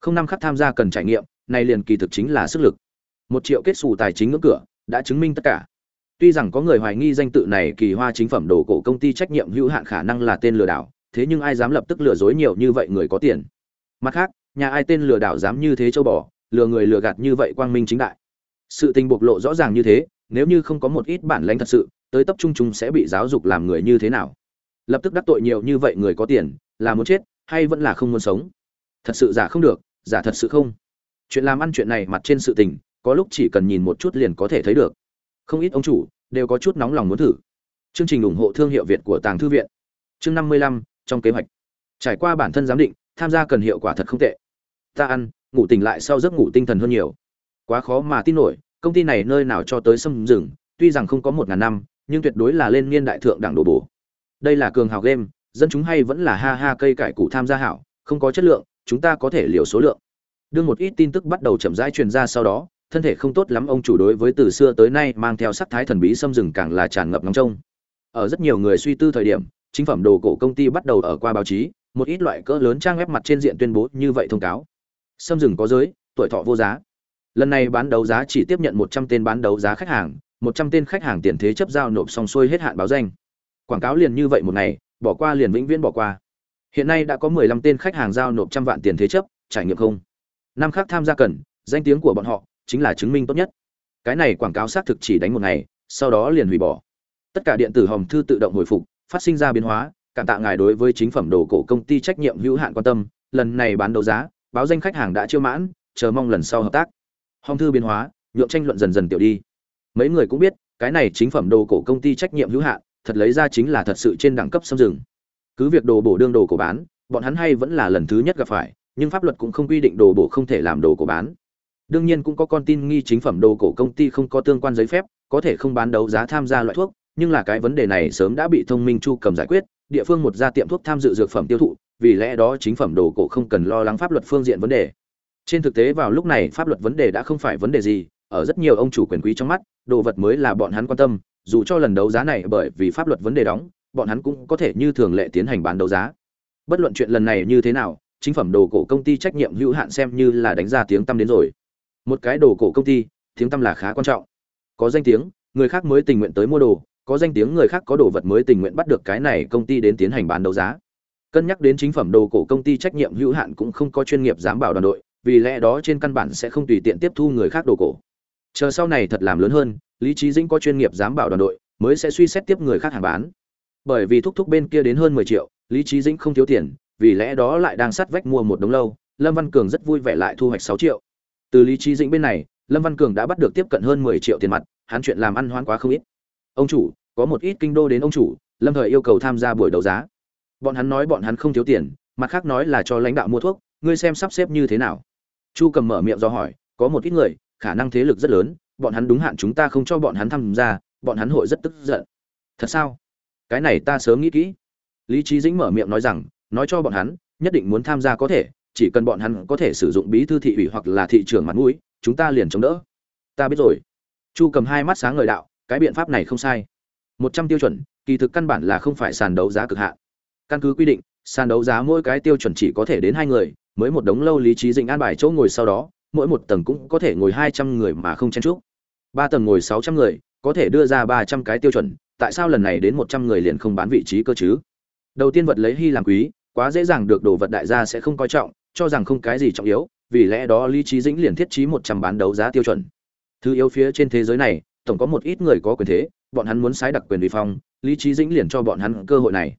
không năm khắc tham gia cần trải nghiệm này liền kỳ thực chính là sức lực. Một triệu kết xù tài chính ngưỡng cửa, đã chứng minh tất cả. Tuy rằng có người hoài nghi danh tự này kỳ hoa chính phẩm đồ cổ công ty trách nhiệm hữu hạn khả năng là tên lừa đảo, thế nhưng ai dám lập tức lừa dối nhiều như vậy người có tiền. Mặt khác, nhà ai tên lừa đảo dám như thế châu bò, lừa người lừa gạt như vậy quang minh chính đại. Sự tình bộc lộ rõ ràng như thế, nếu như không có một ít bản lãnh thật sự, tới tập trung chúng sẽ bị giáo dục làm người như thế nào? Lập tức đắc tội nhiều như vậy người có tiền, là muốn chết, hay vẫn là không muốn sống? Thật sự giả không được giả thật sự không? Chuyện làm ăn chuyện này mặt trên sự tình, có lúc chỉ cần nhìn một chút liền có thể thấy được. Không ít ông chủ đều có chút nóng lòng muốn thử. Chương trình ủng hộ thương hiệu việt của tàng thư viện. Chương năm mươi lăm, trong kế hoạch. Trải qua bản thân giám định, tham gia cần hiệu quả thật không tệ. Ta ăn, ngủ tỉnh lại sau giấc ngủ tinh thần hơn nhiều. Quá khó mà tin nổi, công ty này nơi nào cho tới sâm rừng, tuy rằng không có một ngàn năm, nhưng tuyệt đối là lên niên đại thượng đẳng đồ bổ. Đây là cường hào game, dân chúng hay vẫn là ha ha cây cải củ tham gia hảo, không có chất lượng chúng ta có thể liều số lượng. Đương một ít tin tức bắt đầu chậm rãi truyền ra sau đó, thân thể không tốt lắm, ông chủ đối với từ xưa tới nay mang theo sắc thái thần bí xâm rừng càng là tràn ngập ngóng trông. Ở rất nhiều người suy tư thời điểm, chính phẩm đồ cổ công ty bắt đầu ở qua báo chí, một ít loại cỡ lớn trang web mặt trên diện tuyên bố như vậy thông cáo. Xâm rừng có giới, tuổi thọ vô giá. Lần này bán đấu giá chỉ tiếp nhận một trăm tên bán đấu giá khách hàng, một trăm tên khách hàng tiền thế chấp giao nộp xong xuôi hết hạn báo danh. Quảng cáo liền như vậy một ngày, bỏ qua liền vĩnh viễn bỏ qua hiện nay đã có mười lăm tên khách hàng giao nộp trăm vạn tiền thế chấp, trải nghiệm không? Năm khác tham gia cần, danh tiếng của bọn họ chính là chứng minh tốt nhất. Cái này quảng cáo xác thực chỉ đánh một ngày, sau đó liền hủy bỏ. Tất cả điện tử hòm thư tự động hồi phục, phát sinh ra biến hóa, cảm tạ ngài đối với chính phẩm đồ cổ công ty trách nhiệm hữu hạn quan tâm. Lần này bán đấu giá, báo danh khách hàng đã chiêu mãn, chờ mong lần sau hợp tác. Hòm thư biến hóa, nhượng tranh luận dần dần tiểu đi. Mấy người cũng biết, cái này chính phẩm đồ cổ công ty trách nhiệm hữu hạn, thật lấy ra chính là thật sự trên đẳng cấp xâm rừng cứ việc đồ bổ đương đồ cổ bán, bọn hắn hay vẫn là lần thứ nhất gặp phải, nhưng pháp luật cũng không quy định đồ bổ không thể làm đồ cổ bán. Đương nhiên cũng có con tin nghi chính phẩm đồ cổ công ty không có tương quan giấy phép, có thể không bán đấu giá tham gia loại thuốc, nhưng là cái vấn đề này sớm đã bị thông minh chu cầm giải quyết, địa phương một gia tiệm thuốc tham dự dược phẩm tiêu thụ, vì lẽ đó chính phẩm đồ cổ không cần lo lắng pháp luật phương diện vấn đề. Trên thực tế vào lúc này pháp luật vấn đề đã không phải vấn đề gì, ở rất nhiều ông chủ quyền quý trong mắt, đồ vật mới là bọn hắn quan tâm, dù cho lần đấu giá này bởi vì pháp luật vấn đề đóng bọn hắn cũng có thể như thường lệ tiến hành bán đấu giá. Bất luận chuyện lần này như thế nào, chính phẩm đồ cổ công ty trách nhiệm hữu hạn xem như là đánh ra tiếng tăm đến rồi. Một cái đồ cổ công ty, tiếng tăm là khá quan trọng. Có danh tiếng, người khác mới tình nguyện tới mua đồ, có danh tiếng người khác có đồ vật mới tình nguyện bắt được cái này công ty đến tiến hành bán đấu giá. Cân nhắc đến chính phẩm đồ cổ công ty trách nhiệm hữu hạn cũng không có chuyên nghiệp giám bảo đoàn đội, vì lẽ đó trên căn bản sẽ không tùy tiện tiếp thu người khác đồ cổ. Chờ sau này thật làm lớn hơn, lý trí dĩnh có chuyên nghiệp giám bảo đoàn đội, mới sẽ suy xét tiếp người khác hàng bán bởi vì thúc thúc bên kia đến hơn mười triệu, lý trí dĩnh không thiếu tiền, vì lẽ đó lại đang sát vách mua một đống lâu, lâm văn cường rất vui vẻ lại thu hoạch sáu triệu. Từ lý trí dĩnh bên này, lâm văn cường đã bắt được tiếp cận hơn mười triệu tiền mặt, hắn chuyện làm ăn hoan quá không ít. Ông chủ, có một ít kinh đô đến ông chủ, lâm thời yêu cầu tham gia buổi đấu giá. Bọn hắn nói bọn hắn không thiếu tiền, mặt khác nói là cho lãnh đạo mua thuốc, ngươi xem sắp xếp như thế nào. Chu cầm mở miệng do hỏi, có một ít người, khả năng thế lực rất lớn, bọn hắn đúng hạn chúng ta không cho bọn hắn tham gia, bọn hắn hội rất tức giận. Thật sao? Cái này ta sớm nghĩ kỹ. Lý trí dĩnh mở miệng nói rằng, nói cho bọn hắn, nhất định muốn tham gia có thể, chỉ cần bọn hắn có thể sử dụng bí thư thị ủy hoặc là thị trường mặt mũi, chúng ta liền chống đỡ. Ta biết rồi. Chu cầm hai mắt sáng ngời đạo, cái biện pháp này không sai. Một trăm tiêu chuẩn, kỳ thực căn bản là không phải sàn đấu giá cực hạn. Căn cứ quy định, sàn đấu giá mỗi cái tiêu chuẩn chỉ có thể đến hai người, mới một đống lâu lý trí dĩnh an bài chỗ ngồi sau đó, mỗi một tầng cũng có thể ngồi hai trăm người mà không chen chúc. Ba tầng ngồi sáu trăm người, có thể đưa ra ba trăm cái tiêu chuẩn tại sao lần này đến một trăm người liền không bán vị trí cơ chứ? Đầu tiên vật lấy hy làm quý, quá dễ dàng được đồ vật đại gia sẽ không coi trọng, cho rằng không cái gì trọng yếu, vì lẽ đó lý trí dĩnh liền thiết trí một trăm bán đấu giá tiêu chuẩn. Thứ yếu phía trên thế giới này, tổng có một ít người có quyền thế, bọn hắn muốn sái đặc quyền vi phong, lý trí dĩnh liền cho bọn hắn cơ hội này.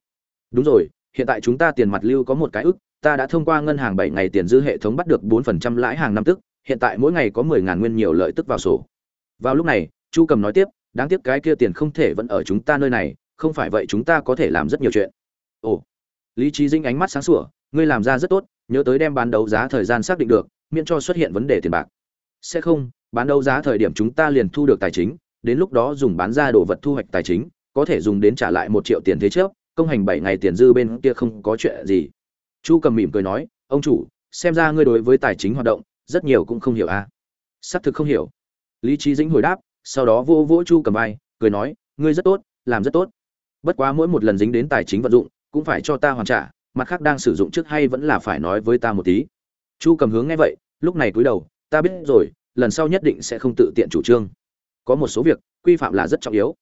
Đúng rồi, hiện tại chúng ta tiền mặt lưu có một cái ức, ta đã thông qua ngân hàng bảy ngày tiền dư hệ thống bắt được bốn phần trăm lãi hàng năm tức, hiện tại mỗi ngày có mười ngàn nguyên nhiều lợi tức vào sổ. Vào lúc này, chu cầm nói tiếp đáng tiếc cái kia tiền không thể vẫn ở chúng ta nơi này, không phải vậy chúng ta có thể làm rất nhiều chuyện. Ồ, lý trí dĩnh ánh mắt sáng sủa, ngươi làm ra rất tốt, nhớ tới đem bán đấu giá thời gian xác định được, miễn cho xuất hiện vấn đề tiền bạc. Sẽ không, bán đấu giá thời điểm chúng ta liền thu được tài chính, đến lúc đó dùng bán ra đồ vật thu hoạch tài chính, có thể dùng đến trả lại một triệu tiền thế trước, công hành bảy ngày tiền dư bên kia không có chuyện gì. Chu cầm mỉm cười nói, ông chủ, xem ra ngươi đối với tài chính hoạt động, rất nhiều cũng không hiểu à? Xác thực không hiểu. Lý trí dĩnh hồi đáp sau đó vô vỗ chu cầm vai, cười nói, ngươi rất tốt, làm rất tốt. Bất quá mỗi một lần dính đến tài chính vận dụng, cũng phải cho ta hoàn trả, mặt khác đang sử dụng trước hay vẫn là phải nói với ta một tí. Chu cầm hướng nghe vậy, lúc này cúi đầu, ta biết rồi, lần sau nhất định sẽ không tự tiện chủ trương. Có một số việc, quy phạm là rất trọng yếu.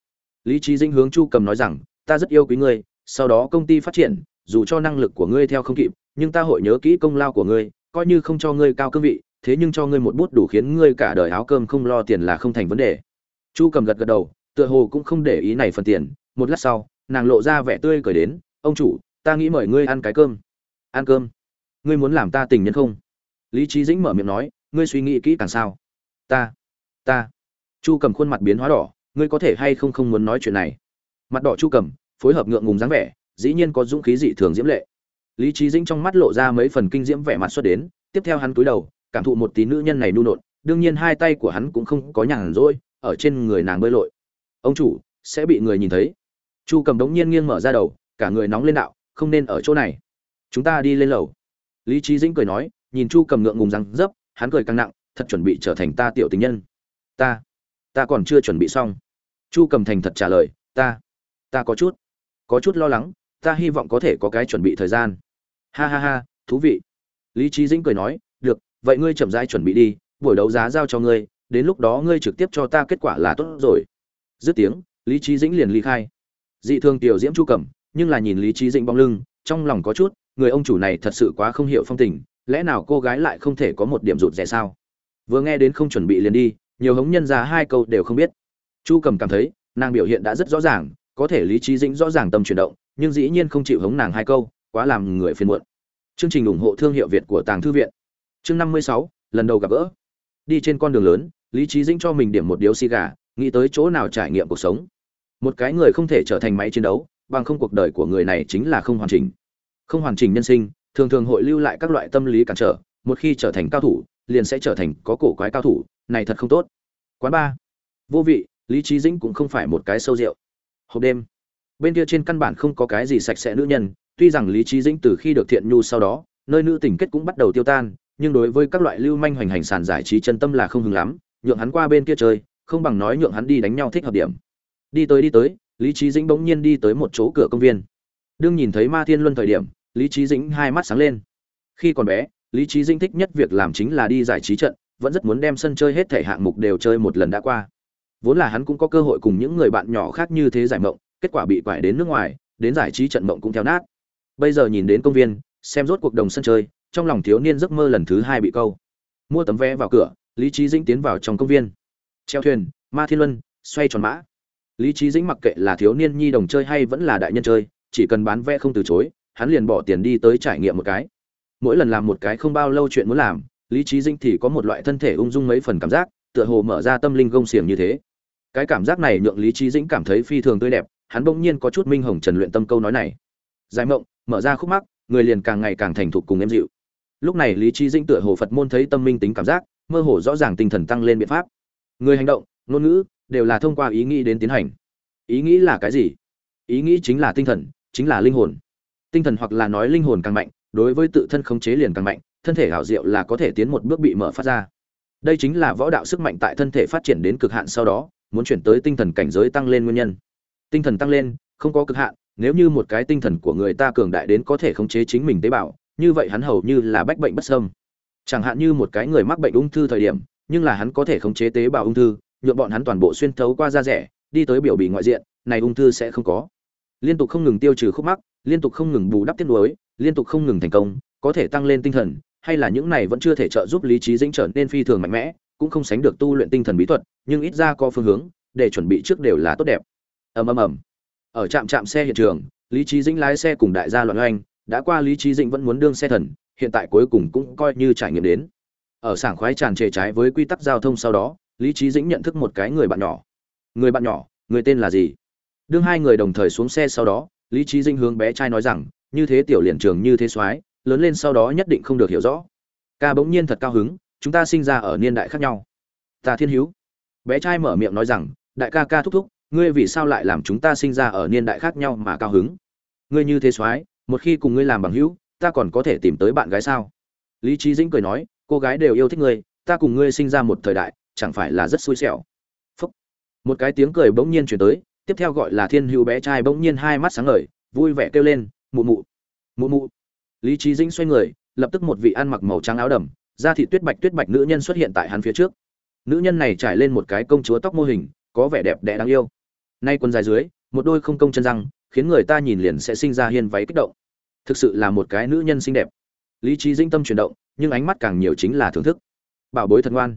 Lý trí dinh hướng chu cầm nói rằng, ta rất yêu quý ngươi, sau đó công ty phát triển, dù cho năng lực của ngươi theo không kịp, nhưng ta hội nhớ kỹ công lao của ngươi, coi như không cho ngươi cao cương vị, thế nhưng cho ngươi một bút đủ khiến ngươi cả đời áo cơm không lo tiền là không thành vấn đề chu cầm gật gật đầu, tựa hồ cũng không để ý này phần tiền. Một lát sau, nàng lộ ra vẻ tươi cười đến, ông chủ, ta nghĩ mời ngươi ăn cái cơm. Ăn cơm? Ngươi muốn làm ta tình nhân không? Lý trí dĩnh mở miệng nói, ngươi suy nghĩ kỹ càng sao? Ta ta. Chu cầm khuôn mặt biến hóa đỏ, ngươi có thể hay không không muốn nói chuyện này? Mặt đỏ chu cầm, phối hợp ngượng ngùng dáng vẻ, dĩ nhiên có dũng khí dị thường diễm lệ. Lý trí dĩnh trong mắt lộ ra mấy phần kinh diễm vẻ mặt xuất đến, tiếp theo hắn cúi đầu, cảm thụ một tí nữ nhân này nu nộn, đương nhiên hai tay của hắn cũng không có nhàn rỗi ở trên người nàng bơi lội. Ông chủ, sẽ bị người nhìn thấy. Chu cầm đống nhiên nghiêng mở ra đầu, cả người nóng lên đạo, không nên ở chỗ này. Chúng ta đi lên lầu. Lý trí dĩnh cười nói, nhìn chu cầm ngượng ngùng răng dấp, hắn cười căng nặng, thật chuẩn bị trở thành ta tiểu tình nhân. Ta ta còn chưa chuẩn bị xong. Chu cầm thành thật trả lời, ta ta có chút có chút lo lắng, ta hy vọng có thể có cái chuẩn bị thời gian. Ha ha ha, thú vị. Lý trí dĩnh cười nói, được, vậy ngươi chậm rãi chuẩn bị đi, buổi đấu giá giao cho ngươi đến lúc đó ngươi trực tiếp cho ta kết quả là tốt rồi. Dứt tiếng, lý trí dĩnh liền ly khai. Dị thường tiểu diễm chu cẩm, nhưng là nhìn lý trí dĩnh bóng lưng, trong lòng có chút, người ông chủ này thật sự quá không hiểu phong tình, lẽ nào cô gái lại không thể có một điểm rụt rẻ sao? Vừa nghe đến không chuẩn bị liền đi, nhiều hống nhân ra hai câu đều không biết. Chu cầm cảm thấy, nàng biểu hiện đã rất rõ ràng, có thể lý trí dĩnh rõ ràng tâm chuyển động, nhưng dĩ nhiên không chịu hống nàng hai câu, quá làm người phiền muộn. Chương trình ủng hộ thương hiệu việt của tàng thư viện. Chương năm mươi sáu, lần đầu gặp gỡ. Đi trên con đường lớn lý trí dĩnh cho mình điểm một điếu xì gà, nghĩ tới chỗ nào trải nghiệm cuộc sống. Một cái người không thể trở thành máy chiến đấu, bằng không cuộc đời của người này chính là không hoàn chỉnh. Không hoàn chỉnh nhân sinh, thường thường hội lưu lại các loại tâm lý cản trở, một khi trở thành cao thủ, liền sẽ trở thành có cổ quái cao thủ, này thật không tốt. Quán ba. Vô vị, lý trí dĩnh cũng không phải một cái sâu rượu. Hộp đêm. Bên kia trên căn bản không có cái gì sạch sẽ nữ nhân, tuy rằng lý trí dĩnh từ khi được thiện nhu sau đó, nơi nữ tình kết cũng bắt đầu tiêu tan, nhưng đối với các loại lưu manh hoành hành sàn giải trí chân tâm là không hứng lắm nhượng hắn qua bên kia chơi, không bằng nói nhượng hắn đi đánh nhau thích hợp điểm. Đi tới đi tới, lý trí dĩnh bỗng nhiên đi tới một chỗ cửa công viên. Đương nhìn thấy ma thiên luân thời điểm, lý trí dĩnh hai mắt sáng lên. Khi còn bé, lý trí dĩnh thích nhất việc làm chính là đi giải trí trận, vẫn rất muốn đem sân chơi hết thể hạng mục đều chơi một lần đã qua. Vốn là hắn cũng có cơ hội cùng những người bạn nhỏ khác như thế giải mộng, kết quả bị quải đến nước ngoài, đến giải trí trận mộng cũng theo nát. Bây giờ nhìn đến công viên, xem rốt cuộc đồng sân chơi, trong lòng thiếu niên giấc mơ lần thứ hai bị câu. Mua tấm vé vào cửa lý trí dĩnh tiến vào trong công viên. Treo thuyền, ma thiên luân, xoay tròn mã. Lý trí dĩnh mặc kệ là thiếu niên nhi đồng chơi hay vẫn là đại nhân chơi, chỉ cần bán vé không từ chối, hắn liền bỏ tiền đi tới trải nghiệm một cái. Mỗi lần làm một cái không bao lâu chuyện muốn làm, lý trí dĩnh thì có một loại thân thể ung dung mấy phần cảm giác, tựa hồ mở ra tâm linh gông xiềng như thế. Cái cảm giác này nhượng lý trí dĩnh cảm thấy phi thường tươi đẹp, hắn bỗng nhiên có chút minh hồng trần luyện tâm câu nói này. Giải mộng, mở ra khúc mắc, người liền càng ngày càng thành thục cùng em dịu. Lúc này lý trí dĩnh tựa hồ phật môn thấy tâm minh tính cảm giác mơ hồ rõ ràng tinh thần tăng lên biện pháp. Người hành động, ngôn ngữ, đều là thông qua ý nghĩ đến tiến hành. Ý nghĩ là cái gì? Ý nghĩ chính là tinh thần, chính là linh hồn. Tinh thần hoặc là nói linh hồn càng mạnh, đối với tự thân khống chế liền càng mạnh, thân thể hảo diệu là có thể tiến một bước bị mở phát ra. Đây chính là võ đạo sức mạnh tại thân thể phát triển đến cực hạn sau đó, muốn chuyển tới tinh thần cảnh giới tăng lên nguyên nhân. Tinh thần tăng lên, không có cực hạn, nếu như một cái tinh thần của người ta cường đại đến có thể khống chế chính mình tế bào, như vậy hắn hầu như là bách bệnh bất sâm chẳng hạn như một cái người mắc bệnh ung thư thời điểm, nhưng là hắn có thể khống chế tế bào ung thư nhuộm bọn hắn toàn bộ xuyên thấu qua da rẻ, đi tới biểu bì ngoại diện, này ung thư sẽ không có. Liên tục không ngừng tiêu trừ khúc mắc, liên tục không ngừng bù đắp tiết nuối, liên tục không ngừng thành công, có thể tăng lên tinh thần, hay là những này vẫn chưa thể trợ giúp lý trí dĩnh trở nên phi thường mạnh mẽ, cũng không sánh được tu luyện tinh thần bí thuật, nhưng ít ra có phương hướng, để chuẩn bị trước đều là tốt đẹp. Ầm ầm ầm. Ở trạm trạm xe hiện trường, lý trí dĩnh lái xe cùng đại gia loạn oanh đã qua lý trí dĩnh vẫn muốn đương xe thần hiện tại cuối cùng cũng coi như trải nghiệm đến. Ở sảng khoái tràn trề trái với quy tắc giao thông sau đó, lý trí dĩnh nhận thức một cái người bạn nhỏ. Người bạn nhỏ, người tên là gì? Đương hai người đồng thời xuống xe sau đó, lý trí dĩnh hướng bé trai nói rằng, như thế tiểu liền trường như thế soái, lớn lên sau đó nhất định không được hiểu rõ. Ca bỗng nhiên thật cao hứng, chúng ta sinh ra ở niên đại khác nhau. Ta thiên hữu. Bé trai mở miệng nói rằng, đại ca ca thúc thúc, ngươi vì sao lại làm chúng ta sinh ra ở niên đại khác nhau mà cao hứng? Ngươi như thế soái, một khi cùng ngươi làm bằng hữu ta còn có thể tìm tới bạn gái sao? Lý trí dĩnh cười nói, cô gái đều yêu thích ngươi, ta cùng ngươi sinh ra một thời đại, chẳng phải là rất xui xẻo. Phúc. một cái tiếng cười bỗng nhiên chuyển tới, tiếp theo gọi là thiên hữu bé trai bỗng nhiên hai mắt sáng ngời, vui vẻ kêu lên, mụ mụ mụ mụ. Lý trí dĩnh xoay người, lập tức một vị ăn mặc màu trắng áo đầm, da thị tuyết bạch tuyết bạch nữ nhân xuất hiện tại hắn phía trước. Nữ nhân này trải lên một cái công chúa tóc mô hình, có vẻ đẹp đẽ đáng yêu. Nay quần dài dưới, một đôi không công chân răng, khiến người ta nhìn liền sẽ sinh ra hiên váy kích động thực sự là một cái nữ nhân xinh đẹp. Lý trí dinh tâm chuyển động, nhưng ánh mắt càng nhiều chính là thưởng thức. Bảo bối thần ngoan.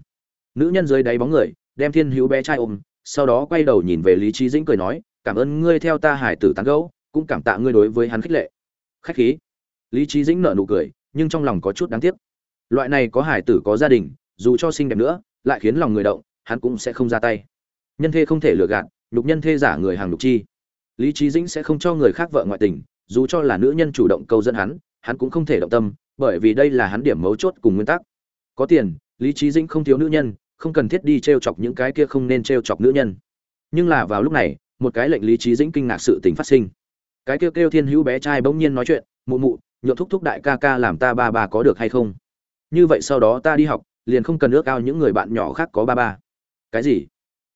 Nữ nhân dưới đáy bóng người, đem thiên hữu bé trai ôm, sau đó quay đầu nhìn về lý trí dĩnh cười nói, cảm ơn ngươi theo ta hải tử tán gẫu, cũng cảm tạ ngươi đối với hắn khích lệ. Khách khí. Lý trí dĩnh nợ nụ cười, nhưng trong lòng có chút đáng tiếc. Loại này có hải tử có gia đình, dù cho xinh đẹp nữa, lại khiến lòng người động, hắn cũng sẽ không ra tay. Nhân thê không thể lừa gạt lục nhân thê giả người hàng lục chi. Lý trí dĩnh sẽ không cho người khác vợ ngoại tình dù cho là nữ nhân chủ động câu dẫn hắn hắn cũng không thể động tâm, bởi vì đây là hắn điểm mấu chốt cùng nguyên tắc. Có tiền, lý trí dĩnh không thiếu nữ nhân, không cần thiết đi t r e o chọc những cái kia không nên t r e o chọc nữ nhân. Nhưng là vào lúc này, một cái lệnh lý trí dĩnh kinh ngạc sự tình phát sinh. Cái kêu kêu thiên hữu bé trai bỗng nhiên nói chuyện, mụ mụ nhộn thúc thúc đại ca ca làm ta ba ba có được hay không? Như vậy sau đó ta đi học, liền không cần ước ao những người bạn nhỏ khác có ba ba. Cái gì?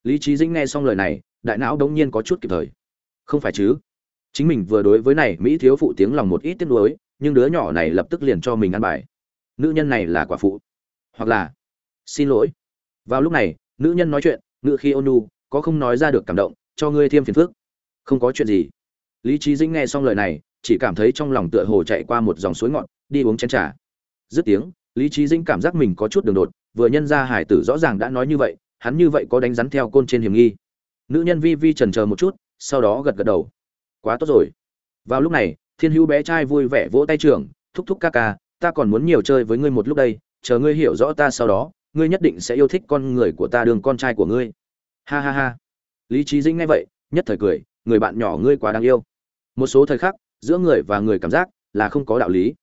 Lý trí dĩnh nghe xong lời này, đại não đống nhiên có chút kịp thời. Không phải chứ? Chính mình vừa đối với này mỹ thiếu phụ tiếng lòng một ít tiếc nuối, nhưng đứa nhỏ này lập tức liền cho mình ăn bài. Nữ nhân này là quả phụ. Hoặc là, xin lỗi. Vào lúc này, nữ nhân nói chuyện ngự khi ônu có không nói ra được cảm động, cho ngươi thêm phiền phức. Không có chuyện gì. Lý trí dĩnh nghe xong lời này, chỉ cảm thấy trong lòng tựa hồ chạy qua một dòng suối ngọt, đi uống chén trà. Dứt tiếng, lý trí dĩnh cảm giác mình có chút đường đột, vừa nhân ra hải tử rõ ràng đã nói như vậy, hắn như vậy có đánh rắn theo côn trên hiểm nghi. Nữ nhân vi vi trần chờ một chút, sau đó gật gật đầu quá tốt rồi. Vào lúc này, thiên hữu bé trai vui vẻ vỗ tay trưởng, thúc thúc ca ca, ta còn muốn nhiều chơi với ngươi một lúc đây, chờ ngươi hiểu rõ ta sau đó, ngươi nhất định sẽ yêu thích con người của ta đường con trai của ngươi. Ha ha ha. Lý trí dĩnh nghe vậy, nhất thời cười, người bạn nhỏ ngươi quá đáng yêu. Một số thời khắc, giữa người và người cảm giác là không có đạo lý.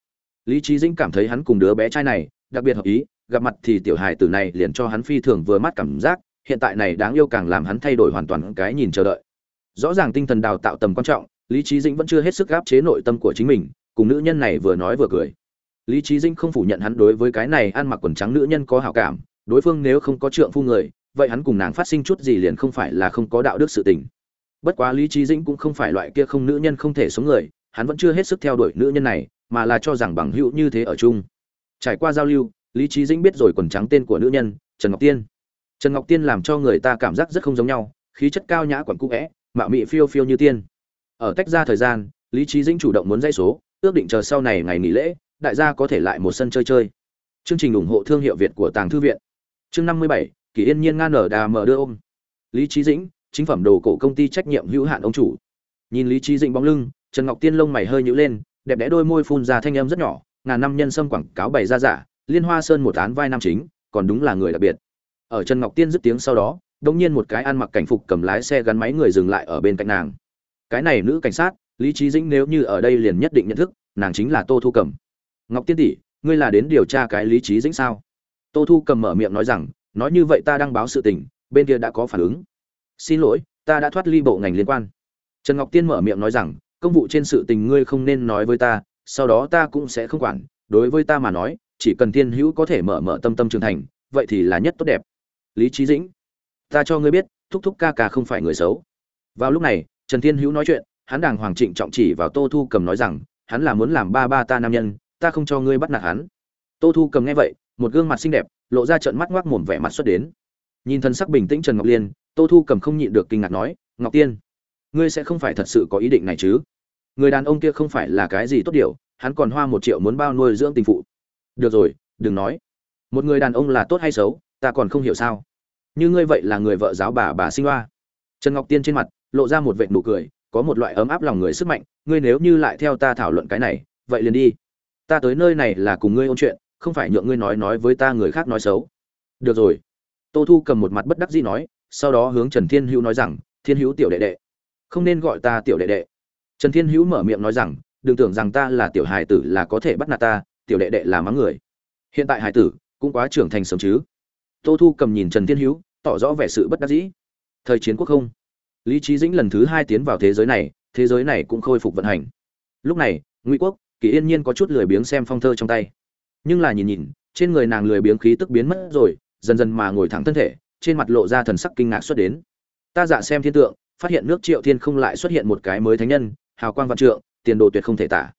Lý trí dĩnh cảm thấy hắn cùng đứa bé trai này đặc biệt hợp ý, gặp mặt thì tiểu hài tử này liền cho hắn phi thường vừa mắt cảm giác, hiện tại này đáng yêu càng làm hắn thay đổi hoàn toàn cái nhìn chờ đợi rõ ràng tinh thần đào tạo tầm quan trọng, lý trí dĩnh vẫn chưa hết sức gáp chế nội tâm của chính mình, cùng nữ nhân này vừa nói vừa cười. Lý trí dĩnh không phủ nhận hắn đối với cái này ăn mặc quần trắng nữ nhân có hảo cảm, đối phương nếu không có trượng phu người, vậy hắn cùng nàng phát sinh chút gì liền không phải là không có đạo đức sự tình. Bất quá lý trí dĩnh cũng không phải loại kia không nữ nhân không thể sống người, hắn vẫn chưa hết sức theo đuổi nữ nhân này, mà là cho rằng bằng hữu như thế ở chung. Trải qua giao lưu, lý trí dĩnh biết rồi quần trắng tên của nữ nhân, trần ngọc tiên. Trần ngọc tiên làm cho người ta cảm giác rất không giống nhau, khí chất cao nhã quẩn cũ vẽ mạo mị phiêu phiêu như tiên. Ở tách ra thời gian, lý trí dĩnh chủ động muốn dây số, ước định chờ sau này ngày nghỉ lễ, đại gia có thể lại một sân chơi chơi. Chương trình ủng hộ thương hiệu việt của tàng thư viện. Chương năm mươi bảy, kỳ yên nhiên ngan ở đà mở đưa ôm. Lý trí dĩnh, chính phẩm đồ cổ công ty trách nhiệm hữu hạn ông chủ. Nhìn lý trí dĩnh bóng lưng, trần ngọc tiên lông mày hơi nhữ lên, đẹp đẽ đôi môi phun ra thanh âm rất nhỏ, ngàn năm nhân sâm quảng cáo bày ra giả, liên hoa sơn một án vai nam chính, còn đúng là người đặc biệt. Ở trần ngọc tiên dứt tiếng sau đó đông nhiên một cái ăn mặc cảnh phục cầm lái xe gắn máy người dừng lại ở bên cạnh nàng. Cái này nữ cảnh sát, lý trí dĩnh nếu như ở đây liền nhất định nhận thức, nàng chính là tô thu cầm. Ngọc tiên tỷ, ngươi là đến điều tra cái lý trí dĩnh sao? Tô thu cầm mở miệng nói rằng, nói như vậy ta đang báo sự tình, bên kia đã có phản ứng. Xin lỗi, ta đã thoát ly bộ ngành liên quan. Trần ngọc tiên mở miệng nói rằng, công vụ trên sự tình ngươi không nên nói với ta, sau đó ta cũng sẽ không quản. Đối với ta mà nói, chỉ cần thiên hữu có thể mở mở tâm tâm trưởng thành, vậy thì là nhất tốt đẹp. Lý trí dĩnh ta cho ngươi biết, thúc thúc ca ca không phải người xấu. Vào lúc này, trần thiên hữu nói chuyện, hắn đàng hoàng trịnh trọng chỉ vào tô thu cầm nói rằng, hắn là muốn làm ba ba ta nam nhân, ta không cho ngươi bắt nạt hắn. Tô thu cầm nghe vậy, một gương mặt xinh đẹp, lộ ra trận mắt ngoác mồm vẻ mặt xuất đến. Nhìn thân sắc bình tĩnh trần ngọc liên, tô thu cầm không nhịn được kinh ngạc nói, ngọc tiên, ngươi sẽ không phải thật sự có ý định này chứ? Người đàn ông kia không phải là cái gì tốt điều, hắn còn hoa một triệu muốn bao nuôi dưỡng tình phụ. Được rồi, đừng nói. Một người đàn ông là tốt hay xấu, ta còn không hiểu sao? Như ngươi vậy là người vợ giáo bà bà sinh hoa. Trần ngọc tiên trên mặt lộ ra một vệt nụ cười, có một loại ấm áp lòng người sức mạnh, ngươi nếu như lại theo ta thảo luận cái này, vậy liền đi. Ta tới nơi này là cùng ngươi ôn chuyện, không phải nhượng ngươi nói nói với ta người khác nói xấu. Được rồi. Tô thu cầm một mặt bất đắc dĩ nói, sau đó hướng trần thiên hữu nói rằng, thiên hữu tiểu đệ đệ, không nên gọi ta tiểu đệ đệ. Trần thiên hữu mở miệng nói rằng, đừng tưởng rằng ta là tiểu hài tử là có thể bắt nạt ta, tiểu đệ đệ là mắng người. Hiện tại hài tử cũng quá trưởng thành sớm chứ. Tô thu cầm nhìn trần thiên hữu tỏ rõ vẻ sự bất đắc dĩ. Thời chiến quốc không. Lý trí dĩnh lần thứ hai tiến vào thế giới này, thế giới này cũng khôi phục vận hành. Lúc này, ngụy quốc, kỳ yên nhiên có chút lười biếng xem phong thơ trong tay. Nhưng là nhìn nhìn, trên người nàng lười biếng khí tức biến mất rồi, dần dần mà ngồi thẳng thân thể, trên mặt lộ ra thần sắc kinh ngạc xuất đến. Ta dạ xem thiên tượng, phát hiện nước triệu thiên không lại xuất hiện một cái mới thánh nhân, hào quang vạn trượng, tiền đồ tuyệt không thể tả.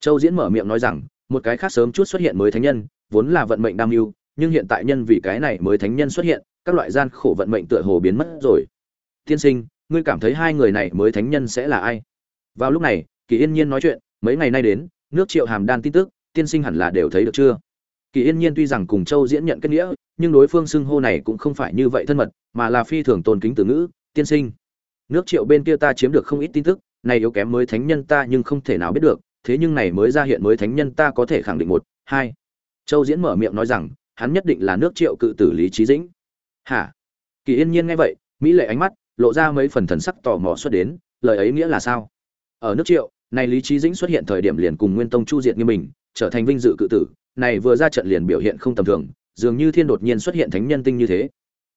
Châu diễn mở miệng nói rằng, một cái khác sớm chút xuất hiện mới thánh nhân, vốn là vận mệnh đam mưu, nhưng hiện tại nhân vì cái này mới thánh nhân xuất hiện các loại gian khổ vận mệnh tựa hồ biến mất rồi. Tiên sinh, ngươi cảm thấy hai người này mới thánh nhân sẽ là ai? Vào lúc này, kỳ yên nhiên nói chuyện, mấy ngày nay đến, nước triệu hàm đan tin tức, tiên sinh hẳn là đều thấy được chưa? Kỳ yên nhiên tuy rằng cùng châu diễn nhận kết nghĩa, nhưng đối phương xưng hô này cũng không phải như vậy thân mật, mà là phi thường tôn kính từ ngữ, tiên sinh, nước triệu bên kia ta chiếm được không ít tin tức, này yếu kém mới thánh nhân ta nhưng không thể nào biết được, thế nhưng này mới ra hiện mới thánh nhân ta có thể khẳng định một, hai. Châu diễn mở miệng nói rằng, hắn nhất định là nước triệu cự tử lý trí dĩnh hả? Kỳ yên nhiên nghe vậy, mỹ lệ ánh mắt, lộ ra mấy phần thần sắc tò mò xuất đến, lời ấy nghĩa là sao? Ở nước triệu, này lý trí dĩnh xuất hiện thời điểm liền cùng nguyên tông chu diệt như mình, trở thành vinh dự cự tử, này vừa ra trận liền biểu hiện không tầm thường, dường như thiên đột nhiên xuất hiện thánh nhân tinh như thế.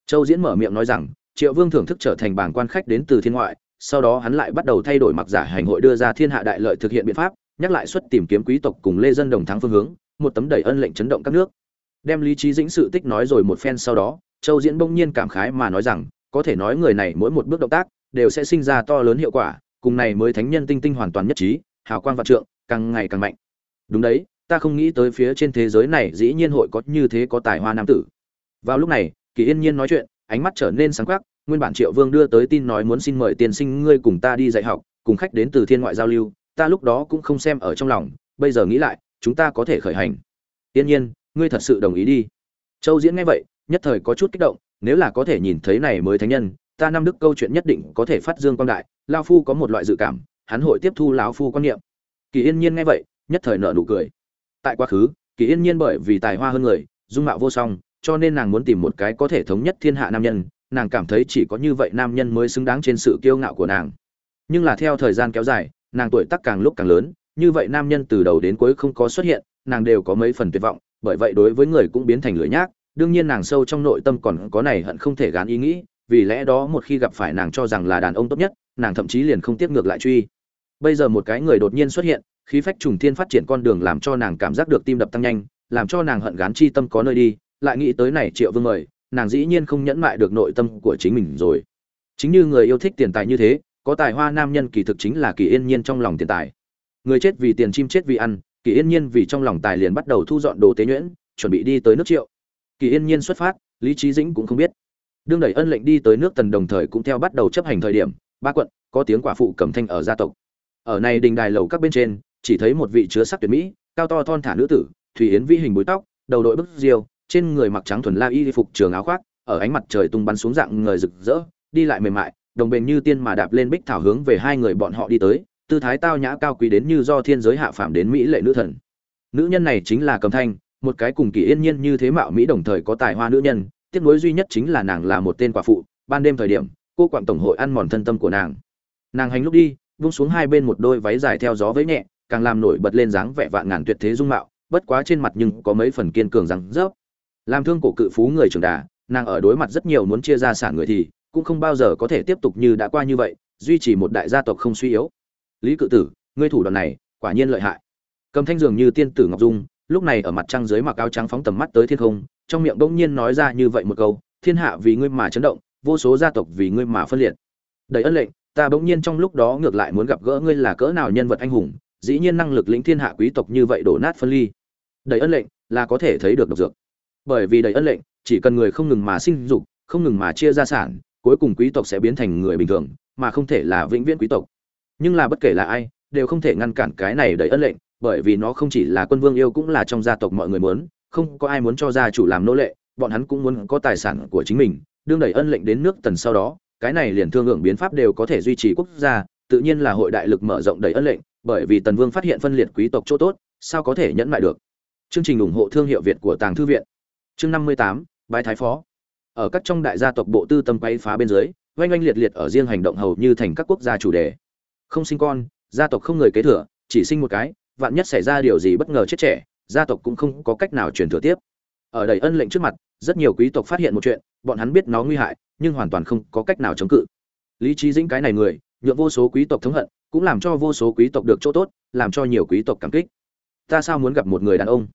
Châu diễn mở miệng nói rằng, triệu vương thưởng thức trở thành bảng quan khách đến từ thiên ngoại, sau đó hắn lại bắt đầu thay đổi mặc giả hành hội đưa ra thiên hạ đại lợi thực hiện biện pháp, nhắc lại xuất tìm kiếm quý tộc cùng lê dân đồng thắng phương hướng, một tấm đầy ân lệnh chấn động các nước. Đem lý trí dĩnh sự tích nói rồi một phen sau đó châu diễn bỗng nhiên cảm khái mà nói rằng, có thể nói người này mỗi một bước động tác đều sẽ sinh ra to lớn hiệu quả, cùng này mới thánh nhân tinh tinh hoàn toàn nhất trí, hào quang vạn trượng, càng ngày càng mạnh. Đúng đấy, ta không nghĩ tới phía trên thế giới này dĩ nhiên hội có như thế có tài hoa nam tử. Vào lúc này, kỳ yên nhiên nói chuyện, ánh mắt trở nên sáng quắc, nguyên bản triệu vương đưa tới tin nói muốn xin mời tiên sinh ngươi cùng ta đi dạy học, cùng khách đến từ thiên ngoại giao lưu, ta lúc đó cũng không xem ở trong lòng, bây giờ nghĩ lại, chúng ta có thể khởi hành. Tiên nhiên, ngươi thật sự đồng ý đi. Châu diễn nghe vậy nhất thời có chút kích động, nếu là có thể nhìn thấy này mới thánh nhân, ta năm đức câu chuyện nhất định có thể phát dương quang đại, lao phu có một loại dự cảm, hắn hội tiếp thu lão phu quan niệm. Kỳ yên nhiên nghe vậy, nhất thời nở nụ cười. Tại quá khứ, kỳ yên nhiên bởi vì tài hoa hơn người, dung mạo vô song, cho nên nàng muốn tìm một cái có thể thống nhất thiên hạ nam nhân, nàng cảm thấy chỉ có như vậy nam nhân mới xứng đáng trên sự kiêu ngạo của nàng. Nhưng là theo thời gian kéo dài, nàng tuổi tác càng lúc càng lớn, như vậy nam nhân từ đầu đến cuối không có xuất hiện, nàng đều có mấy phần tuyệt vọng, bởi vậy đối với người cũng biến thành lưỡi nhác đương nhiên nàng sâu trong nội tâm còn có này hận không thể gán ý nghĩ, vì lẽ đó một khi gặp phải nàng cho rằng là đàn ông tốt nhất, nàng thậm chí liền không tiếp ngược lại truy. Bây giờ một cái người đột nhiên xuất hiện, khí phách trùng thiên phát triển con đường làm cho nàng cảm giác được tim đập tăng nhanh, làm cho nàng hận gán chi tâm có nơi đi, lại nghĩ tới này triệu vương mời, nàng dĩ nhiên không nhẫn mại được nội tâm của chính mình rồi. Chính như người yêu thích tiền tài như thế, có tài hoa nam nhân kỳ thực chính là kỳ yên nhiên trong lòng tiền tài. Người chết vì tiền chim chết vì ăn, kỳ yên nhiên vì trong lòng tài liền bắt đầu thu dọn đồ tế nhuyễn, chuẩn bị đi tới nước triệu kỳ yên nhiên xuất phát, lý trí dĩnh cũng không biết. Đương đẩy ân lệnh đi tới nước tần đồng thời cũng theo bắt đầu chấp hành thời điểm, ba quận, có tiếng quả phụ cầm thanh ở gia tộc. Ở này đình đài lầu các bên trên, chỉ thấy một vị chứa sắc tuyệt mỹ, cao to thon thả nữ tử, thủy yến vi hình búi tóc, đầu đội bức diêu, trên người mặc trắng thuần la y phục trường áo khoác, ở ánh mặt trời tung bắn xuống dạng người rực rỡ, đi lại mềm mại, đồng bền như tiên mà đạp lên bích thảo hướng về hai người bọn họ đi tới, tư thái tao nhã cao quý đến như do thiên giới hạ phàm đến mỹ lệ nữ thần. Nữ nhân này chính là cầm thanh một cái cùng kỳ yên nhiên như thế mạo mỹ đồng thời có tài hoa nữ nhân, tiếc nuối duy nhất chính là nàng là một tên quả phụ, ban đêm thời điểm, cô quặng tổng hội ăn mòn thân tâm của nàng. Nàng hành lúc đi, vung xuống hai bên một đôi váy dài theo gió với nhẹ, càng làm nổi bật lên dáng vẻ vạn ngàn tuyệt thế dung mạo, bất quá trên mặt nhưng có mấy phần kiên cường rằng rớp. Làm thương cổ cự phú người trưởng đà, nàng ở đối mặt rất nhiều muốn chia ra sản người thì, cũng không bao giờ có thể tiếp tục như đã qua như vậy, duy trì một đại gia tộc không suy yếu. Lý cự tử, ngươi thủ đoạn này, quả nhiên lợi hại. Cầm thanh dường như tiên tử ngọc dung lúc này ở mặt trăng dưới mặc áo trắng phóng tầm mắt tới thiên không, trong miệng bỗng nhiên nói ra như vậy một câu, thiên hạ vì ngươi mà chấn động, vô số gia tộc vì ngươi mà phân liệt. Đầy ân lệnh, ta bỗng nhiên trong lúc đó ngược lại muốn gặp gỡ ngươi là cỡ nào nhân vật anh hùng, dĩ nhiên năng lực lĩnh thiên hạ quý tộc như vậy đổ nát phân ly. Đầy ân lệnh, là có thể thấy được độc dược. Bởi vì đầy ân lệnh, chỉ cần người không ngừng mà sinh dục, không ngừng mà chia gia sản, cuối cùng quý tộc sẽ biến thành người bình thường, mà không thể là vĩnh viễn quý tộc. Nhưng là bất kể là ai, đều không thể ngăn cản cái này đầy ân lệnh bởi vì nó không chỉ là quân vương yêu cũng là trong gia tộc mọi người muốn, không có ai muốn cho gia chủ làm nô lệ, bọn hắn cũng muốn có tài sản của chính mình, đương đẩy ân lệnh đến nước tần sau đó, cái này liền thương lượng biến pháp đều có thể duy trì quốc gia, tự nhiên là hội đại lực mở rộng đẩy ân lệnh, bởi vì tần vương phát hiện phân liệt quý tộc chỗ tốt, sao có thể nhẫn lại được? Chương trình ủng hộ thương hiệu việt của tàng thư viện. Chương năm mươi tám, bái thái phó. Ở các trong đại gia tộc bộ tư tâm quay phá bên dưới, oanh oanh liệt liệt ở riêng hành động hầu như thành các quốc gia chủ đề. Không sinh con, gia tộc không người kế thừa, chỉ sinh một cái vạn nhất xảy ra điều gì bất ngờ chết trẻ, gia tộc cũng không có cách nào truyền thừa tiếp. Ở đầy ân lệnh trước mặt, rất nhiều quý tộc phát hiện một chuyện, bọn hắn biết nó nguy hại, nhưng hoàn toàn không có cách nào chống cự. Lý trí dĩnh cái này người, nhượng vô số quý tộc thống hận, cũng làm cho vô số quý tộc được chỗ tốt, làm cho nhiều quý tộc cảm kích. Ta sao muốn gặp một người đàn ông?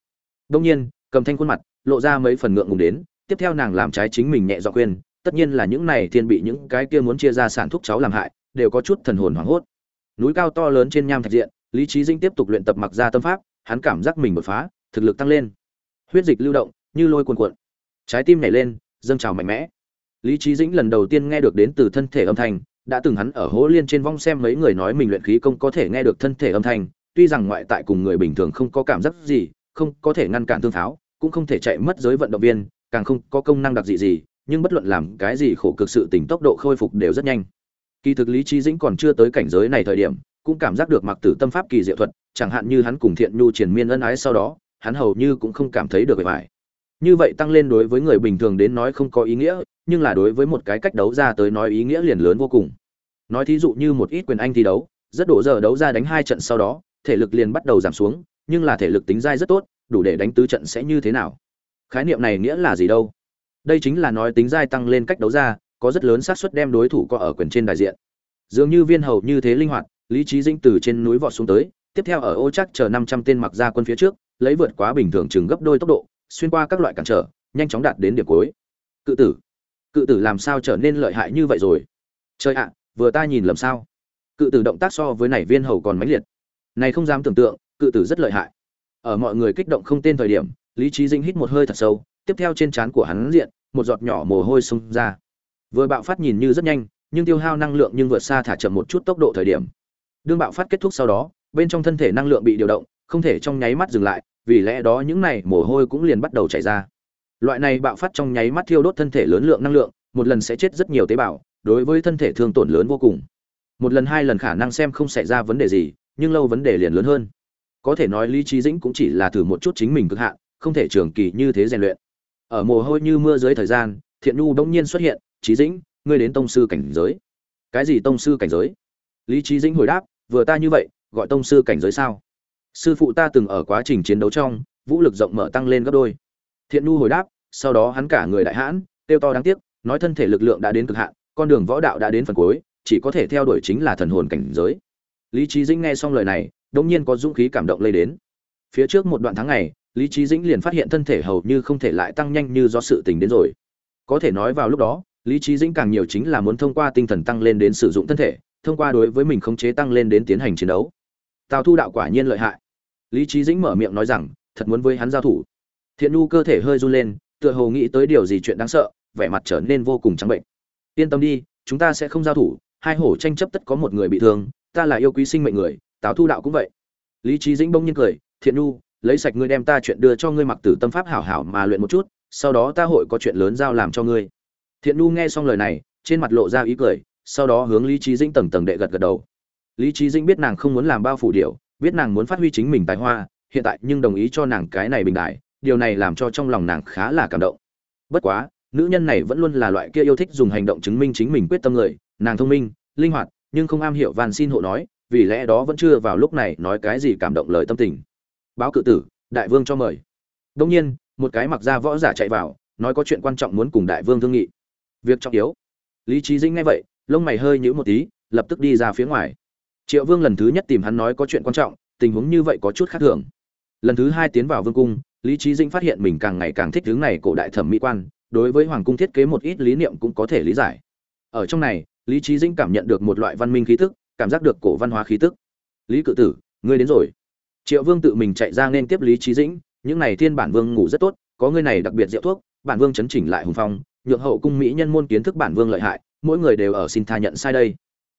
Đông nhiên, cầm thanh khuôn mặt, lộ ra mấy phần ngượng ngùng đến, tiếp theo nàng làm trái chính mình nhẹ dọ khuyên, tất nhiên là những này thiên bị những cái kia muốn chia ra sản thúc cháu làm hại, đều có chút thần hồn hoảng hốt. Núi cao to lớn trên nham thạch diện lý trí dinh tiếp tục luyện tập mặc ra tâm pháp, hắn cảm giác mình đột phá, thực lực tăng lên. Huyết dịch lưu động, như lôi cuồn cuộn. Trái tim nhảy lên, dâng trào mạnh mẽ. Lý trí dĩnh lần đầu tiên nghe được đến từ thân thể âm thanh, đã từng hắn ở hố liên trên vong xem mấy người nói mình luyện khí công có thể nghe được thân thể âm thanh, tuy rằng ngoại tại cùng người bình thường không có cảm giác gì, không có thể ngăn cản thương pháo, cũng không thể chạy mất giới vận động viên, càng không có công năng đặc dị gì, nhưng bất luận làm cái gì khổ cực sự tỉnh tốc độ khôi phục đều rất nhanh. Kỳ thực lý trí dĩnh còn chưa tới cảnh giới này thời điểm cũng cảm giác được mặc tử tâm pháp kỳ diệu thuật, chẳng hạn như hắn cùng thiện nhu triền miên ân ái sau đó, hắn hầu như cũng không cảm thấy được bề bài như vậy tăng lên đối với người bình thường đến nói không có ý nghĩa, nhưng là đối với một cái cách đấu ra tới nói ý nghĩa liền lớn vô cùng. Nói thí dụ như một ít quyền anh thi đấu, rất đổ giờ đấu ra đánh hai trận sau đó, thể lực liền bắt đầu giảm xuống, nhưng là thể lực tính dai rất tốt, đủ để đánh tứ trận sẽ như thế nào? Khái niệm này nghĩa là gì đâu? Đây chính là nói tính dai tăng lên cách đấu ra, có rất lớn xác suất đem đối thủ có ở quyền trên đại diện. Dường như viên hầu như thế linh hoạt lý trí dĩnh từ trên núi vọt xuống tới, tiếp theo ở ô chắc chờ năm trăm tên mặc ra quân phía trước, lấy vượt quá bình thường chừng gấp đôi tốc độ, xuyên qua các loại cản trở, nhanh chóng đạt đến điểm cuối. Cự tử cự tử làm sao trở nên lợi hại như vậy rồi? Trời ạ, vừa ta nhìn lầm sao? Cự tử động tác so với nảy viên hầu còn mãnh liệt. Này không dám tưởng tượng, cự tử rất lợi hại. Ở mọi người kích động không tên thời điểm, lý trí dinh hít một hơi thật sâu, tiếp theo trên trán của hắn diện, một giọt nhỏ mồ hôi xông ra. Vừa bạo phát nhìn như rất nhanh, nhưng tiêu hao năng lượng nhưng vượt xa thả chậm một chút tốc độ thời điểm đương bạo phát kết thúc sau đó, bên trong thân thể năng lượng bị điều động, không thể trong nháy mắt dừng lại, vì lẽ đó những này mồ hôi cũng liền bắt đầu chảy ra. Loại này bạo phát trong nháy mắt thiêu đốt thân thể lớn lượng năng lượng, một lần sẽ chết rất nhiều tế bào, đối với thân thể thương tổn lớn vô cùng. Một lần hai lần khả năng xem không xảy ra vấn đề gì, nhưng lâu vấn đề liền lớn hơn. Có thể nói lý trí dĩnh cũng chỉ là thử một chút chính mình cực hạn, không thể trường kỳ như thế rèn luyện. Ở mồ hôi như mưa dưới thời gian, thiện nhu đông nhiên xuất hiện, trí dĩnh, ngươi đến tông sư cảnh giới. Cái gì tông sư cảnh giới? Lý trí dĩnh hồi đáp vừa ta như vậy, gọi tông sư cảnh giới sao? Sư phụ ta từng ở quá trình chiến đấu trong, vũ lực rộng mở tăng lên gấp đôi. Thiện nu hồi đáp, sau đó hắn cả người đại hãn tiêu to đáng tiếc, nói thân thể lực lượng đã đến cực hạn, con đường võ đạo đã đến phần cuối, chỉ có thể theo đuổi chính là thần hồn cảnh giới. Lý trí dĩnh nghe xong lời này, đống nhiên có dũng khí cảm động lây đến. Phía trước một đoạn tháng ngày, lý trí dĩnh liền phát hiện thân thể hầu như không thể lại tăng nhanh như do sự tình đến rồi. Có thể nói vào lúc đó, lý trí dĩnh càng nhiều chính là muốn thông qua tinh thần tăng lên đến sử dụng thân thể thông qua đối với mình khống chế tăng lên đến tiến hành chiến đấu. Tào thu đạo quả nhiên lợi hại. Lý trí dĩnh mở miệng nói rằng, thật muốn với hắn giao thủ. Thiện nhu cơ thể hơi run lên, tựa hồ nghĩ tới điều gì chuyện đáng sợ, vẻ mặt trở nên vô cùng trắng bệnh. Yên tâm đi, chúng ta sẽ không giao thủ, hai hổ tranh chấp tất có một người bị thương, ta là yêu quý sinh mệnh người, tào thu đạo cũng vậy. Lý trí dĩnh bỗng nhiên cười, thiện nhu, lấy sạch ngươi đem ta chuyện đưa cho ngươi mặc tử tâm pháp hảo hảo mà luyện một chút, sau đó ta hội có chuyện lớn giao làm cho ngươi. Thiện nhu nghe xong lời này, trên mặt lộ ra ý cười sau đó hướng lý trí dĩnh tầng tầng đệ gật gật đầu. Lý trí dĩnh biết nàng không muốn làm bao phủ điệu biết nàng muốn phát huy chính mình tài hoa, hiện tại nhưng đồng ý cho nàng cái này bình đại, điều này làm cho trong lòng nàng khá là cảm động. Bất quá, nữ nhân này vẫn luôn là loại kia yêu thích dùng hành động chứng minh chính mình quyết tâm người, nàng thông minh, linh hoạt, nhưng không am hiểu van xin hộ nói, vì lẽ đó vẫn chưa vào lúc này nói cái gì cảm động lời tâm tình. Báo cự tử, đại vương cho mời. Đông nhiên, một cái mặc ra võ giả chạy vào, nói có chuyện quan trọng muốn cùng đại vương thương nghị. Việc trọng yếu. Lý trí dĩnh nghe vậy lông mày hơi nhíu một tí, lập tức đi ra phía ngoài. Triệu vương lần thứ nhất tìm hắn nói có chuyện quan trọng, tình huống như vậy có chút khác thường. Lần thứ hai tiến vào vương cung, lý Chí dĩnh phát hiện mình càng ngày càng thích hướng này cổ đại thẩm mỹ quan, đối với hoàng cung thiết kế một ít lý niệm cũng có thể lý giải. Ở trong này, lý Chí dĩnh cảm nhận được một loại văn minh khí tức, cảm giác được cổ văn hóa khí tức. Lý cự tử, ngươi đến rồi. Triệu vương tự mình chạy ra nên tiếp lý Chí dĩnh, những này thiên bản vương ngủ rất tốt, có ngươi này đặc biệt rượu thuốc, bản vương chấn chỉnh lại hùng phong, nhượng hậu cung mỹ nhân môn kiến thức bản vương lợi hại mỗi người đều ở xin tha nhận sai đây.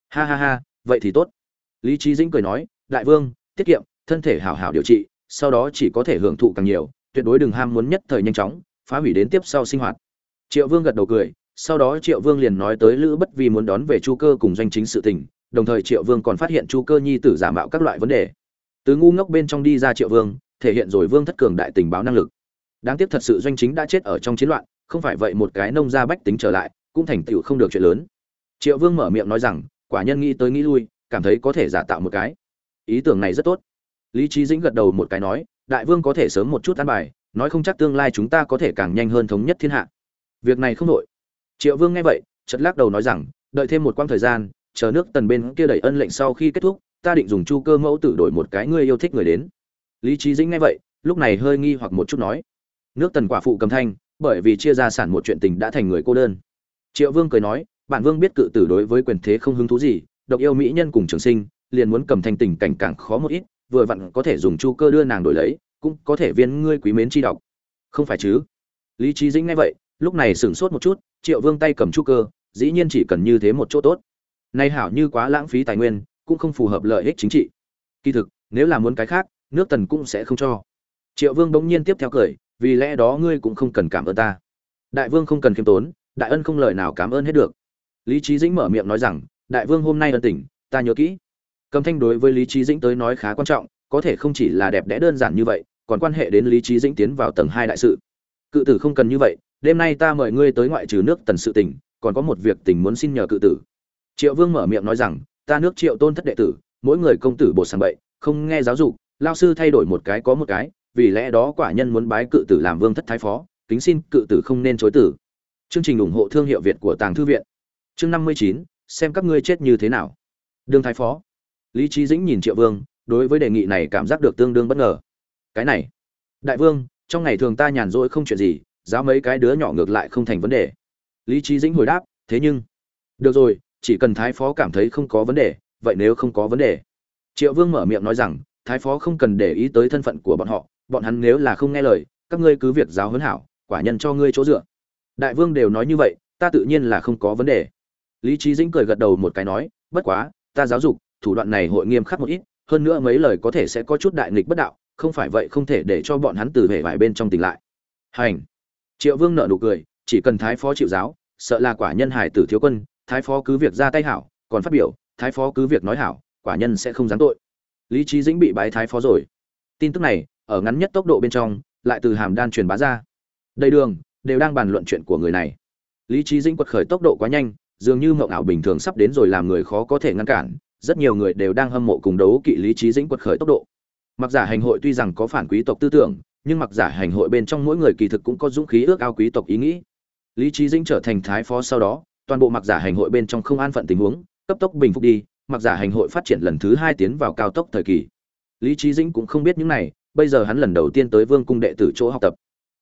Ha ha ha, vậy thì tốt. Lý trí dĩnh cười nói, đại vương, tiết kiệm, thân thể hảo hảo điều trị, sau đó chỉ có thể hưởng thụ càng nhiều, tuyệt đối đừng ham muốn nhất thời nhanh chóng, phá hủy đến tiếp sau sinh hoạt. Triệu vương gật đầu cười, sau đó triệu vương liền nói tới lữ bất vi muốn đón về chu cơ cùng doanh chính sự tình, đồng thời triệu vương còn phát hiện chu cơ nhi tử giả mạo các loại vấn đề. Từ ngu ngốc bên trong đi ra triệu vương, thể hiện rồi vương thất cường đại tình báo năng lực. Đáng tiếc thật sự doanh chính đã chết ở trong chiến loạn, không phải vậy một cái nông gia bách tính trở lại cũng thành tựu không được chuyện lớn. Triệu vương mở miệng nói rằng, quả nhân nghĩ tới nghĩ lui, cảm thấy có thể giả tạo một cái. Ý tưởng này rất tốt. Lý trí dĩnh gật đầu một cái nói, đại vương có thể sớm một chút an bài, nói không chắc tương lai chúng ta có thể càng nhanh hơn thống nhất thiên hạ. Việc này không đội triệu vương nghe vậy chật lắc đầu nói rằng, đợi thêm một quãng thời gian, chờ nước tần bên kia đẩy ân lệnh sau khi kết thúc, ta định dùng chu cơ mẫu tự đổi một cái ngươi yêu thích người đến. Lý trí dĩnh nghe vậy, lúc này hơi nghi hoặc một chút nói, nước tần quả phụ cầm thanh, bởi vì chia gia sản một chuyện tình đã thành người cô đơn triệu vương cười nói, bản vương biết cự tử đối với quyền thế không hứng thú gì, độc yêu mỹ nhân cùng trường sinh, liền muốn cầm thanh tình cảnh càng khó một ít, vừa vặn có thể dùng chu cơ đưa nàng đổi lấy, cũng có thể viên ngươi quý mến chi đọc không phải chứ? Lý trí dĩnh nghe vậy, lúc này sửng sốt một chút, triệu vương tay cầm chu cơ, dĩ nhiên chỉ cần như thế một chỗ tốt. Nay hảo như quá lãng phí tài nguyên, cũng không phù hợp lợi ích chính trị. Kỳ thực, nếu là muốn cái khác, nước tần cũng sẽ không cho. Triệu vương bỗng nhiên tiếp theo cười, vì lẽ đó ngươi cũng không cần cảm ơn ta. Đại vương không cần khiêm tốn đại ân không lời nào cảm ơn hết được. Lý trí dĩnh mở miệng nói rằng, đại vương hôm nay ân tình, ta nhớ kỹ. Cầm thanh đối với lý trí dĩnh tới nói khá quan trọng, có thể không chỉ là đẹp đẽ đơn giản như vậy, còn quan hệ đến lý trí dĩnh tiến vào tầng hai đại sự. Cự tử không cần như vậy, đêm nay ta mời ngươi tới ngoại trừ nước tần sự tình, còn có một việc tình muốn xin nhờ cự tử. Triệu vương mở miệng nói rằng, ta nước triệu tôn thất đệ tử, mỗi người công tử bột sàng bậy, không nghe giáo dục, lao sư thay đổi một cái có một cái, vì lẽ đó quả nhân muốn bái cự tử làm vương thất thái phó, kính xin cự tử không nên chối tử chương trình ủng hộ thương hiệu việt của tàng thư viện. Chương năm mươi chín, xem các ngươi chết như thế nào. Đường thái phó. Lý Chí dĩnh nhìn triệu vương, đối với đề nghị này cảm giác được tương đương bất ngờ. Cái này. Đại vương, trong ngày thường ta nhàn rỗi không chuyện gì, giáo mấy cái đứa nhỏ ngược lại không thành vấn đề. Lý Chí dĩnh hồi đáp, thế nhưng. Được rồi, chỉ cần thái phó cảm thấy không có vấn đề, vậy nếu không có vấn đề. Triệu vương mở miệng nói rằng, thái phó không cần để ý tới thân phận của bọn họ, bọn hắn nếu là không nghe lời, các ngươi cứ việc giáo huấn hảo, quả nhân cho ngươi chỗ dựa đại vương đều nói như vậy, ta tự nhiên là không có vấn đề. Lý trí dĩnh cười gật đầu một cái nói, bất quá, ta giáo dục, thủ đoạn này hội nghiêm khắc một ít, hơn nữa mấy lời có thể sẽ có chút đại nghịch bất đạo, không phải vậy không thể để cho bọn hắn từ hệ vải bên trong tỉnh lại. Hành. Triệu vương nợ nụ cười, chỉ cần thái phó chịu giáo, sợ là quả nhân hải tử thiếu quân, thái phó cứ việc ra tay hảo, còn phát biểu, thái phó cứ việc nói hảo, quả nhân sẽ không giáng tội. Lý trí dĩnh bị bái thái phó rồi. Tin tức này, ở ngắn nhất tốc độ bên trong, lại từ hàm đan truyền bá ra. Đầy đường đều đang bàn luận chuyện của người này. Lý trí dĩnh quật khởi tốc độ quá nhanh, dường như mộng ảo bình thường sắp đến rồi làm người khó có thể ngăn cản, rất nhiều người đều đang hâm mộ cùng đấu kỵ lý trí dĩnh quật khởi tốc độ. Mặc giả hành hội tuy rằng có phản quý tộc tư tưởng, nhưng mặc giả hành hội bên trong mỗi người kỳ thực cũng có dũng khí ước ao quý tộc ý nghĩ. Lý trí dĩnh trở thành thái phó sau đó, toàn bộ mặc giả hành hội bên trong không an phận tình huống, cấp tốc bình phục đi, mặc giả hành hội phát triển lần thứ hai tiến vào cao tốc thời kỳ. Lý trí dĩnh cũng không biết những này, bây giờ hắn lần đầu tiên tới vương cung đệ tử chỗ học tập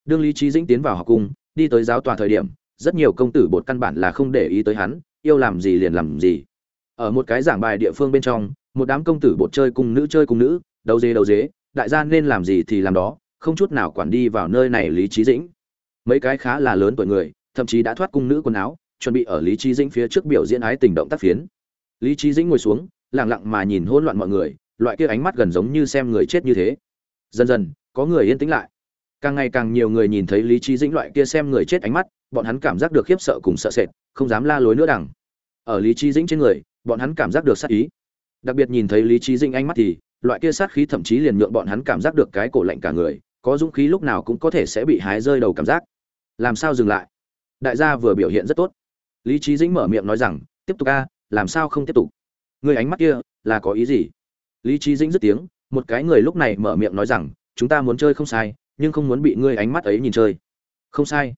đương lý trí dĩnh tiến vào học cung, đi tới giáo tòa thời điểm, rất nhiều công tử bột căn bản là không để ý tới hắn, yêu làm gì liền làm gì. Ở một cái giảng bài địa phương bên trong, một đám công tử bột chơi cùng nữ chơi cùng nữ đầu dế đầu dế, đại gia nên làm gì thì làm đó, không chút nào quản đi vào nơi này lý trí dĩnh. Mấy cái khá là lớn tuổi người, thậm chí đã thoát cung nữ quần áo, chuẩn bị ở lý trí dĩnh phía trước biểu diễn ái tình động tác phiến. Lý trí dĩnh ngồi xuống, lặng lặng mà nhìn hỗn loạn mọi người, loại kia ánh mắt gần giống như xem người chết như thế. Dần dần, có người yên tĩnh lại càng ngày càng nhiều người nhìn thấy lý trí dĩnh loại kia xem người chết ánh mắt, bọn hắn cảm giác được khiếp sợ cùng sợ sệt, không dám la lối nữa đằng. Ở lý trí dĩnh trên người, bọn hắn cảm giác được sát ý. Đặc biệt nhìn thấy lý trí dĩnh ánh mắt thì, loại kia sát khí thậm chí liền nhượng bọn hắn cảm giác được cái cổ lạnh cả người, có dũng khí lúc nào cũng có thể sẽ bị hái rơi đầu cảm giác. Làm sao dừng lại? Đại gia vừa biểu hiện rất tốt. Lý trí dĩnh mở miệng nói rằng, tiếp tục a, làm sao không tiếp tục? Người ánh mắt kia là có ý gì? Lý trí dĩnh dứt tiếng, một cái người lúc này mở miệng nói rằng, chúng ta muốn chơi không sai nhưng không muốn bị ngươi ánh mắt ấy nhìn chơi. Không sai.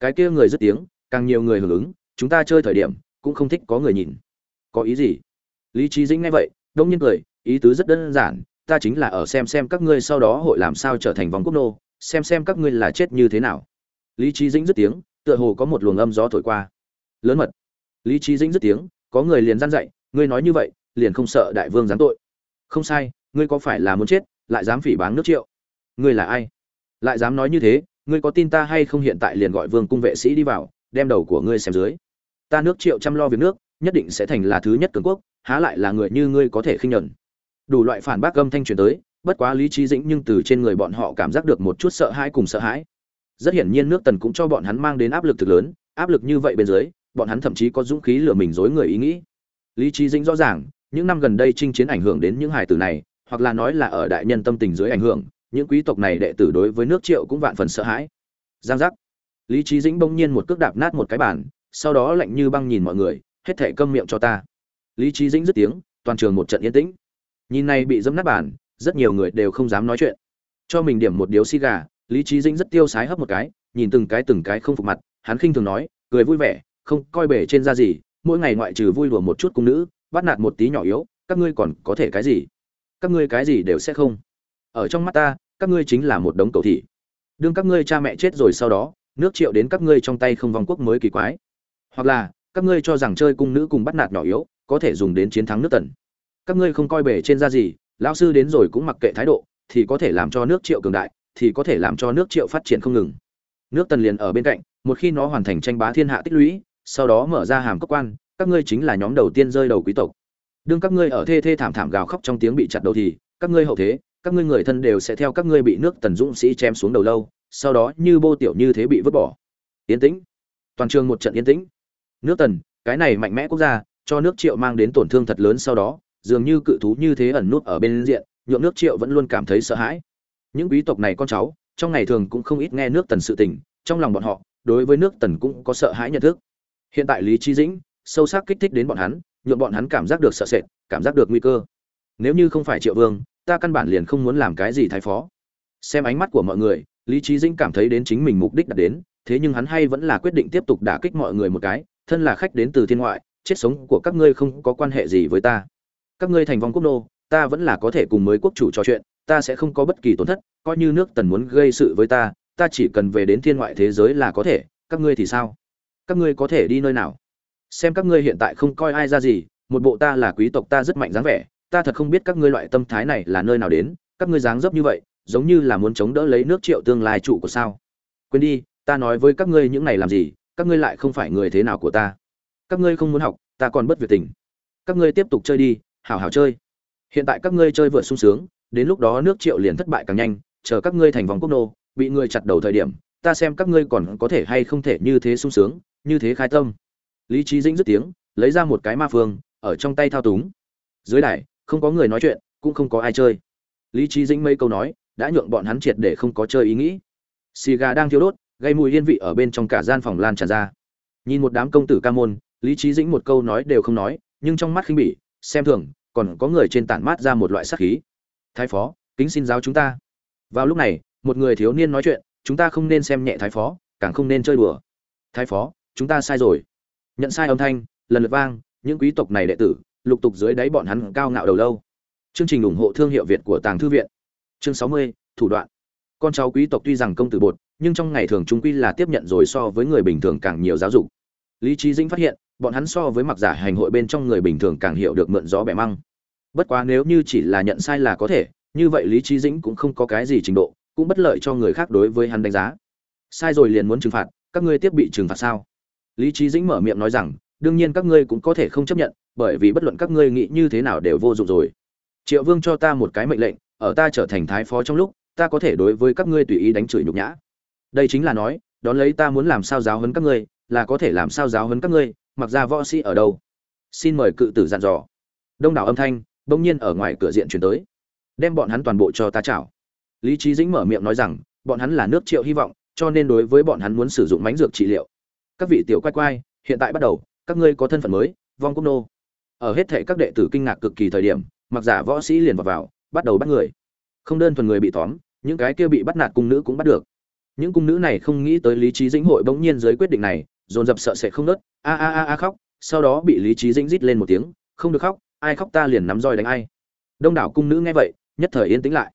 Cái kia người dứt tiếng, càng nhiều người hưởng ứng, chúng ta chơi thời điểm, cũng không thích có người nhìn. Có ý gì? Lý trí dĩnh nghe vậy, đông nhiên cười, ý tứ rất đơn giản, ta chính là ở xem xem các ngươi sau đó hội làm sao trở thành vòng quốc nô, xem xem các ngươi là chết như thế nào. Lý trí dĩnh dứt tiếng, tựa hồ có một luồng âm gió thổi qua. Lớn mật. Lý trí dĩnh dứt tiếng, có người liền gian dạy, ngươi nói như vậy, liền không sợ đại vương giáng tội. Không sai, ngươi có phải là muốn chết, lại dám phỉ báng nước triệu? Ngươi là ai? Lại dám nói như thế, ngươi có tin ta hay không hiện tại liền gọi vương cung vệ sĩ đi vào, đem đầu của ngươi xem dưới. Ta nước triệu chăm lo việc nước, nhất định sẽ thành là thứ nhất cường quốc, há lại là người như ngươi có thể khinh nhẫn đủ loại phản bác âm thanh truyền tới, bất quá lý trí dĩnh nhưng từ trên người bọn họ cảm giác được một chút sợ hãi cùng sợ hãi. Rất hiển nhiên nước tần cũng cho bọn hắn mang đến áp lực thực lớn, áp lực như vậy bên dưới, bọn hắn thậm chí có dũng khí lừa mình dối người ý nghĩ. Lý trí dĩnh rõ ràng, những năm gần đây chinh chiến ảnh hưởng đến những hải tử này, hoặc là nói là ở đại nhân tâm tình dưới ảnh hưởng những quý tộc này đệ tử đối với nước triệu cũng vạn phần sợ hãi. Giang giác. Lý trí dĩnh bỗng nhiên một cước đạp nát một cái bàn, sau đó lạnh như băng nhìn mọi người, hết thể câm miệng cho ta. Lý trí dĩnh dứt tiếng, toàn trường một trận yên tĩnh. Nhìn này bị dẫm nát bàn, rất nhiều người đều không dám nói chuyện. Cho mình điểm một điếu xi gà, lý trí dĩnh rất tiêu sái hấp một cái, nhìn từng cái từng cái không phục mặt, hắn khinh thường nói, cười vui vẻ, không coi bể trên ra gì, mỗi ngày ngoại trừ vui đùa một chút cung nữ, bắt nạt một tí nhỏ yếu, các ngươi còn có thể cái gì? Các ngươi cái gì đều sẽ không ở trong mắt ta, các ngươi chính là một đống cầu thị. Đương các ngươi cha mẹ chết rồi sau đó, nước triệu đến các ngươi trong tay không vòng quốc mới kỳ quái. Hoặc là, các ngươi cho rằng chơi cung nữ cùng bắt nạt nhỏ yếu, có thể dùng đến chiến thắng nước tần. Các ngươi không coi bể trên ra gì, lão sư đến rồi cũng mặc kệ thái độ, thì có thể làm cho nước triệu cường đại, thì có thể làm cho nước triệu phát triển không ngừng. Nước tần liền ở bên cạnh, một khi nó hoàn thành tranh bá thiên hạ tích lũy, sau đó mở ra hàm cấp quan, các ngươi chính là nhóm đầu tiên rơi đầu quý tộc. Đương các ngươi ở thê thê thảm thảm gào khóc trong tiếng bị chặt đầu thì, các ngươi hậu thế các ngươi người thân đều sẽ theo các ngươi bị nước tần dũng sĩ chém xuống đầu lâu, sau đó như bô tiểu như thế bị vứt bỏ. Yên tĩnh. Toàn trường một trận yên tĩnh. Nước tần, cái này mạnh mẽ quốc gia, cho nước triệu mang đến tổn thương thật lớn sau đó, dường như cự thú như thế ẩn nút ở bên diện, nhượng nước triệu vẫn luôn cảm thấy sợ hãi. Những quý tộc này con cháu, trong ngày thường cũng không ít nghe nước tần sự tình, trong lòng bọn họ, đối với nước tần cũng có sợ hãi nhận thức. Hiện tại lý trí dĩnh, sâu sắc kích thích đến bọn hắn, nhượng bọn hắn cảm giác được sợ sệt, cảm giác được nguy cơ. Nếu như không phải triệu vương ta căn bản liền không muốn làm cái gì thái phó. Xem ánh mắt của mọi người, lý trí dĩnh cảm thấy đến chính mình mục đích đã đến, thế nhưng hắn hay vẫn là quyết định tiếp tục đả kích mọi người một cái, thân là khách đến từ thiên ngoại, chết sống của các ngươi không có quan hệ gì với ta. Các ngươi thành vong quốc nô, ta vẫn là có thể cùng mới quốc chủ trò chuyện, ta sẽ không có bất kỳ tổn thất, coi như nước tần muốn gây sự với ta ta chỉ cần về đến thiên ngoại thế giới là có thể, các ngươi thì sao? Các ngươi có thể đi nơi nào? Xem các ngươi hiện tại không coi ai ra gì, một bộ ta là quý tộc ta rất mạnh dáng vẻ ta thật không biết các ngươi loại tâm thái này là nơi nào đến, các ngươi dáng dấp như vậy, giống như là muốn chống đỡ lấy nước triệu tương lai trụ của sao. Quên đi, ta nói với các ngươi những này làm gì, các ngươi lại không phải người thế nào của ta. Các ngươi không muốn học, ta còn bất việc tình. Các ngươi tiếp tục chơi đi, hảo hảo chơi. Hiện tại các ngươi chơi vượt sung sướng, đến lúc đó nước triệu liền thất bại càng nhanh, chờ các ngươi thành vòng quốc nô, bị ngươi chặt đầu thời điểm, ta xem các ngươi còn có thể hay không thể như thế sung sướng, như thế khai tâm. Lý trí dĩnh dứt tiếng, lấy ra một cái ma phương, ở trong tay thao túng. Dưới đài không có người nói chuyện, cũng không có ai chơi. Lý trí dĩnh mấy câu nói, đã nhượng bọn hắn triệt để không có chơi ý nghĩ. Xì gà đang thiếu đốt, gây mùi yên vị ở bên trong cả gian phòng lan tràn ra. Nhìn một đám công tử ca môn, lý trí dĩnh một câu nói đều không nói, nhưng trong mắt khinh bỉ, xem thường, còn có người trên tản mát ra một loại sắc khí. Thái phó, kính xin giáo chúng ta. Vào lúc này, một người thiếu niên nói chuyện, chúng ta không nên xem nhẹ thái phó, càng không nên chơi đùa. Thái phó, chúng ta sai rồi. Nhận sai âm thanh, lần lượt vang, những quý tộc này đệ tử lục tục dưới đáy bọn hắn cao ngạo đầu lâu. Chương trình ủng hộ thương hiệu việt của tàng thư viện. Chương sáu mươi, thủ đoạn. Con cháu quý tộc tuy rằng công tử bột, nhưng trong ngày thường chúng quy là tiếp nhận rồi so với người bình thường càng nhiều giáo dục. Lý trí dĩnh phát hiện, bọn hắn so với mặc giả hành hội bên trong người bình thường càng hiểu được mượn gió bẻ măng. Bất quá nếu như chỉ là nhận sai là có thể, như vậy lý trí dĩnh cũng không có cái gì trình độ, cũng bất lợi cho người khác đối với hắn đánh giá. Sai rồi liền muốn trừng phạt, các ngươi tiếp bị trừng phạt sao? Lý trí dĩnh mở miệng nói rằng đương nhiên các ngươi cũng có thể không chấp nhận, bởi vì bất luận các ngươi nghĩ như thế nào đều vô dụng rồi. Triệu vương cho ta một cái mệnh lệnh, ở ta trở thành thái phó trong lúc, ta có thể đối với các ngươi tùy ý đánh chửi nhục nhã. Đây chính là nói, đón lấy ta muốn làm sao giáo huấn các ngươi, là có thể làm sao giáo huấn các ngươi, mặc ra võ sĩ ở đâu. Xin mời cự tử dặn dò. Đông đảo âm thanh, bỗng nhiên ở ngoài cửa diện chuyển tới. Đem bọn hắn toàn bộ cho ta chảo. Lý trí dĩnh mở miệng nói rằng, bọn hắn là nước triệu hy vọng, cho nên đối với bọn hắn muốn sử dụng mánh dược trị liệu. Các vị tiểu quay quay hiện tại bắt đầu các ngươi có thân phận mới vong quốc nô. Ở hết thệ các đệ tử kinh ngạc cực kỳ thời điểm mặc giả võ sĩ liền vào, vào bắt đầu bắt người. Không đơn thuần người bị tóm những cái kia bị bắt nạt cung nữ cũng bắt được. Những cung nữ này không nghĩ tới lý trí dĩnh hội bỗng nhiên dưới quyết định này dồn dập sợ sẽ không nớt. A a a a khóc sau đó bị lý trí dĩnh rít lên một tiếng không được khóc ai khóc ta liền nắm roi đánh ai. Đông đảo cung nữ nghe vậy nhất thời yên tĩnh lại.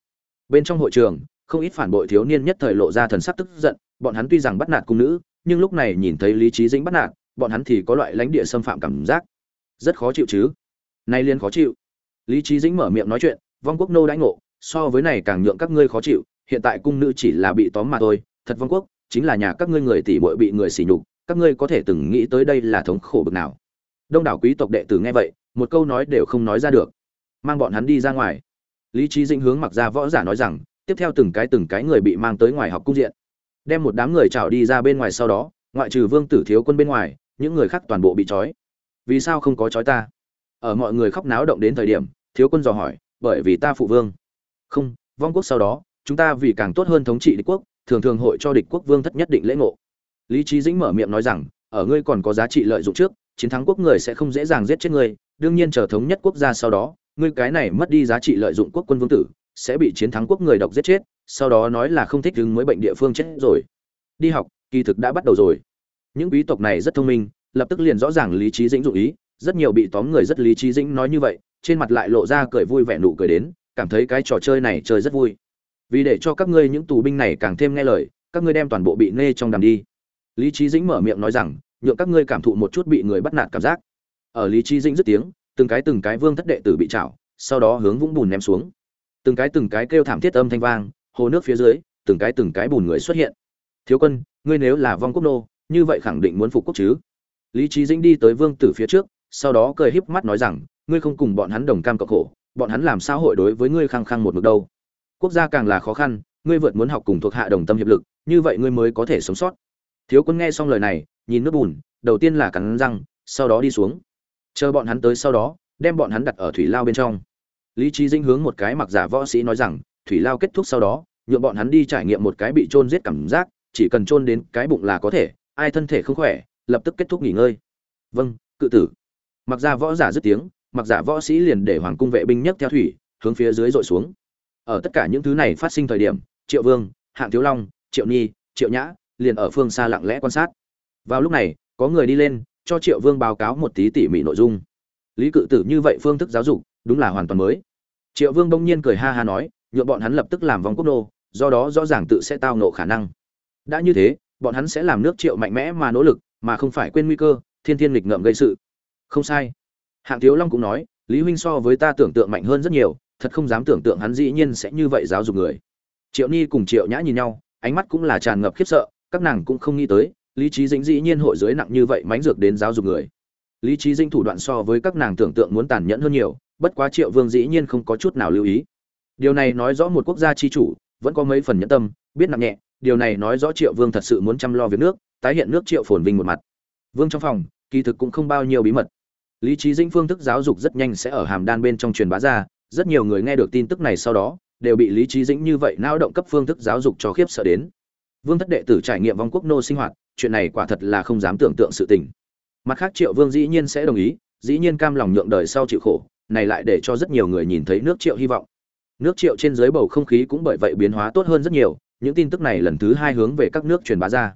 Bên trong hội trường không ít phản bội thiếu niên nhất thời lộ ra thần sắc tức giận bọn hắn tuy rằng bắt nạt cung nữ nhưng lúc này nhìn thấy lý trí dĩnh bắt nạt bọn hắn thì có loại lãnh địa xâm phạm cảm giác. Rất khó chịu chứ? Nay liên khó chịu. Lý trí dĩnh mở miệng nói chuyện, vong quốc nô đãi ngộ, so với này càng nhượng các ngươi khó chịu, hiện tại cung nữ chỉ là bị tóm mà thôi. Thật vong quốc, chính là nhà các ngươi người tỷ bội bị người sỉ nhục, các ngươi có thể từng nghĩ tới đây là thống khổ bực nào. Đông đảo quý tộc đệ tử nghe vậy, một câu nói đều không nói ra được. Mang bọn hắn đi ra ngoài. Lý trí dĩnh hướng mặc ra võ giả nói rằng, tiếp theo từng cái từng cái người bị mang tới ngoài học cung diện. Đem một đám người trào đi ra bên ngoài sau đó, ngoại trừ vương tử thiếu quân bên ngoài những người khác toàn bộ bị trói. Vì sao không có trói ta? Ở mọi người khóc náo động đến thời điểm, thiếu quân dò hỏi, bởi vì ta phụ vương. Không, vong quốc sau đó, chúng ta vì càng tốt hơn thống trị địch quốc, thường thường hội cho địch quốc vương thất nhất định lễ ngộ. Lý trí dĩnh mở miệng nói rằng, ở ngươi còn có giá trị lợi dụng trước, chiến thắng quốc người sẽ không dễ dàng giết chết ngươi, đương nhiên chờ thống nhất quốc gia sau đó, ngươi cái này mất đi giá trị lợi dụng quốc quân vương tử, sẽ bị chiến thắng quốc người độc giết chết, sau đó nói là không thích đứng mới bệnh địa phương chết rồi. Đi học, kỳ thực đã bắt đầu rồi những quý tộc này rất thông minh, lập tức liền rõ ràng lý trí dĩnh dụ ý, rất nhiều bị tóm người rất lý trí dĩnh nói như vậy, trên mặt lại lộ ra cười vui vẻ nụ cười đến, cảm thấy cái trò chơi này chơi rất vui. Vì để cho các ngươi những tù binh này càng thêm nghe lời, các ngươi đem toàn bộ bị nê trong đàm đi. Lý trí dĩnh mở miệng nói rằng, nhượng các ngươi cảm thụ một chút bị người bắt nạt cảm giác. Ở lý trí dĩnh dứt tiếng, từng cái từng cái vương thất đệ tử bị chảo sau đó hướng vũng bùn ném xuống. Từng cái từng cái kêu thảm thiết âm thanh vang, hồ nước phía dưới, từng cái từng cái bùn người xuất hiện. Thiếu quân, ngươi nếu là vong quốc nô như vậy khẳng định muốn phục quốc chứ? Lý trí dĩnh đi tới vương tử phía trước, sau đó cười híp mắt nói rằng, ngươi không cùng bọn hắn đồng cam cộng khổ, bọn hắn làm sao hội đối với ngươi khăng khăng một mực đâu? Quốc gia càng là khó khăn, ngươi vượt muốn học cùng thuộc hạ đồng tâm hiệp lực, như vậy ngươi mới có thể sống sót. Thiếu quân nghe xong lời này, nhìn nước bùn, đầu tiên là cắn răng, sau đó đi xuống. Chờ bọn hắn tới sau đó, đem bọn hắn đặt ở thủy lao bên trong. Lý trí dinh hướng một cái mặc giả võ sĩ nói rằng, thủy lao kết thúc sau đó, nhượng bọn hắn đi trải nghiệm một cái bị trôn giết cảm giác, chỉ cần trôn đến cái bụng là có thể ai thân thể không khỏe, lập tức kết thúc nghỉ ngơi. Vâng cự tử. Mặc giả võ giả dứt tiếng, mặc giả võ sĩ liền để hoàng cung vệ binh nhấc theo thủy, hướng phía dưới dội xuống. Ở tất cả những thứ này phát sinh thời điểm, triệu vương, hạng thiếu long, triệu nhi, triệu nhã liền ở phương xa lặng lẽ quan sát. Vào lúc này, có người đi lên, cho triệu vương báo cáo một tí tỉ mỉ nội dung. Lý cự tử như vậy phương thức giáo dục, đúng là hoàn toàn mới. Triệu vương bỗng nhiên cười ha ha nói nhuộm bọn hắn lập tức làm vòng quốc nô, do đó rõ ràng tự sẽ tao nộ khả năng. Đã như thế bọn hắn sẽ làm nước triệu mạnh mẽ mà nỗ lực, mà không phải quên nguy cơ, thiên thiên lịch ngợm gây sự. Không sai. Hạng thiếu long cũng nói, lý huynh so với ta tưởng tượng mạnh hơn rất nhiều, thật không dám tưởng tượng hắn dĩ nhiên sẽ như vậy giáo dục người. Triệu ni cùng triệu nhã nhìn nhau, ánh mắt cũng là tràn ngập khiếp sợ, các nàng cũng không nghĩ tới, lý trí dĩnh dĩ nhiên hội dưới nặng như vậy mánh dược đến giáo dục người. Lý trí dĩnh thủ đoạn so với các nàng tưởng tượng muốn tàn nhẫn hơn nhiều, bất quá triệu vương dĩ nhiên không có chút nào lưu ý. Điều này nói rõ một quốc gia chi chủ, vẫn có mấy phần nhẫn tâm, biết nặng nhẹ điều này nói rõ triệu vương thật sự muốn chăm lo việc nước, tái hiện nước triệu phồn vinh một mặt. Vương trong phòng, kỳ thực cũng không bao nhiêu bí mật. Lý trí dĩnh phương thức giáo dục rất nhanh sẽ ở hàm đan bên trong truyền bá ra, rất nhiều người nghe được tin tức này sau đó, đều bị lý trí dĩnh như vậy nao động cấp phương thức giáo dục cho khiếp sợ đến. Vương thất đệ tử trải nghiệm vong quốc nô sinh hoạt, chuyện này quả thật là không dám tưởng tượng sự tình. Mặt khác triệu vương dĩ nhiên sẽ đồng ý, dĩ nhiên cam lòng nhượng đời sau chịu khổ, này lại để cho rất nhiều người nhìn thấy nước triệu hy vọng. Nước triệu trên dưới bầu không khí cũng bởi vậy biến hóa tốt hơn rất nhiều những tin tức này lần thứ hai hướng về các nước truyền bá ra.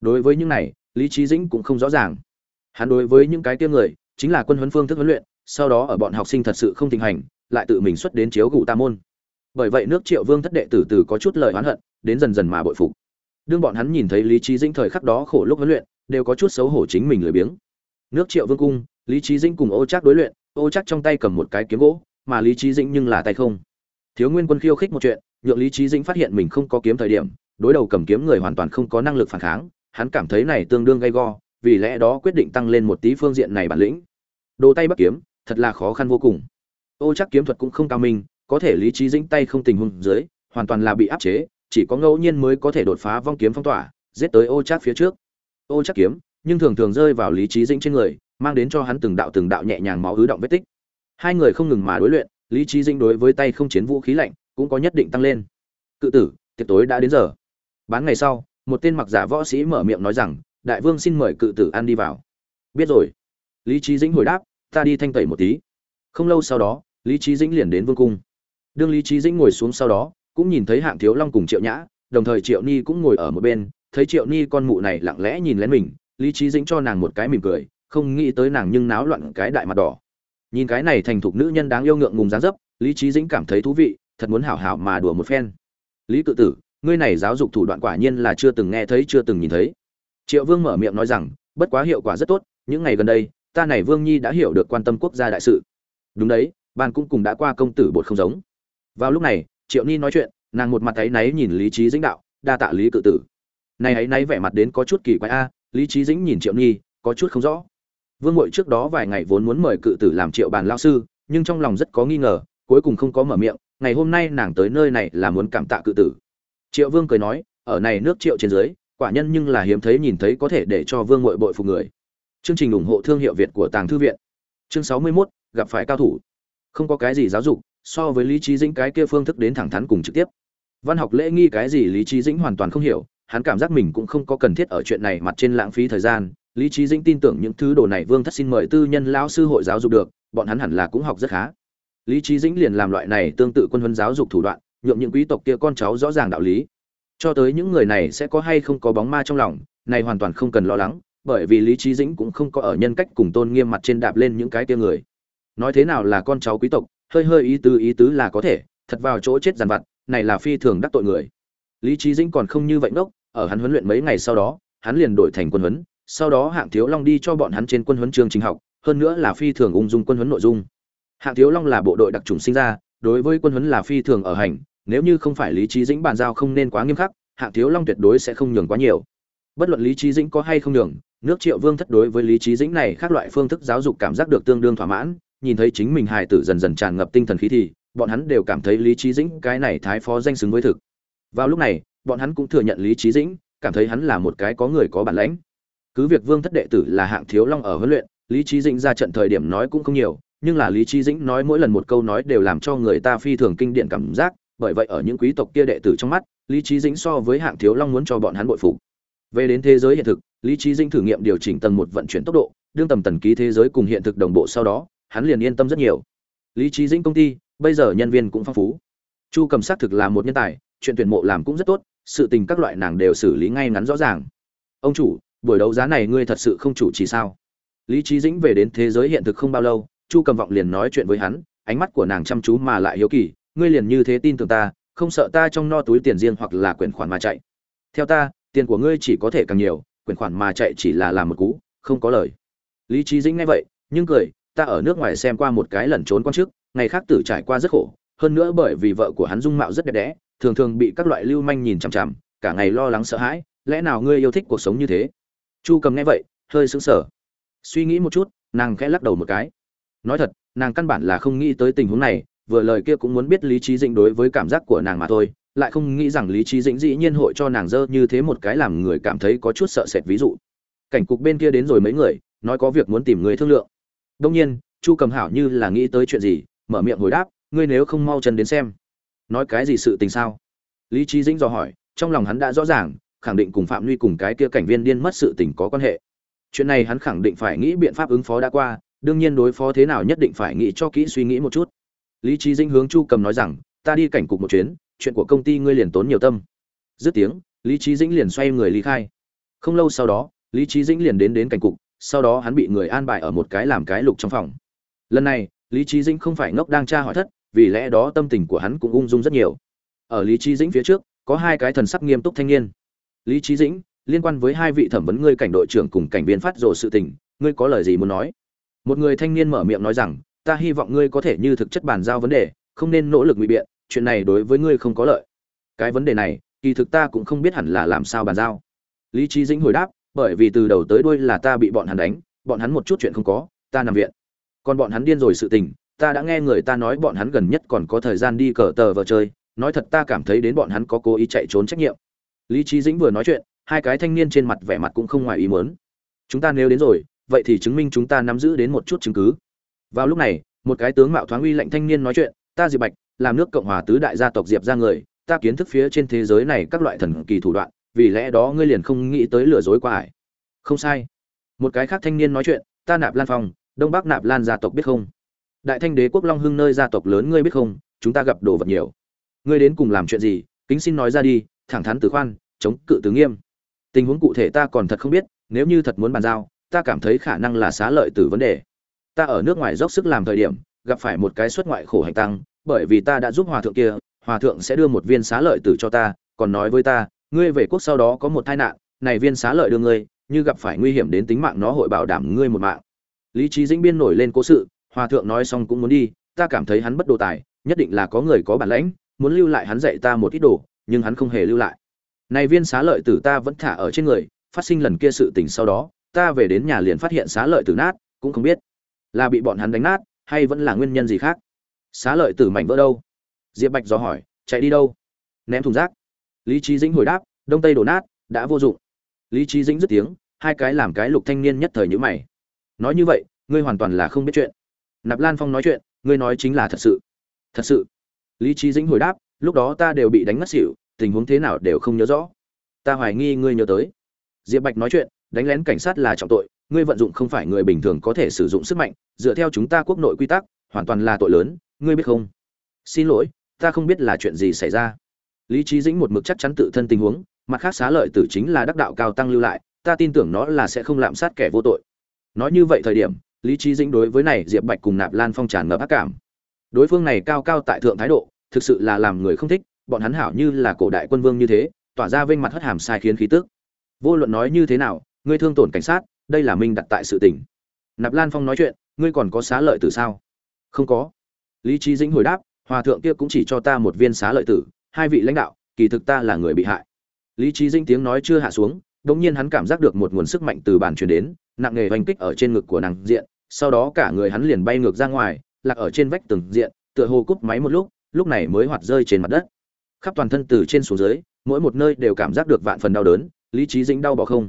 Đối với những này, lý trí dĩnh cũng không rõ ràng. Hắn đối với những cái tiêm người, chính là quân huấn phương thức huấn luyện, sau đó ở bọn học sinh thật sự không thịnh hành, lại tự mình xuất đến chiếu gụ tam môn. Bởi vậy nước triệu vương thất đệ tử từ có chút lời oán hận, đến dần dần mà bội phục. Đương bọn hắn nhìn thấy lý trí dĩnh thời khắc đó khổ lúc huấn luyện, đều có chút xấu hổ chính mình lười biếng. Nước triệu vương cung, lý trí dĩnh cùng ô trác đối luyện, ô trác trong tay cầm một cái kiếm gỗ, mà lý trí dĩnh nhưng là tay không. Thiếu nguyên quân khiêu khích một chuyện nhượng lý trí dĩnh phát hiện mình không có kiếm thời điểm, đối đầu cầm kiếm người hoàn toàn không có năng lực phản kháng, hắn cảm thấy này tương đương gay go, vì lẽ đó quyết định tăng lên một tí phương diện này bản lĩnh. Đồ tay bắt kiếm, thật là khó khăn vô cùng. Ô chắc kiếm thuật cũng không cao minh, có thể lý trí dĩnh tay không tình huống dưới, hoàn toàn là bị áp chế, chỉ có ngẫu nhiên mới có thể đột phá vong kiếm phong tỏa, giết tới ô chắc phía trước. Ô chắc kiếm, nhưng thường thường rơi vào lý trí dĩnh trên người, mang đến cho hắn từng đạo từng đạo nhẹ nhàng máu ứ động vết tích. Hai người không ngừng mà đối luyện, lý trí dĩnh đối với tay không chiến vũ khí lạnh cũng có nhất định tăng lên. Cự tử, tiệc tối đã đến giờ. Bán ngày sau, một tên mặc giả võ sĩ mở miệng nói rằng, đại vương xin mời cự tử ăn đi vào. Biết rồi. Lý trí dĩnh hồi đáp, ta đi thanh tẩy một tí. Không lâu sau đó, lý trí dĩnh liền đến vương cung. Đương lý trí dĩnh ngồi xuống sau đó, cũng nhìn thấy hạng thiếu long cùng triệu nhã, đồng thời triệu ni cũng ngồi ở một bên, thấy triệu ni con mụ này lặng lẽ nhìn lén mình, lý trí dĩnh cho nàng một cái mỉm cười, không nghĩ tới nàng nhưng náo loạn cái đại mặt đỏ. Nhìn cái này thành thục nữ nhân đáng yêu ngượng ngùng dáng dấp, lý trí dĩnh cảm thấy thú vị thật muốn hảo hảo mà đùa một phen. Lý cự tử, ngươi này giáo dục thủ đoạn quả nhiên là chưa từng nghe thấy, chưa từng nhìn thấy. Triệu vương mở miệng nói rằng, bất quá hiệu quả rất tốt, những ngày gần đây, ta này vương nhi đã hiểu được quan tâm quốc gia đại sự. Đúng đấy, ban cũng cùng đã qua công tử bột không giống. Vào lúc này, triệu ni nói chuyện, nàng một mặt ấy náy nhìn lý trí dĩnh đạo, đa tạ lý cự tử. Này ấy náy vẻ mặt đến có chút kỳ quái a, lý trí dĩnh nhìn triệu ni, có chút không rõ. Vương ngội trước đó vài ngày vốn muốn mời cự tử làm triệu bàn lao sư, nhưng trong lòng rất có nghi ngờ, cuối cùng không có mở miệng ngày hôm nay nàng tới nơi này là muốn cảm tạ cự tử. Triệu vương cười nói ở này nước triệu trên dưới quả nhân nhưng là hiếm thấy nhìn thấy có thể để cho vương ngội bội phục người. Chương trình ủng hộ thương hiệu việt của tàng thư viện. Chương sáu mươi 61, gặp phải cao thủ. Không có cái gì giáo dục so với lý trí dĩnh cái kia phương thức đến thẳng thắn cùng trực tiếp. Văn học lễ nghi cái gì lý trí dĩnh hoàn toàn không hiểu hắn cảm giác mình cũng không có cần thiết ở chuyện này mặt trên lãng phí thời gian. Lý trí dĩnh tin tưởng những thứ đồ này vương thất xin mời tư nhân lão sư hội giáo dục được bọn hắn hẳn là cũng học rất khá lý trí dĩnh liền làm loại này tương tự quân huấn giáo dục thủ đoạn, nhượng những quý tộc kia con cháu rõ ràng đạo lý. Cho tới những người này sẽ có hay không có bóng ma trong lòng, này hoàn toàn không cần lo lắng, bởi vì lý trí dĩnh cũng không có ở nhân cách cùng tôn nghiêm mặt trên đạp lên những cái kia người. Nói thế nào là con cháu quý tộc, hơi hơi ý tứ ý tứ là có thể, thật vào chỗ chết dằn vặt, này là phi thường đắc tội người. Lý trí dĩnh còn không như vậy ngốc, ở hắn huấn luyện mấy ngày sau đó, hắn liền đổi thành quân huấn, sau đó hạng thiếu long đi cho bọn hắn trên quân huấn chương trình học, hơn nữa là phi thường ung dung quân huấn nội dung hạng thiếu long là bộ đội đặc trùng sinh ra, đối với quân huấn là phi thường ở hành, nếu như không phải lý trí dĩnh bàn giao không nên quá nghiêm khắc, hạng thiếu long tuyệt đối sẽ không nhường quá nhiều. Bất luận lý trí dĩnh có hay không nhường, nước triệu vương thất đối với lý trí dĩnh này khác loại phương thức giáo dục cảm giác được tương đương thỏa mãn, nhìn thấy chính mình hài tử dần dần tràn ngập tinh thần khí thì, bọn hắn đều cảm thấy lý trí dĩnh cái này thái phó danh xứng với thực. Vào lúc này, bọn hắn cũng thừa nhận lý trí dĩnh, cảm thấy hắn là một cái có người có bản lãnh. Cứ việc vương thất đệ tử là hạng thiếu long ở huấn luyện, lý trí dĩnh ra trận thời điểm nói cũng không nhiều nhưng là lý trí dĩnh nói mỗi lần một câu nói đều làm cho người ta phi thường kinh điển cảm giác, bởi vậy ở những quý tộc kia đệ tử trong mắt, lý trí dĩnh so với hạng thiếu long muốn cho bọn hắn bội phục. Về đến thế giới hiện thực, lý trí dĩnh thử nghiệm điều chỉnh tầng một vận chuyển tốc độ, đương tầm tần ký thế giới cùng hiện thực đồng bộ sau đó, hắn liền yên tâm rất nhiều. Lý trí dĩnh công ty, bây giờ nhân viên cũng phong phú. Chu cầm xác thực là một nhân tài, chuyện tuyển mộ làm cũng rất tốt, sự tình các loại nàng đều xử lý ngay ngắn rõ ràng. Ông chủ, buổi đấu giá này ngươi thật sự không chủ trì sao? Lý trí dĩnh về đến thế giới hiện thực không bao lâu chu cầm vọng liền nói chuyện với hắn, ánh mắt của nàng chăm chú mà lại hiếu kỳ, ngươi liền như thế tin tưởng ta, không sợ ta trong no túi tiền riêng hoặc là quyển khoản mà chạy? Theo ta, tiền của ngươi chỉ có thể càng nhiều, quyển khoản mà chạy chỉ là làm một cú, không có lời. Lý trí dĩnh nghe vậy, nhưng cười, ta ở nước ngoài xem qua một cái lẩn trốn quan chức, ngày khác tử trải qua rất khổ, hơn nữa bởi vì vợ của hắn dung mạo rất đẹp đẽ, thường thường bị các loại lưu manh nhìn chằm chằm, cả ngày lo lắng sợ hãi, lẽ nào ngươi yêu thích cuộc sống như thế? Chu cầm nghe vậy, hơi sững sờ. Suy nghĩ một chút, nàng khẽ lắc đầu một cái nói thật, nàng căn bản là không nghĩ tới tình huống này, vừa lời kia cũng muốn biết lý trí dĩnh đối với cảm giác của nàng mà thôi, lại không nghĩ rằng lý trí dĩnh dĩ nhiên hội cho nàng dơ như thế một cái làm người cảm thấy có chút sợ sệt ví dụ. Cảnh cục bên kia đến rồi mấy người, nói có việc muốn tìm người thương lượng. Đông nhiên, chu cầm hảo như là nghĩ tới chuyện gì, mở miệng hồi đáp, ngươi nếu không mau chân đến xem. Nói cái gì sự tình sao? Lý trí dĩnh dò hỏi, trong lòng hắn đã rõ ràng, khẳng định cùng phạm nguy cùng cái kia cảnh viên điên mất sự tình có quan hệ. Chuyện này hắn khẳng định phải nghĩ biện pháp ứng phó đã qua đương nhiên đối phó thế nào nhất định phải nghĩ cho kỹ suy nghĩ một chút. Lý trí dĩnh hướng chu cầm nói rằng, ta đi cảnh cục một chuyến, chuyện của công ty ngươi liền tốn nhiều tâm. Dứt tiếng, lý trí dĩnh liền xoay người ly khai. Không lâu sau đó, lý trí dĩnh liền đến đến cảnh cục, sau đó hắn bị người an bài ở một cái làm cái lục trong phòng. Lần này, lý trí dĩnh không phải ngốc đang tra hỏi thất, vì lẽ đó tâm tình của hắn cũng ung dung rất nhiều. Ở lý trí dĩnh phía trước, có hai cái thần sắc nghiêm túc thanh niên. Lý trí dĩnh, liên quan với hai vị thẩm vấn ngươi cảnh đội trưởng cùng cảnh viên phát rồ sự tình, ngươi có lời gì muốn nói? Một người thanh niên mở miệng nói rằng, ta hy vọng ngươi có thể như thực chất bàn giao vấn đề, không nên nỗ lực ngụy biện, chuyện này đối với ngươi không có lợi. Cái vấn đề này, kỳ thực ta cũng không biết hẳn là làm sao bàn giao. Lý trí dĩnh hồi đáp, bởi vì từ đầu tới đuôi là ta bị bọn hắn đánh, bọn hắn một chút chuyện không có, ta nằm viện. Còn bọn hắn điên rồi sự tình, ta đã nghe người ta nói bọn hắn gần nhất còn có thời gian đi cờ tờ vờ chơi, nói thật ta cảm thấy đến bọn hắn có cố ý chạy trốn trách nhiệm. Lý trí dĩnh vừa nói chuyện, hai cái thanh niên trên mặt vẻ mặt cũng không ngoài ý muốn. Chúng ta nếu đến rồi vậy thì chứng minh chúng ta nắm giữ đến một chút chứng cứ. Vào lúc này, một cái tướng mạo thoáng uy lạnh thanh niên nói chuyện, ta diệp bạch, làm nước cộng hòa tứ đại gia tộc diệp ra người, ta kiến thức phía trên thế giới này các loại thần kỳ thủ đoạn, vì lẽ đó ngươi liền không nghĩ tới lừa dối qua ải không sai. Một cái khác thanh niên nói chuyện, ta nạp lan phong, đông bắc nạp lan gia tộc biết không? Đại thanh đế quốc long hưng nơi gia tộc lớn ngươi biết không? Chúng ta gặp đồ vật nhiều. Ngươi đến cùng làm chuyện gì? Kính xin nói ra đi, thẳng thắn từ khoan, chống cự tướng nghiêm. Tình huống cụ thể ta còn thật không biết, nếu như thật muốn bàn giao ta cảm thấy khả năng là xá lợi từ vấn đề. Ta ở nước ngoài dốc sức làm thời điểm, gặp phải một cái xuất ngoại khổ hành tăng, bởi vì ta đã giúp hòa thượng kia, hòa thượng sẽ đưa một viên xá lợi tử cho ta, còn nói với ta, ngươi về quốc sau đó có một tai nạn, này viên xá lợi đưa ngươi, như gặp phải nguy hiểm đến tính mạng nó hội bảo đảm ngươi một mạng. Lý trí dĩnh biên nổi lên cố sự, hòa thượng nói xong cũng muốn đi, ta cảm thấy hắn bất đồ tài, nhất định là có người có bản lãnh, muốn lưu lại hắn dạy ta một ít đồ, nhưng hắn không hề lưu lại. Này viên xá lợi tử ta vẫn thả ở trên người, phát sinh lần kia sự tình sau đó ta về đến nhà liền phát hiện xá lợi tử nát, cũng không biết là bị bọn hắn đánh nát, hay vẫn là nguyên nhân gì khác. Xá lợi tử mảnh vỡ đâu? Diệp bạch dò hỏi, chạy đi đâu? Ném thùng rác. Lý trí dĩnh hồi đáp, đông tây đổ nát, đã vô dụng. Lý trí dĩnh dứt tiếng, hai cái làm cái lục thanh niên nhất thời nhữ mày. Nói như vậy, ngươi hoàn toàn là không biết chuyện. Nạp lan phong nói chuyện, ngươi nói chính là thật sự. Thật sự. Lý trí dĩnh hồi đáp, lúc đó ta đều bị đánh ngất xỉu, tình huống thế nào đều không nhớ rõ. Ta hoài nghi ngươi nhớ tới. Diệp bạch nói chuyện đánh lén cảnh sát là trọng tội, ngươi vận dụng không phải người bình thường có thể sử dụng sức mạnh, dựa theo chúng ta quốc nội quy tắc, hoàn toàn là tội lớn, ngươi biết không? Xin lỗi, ta không biết là chuyện gì xảy ra. Lý trí dĩnh một mực chắc chắn tự thân tình huống, mặt khác xá lợi tử chính là đắc đạo cao tăng lưu lại, ta tin tưởng nó là sẽ không lạm sát kẻ vô tội. Nói như vậy thời điểm, lý trí dĩnh đối với này diệp bạch cùng nạp lan phong tràn ngập ác cảm. Đối phương này cao cao tại thượng thái độ, thực sự là làm người không thích, bọn hắn hảo như là cổ đại quân vương như thế, tỏa ra vênh mặt hất hàm sai khiến khí tức. Vô luận nói như thế nào ngươi thương tổn cảnh sát, đây là minh đặt tại sự tình. Nạp lan phong nói chuyện, ngươi còn có xá lợi tử sao? Không có. Lý trí dĩnh hồi đáp, hòa thượng kia cũng chỉ cho ta một viên xá lợi tử, hai vị lãnh đạo, kỳ thực ta là người bị hại. Lý trí dĩnh tiếng nói chưa hạ xuống đ ỗ n g nhiên hắn cảm giác được một nguồn sức mạnh từ bàn truyền đến, nặng nề oanh kích ở trên ngực của nàng diện, sau đó cả người hắn liền bay ngược ra ngoài, lạc ở trên vách tường diện, tựa hồ cúp máy một lúc lúc này mới hoạt rơi trên mặt đất. Khắp toàn thân từ trên xuống dưới, mỗi một nơi đều cảm giác được vạn phần đau đớn, lý trí dĩnh đau bỏ không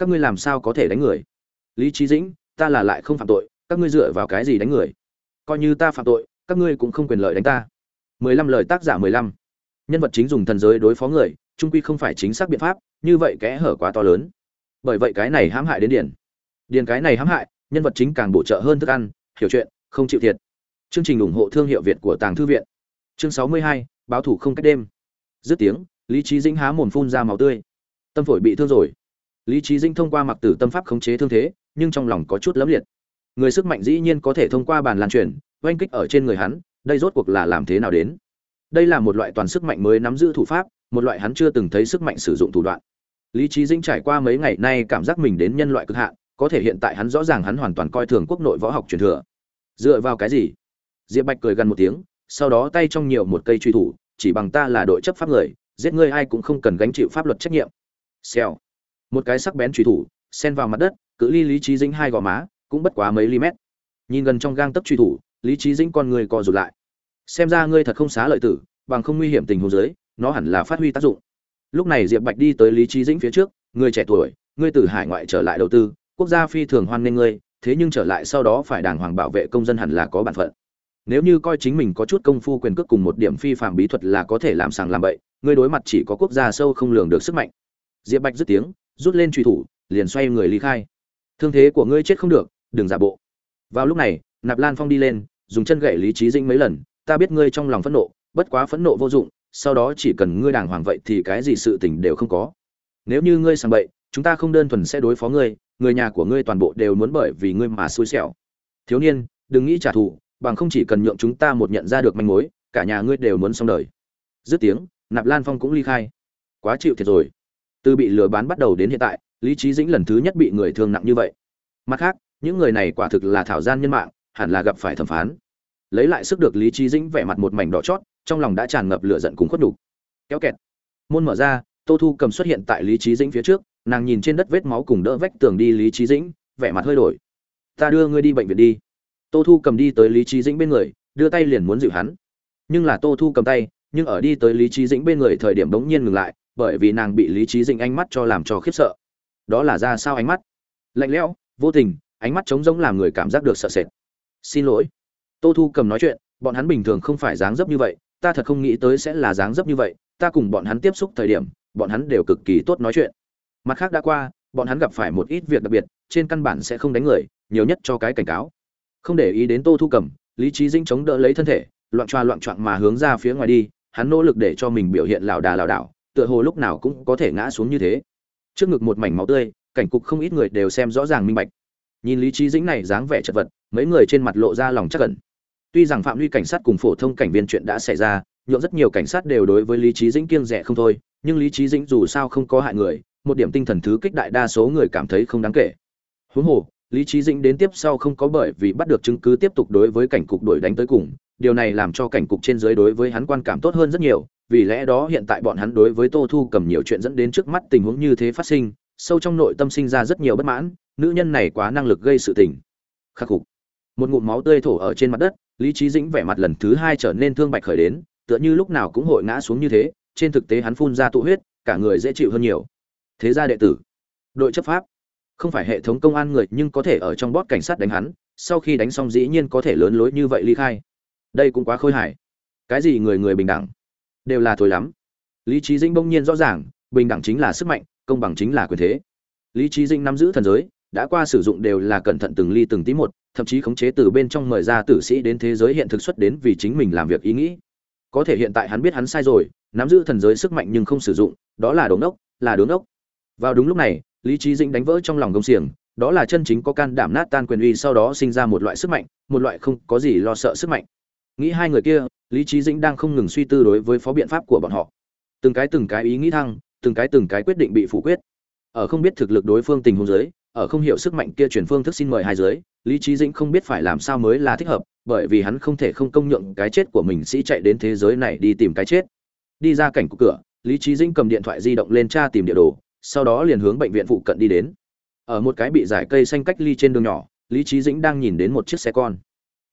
các ngươi làm sao có thể đánh người? Lý trí dĩnh, ta là lại không phạm tội, các ngươi dựa vào cái gì đánh người? Coi như ta phạm tội, các ngươi cũng không quyền lợi đánh ta. Mười lăm lời tác giả mười lăm. Nhân vật chính dùng thần giới đối phó người, trung quy không phải chính xác biện pháp, như vậy kẽ hở quá to lớn. Bởi vậy cái này hãm hại đến điển. Điền cái này hãm hại, nhân vật chính càng bổ trợ hơn thức ăn, hiểu chuyện, không chịu thiệt. Chương trình ủng hộ thương hiệu việt của tàng thư viện. Chương sáu mươi hai, báo thủ không cách đêm. Dứt tiếng, lý trí dĩnh há mồm phun ra máu tươi. Tâm phổi bị thương rồi lý trí Dinh thông qua mặc tử tâm pháp khống chế thương thế, nhưng trong lòng có chút lấm liệt. Người sức mạnh dĩ nhiên có thể thông qua bàn lan truyền, oanh kích ở trên người hắn, đây rốt cuộc là làm thế nào đến? Đây là một loại toàn sức mạnh mới nắm giữ thủ pháp, một loại hắn chưa từng thấy sức mạnh sử dụng thủ đoạn. Lý trí Dinh trải qua mấy ngày nay cảm giác mình đến nhân loại cực hạn, có thể hiện tại hắn rõ ràng hắn hoàn toàn coi thường quốc nội võ học truyền thừa. Dựa vào cái gì? Diệp bạch cười gần một tiếng, sau đó tay trong nhiều một cây truy thủ, chỉ bằng ta là đội chấp pháp người, giết ngươi ai cũng không cần gánh chịu pháp luật trách nhiệm. Xèo một cái sắc bén truy thủ, xen vào mặt đất, cự ly lý trí dĩnh hai gò má, cũng bất quá mấy ly mét. Nhìn gần trong gang tấc truy thủ, lý trí dĩnh con người co rụt lại. Xem ra ngươi thật không xá lợi tử, bằng không nguy hiểm tình huống dưới, nó hẳn là phát huy tác dụng. Lúc này diệp bạch đi tới lý trí dĩnh phía trước người trẻ tuổi, ngươi từ hải ngoại trở lại đầu tư, quốc gia phi thường hoan nghênh ngươi, thế nhưng trở lại sau đó phải đàng hoàng bảo vệ công dân hẳn là có bản phận. Nếu như coi chính mình có chút công phu quyền cước cùng một điểm phi phạm bí thuật là có thể làm sàng làm bậy, ngươi đối mặt chỉ có quốc gia sâu không lường được sức mạnh. Diệp bạch dứt tiếng rút lên truy thủ, liền xoay người ly khai. Thương thế của ngươi chết không được, đừng giả bộ. Vào lúc này, nạp lan phong đi lên, dùng chân gậy lý trí dĩnh mấy lần, ta biết ngươi trong lòng phẫn nộ, bất quá phẫn nộ vô dụng, sau đó chỉ cần ngươi đàng hoàng vậy thì cái gì sự tình đều không có. Nếu như ngươi sang bậy, chúng ta không đơn thuần sẽ đối phó ngươi, người nhà của ngươi toàn bộ đều muốn bởi vì ngươi mà xui xẻo. Thiếu niên, đừng nghĩ trả thù, bằng không chỉ cần nhượng chúng ta một nhận ra được manh mối, cả nhà ngươi đều muốn xong đời. Dứt tiếng, nạp lan phong cũng ly khai. Quá chịu thiệt rồi từ bị lừa bán bắt đầu đến hiện tại, lý trí dĩnh lần thứ nhất bị người thương nặng như vậy. Mặt khác, những người này quả thực là thảo gian nhân mạng, hẳn là gặp phải thẩm phán. Lấy lại sức được lý trí dĩnh vẻ mặt một mảnh đỏ chót, trong lòng đã tràn ngập lửa giận cùng khuất đục kéo kẹt. Môn mở ra, tô thu cầm xuất hiện tại lý trí dĩnh phía trước, nàng nhìn trên đất vết máu cùng đỡ vách tường đi lý trí dĩnh, vẻ mặt hơi đổi. Ta đưa ngươi đi bệnh viện đi. Tô thu cầm đi tới lý trí dĩnh bên người, đưa tay liền muốn dịu hắn. Nhưng là tô thu cầm tay, nhưng ở đi tới lý trí dĩnh bên người thời điểm bỗng nhiên ngừng lại bởi vì nàng bị lý trí dĩnh ánh mắt cho làm cho khiếp sợ. Đó là ra sao ánh mắt? Lạnh lẽo, vô tình, ánh mắt trống rỗng làm người cảm giác được sợ sệt. Xin lỗi. Tô thu cầm nói chuyện, bọn hắn bình thường không phải dáng dấp như vậy, ta thật không nghĩ tới sẽ là dáng dấp như vậy, ta cùng bọn hắn tiếp xúc thời điểm, bọn hắn đều cực kỳ tốt nói chuyện. Mặt khác đã qua, bọn hắn gặp phải một ít việc đặc biệt, trên căn bản sẽ không đánh người, nhiều nhất cho cái cảnh cáo. Không để ý đến tô thu cầm, lý trí dinh chống đỡ lấy thân thể, loạn choa loạn choạng mà hướng ra phía ngoài đi, hắn nỗ lực để cho mình biểu hiện lảo đà lảo đảo tựa hồ lúc nào cũng có thể ngã xuống như thế. Trước ngực một mảnh máu tươi, cảnh cục không ít người đều xem rõ ràng minh bạch. Nhìn lý trí dĩnh này dáng vẻ chật vật, mấy người trên mặt lộ ra lòng chắc cẩn tuy rằng phạm vi cảnh sát cùng phổ thông cảnh viên chuyện đã xảy ra, nhượng rất nhiều cảnh sát đều đối với lý trí dĩnh kiêng rẻ không thôi, nhưng lý trí dĩnh dù sao không có hại người, một điểm tinh thần thứ kích đại đa số người cảm thấy không đáng kể. Huống hồ, lý trí dĩnh đến tiếp sau không có bởi vì bắt được chứng cứ tiếp tục đối với cảnh cục đuổi đánh tới cùng điều này làm cho cảnh cục trên dưới đối với hắn quan cảm tốt hơn rất nhiều, vì lẽ đó hiện tại bọn hắn đối với tô thu cầm nhiều chuyện dẫn đến trước mắt tình huống như thế phát sinh, sâu trong nội tâm sinh ra rất nhiều bất mãn, nữ nhân này quá năng lực gây sự tình. Khắc phục. Một ngụm máu tươi thổ ở trên mặt đất, lý trí dĩnh vẻ mặt lần thứ hai trở nên thương bạch khởi đến, tựa như lúc nào cũng hội ngã xuống như thế, trên thực tế hắn phun ra tụ huyết, cả người dễ chịu hơn nhiều. Thế gia đệ tử. Đội chấp pháp. Không phải hệ thống công an người nhưng có thể ở trong bót cảnh sát đánh hắn, sau khi đánh xong dĩ nhiên có thể lớn lối như vậy ly khai đây cũng quá khôi hài. Cái gì người người bình đẳng? Đều là thôi lắm. Lý trí dĩnh bỗng nhiên rõ ràng, bình đẳng chính là sức mạnh, công bằng chính là quyền thế. Lý trí dĩnh nắm giữ thần giới, đã qua sử dụng đều là cẩn thận từng ly từng tí một, thậm chí khống chế từ bên trong mời ra tử sĩ đến thế giới hiện thực xuất đến vì chính mình làm việc ý nghĩ. Có thể hiện tại hắn biết hắn sai rồi, nắm giữ thần giới sức mạnh nhưng không sử dụng, đó là đống ốc là đống ốc vào đúng lúc này, lý trí dĩnh đánh vỡ trong lòng công xiềng, đó là chân chính có can đảm nát tan quyền uy sau đó sinh ra một loại sức mạnh, một loại không có gì lo sợ sức mạnh nghĩ hai người kia, lý trí dĩnh đang không ngừng suy tư đối với phó biện pháp của bọn họ. Từng cái từng cái ý nghĩ thăng, từng cái từng cái quyết định bị phủ quyết. Ở không biết thực lực đối phương tình huống giới ở không hiểu sức mạnh kia truyền phương thức xin mời hai dưới, lý trí dĩnh không biết phải làm sao mới là thích hợp, bởi vì hắn không thể không công nhượng cái chết của mình sĩ chạy đến thế giới này đi tìm cái chết. Đi ra cảnh của cửa, lý trí dĩnh cầm điện thoại di động lên tra tìm địa đồ, sau đó liền hướng bệnh viện phụ cận đi đến. Ở một cái bị giải cây xanh cách ly trên đường nhỏ, lý trí dĩnh đang nhìn đến một chiếc xe con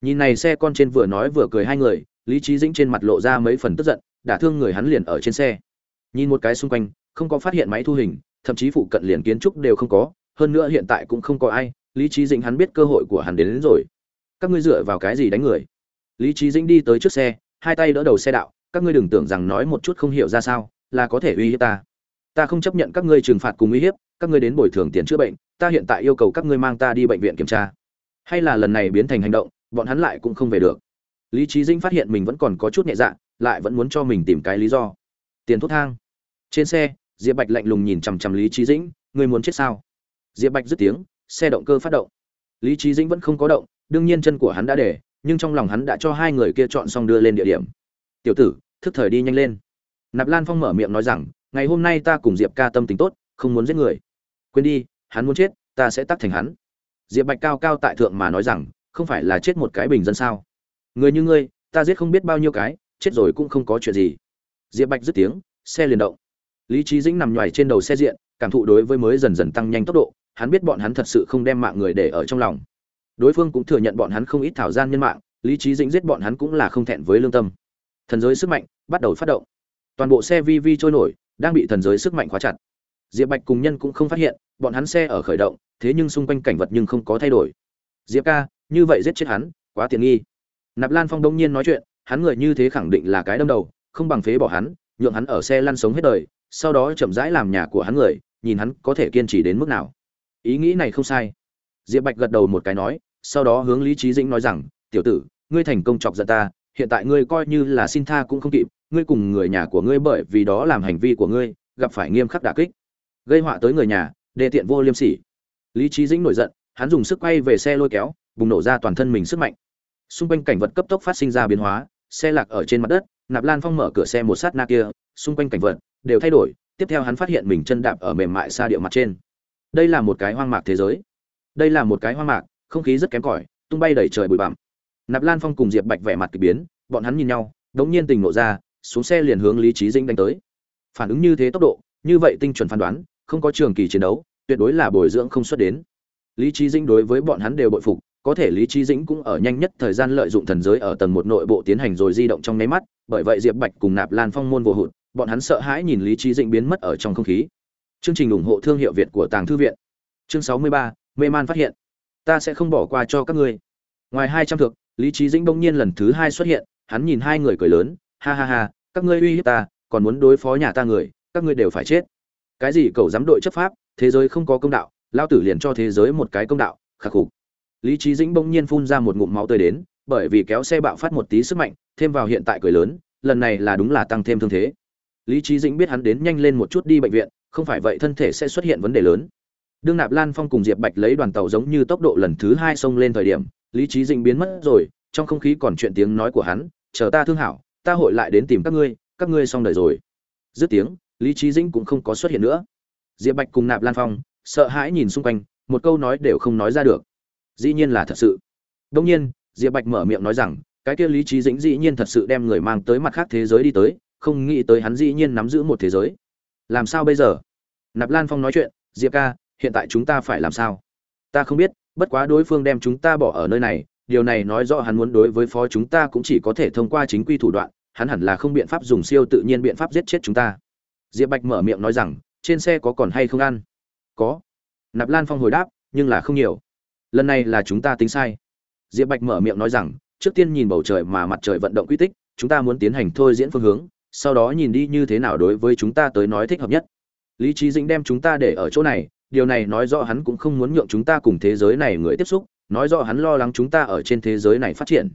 nhìn này xe con trên vừa nói vừa cười hai người lý trí dĩnh trên mặt lộ ra mấy phần tức giận đả thương người hắn liền ở trên xe. Nhìn một cái xung quanh không có phát hiện máy thu hình thậm chí phụ cận liền kiến trúc đều không có hơn nữa hiện tại cũng không có ai lý trí dĩnh hắn biết cơ hội của hắn đến, đến rồi. Các ngươi dựa vào cái gì đánh người? Lý trí dĩnh đi tới trước xe hai tay đỡ đầu xe đạo các ngươi đừng tưởng rằng nói một chút không hiểu ra sao là có thể uy hiếp ta. Ta không chấp nhận các ngươi trừng phạt cùng uy hiếp các ngươi đến bồi thường tiền chữa bệnh ta hiện tại yêu cầu các ngươi mang ta đi bệnh viện kiểm tra. Hay là lần này biến thành hành động bọn hắn lại cũng không về được. Lý trí dĩnh phát hiện mình vẫn còn có chút nhẹ dạ lại vẫn muốn cho mình tìm cái lý do. Tiền thuốc thang. Trên xe, diệp bạch lạnh lùng nhìn chằm chằm lý trí dĩnh, ngươi muốn chết sao? Diệp bạch dứt tiếng, xe động cơ phát động. Lý trí dĩnh vẫn không có động, đương nhiên chân của hắn đã để, nhưng trong lòng hắn đã cho hai người kia chọn xong đưa lên địa điểm. Tiểu tử, thức thời đi nhanh lên. Nạp lan phong mở miệng nói rằng, ngày hôm nay ta cùng diệp ca tâm tính tốt, không muốn giết người. Quên đi, hắn muốn chết, ta sẽ tắt thành hắn. Diệp bạch cao cao tại thượng mà nói rằng không phải là chết một cái bình dân sao? Người như ngươi, ta giết không biết bao nhiêu cái, chết rồi cũng không có chuyện gì. Diệp bạch dứt tiếng, xe liền động. Lý trí dĩnh nằm nhoài trên đầu xe diện, cảm thụ đối với mới dần dần tăng nhanh tốc độ, hắn biết bọn hắn thật sự không đem mạng người để ở trong lòng. Đối phương cũng thừa nhận bọn hắn không ít thảo gian nhân mạng, lý trí dĩnh giết bọn hắn cũng là không thẹn với lương tâm. Thần giới sức mạnh bắt đầu phát động. Toàn bộ xe vi vi trôi nổi, đang bị thần giới sức mạnh khóa chặt. Diệp bạch cùng nhân cũng không phát hiện, bọn hắn xe ở khởi động, thế nhưng xung quanh cảnh vật nhưng không có thay đổi. Diệp ca như vậy giết chết hắn, quá tiện nghi. Nạp lan phong đông nhiên nói chuyện, hắn người như thế khẳng định là cái đâm đầu, không bằng phế bỏ hắn, nhượng hắn ở xe lăn sống hết đời, sau đó chậm rãi làm nhà của hắn người, nhìn hắn có thể kiên trì đến mức nào. Ý nghĩ này không sai. Diệp bạch gật đầu một cái nói, sau đó hướng lý trí dĩnh nói rằng, tiểu tử, ngươi thành công chọc giận ta, hiện tại ngươi coi như là xin tha cũng không kịp, ngươi cùng người nhà của ngươi bởi vì đó làm hành vi của ngươi, gặp phải nghiêm khắc đả kích, gây họa tới người nhà đề tiện vô liêm sỉ. Lý trí dĩnh nổi giận, hắn dùng sức quay về xe lôi kéo bùng nổ ra toàn thân mình sức mạnh. Xung quanh cảnh vật cấp tốc phát sinh ra biến hóa, xe lạc ở trên mặt đất, nạp lan phong mở cửa xe một sát na kia, xung quanh cảnh vật đều thay đổi, tiếp theo hắn phát hiện mình chân đạp ở mềm mại xa địa mặt trên. Đây là một cái hoang mạc thế giới. Đây là một cái hoang mạc, không khí rất kém cỏi, tung bay đầy trời bụi bặm. Nạp lan phong cùng diệp bạch vẻ mặt k ỳ biến, bọn hắn nhìn nhau, đống nhiên tình nộ ra, xuống xe liền hướng lý trí dinh đánh tới. Phản ứng như thế tốc độ, như vậy tinh chuẩn phán đoán, không có trường kỳ chiến đấu, tuyệt đối là bồi dưỡng không xuất đến. Lý trí dĩnh đối với bọn hắn đều bội phục có thể lý trí dĩnh cũng ở nhanh nhất thời gian lợi dụng thần giới ở tầng một nội bộ tiến hành rồi di động trong nháy mắt, bởi vậy diệp bạch cùng nạp lan phong môn vô hụt, bọn hắn sợ hãi nhìn lý trí dĩnh biến mất ở trong không khí. Chương trình ủng hộ thương hiệu việt của tàng thư viện. Chương sáu mươi ba, mê man phát hiện. Ta sẽ không bỏ qua cho các ngươi. Ngoài hai trăm thực lý trí dĩnh bỗng nhiên lần thứ hai xuất hiện, hắn nhìn hai người cười lớn, ha ha ha, các ngươi uy hiếp ta, còn muốn đối phó nhà ta người, các ngươi đều phải chết. Cái gì cầu dám đội chấp pháp, thế giới không có công đạo lao tử liền cho thế giới một cái công đạo, khắc phục lý trí dĩnh bỗng nhiên phun ra một ngụm máu tươi đến, bởi vì kéo xe bạo phát một tí sức mạnh, thêm vào hiện tại cười lớn, lần này là đúng là tăng thêm thương thế. Lý trí dĩnh biết hắn đến nhanh lên một chút đi bệnh viện, không phải vậy thân thể sẽ xuất hiện vấn đề lớn. Đương nạp lan phong cùng diệp bạch lấy đoàn tàu giống như tốc độ lần thứ hai xông lên thời điểm, lý trí dĩnh biến mất rồi, trong không khí còn chuyện tiếng nói của hắn, chờ ta thương hảo, ta hội lại đến tìm các ngươi các ngươi xong đời rồi. Dứt tiếng, lý trí dĩnh cũng không có xuất hiện nữa. Diệp bạch cùng nạp lan phong sợ hãi nhìn xung quanh, một câu nói đều không nói ra được dĩ nhiên là thật sự. Đông nhiên, diệp bạch mở miệng nói rằng, cái kia lý trí dĩnh dĩ nhiên thật sự đem người mang tới mặt khác thế giới đi tới, không nghĩ tới hắn dĩ nhiên nắm giữ một thế giới. Làm sao bây giờ? Nạp lan phong nói chuyện, diệp ca, hiện tại chúng ta phải làm sao? Ta không biết, bất quá đối phương đem chúng ta bỏ ở nơi này, điều này nói rõ hắn muốn đối với phó chúng ta cũng chỉ có thể thông qua chính quy thủ đoạn, hắn hẳn là không biện pháp dùng siêu tự nhiên biện pháp giết chết chúng ta. Diệp bạch mở miệng nói rằng, trên xe có còn hay không ăn? Có. Nạp lan phong hồi đáp, nhưng là không nhiều lần này là chúng ta tính sai. Diệp bạch mở miệng nói rằng, trước tiên nhìn bầu trời mà mặt trời vận động quy tích, chúng ta muốn tiến hành thôi diễn phương hướng, sau đó nhìn đi như thế nào đối với chúng ta tới nói thích hợp nhất. Lý trí dĩnh đem chúng ta để ở chỗ này, điều này nói rõ hắn cũng không muốn nhượng chúng ta cùng thế giới này người tiếp xúc, nói rõ hắn lo lắng chúng ta ở trên thế giới này phát triển.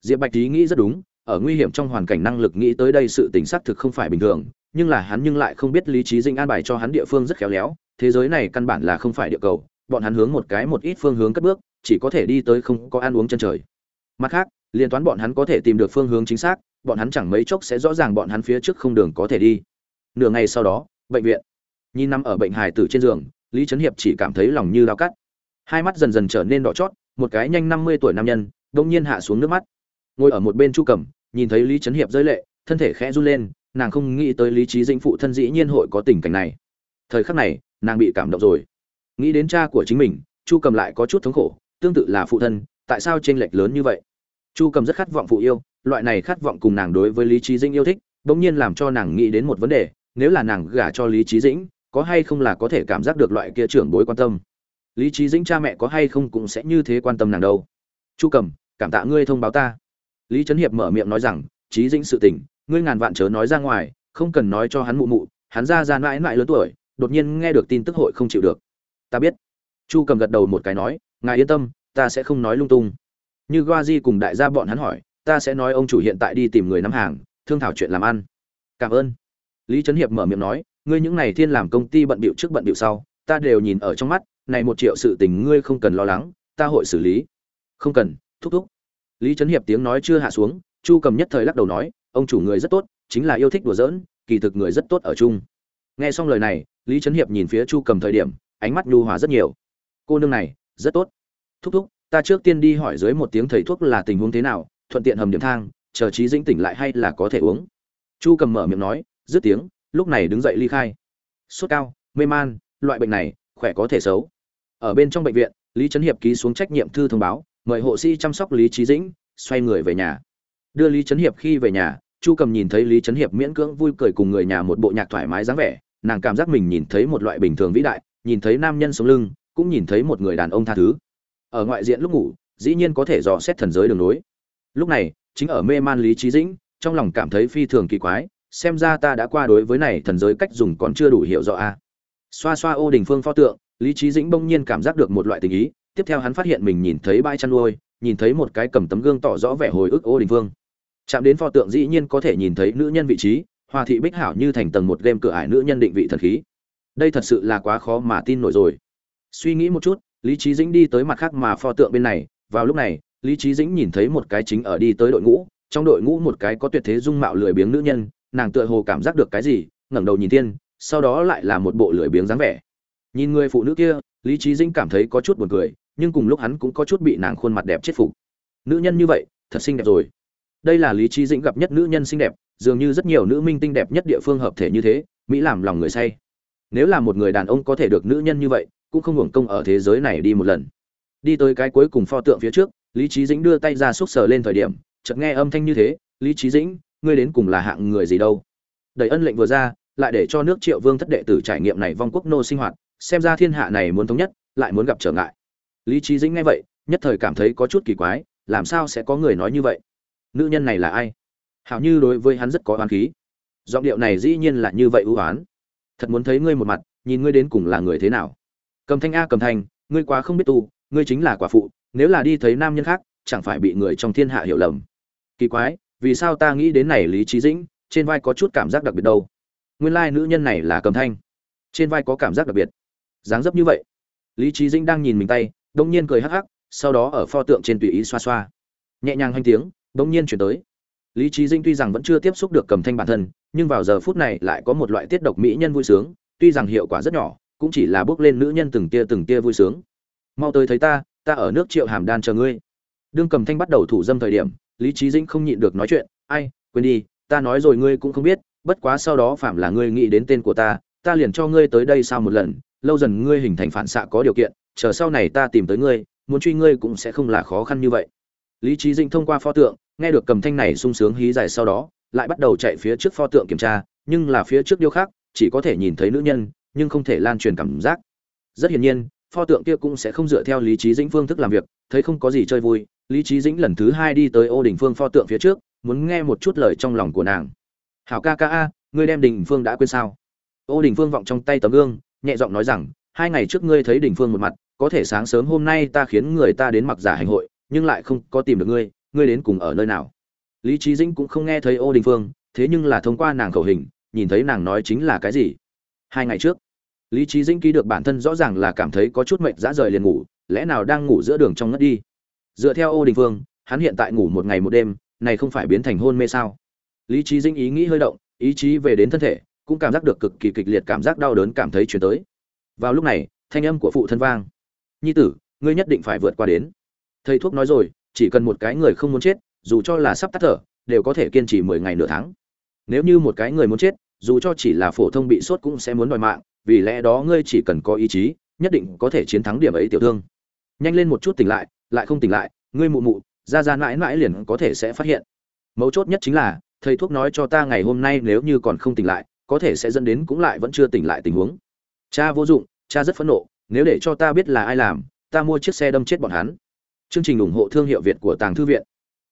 Diệp bạch ý nghĩ rất đúng, ở nguy hiểm trong hoàn cảnh năng lực nghĩ tới đây sự tình xác thực không phải bình thường, nhưng là hắn nhưng lại không biết lý trí dĩnh an bài cho hắn địa phương rất khéo léo, thế giới này căn bản là không phải địa cầu bọn hắn hướng một cái một ít phương hướng cất bước, chỉ có thể đi tới không có ăn uống chân trời. Mặt khác liên toán bọn hắn có thể tìm được phương hướng chính xác, bọn hắn chẳng mấy chốc sẽ rõ ràng bọn hắn phía trước không đường có thể đi. Nửa ngày sau đó, bệnh viện. Nhìn nằm ở bệnh hài tử trên giường, lý trấn hiệp chỉ cảm thấy lòng như lao cắt. Hai mắt dần dần trở nên đỏ chót, một cái nhanh năm mươi tuổi nam nhân, đông nhiên hạ xuống nước mắt. Ngồi ở một bên chu cẩm, nhìn thấy lý trấn hiệp rơi lệ, thân thể khẽ run lên, nàng không nghĩ tới lý trí dĩnh phụ thân dĩ nhiên hội có tình cảnh này. Thời khắc này, nàng bị cảm động rồi nghĩ đến cha của chính mình, chu cầm lại có chút thống khổ, tương tự là phụ thân, tại sao tranh lệch lớn như vậy? Chu cầm rất khát vọng phụ yêu, loại này khát vọng cùng nàng đối với lý trí dĩnh yêu thích, bỗng nhiên làm cho nàng nghĩ đến một vấn đề, nếu là nàng gả cho lý trí dĩnh, có hay không là có thể cảm giác được loại kia trưởng bối quan tâm? Lý trí dĩnh cha mẹ có hay không cũng sẽ như thế quan tâm nàng đâu. Chu cầm, cảm tạ ngươi thông báo ta. Lý trấn hiệp mở miệng nói rằng trí dĩnh sự tình, ngươi ngàn vạn chớ nói ra ngoài, không cần nói cho hắn mụ mụ, hắn ra ra mãi mãi lớn tuổi, đột nhiên nghe được tin tức hội không chịu được ta biết. Chu cầm gật đầu một cái nói, ngài yên tâm, ta sẽ không nói lung tung. Như goa di cùng đại gia bọn hắn hỏi, ta sẽ nói ông chủ hiện tại đi tìm người nắm hàng, thương thảo chuyện làm ăn. Cảm ơn. Lý trấn hiệp mở miệng nói, ngươi những này thiên làm công ty bận bịu trước bận bịu sau, ta đều nhìn ở trong mắt, này một triệu sự tình ngươi không cần lo lắng, ta hội xử lý. Không cần, thúc thúc. Lý trấn hiệp tiếng nói chưa hạ xuống, chu cầm nhất thời lắc đầu nói, ông chủ người rất tốt, chính là yêu thích đùa giỡn, kỳ thực người rất tốt ở chung. Nghe xong lời này, lý trấn hiệp nhìn phía chu cầm thời điểm ánh mắt nhu hòa rất nhiều. Cô nương này, rất tốt. Thúc thúc, ta trước tiên đi hỏi dưới một tiếng thầy thuốc là tình huống thế nào, thuận tiện hầm điểm thang, chờ trí dĩnh tỉnh lại hay là có thể uống. Chu cầm mở miệng nói, dứt tiếng, lúc này đứng dậy ly khai. Sốt cao, mê man, loại bệnh này, khỏe có thể xấu. Ở bên trong bệnh viện, lý trấn hiệp ký xuống trách nhiệm thư thông báo, mời hộ sĩ chăm sóc lý trí dĩnh, xoay người về nhà. Đưa lý trấn hiệp khi về nhà, chu cầm nhìn thấy lý trấn hiệp miễn cưỡng vui cười cùng người nhà một bộ nhạc thoải mái dáng vẻ, nàng cảm giác mình nhìn thấy một loại bình thường vĩ đại nhìn thấy nam nhân sống lưng, cũng nhìn thấy một người đàn ông tha thứ. Ở ngoại diện lúc ngủ, dĩ nhiên có thể dò xét thần giới đường nối. Lúc này, chính ở mê man lý trí dĩnh, trong lòng cảm thấy phi thường kỳ quái, xem ra ta đã qua đối với này thần giới cách dùng còn chưa đủ hiểu rõ a. Xoa xoa ô đình phương pho tượng, lý trí dĩnh bỗng nhiên cảm giác được một loại tình ý, tiếp theo hắn phát hiện mình nhìn thấy bãi chăn nuôi, nhìn thấy một cái cầm tấm gương tỏ rõ vẻ hồi ức ô đình phương. Chạm đến pho tượng dĩ nhiên có thể nhìn thấy nữ nhân vị trí hòa thị bích hảo như thành tầng một game cửa ải nữ nhân định vị thần khí đây thật sự là quá khó mà tin nổi rồi. Suy nghĩ một chút, lý trí dĩnh đi tới mặt khác mà pho tượng bên này. Vào lúc này, lý trí dĩnh nhìn thấy một cái chính ở đi tới đội ngũ. Trong đội ngũ một cái có tuyệt thế dung mạo lười biếng nữ nhân. Nàng tựa hồ cảm giác được cái gì, ngẩng đầu nhìn thiên, sau đó lại là một bộ lười biếng dáng vẻ. Nhìn người phụ nữ kia, lý trí dĩnh cảm thấy có chút buồn cười, nhưng cùng lúc hắn cũng có chút bị nàng khuôn mặt đẹp chết phục. Nữ nhân như vậy, thật xinh đẹp rồi. Đây là lý trí dĩnh gặp nhất nữ nhân xinh đẹp, dường như rất nhiều nữ minh tinh đẹp nhất địa phương hợp thể như thế, mỹ làm lòng người say nếu là một người đàn ông có thể được nữ nhân như vậy, cũng không hưởng công ở thế giới này đi một lần. Đi tới cái cuối cùng pho tượng phía trước, lý trí dĩnh đưa tay ra xúc sờ lên thời điểm, chợt nghe âm thanh như thế, lý trí dĩnh, ngươi đến cùng là hạng người gì đâu? Đầy ân lệnh vừa ra, lại để cho nước triệu vương thất đệ tử trải nghiệm này vong quốc nô sinh hoạt, xem ra thiên hạ này muốn thống nhất, lại muốn gặp trở ngại. Lý trí dĩnh nghe vậy, nhất thời cảm thấy có chút kỳ quái, làm sao sẽ có người nói như vậy? Nữ nhân này là ai? Hảo như đối với hắn rất có oán khí. Giọng điệu này dĩ nhiên là như vậy ưu oán thật muốn thấy ngươi một mặt, nhìn ngươi đến cùng là người thế nào. Cầm thanh a, cầm thanh, ngươi quá không biết tu, ngươi chính là quả phụ, nếu là đi thấy nam nhân khác, chẳng phải bị người trong thiên hạ hiểu lầm. Kỳ quái, vì sao ta nghĩ đến này lý trí dĩnh, trên vai có chút cảm giác đặc biệt đâu. Nguyên lai nữ nhân này là cầm thanh. Trên vai có cảm giác đặc biệt. Dáng dấp như vậy. Lý trí dĩnh đang nhìn mình tay đông nhiên cười hắc hắc, sau đó ở pho tượng trên tùy ý xoa xoa. Nhẹ nhàng hành tiếng đông nhiên chuyển tới lý trí dĩnh tuy rằng vẫn chưa tiếp xúc được cầm thanh bản thân, nhưng vào giờ phút này lại có một loại tiết độc mỹ nhân vui sướng, tuy rằng hiệu quả rất nhỏ, cũng chỉ là bước lên nữ nhân từng tia từng tia vui sướng. Mau tới thấy ta ta ở nước triệu hàm đan chờ ngươi. Đương cầm thanh bắt đầu thủ dâm thời điểm, lý trí dĩnh không nhịn được nói chuyện, ai, quên đi, ta nói rồi ngươi cũng không biết, bất quá sau đó phạm là ngươi nghĩ đến tên của ta ta liền cho ngươi tới đây sau một lần, lâu dần ngươi hình thành phản xạ có điều kiện, chờ sau này ta tìm tới ngươi, muốn truy ngươi cũng sẽ không là khó khăn như vậy. Lý trí dĩnh thông qua pho tượng nghe được cầm thanh này sung sướng hí dài sau đó, lại bắt đầu chạy phía trước pho tượng kiểm tra, nhưng là phía trước điêu khắc, chỉ có thể nhìn thấy nữ nhân, nhưng không thể lan truyền cảm giác. Rất hiển nhiên, pho tượng kia cũng sẽ không dựa theo lý trí dĩnh phương thức làm việc, thấy không có gì chơi vui, lý trí dĩnh lần thứ hai đi tới ô đình phương pho tượng phía trước, muốn nghe một chút lời trong lòng của nàng. Hảo ca ca a, ngươi đem đình phương đã quên sao? Ô đình phương vọng trong tay tấm gương, nhẹ giọng nói rằng, hai ngày trước ngươi thấy đình phương một mặt, có thể sáng sớm hôm nay ta khiến người ta đến mặc giả hành hội, nhưng lại không có tìm được ngươi ngươi đến cùng ở nơi nào? Lý trí dĩnh cũng không nghe thấy ô đình phương, thế nhưng là thông qua nàng khẩu hình, nhìn thấy nàng nói chính là cái gì? Hai ngày trước, lý trí dĩnh ký được bản thân rõ ràng là cảm thấy có chút mệnh dã rời liền ngủ, lẽ nào đang ngủ giữa đường trong ngất đi? Dựa theo ô đình phương, hắn hiện tại ngủ một ngày một đêm, này không phải biến thành hôn mê sao? Lý trí dĩnh ý nghĩ hơi động, ý chí về đến thân thể, cũng cảm giác được cực kỳ kịch liệt cảm giác đau đớn cảm thấy chuyển tới. Vào lúc này, thanh âm của phụ thân vang. Nhi tử, ngươi nhất định phải vượt qua đến. Thầy thuốc nói rồi chỉ cần một cái người không muốn chết, dù cho là sắp tắt thở, đều có thể kiên trì mười ngày nửa tháng. Nếu như một cái người muốn chết, dù cho chỉ là phổ thông bị sốt cũng sẽ muốn đòi mạng, vì lẽ đó ngươi chỉ cần có ý chí, nhất định có thể chiến thắng điểm ấy tiểu thương. Nhanh lên một chút tỉnh lại lại không tỉnh lại, ngươi mụ mụ, ra ra mãi mãi liền có thể sẽ phát hiện. Mấu chốt nhất chính là, thầy thuốc nói cho ta ngày hôm nay nếu như còn không tỉnh lại, có thể sẽ dẫn đến cũng lại vẫn chưa tỉnh lại tình huống. Cha vô dụng, cha rất phẫn nộ, nếu để cho ta biết là ai làm, ta mua chiếc xe đâm chết bọn hắn chương trình ủng hộ thương hiệu việt của tàng thư viện.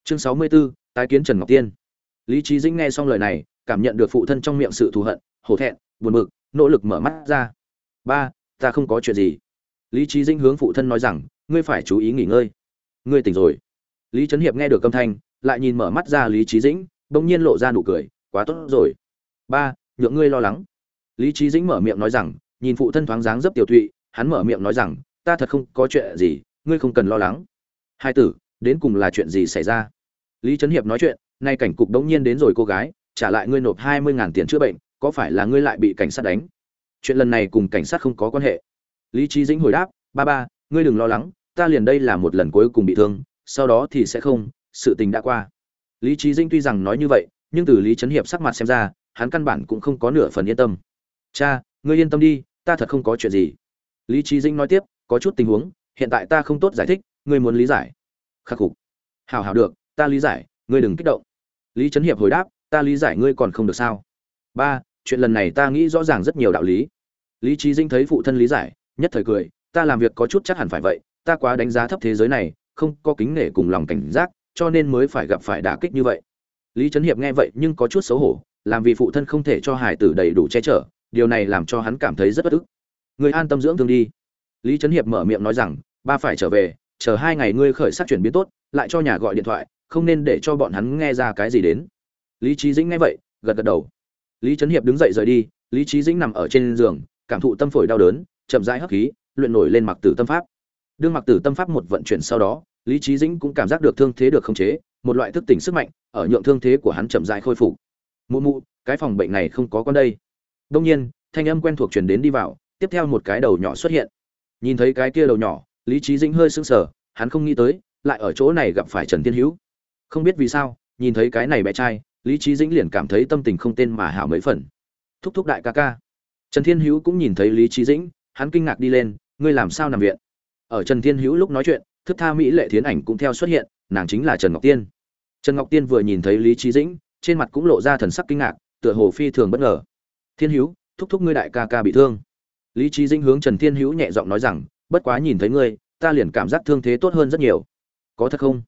Chương 64, tái kiến trần ngọc tiên. Lý trí dĩnh nghe xong lời này cảm nhận được phụ thân trong miệng sự thù hận hổ thẹn buồn bực nỗ lực mở mắt ra. Ba ta không có chuyện gì. Lý trí dĩnh hướng phụ thân nói rằng ngươi phải chú ý nghỉ ngơi. Ngươi tỉnh rồi. Lý trấn hiệp nghe được âm thanh lại nhìn mở mắt ra lý trí dĩnh bỗng nhiên lộ ra nụ cười quá tốt rồi. Ba nhượng ngươi lo lắng. Lý trí dĩnh mở miệng nói rằng nhìn phụ thân thoáng dáng dấp tiểu thụy hắn mở miệng nói rằng ta thật không có chuyện gì ngươi không cần lo lắng hai tử, đến cùng là chuyện gì xảy ra? Lý trấn hiệp nói chuyện, nay cảnh cục đống nhiên đến rồi cô gái, trả lại ngươi nộp hai mươi ngàn tiền chữa bệnh, có phải là ngươi lại bị cảnh sát đánh? Chuyện lần này cùng cảnh sát không có quan hệ. Lý trí dĩnh hồi đáp, ba ba, ngươi đừng lo lắng, ta liền đây là một lần cuối cùng bị thương, sau đó thì sẽ không, sự tình đã qua. Lý trí dĩnh tuy rằng nói như vậy, nhưng từ lý trấn hiệp sắc mặt xem ra, hắn căn bản cũng không có nửa phần yên tâm. Cha, ngươi yên tâm đi, ta thật không có chuyện gì. Lý trí dĩnh nói tiếp, có chút tình huống, hiện tại ta không tốt giải thích ngươi muốn lý giải. Khắc phục. Hào hào được, ta lý giải, ngươi đừng kích động. Lý trấn hiệp hồi đáp, ta lý giải ngươi còn không được sao? Ba, chuyện lần này ta nghĩ rõ ràng rất nhiều đạo lý. Lý trí dinh thấy phụ thân lý giải, nhất thời cười, ta làm việc có chút chắc hẳn phải vậy, ta quá đánh giá thấp thế giới này, không có kính nể cùng lòng cảnh giác, cho nên mới phải gặp phải đả kích như vậy. Lý trấn hiệp nghe vậy nhưng có chút xấu hổ, làm vì phụ thân không thể cho hải tử đầy đủ che chở, điều này làm cho hắn cảm thấy rất bất ức. Người an tâm dưỡng thương đi. Lý trấn hiệp mở miệng nói rằng, ba phải trở về chờ hai ngày ngươi khởi sắc chuyển biến tốt, lại cho nhà gọi điện thoại, không nên để cho bọn hắn nghe ra cái gì đến. Lý trí dĩnh nghe vậy, gật gật đầu. Lý trấn hiệp đứng dậy rời đi, lý trí dĩnh nằm ở trên giường, cảm thụ tâm phổi đau đớn, chậm rãi hấp khí, luyện nổi lên mặc tử tâm pháp. Đương mặc tử tâm pháp một vận chuyển sau đó, lý trí dĩnh cũng cảm giác được thương thế được khống chế, một loại thức tỉnh sức mạnh ở nhượng thương thế của hắn chậm rãi khôi phục. Mụ mụ, cái phòng bệnh này không có con đây. Đông nhiên, thanh âm quen thuộc truyền đến đi vào, tiếp theo một cái đầu nhỏ xuất hiện. Nhìn thấy cái kia đầu nhỏ lý trí dĩnh hơi sững sờ, hắn không nghĩ tới, lại ở chỗ này gặp phải trần thiên hữu. Không biết vì sao, nhìn thấy cái này bé trai, lý trí dĩnh liền cảm thấy tâm tình không tên mà hảo mấy phần. Thúc thúc đại ca ca. Trần thiên hữu cũng nhìn thấy lý trí dĩnh, hắn kinh ngạc đi lên, ngươi làm sao nằm viện? Ở trần thiên hữu lúc nói chuyện, thức tha mỹ lệ thiến ảnh cũng theo xuất hiện, nàng chính là trần ngọc tiên. Trần ngọc tiên vừa nhìn thấy lý trí dĩnh, trên mặt cũng lộ ra thần sắc kinh ngạc, tựa hồ phi thường bất ngờ. Thiên hữu, thúc thúc ngươi đại ca ca bị thương. Lý trí dĩnh hướng trần thiên hữu nhẹ giọng nói rằng bất quá nhìn thấy ngươi, ta liền cảm giác thương thế tốt hơn rất nhiều. Có thật không?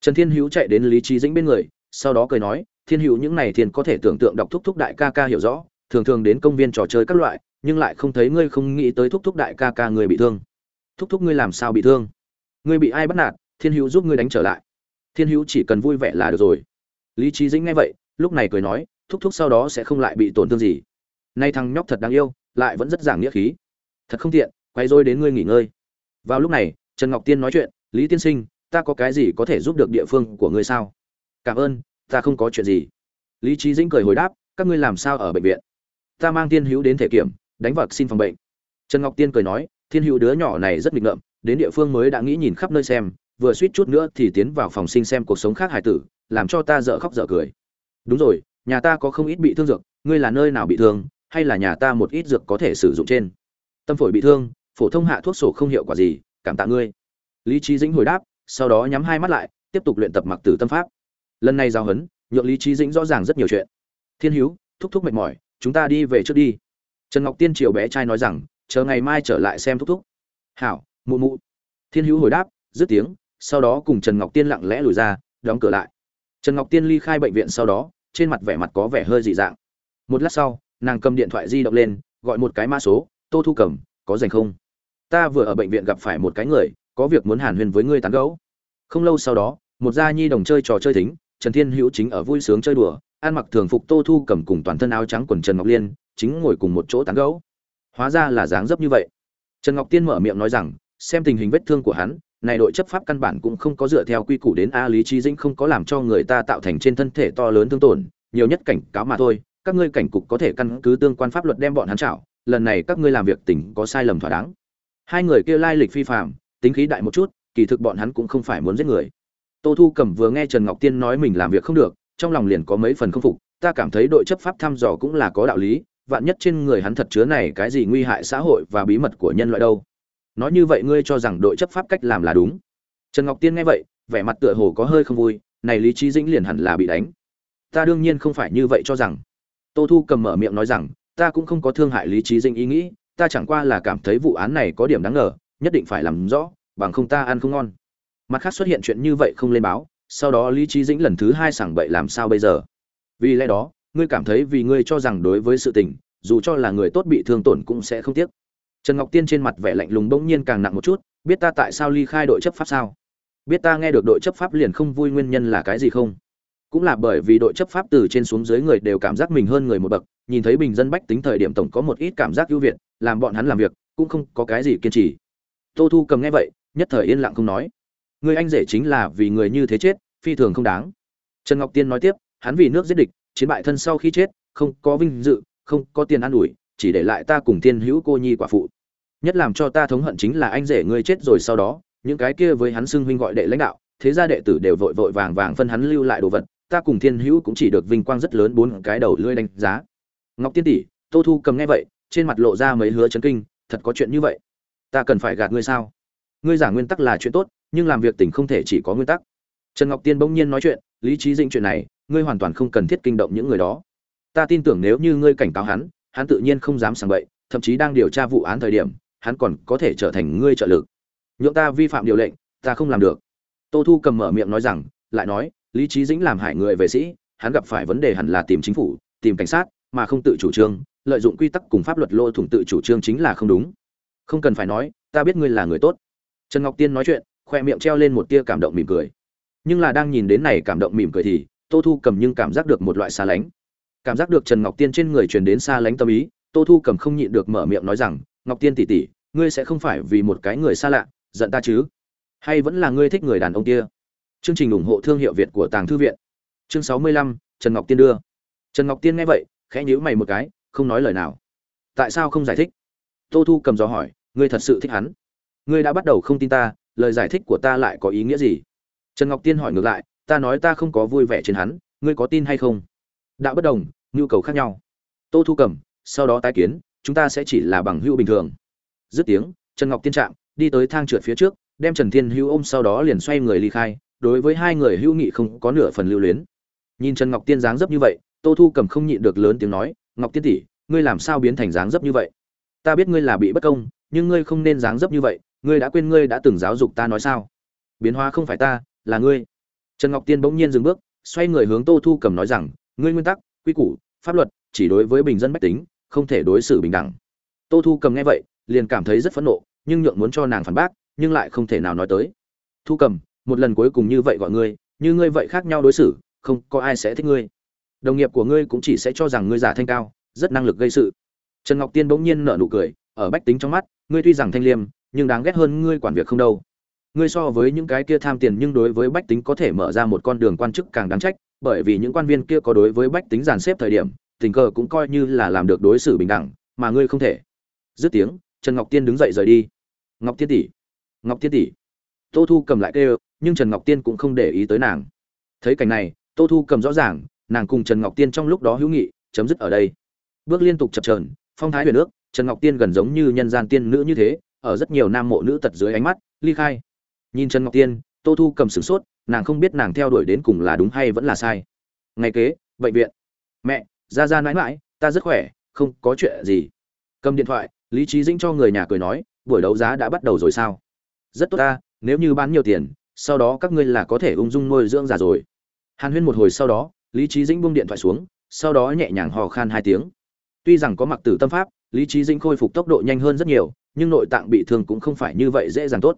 Trần thiên hữu chạy đến lý trí dĩnh bên người, sau đó cười nói, thiên hữu những này thiên có thể tưởng tượng đọc thúc thúc đại ca ca hiểu rõ, thường thường đến công viên trò chơi các loại, nhưng lại không thấy ngươi không nghĩ tới thúc thúc đại ca ca người bị thương. Thúc thúc ngươi làm sao bị thương? Ngươi bị ai bắt nạt, thiên hữu giúp ngươi đánh trở lại. Thiên hữu chỉ cần vui vẻ là được rồi. Lý trí dĩnh nghe vậy, lúc này cười nói, thúc thúc sau đó sẽ không lại bị tổn thương gì. Nay thằng nhóc thật đáng yêu, lại vẫn rất giảng nghĩa khí. Thật không tiện quay rồi đến ngươi nghỉ ngơi. Vào lúc này, trần ngọc tiên nói chuyện, lý tiên sinh, ta có cái gì có thể giúp được địa phương của ngươi sao? Cảm ơn, ta không có chuyện gì. Lý trí dĩnh cười hồi đáp, các ngươi làm sao ở bệnh viện? Ta mang thiên hữu đến thể kiểm, đánh vật xin phòng bệnh. Trần ngọc tiên cười nói, thiên hữu đứa nhỏ này rất nghịch ngợm, đến địa phương mới đã nghĩ nhìn khắp nơi xem, vừa suýt chút nữa thì tiến vào phòng sinh xem cuộc sống khác hải tử, làm cho ta dở khóc dở cười. Đúng rồi, nhà ta có không ít bị thương dược, ngươi là nơi nào bị thương, hay là nhà ta một ít dược có thể sử dụng trên? Tâm phổi bị thương phổ thông hạ thuốc sổ không hiệu quả gì, cảm tạ ngươi. Lý trí dĩnh hồi đáp, sau đó nhắm hai mắt lại, tiếp tục luyện tập mặc tử tâm pháp. Lần này giao hấn, nhượng lý trí dĩnh rõ ràng rất nhiều chuyện. Thiên hữu, thúc thúc mệt mỏi, chúng ta đi về trước đi. Trần ngọc tiên triều bé trai nói rằng, chờ ngày mai trở lại xem thúc thúc. Hảo, mụ mụ. Thiên hữu hồi đáp, dứt tiếng, sau đó cùng trần ngọc tiên lặng lẽ lùi ra, đóng cửa lại. Trần ngọc tiên ly khai bệnh viện sau đó, trên mặt vẻ mặt có vẻ hơi dị dạng. Một lát sau, nàng cầm điện thoại di động lên, gọi một cái mã số, tô thu cầm, có dành không? Ta vừa ở bệnh viện gặp phải một cái người, có việc muốn hàn huyên với ngươi tán gẫu. Không lâu sau đó, một gia nhi đồng chơi trò chơi thính, trần thiên hữu chính ở vui sướng chơi đùa, ăn mặc thường phục tô thu cầm cùng toàn thân áo trắng quần trần ngọc liên, chính ngồi cùng một chỗ tán gẫu. Hóa ra là dáng dấp như vậy. Trần ngọc tiên mở miệng nói rằng, xem tình hình vết thương của hắn, này đội chấp pháp căn bản cũng không có dựa theo quy củ đến a lý trí dĩnh không có làm cho người ta tạo thành trên thân thể to lớn thương tổn, nhiều nhất cảnh cáo mà thôi, các ngươi cảnh cục có thể căn cứ tương quan pháp luật đem bọn hắn chảo lần này các ngươi làm việc tỉnh có sai lầm thỏa đáng hai người kia lai lịch phi phạm tính khí đại một chút, kỳ thực bọn hắn cũng không phải muốn giết người. Tô thu cầm vừa nghe trần ngọc tiên nói mình làm việc không được, trong lòng liền có mấy phần không phục, ta cảm thấy đội chấp pháp thăm dò cũng là có đạo lý, vạn nhất trên người hắn thật chứa này cái gì nguy hại xã hội và bí mật của nhân loại đâu. Nói như vậy ngươi cho rằng đội chấp pháp cách làm là đúng. Trần ngọc tiên nghe vậy, vẻ mặt tựa hồ có hơi không vui, này lý trí dĩnh liền hẳn là bị đánh. Ta đương nhiên không phải như vậy cho rằng. Tô thu cầm mở miệng nói rằng, ta cũng không có thương hại lý trí dĩnh ý nghĩ ta chẳng qua là cảm thấy vụ án này có điểm đáng ngờ, nhất định phải làm rõ, bằng không ta ăn không ngon. Mặt khác xuất hiện chuyện như vậy không lên báo, sau đó lý trí dĩnh lần thứ hai sảng bậy làm sao bây giờ? Vì lẽ đó, ngươi cảm thấy vì ngươi cho rằng đối với sự tình, dù cho là người tốt bị thương tổn cũng sẽ không tiếc. Trần ngọc tiên trên mặt vẻ lạnh lùng bỗng nhiên càng nặng một chút, biết ta tại sao ly khai đội chấp pháp sao? Biết ta nghe được đội chấp pháp liền không vui nguyên nhân là cái gì không? Cũng là bởi vì đội chấp pháp từ trên xuống dưới người đều cảm giác mình hơn người một bậc, nhìn thấy bình dân bách tính thời điểm tổng có một ít cảm giác ưu việt, làm bọn hắn làm việc, cũng không có cái gì kiên trì. Tô thu cầm nghe vậy, nhất thời yên lặng không nói. Người anh rể chính là vì người như thế chết, phi thường không đáng. Trần ngọc tiên nói tiếp, hắn vì nước giết địch, chiến bại thân sau khi chết, không có vinh dự, không có tiền an ủi, chỉ để lại ta cùng tiên hữu cô nhi quả phụ. Nhất làm cho ta thống hận chính là anh rể ngươi chết rồi sau đó, những cái kia với hắn xưng huynh gọi đệ lãnh đạo, thế gia đệ tử đều vội vội vàng vàng phân hắn lưu lại đồ vật ta cùng thiên hữu cũng chỉ được vinh quang rất lớn bốn cái đầu lưỡi đánh giá. Ngọc tiên tỷ, tô thu cầm nghe vậy, trên mặt lộ ra mấy hứa chấn kinh, thật có chuyện như vậy. Ta cần phải gạt ngươi sao? Ngươi giả nguyên tắc là chuyện tốt, nhưng làm việc tỉnh không thể chỉ có nguyên tắc. Trần ngọc tiên bỗng nhiên nói chuyện, lý trí dĩnh chuyện này, ngươi hoàn toàn không cần thiết kinh động những người đó. Ta tin tưởng nếu như ngươi cảnh cáo hắn hắn tự nhiên không dám sàng bậy, thậm chí đang điều tra vụ án thời điểm, hắn còn có thể trở thành ngươi trợ lực. Nhượng ta vi phạm điều lệnh, ta không làm được. Tô thu cầm mở miệng nói rằng, lại nói lý trí dĩnh làm hại người vệ sĩ, hắn gặp phải vấn đề hẳn là tìm chính phủ, tìm cảnh sát, mà không tự chủ trương, lợi dụng quy tắc cùng pháp luật lô thủng tự chủ trương chính là không đúng. Không cần phải nói, ta biết ngươi là người tốt. Trần ngọc tiên nói chuyện, khoe miệng treo lên một tia cảm động mỉm cười. Nhưng là đang nhìn đến này cảm động mỉm cười thì, tô thu cầm nhưng cảm giác được một loại xa lánh. Cảm giác được trần ngọc tiên trên người truyền đến xa lánh tâm ý, tô thu cầm không nhịn được mở miệng nói rằng, ngọc tiên tỉ tỉ ngươi sẽ không phải vì một cái người xa lạ, giận ta chứ? Hay vẫn là ngươi thích người đàn ông kia? Chương trình ủng hộ thương hiệu việt của tàng thư viện. Chương sáu mươi lăm, trần ngọc tiên đưa. Trần ngọc tiên nghe vậy, khẽ nhíu mày một cái, không nói lời nào. Tại sao không giải thích? Tô thu cầm gió hỏi, ngươi thật sự thích hắn? Ngươi đã bắt đầu không tin ta, lời giải thích của ta lại có ý nghĩa gì? Trần ngọc tiên hỏi ngược lại, ta nói ta không có vui vẻ trên hắn, ngươi có tin hay không? Đã bất đồng, nhu cầu khác nhau. Tô thu cầm, sau đó tái kiến, chúng ta sẽ chỉ là bằng hữu bình thường. Dứt tiếng, trần ngọc tiên trạng đi tới thang trượt phía trước, đem trần thiên hữu ôm sau đó liền xoay người ly khai đối với hai người hữu nghị không có nửa phần lưu luyến. Nhìn trần ngọc tiên dáng dấp như vậy, tô thu cầm không nhịn được lớn tiếng nói, ngọc tiên tỷ, ngươi làm sao biến thành dáng dấp như vậy? Ta biết ngươi là bị bất công, nhưng ngươi không nên dáng dấp như vậy, ngươi đã quên ngươi đã từng giáo dục ta nói sao? Biến hóa không phải ta, là ngươi. Trần ngọc tiên bỗng nhiên dừng bước, xoay người hướng tô thu cầm nói rằng, ngươi nguyên tắc, quy củ, pháp luật, chỉ đối với bình dân bách tính, không thể đối xử bình đẳng. Tô thu cầm nghe vậy, liền cảm thấy rất phẫn nộ, nhưng nhượng muốn cho nàng phản bác, nhưng lại không thể nào nói tới. Thu cầm một lần cuối cùng như vậy gọi ngươi, như ngươi vậy khác nhau đối xử, không có ai sẽ thích ngươi. Đồng nghiệp của ngươi cũng chỉ sẽ cho rằng ngươi giả thanh cao, rất năng lực gây sự. Trần ngọc tiên bỗng nhiên nở nụ cười, ở bách tính trong mắt, ngươi tuy rằng thanh liêm, nhưng đáng ghét hơn ngươi quản việc không đâu. Ngươi so với những cái kia tham tiền nhưng đối với bách tính có thể mở ra một con đường quan chức càng đáng trách, bởi vì những quan viên kia có đối với bách tính dàn xếp thời điểm, tình cờ cũng coi như là làm được đối xử bình đẳng, mà ngươi không thể. Dứt tiếng, trần ngọc tiên đứng dậy rời đi. Ngọc tiên tỷ, ngọc tiên tỷ tô thu cầm lại kêu, nhưng trần ngọc tiên cũng không để ý tới nàng. Thấy cảnh này, tô thu cầm rõ ràng, nàng cùng trần ngọc tiên trong lúc đó hữu nghị, chấm dứt ở đây. Bước liên tục chập trờn phong thái huyền ước, trần ngọc tiên gần giống như nhân gian tiên nữ như thế, ở rất nhiều nam mộ nữ tật dưới ánh mắt, ly khai. Nhìn trần ngọc tiên, tô thu cầm sửng sốt, nàng không biết nàng theo đuổi đến cùng là đúng hay vẫn là sai. Ngày kế, bệnh viện. Mẹ, ra ra mãi mãi, ta rất khỏe, không có chuyện gì. Cầm điện thoại, lý trí dĩnh cho người nhà cười nói, buổi đấu giá đã bắt đầu rồi sao? Rất tốt ta nếu như bán nhiều tiền, sau đó các ngươi là có thể ung dung nuôi dưỡng già rồi. Hàn huyên một hồi sau đó, lý trí dĩnh buông điện thoại xuống, sau đó nhẹ nhàng hò khan hai tiếng. Tuy rằng có mặc tử tâm pháp, lý trí dĩnh khôi phục tốc độ nhanh hơn rất nhiều, nhưng nội tạng bị thương cũng không phải như vậy dễ dàng tốt.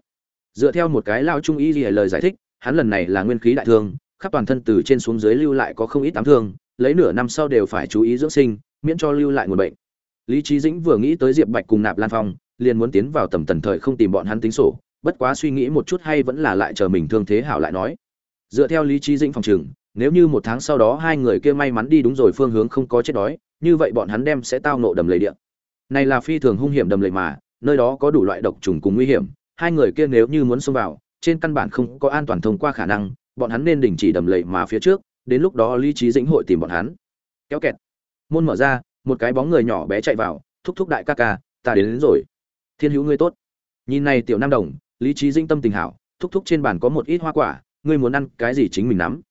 Dựa theo một cái lao trung y lời giải thích, hắn lần này là nguyên khí đại thương, khắp toàn thân từ trên xuống dưới lưu lại có không ít tám thương, lấy nửa năm sau đều phải chú ý dưỡng sinh, miễn cho lưu lại nguồn bệnh. Lý trí dĩnh vừa nghĩ tới diệp bạch cùng nạp lan phong, liền muốn tiến vào tầm tần thời không tìm bọn hắn tính sổ bất quá suy nghĩ một chút hay vẫn là lại chờ mình thương thế hảo lại nói. Dựa theo lý trí dĩnh phòng trường nếu như một tháng sau đó hai người kia may mắn đi đúng rồi phương hướng không có chết đói như vậy bọn hắn đem sẽ tao nộ đầm lầy điện này là phi thường hung hiểm đầm lầy mà nơi đó có đủ loại độc trùng cùng nguy hiểm hai người kia nếu như muốn xông vào trên căn bản không có an toàn thông qua khả năng bọn hắn nên đình chỉ đầm lầy mà phía trước đến lúc đó lý trí dĩnh hội tìm bọn hắn. Kéo kẹt. Môn mở ra một cái bóng người nhỏ bé chạy vào thúc thúc đại ca ca ta đến, đến rồi. Thiên hữu ngươi tốt. Nhìn này tiểu nam đồng lý trí dĩnh tâm tình hảo, thúc thúc trên bàn có một ít hoa quả, ngươi muốn ăn cái gì chính mình nắm.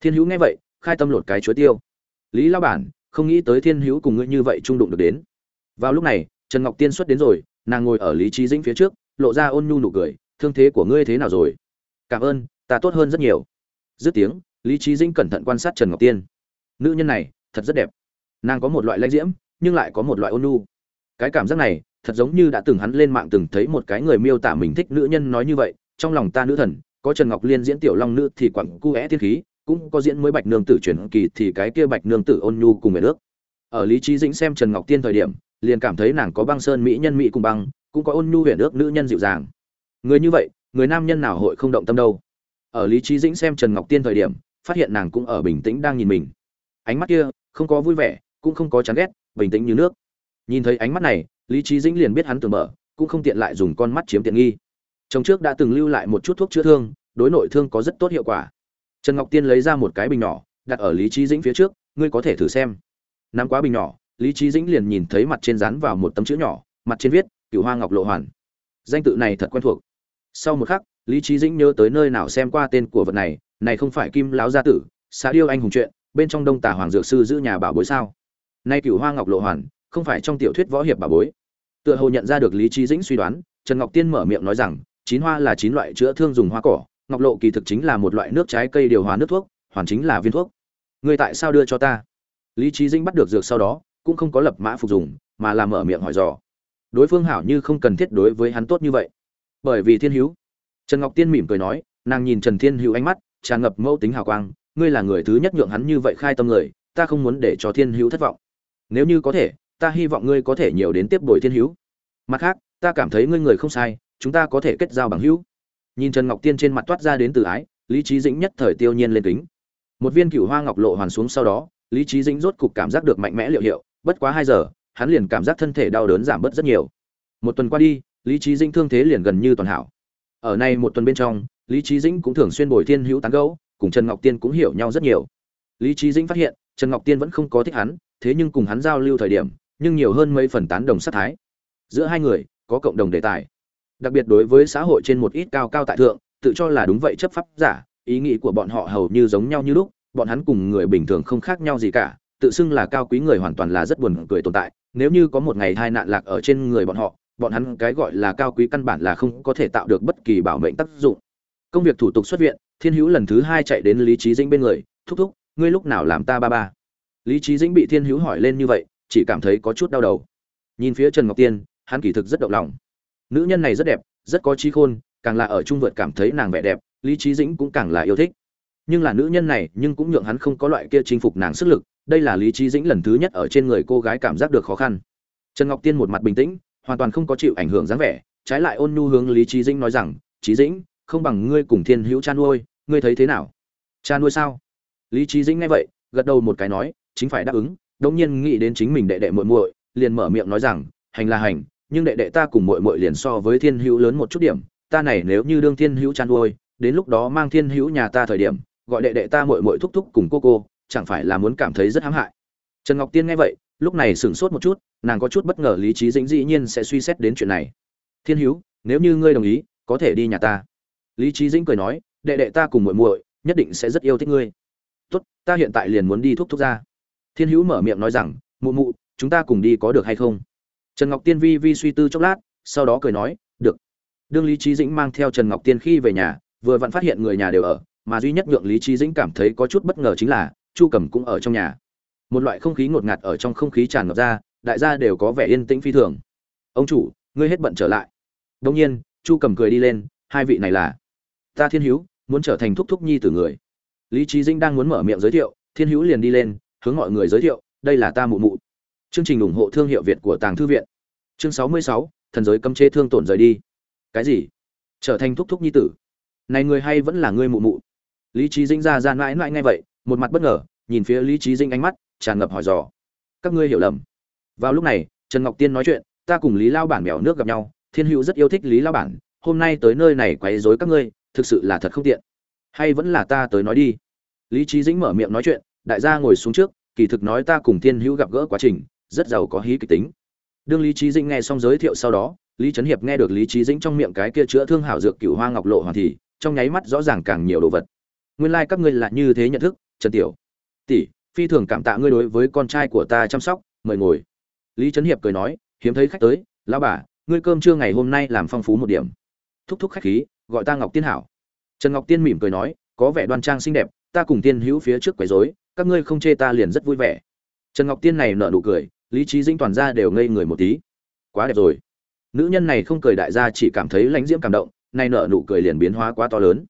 Thiên hữu nghe vậy, khai tâm lột cái chuối tiêu. Lý lao bản, không nghĩ tới thiên hữu cùng ngươi như vậy trung đụng được đến. Vào lúc này, trần ngọc tiên xuất đến rồi, nàng ngồi ở lý trí dĩnh phía trước, lộ ra ôn nhu nụ cười, thương thế của ngươi thế nào rồi? Cảm ơn, ta tốt hơn rất nhiều. Dứt tiếng, lý trí dĩnh cẩn thận quan sát trần ngọc tiên. Nữ nhân này, thật rất đẹp. Nàng có một loại lãnh diễm, nhưng lại có một loại ôn nhu. Cái cảm giác này thật giống như đã từng hắn lên mạng từng thấy một cái người miêu tả mình thích nữ nhân nói như vậy, trong lòng ta nữ thần, có trần ngọc liên diễn tiểu long nữ thì quặng cu é thiên khí, cũng có diễn mới bạch nương tử truyền kỳ thì cái kia bạch nương tử ôn nhu cùng về nước. Ở lý trí dĩnh xem trần ngọc tiên thời điểm, liền cảm thấy nàng có băng sơn mỹ nhân mỹ cùng băng, cũng có ôn nhu huyền ước nữ nhân dịu dàng. Người như vậy, người nam nhân nào hội không động tâm đâu. Ở lý trí dĩnh xem trần ngọc tiên thời điểm, phát hiện nàng cũng ở bình tĩnh đang nhìn mình. Ánh mắt kia, không có vui vẻ, cũng không có chán ghét, bình tĩnh như nước. Nhìn thấy ánh mắt này lý trí dĩnh liền biết hắn tưởng mở, cũng không tiện lại dùng con mắt chiếm tiện nghi. Chồng trước đã từng lưu lại một chút thuốc chữa thương, đối nội thương có rất tốt hiệu quả. Trần ngọc tiên lấy ra một cái bình nhỏ, đặt ở lý trí dĩnh phía trước, ngươi có thể thử xem. Nắm quá bình nhỏ, lý trí dĩnh liền nhìn thấy mặt trên dán vào một tấm chữ nhỏ, mặt trên viết cựu hoa ngọc lộ hoàn. Danh tự này thật quen thuộc. Sau một khắc, lý trí dĩnh nhớ tới nơi nào xem qua tên của vật này này không phải kim láo gia tử xã điêu anh hùng chuyện bên trong đông tà hoàng dược sư giữ nhà bảo bối sao? Nay cựu hoa ngọc lộ hoàn, không phải trong tiểu thuyết võ hiệp bảo bối tựa hồ nhận ra được lý trí dĩnh suy đoán, trần ngọc tiên mở miệng nói rằng, chín hoa là chín loại chữa thương dùng hoa cỏ, ngọc lộ kỳ thực chính là một loại nước trái cây điều hòa nước thuốc, hoàn chính là viên thuốc. Người tại sao đưa cho ta? Lý trí dĩnh bắt được dược sau đó, cũng không có lập mã phục dùng, mà là mở miệng hỏi dò. Đối phương hảo như không cần thiết đối với hắn tốt như vậy. Bởi vì thiên hữu. Trần ngọc tiên mỉm cười nói, nàng nhìn trần thiên hữu ánh mắt, tràn ngập mẫu tính hào quang, ngươi là người thứ nhất nhượng hắn như vậy khai tâm người, ta không muốn để cho thiên hữu thất vọng. Nếu như có thể ta hy vọng ngươi có thể nhiều đến tiếp bồi thiên hữu. Mặt khác, ta cảm thấy ngươi người không sai, chúng ta có thể kết giao bằng hữu. Nhìn trần ngọc tiên trên mặt toát ra đến từ ái, lý trí dĩnh nhất thời tiêu nhiên lên kính. Một viên cựu hoa ngọc lộ hoàn xuống sau đó, lý trí dĩnh rốt cục cảm giác được mạnh mẽ liệu hiệu, bất quá hai giờ, hắn liền cảm giác thân thể đau đớn giảm bớt rất nhiều. Một tuần qua đi, lý trí dĩnh thương thế liền gần như toàn hảo. Ở nay một tuần bên trong, lý trí dĩnh cũng thường xuyên bồi thiên hữu tán gẫu, cùng trần ngọc tiên cũng hiểu nhau rất nhiều. Lý trí dĩnh phát hiện, trần ngọc tiên vẫn không có thích hắn, thế nhưng cùng hắn giao lưu thời điểm nhưng nhiều hơn mấy phần tán đồng sát thái. Giữa hai người, có cộng đồng đề tài. Đặc biệt đối với xã hội trên một ít cao cao tại thượng, tự cho là đúng vậy chấp pháp giả, ý nghĩ của bọn họ hầu như giống nhau như lúc, bọn hắn cùng người bình thường không khác nhau gì cả, tự xưng là cao quý người hoàn toàn là rất buồn cười tồn tại. Nếu như có một ngày tai nạn lạc ở trên người bọn họ, bọn hắn cái gọi là cao quý căn bản là không có thể tạo được bất kỳ bảo mệnh tác dụng. Công việc thủ tục xuất viện, thiên hữu lần thứ hai chạy đến lý trí dĩnh bên người, thúc thúc, ngươi lúc nào làm ta ba ba? Lý trí dĩnh bị thiên hữu hỏi lên như vậy chỉ cảm thấy có chút đau đầu. Nhìn phía trần ngọc tiên, hắn kỳ thực rất động lòng. Nữ nhân này rất đẹp, rất có trí khôn, càng là ở trung vượt cảm thấy nàng vẻ đẹp, lý trí dĩnh cũng càng là yêu thích. Nhưng là nữ nhân này, nhưng cũng nhượng hắn không có loại kia chinh phục nàng sức lực, đây là lý trí dĩnh lần thứ nhất ở trên người cô gái cảm giác được khó khăn. Trần ngọc tiên một mặt bình tĩnh, hoàn toàn không có chịu ảnh hưởng dáng vẻ, trái lại ôn nhu hướng lý trí dĩnh nói rằng, trí dĩnh, không bằng ngươi cùng thiên hữu cha nuôi, ngươi thấy thế nào? Cha nuôi sao? Lý trí dĩnh nghe vậy, gật đầu một cái nói, chính phải đáp ứng đột nhiên nghĩ đến chính mình đệ đệ muội muội, liền mở miệng nói rằng, hành là hành, nhưng đệ đệ ta cùng muội muội liền so với thiên hữu lớn một chút điểm, ta này nếu như đương thiên hữu chăn nuôi, đến lúc đó mang thiên hữu nhà ta thời điểm, gọi đệ đệ ta muội muội thúc thúc cùng cô cô, chẳng phải là muốn cảm thấy rất hãm hại? Trần ngọc tiên nghe vậy, lúc này sửng sốt một chút, nàng có chút bất ngờ lý trí dĩnh dĩ nhiên sẽ suy xét đến chuyện này. Thiên hữu, nếu như ngươi đồng ý, có thể đi nhà ta. Lý trí dĩnh cười nói, đệ đệ ta cùng muội muội nhất định sẽ rất yêu thích ngươi. Tốt, ta hiện tại liền muốn đi thúc thúc ra thiên hữu mở miệng nói rằng, mụ mụ, chúng ta cùng đi có được hay không? Trần ngọc tiên vi vi suy tư chốc lát, sau đó cười nói, được. Đương lý trí dĩnh mang theo trần ngọc tiên khi về nhà, vừa vặn phát hiện người nhà đều ở, mà duy nhất nhượng lý trí dĩnh cảm thấy có chút bất ngờ chính là chu cầm cũng ở trong nhà. Một loại không khí ngột ngạt ở trong không khí tràn ngập ra, đại gia đều có vẻ yên tĩnh phi thường. Ông chủ, ngươi hết bận trở lại. Đông nhiên, chu cầm cười đi lên, hai vị này là ta thiên hữu, muốn trở thành thúc thúc nhi từ người. Lý trí dĩnh đang muốn mở miệng giới thiệu, thiên hữu liền đi lên hướng mọi người giới thiệu, đây là ta mụ mụ. Chương trình ủng hộ thương hiệu việt của tàng thư viện. Chương sáu mươi sáu, thần giới cấm chế thương tổn rời đi. Cái gì? Trở thành thúc thúc nhi tử. Này người hay vẫn là ngươi mụ mụ. Lý Chí dĩnh ra ra mãi mãi ngay vậy, một mặt bất ngờ, nhìn phía lý Chí dĩnh ánh mắt, tràn ngập hỏi dò. Các ngươi hiểu lầm. Vào lúc này, trần ngọc tiên nói chuyện, ta cùng lý lao bản mèo nước gặp nhau, thiên hữu rất yêu thích lý lao bản, hôm nay tới nơi này quấy rối các ngươi, thực sự là thật không tiện. Hay vẫn là ta tới nói đi. Lý Chí dĩnh mở miệng nói chuyện đại gia ngồi xuống trước, kỳ thực nói ta cùng thiên hữu gặp gỡ quá trình, rất giàu có hí kịch tính. Đương lý trí dĩnh nghe xong giới thiệu sau đó, lý trấn hiệp nghe được lý trí dĩnh trong miệng cái kia chữa thương hảo dược cửu hoa ngọc lộ hoàn thì, trong nháy mắt rõ ràng càng nhiều đồ vật. Nguyên lai like các ngươi là như thế nhận thức, trần tiểu. Tỷ, phi thường cảm tạ ngươi đối với con trai của ta chăm sóc, mời ngồi. Lý trấn hiệp cười nói, hiếm thấy khách tới, lão bà, ngươi cơm trưa ngày hôm nay làm phong phú một điểm. Thúc thúc khách khí, gọi ta ngọc tiên hảo. Trần ngọc tiên mỉm cười nói, có vẻ đoan trang xinh đẹp, ta cùng tiên hữu phía trước quấy rối các ngươi không chê ta liền rất vui vẻ. Trần ngọc tiên này nở nụ cười, lý trí dĩnh toàn ra đều ngây người một tí. Quá đẹp rồi. Nữ nhân này không cười đại gia chỉ cảm thấy lãnh diễm cảm động nay nở nụ cười liền biến hóa quá to lớn.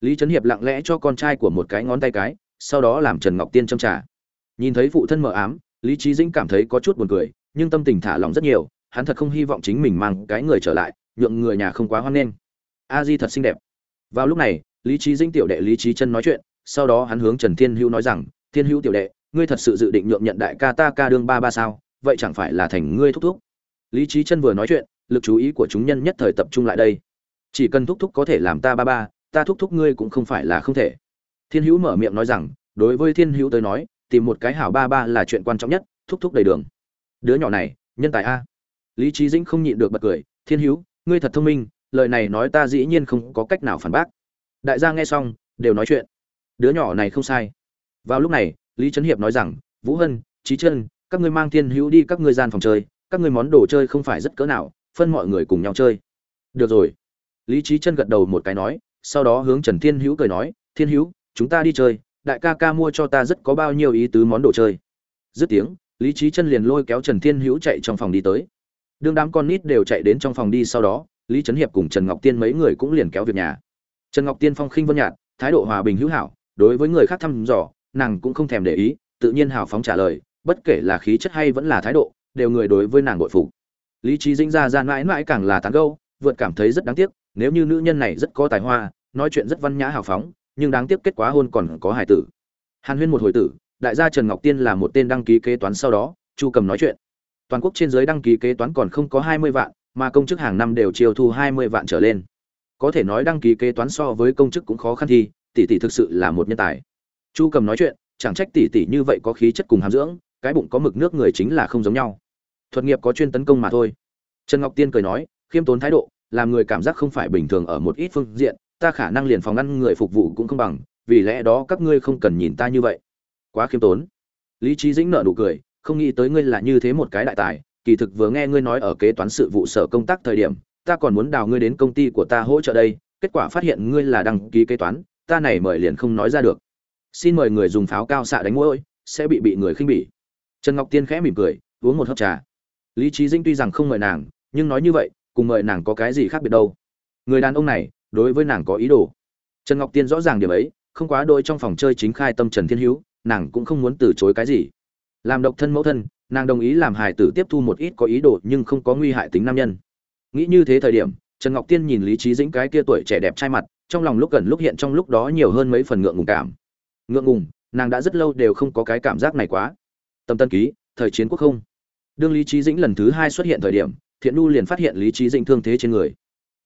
Lý trấn hiệp lặng lẽ cho con trai của một cái ngón tay cái, sau đó làm trần ngọc tiên châm trả nhìn thấy phụ thân mờ ám, lý trí dĩnh cảm thấy có chút buồn cười, nhưng tâm tình thả lỏng rất nhiều, hắn thật không hy vọng chính mình mang cái người trở lại, nhượng người nhà không quá hoan nghênh. A di thật xinh đẹp. Vào lúc này, lý trí dĩnh tiểu đệ lý trí chân nói chuyện, sau đó hắn hướng trần thiên hữu nói rằng thiên hữu tiểu đệ, ngươi thật sự dự định nhượng nhận đại ca ta ca đương ba ba sao? Vậy chẳng phải là thành ngươi thúc thúc? Lý trí chân vừa nói chuyện, lực chú ý của chúng nhân nhất thời tập trung lại đây. Chỉ cần thúc thúc có thể làm ta ba ba, ta thúc thúc ngươi cũng không phải là không thể. Thiên hữu mở miệng nói rằng, đối với thiên hữu tới nói, tìm một cái hảo ba ba là chuyện quan trọng nhất, thúc thúc đầy đường. Đứa nhỏ này, nhân tài a. Lý trí dĩnh không nhịn được bật cười, thiên hữu, ngươi thật thông minh, lời này nói ta dĩ nhiên không có cách nào phản bác. Đại gia nghe xong, đều nói chuyện. Đứa nhỏ này không sai vào lúc này, lý trấn hiệp nói rằng, vũ hân trí chân các ngươi mang thiên hữu đi các ngươi gian phòng chơi, các ngươi món đồ chơi không phải rất cỡ nào, phân mọi người cùng nhau chơi. Được rồi. Lý trí chân gật đầu một cái nói, sau đó hướng trần thiên hữu cười nói, thiên hữu, chúng ta đi chơi, đại ca ca mua cho ta rất có bao nhiêu ý tứ món đồ chơi. Dứt tiếng, lý trí chân liền lôi kéo trần thiên hữu chạy trong phòng đi tới. Đương đám con nít đều chạy đến trong phòng đi sau đó, lý trấn hiệp cùng trần ngọc tiên mấy người cũng liền kéo việc nhà. Trần ngọc tiên phong khinh vân nhạt, thái độ hòa bình hữu hảo, đối với người khác thăm dò nàng cũng không thèm để ý, tự nhiên hào phóng trả lời, bất kể là khí chất hay vẫn là thái độ, đều người đối với nàng bội phục. Lý trí dĩnh ra ra mãi mãi càng là tán gâu vượt cảm thấy rất đáng tiếc, nếu như nữ nhân này rất có tài hoa, nói chuyện rất văn nhã hào phóng, nhưng đáng tiếc kết quả hôn còn có hài tử. Hàn huyên một hồi tử, đại gia trần ngọc tiên là một tên đăng ký kế toán sau đó, chu cầm nói chuyện. Toàn quốc trên giới đăng ký kế toán còn không có hai mươi vạn, mà công chức hàng năm đều chiêu thu hai mươi vạn trở lên. Có thể nói đăng ký kế toán so với công chức cũng khó khăn thi tỷ tỷ thực sự là một nhân tài chu cầm nói chuyện, chẳng trách tỷ tỷ như vậy có khí chất cùng hàm dưỡng, cái bụng có mực nước người chính là không giống nhau. Thuật nghiệp có chuyên tấn công mà thôi. Trần ngọc tiên cười nói, khiêm tốn thái độ, làm người cảm giác không phải bình thường ở một ít phương diện, ta khả năng liền phòng ngăn người phục vụ cũng không bằng, vì lẽ đó các ngươi không cần nhìn ta như vậy. Quá khiêm tốn. Lý trí dĩnh nợ nụ cười, không nghĩ tới ngươi là như thế một cái đại tài, kỳ thực vừa nghe ngươi nói ở kế toán sự vụ sở công tác thời điểm, ta còn muốn đào ngươi đến công ty của ta hỗ trợ đây, kết quả phát hiện ngươi là đăng ký kế toán, ta này mời liền không nói ra được xin mời người dùng pháo cao xạ đánh mũi, sẽ bị bị người khinh bỉ. Trần ngọc tiên khẽ mỉm cười, uống một hớp trà. Lý trí dinh tuy rằng không mời nàng, nhưng nói như vậy, cùng mời nàng có cái gì khác biệt đâu. Người đàn ông này, đối với nàng có ý đồ. Trần ngọc tiên rõ ràng điểm ấy, không quá đôi trong phòng chơi chính khai tâm trần thiên hữu, nàng cũng không muốn từ chối cái gì. Làm độc thân mẫu thân, nàng đồng ý làm hài tử tiếp thu một ít có ý đồ nhưng không có nguy hại tính nam nhân. Nghĩ như thế thời điểm, trần ngọc tiên nhìn lý trí dĩnh cái kia tuổi trẻ đẹp trai mặt, trong lòng lúc gần lúc hiện trong lúc đó nhiều hơn mấy phần ngượng ngùng cảm ngượng ngùng, nàng đã rất lâu đều không có cái cảm giác này quá. Tâm tân ký, thời chiến quốc không. Đương lý trí dĩnh lần thứ hai xuất hiện thời điểm, thiện nu liền phát hiện lý trí dĩnh thương thế trên người.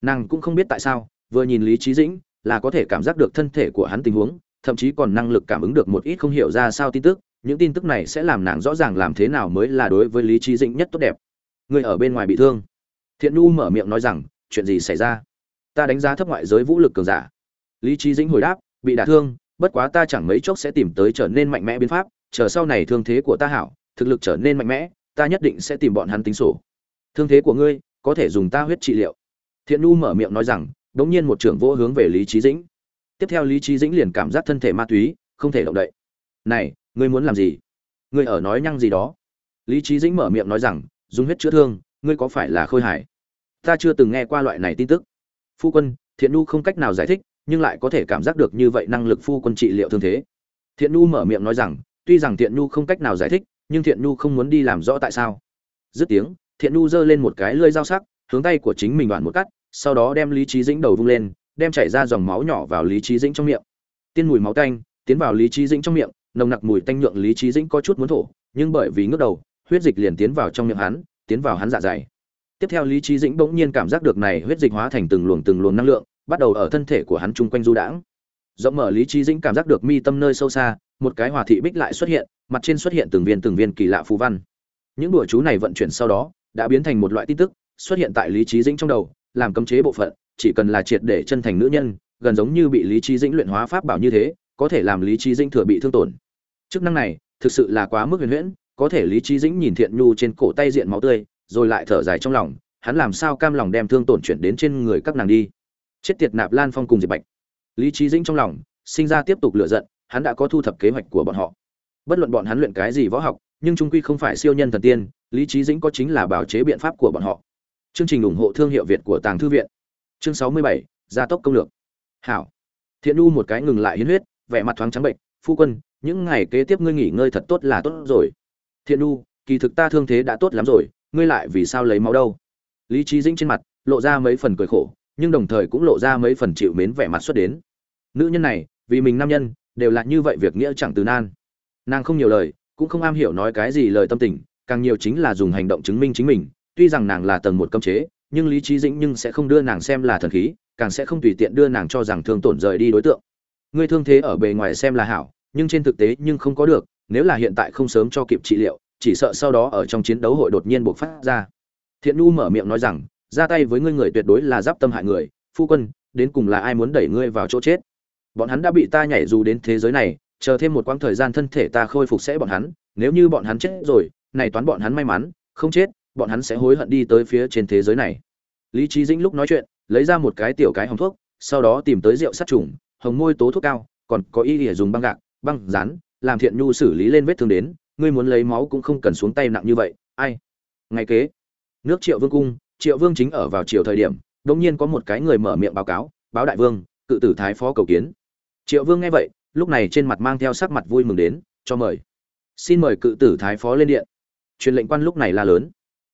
Nàng cũng không biết tại sao, vừa nhìn lý trí dĩnh là có thể cảm giác được thân thể của hắn tình huống, thậm chí còn năng lực cảm ứng được một ít không hiểu ra sao tin tức. Những tin tức này sẽ làm nàng rõ ràng làm thế nào mới là đối với lý trí dĩnh nhất tốt đẹp. Người ở bên ngoài bị thương. Thiện nu mở miệng nói rằng, chuyện gì xảy ra? Ta đánh giá thấp ngoại giới vũ lực cường giả. Lý trí dĩnh hồi đáp, bị đả thương bất quá ta chẳng mấy chốc sẽ tìm tới trở nên mạnh mẽ biến pháp, chờ sau này thương thế của ta hảo, thực lực trở nên mạnh mẽ, ta nhất định sẽ tìm bọn hắn tính sổ. Thương thế của ngươi, có thể dùng ta huyết trị liệu. Thiện nu mở miệng nói rằng đ ỗ n g nhiên một trưởng vỗ hướng về lý trí dĩnh. Tiếp theo lý trí dĩnh liền cảm giác thân thể ma túy, không thể động đậy. Này, ngươi muốn làm gì? Ngươi ở nói nhăng gì đó? Lý trí dĩnh mở miệng nói rằng, dùng huyết chữa thương, ngươi có phải là khôi hải ta chưa từng nghe qua loại này tin tức. Phu quân, thiện nu không cách nào giải thích nhưng lại có thể cảm giác được như vậy năng lực phu quân trị liệu thương thế. Thiện nu mở miệng nói rằng, tuy rằng thiện nu không cách nào giải thích, nhưng thiện nu không muốn đi làm rõ tại sao. Dứt tiếng, thiện nu giơ lên một cái lưỡi dao sắc, hướng tay của chính mình đoạn một cắt, sau đó đem lý trí dĩnh đầu vung lên, đem chảy ra dòng máu nhỏ vào lý trí dĩnh trong miệng. Tiên mùi máu tanh, tiến vào lý trí dĩnh trong miệng, nồng nặc mùi tanh nhượng lý trí dĩnh có chút muốn thổ, nhưng bởi vì ngước đầu, huyết dịch liền tiến vào trong miệng hắn, tiến vào hắn dạ dày. Tiếp theo lý trí dĩnh bỗng nhiên cảm giác được này huyết dịch hóa thành từng luồng từng luồng năng lượng bắt đầu ở thân thể của hắn chung quanh du đãng. Rộng mở lý trí dĩnh cảm giác được mi tâm nơi sâu xa, một cái hòa thị bích lại xuất hiện, mặt trên xuất hiện từng viên từng viên kỳ lạ phù văn. Những đùa chú này vận chuyển sau đó, đã biến thành một loại tin tức, xuất hiện tại lý trí dĩnh trong đầu, làm cấm chế bộ phận, chỉ cần là triệt để chân thành nữ nhân, gần giống như bị lý trí dĩnh luyện hóa pháp bảo như thế, có thể làm lý trí dĩnh thừa bị thương tổn. Chức năng này, thực sự là quá mức huyền huyễn, có thể lý trí dĩnh nhìn thiện nhu trên cổ tay diện máu tươi, rồi lại thở dài trong lòng, hắn làm sao cam lòng đem thương tổn chuyển đến trên người các nàng đi? Chết tiệt nạp lan phong cùng diệp bạch. Lý trí dĩnh trong lòng sinh ra tiếp tục lựa giận, hắn đã có thu thập kế hoạch của bọn họ. Bất luận bọn hắn luyện cái gì võ học, nhưng trung quy không phải siêu nhân thần tiên, lý trí dĩnh có chính là bảo chế biện pháp của bọn họ. Chương trình ủng hộ thương hiệu việt của tàng thư viện. Chương sáu mươi bảy, gia tốc công lược. Hảo. Thiện nu một cái ngừng lại hiến huyết, vẻ mặt thoáng trắng bệnh, phu quân, những ngày kế tiếp ngươi nghỉ ngơi thật tốt là tốt rồi. Thiện nu kỳ thực ta thương thế đã tốt lắm rồi, ngươi lại vì sao lấy máu đâu? Lý trí dĩnh trên mặt lộ ra mấy phần cười khổ nhưng đồng thời cũng lộ ra mấy phần chịu mến vẻ mặt xuất đến. Nữ nhân này, vì mình nam nhân, đều là như vậy việc nghĩa chẳng từ nan. Nàng không nhiều lời, cũng không am hiểu nói cái gì lời tâm tình, càng nhiều chính là dùng hành động chứng minh chính mình. Tuy rằng nàng là tầng một cấm chế, nhưng lý trí dĩnh nhưng sẽ không đưa nàng xem là thần khí, càng sẽ không tùy tiện đưa nàng cho rằng thương tổn rời đi đối tượng. Ngươi thương thế ở bề ngoài xem là hảo, nhưng trên thực tế nhưng không có được, nếu là hiện tại không sớm cho kịp trị liệu, chỉ sợ sau đó ở trong chiến đấu hội đột nhiên bộc phát ra. Thiện nu mở miệng nói rằng ra tay với ngươi người tuyệt đối là giáp tâm hại người, phu quân, đến cùng là ai muốn đẩy ngươi vào chỗ chết? Bọn hắn đã bị ta nhảy dù đến thế giới này, chờ thêm một quãng thời gian thân thể ta khôi phục sẽ bọn hắn, nếu như bọn hắn chết rồi, này toán bọn hắn may mắn, không chết, bọn hắn sẽ hối hận đi tới phía trên thế giới này. Lý trí dĩnh lúc nói chuyện, lấy ra một cái tiểu cái hồng thuốc, sau đó tìm tới rượu sát trùng, hồng môi tố thuốc cao, còn có ý để dùng băng gạc, băng rán, làm thiện nhu xử lý lên vết thương đến, ngươi muốn lấy máu cũng không cần xuống tay nặng như vậy, ai? Ngày kế, nước triệu vương cung triệu vương chính ở vào chiều thời điểm, đột nhiên có một cái người mở miệng báo cáo, báo đại vương, cự tử thái phó cầu kiến. Triệu vương nghe vậy, lúc này trên mặt mang theo sắc mặt vui mừng đến, cho mời. Xin mời cự tử thái phó lên điện. Truyền lệnh quan lúc này la lớn.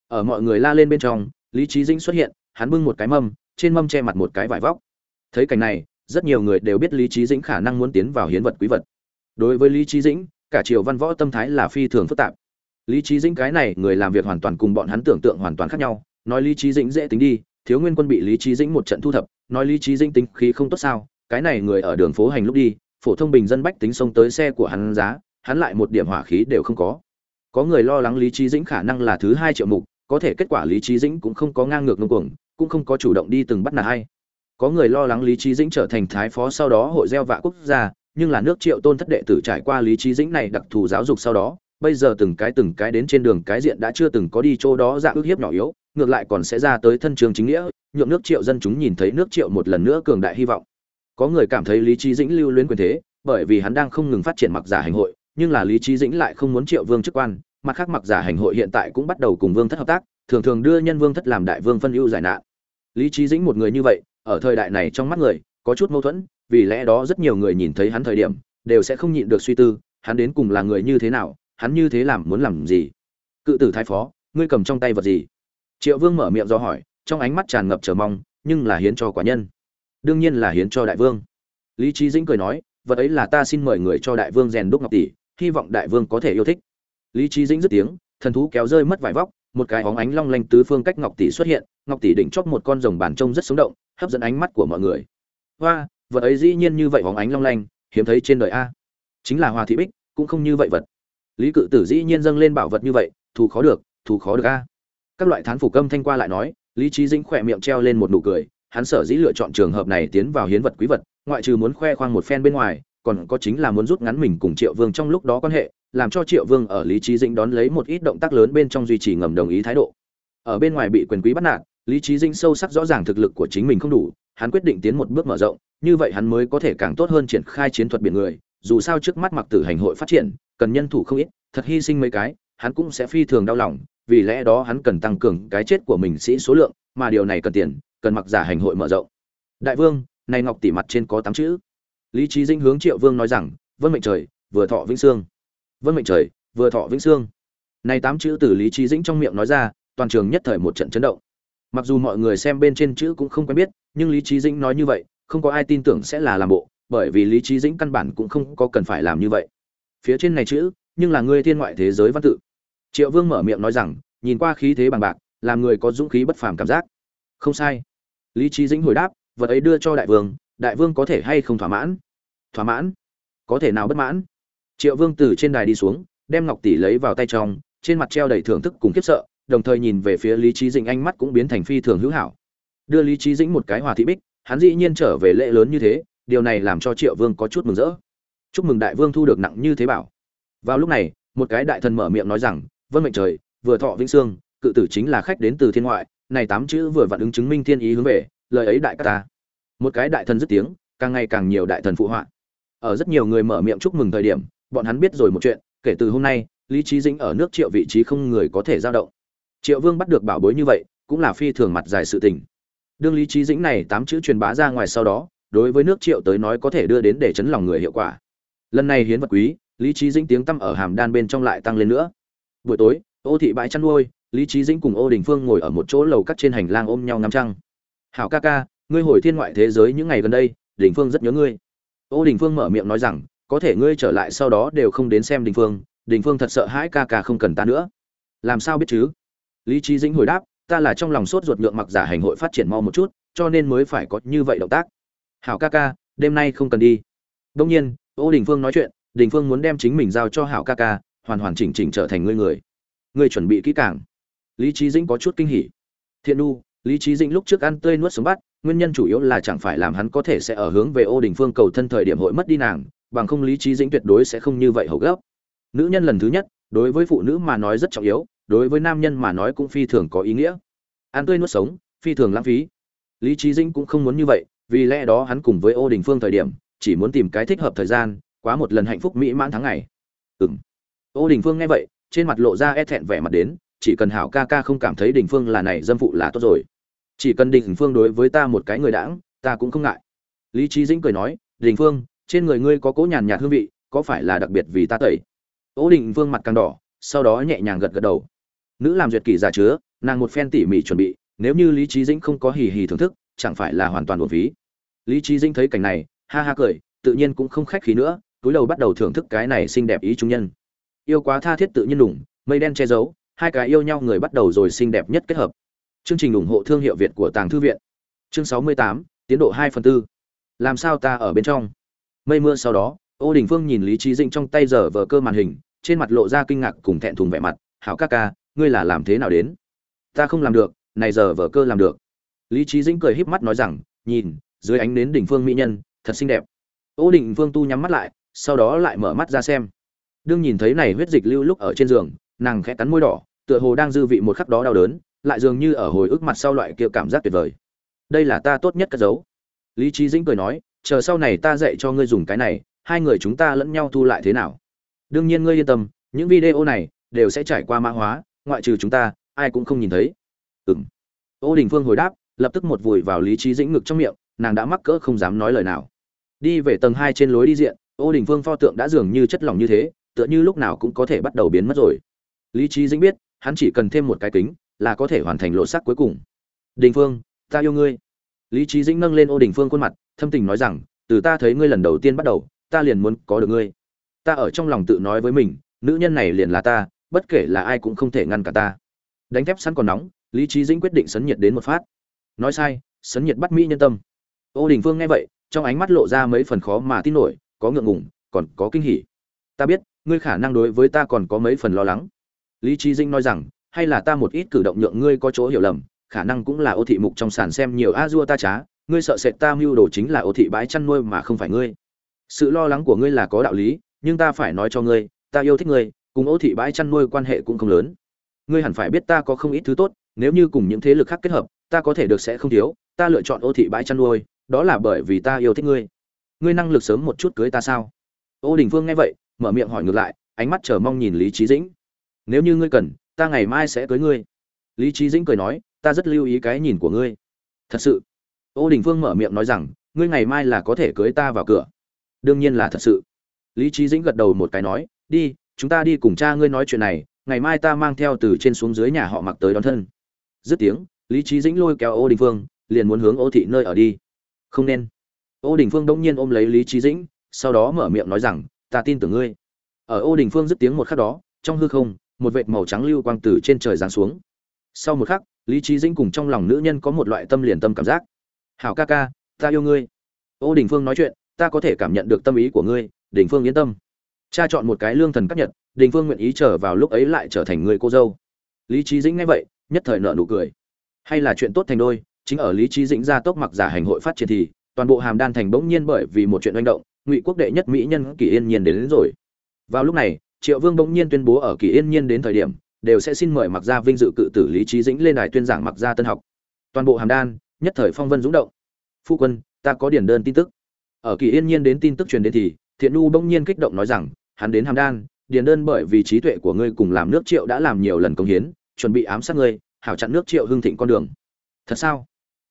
Ở mọi người la lên bên trong, lý trí dĩnh xuất hiện, hắn bưng một cái mâm, trên mâm che mặt một cái vải vóc. Thấy cảnh này, rất nhiều người đều biết lý trí dĩnh khả năng muốn tiến vào hiến vật quý vật. Đối với lý trí dĩnh, cả triều văn võ tâm thái là phi thường phức tạp. Lý trí dĩnh cái này người làm việc hoàn toàn cùng bọn hắn tưởng tượng hoàn toàn khác nhau nói lý trí dĩnh dễ tính đi, thiếu nguyên quân bị lý trí dĩnh một trận thu thập, nói lý trí dĩnh tính khí không tốt sao, cái này người ở đường phố hành lúc đi, phổ thông bình dân bách tính xông tới xe của hắn giá, hắn lại một điểm hỏa khí đều không có. Có người lo lắng lý trí dĩnh khả năng là thứ hai triệu mục, có thể kết quả lý trí dĩnh cũng không có ngang ngược ngông cuồng, cũng không có chủ động đi từng bắt nạt hay có người lo lắng lý trí dĩnh trở thành thái phó sau đó hội gieo vạ quốc gia, nhưng là nước triệu tôn thất đệ tử trải qua lý trí dĩnh này đặc thù giáo dục sau đó bây giờ từng cái từng cái đến trên đường cái diện đã chưa từng có đi chỗ đó dạ ước hiếp nhỏ yếu, ngược lại còn sẽ ra tới thân trường chính nghĩa, nhượng nước triệu dân chúng nhìn thấy nước triệu một lần nữa cường đại hy vọng. Có người cảm thấy lý trí dĩnh lưu luyến quyền thế, bởi vì hắn đang không ngừng phát triển mặc giả hành hội, nhưng là lý trí dĩnh lại không muốn triệu vương chức quan, mặt khác mặc giả hành hội hiện tại cũng bắt đầu cùng vương thất hợp tác, thường thường đưa nhân vương thất làm đại vương phân ưu giải nạn. Lý trí dĩnh một người như vậy, ở thời đại này trong mắt người, có chút mâu thuẫn, vì lẽ đó rất nhiều người nhìn thấy hắn thời điểm, đều sẽ không nhịn được suy tư, hắn đến cùng là người như thế nào hắn như thế làm muốn làm gì? Cự tử thái phó, ngươi cầm trong tay vật gì? Triệu vương mở miệng do hỏi, trong ánh mắt tràn ngập chờ mong, nhưng là hiến cho quả nhân. Đương nhiên là hiến cho đại vương. Lý trí dĩnh cười nói, vật ấy là ta xin mời người cho đại vương rèn đúc ngọc tỷ, hy vọng đại vương có thể yêu thích. Lý trí dĩnh dứt tiếng, thần thú kéo rơi mất vài vóc, một cái óng ánh long lanh tứ phương cách ngọc tỷ xuất hiện, ngọc tỷ đỉnh chóp một con rồng bản trông rất sống động, hấp dẫn ánh mắt của mọi người. Hoa, vật ấy dĩ nhiên như vậy óng ánh long lanh, hiếm thấy trên đời a. Chính là hoa thị bích, cũng không như vậy vật lý cự tử dĩ nhiên dâng lên bảo vật như vậy, thù khó được, thù khó được a. Các loại thán phủ câm thanh qua lại nói, lý trí dĩnh khỏe miệng treo lên một nụ cười, hắn sở dĩ lựa chọn trường hợp này tiến vào hiến vật quý vật, ngoại trừ muốn khoe khoang một phen bên ngoài, còn có chính là muốn rút ngắn mình cùng triệu vương trong lúc đó quan hệ, làm cho triệu vương ở lý trí dĩnh đón lấy một ít động tác lớn bên trong duy trì ngầm đồng ý thái độ. Ở bên ngoài bị quyền quý bắt nạt, lý trí dĩnh sâu sắc rõ ràng thực lực của chính mình không đủ, hắn quyết định tiến một bước mở rộng, như vậy hắn mới có thể càng tốt hơn triển khai chiến thuật biển người dù sao trước mắt mặc tử hành hội phát triển, cần nhân thủ không ít, thật hy sinh mấy cái, hắn cũng sẽ phi thường đau lòng, vì lẽ đó hắn cần tăng cường cái chết của mình sĩ số lượng, mà điều này cần tiền, cần mặc giả hành hội mở rộng. Đại vương, này ngọc tỷ mặt trên có tám chữ. Lý trí dinh hướng triệu vương nói rằng, vân mệnh trời, vừa thọ vĩnh sương vân mệnh trời, vừa thọ vĩnh sương này tám chữ từ lý trí dĩnh trong miệng nói ra, toàn trường nhất thời một trận chấn động. Mặc dù mọi người xem bên trên chữ cũng không quen biết, nhưng lý trí dĩnh nói như vậy, không có ai tin tưởng sẽ là làm bộ bởi vì lý trí dĩnh căn bản cũng không có cần phải làm như vậy. Phía trên này chữ, nhưng là ngươi thiên ngoại thế giới văn tự. Triệu vương mở miệng nói rằng, nhìn qua khí thế bằng bạc, làm người có dũng khí bất phàm cảm giác. Không sai. Lý trí dĩnh hồi đáp, vật ấy đưa cho đại vương đại vương có thể hay không thỏa mãn? Thỏa mãn? Có thể nào bất mãn? Triệu vương từ trên đài đi xuống, đem ngọc tỷ lấy vào tay trong, trên mặt treo đầy thưởng thức cùng khiếp sợ, đồng thời nhìn về phía lý trí dĩnh ánh mắt cũng biến thành phi thường hữu hảo. Đưa lý trí dĩnh một cái hòa thị bích, hắn dĩ nhiên trở về lễ lớn như thế điều này làm cho triệu vương có chút mừng rỡ. Chúc mừng đại vương thu được nặng như thế bảo. Vào lúc này, một cái đại thần mở miệng nói rằng, vân mệnh trời, vừa thọ vĩnh sương cự tử chính là khách đến từ thiên ngoại, này tám chữ vừa vặn ứng chứng minh thiên ý hướng về, lời ấy đại ca ta. Một cái đại thần dứt tiếng, càng ngày càng nhiều đại thần phụ họa. Ở rất nhiều người mở miệng chúc mừng thời điểm, bọn hắn biết rồi một chuyện, kể từ hôm nay, lý trí dĩnh ở nước triệu vị trí không người có thể giao động. Triệu vương bắt được bảo bối như vậy, cũng là phi thường mặt dài sự tình. Đương lý trí dĩnh này tám chữ truyền bá ra ngoài sau đó đối với nước triệu tới nói có thể đưa đến để chấn lòng người hiệu quả. Lần này hiến vật quý, lý trí dĩnh tiếng tăm ở hàm đan bên trong lại tăng lên nữa. Buổi tối, ô thị bãi chăn nuôi, lý trí dĩnh cùng ô đình phương ngồi ở một chỗ lầu cắt trên hành lang ôm nhau ngắm trăng. Hảo ca ca, ngươi hồi thiên ngoại thế giới những ngày gần đây, đình phương rất nhớ ngươi. Ô đình phương mở miệng nói rằng, có thể ngươi trở lại sau đó đều không đến xem đình phương đình phương thật sợ hãi ca ca không cần ta nữa. Làm sao biết chứ? Lý trí dĩnh hồi đáp, ta là trong lòng sốt ruột nhượng mặc giả hành hội phát triển mau một chút, cho nên mới phải có như vậy động tác hảo ca ca, đêm nay không cần đi. Đông nhiên, ô đình phương nói chuyện, đình phương muốn đem chính mình giao cho hảo ca ca, hoàn hoàn chỉnh chỉnh trở thành ngươi người. Ngươi chuẩn bị kỹ càng. Lý trí dĩnh có chút kinh hỉ. Thiện nu, lý trí dĩnh lúc trước ăn tươi nuốt sống bắt nguyên nhân chủ yếu là chẳng phải làm hắn có thể sẽ ở hướng về ô đình phương cầu thân thời điểm hội mất đi nàng, bằng không lý trí dĩnh tuyệt đối sẽ không như vậy hầu gấp. Nữ nhân lần thứ nhất, đối với phụ nữ mà nói rất trọng yếu, đối với nam nhân mà nói cũng phi thường có ý nghĩa. Ăn tươi nuốt sống, phi thường lãng phí. Lý trí dĩnh cũng không muốn như vậy vì lẽ đó hắn cùng với ô đình phương thời điểm, chỉ muốn tìm cái thích hợp thời gian, quá một lần hạnh phúc mỹ mãn tháng ngày. Ừng ô đình phương nghe vậy, trên mặt lộ ra e thẹn vẻ mặt đến, chỉ cần hảo ca ca không cảm thấy đình phương là này dâm phụ là tốt rồi. Chỉ cần đình phương đối với ta một cái người đãng ta cũng không ngại. Lý trí dĩnh cười nói, đình phương, trên người ngươi có cố nhàn nhạt hương vị, có phải là đặc biệt vì ta tẩy? Ô đình phương mặt càng đỏ, sau đó nhẹ nhàng gật gật đầu. Nữ làm duyệt kỷ giả chứa, nàng một phen tỉ mỉ chuẩn bị, nếu như lý trí dĩnh không có hì hì thưởng thức chẳng phải là hoàn toàn uổng phí. Lý Chí dĩnh thấy cảnh này, ha ha cười, tự nhiên cũng không khách khí nữa, túi đầu bắt đầu thưởng thức cái này xinh đẹp ý trung nhân. Yêu quá tha thiết tự nhiên đủng, mây đen che giấu, hai cái yêu nhau người bắt đầu rồi xinh đẹp nhất kết hợp. Chương trình ủng hộ thương hiệu việt của tàng thư viện. Chương sáu mươi tám, tiến độ hai phần tư. Làm sao ta ở bên trong? Mây mưa sau đó, ô đình phương nhìn lý Chí dĩnh trong tay giờ vờ cơ màn hình, trên mặt lộ ra kinh ngạc cùng thẹn thùng vẻ mặt, hảo ca ca, ngươi là làm thế nào đến? Ta không làm được, này giờ vờ cơ làm được lý trí dĩnh cười híp mắt nói rằng, nhìn, dưới ánh nến đỉnh phương mỹ nhân, thật xinh đẹp. Ô định phương tu nhắm mắt lại, sau đó lại mở mắt ra xem. Đương nhìn thấy này huyết dịch lưu lúc ở trên giường, nàng khẽ cắn môi đỏ, tựa hồ đang dư vị một khắc đó đau đớn, lại dường như ở hồi ức mặt sau loại kia cảm giác tuyệt vời. Đây là ta tốt nhất cất giấu. Lý trí dĩnh cười nói, chờ sau này ta dạy cho ngươi dùng cái này, hai người chúng ta lẫn nhau thu lại thế nào? Đương nhiên ngươi yên tâm, những video này đều sẽ trải qua mã hóa, ngoại trừ chúng ta, ai cũng không nhìn thấy. Ừ m ô đình phương hồi đáp lập tức một vùi vào lý trí dĩnh ngực trong miệng, nàng đã mắc cỡ không dám nói lời nào. Đi về tầng hai trên lối đi diện, ô đình phương pho tượng đã dường như chất lỏng như thế, tựa như lúc nào cũng có thể bắt đầu biến mất rồi. Lý trí dĩnh biết, hắn chỉ cần thêm một cái kính, là có thể hoàn thành lộ sắc cuối cùng. Đình phương, ta yêu ngươi. Lý trí dĩnh nâng lên ô đình phương khuôn mặt, thâm tình nói rằng, từ ta thấy ngươi lần đầu tiên bắt đầu, ta liền muốn có được ngươi. Ta ở trong lòng tự nói với mình, nữ nhân này liền là ta, bất kể là ai cũng không thể ngăn cả ta. Đánh thép sẵn còn nóng, lý trí dĩnh quyết định sấn nhiệt đến một phát nói sai, sấn nhiệt bắt mỹ nhân tâm. Ô đình phương nghe vậy, trong ánh mắt lộ ra mấy phần khó mà tin nổi, có ngượng ngùng, còn có kinh hỉ. Ta biết, ngươi khả năng đối với ta còn có mấy phần lo lắng. Lý trí Dinh nói rằng, hay là ta một ít cử động nhượng ngươi có chỗ hiểu lầm, khả năng cũng là ô thị mục trong sàn xem nhiều a dua ta trá, ngươi sợ sệt ta mưu đồ chính là ô thị bãi chăn nuôi mà không phải ngươi. Sự lo lắng của ngươi là có đạo lý, nhưng ta phải nói cho ngươi, ta yêu thích ngươi, cùng ô thị bãi chăn nuôi quan hệ cũng không lớn. Ngươi hẳn phải biết ta có không ít thứ tốt, nếu như cùng những thế lực khác kết hợp ta có thể được sẽ không thiếu, ta lựa chọn ô thị bãi chăn nuôi, đó là bởi vì ta yêu thích ngươi. Ngươi năng lực sớm một chút cưới ta sao? Ô đình phương nghe vậy, mở miệng hỏi ngược lại, ánh mắt chờ mong nhìn lý trí dĩnh. Nếu như ngươi cần, ta ngày mai sẽ cưới ngươi. Lý trí dĩnh cười nói, ta rất lưu ý cái nhìn của ngươi. Thật sự. Ô đình phương mở miệng nói rằng, ngươi ngày mai là có thể cưới ta vào cửa. Đương nhiên là thật sự. Lý trí dĩnh gật đầu một cái nói, đi, chúng ta đi cùng cha ngươi nói chuyện này, ngày mai ta mang theo từ trên xuống dưới nhà họ mặc tới đón thân. Dứt tiếng lý trí dĩnh lôi kéo ô đình phương, liền muốn hướng ô thị nơi ở đi. Không nên. Ô đình phương đông nhiên ôm lấy lý trí dĩnh, sau đó mở miệng nói rằng, ta tin tưởng ngươi. Ở ô đình phương dứt tiếng một khắc đó, trong hư không, một vệt màu trắng lưu quang từ trên trời giáng xuống. Sau một khắc, lý trí dĩnh cùng trong lòng nữ nhân có một loại tâm liền tâm cảm giác. Hảo ca ca, ta yêu ngươi. Ô đình phương nói chuyện, ta có thể cảm nhận được tâm ý của ngươi, đình phương yên tâm. Cha chọn một cái lương thần cắt nhật, đình phương nguyện ý trở vào lúc ấy lại trở thành người cô dâu. Lý trí dĩnh nghe vậy, nhất thời nợ nụ cười hay là chuyện tốt thành đôi chính ở lý trí dĩnh ra tốc mặc giả hành hội phát triển thì toàn bộ hàm đan thành bỗng nhiên bởi vì một chuyện manh động ngụy quốc đệ nhất mỹ nhân kỷ yên nhiên đến, đến rồi. Vào lúc này triệu vương bỗng nhiên tuyên bố ở kỷ yên nhiên đến thời điểm đều sẽ xin mời mặc gia vinh dự cự tử lý trí dĩnh lên đài tuyên giảng mặc gia tân học. Toàn bộ hàm đan nhất thời phong vân dũng động. Phu quân ta có điển đơn tin tức. Ở kỳ yên nhiên đến tin tức truyền đến thì thiện nu bỗng nhiên kích động nói rằng hắn đến hàm đan điền đơn bởi vì trí tuệ của ngươi cùng làm nước triệu đã làm nhiều lần công hiến chuẩn bị ám sát ngươi hảo chặn nước triệu hưng thịnh con đường. Thật sao?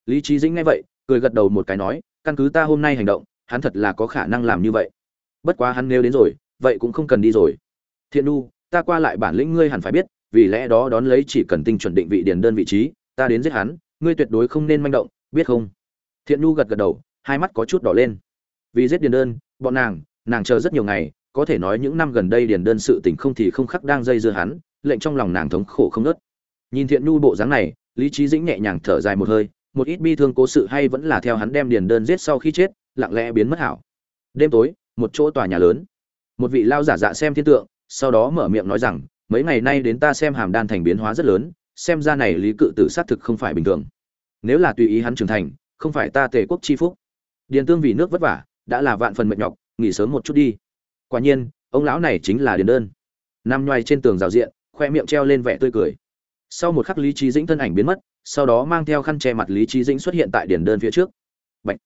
Lý trí dĩnh nghe vậy, cười gật đầu một cái nói, căn cứ ta hôm nay hành động, hắn thật là có khả năng làm như vậy. Bất quá hắn nếu đến rồi, vậy cũng không cần đi rồi. Thiện nu, ta qua lại bản lĩnh ngươi hẳn phải biết, vì lẽ đó đón lấy chỉ cần tinh chuẩn định vị điền đơn vị trí, ta đến giết hắn, ngươi tuyệt đối không nên manh động, biết không? Thiện nu gật gật đầu, hai mắt có chút đỏ lên. Vì giết điền đơn, bọn nàng nàng chờ rất nhiều ngày, có thể nói những năm gần đây điền đơn sự tình không thì không khắc đang dây dưa hắn, lệnh trong lòng nàng thống khổ không nớt nhìn thiện nu bộ dáng này, lý trí dĩnh nhẹ nhàng thở dài một hơi, một ít bi thương cố sự hay vẫn là theo hắn đem điền đơn giết sau khi chết, lặng lẽ biến mất hảo. Đêm tối, một chỗ tòa nhà lớn. Một vị lao giả dạ xem thiên tượng, sau đó mở miệng nói rằng, mấy ngày nay đến ta xem hàm đan thành biến hóa rất lớn, xem ra này lý cự tử xác thực không phải bình thường. Nếu là tùy ý hắn trưởng thành, không phải ta tề quốc chi phúc. Điền tương vì nước vất vả, đã là vạn phần mệt nhọc, nghỉ sớm một chút đi. Quả nhiên, ông lão này chính là điền đơn. Nằm nhoài trên tường rào diện, khoe miệng treo lên vẻ tươi cười sau một khắc lý trí dĩnh thân ảnh biến mất, sau đó mang theo khăn che mặt lý trí dĩnh xuất hiện tại điển đơn phía trước. Bạch.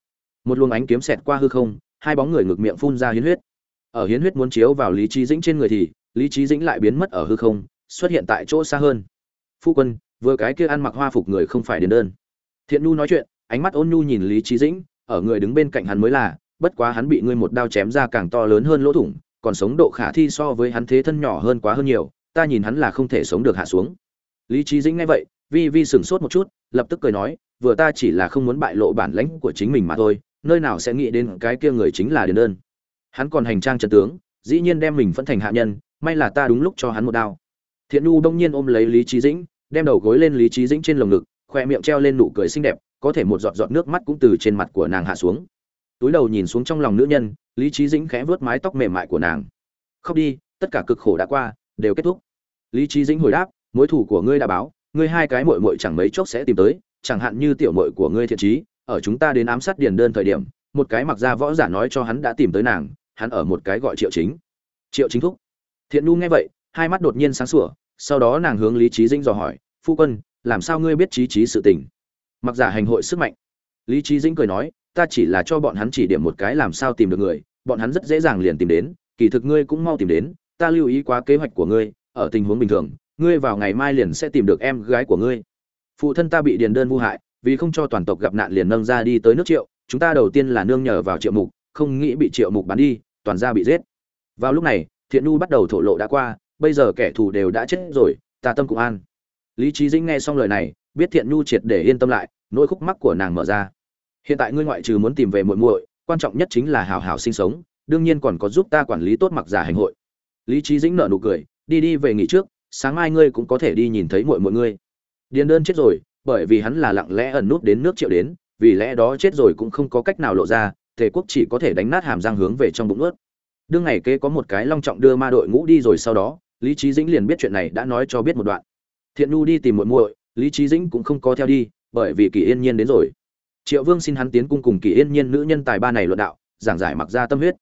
một luồng ánh kiếm xẹt qua hư không, hai bóng người ngực miệng phun ra hiến huyết. Ở hiến huyết muốn chiếu vào lý trí dĩnh trên người thì, lý trí dĩnh lại biến mất ở hư không, xuất hiện tại chỗ xa hơn. Phu quân, vừa cái kia ăn mặc hoa phục người không phải điền đơn. Thiện nhu nói chuyện, ánh mắt ôn nhu nhìn lý trí dĩnh, ở người đứng bên cạnh hắn mới là, bất quá hắn bị ngươi một đao chém ra càng to lớn hơn lỗ thủng, còn sống độ khả thi so với hắn thế thân nhỏ hơn quá hơn nhiều, ta nhìn hắn là không thể sống được hạ xuống lý trí dĩnh nghe vậy, vi vi sửng sốt một chút, lập tức cười nói, vừa ta chỉ là không muốn bại lộ bản lãnh của chính mình mà thôi, nơi nào sẽ nghĩ đến cái kia người chính là điền đơn. Hắn còn hành trang trần tướng, dĩ nhiên đem mình phân thành hạ nhân, may là ta đúng lúc cho hắn một đao. Thiện nhu đông nhiên ôm lấy lý trí dĩnh, đem đầu gối lên lý trí dĩnh trên lồng ngực, khoe miệng treo lên nụ cười xinh đẹp, có thể một giọt giọt nước mắt cũng từ trên mặt của nàng hạ xuống. Túi đầu nhìn xuống trong lòng nữ nhân, lý trí dĩnh khẽ vớt mái tóc mềm mại của nàng. Khóc đi, tất cả cực khổ đã qua, đều kết thúc. Lý trí dĩnh hồi đáp mối thủ của ngươi đã báo, ngươi hai cái mội mội chẳng mấy chốc sẽ tìm tới, chẳng hạn như tiểu mội của ngươi thiện trí, ở chúng ta đến ám sát điền đơn thời điểm, một cái mặc ra võ giả nói cho hắn đã tìm tới nàng, hắn ở một cái gọi triệu chính. Triệu chính thúc. Thiện nu nghe vậy, hai mắt đột nhiên sáng sủa, sau đó nàng hướng lý trí dĩnh dò hỏi, phu quân, làm sao ngươi biết trí trí sự tình? Mặc giả hành hội sức mạnh. Lý trí dĩnh cười nói, ta chỉ là cho bọn hắn chỉ điểm một cái làm sao tìm được người, bọn hắn rất dễ dàng liền tìm đến, kỳ thực ngươi cũng mau tìm đến, ta lưu ý quá kế hoạch của ngươi, ở tình huống bình thường ngươi vào ngày mai liền sẽ tìm được em gái của ngươi. Phụ thân ta bị điền đơn vu hại, vì không cho toàn tộc gặp nạn liền nâng ra đi tới nước triệu, chúng ta đầu tiên là nương nhờ vào triệu mục, không nghĩ bị triệu mục bán đi, toàn ra bị giết. Vào lúc này, thiện nu bắt đầu thổ lộ đã qua, bây giờ kẻ thù đều đã chết rồi, ta tâm cũng an. Lý trí dĩnh nghe xong lời này, biết thiện nu triệt để yên tâm lại, nỗi khúc mắc của nàng mở ra. Hiện tại ngươi ngoại trừ muốn tìm về muội muội, quan trọng nhất chính là hào hào sinh sống, đương nhiên còn có giúp ta quản lý tốt mặc giả hành hội. Lý trí dĩnh nở nụ cười, đi đi về nghỉ trước sáng mai ngươi cũng có thể đi nhìn thấy muội muội ngươi. Điền đơn chết rồi, bởi vì hắn là lặng lẽ ẩn nút đến nước triệu đến, vì lẽ đó chết rồi cũng không có cách nào lộ ra, thể quốc chỉ có thể đánh nát hàm răng hướng về trong bụng ướt. Đương ngày kế có một cái long trọng đưa ma đội ngũ đi rồi sau đó, lý trí dĩnh liền biết chuyện này đã nói cho biết một đoạn. Thiện nu đi tìm muội muội, lý trí dĩnh cũng không có theo đi, bởi vì kỳ yên nhiên đến rồi. Triệu vương xin hắn tiến cung cùng kỳ yên nhiên nữ nhân tài ba này luận đạo, giảng giải mặc ra tâm huyết.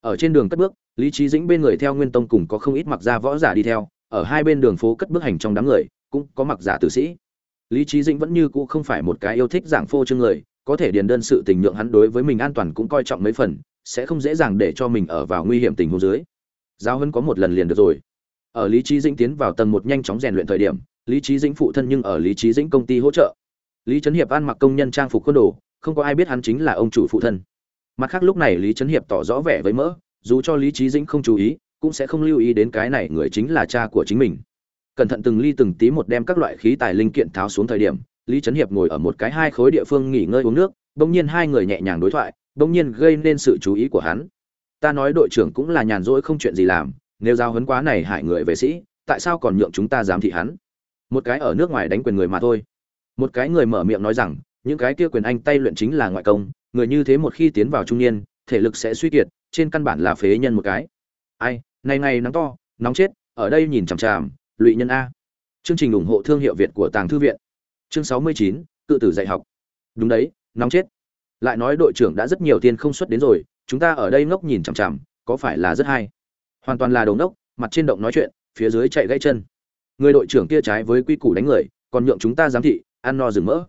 Ở trên đường cất bước, lý trí dĩnh bên người theo nguyên tông cùng có không ít mặc ra võ giả đi theo ở hai bên đường phố cất bước hành trong đám người, cũng có mặc giả tử sĩ. Lý trí dĩnh vẫn như cũ không phải một cái yêu thích giảng phô trương người, có thể điền đơn sự tình nhượng hắn đối với mình an toàn cũng coi trọng mấy phần, sẽ không dễ dàng để cho mình ở vào nguy hiểm tình huống dưới. Giao hân có một lần liền được rồi. Ở lý trí dĩnh tiến vào tầng một nhanh chóng rèn luyện thời điểm, lý trí dĩnh phụ thân nhưng ở lý trí dĩnh công ty hỗ trợ. Lý trấn hiệp ăn mặc công nhân trang phục quân đồ, không có ai biết hắn chính là ông chủ phụ thân. Mặt khác lúc này lý trấn hiệp tỏ rõ vẻ với mỡ, dù cho lý trí dĩnh không chú ý cũng sẽ không lưu ý đến cái này người chính là cha của chính mình. Cẩn thận từng ly từng tí một đem các loại khí tài linh kiện tháo xuống thời điểm, lý trấn hiệp ngồi ở một cái hai khối địa phương nghỉ ngơi uống nước, bỗng nhiên hai người nhẹ nhàng đối thoại, bỗng nhiên gây nên sự chú ý của hắn. Ta nói đội trưởng cũng là nhàn rỗi không chuyện gì làm, nếu giao hấn quá này hại người vệ sĩ, tại sao còn nhượng chúng ta dám thị hắn? Một cái ở nước ngoài đánh quyền người mà thôi. Một cái người mở miệng nói rằng, những cái kia quyền anh tay luyện chính là ngoại công, người như thế một khi tiến vào trung niên, thể lực sẽ suy kiệt, trên căn bản là phế nhân một cái. Ai này ngày nắng to, nóng chết, ở đây nhìn chằm chằm, lụy nhân a. Chương trình ủng hộ thương hiệu việt của tàng thư viện. Chương sáu mươi chín, cự tử dạy học. Đúng đấy, nóng chết. Lại nói đội trưởng đã rất nhiều tiền không xuất đến rồi, chúng ta ở đây ngốc nhìn chằm chằm, có phải là rất hay? Hoàn toàn là đồ ngốc, mặt trên động nói chuyện, phía dưới chạy gãy chân. Người đội trưởng kia trái với quy củ đánh người, còn nhượng chúng ta giám thị, ăn no rừng mỡ.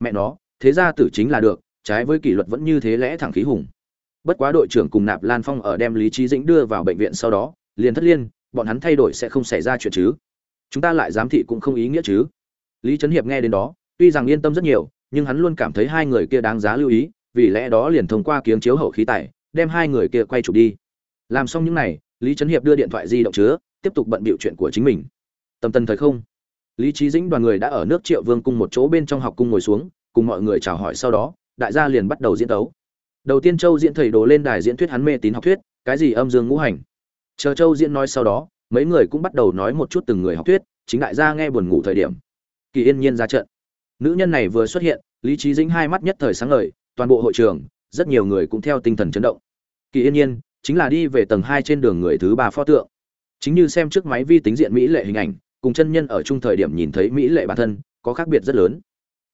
Mẹ nó, thế ra tử chính là được, trái với kỷ luật vẫn như thế lẽ thẳng khí hùng bất quá đội trưởng cùng nạp lan phong ở đem lý trí dĩnh đưa vào bệnh viện sau đó, liền thất liên, bọn hắn thay đổi sẽ không xảy ra chuyện chứ. Chúng ta lại giám thị cũng không ý nghĩa chứ. Lý trấn hiệp nghe đến đó, tuy rằng yên tâm rất nhiều, nhưng hắn luôn cảm thấy hai người kia đáng giá lưu ý, vì lẽ đó liền thông qua kiếng chiếu hậu khí tài, đem hai người kia quay chụp đi. Làm xong những này, lý trấn hiệp đưa điện thoại di động chứa, tiếp tục bận bịu chuyện của chính mình. Tầm tần thời không, lý trí dĩnh đoàn người đã ở nước triệu vương cung một chỗ bên trong học cung ngồi xuống, cùng mọi người chào hỏi sau đó, đại gia liền bắt đầu diễn tấu đầu tiên châu diễn thầy đồ lên đài diễn thuyết hắn mê tín học thuyết, cái gì âm dương ngũ hành? Chờ châu diễn nói sau đó, mấy người cũng bắt đầu nói một chút từng người học thuyết, chính đại gia nghe buồn ngủ thời điểm. Kỳ yên nhiên ra trận. Nữ nhân này vừa xuất hiện, lý trí dính hai mắt nhất thời sáng ngời, toàn bộ hội trường, rất nhiều người cũng theo tinh thần chấn động. Kỳ yên nhiên chính là đi về tầng hai trên đường người thứ ba pho tượng. Chính như xem trước máy vi tính diện mỹ lệ hình ảnh, cùng chân nhân ở chung thời điểm nhìn thấy mỹ lệ bản thân, có khác biệt rất lớn.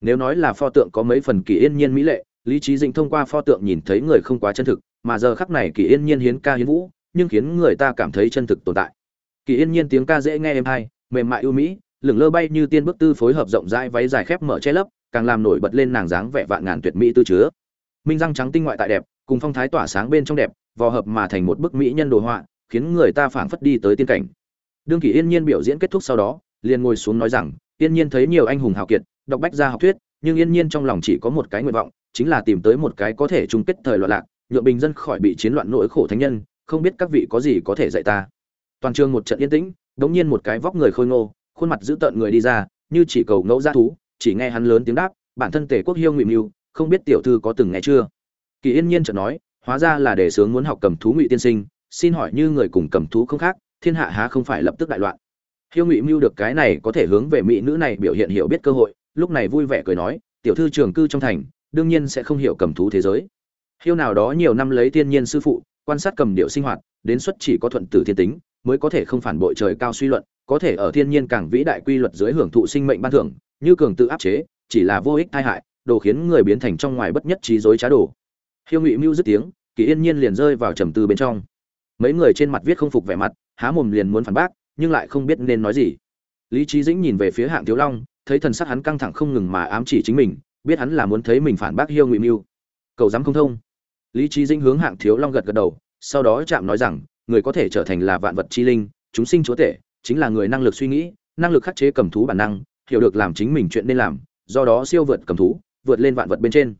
Nếu nói là pho tượng có mấy phần kỳ yên nhiên mỹ lệ lý trí dĩnh thông qua pho tượng nhìn thấy người không quá chân thực, mà giờ khắc này kỳ yên nhiên hiến ca hiến vũ, nhưng khiến người ta cảm thấy chân thực tồn tại. Kỳ yên nhiên tiếng ca dễ nghe êm hay, mềm mại ưu mỹ, lửng lơ bay như tiên bước tư phối hợp rộng rãi váy dài khép mở che lấp, càng làm nổi bật lên nàng dáng vẻ vạn ngàn tuyệt mỹ tư chứa. Minh răng trắng tinh ngoại tại đẹp, cùng phong thái tỏa sáng bên trong đẹp, vò hợp mà thành một bức mỹ nhân đồ họa, khiến người ta phảng phất đi tới tiên cảnh. Đương kỳ yên nhiên biểu diễn kết thúc sau đó, liền ngồi xuống nói rằng, yên nhiên thấy nhiều anh hùng hào kiệt, đọc bách gia học thuyết nhưng yên nhiên trong lòng chỉ có một cái nguyện vọng, chính là tìm tới một cái có thể chung kết thời loạn lạc, nhượng bình dân khỏi bị chiến loạn nỗi khổ thánh nhân, không biết các vị có gì có thể dạy ta. Toàn trường một trận yên tĩnh, đống nhiên một cái vóc người khôi ngô, khuôn mặt giữ tợn người đi ra, như chỉ cầu ngẫu ra thú, chỉ nghe hắn lớn tiếng đáp, bản thân tể quốc hiêu ngụy mưu, không biết tiểu thư có từng nghe chưa? Kỳ yên nhiên chợt nói, hóa ra là để sướng muốn học cầm thú ngụy tiên sinh, xin hỏi như người cùng cầm thú không khác, thiên hạ há không phải lập tức đại loạn? Hiêu ngụy mưu được cái này có thể hướng về mỹ nữ này biểu hiện hiểu biết cơ hội lúc này vui vẻ cười nói, tiểu thư trường cư trong thành, đương nhiên sẽ không hiểu cầm thú thế giới. Hiêu nào đó nhiều năm lấy thiên nhiên sư phụ, quan sát cầm điệu sinh hoạt, đến xuất chỉ có thuận tử thiên tính, mới có thể không phản bội trời cao suy luận, có thể ở thiên nhiên càng vĩ đại quy luật dưới hưởng thụ sinh mệnh ban thưởng, như cường tự áp chế, chỉ là vô ích tai hại, đồ khiến người biến thành trong ngoài bất nhất trí dối trá đồ. Hiêu ngụy mưu dứt tiếng, kỳ yên nhiên liền rơi vào trầm tư bên trong. Mấy người trên mặt viết không phục vẻ mặt, há mồm liền muốn phản bác, nhưng lại không biết nên nói gì. Lý trí dĩnh nhìn về phía hạng thiếu long thấy thần sắc hắn căng thẳng không ngừng mà ám chỉ chính mình, biết hắn là muốn thấy mình phản bác hiêu ngụy mưu cầu dám không thông? Lý trí dĩnh hướng hạng thiếu long gật gật đầu, sau đó chạm nói rằng, người có thể trở thành là vạn vật chi linh, chúng sinh chúa tể, chính là người năng lực suy nghĩ, năng lực khắc chế cầm thú bản năng, hiểu được làm chính mình chuyện nên làm, do đó siêu vượt cầm thú, vượt lên vạn vật bên trên.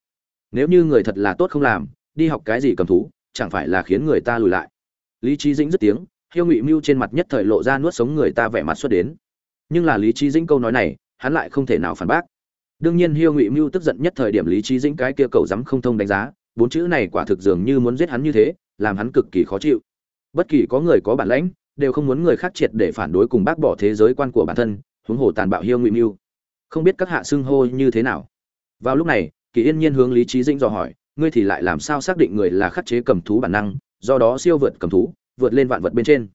Nếu như người thật là tốt không làm, đi học cái gì cầm thú, chẳng phải là khiến người ta lùi lại. Lý trí dĩnh dứt tiếng, hiêu ngụy mưu trên mặt nhất thời lộ ra nuốt sống người ta vẻ mặt xuất đến. Nhưng là lý trí dĩnh câu nói này hắn lại không thể nào phản bác. Đương nhiên hiêu ngụy mưu tức giận nhất thời điểm lý trí dĩnh cái kia cầu dám không thông đánh giá, bốn chữ này quả thực dường như muốn giết hắn như thế, làm hắn cực kỳ khó chịu. Bất kỳ có người có bản lãnh, đều không muốn người khác triệt để phản đối cùng bác bỏ thế giới quan của bản thân, huống hồ tàn bạo hiêu ngụy mưu. Không biết các hạ xưng hô như thế nào. Vào lúc này, kỳ yên nhiên hướng lý trí dĩnh dò hỏi, ngươi thì lại làm sao xác định người là khắc chế cầm thú bản năng, do đó siêu vượt cầm thú, vượt lên vạn vật bên trên?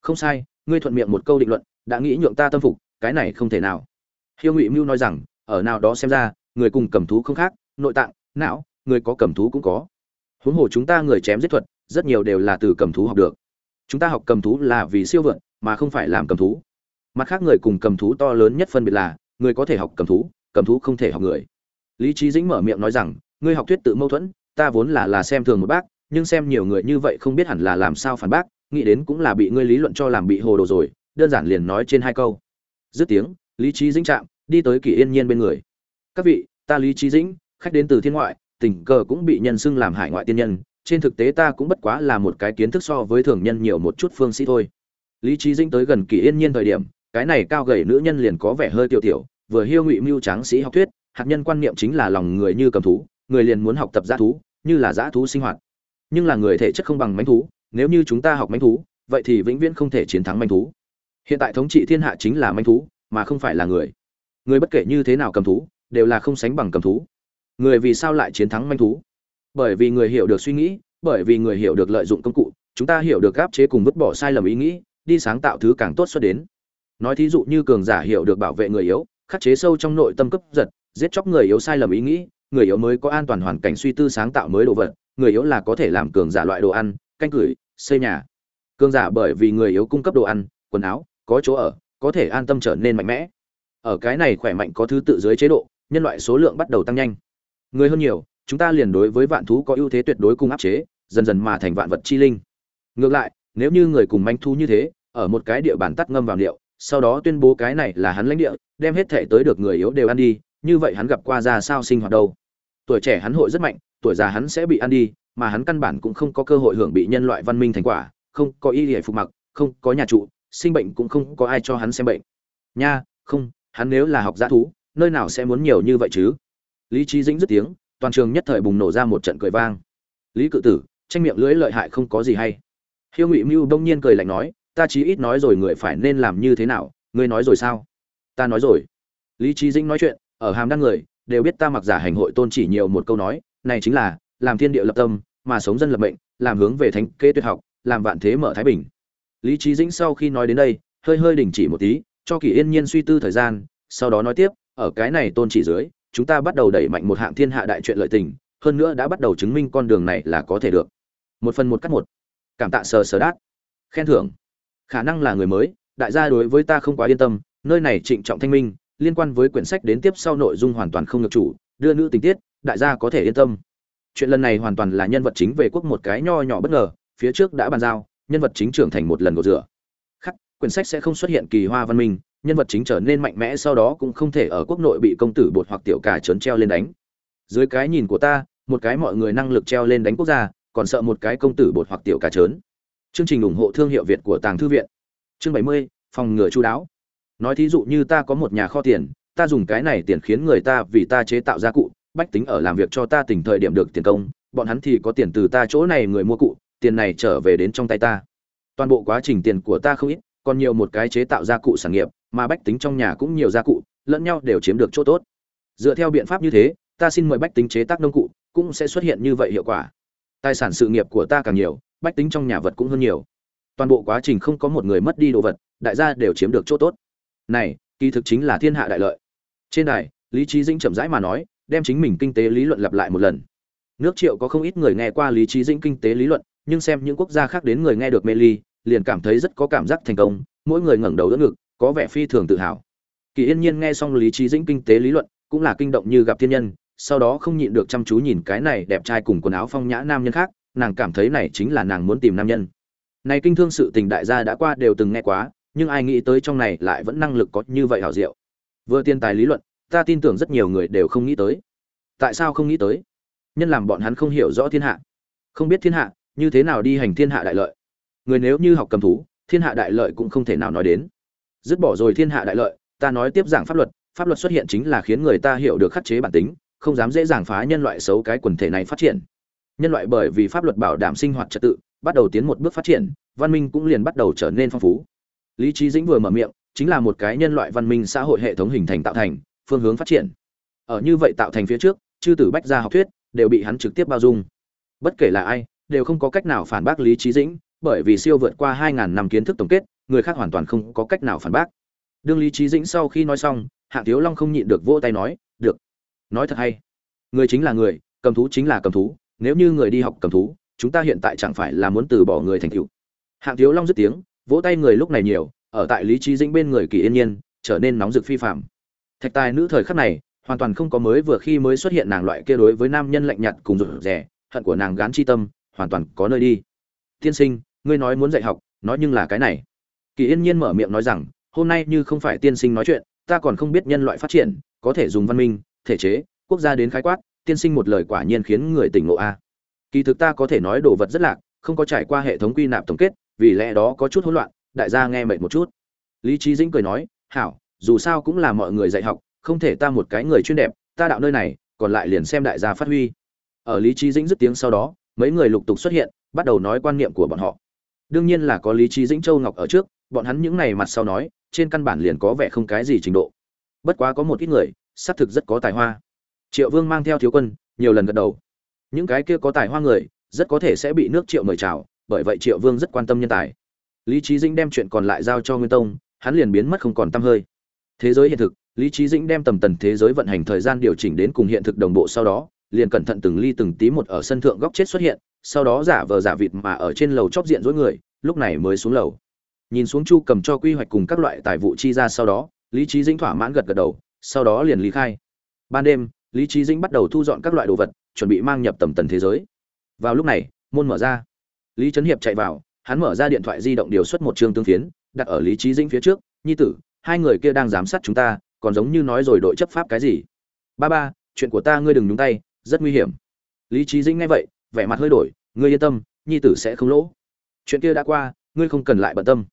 Không sai, ngươi thuận miệng một câu định luận, đã nghĩ nhượng ta tâm phục, cái này không thể nào hiêu ngụy mưu nói rằng, ở nào đó xem ra, người cùng cầm thú không khác, nội tạng, não, người có cầm thú cũng có. Huống hồ chúng ta người chém giết thuật, rất nhiều đều là từ cầm thú học được. Chúng ta học cầm thú là vì siêu vượn, mà không phải làm cầm thú. Mặt khác người cùng cầm thú to lớn nhất phân biệt là, người có thể học cầm thú cầm thú không thể học người. Lý trí dĩnh mở miệng nói rằng, ngươi học thuyết tự mâu thuẫn, ta vốn là là xem thường một bác, nhưng xem nhiều người như vậy không biết hẳn là làm sao phản bác, nghĩ đến cũng là bị ngươi lý luận cho làm bị hồ đồ rồi, đơn giản liền nói trên hai câu. Dứt tiếng lý trí dĩnh chạm đi tới kỷ yên nhiên bên người. Các vị, ta lý trí dĩnh, khách đến từ thiên ngoại, tình cờ cũng bị nhân xưng làm hải ngoại tiên nhân, trên thực tế ta cũng bất quá là một cái kiến thức so với thường nhân nhiều một chút phương sĩ thôi. Lý trí dĩnh tới gần kỷ yên nhiên thời điểm, cái này cao gầy nữ nhân liền có vẻ hơi tiêu tiểu, vừa hiêu ngụy mưu tráng sĩ học thuyết, hạt nhân quan niệm chính là lòng người như cầm thú, người liền muốn học tập dã thú, như là dã thú sinh hoạt. Nhưng là người thể chất không bằng mánh thú, nếu như chúng ta học mánh thú, vậy thì vĩnh viễn không thể chiến thắng manh thú. Hiện tại thống trị thiên hạ chính là manh thú mà không phải là người. Người bất kể như thế nào cầm thú, đều là không sánh bằng cầm thú. Người vì sao lại chiến thắng manh thú? Bởi vì người hiểu được suy nghĩ, bởi vì người hiểu được lợi dụng công cụ, chúng ta hiểu được gáp chế cùng vứt bỏ sai lầm ý nghĩ, đi sáng tạo thứ càng tốt xuất đến. Nói thí dụ như cường giả hiểu được bảo vệ người yếu, khắc chế sâu trong nội tâm cấp giật, giết chóc người yếu sai lầm ý nghĩ, người yếu mới có an toàn hoàn cảnh suy tư sáng tạo mới đồ vật, người yếu là có thể làm cường giả loại đồ ăn, canh cửi, xây nhà. Cường giả bởi vì người yếu cung cấp đồ ăn, quần áo, có chỗ ở có thể an tâm trở nên mạnh mẽ. Ở cái này khỏe mạnh có thứ tự dưới chế độ, nhân loại số lượng bắt đầu tăng nhanh. Người hơn nhiều, chúng ta liền đối với vạn thú có ưu thế tuyệt đối cung áp chế, dần dần mà thành vạn vật chi linh. Ngược lại, nếu như người cùng manh thú như thế, ở một cái địa bàn tắt ngâm vào liệu sau đó tuyên bố cái này là hắn lãnh địa, đem hết thể tới được người yếu đều ăn đi, như vậy hắn gặp qua ra sao sinh hoạt đâu. Tuổi trẻ hắn hội rất mạnh, tuổi già hắn sẽ bị ăn đi, mà hắn căn bản cũng không có cơ hội hưởng bị nhân loại văn minh thành quả, không có y hệ phục mặc, không có nhà trụ sinh bệnh cũng không có ai cho hắn xem bệnh. Nha, không, hắn nếu là học g thú, nơi nào sẽ muốn nhiều như vậy chứ? Lý trí dĩnh dứt tiếng, toàn trường nhất thời bùng nổ ra một trận cười vang. Lý cự tử, tranh miệng lưỡi lợi hại không có gì hay. Hiêu ngụy mưu đông nhiên cười lạnh nói, ta chí ít nói rồi người phải nên làm như thế nào, ngươi nói rồi sao? Ta nói rồi. Lý trí dĩnh nói chuyện, ở hàm đăng người, đều biết ta mặc giả hành hội tôn chỉ nhiều một câu nói, này chính là, làm thiên địa lập tâm, mà sống dân lập mệnh, làm hướng về thánh kế tuyệt học, làm vạn thế mở thái bình lý trí dĩnh sau khi nói đến đây, hơi hơi đình chỉ một tí, cho kỳ yên nhiên suy tư thời gian, sau đó nói tiếp, ở cái này tôn chỉ dưới, chúng ta bắt đầu đẩy mạnh một hạng thiên hạ đại chuyện lợi tình, hơn nữa đã bắt đầu chứng minh con đường này là có thể được. Một phần một cắt một. Cảm tạ sờ sờ đát. Khen thưởng. Khả năng là người mới, đại gia đối với ta không quá yên tâm, nơi này trịnh trọng thanh minh, liên quan với quyển sách đến tiếp sau nội dung hoàn toàn không ngược chủ, đưa nữ tình tiết, đại gia có thể yên tâm. Chuyện lần này hoàn toàn là nhân vật chính về quốc một cái nho nhỏ bất ngờ, phía trước đã bàn giao nhân vật chính trưởng thành một lần gột rửa khắc, quyển sách sẽ không xuất hiện kỳ hoa văn minh, nhân vật chính trở nên mạnh mẽ sau đó cũng không thể ở quốc nội bị công tử bột hoặc tiểu cả trớn treo lên đánh. Dưới cái nhìn của ta, một cái mọi người năng lực treo lên đánh quốc gia, còn sợ một cái công tử bột hoặc tiểu cả trớn. Chương trình ủng hộ thương hiệu việt của tàng thư viện. Chương bảy mươi, phòng ngừa chú đáo. Nói thí dụ như ta có một nhà kho tiền, ta dùng cái này tiền khiến người ta vì ta chế tạo gia cụ, bách tính ở làm việc cho ta tỉnh thời điểm được tiền công, bọn hắn thì có tiền từ ta chỗ này người mua cụ tiền này trở về đến trong tay ta. Toàn bộ quá trình tiền của ta không ít, còn nhiều một cái chế tạo gia cụ sản nghiệp, mà bách tính trong nhà cũng nhiều gia cụ, lẫn nhau đều chiếm được chỗ tốt. Dựa theo biện pháp như thế, ta xin mời bách tính chế tác nông cụ, cũng sẽ xuất hiện như vậy hiệu quả. Tài sản sự nghiệp của ta càng nhiều, bách tính trong nhà vật cũng hơn nhiều. Toàn bộ quá trình không có một người mất đi đồ vật, đại gia đều chiếm được chỗ tốt. Này, kỳ thực chính là thiên hạ đại lợi. Trên đài, lý trí dĩnh chậm rãi mà nói, đem chính mình kinh tế lý luận lặp lại một lần. Nước triệu có không ít người nghe qua lý trí dĩnh kinh tế lý luận nhưng xem những quốc gia khác đến người nghe được mê ly, liền cảm thấy rất có cảm giác thành công, mỗi người ngẩng đầu đỡ ngực, có vẻ phi thường tự hào. Kỳ yên nhiên nghe xong lý trí dĩnh kinh tế lý luận, cũng là kinh động như gặp thiên nhân, sau đó không nhịn được chăm chú nhìn cái này đẹp trai cùng quần áo phong nhã nam nhân khác, nàng cảm thấy này chính là nàng muốn tìm nam nhân. Này kinh thương sự tình đại gia đã qua đều từng nghe quá, nhưng ai nghĩ tới trong này lại vẫn năng lực có như vậy hảo diệu. Vừa tiên tài lý luận, ta tin tưởng rất nhiều người đều không nghĩ tới. Tại sao không nghĩ tới? Nhân làm bọn hắn không hiểu rõ thiên hạ. Không biết thiên hạ như thế nào đi hành thiên hạ đại lợi? Người nếu như học cầm thú, thiên hạ đại lợi cũng không thể nào nói đến. Dứt bỏ rồi thiên hạ đại lợi, ta nói tiếp giảng pháp luật pháp luật xuất hiện chính là khiến người ta hiểu được khắc chế bản tính, không dám dễ dàng phá nhân loại xấu cái quần thể này phát triển. Nhân loại bởi vì pháp luật bảo đảm sinh hoạt trật tự, bắt đầu tiến một bước phát triển, văn minh cũng liền bắt đầu trở nên phong phú. Lý trí dĩnh vừa mở miệng, chính là một cái nhân loại văn minh xã hội hệ thống hình thành tạo thành, phương hướng phát triển. Ở như vậy tạo thành phía trước, chư tử bách gia học thuyết đều bị hắn trực tiếp bao dung. Bất kể là ai đều không có cách nào phản bác lý trí dĩnh, bởi vì siêu vượt qua hai ngàn năm kiến thức tổng kết, người khác hoàn toàn không có cách nào phản bác. Đương lý trí dĩnh sau khi nói xong, hạng thiếu long không nhịn được vỗ tay nói, được. Nói thật hay. Người chính là người, cầm thú chính là cầm thú, nếu như người đi học cầm thú, chúng ta hiện tại chẳng phải là muốn từ bỏ người thành cựu hạng thiếu long dứt tiếng, vỗ tay người lúc này nhiều, ở tại lý trí dĩnh bên người kỳ yên nhiên, trở nên nóng rực phi phạm thạch tài nữ thời khắc này, hoàn toàn không có mới vừa khi mới xuất hiện nàng loại kia đối với nam nhân lạnh nhạt cùng rụt rẻ hận của nàng gán chi tâm hoàn toàn có nơi đi. Tiên sinh, ngươi nói muốn dạy học, nói nhưng là cái này. Kỳ yên nhiên mở miệng nói rằng, hôm nay như không phải tiên sinh nói chuyện, ta còn không biết nhân loại phát triển, có thể dùng văn minh, thể chế, quốc gia đến khái quát, tiên sinh một lời quả nhiên khiến người tỉnh ngộ a. Kỳ thực ta có thể nói đồ vật rất lạc, không có trải qua hệ thống quy nạp tổng kết, vì lẽ đó có chút hỗn loạn, đại gia nghe mệt một chút. Lý trí dĩnh cười nói, hảo, dù sao cũng là mọi người dạy học, không thể ta một cái người chuyên đẹp, ta đạo nơi này, còn lại liền xem đại gia phát huy. Ở lý trí dĩnh dứt tiếng sau đó mấy người lục tục xuất hiện, bắt đầu nói quan niệm của bọn họ. Đương nhiên là có lý trí dĩnh, châu ngọc ở trước, bọn hắn những này mặt sau nói, trên căn bản liền có vẻ không cái gì trình độ. Bất quá có một ít người, xác thực rất có tài hoa. Triệu vương mang theo thiếu quân, nhiều lần gật đầu. Những cái kia có tài hoa người, rất có thể sẽ bị nước triệu mời chào, bởi vậy triệu vương rất quan tâm nhân tài. Lý trí dĩnh đem chuyện còn lại giao cho nguyên tông, hắn liền biến mất không còn t hơi. Thế giới hiện thực, lý trí dĩnh đem tầm tần thế giới vận hành thời gian điều chỉnh đến cùng hiện thực đồng bộ sau đó liền cẩn thận từng ly từng tí một ở sân thượng góc chết xuất hiện, sau đó giả vờ giả vịt mà ở trên lầu chóp diện rối người, lúc này mới xuống lầu. Nhìn xuống chu cầm cho quy hoạch cùng các loại tài vụ chi ra sau đó, lý Chí dĩnh thỏa mãn gật gật đầu, sau đó liền ly khai. Ban đêm, lý Chí dĩnh bắt đầu thu dọn các loại đồ vật, chuẩn bị mang nhập tầm tần thế giới. Vào lúc này, môn mở ra. Lý trấn hiệp chạy vào, hắn mở ra điện thoại di động điều xuất một chương tương phiến, đặt ở lý Chí dĩnh phía trước, nhi tử, hai người kia đang giám sát chúng ta, còn giống như nói rồi đội chấp pháp cái gì? Ba ba, chuyện của ta ngươi đừng nhúng tay rất nguy hiểm. Lý trí dĩnh nghe vậy, vẻ mặt hơi đổi, ngươi yên tâm, nhi tử sẽ không lỗ. Chuyện kia đã qua, ngươi không cần lại bận tâm.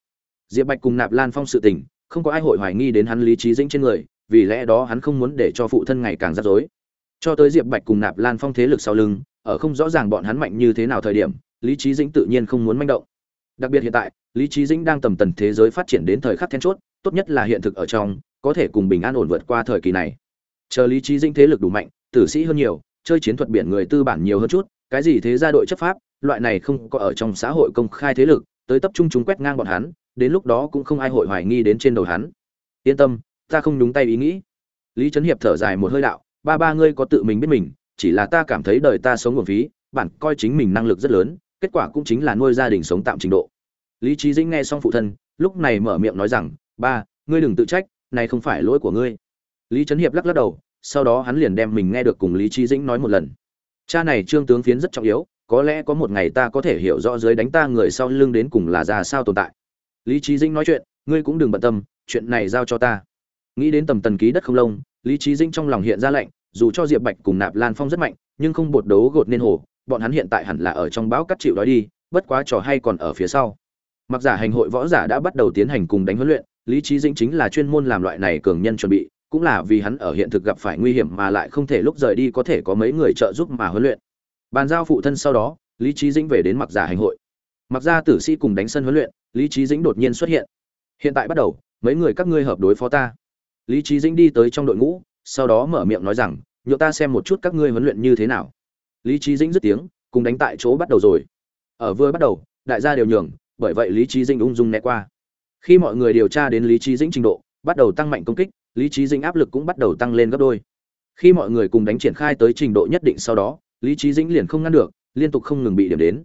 Diệp bạch cùng nạp lan phong sự tình, không có ai hội hoài nghi đến hắn lý trí dĩnh trên người, vì lẽ đó hắn không muốn để cho phụ thân ngày càng rắc rối. Cho tới diệp bạch cùng nạp lan phong thế lực sau lưng, ở không rõ ràng bọn hắn mạnh như thế nào thời điểm, lý trí dĩnh tự nhiên không muốn manh động. Đặc biệt hiện tại, lý trí dĩnh đang tầm tần thế giới phát triển đến thời khắc then chốt, tốt nhất là hiện thực ở trong, có thể cùng bình an ổn vượt qua thời kỳ này. Chờ lý trí dĩnh thế lực đủ mạnh, tử sĩ hơn nhiều chơi chiến thuật biển người tư bản nhiều hơn chút, cái gì thế gia đội chấp pháp, loại này không có ở trong xã hội công khai thế lực, tới tập trung chúng quét ngang bọn hắn, đến lúc đó cũng không ai hội hoài nghi đến trên đầu hắn. Yên tâm, ta không đúng tay ý nghĩ. Lý trấn hiệp thở dài một hơi đạo, ba ba ngươi có tự mình biết mình, chỉ là ta cảm thấy đời ta sống nguồn phí, bản coi chính mình năng lực rất lớn, kết quả cũng chính là nuôi gia đình sống tạm trình độ. Lý trí dĩnh nghe xong phụ thân, lúc này mở miệng nói rằng, ba, ngươi đừng tự trách, này không phải lỗi của ngươi. Lý trấn hiệp lắc lắc đầu sau đó hắn liền đem mình nghe được cùng lý trí dĩnh nói một lần. Cha này trương tướng phiến rất trọng yếu, có lẽ có một ngày ta có thể hiểu rõ dưới đánh ta người sau lưng đến cùng là ra sao tồn tại. Lý trí dĩnh nói chuyện, ngươi cũng đừng bận tâm, chuyện này giao cho ta. Nghĩ đến tầm tần ký đất không lông, lý trí dĩnh trong lòng hiện ra lệnh, dù cho diệp bạch cùng nạp lan phong rất mạnh, nhưng không bột đấu gột nên hồ, bọn hắn hiện tại hẳn là ở trong bão cắt chịu đói đi, bất quá trò hay còn ở phía sau. Mặc giả hành hội võ giả đã bắt đầu tiến hành cùng đánh huấn luyện, lý trí dĩnh chính là chuyên môn làm loại này cường nhân chuẩn bị cũng là vì hắn ở hiện thực gặp phải nguy hiểm mà lại không thể lúc rời đi có thể có mấy người trợ giúp mà huấn luyện. Bàn giao phụ thân sau đó, lý trí dĩnh về đến mặc giả hành hội. Mặc gia tử sĩ cùng đánh sân huấn luyện, lý trí dĩnh đột nhiên xuất hiện. Hiện tại bắt đầu, mấy người các ngươi hợp đối phó ta. Lý trí dĩnh đi tới trong đội ngũ, sau đó mở miệng nói rằng nhượng ta xem một chút các ngươi huấn luyện như thế nào. Lý trí dĩnh dứt tiếng, cùng đánh tại chỗ bắt đầu rồi. Ở vừa bắt đầu, đại gia đều nhường, bởi vậy lý trí dĩnh ung dung né qua. Khi mọi người điều tra đến lý trí dĩnh trình độ, bắt đầu tăng mạnh công kích lý trí dĩnh áp lực cũng bắt đầu tăng lên gấp đôi. Khi mọi người cùng đánh triển khai tới trình độ nhất định sau đó, lý trí dĩnh liền không ngăn được, liên tục không ngừng bị điểm đến.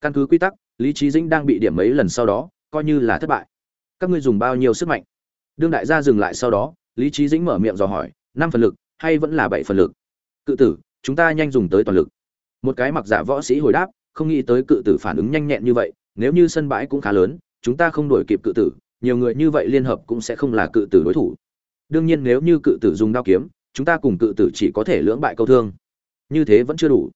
Căn cứ quy tắc, lý trí dĩnh đang bị điểm mấy lần sau đó, coi như là thất bại. Các ngươi dùng bao nhiêu sức mạnh? Đương đại gia dừng lại sau đó, lý trí dĩnh mở miệng dò hỏi, năm phần lực, hay vẫn là bảy phần lực? Cự tử, chúng ta nhanh dùng tới toàn lực. Một cái mặc giả võ sĩ hồi đáp, không nghĩ tới cự tử phản ứng nhanh nhẹn như vậy, nếu như sân bãi cũng khá lớn, chúng ta không đuổi kịp cự tử, nhiều người như vậy liên hợp cũng sẽ không là cự tử đối thủ đương nhiên nếu như cự tử dùng đao kiếm chúng ta cùng cự tử chỉ có thể lưỡng bại câu thương. Như thế vẫn chưa đủ.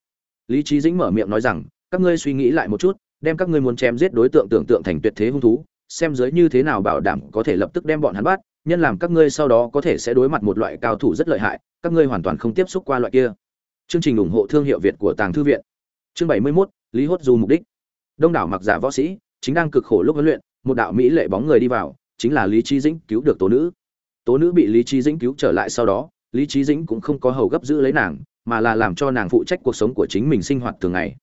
Lý trí dĩnh mở miệng nói rằng các ngươi suy nghĩ lại một chút đem các ngươi muốn chém giết đối tượng tưởng tượng thành tuyệt thế hung thú xem giới như thế nào bảo đảm có thể lập tức đem bọn hắn bắt nhân làm các ngươi sau đó có thể sẽ đối mặt một loại cao thủ rất lợi hại các ngươi hoàn toàn không tiếp xúc qua loại kia. Chương trình ủng hộ thương hiệu việt của tàng thư viện. Chương bảy mươi 71, lý hốt du mục đích. Đông đảo mặc giả võ sĩ chính đang cực khổ lúc huấn luyện một đạo mỹ lệ bóng người đi vào chính là lý trí dĩnh cứu được tố nữ tố nữ bị lý trí dĩnh cứu trở lại sau đó, lý trí dĩnh cũng không có hầu gấp giữ lấy nàng, mà là làm cho nàng phụ trách cuộc sống của chính mình sinh hoạt thường ngày.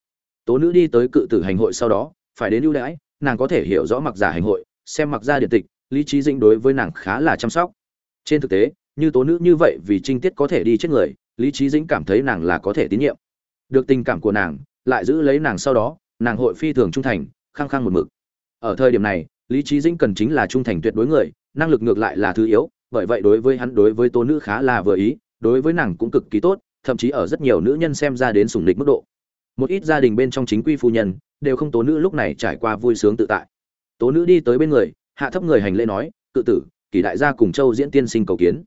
Tố nữ đi tới cự tử hành hội sau đó, phải đến ưu đãi, nàng có thể hiểu rõ mặc giả hành hội, xem mặc ra điện tịch, lý trí dĩnh đối với nàng khá là chăm sóc. Trên thực tế, như tố nữ như vậy vì trinh tiết có thể đi chết người, lý trí dĩnh cảm thấy nàng là có thể tín nhiệm. Được tình cảm của nàng, lại giữ lấy nàng sau đó, nàng hội phi thường trung thành, khăng khăng một mực. Ở thời điểm này, lý trí dĩnh cần chính là trung thành tuyệt đối người, năng lực ngược lại là thứ yếu bởi vậy đối với hắn đối với tố nữ khá là vừa ý, đối với nàng cũng cực kỳ tốt, thậm chí ở rất nhiều nữ nhân xem ra đến sủng địch mức độ. Một ít gia đình bên trong chính quy phu nhân, đều không tố nữ lúc này trải qua vui sướng tự tại. Tố nữ đi tới bên người, hạ thấp người hành lễ nói, cự tử, kỳ đại gia cùng châu diễn tiên sinh cầu kiến.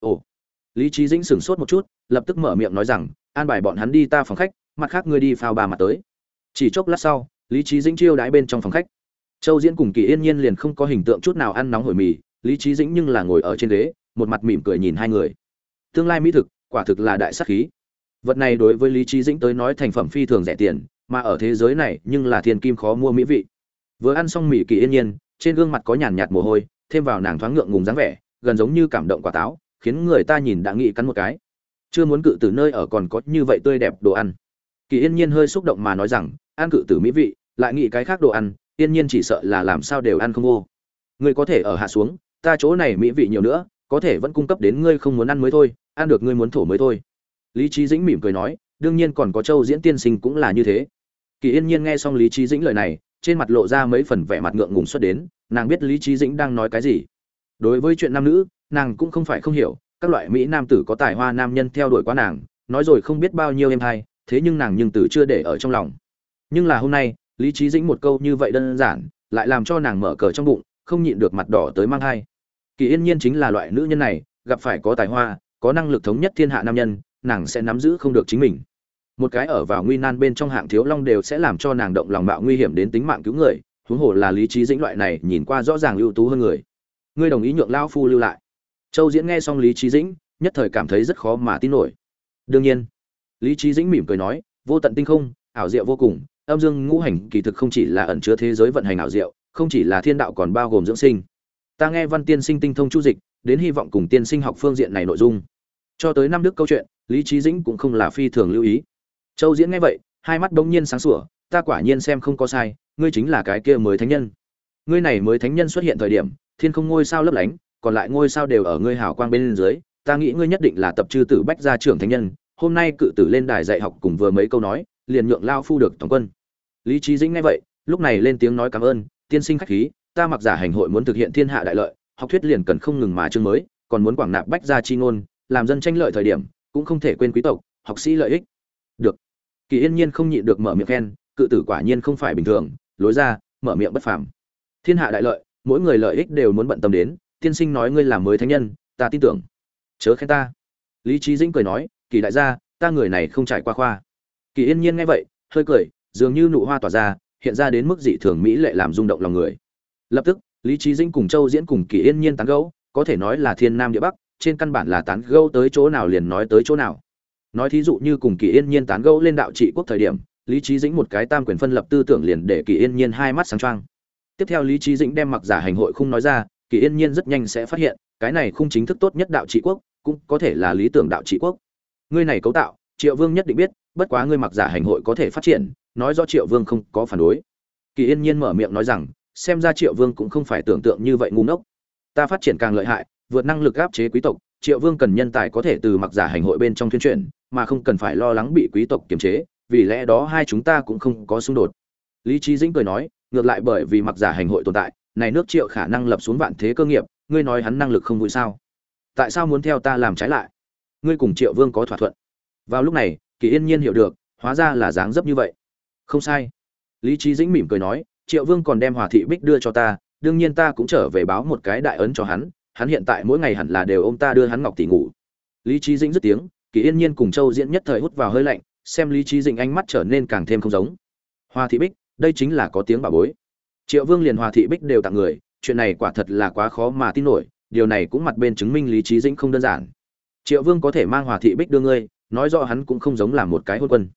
Ồ. Lý trí dĩnh sửng sốt một chút, lập tức mở miệng nói rằng, an bài bọn hắn đi ta phòng khách, mặt khác ngươi đi phao ba mặt tới. Chỉ chốc lát sau, lý trí dĩnh chiêu đãi bên trong phòng khách. Châu diễn cùng kỳ yên nhiên liền không có hình tượng chút nào ăn nóng hổi mì lý trí dĩnh nhưng là ngồi ở trên ghế, một mặt mỉm cười nhìn hai người. Tương lai mỹ thực, quả thực là đại sắc khí. Vật này đối với lý trí dĩnh tới nói thành phẩm phi thường rẻ tiền, mà ở thế giới này nhưng là thiên kim khó mua mỹ vị. Vừa ăn xong mỹ kỳ yên nhiên, trên gương mặt có nhàn nhạt mồ hôi, thêm vào nàng thoáng ngượng ngùng dáng vẻ, gần giống như cảm động quả táo, khiến người ta nhìn đã nghĩ cắn một cái. Chưa muốn cự tử nơi ở còn có như vậy tươi đẹp đồ ăn. Kỳ yên nhiên hơi xúc động mà nói rằng, ăn cự tử mỹ vị, lại nghĩ cái khác đồ ăn, yên nhiên chỉ sợ là làm sao đều ăn không vô. Ngươi có thể ở hạ xuống ta chỗ này mỹ vị nhiều nữa, có thể vẫn cung cấp đến ngươi không muốn ăn mới thôi, ăn được ngươi muốn thổ mới thôi. Lý trí dĩnh mỉm cười nói, đương nhiên còn có châu diễn tiên sinh cũng là như thế. Kỳ yên nhiên nghe xong lý trí dĩnh lời này, trên mặt lộ ra mấy phần vẻ mặt ngượng ngùng xuất đến, nàng biết lý trí dĩnh đang nói cái gì. Đối với chuyện nam nữ, nàng cũng không phải không hiểu, các loại mỹ nam tử có tài hoa nam nhân theo đuổi quá nàng, nói rồi không biết bao nhiêu em hay, thế nhưng nàng nhưng từ chưa để ở trong lòng. Nhưng là hôm nay, lý trí dĩnh một câu như vậy đơn giản, lại làm cho nàng mở cờ trong bụng, không nhịn được mặt đỏ tới mang hai kỳ yên nhiên chính là loại nữ nhân này, gặp phải có tài hoa, có năng lực thống nhất thiên hạ nam nhân, nàng sẽ nắm giữ không được chính mình. Một cái ở vào nguy nan bên trong hạng thiếu long đều sẽ làm cho nàng động lòng mạo nguy hiểm đến tính mạng cứu người, huống hồ là lý trí dĩnh loại này, nhìn qua rõ ràng ưu tú hơn người. Ngươi đồng ý nhượng lao phu lưu lại. Châu diễn nghe xong lý trí dĩnh, nhất thời cảm thấy rất khó mà tin nổi. Đương nhiên, lý trí dĩnh mỉm cười nói, vô tận tinh không, ảo diệu vô cùng, âm dương ngũ hành kỳ thực không chỉ là ẩn chứa thế giới vận hành ảo diệu, không chỉ là thiên đạo còn bao gồm dưỡng sinh ta nghe văn tiên sinh tinh thông chu dịch, đến hy vọng cùng tiên sinh học phương diện này nội dung. Cho tới năm đức câu chuyện, lý trí dĩnh cũng không là phi thường lưu ý. Châu diễn nghe vậy, hai mắt bỗng nhiên sáng sủa, ta quả nhiên xem không có sai, ngươi chính là cái kia mới thánh nhân. Ngươi này mới thánh nhân xuất hiện thời điểm, thiên không ngôi sao lấp lánh, còn lại ngôi sao đều ở ngươi hào quang bên dưới, ta nghĩ ngươi nhất định là tập trư tử bách gia trưởng thánh nhân, hôm nay cự tử lên đài dạy học cùng vừa mấy câu nói, liền nhượng lao phu được tổng quân. Lý trí dĩnh nghe vậy, lúc này lên tiếng nói cảm ơn, tiên sinh khách khí ta mặc giả hành hội muốn thực hiện thiên hạ đại lợi, học thuyết liền cần không ngừng mà chương mới, còn muốn quảng nạp bách gia chi ngôn, làm dân tranh lợi thời điểm, cũng không thể quên quý tộc, học sĩ lợi ích. Được. Kỳ yên nhiên không nhịn được mở miệng khen, cự tử quả nhiên không phải bình thường, lối ra, mở miệng bất phàm. Thiên hạ đại lợi, mỗi người lợi ích đều muốn bận tâm đến, tiên sinh nói ngươi làm mới thánh nhân, ta tin tưởng. Chớ khen ta. Lý trí dĩnh cười nói, kỳ đại gia, ta người này không trải qua khoa. Kỳ yên nhiên nghe vậy, hơi cười, dường như nụ hoa tỏa ra, hiện ra đến mức dị thường mỹ lệ làm rung động lòng người lập tức, lý trí dĩnh cùng châu diễn cùng kỳ yên nhiên tán gẫu, có thể nói là thiên nam địa bắc, trên căn bản là tán gẫu tới chỗ nào liền nói tới chỗ nào. Nói thí dụ như cùng kỳ yên nhiên tán gẫu lên đạo trị quốc thời điểm, lý trí dĩnh một cái tam quyền phân lập tư tưởng liền để kỳ yên nhiên hai mắt sáng trăng tiếp theo lý trí dĩnh đem mặc giả hành hội không nói ra, kỳ yên nhiên rất nhanh sẽ phát hiện, cái này không chính thức tốt nhất đạo trị quốc, cũng có thể là lý tưởng đạo trị quốc. Ngươi này cấu tạo, triệu vương nhất định biết, bất quá ngươi mặc giả hành hội có thể phát triển, nói do triệu vương không có phản đối. Kỳ yên nhiên mở miệng nói rằng xem ra triệu vương cũng không phải tưởng tượng như vậy ngu ngốc. Ta phát triển càng lợi hại, vượt năng lực áp chế quý tộc, triệu vương cần nhân tài có thể từ mặc giả hành hội bên trong tuyên truyền mà không cần phải lo lắng bị quý tộc kiềm chế, vì lẽ đó hai chúng ta cũng không có xung đột. Lý trí dĩnh cười nói, ngược lại bởi vì mặc giả hành hội tồn tại, này nước triệu khả năng lập xuống vạn thế cơ nghiệp, ngươi nói hắn năng lực không vui sao? Tại sao muốn theo ta làm trái lại? Ngươi cùng triệu vương có thỏa thuận. Vào lúc này, kỳ yên nhiên hiểu được, hóa ra là dáng dấp như vậy. Không sai. Lý trí dĩnh mỉm cười nói triệu vương còn đem hòa thị bích đưa cho ta, đương nhiên ta cũng trở về báo một cái đại ấn cho hắn hắn hiện tại mỗi ngày hẳn là đều ô m ta đưa hắn ngọc tỷ ngủ. Lý trí dĩnh dứt tiếng, kỳ yên nhiên cùng châu diễn nhất thời hút vào hơi lạnh, xem lý trí dĩnh ánh mắt trở nên càng thêm không giống. Hòa thị bích, đây chính là có tiếng bà bối. Triệu vương liền hòa thị bích đều tặng người, chuyện này quả thật là quá khó mà tin nổi, điều này cũng mặt bên chứng minh lý trí dĩnh không đơn giản. Triệu vương có thể mang hòa thị bích đưa ngươi, nói rõ hắn cũng không giống là một cái hôn quân.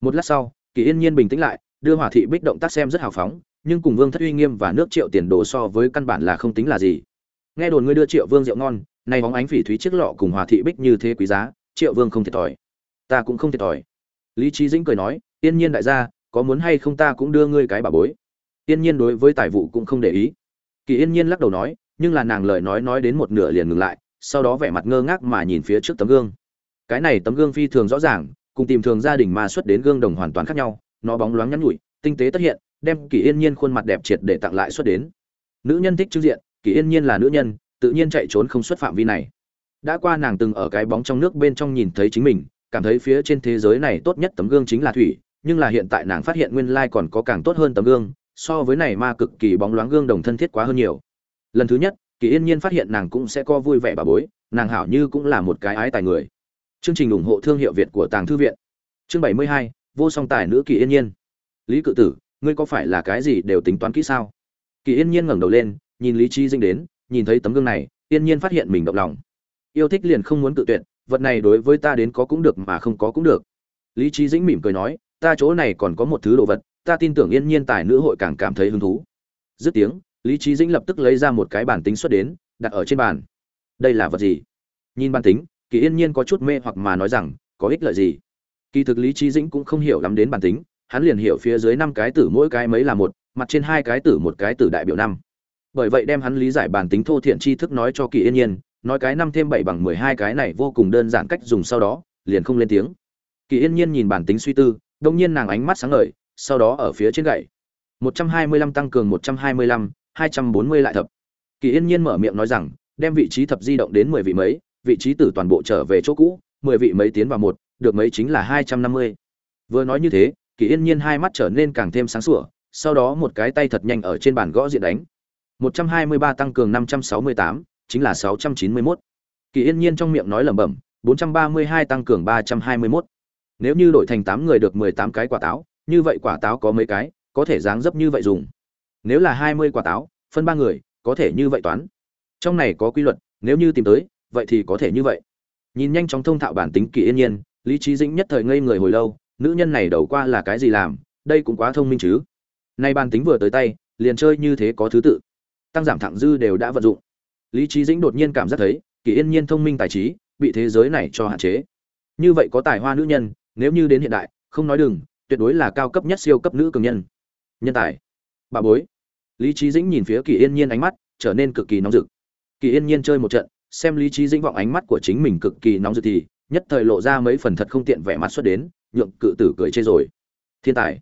Một lát sau, kỳ yên nhiên bình tĩnh lại, đưa hòa thị bích động tác xem rất hào phóng nhưng cùng vương thất uy nghiêm và nước triệu tiền đồ so với căn bản là không tính là gì. Nghe đồn ngươi đưa triệu vương rượu ngon, nay bóng ánh phỉ thúy chiếc lọ cùng hòa thị bích như thế quý giá, triệu vương không thiệt thòi. Ta cũng không thiệt thòi. Lý trí dĩnh cười nói yên nhiên đại gia, có muốn hay không ta cũng đưa ngươi cái bà bối. Yên nhiên đối với tài vụ cũng không để ý. Kỳ yên nhiên lắc đầu nói, nhưng là nàng lời nói nói đến một nửa liền ngừng lại, sau đó vẻ mặt ngơ ngác mà nhìn phía trước tấm gương. Cái này tấm gương phi thường rõ ràng, cùng tìm thường gia đình mà xuất đến gương đồng hoàn toàn khác nhau, nó bóng loáng nhắn nhủi, tinh tế tất hiện đem kỳ yên nhiên khuôn mặt đẹp triệt để tặng lại xuất đến. Nữ nhân thích trưng diện, kỳ yên nhiên là nữ nhân, tự nhiên chạy trốn không xuất phạm vi này. Đã qua nàng từng ở cái bóng trong nước bên trong nhìn thấy chính mình, cảm thấy phía trên thế giới này tốt nhất tấm gương chính là thủy, nhưng là hiện tại nàng phát hiện nguyên lai còn có càng tốt hơn tấm gương, so với này ma cực kỳ bóng loáng gương đồng thân thiết quá hơn nhiều. Lần thứ nhất, kỳ yên nhiên phát hiện nàng cũng sẽ co vui vẻ bà bối, nàng hảo như cũng là một cái ái tài người. Chương trình ủng hộ thương hiệu việt của tàng thư viện. Chương bảy mươi hai, vô song tài nữ kỳ yên nhiên. Lý cự tử ngươi có phải là cái gì đều tính toán kỹ sao? Kỳ yên nhiên ngẩng đầu lên, nhìn lý trí dinh đến, nhìn thấy tấm gương này, yên nhiên phát hiện mình động lòng. Yêu thích liền không muốn tự tuyệt, vật này đối với ta đến có cũng được mà không có cũng được. Lý trí dĩnh mỉm cười nói, ta chỗ này còn có một thứ đồ vật, ta tin tưởng yên nhiên tài nữ hội càng cảm thấy hứng thú. Dứt tiếng, lý trí dĩnh lập tức lấy ra một cái bản tính xuất đến, đặt ở trên bàn. Đây là vật gì? Nhìn bản tính, kỳ yên nhiên có chút mê hoặc mà nói rằng, có ích lợi gì? Kỳ thực lý trí dĩnh cũng không hiểu lắm đến bản tính hắn liền hiểu phía dưới năm cái tử mỗi cái mấy là một, mặt trên hai cái tử một cái tử đại biểu năm. Bởi vậy đem hắn lý giải bản tính thô thiện tri thức nói cho kỳ yên nhiên, nói cái năm thêm bảy bằng mười hai cái này vô cùng đơn giản cách dùng sau đó, liền không lên tiếng. Kỳ yên nhiên nhìn bản tính suy tư, đông nhiên nàng ánh mắt sáng ngời, sau đó ở phía trên gậy. Một trăm hai mươi lăm tăng cường một trăm hai mươi lăm, hai trăm bốn mươi lại thập. Kỳ yên nhiên mở miệng nói rằng, đem vị trí thập di động đến mười vị mấy, vị trí tử toàn bộ trở về chỗ cũ, mười vị mấy tiến vào một, được mấy chính là hai trăm năm mươi. Vừa nói như thế kỳ yên nhiên hai mắt trở nên càng thêm sáng sủa, sau đó một cái tay thật nhanh ở trên bàn gõ diện đánh. Một trăm hai mươi ba tăng cường năm trăm sáu mươi tám, chính là sáu trăm chín mươi mốt. Kỳ yên nhiên trong miệng nói lẩm bẩm, bốn trăm ba mươi hai tăng cường ba trăm hai mươi mốt. Nếu như đổi thành tám người được mười tám cái quả táo, như vậy quả táo có mấy cái, có thể dáng dấp như vậy dùng. Nếu là hai mươi quả táo, phân ba người, có thể như vậy toán. Trong này có quy luật, nếu như tìm tới, vậy thì có thể như vậy. Nhìn nhanh chóng thông thạo bản tính kỳ yên nhiên, lý trí dĩnh nhất thời ngây người hồi lâu nữ nhân này đầu qua là cái gì làm, đây cũng quá thông minh chứ. Nay ban tính vừa tới tay, liền chơi như thế có thứ tự. Tăng giảm thẳng dư đều đã vận dụng. Lý trí dĩnh đột nhiên cảm giác thấy, kỳ yên nhiên thông minh tài trí, bị thế giới này cho hạn chế. Như vậy có tài hoa nữ nhân, nếu như đến hiện đại, không nói đừng, tuyệt đối là cao cấp nhất siêu cấp nữ cường nhân. Nhân tài. Bà bối. Lý trí dĩnh nhìn phía kỳ yên nhiên ánh mắt trở nên cực kỳ nóng rực. Kỳ yên nhiên chơi một trận, xem lý trí dĩnh vọng ánh mắt của chính mình cực kỳ nóng rực thì, nhất thời lộ ra mấy phần thật không tiện vẻ mặt xuất đến nhượng cự tử cười chê rồi. Thiên tài.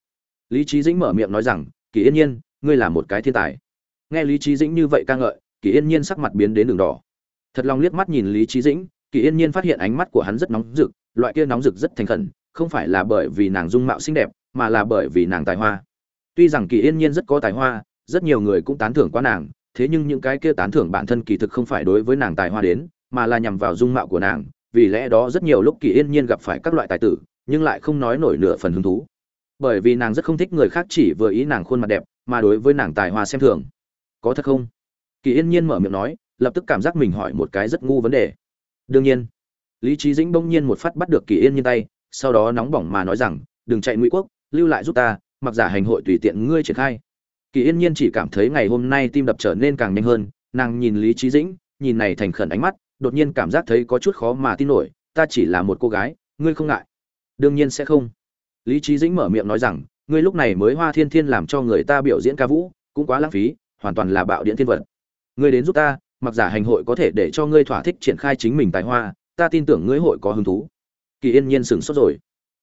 Lý trí dĩnh mở miệng nói rằng, kỳ yên nhiên, ngươi là một cái thiên tài. Nghe lý trí dĩnh như vậy ca ngợi, kỳ yên nhiên sắc mặt biến đến đường đỏ. Thật lòng liếc mắt nhìn lý trí dĩnh, kỳ yên nhiên phát hiện ánh mắt của hắn rất nóng rực, loại kia nóng rực rất thành khẩn, không phải là bởi vì nàng dung mạo xinh đẹp, mà là bởi vì nàng tài hoa. Tuy rằng kỳ yên nhiên rất có tài hoa, rất nhiều người cũng tán thưởng qua nàng, thế nhưng những cái kia tán thưởng bản thân kỳ thực không phải đối với nàng tài hoa đến, mà là nhằm vào dung mạo của nàng, vì lẽ đó rất nhiều lúc kỳ yên nhiên gặp phải các loại tài tử nhưng lại không nói nổi nửa phần hứng thú. Bởi vì nàng rất không thích người khác chỉ vừa ý nàng khuôn mặt đẹp, mà đối với nàng tài hoa xem thường. Có thật không? Kỳ yên nhiên mở miệng nói, lập tức cảm giác mình hỏi một cái rất ngu vấn đề. Đương nhiên. Lý trí dĩnh bỗng nhiên một phát bắt được kỳ yên nhiên tay, sau đó nóng bỏng mà nói rằng, đừng chạy ngụy quốc, lưu lại giúp ta, mặc giả hành hội tùy tiện ngươi triển khai. Kỳ yên nhiên chỉ cảm thấy ngày hôm nay tim đập trở nên càng nhanh hơn, nàng nhìn lý trí dĩnh, nhìn này thành khẩn ánh mắt, đột nhiên cảm giác thấy có chút khó mà tin nổi, ta chỉ là một cô gái, ngươi không ngại đương nhiên sẽ không. Lý trí dĩnh mở miệng nói rằng, ngươi lúc này mới hoa thiên thiên làm cho người ta biểu diễn ca vũ, cũng quá lãng phí, hoàn toàn là bạo điện thiên vật. Ngươi đến giúp ta, mặc giả hành hội có thể để cho ngươi thỏa thích triển khai chính mình tài hoa, ta tin tưởng ngươi hội có hứng thú. Kỳ yên nhiên sửng sốt rồi.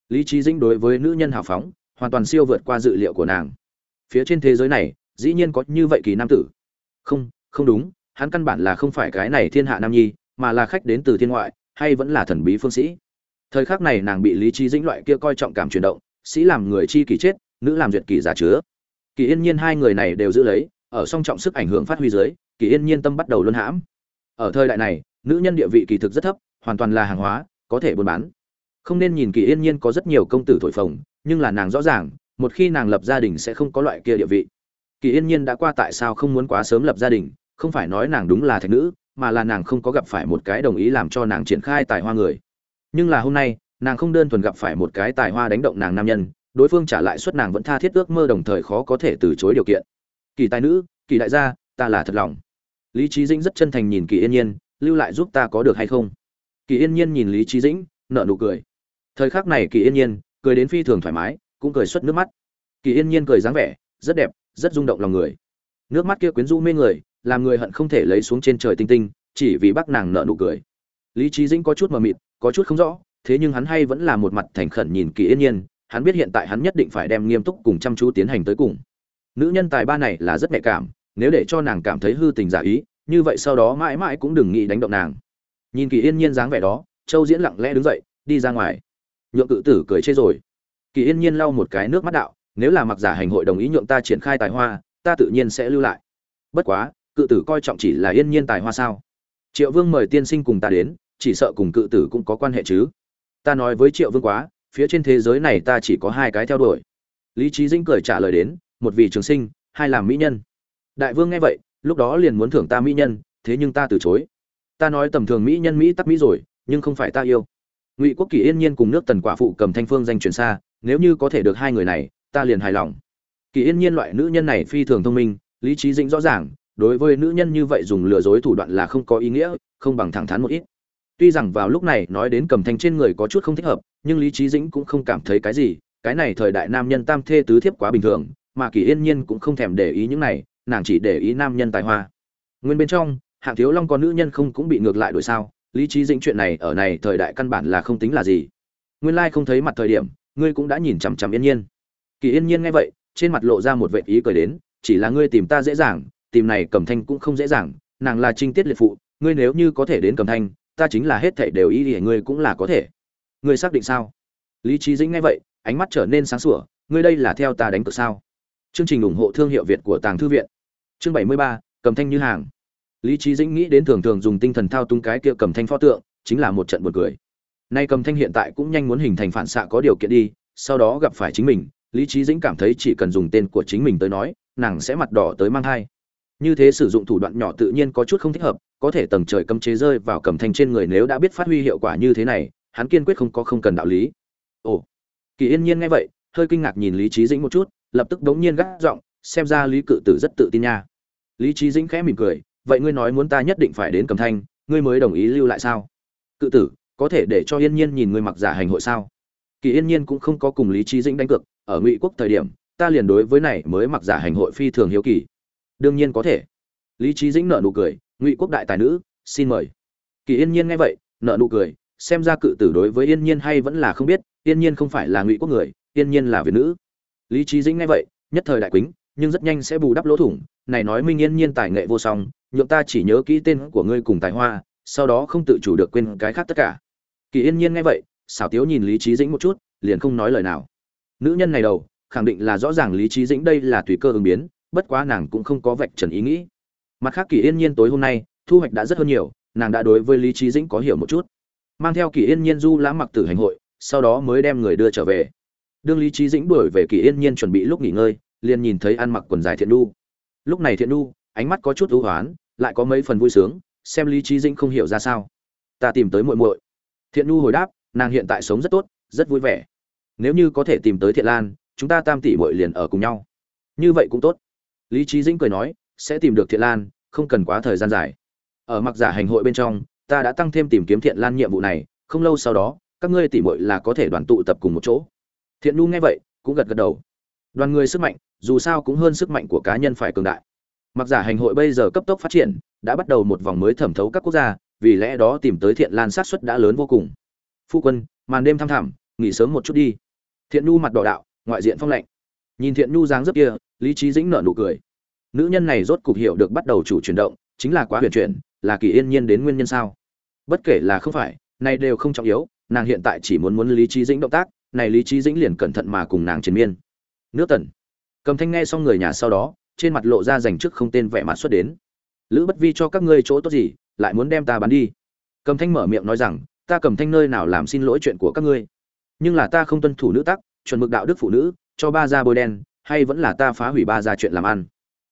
Lý trí dĩnh đối với nữ nhân hào phóng, hoàn toàn siêu vượt qua dự liệu của nàng. Phía trên thế giới này, dĩ nhiên có như vậy kỳ nam tử. Không không đúng, hắn căn bản là không phải cái này thiên hạ nam nhi, mà là khách đến từ thiên ngoại, hay vẫn là thần bí phương sĩ thời khắc này nàng bị lý trí dĩnh loại kia coi trọng cảm chuyển động, sĩ làm người chi kỳ chết, nữ làm duyệt kỳ giả chứa. Kỳ yên nhiên hai người này đều giữ lấy, ở song trọng sức ảnh hưởng phát huy dưới, kỳ yên nhiên tâm bắt đầu luân hãm. Ở thời đại này, nữ nhân địa vị kỳ thực rất thấp, hoàn toàn là hàng hóa, có thể buôn bán. Không nên nhìn kỳ yên nhiên có rất nhiều công tử thổi phồng, nhưng là nàng rõ ràng, một khi nàng lập gia đình sẽ không có loại kia địa vị. Kỳ yên nhiên đã qua tại sao không muốn quá sớm lập gia đình, không phải nói nàng đúng là thạch nữ, mà là nàng không có gặp phải một cái đồng ý làm cho nàng triển khai tài hoa người nhưng là hôm nay, nàng không đơn thuần gặp phải một cái tài hoa đánh động nàng nam nhân, đối phương trả lại suất nàng vẫn tha thiết ước mơ đồng thời khó có thể từ chối điều kiện. Kỳ tài nữ, kỳ đại gia, ta là thật lòng. Lý trí dĩnh rất chân thành nhìn kỳ yên nhiên, lưu lại giúp ta có được hay không? Kỳ yên nhiên nhìn lý trí dĩnh nợ nụ cười. Thời khắc này kỳ yên nhiên, cười đến phi thường thoải mái, cũng cười xuất nước mắt. Kỳ yên nhiên cười dáng vẻ, rất đẹp, rất rung động lòng người. Nước mắt kia quyến rũ mê người, làm người hận không thể lấy xuống trên trời tinh tinh, chỉ vì bác nàng nợ nụ cười. Lý trí dĩnh có chút mờ mịt có chút không rõ, thế nhưng hắn hay vẫn là một mặt thành khẩn nhìn kỳ yên nhiên, hắn biết hiện tại hắn nhất định phải đem nghiêm túc cùng chăm chú tiến hành tới cùng. Nữ nhân tài ba này là rất nhạy cảm, nếu để cho nàng cảm thấy hư tình giả ý, như vậy sau đó mãi mãi cũng đừng nghĩ đánh động nàng. Nhìn kỳ yên nhiên dáng vẻ đó, châu diễn lặng lẽ đứng dậy, đi ra ngoài. Nhượng cự tử cười chê rồi. Kỳ yên nhiên lau một cái nước mắt đạo, nếu là mặc giả hành hội đồng ý nhượng ta triển khai tài hoa, ta tự nhiên sẽ lưu lại. Bất quá, cự tử coi trọng chỉ là yên nhiên tài hoa sao? Triệu vương mời tiên sinh cùng ta đến chỉ sợ cùng cự tử cũng có quan hệ chứ. Ta nói với triệu vương quá, phía trên thế giới này ta chỉ có hai cái theo đuổi. Lý trí dĩnh cười trả lời đến, một vì trường sinh, hai làm mỹ nhân. Đại vương nghe vậy, lúc đó liền muốn thưởng ta mỹ nhân, thế nhưng ta từ chối. Ta nói tầm thường mỹ nhân mỹ tắc mỹ rồi, nhưng không phải ta yêu. Ngụy quốc kỳ yên nhiên cùng nước tần quả phụ cầm thanh phương danh truyền xa, nếu như có thể được hai người này, ta liền hài lòng. Kỳ yên nhiên loại nữ nhân này phi thường thông minh, lý trí dĩnh rõ ràng, đối với nữ nhân như vậy dùng lừa dối thủ đoạn là không có ý nghĩa, không bằng thẳng thắn một ít tuy rằng vào lúc này nói đến cầm thanh trên người có chút không thích hợp, nhưng lý trí dĩnh cũng không cảm thấy cái gì, cái này thời đại nam nhân tam thê tứ thiếp quá bình thường, mà kỳ yên nhiên cũng không thèm để ý những này, nàng chỉ để ý nam nhân tài hoa. Nguyên bên trong, hạng thiếu long có nữ nhân không cũng bị ngược lại đổi sao? Lý trí dĩnh chuyện này ở này thời đại căn bản là không tính là gì. Nguyên lai không thấy mặt thời điểm, ngươi cũng đã nhìn chằm chằm yên nhiên. Kỳ yên nhiên nghe vậy, trên mặt lộ ra một vệ ý cười đến, chỉ là ngươi tìm ta dễ dàng, tìm này cầm thanh cũng không dễ dàng, nàng là trinh tiết liệt phụ, ngươi nếu như có thể đến cầm thanh ta chính là hết thảy đều ý để ngươi cũng là có thể. Ngươi xác định sao? Lý trí dĩnh nghe vậy, ánh mắt trở nên sáng sủa, ngươi đây là theo ta đánh cược sao? Chương trình ủng hộ thương hiệu việt của tàng thư viện. Chương bảy mươi ba, cầm thanh như hàng. Lý trí dĩnh nghĩ đến thường thường dùng tinh thần thao túng cái kia cầm thanh pho tượng, chính là một trận buồn cười. Nay cầm thanh hiện tại cũng nhanh muốn hình thành phản xạ có điều kiện đi, sau đó gặp phải chính mình, lý trí dĩnh cảm thấy chỉ cần dùng tên của chính mình tới nói, nàng sẽ mặt đỏ tới mang thai. Như thế sử dụng thủ đoạn nhỏ tự nhiên có chút không thích hợp có thể tầng trời cấm chế rơi vào cầm thanh trên người nếu đã biết phát huy hiệu quả như thế này, hắn kiên quyết không có không cần đạo lý. Ồ, kỳ yên nhiên nghe vậy, hơi kinh ngạc nhìn lý trí dĩnh một chút, lập tức đống nhiên gắt giọng, xem ra lý cự tử rất tự tin nha. Lý trí dĩnh khẽ mỉm cười, vậy ngươi nói muốn ta nhất định phải đến cầm thanh, ngươi mới đồng ý lưu lại sao? Cự tử, có thể để cho yên nhiên nhìn ngươi mặc giả hành hội sao? Kỳ yên nhiên cũng không có cùng lý trí dĩnh đánh cược, ở ngụy quốc thời điểm, ta liền đối với này mới mặc giả hành hội phi thường hiếu kỳ. Đương nhiên có thể. Lý trí dĩnh nợ nụ cười ngụy quốc đại tài nữ, xin mời. Kỳ yên nhiên nghe vậy nợ nụ cười, xem ra cự tử đối với yên nhiên hay vẫn là không biết, yên nhiên không phải là ngụy quốc người, yên nhiên là việt nữ. Lý trí dĩnh nghe vậy, nhất thời đại quýnh nhưng rất nhanh sẽ bù đắp lỗ thủng, này nói minh yên nhiên tài nghệ vô song, nhượng ta chỉ nhớ kỹ tên của ngươi cùng tài hoa, sau đó không tự chủ được quên cái khác tất cả. Kỳ yên nhiên nghe vậy, xảo tiếu nhìn lý trí dĩnh một chút, liền không nói lời nào. Nữ nhân này đầu, khẳng định là rõ ràng lý trí dĩnh đây là tùy cơ ứng biến, bất quá nàng cũng không có vạch trần ý nghĩ mặt khác kỳ yên nhiên tối hôm nay, thu hoạch đã rất hơn nhiều, nàng đã đối với lý trí dĩnh có hiểu một chút. Mang theo kỳ yên nhiên du lãm mặc tử hành hội, sau đó mới đem người đưa trở về. Đương lý trí dĩnh đuổi về kỳ yên nhiên chuẩn bị lúc nghỉ ngơi, liền nhìn thấy ăn mặc quần dài thiện nu. Lúc này thiện nu, ánh mắt có chút ưu hoán, lại có mấy phần vui sướng, xem lý trí dĩnh không hiểu ra sao. Ta tìm tới muội muội. Thiện nu hồi đáp, nàng hiện tại sống rất tốt, rất vui vẻ. Nếu như có thể tìm tới thiện lan, chúng ta tam tỷ muội liền ở cùng nhau. Như vậy cũng tốt. Lý trí dĩnh cười nói sẽ tìm được thiện lan, không cần quá thời gian dài. Ở mặc giả hành hội bên trong, ta đã tăng thêm tìm kiếm thiện lan nhiệm vụ này, không lâu sau đó, các ngươi tỉ muội là có thể đoàn tụ tập cùng một chỗ. Thiện nu nghe vậy, cũng gật gật đầu. Đoàn người sức mạnh, dù sao cũng hơn sức mạnh của cá nhân phải cường đại. Mặc giả hành hội bây giờ cấp tốc phát triển, đã bắt đầu một vòng mới thẩm thấu các quốc gia, vì lẽ đó tìm tới thiện lan sát suất đã lớn vô cùng. Phu quân, màn đêm thăm thẳm, nghỉ sớm một chút đi. Thiện nu mặt đỏ đạo, ngoại diện phong lạnh. Nhìn thiện nu dáng dấp kia, lý trí dĩnh nở nụ cười nữ nhân này rốt cục hiểu được bắt đầu chủ chuyển động, chính là quá huyền chuyển, là kỳ yên nhiên đến nguyên nhân sao? Bất kể là không phải, này đều không trọng yếu, nàng hiện tại chỉ muốn muốn lý trí dĩnh động tác, này lý trí dĩnh liền cẩn thận mà cùng nàng chiến miên. Nước tần. Cầm thanh nghe xong người nhà sau đó, trên mặt lộ ra dành trước không tên vẻ mặt xuất đến. Lữ bất vi cho các ngươi chỗ tốt gì, lại muốn đem ta bán đi. Cầm thanh mở miệng nói rằng, ta cầm thanh nơi nào làm xin lỗi chuyện của các ngươi. Nhưng là ta không tuân thủ nữ tắc, chuẩn mực đạo đức phụ nữ, cho ba gia bôi đen, hay vẫn là ta phá hủy ba gia chuyện làm ăn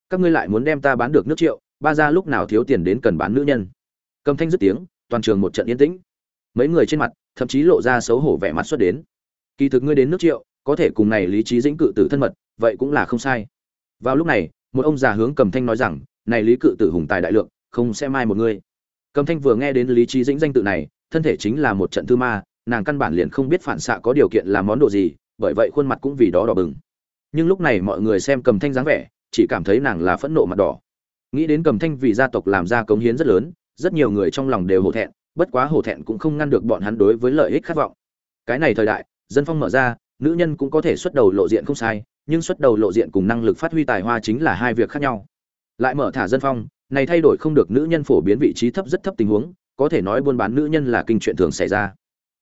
các ngươi lại muốn đem ta bán được nước triệu, ba gia lúc nào thiếu tiền đến cần bán nữ nhân? Cầm thanh dứt tiếng, toàn trường một trận yên tĩnh. Mấy người trên mặt, thậm chí lộ ra xấu hổ vẻ mặt xuất đến. Kỳ thực ngươi đến nước triệu, có thể cùng này lý trí dĩnh cự tử thân mật, vậy cũng là không sai. Vào lúc này, một ông già hướng cầm thanh nói rằng, này lý cự tử hùng tài đại lượng, không sẽ mai một người. Cầm thanh vừa nghe đến lý trí dĩnh danh tự này, thân thể chính là một trận thư ma, nàng căn bản liền không biết phản xạ có điều kiện làm món đồ gì, bởi vậy khuôn mặt cũng vì đó đỏ bừng. Nhưng lúc này mọi người xem cầm thanh dáng vẻ chỉ cảm thấy nàng là phẫn nộ mặt đỏ. Nghĩ đến cầm thanh vì gia tộc làm ra cống hiến rất lớn, rất nhiều người trong lòng đều hổ thẹn, bất quá hổ thẹn cũng không ngăn được bọn hắn đối với lợi ích khát vọng. Cái này thời đại, dân phong mở ra, nữ nhân cũng có thể xuất đầu lộ diện không sai, nhưng xuất đầu lộ diện cùng năng lực phát huy tài hoa chính là hai việc khác nhau. Lại mở thả dân phong, này thay đổi không được nữ nhân phổ biến vị trí thấp rất thấp tình huống, có thể nói buôn bán nữ nhân là kinh chuyện thường xảy ra.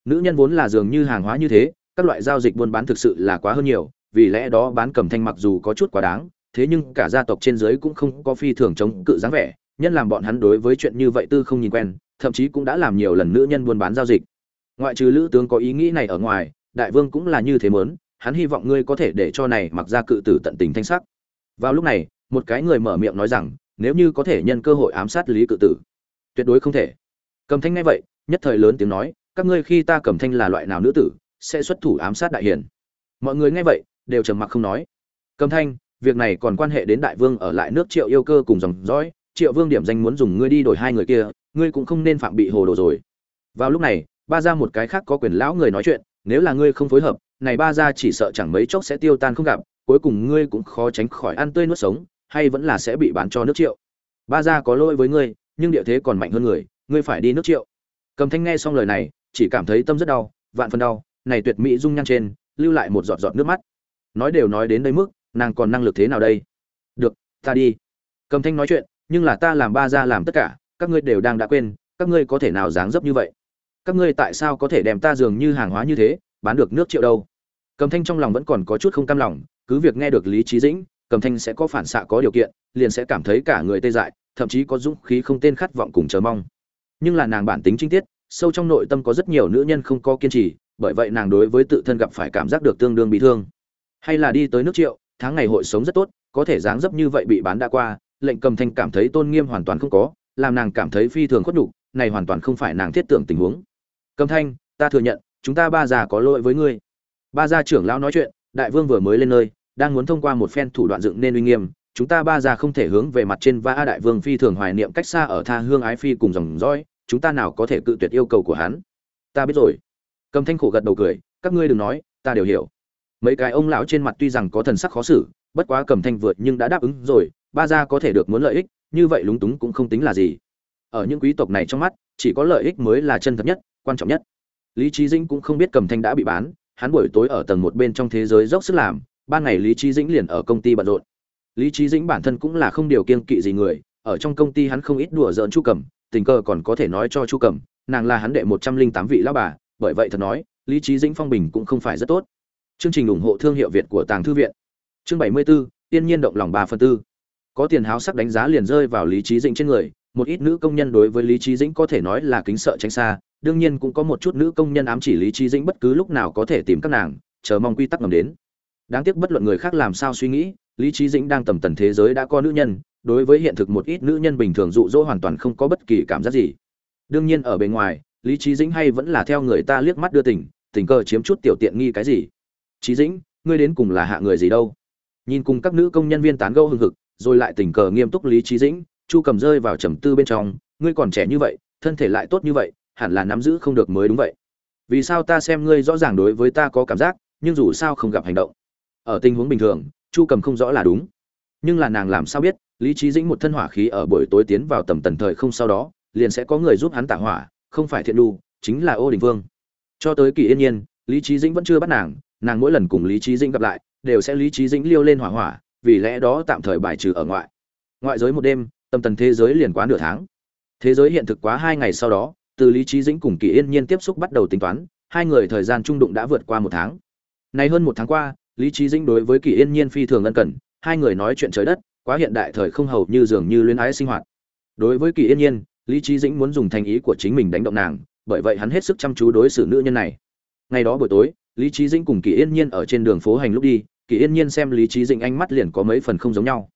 Nữ nhân vốn là dường như hàng hóa như thế, các loại giao dịch buôn bán thực sự là quá hơn nhiều, vì lẽ đó bán cầm thanh mặc dù có chút quá đáng thế nhưng cả gia tộc trên dưới cũng không có phi thường chống cự dáng vẻ, nhân làm bọn hắn đối với chuyện như vậy tư không nhìn quen, thậm chí cũng đã làm nhiều lần nữ nhân buôn bán giao dịch. Ngoại trừ lữ tướng có ý nghĩ này ở ngoài, đại vương cũng là như thế mớn hắn hy vọng ngươi có thể để cho này mặc ra cự tử tận tình thanh sắc. Vào lúc này, một cái người mở miệng nói rằng, nếu như có thể nhân cơ hội ám sát lý cự tử, tuyệt đối không thể. Cầm thanh ngay vậy, nhất thời lớn tiếng nói, các ngươi khi ta cầm thanh là loại nào nữ tử, sẽ xuất thủ ám sát đại hiền mọi người nghe vậy, đều trầm mặc không nói. Cầm thanh việc này còn quan hệ đến đại vương ở lại nước triệu yêu cơ cùng dòng dõi. Triệu vương điểm danh muốn dùng ngươi đi đổi hai người kia, ngươi cũng không nên phạm bị hồ đồ rồi. Vào lúc này, ba ra một cái khác có quyền lão người nói chuyện, nếu là ngươi không phối hợp, này ba ra chỉ sợ chẳng mấy chốc sẽ tiêu tan không gặp, cuối cùng ngươi cũng khó tránh khỏi ăn tươi nuốt sống, hay vẫn là sẽ bị bán cho nước triệu. Ba ra có lỗi với ngươi, nhưng địa thế còn mạnh hơn người, ngươi phải đi nước triệu. Cầm thanh nghe xong lời này, chỉ cảm thấy tâm rất đau, vạn phần đau, này tuyệt mỹ dung nhan trên, lưu lại một giọt giọt nước mắt. Nói đều nói đến đây mức nàng còn năng lực thế nào đây? Được, ta đi. Cầm thanh nói chuyện, nhưng là ta làm ba ra làm tất cả, các ngươi đều đang đã quên, các ngươi có thể nào dáng dấp như vậy? Các ngươi tại sao có thể đem ta dường như hàng hóa như thế, bán được nước triệu đâu? Cầm thanh trong lòng vẫn còn có chút không cam lòng, cứ việc nghe được lý trí dĩnh, cầm thanh sẽ có phản xạ có điều kiện, liền sẽ cảm thấy cả người tê dại, thậm chí có dũng khí không tên khát vọng cùng chờ mong. Nhưng là nàng bản tính trinh tiết, sâu trong nội tâm có rất nhiều nữ nhân không có kiên trì, bởi vậy nàng đối với tự thân gặp phải cảm giác được tương đương bị thương. Hay là đi tới nước triệu tháng ngày hội sống rất tốt, có thể dáng dấp như vậy bị bán đã qua, lệnh cầm thanh cảm thấy tôn nghiêm hoàn toàn không có, làm nàng cảm thấy phi thường khuất nhục, này hoàn toàn không phải nàng thiết tưởng tình huống. Cầm thanh, ta thừa nhận, chúng ta ba già có lỗi với ngươi. Ba gia trưởng lão nói chuyện, đại vương vừa mới lên nơi, đang muốn thông qua một phen thủ đoạn dựng nên uy nghiêm, chúng ta ba già không thể hướng về mặt trên và đại vương phi thường hoài niệm cách xa ở tha hương ái phi cùng dòng dõi, chúng ta nào có thể cự tuyệt yêu cầu của hắn. Ta biết rồi. Cầm thanh khổ gật đầu cười, các ngươi đừng nói, ta đều hiểu mấy cái ông lão trên mặt tuy rằng có thần sắc khó xử, bất quá cầm thanh vượt nhưng đã đáp ứng rồi, ba gia có thể được muốn lợi ích, như vậy lúng túng cũng không tính là gì. Ở những quý tộc này trong mắt, chỉ có lợi ích mới là chân thật nhất, quan trọng nhất. Lý trí dĩnh cũng không biết cầm thanh đã bị bán, hắn buổi tối ở tầng một bên trong thế giới dốc sức làm, ban ngày lý trí dĩnh liền ở công ty bận rộn. Lý trí dĩnh bản thân cũng là không điều kiên kỵ gì người, ở trong công ty hắn không ít đùa giỡn chu cầm tình cờ còn có thể nói cho chu cầm nàng là hắn đệ một trăm linh tám vị lão bà, bởi vậy thật nói, lý trí dĩnh phong bình cũng không phải rất tốt chương trình ủng hộ thương hiệu việt của tàng thư viện. Chương bảy mươi 74, tiên nhiên động lòng ba phần tư. Có tiền háo sắc đánh giá liền rơi vào lý trí dĩnh trên người một ít nữ công nhân đối với lý trí dĩnh có thể nói là kính sợ tránh xa đương nhiên cũng có một chút nữ công nhân ám chỉ lý trí dĩnh bất cứ lúc nào có thể tìm các nàng chờ mong quy tắc ngầm đến. Đáng tiếc bất luận người khác làm sao suy nghĩ lý trí dĩnh đang tầm tần thế giới đã có nữ nhân đối với hiện thực một ít nữ nhân bình thường dụ dỗ hoàn toàn không có bất kỳ cảm giác gì. Đương nhiên ở bề ngoài lý trí dĩnh hay vẫn là theo người ta liếc mắt đưa tình tình cờ chiếm chút tiểu tiện nghi cái gì trí dĩnh, ngươi đến cùng là hạ người gì đâu? Nhìn cùng các nữ công nhân viên tán gẫu hưng hực, rồi lại tình cờ nghiêm túc lý trí dĩnh, chu cầm rơi vào trầm tư bên trong, ngươi còn trẻ như vậy, thân thể lại tốt như vậy, hẳn là nắm giữ không được mới đúng vậy. Vì sao ta xem ngươi rõ ràng đối với ta có cảm giác, nhưng dù sao không gặp hành động. Ở tình huống bình thường, chu cầm không rõ là đúng. Nhưng là nàng làm sao biết, lý trí dĩnh một thân hỏa khí ở buổi tối tiến vào tầm tần thời không sau đó, liền sẽ có người giúp hắn tả hỏa, không phải thiện đu chính là ô đình vương. Cho tới kỳ yên nhiên, lý trí dĩnh vẫn chưa bắt nàng nàng mỗi lần cùng lý trí dĩnh gặp lại, đều sẽ lý trí dĩnh liêu lên hỏa hỏa, vì lẽ đó tạm thời bài trừ ở ngoại. Ngoại giới một đêm tâm tần thế giới liền quá nửa tháng. Thế giới hiện thực quá hai ngày sau đó, từ lý trí dĩnh cùng kỳ yên nhiên tiếp xúc bắt đầu tính toán, hai người thời gian trung đụng đã vượt qua một tháng. Nay hơn một tháng qua, lý trí dĩnh đối với kỳ yên nhiên phi thường ân cần, hai người nói chuyện trời đất, quá hiện đại thời không hầu như dường như luyến ái sinh hoạt. Đối với kỳ yên nhiên, lý trí dĩnh muốn dùng thành ý của chính mình đánh động nàng, bởi vậy hắn hết sức chăm chú đối xử nữ nhân này. Ngày đó buổi tối lý trí dĩnh cùng kỳ yên nhiên ở trên đường phố hành lúc đi, kỳ yên nhiên xem lý trí dĩnh ánh mắt liền có mấy phần không giống nhau.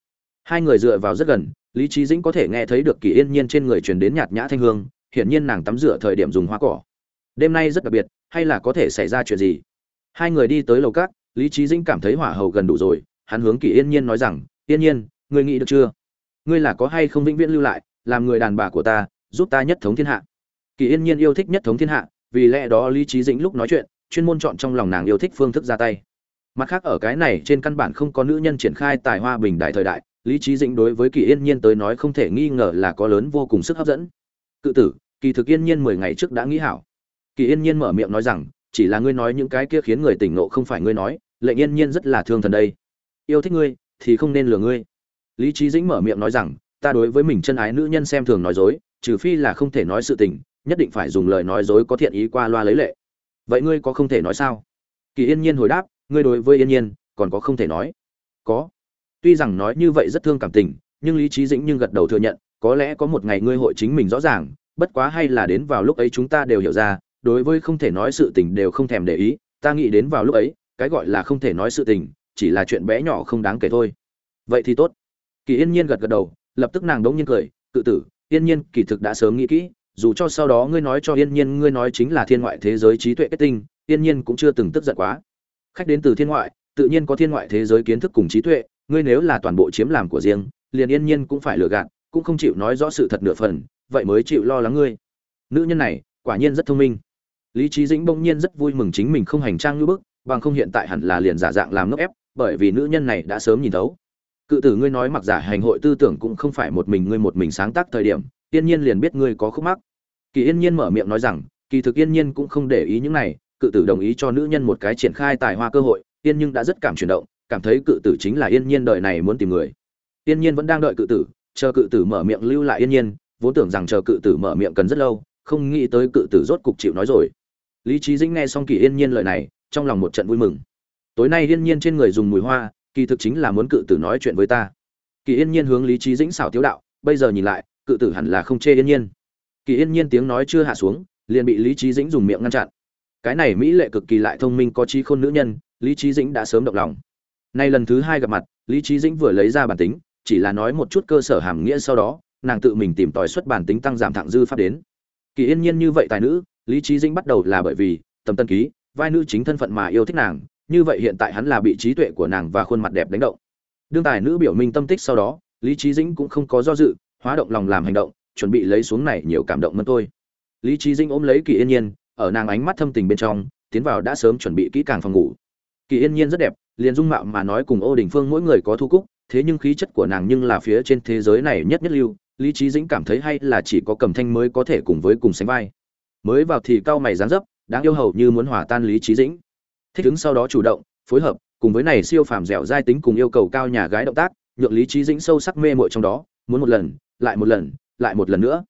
Hai người dựa vào rất gần, lý trí dĩnh có thể nghe thấy được kỳ yên nhiên trên người truyền đến nhạt nhã thanh hương, hiển nhiên nàng tắm rửa thời điểm dùng hoa cỏ. Đêm nay rất đặc biệt, hay là có thể xảy ra chuyện gì? Hai người đi tới lầu cát, lý trí dĩnh cảm thấy hỏa hầu gần đủ rồi, hắn hướng kỳ yên nhiên nói rằng, yên nhiên, ngươi nghĩ được chưa? Ngươi là có hay không vĩnh viễn lưu lại, làm người đàn bà của ta, giúp ta nhất thống thiên hạ? Kỳ yên nhiên yêu thích nhất thống thiên hạ, vì lẽ đó lý trí dĩnh lúc nói chuyện chuyên môn chọn trong lòng nàng yêu thích phương thức ra tay. Mặt khác ở cái này trên căn bản không có nữ nhân triển khai tài hoa bình đại thời đại, lý trí dĩnh đối với kỳ yên nhiên tới nói không thể nghi ngờ là có lớn vô cùng sức hấp dẫn. Cự tử, kỳ thực yên nhiên mười ngày trước đã nghĩ hảo. Kỳ yên nhiên mở miệng nói rằng, chỉ là ngươi nói những cái kia khiến người tỉnh nộ không phải ngươi nói, lệnh yên nhiên rất là thương thần đây. Yêu thích ngươi, thì không nên lừa ngươi. Lý trí dĩnh mở miệng nói rằng, ta đối với mình chân ái nữ nhân xem thường nói dối, trừ phi là không thể nói sự tình, nhất định phải dùng lời nói dối có thiện ý qua loa lấy lệ vậy ngươi có không thể nói sao? Kỳ yên nhiên hồi đáp, ngươi đối với yên nhiên, còn có không thể nói. Có. Tuy rằng nói như vậy rất thương cảm tình, nhưng lý trí dĩnh nhưng gật đầu thừa nhận, có lẽ có một ngày ngươi hội chính mình rõ ràng, bất quá hay là đến vào lúc ấy chúng ta đều hiểu ra, đối với không thể nói sự tình đều không thèm để ý, ta nghĩ đến vào lúc ấy, cái gọi là không thể nói sự tình, chỉ là chuyện bé nhỏ không đáng kể thôi. Vậy thì tốt. Kỳ yên nhiên gật gật đầu, lập tức nàng đống nhiên cười tự tử, yên nhiên kỳ thực đã sớm nghĩ kỹ dù cho sau đó ngươi nói cho yên nhiên ngươi nói chính là thiên ngoại thế giới trí tuệ kết tinh, yên nhiên cũng chưa từng tức giận quá. Khách đến từ thiên ngoại, tự nhiên có thiên ngoại thế giới kiến thức cùng trí tuệ, ngươi nếu là toàn bộ chiếm làm của riêng, liền yên nhiên cũng phải lừa gạt, cũng không chịu nói rõ sự thật nửa phần, vậy mới chịu lo lắng ngươi. Nữ nhân này, quả nhiên rất thông minh. Lý trí dĩnh bỗng nhiên rất vui mừng chính mình không hành trang như bức, bằng không hiện tại hẳn là liền giả dạng làm ngốc ép, bởi vì nữ nhân này đã sớm nhìn thấu. Cự tử ngươi nói mặc giả hành hội tư tưởng cũng không phải một mình ngươi một mình sáng tác thời điểm tiên nhiên liền biết ngươi có khúc mắc kỳ yên nhiên mở miệng nói rằng, kỳ thực yên nhiên cũng không để ý những này, cự tử đồng ý cho nữ nhân một cái triển khai tài hoa cơ hội, yên nhưng đã rất cảm chuyển động, cảm thấy cự tử chính là yên nhiên đời này muốn tìm người. Yên nhiên vẫn đang đợi cự tử, chờ cự tử mở miệng lưu lại yên nhiên, vốn tưởng rằng chờ cự tử mở miệng cần rất lâu, không nghĩ tới cự tử rốt cục chịu nói rồi. Lý trí dĩnh nghe xong kỳ yên nhiên lời này, trong lòng một trận vui mừng. Tối nay yên nhiên trên người dùng mùi hoa, kỳ thực chính là muốn cự tử nói chuyện với ta. Kỳ yên nhiên hướng lý trí dĩnh xảo tiếu đạo, bây giờ nhìn lại, cự tử hẳn là không chê yên nhiên kỳ yên nhiên tiếng nói chưa hạ xuống, liền bị lý trí dĩnh dùng miệng ngăn chặn. Cái này mỹ lệ cực kỳ lại thông minh có trí khôn nữ nhân, lý trí dĩnh đã sớm động lòng. Nay lần thứ hai gặp mặt, lý trí dĩnh vừa lấy ra bản tính, chỉ là nói một chút cơ sở hàm nghĩa sau đó, nàng tự mình tìm tòi xuất bản tính tăng giảm thẳng dư pháp đến. Kỳ yên nhiên như vậy tài nữ, lý trí dĩnh bắt đầu là bởi vì, tầm tân ký, vai nữ chính thân phận mà yêu thích nàng, như vậy hiện tại hắn là bị trí tuệ của nàng và khuôn mặt đẹp đánh động. Đương tài nữ biểu minh tâm tích sau đó, lý trí dĩnh cũng không có do dự, hóa động lòng làm hành động chuẩn bị lấy xuống này nhiều cảm động mất tôi. Lý trí dĩnh ôm lấy kỳ yên nhiên, ở nàng ánh mắt thâm tình bên trong, tiến vào đã sớm chuẩn bị kỹ càng phòng ngủ. Kỳ yên nhiên rất đẹp, liền dung mạo mà nói cùng ô đình phương mỗi người có thu cúc, thế nhưng khí chất của nàng nhưng là phía trên thế giới này nhất nhất lưu, lý trí dĩnh cảm thấy hay là chỉ có cầm thanh mới có thể cùng với cùng sánh vai. Mới vào thì cao mày dáng dấp, đáng yêu hầu như muốn hòa tan lý trí dĩnh. Thích ứng sau đó chủ động, phối hợp, cùng với này siêu phàm dẻo dai tính cùng yêu cầu cao nhà gái động tác, nhượng lý trí dĩnh sâu sắc mê mội trong đó, muốn một lần, lại một lần lại một lần nữa.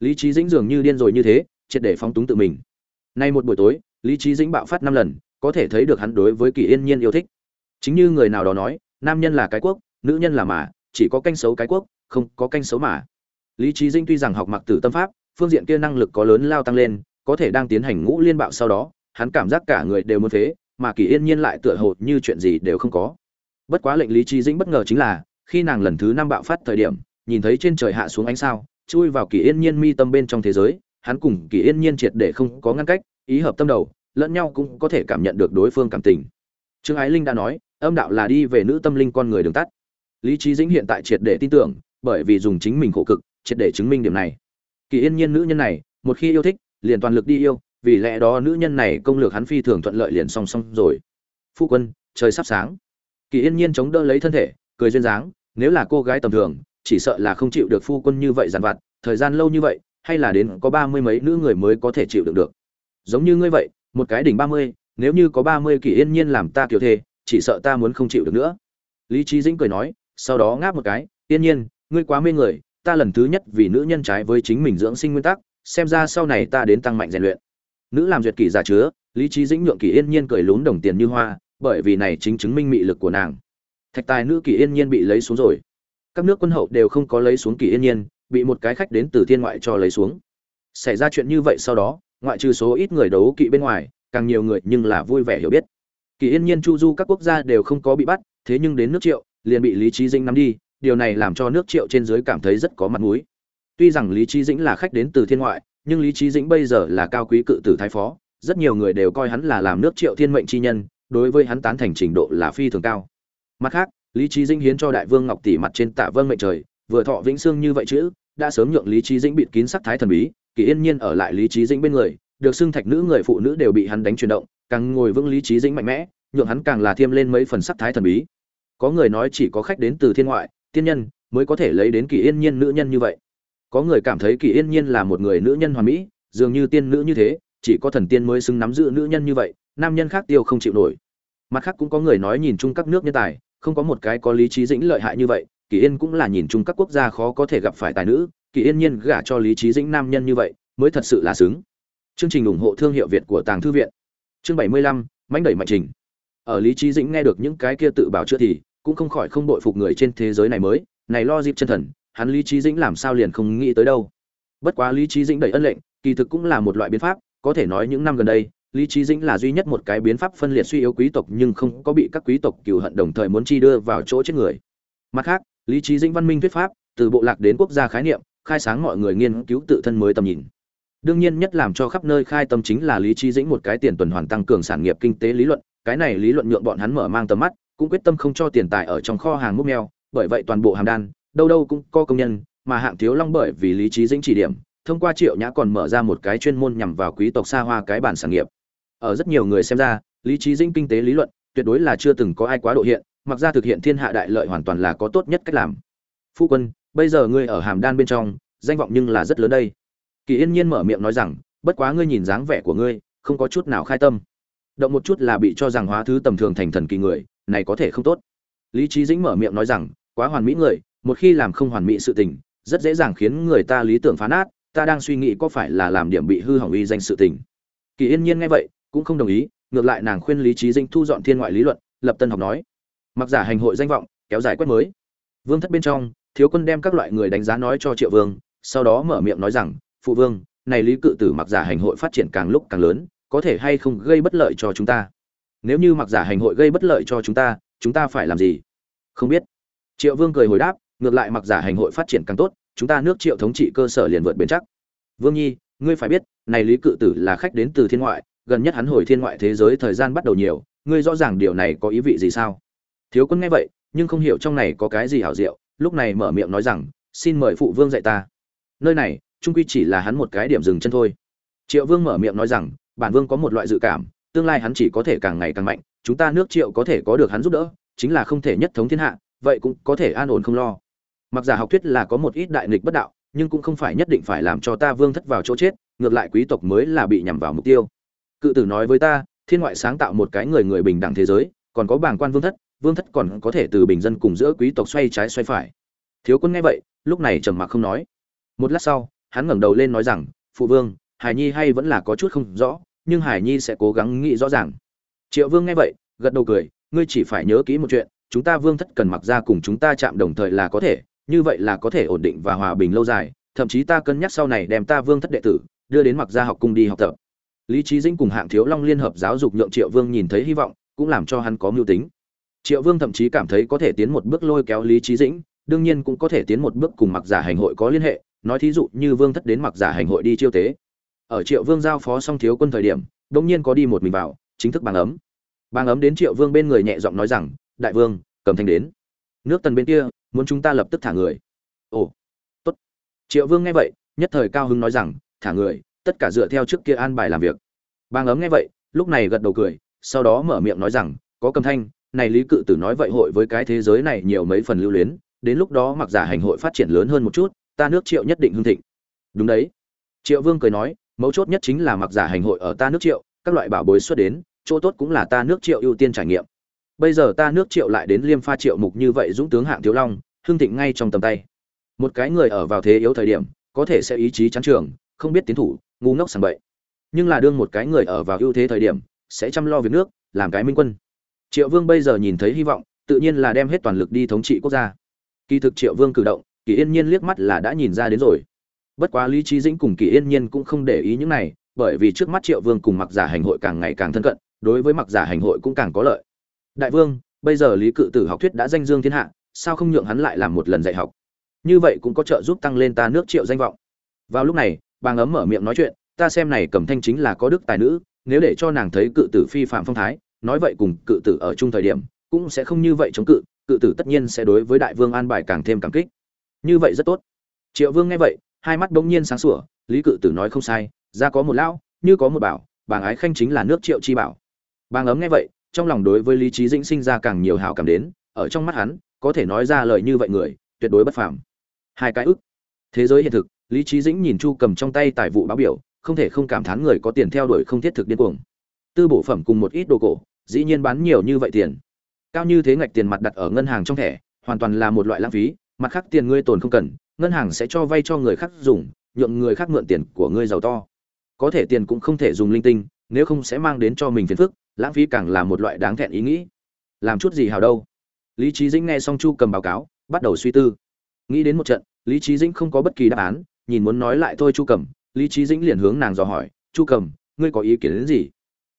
Lý trí dĩnh dường như điên rồi như thế, triệt để phóng túng tự mình. Nay một buổi tối, lý trí dĩnh bạo phát năm lần, có thể thấy được hắn đối với kỳ yên nhiên yêu thích. Chính như người nào đó nói, nam nhân là cái quốc, nữ nhân là mà, chỉ có canh xấu cái quốc, không có canh xấu mà. Lý trí dĩnh tuy rằng học mặc tử tâm pháp, phương diện kia năng lực có lớn lao tăng lên, có thể đang tiến hành ngũ liên bạo sau đó, hắn cảm giác cả người đều muốn phế, mà kỳ yên nhiên lại tựa hồ như chuyện gì đều không có. Bất quá lệnh lý trí dĩnh bất ngờ chính là, khi nàng lần thứ năm bạo phát thời điểm, nhìn thấy trên trời hạ xuống ánh sao chui vào kỳ yên nhiên mi tâm bên trong thế giới, hắn cùng kỳ yên nhiên triệt để không có ngăn cách, ý hợp tâm đầu, lẫn nhau cũng có thể cảm nhận được đối phương cảm tình. Trương ái linh đã nói, âm đạo là đi về nữ tâm linh con người đường tắt. Lý trí dĩnh hiện tại triệt để tin tưởng, bởi vì dùng chính mình khổ cực, triệt để chứng minh điểm này. Kỳ yên nhiên nữ nhân này, một khi yêu thích, liền toàn lực đi yêu, vì lẽ đó nữ nhân này công lược hắn phi thường thuận lợi liền song song rồi. Phu quân, trời sắp sáng. Kỳ yên nhiên chống đỡ lấy thân thể, cười duyên dáng, nếu là cô gái tầm thường chỉ sợ là không chịu được phu quân như vậy dằn vặt, thời gian lâu như vậy, hay là đến có ba mươi mấy nữ người mới có thể chịu đựng được. Giống như ngươi vậy, một cái đỉnh ba mươi, nếu như có ba mươi kỳ yên nhiên làm ta kiểu thề, chỉ sợ ta muốn không chịu được nữa. Lý trí dĩnh cười nói, sau đó ngáp một cái, yên nhiên, ngươi quá mê người, ta lần thứ nhất vì nữ nhân trái với chính mình dưỡng sinh nguyên tắc, xem ra sau này ta đến tăng mạnh rèn luyện. Nữ làm duyệt kỳ giả chứa, lý trí dĩnh nhượng kỳ yên nhiên cười lún đồng tiền như hoa, bởi vì này chính chứng minh mị lực của nàng. Thạch tài nữ kỳ yên nhiên bị lấy xuống rồi các nước quân hậu đều không có lấy xuống kỳ yên nhiên, bị một cái khách đến từ thiên ngoại cho lấy xuống. Xảy ra chuyện như vậy sau đó, ngoại trừ số ít người đấu kỵ bên ngoài, càng nhiều người nhưng là vui vẻ hiểu biết. Kỳ yên nhiên chu du các quốc gia đều không có bị bắt, thế nhưng đến nước triệu, liền bị lý trí dĩnh nắm đi, điều này làm cho nước triệu trên dưới cảm thấy rất có mặt mũi. Tuy rằng lý trí dĩnh là khách đến từ thiên ngoại, nhưng lý trí dĩnh bây giờ là cao quý cự tử thái phó, rất nhiều người đều coi hắn là làm nước triệu thiên mệnh chi nhân, đối với hắn tán thành trình độ là phi thường cao. Mặt khác lý trí dĩnh hiến cho đại vương ngọc tỷ mặt trên tạ vâng mệnh trời, vừa thọ vĩnh xương như vậy chữ, đã sớm nhượng lý trí dĩnh bịt kín sắc thái thần bí, kỳ yên nhiên ở lại lý trí dĩnh bên người, được xưng thạch nữ người phụ nữ đều bị hắn đánh chuyển động, càng ngồi vững lý trí dĩnh mạnh mẽ, nhượng hắn càng là thêm lên mấy phần sắc thái thần bí. Có người nói chỉ có khách đến từ thiên ngoại, tiên nhân mới có thể lấy đến kỳ yên nhiên nữ nhân như vậy. Có người cảm thấy kỳ yên nhiên là một người nữ nhân hoàn mỹ, dường như tiên nữ như thế, chỉ có thần tiên mới xứng nắm giữ nữ nhân như vậy, nam nhân khác tiêu không chịu nổi. Mặt khác cũng có người nói nhìn chung các nước nhân tài không có một cái có lý trí dĩnh lợi hại như vậy, kỳ yên cũng là nhìn chung các quốc gia khó có thể gặp phải tài nữ, kỳ yên nhiên gả cho lý trí dĩnh nam nhân như vậy, mới thật sự là xứng. Chương trình ủng hộ thương hiệu việt của tàng thư viện. Chương bảy mươi lăm đẩy mạnh trình. Ở lý trí dĩnh nghe được những cái kia tự bảo chữa thì cũng không khỏi không bội phục người trên thế giới này mới, này lo dịp chân thần, hắn lý trí dĩnh làm sao liền không nghĩ tới đâu. Bất quá lý trí dĩnh đẩy ân lệnh, kỳ thực cũng là một loại biến pháp, có thể nói những năm gần đây lý trí dĩnh là duy nhất một cái biến pháp phân liệt suy yếu quý tộc nhưng không có bị các quý tộc cừu hận đồng thời muốn chi đưa vào chỗ chết người. Mặt khác, lý trí dĩnh văn minh thuyết pháp, từ bộ lạc đến quốc gia khái niệm, khai sáng mọi người nghiên cứu tự thân mới tầm nhìn. Đương nhiên nhất làm cho khắp nơi khai tâm chính là lý trí dĩnh một cái tiền tuần hoàn tăng cường sản nghiệp kinh tế lý luận, cái này lý luận nhượng bọn hắn mở mang tầm mắt, cũng quyết tâm không cho tiền tài ở trong kho hàng múc neo bởi vậy toàn bộ hàm đan, đâu đâu cũng có công nhân, mà hạng thiếu long bởi vì lý trí dĩnh chỉ điểm, thông qua triệu nhã còn mở ra một cái chuyên môn nhằm vào quý tộc xa hoa cái bản sản nghiệp ở rất nhiều người xem ra, lý trí dĩnh kinh tế lý luận, tuyệt đối là chưa từng có ai quá độ hiện, mặc ra thực hiện thiên hạ đại lợi hoàn toàn là có tốt nhất cách làm. Phu quân, bây giờ ngươi ở hàm đan bên trong, danh vọng nhưng là rất lớn đây. Kỳ yên nhiên mở miệng nói rằng, bất quá ngươi nhìn dáng vẻ của ngươi, không có chút nào khai tâm. Động một chút là bị cho rằng hóa thứ tầm thường thành thần kỳ người, này có thể không tốt. Lý trí dĩnh mở miệng nói rằng, quá hoàn mỹ người, một khi làm không hoàn mỹ sự tình, rất dễ dàng khiến người ta lý tưởng phá nát, ta đang suy nghĩ có phải là làm điểm bị hư hỏng uy danh sự tình. Kỳ yên nhiên nghe vậy cũng không đồng ý, ngược lại nàng khuyên lý trí Dinh thu dọn thiên ngoại lý luận, lập tân học nói. Mặc giả hành hội danh vọng, kéo dài quét mới. Vương thất bên trong, thiếu quân đem các loại người đánh giá nói cho triệu vương, sau đó mở miệng nói rằng, phụ vương, này lý cự tử mặc giả hành hội phát triển càng lúc càng lớn, có thể hay không gây bất lợi cho chúng ta? Nếu như mặc giả hành hội gây bất lợi cho chúng ta chúng ta phải làm gì? Không biết. Triệu vương cười hồi đáp, ngược lại mặc giả hành hội phát triển càng tốt, chúng ta nước triệu thống trị cơ sở liền vượt bền chắc. Vương nhi, ngươi phải biết, này lý cự tử là khách đến từ thiên ngoại gần nhất hắn hồi thiên ngoại thế giới thời gian bắt đầu nhiều, ngươi rõ ràng điều này có ý vị gì sao? Thiếu quân nghe vậy, nhưng không hiểu trong này có cái gì hảo diệu, lúc này mở miệng nói rằng, xin mời phụ vương dạy ta. Nơi này trung quy chỉ là hắn một cái điểm dừng chân thôi. Triệu vương mở miệng nói rằng, bản vương có một loại dự cảm, tương lai hắn chỉ có thể càng ngày càng mạnh, chúng ta nước triệu có thể có được hắn giúp đỡ, chính là không thể nhất thống thiên hạ, vậy cũng có thể an ổn không lo. Mặc giả học thuyết là có một ít đại nghịch bất đạo, nhưng cũng không phải nhất định phải làm cho ta vương thất vào chỗ chết, ngược lại quý tộc mới là bị nhằm vào mục tiêu cự tử nói với ta, thiên ngoại sáng tạo một cái người người bình đẳng thế giới, còn có bảng quan vương thất vương thất còn có thể từ bình dân cùng giữa quý tộc xoay trái xoay phải. Thiếu quân nghe vậy, lúc này trầm mặc không nói. Một lát sau, hắn ngẩng đầu lên nói rằng, phụ vương, hải nhi hay vẫn là có chút không rõ, nhưng hải nhi sẽ cố gắng nghĩ rõ ràng. Triệu vương nghe vậy, gật đầu cười, ngươi chỉ phải nhớ kỹ một chuyện, chúng ta vương thất cần mặc ra cùng chúng ta chạm đồng thời là có thể, như vậy là có thể ổn định và hòa bình lâu dài, thậm chí ta cân nhắc sau này đem ta vương thất đệ tử, đưa đến mặc ra học cung đi học tập lý trí dĩnh cùng hạng thiếu long liên hợp giáo dục nhượng triệu vương nhìn thấy hy vọng, cũng làm cho hắn có mưu tính. Triệu vương thậm chí cảm thấy có thể tiến một bước lôi kéo lý trí dĩnh, đương nhiên cũng có thể tiến một bước cùng mặc giả hành hội có liên hệ, nói thí dụ như vương thất đến mặc giả hành hội đi chiêu tế. Ở triệu vương giao phó xong thiếu quân thời điểm đông nhiên có đi một mình vào, chính thức bàng ấm. Bàng ấm đến triệu vương bên người nhẹ giọng nói rằng, đại vương, cầm thanh đến. Nước tần bên kia, muốn chúng ta lập tức thả người. Ồ, tốt. Triệu vương nghe vậy, nhất thời cao hưng nói rằng, thả người tất cả dựa theo trước kia an bài làm việc. Bang ấm nghe vậy, lúc này gật đầu cười, sau đó mở miệng nói rằng, có cầm thanh, này lý cự tử nói vậy hội với cái thế giới này nhiều mấy phần lưu luyến, đến lúc đó mặc giả hành hội phát triển lớn hơn một chút, ta nước triệu nhất định hưng thịnh. Đúng đấy. Triệu vương cười nói, mấu chốt nhất chính là mặc giả hành hội ở ta nước triệu, các loại bảo bối xuất đến, chỗ tốt cũng là ta nước triệu ưu tiên trải nghiệm. Bây giờ ta nước triệu lại đến liêm pha triệu mục như vậy dũng tướng hạng thiếu long, hưng thịnh ngay trong tầm tay. Một cái người ở vào thế yếu thời điểm, có thể sẽ ý chí chán trường, không biết tiến thủ ngu ngốc sàng bậy. Nhưng là đương một cái người ở vào ưu thế thời điểm, sẽ chăm lo việc nước, làm cái minh quân. Triệu vương bây giờ nhìn thấy hy vọng, tự nhiên là đem hết toàn lực đi thống trị quốc gia. Kỳ thực triệu vương cử động, kỳ yên nhiên liếc mắt là đã nhìn ra đến rồi. Bất quá lý trí dĩnh cùng kỳ yên nhiên cũng không để ý những này, bởi vì trước mắt triệu vương cùng mặc giả hành hội càng ngày càng thân cận, đối với mặc giả hành hội cũng càng có lợi. Đại vương, bây giờ lý cự tử học thuyết đã danh dương thiên hạ, sao không nhượng hắn lại làm một lần dạy học? Như vậy cũng có trợ giúp tăng lên ta nước triệu danh vọng. Vào lúc này bàng ấm mở miệng nói chuyện, ta xem này cầm thanh chính là có đức tài nữ, nếu để cho nàng thấy cự tử phi phạm phong thái, nói vậy cùng cự tử ở chung thời điểm, cũng sẽ không như vậy chống cự cự tử tất nhiên sẽ đối với đại vương an bài càng thêm cảm kích. Như vậy rất tốt. Triệu vương nghe vậy, hai mắt bỗng nhiên sáng sủa, lý cự tử nói không sai, ra có một lão, như có một bảo, bàng ái khanh chính là nước triệu chi bảo. Bàng ấm nghe vậy, trong lòng đối với lý trí dĩnh sinh ra càng nhiều hảo cảm đến, ở trong mắt hắn, có thể nói ra lời như vậy người, tuyệt đối bất phàm. Hai cái ức. Thế giới hiện thực lý trí dĩnh nhìn chu cầm trong tay tài vụ báo biểu, không thể không cảm thán người có tiền theo đuổi không thiết thực điên cuồng. Tư bổ phẩm cùng một ít đồ cổ, dĩ nhiên bán nhiều như vậy tiền. Cao như thế ngạch tiền mặt đặt ở ngân hàng trong thẻ, hoàn toàn là một loại lãng phí, mặt khác tiền ngươi tồn không cần, ngân hàng sẽ cho vay cho người khác dùng, nhượng người khác mượn tiền của ngươi giàu to. Có thể tiền cũng không thể dùng linh tinh, nếu không sẽ mang đến cho mình phiền phức, lãng phí càng là một loại đáng thẹn ý nghĩ. Làm chút gì hào đâu? Lý trí dĩnh nghe xong chu cầm báo cáo, bắt đầu suy tư. Nghĩ đến một trận, lý trí dĩnh không có bất kỳ đáp án nhìn muốn nói lại thôi chu cầm, lý trí dĩnh liền hướng nàng dò hỏi, chu cầm, ngươi có ý kiến đến gì?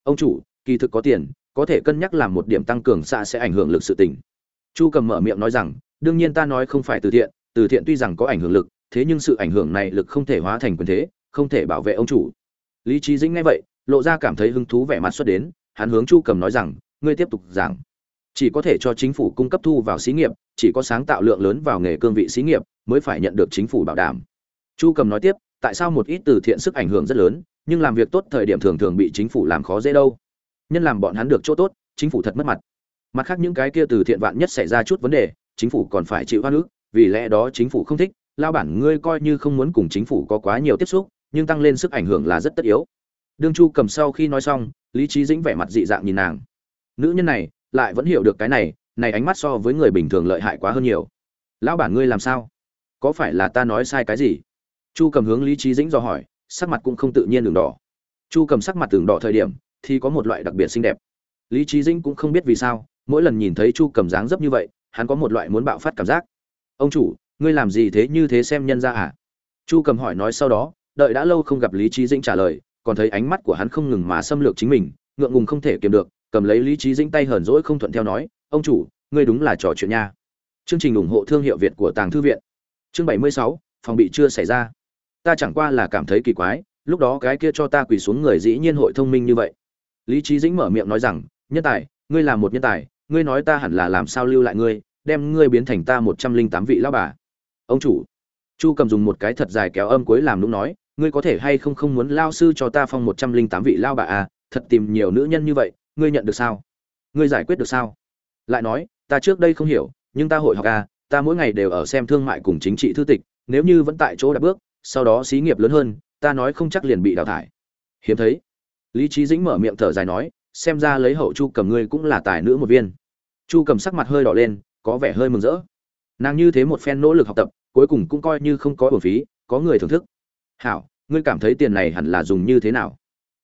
Ông chủ, kỳ thực có tiền, có thể cân nhắc làm một điểm tăng cường xạ sẽ ảnh hưởng lực sự tình. Chu cầm mở miệng nói rằng, đương nhiên ta nói không phải từ thiện từ thiện tuy rằng có ảnh hưởng lực, thế nhưng sự ảnh hưởng này lực không thể hóa thành quyền thế, không thể bảo vệ ông chủ. Lý trí dĩnh nghe vậy, lộ ra cảm thấy hứng thú vẻ mặt xuất đến, hắn hướng chu cầm nói rằng, ngươi tiếp tục giảng. Chỉ có thể cho chính phủ cung cấp thu vào xí nghiệp, chỉ có sáng tạo lượng lớn vào nghề cương vị xí nghiệp mới phải nhận được chính phủ bảo đảm chu cầm nói tiếp, tại sao một ít từ thiện sức ảnh hưởng rất lớn, nhưng làm việc tốt thời điểm thường thường bị chính phủ làm khó dễ đâu? Nhân làm bọn hắn được chỗ tốt, chính phủ thật mất mặt. Mặt khác những cái kia từ thiện vạn nhất xảy ra chút vấn đề, chính phủ còn phải chịu hoa nước vì lẽ đó chính phủ không thích lao bản ngươi coi như không muốn cùng chính phủ có quá nhiều tiếp xúc, nhưng tăng lên sức ảnh hưởng là rất tất yếu. Đương chu cầm sau khi nói xong, lý trí dĩnh vẻ mặt dị dạng nhìn nàng. Nữ nhân này, lại vẫn hiểu được cái này này ánh mắt so với người bình thường lợi hại quá hơn nhiều. Lão bản ngươi làm sao? Có phải là ta nói sai cái gì? Chu cầm hướng lý trí dĩnh do hỏi, sắc mặt cũng không tự nhiên đường đỏ. Chu cầm sắc mặt tường đỏ thời điểm, thì có một loại đặc biệt xinh đẹp. Lý trí dĩnh cũng không biết vì sao, mỗi lần nhìn thấy chu cầm dáng dấp như vậy, hắn có một loại muốn bạo phát cảm giác. Ông chủ, ngươi làm gì thế như thế xem nhân ra à? Chu cầm hỏi nói sau đó, đợi đã lâu không gặp lý trí dĩnh trả lời, còn thấy ánh mắt của hắn không ngừng mà xâm lược chính mình, ngượng ngùng không thể kiềm được, cầm lấy lý trí dĩnh tay hờn dỗi không thuận theo nói, ông chủ, ngươi đúng là trò chuyện nha. Chương trình ủng hộ thương hiệu việt của tàng thư viện. Chương bảy mươi sáu, phòng bị chưa xảy ra ta chẳng qua là cảm thấy kỳ quái, lúc đó cái kia cho ta quỳ xuống người dĩ nhiên hội thông minh như vậy. Lý trí dĩnh mở miệng nói rằng, nhân tài, ngươi là một nhân tài, ngươi nói ta hẳn là làm sao lưu lại ngươi, đem ngươi biến thành ta một trăm linh tám vị lao bà. Ông chủ. Chu cầm dùng một cái thật dài kéo âm cuối làm đúng nói, ngươi có thể hay không không muốn lao sư cho ta phong một trăm linh tám vị lao bà à? Thật tìm nhiều nữ nhân như vậy, ngươi nhận được sao? Ngươi giải quyết được sao? Lại nói, ta trước đây không hiểu, nhưng ta hội học à ta mỗi ngày đều ở xem thương mại cùng chính trị thư tịch, nếu như vẫn tại chỗ đã bước sau đó xí nghiệp lớn hơn, ta nói không chắc liền bị đào thải. Hiếm thấy. Lý trí dĩnh mở miệng thở dài nói, xem ra lấy hậu chu cầm ngươi cũng là tài nữ một viên. Chu cầm sắc mặt hơi đỏ lên, có vẻ hơi mừng rỡ. Nàng như thế một phen nỗ lực học tập, cuối cùng cũng coi như không có bổn phí, có người thưởng thức. Hảo, ngươi cảm thấy tiền này hẳn là dùng như thế nào?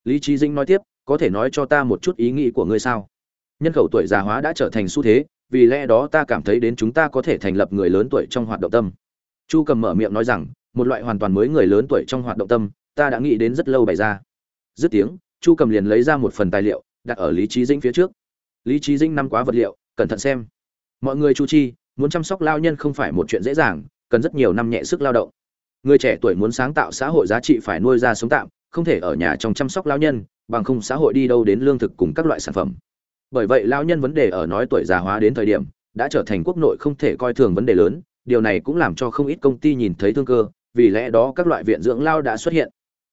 Lý trí dĩnh nói tiếp, có thể nói cho ta một chút ý nghĩ của ngươi sao? Nhân khẩu tuổi già hóa đã trở thành xu thế, vì lẽ đó ta cảm thấy đến chúng ta có thể thành lập người lớn tuổi trong hoạt động tâm. Chu cầm mở miệng nói rằng một loại hoàn toàn mới người lớn tuổi trong hoạt động tâm, ta đã nghĩ đến rất lâu bày ra. Dứt tiếng, chu cầm liền lấy ra một phần tài liệu, đặt ở lý trí dĩnh phía trước. Lý trí dĩnh năm quá vật liệu, cẩn thận xem. Mọi người chu chi, muốn chăm sóc lao nhân không phải một chuyện dễ dàng, cần rất nhiều năm nhẹ sức lao động. Người trẻ tuổi muốn sáng tạo xã hội giá trị phải nuôi ra sống tạm, không thể ở nhà trong chăm sóc lao nhân, bằng không xã hội đi đâu đến lương thực cùng các loại sản phẩm. Bởi vậy lao nhân vấn đề ở nói tuổi già hóa đến thời điểm, đã trở thành quốc nội không thể coi thường vấn đề lớn, điều này cũng làm cho không ít công ty nhìn thấy thương cơ vì lẽ đó các loại viện dưỡng lao đã xuất hiện.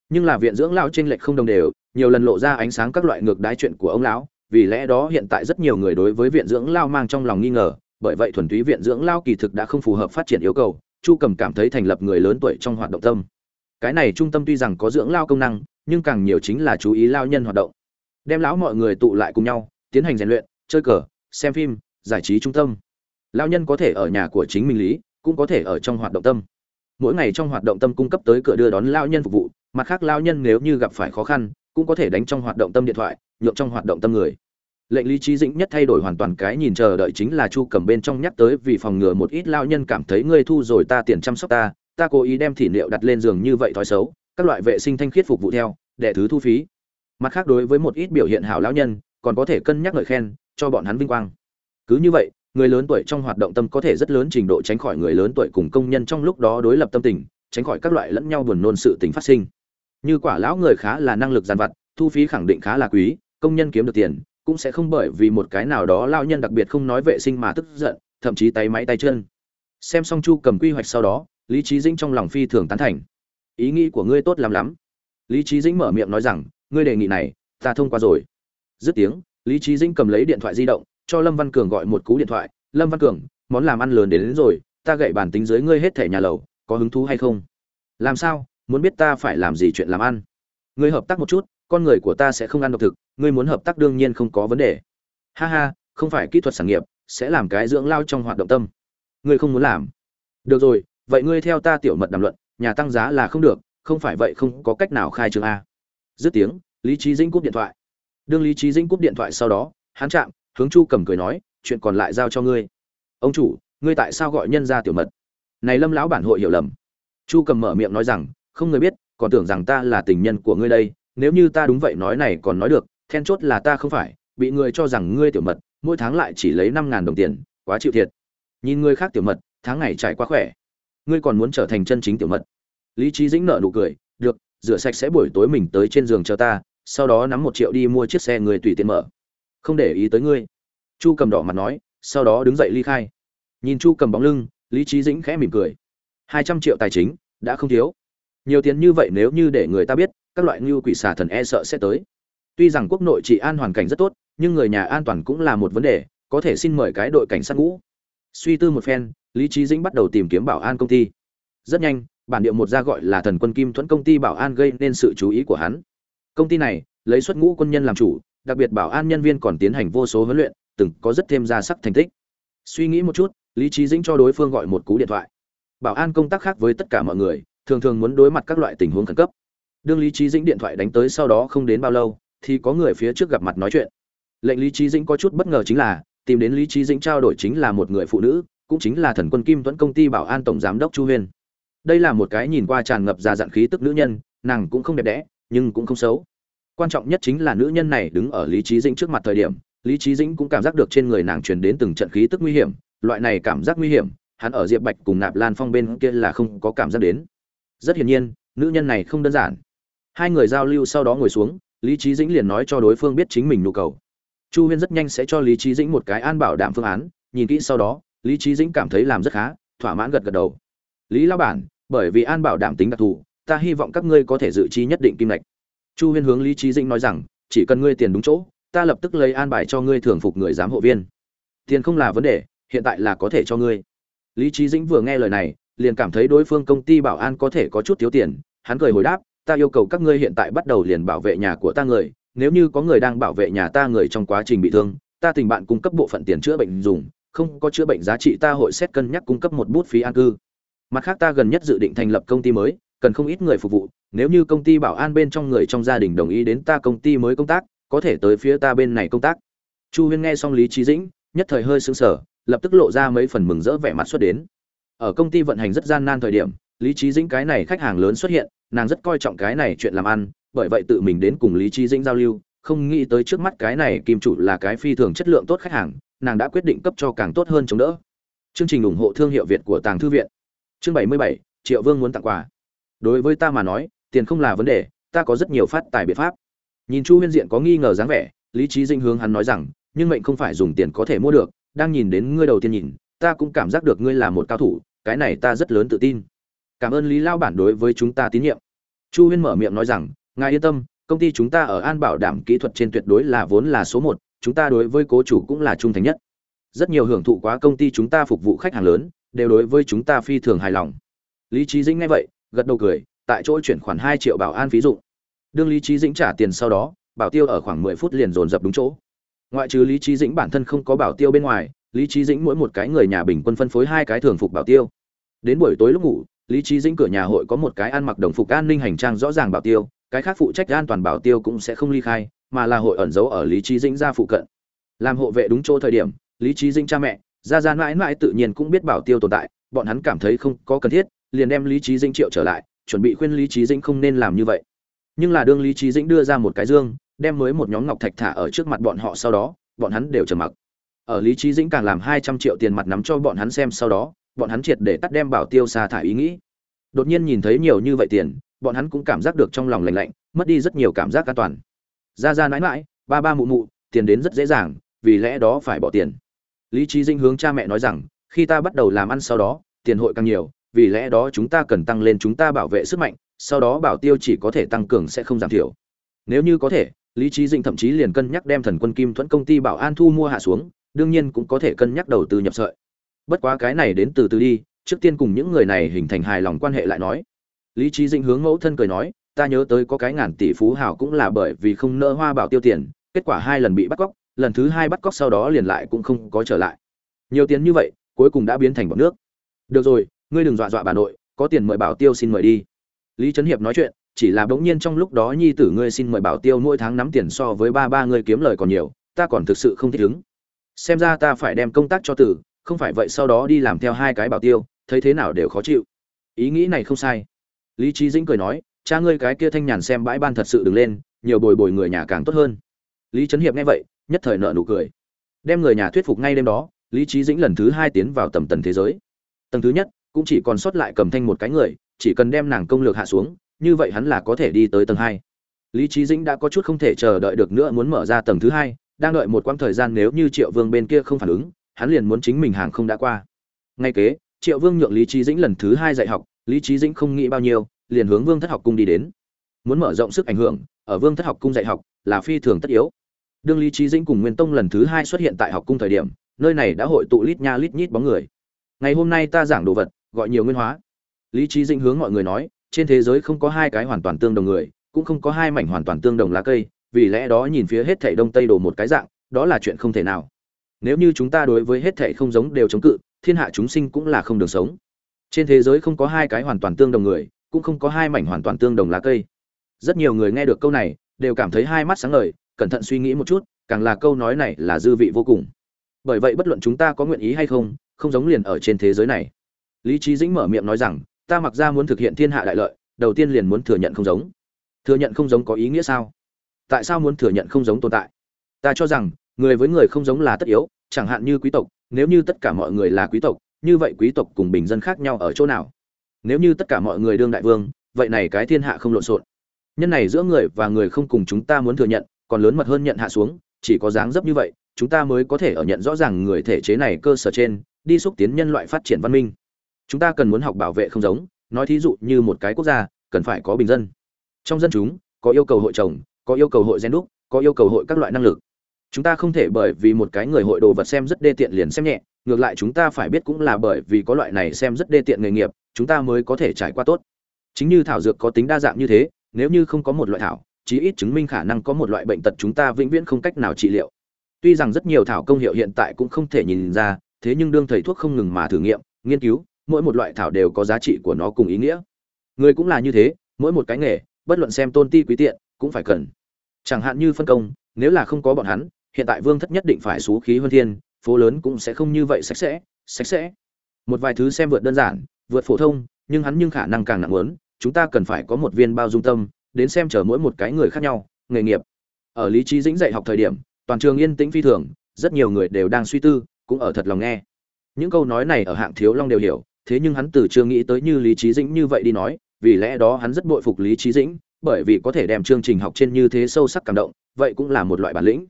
Nhưng là viện dưỡng lao trên lệch không đồng đều, nhiều lần lộ ra ánh sáng các loại ngược đái chuyện của ông lão, vì lẽ đó hiện tại rất nhiều người đối với viện dưỡng lao mang trong lòng nghi ngờ, bởi vậy thuần túy viện dưỡng lao kỳ thực đã không phù hợp phát triển yêu cầu, chu cầm cảm thấy thành lập người lớn tuổi trong hoạt động tâm. Cái này trung tâm tuy rằng có dưỡng lao công năng, nhưng càng nhiều chính là chú ý lao nhân hoạt động. Đem lão mọi người tụ lại cùng nhau, tiến hành rèn luyện, chơi cờ, xem phim, giải trí trung tâm. Lao nhân có thể ở nhà của chính mình lý, cũng có thể ở trong hoạt động tâm mỗi ngày trong hoạt động tâm cung cấp tới cửa đưa đón lao nhân phục vụ, mặt khác lao nhân nếu như gặp phải khó khăn, cũng có thể đánh trong hoạt động tâm điện thoại, nhượng trong hoạt động tâm người. Lệnh lý trí dĩnh nhất thay đổi hoàn toàn cái nhìn chờ đợi chính là chu cầm bên trong nhắc tới vì phòng ngừa một ít lao nhân cảm thấy ngươi thu rồi ta tiền chăm sóc ta ta cố ý đem thỉ liệu đặt lên giường như vậy thói xấu, các loại vệ sinh thanh khiết phục vụ theo đệ thứ thu phí. Mặt khác đối với một ít biểu hiện hảo lão nhân, còn có thể cân nhắc lời khen, cho bọn hắn vinh quang. Cứ như vậy người lớn tuổi trong hoạt động tâm có thể rất lớn trình độ tránh khỏi người lớn tuổi cùng công nhân trong lúc đó đối lập tâm tình, tránh khỏi các loại lẫn nhau buồn nôn sự tình phát sinh. Như quả lão người khá là năng lực giàn vặt, thu phí khẳng định khá là quý, công nhân kiếm được tiền, cũng sẽ không bởi vì một cái nào đó lao nhân đặc biệt không nói vệ sinh mà tức giận, thậm chí tay máy tay chân. Xem xong chu cầm quy hoạch sau đó, lý trí dĩnh trong lòng phi thường tán thành. Ý nghĩ của ngươi tốt lắm lắm. Lý trí dĩnh mở miệng nói rằng, ngươi đề nghị này, ta thông qua rồi. Dứt tiếng, lý trí dĩnh cầm lấy điện thoại di động cho lâm văn cường gọi một cú điện thoại lâm văn cường món làm ăn lớn đến, đến rồi ta gậy bản tính dưới ngươi hết thẻ nhà lầu có hứng thú hay không? Làm sao? Muốn biết ta phải làm gì chuyện làm ăn? Ngươi hợp tác một chút con người của ta sẽ không ăn độc thực ngươi muốn hợp tác đương nhiên không có vấn đề. Ha ha không phải kỹ thuật sản nghiệp sẽ làm cái dưỡng lao trong hoạt động tâm. Ngươi không muốn làm. Được rồi vậy ngươi theo ta tiểu mật đàm luận nhà tăng giá là không được không phải vậy không có cách nào khai trương a. Dứt tiếng lý Chí dĩnh cúp điện thoại. Đương lý Chí dĩnh cúp điện thoại sau đó hắn chạm hướng chu cầm cười nói, chuyện còn lại giao cho ngươi. Ông chủ, ngươi tại sao gọi nhân ra tiểu mật? Này lâm lão bản hội hiểu lầm. Chu cầm mở miệng nói rằng, không người biết, còn tưởng rằng ta là tình nhân của ngươi đây. Nếu như ta đúng vậy nói này còn nói được, then chốt là ta không phải. Bị người cho rằng ngươi tiểu mật, mỗi tháng lại chỉ lấy năm ngàn đồng tiền, quá chịu thiệt. Nhìn ngươi khác tiểu mật, tháng ngày trải qua khỏe. Ngươi còn muốn trở thành chân chính tiểu mật? Lý trí dĩnh nợ nụ cười, được, rửa sạch sẽ buổi tối mình tới trên giường chờ ta, sau đó nắm một triệu đi mua chiếc xe người tùy tiện mở không để ý tới ngươi. Chu cầm đỏ mặt nói, sau đó đứng dậy ly khai. Nhìn chu cầm bóng lưng, lý trí dĩnh khẽ mỉm cười. Hai trăm triệu tài chính, đã không thiếu. Nhiều tiền như vậy nếu như để người ta biết, các loại ngưu quỷ xà thần e sợ sẽ tới. Tuy rằng quốc nội trị an hoàn cảnh rất tốt, nhưng người nhà an toàn cũng là một vấn đề, có thể xin mời cái đội cảnh sát ngũ. Suy tư một phen, lý trí dĩnh bắt đầu tìm kiếm bảo an công ty. Rất nhanh, bản địa một gia gọi là thần quân kim thuẫn công ty bảo an gây nên sự chú ý của hắn. Công ty này, lấy xuất ngũ quân nhân làm chủ đặc biệt bảo an nhân viên còn tiến hành vô số huấn luyện, từng có rất thêm ra sắc thành tích. Suy nghĩ một chút, lý trí dĩnh cho đối phương gọi một cú điện thoại. Bảo an công tác khác với tất cả mọi người, thường thường muốn đối mặt các loại tình huống khẩn cấp. Đương lý trí dĩnh điện thoại đánh tới sau đó không đến bao lâu, thì có người phía trước gặp mặt nói chuyện. Lệnh lý trí dĩnh có chút bất ngờ chính là, tìm đến lý trí dĩnh trao đổi chính là một người phụ nữ, cũng chính là thần quân kim tuấn công ty bảo an tổng giám đốc chu huyền đây là một cái nhìn qua tràn ngập ra dặn khí tức nữ nhân, nàng cũng không đẹp đẽ, nhưng cũng không xấu quan trọng nhất chính là nữ nhân này đứng ở lý trí dĩnh trước mặt thời điểm, lý trí dĩnh cũng cảm giác được trên người nàng truyền đến từng trận khí tức nguy hiểm, loại này cảm giác nguy hiểm, hắn ở diệp bạch cùng nạp lan phong bên kia là không có cảm giác đến. Rất hiển nhiên, nữ nhân này không đơn giản. Hai người giao lưu sau đó ngồi xuống, lý trí dĩnh liền nói cho đối phương biết chính mình nhu cầu. Chu huyên rất nhanh sẽ cho lý trí dĩnh một cái an bảo đảm phương án, nhìn kỹ sau đó, lý trí dĩnh cảm thấy làm rất khá, thỏa mãn gật gật đầu. Lý lao bản, bởi vì an bảo đảm tính đặc thù, ta hy vọng các ngươi có thể dự chi nhất định kim lệch chu huyên hướng lý trí dĩnh nói rằng, chỉ cần ngươi tiền đúng chỗ, ta lập tức lấy an bài cho ngươi thưởng phục người giám hộ viên. Tiền không là vấn đề, hiện tại là có thể cho ngươi. Lý trí dĩnh vừa nghe lời này, liền cảm thấy đối phương công ty bảo an có thể có chút thiếu tiền. Hắn cười hồi đáp, ta yêu cầu các ngươi hiện tại bắt đầu liền bảo vệ nhà của ta người. Nếu như có người đang bảo vệ nhà ta người trong quá trình bị thương, ta tình bạn cung cấp bộ phận tiền chữa bệnh dùng, không có chữa bệnh giá trị ta hội xét cân nhắc cung cấp một bút phí an cư. Mặt khác ta gần nhất dự định thành lập công ty mới cần không ít người phục vụ, nếu như công ty bảo an bên trong người trong gia đình đồng ý đến ta công ty mới công tác, có thể tới phía ta bên này công tác. Chu huyên nghe xong lý trí dĩnh, nhất thời hơi sững sờ, lập tức lộ ra mấy phần mừng rỡ vẻ mặt xuất đến. Ở công ty vận hành rất gian nan thời điểm, lý trí dĩnh cái này khách hàng lớn xuất hiện, nàng rất coi trọng cái này chuyện làm ăn, bởi vậy tự mình đến cùng lý trí dĩnh giao lưu, không nghĩ tới trước mắt cái này kim chủ là cái phi thường chất lượng tốt khách hàng, nàng đã quyết định cấp cho càng tốt hơn chống đỡ. Chương trình ủng hộ thương hiệu việt của tàng thư viện. Chương bảy mươi bảy, triệu vương muốn tặng quà đối với ta mà nói, tiền không là vấn đề, ta có rất nhiều phát tài biện pháp. Nhìn chu huyên diện có nghi ngờ dáng vẻ, lý trí dinh hướng hắn nói rằng, nhưng mệnh không phải dùng tiền có thể mua được, đang nhìn đến ngươi đầu tiên nhìn, ta cũng cảm giác được ngươi là một cao thủ, cái này ta rất lớn tự tin. Cảm ơn lý lao bản đối với chúng ta tín nhiệm. Chu huyên mở miệng nói rằng, ngài yên tâm, công ty chúng ta ở an bảo đảm kỹ thuật trên tuyệt đối là vốn là số một, chúng ta đối với cố chủ cũng là trung thành nhất. Rất nhiều hưởng thụ quá công ty chúng ta phục vụ khách hàng lớn, đều đối với chúng ta phi thường hài lòng. Lý trí dĩnh nghe vậy gật đầu cười, tại chỗ chuyển khoản hai triệu bảo an phí dụng. Đương lý trí dĩnh trả tiền sau đó, bảo tiêu ở khoảng mười phút liền dồn dập đúng chỗ. Ngoại trừ lý trí dĩnh bản thân không có bảo tiêu bên ngoài, lý trí dĩnh mỗi một cái người nhà bình quân phân phối hai cái thường phục bảo tiêu. Đến buổi tối lúc ngủ, lý trí dĩnh cửa nhà hội có một cái ăn mặc đồng phục an ninh hành trang rõ ràng bảo tiêu, cái khác phụ trách an toàn bảo tiêu cũng sẽ không ly khai, mà là hội ẩn giấu ở lý trí dĩnh ra phụ cận. Làm hộ vệ đúng chỗ thời điểm, lý trí dĩnh cha mẹ, ra ra mãi mãi tự nhiên cũng biết bảo tiêu tồn tại, bọn hắn cảm thấy không có cần thiết liền đem lý trí dĩnh triệu trở lại, chuẩn bị khuyên lý trí dĩnh không nên làm như vậy. Nhưng là đương lý trí dĩnh đưa ra một cái dương, đem mới một nhóm ngọc thạch thả ở trước mặt bọn họ sau đó, bọn hắn đều trầm mặc. Ở lý trí dĩnh càng làm hai trăm triệu tiền mặt nắm cho bọn hắn xem sau đó, bọn hắn triệt để tắt đem bảo tiêu xa thải ý nghĩ. Đột nhiên nhìn thấy nhiều như vậy tiền, bọn hắn cũng cảm giác được trong lòng lạnh lạnh, mất đi rất nhiều cảm giác an toàn. Ra ra mãi mãi ba ba mụ mụ, tiền đến rất dễ dàng, vì lẽ đó phải bỏ tiền. Lý trí dinh hướng cha mẹ nói rằng, khi ta bắt đầu làm ăn sau đó, tiền hội càng nhiều vì lẽ đó chúng ta cần tăng lên chúng ta bảo vệ sức mạnh, sau đó bảo tiêu chỉ có thể tăng cường sẽ không giảm thiểu. Nếu như có thể, lý trí dinh thậm chí liền cân nhắc đem thần quân kim thuẫn công ty bảo an thu mua hạ xuống, đương nhiên cũng có thể cân nhắc đầu tư nhập sợi. Bất quá cái này đến từ từ đi, trước tiên cùng những người này hình thành hài lòng quan hệ lại nói. Lý trí dinh hướng mẫu thân cười nói, ta nhớ tới có cái ngàn tỷ phú hào cũng là bởi vì không nỡ hoa bảo tiêu tiền, kết quả hai lần bị bắt cóc, lần thứ hai bắt cóc sau đó liền lại cũng không có trở lại. Nhiều tiền như vậy, cuối cùng đã biến thành bọn nước. Được rồi ngươi đừng dọa dọa bà nội, có tiền mời bảo tiêu xin mời đi. Lý trấn hiệp nói chuyện, chỉ là bỗng nhiên trong lúc đó nhi tử ngươi xin mời bảo tiêu mỗi tháng nắm tiền so với ba ba ngươi kiếm lời còn nhiều, ta còn thực sự không thích ứng. Xem ra ta phải đem công tác cho tử, không phải vậy sau đó đi làm theo hai cái bảo tiêu, thấy thế nào đều khó chịu. Ý nghĩ này không sai. Lý trí dĩnh cười nói, cha ngươi cái kia thanh nhàn xem bãi ban thật sự đứng lên, nhiều bồi bồi người nhà càng tốt hơn. Lý trấn hiệp nghe vậy, nhất thời nợ nụ cười. Đem người nhà thuyết phục ngay đêm đó, lý trí dĩnh lần thứ hai tiến vào tầm tần thế giới. Tầng thứ nhất cũng chỉ còn sót lại cầm thanh một cái người, chỉ cần đem nàng công lược hạ xuống, như vậy hắn là có thể đi tới tầng hai. Lý trí dĩnh đã có chút không thể chờ đợi được nữa muốn mở ra tầng thứ hai, đang đợi một quãng thời gian nếu như triệu vương bên kia không phản ứng, hắn liền muốn chính mình hàng không đã qua. Ngay kế, triệu vương nhượng lý trí dĩnh lần thứ hai dạy học, lý trí dĩnh không nghĩ bao nhiêu, liền hướng vương thất học cung đi đến. Muốn mở rộng sức ảnh hưởng, ở vương thất học cung dạy học là phi thường tất yếu. Đương lý trí dĩnh cùng nguyên tông lần thứ hai xuất hiện tại học cung thời điểm, nơi này đã hội tụ lít nha lít nhít bóng người. Ngày hôm nay ta giảng đồ vật gọi nhiều nguyên hóa. Lý trí dĩnh hướng mọi người nói, trên thế giới không có hai cái hoàn toàn tương đồng người, cũng không có hai mảnh hoàn toàn tương đồng lá cây, vì lẽ đó nhìn phía hết thảy đông tây đồ một cái dạng, đó là chuyện không thể nào. Nếu như chúng ta đối với hết thảy không giống đều chống cự, thiên hạ chúng sinh cũng là không đường sống. Trên thế giới không có hai cái hoàn toàn tương đồng người, cũng không có hai mảnh hoàn toàn tương đồng lá cây. Rất nhiều người nghe được câu này, đều cảm thấy hai mắt sáng ngời, cẩn thận suy nghĩ một chút, càng là câu nói này là dư vị vô cùng. Bởi vậy bất luận chúng ta có nguyện ý hay không không giống liền ở trên thế giới này lý trí dĩnh mở miệng nói rằng, ta mặc ra muốn thực hiện thiên hạ đại lợi, đầu tiên liền muốn thừa nhận không giống. Thừa nhận không giống có ý nghĩa sao? Tại sao muốn thừa nhận không giống tồn tại? Ta cho rằng, người với người không giống là tất yếu, chẳng hạn như quý tộc, nếu như tất cả mọi người là quý tộc, như vậy quý tộc cùng bình dân khác nhau ở chỗ nào? Nếu như tất cả mọi người đương đại vương, vậy này cái thiên hạ không lộn xộn. Nhân này giữa người và người không cùng chúng ta muốn thừa nhận, còn lớn mật hơn nhận hạ xuống, chỉ có dáng dấp như vậy, chúng ta mới có thể ở nhận rõ ràng người thể chế này cơ sở trên, đi xúc tiến nhân loại phát triển văn minh chúng ta cần muốn học bảo vệ không giống, nói thí dụ như một cái quốc gia, cần phải có bình dân. Trong dân chúng, có yêu cầu hội trồng, có yêu cầu hội gen đúc, có yêu cầu hội các loại năng lực. Chúng ta không thể bởi vì một cái người hội đồ vật xem rất đê tiện liền xem nhẹ, ngược lại chúng ta phải biết cũng là bởi vì có loại này xem rất đê tiện nghề nghiệp, chúng ta mới có thể trải qua tốt. Chính như thảo dược có tính đa dạng như thế, nếu như không có một loại thảo, chí ít chứng minh khả năng có một loại bệnh tật chúng ta vĩnh viễn không cách nào trị liệu. Tuy rằng rất nhiều thảo công hiệu hiện tại cũng không thể nhìn ra, thế nhưng đương thầy thuốc không ngừng mà thử nghiệm, nghiên cứu mỗi một loại thảo đều có giá trị của nó cùng ý nghĩa. Người cũng là như thế, mỗi một cái nghề, bất luận xem tôn ti quý tiện, cũng phải cần. Chẳng hạn như phân công, nếu là không có bọn hắn, hiện tại vương thất nhất định phải xú khí hơn thiên, phố lớn cũng sẽ không như vậy sạch sẽ sạch sẽ. Một vài thứ xem vượt đơn giản, vượt phổ thông, nhưng hắn nhưng khả năng càng nặng lớn chúng ta cần phải có một viên bao dung tâm, đến xem chờ mỗi một cái người khác nhau, nghề nghiệp. Ở lý trí dĩnh dạy học thời điểm, toàn trường yên tĩnh phi thường, rất nhiều người đều đang suy tư, cũng ở thật lòng nghe. Những câu nói này ở hạng thiếu long đều hiểu thế nhưng hắn từ chưa nghĩ tới như lý trí dĩnh như vậy đi nói, vì lẽ đó hắn rất bội phục lý trí dĩnh, bởi vì có thể đem chương trình học trên như thế sâu sắc cảm động, vậy cũng là một loại bản lĩnh.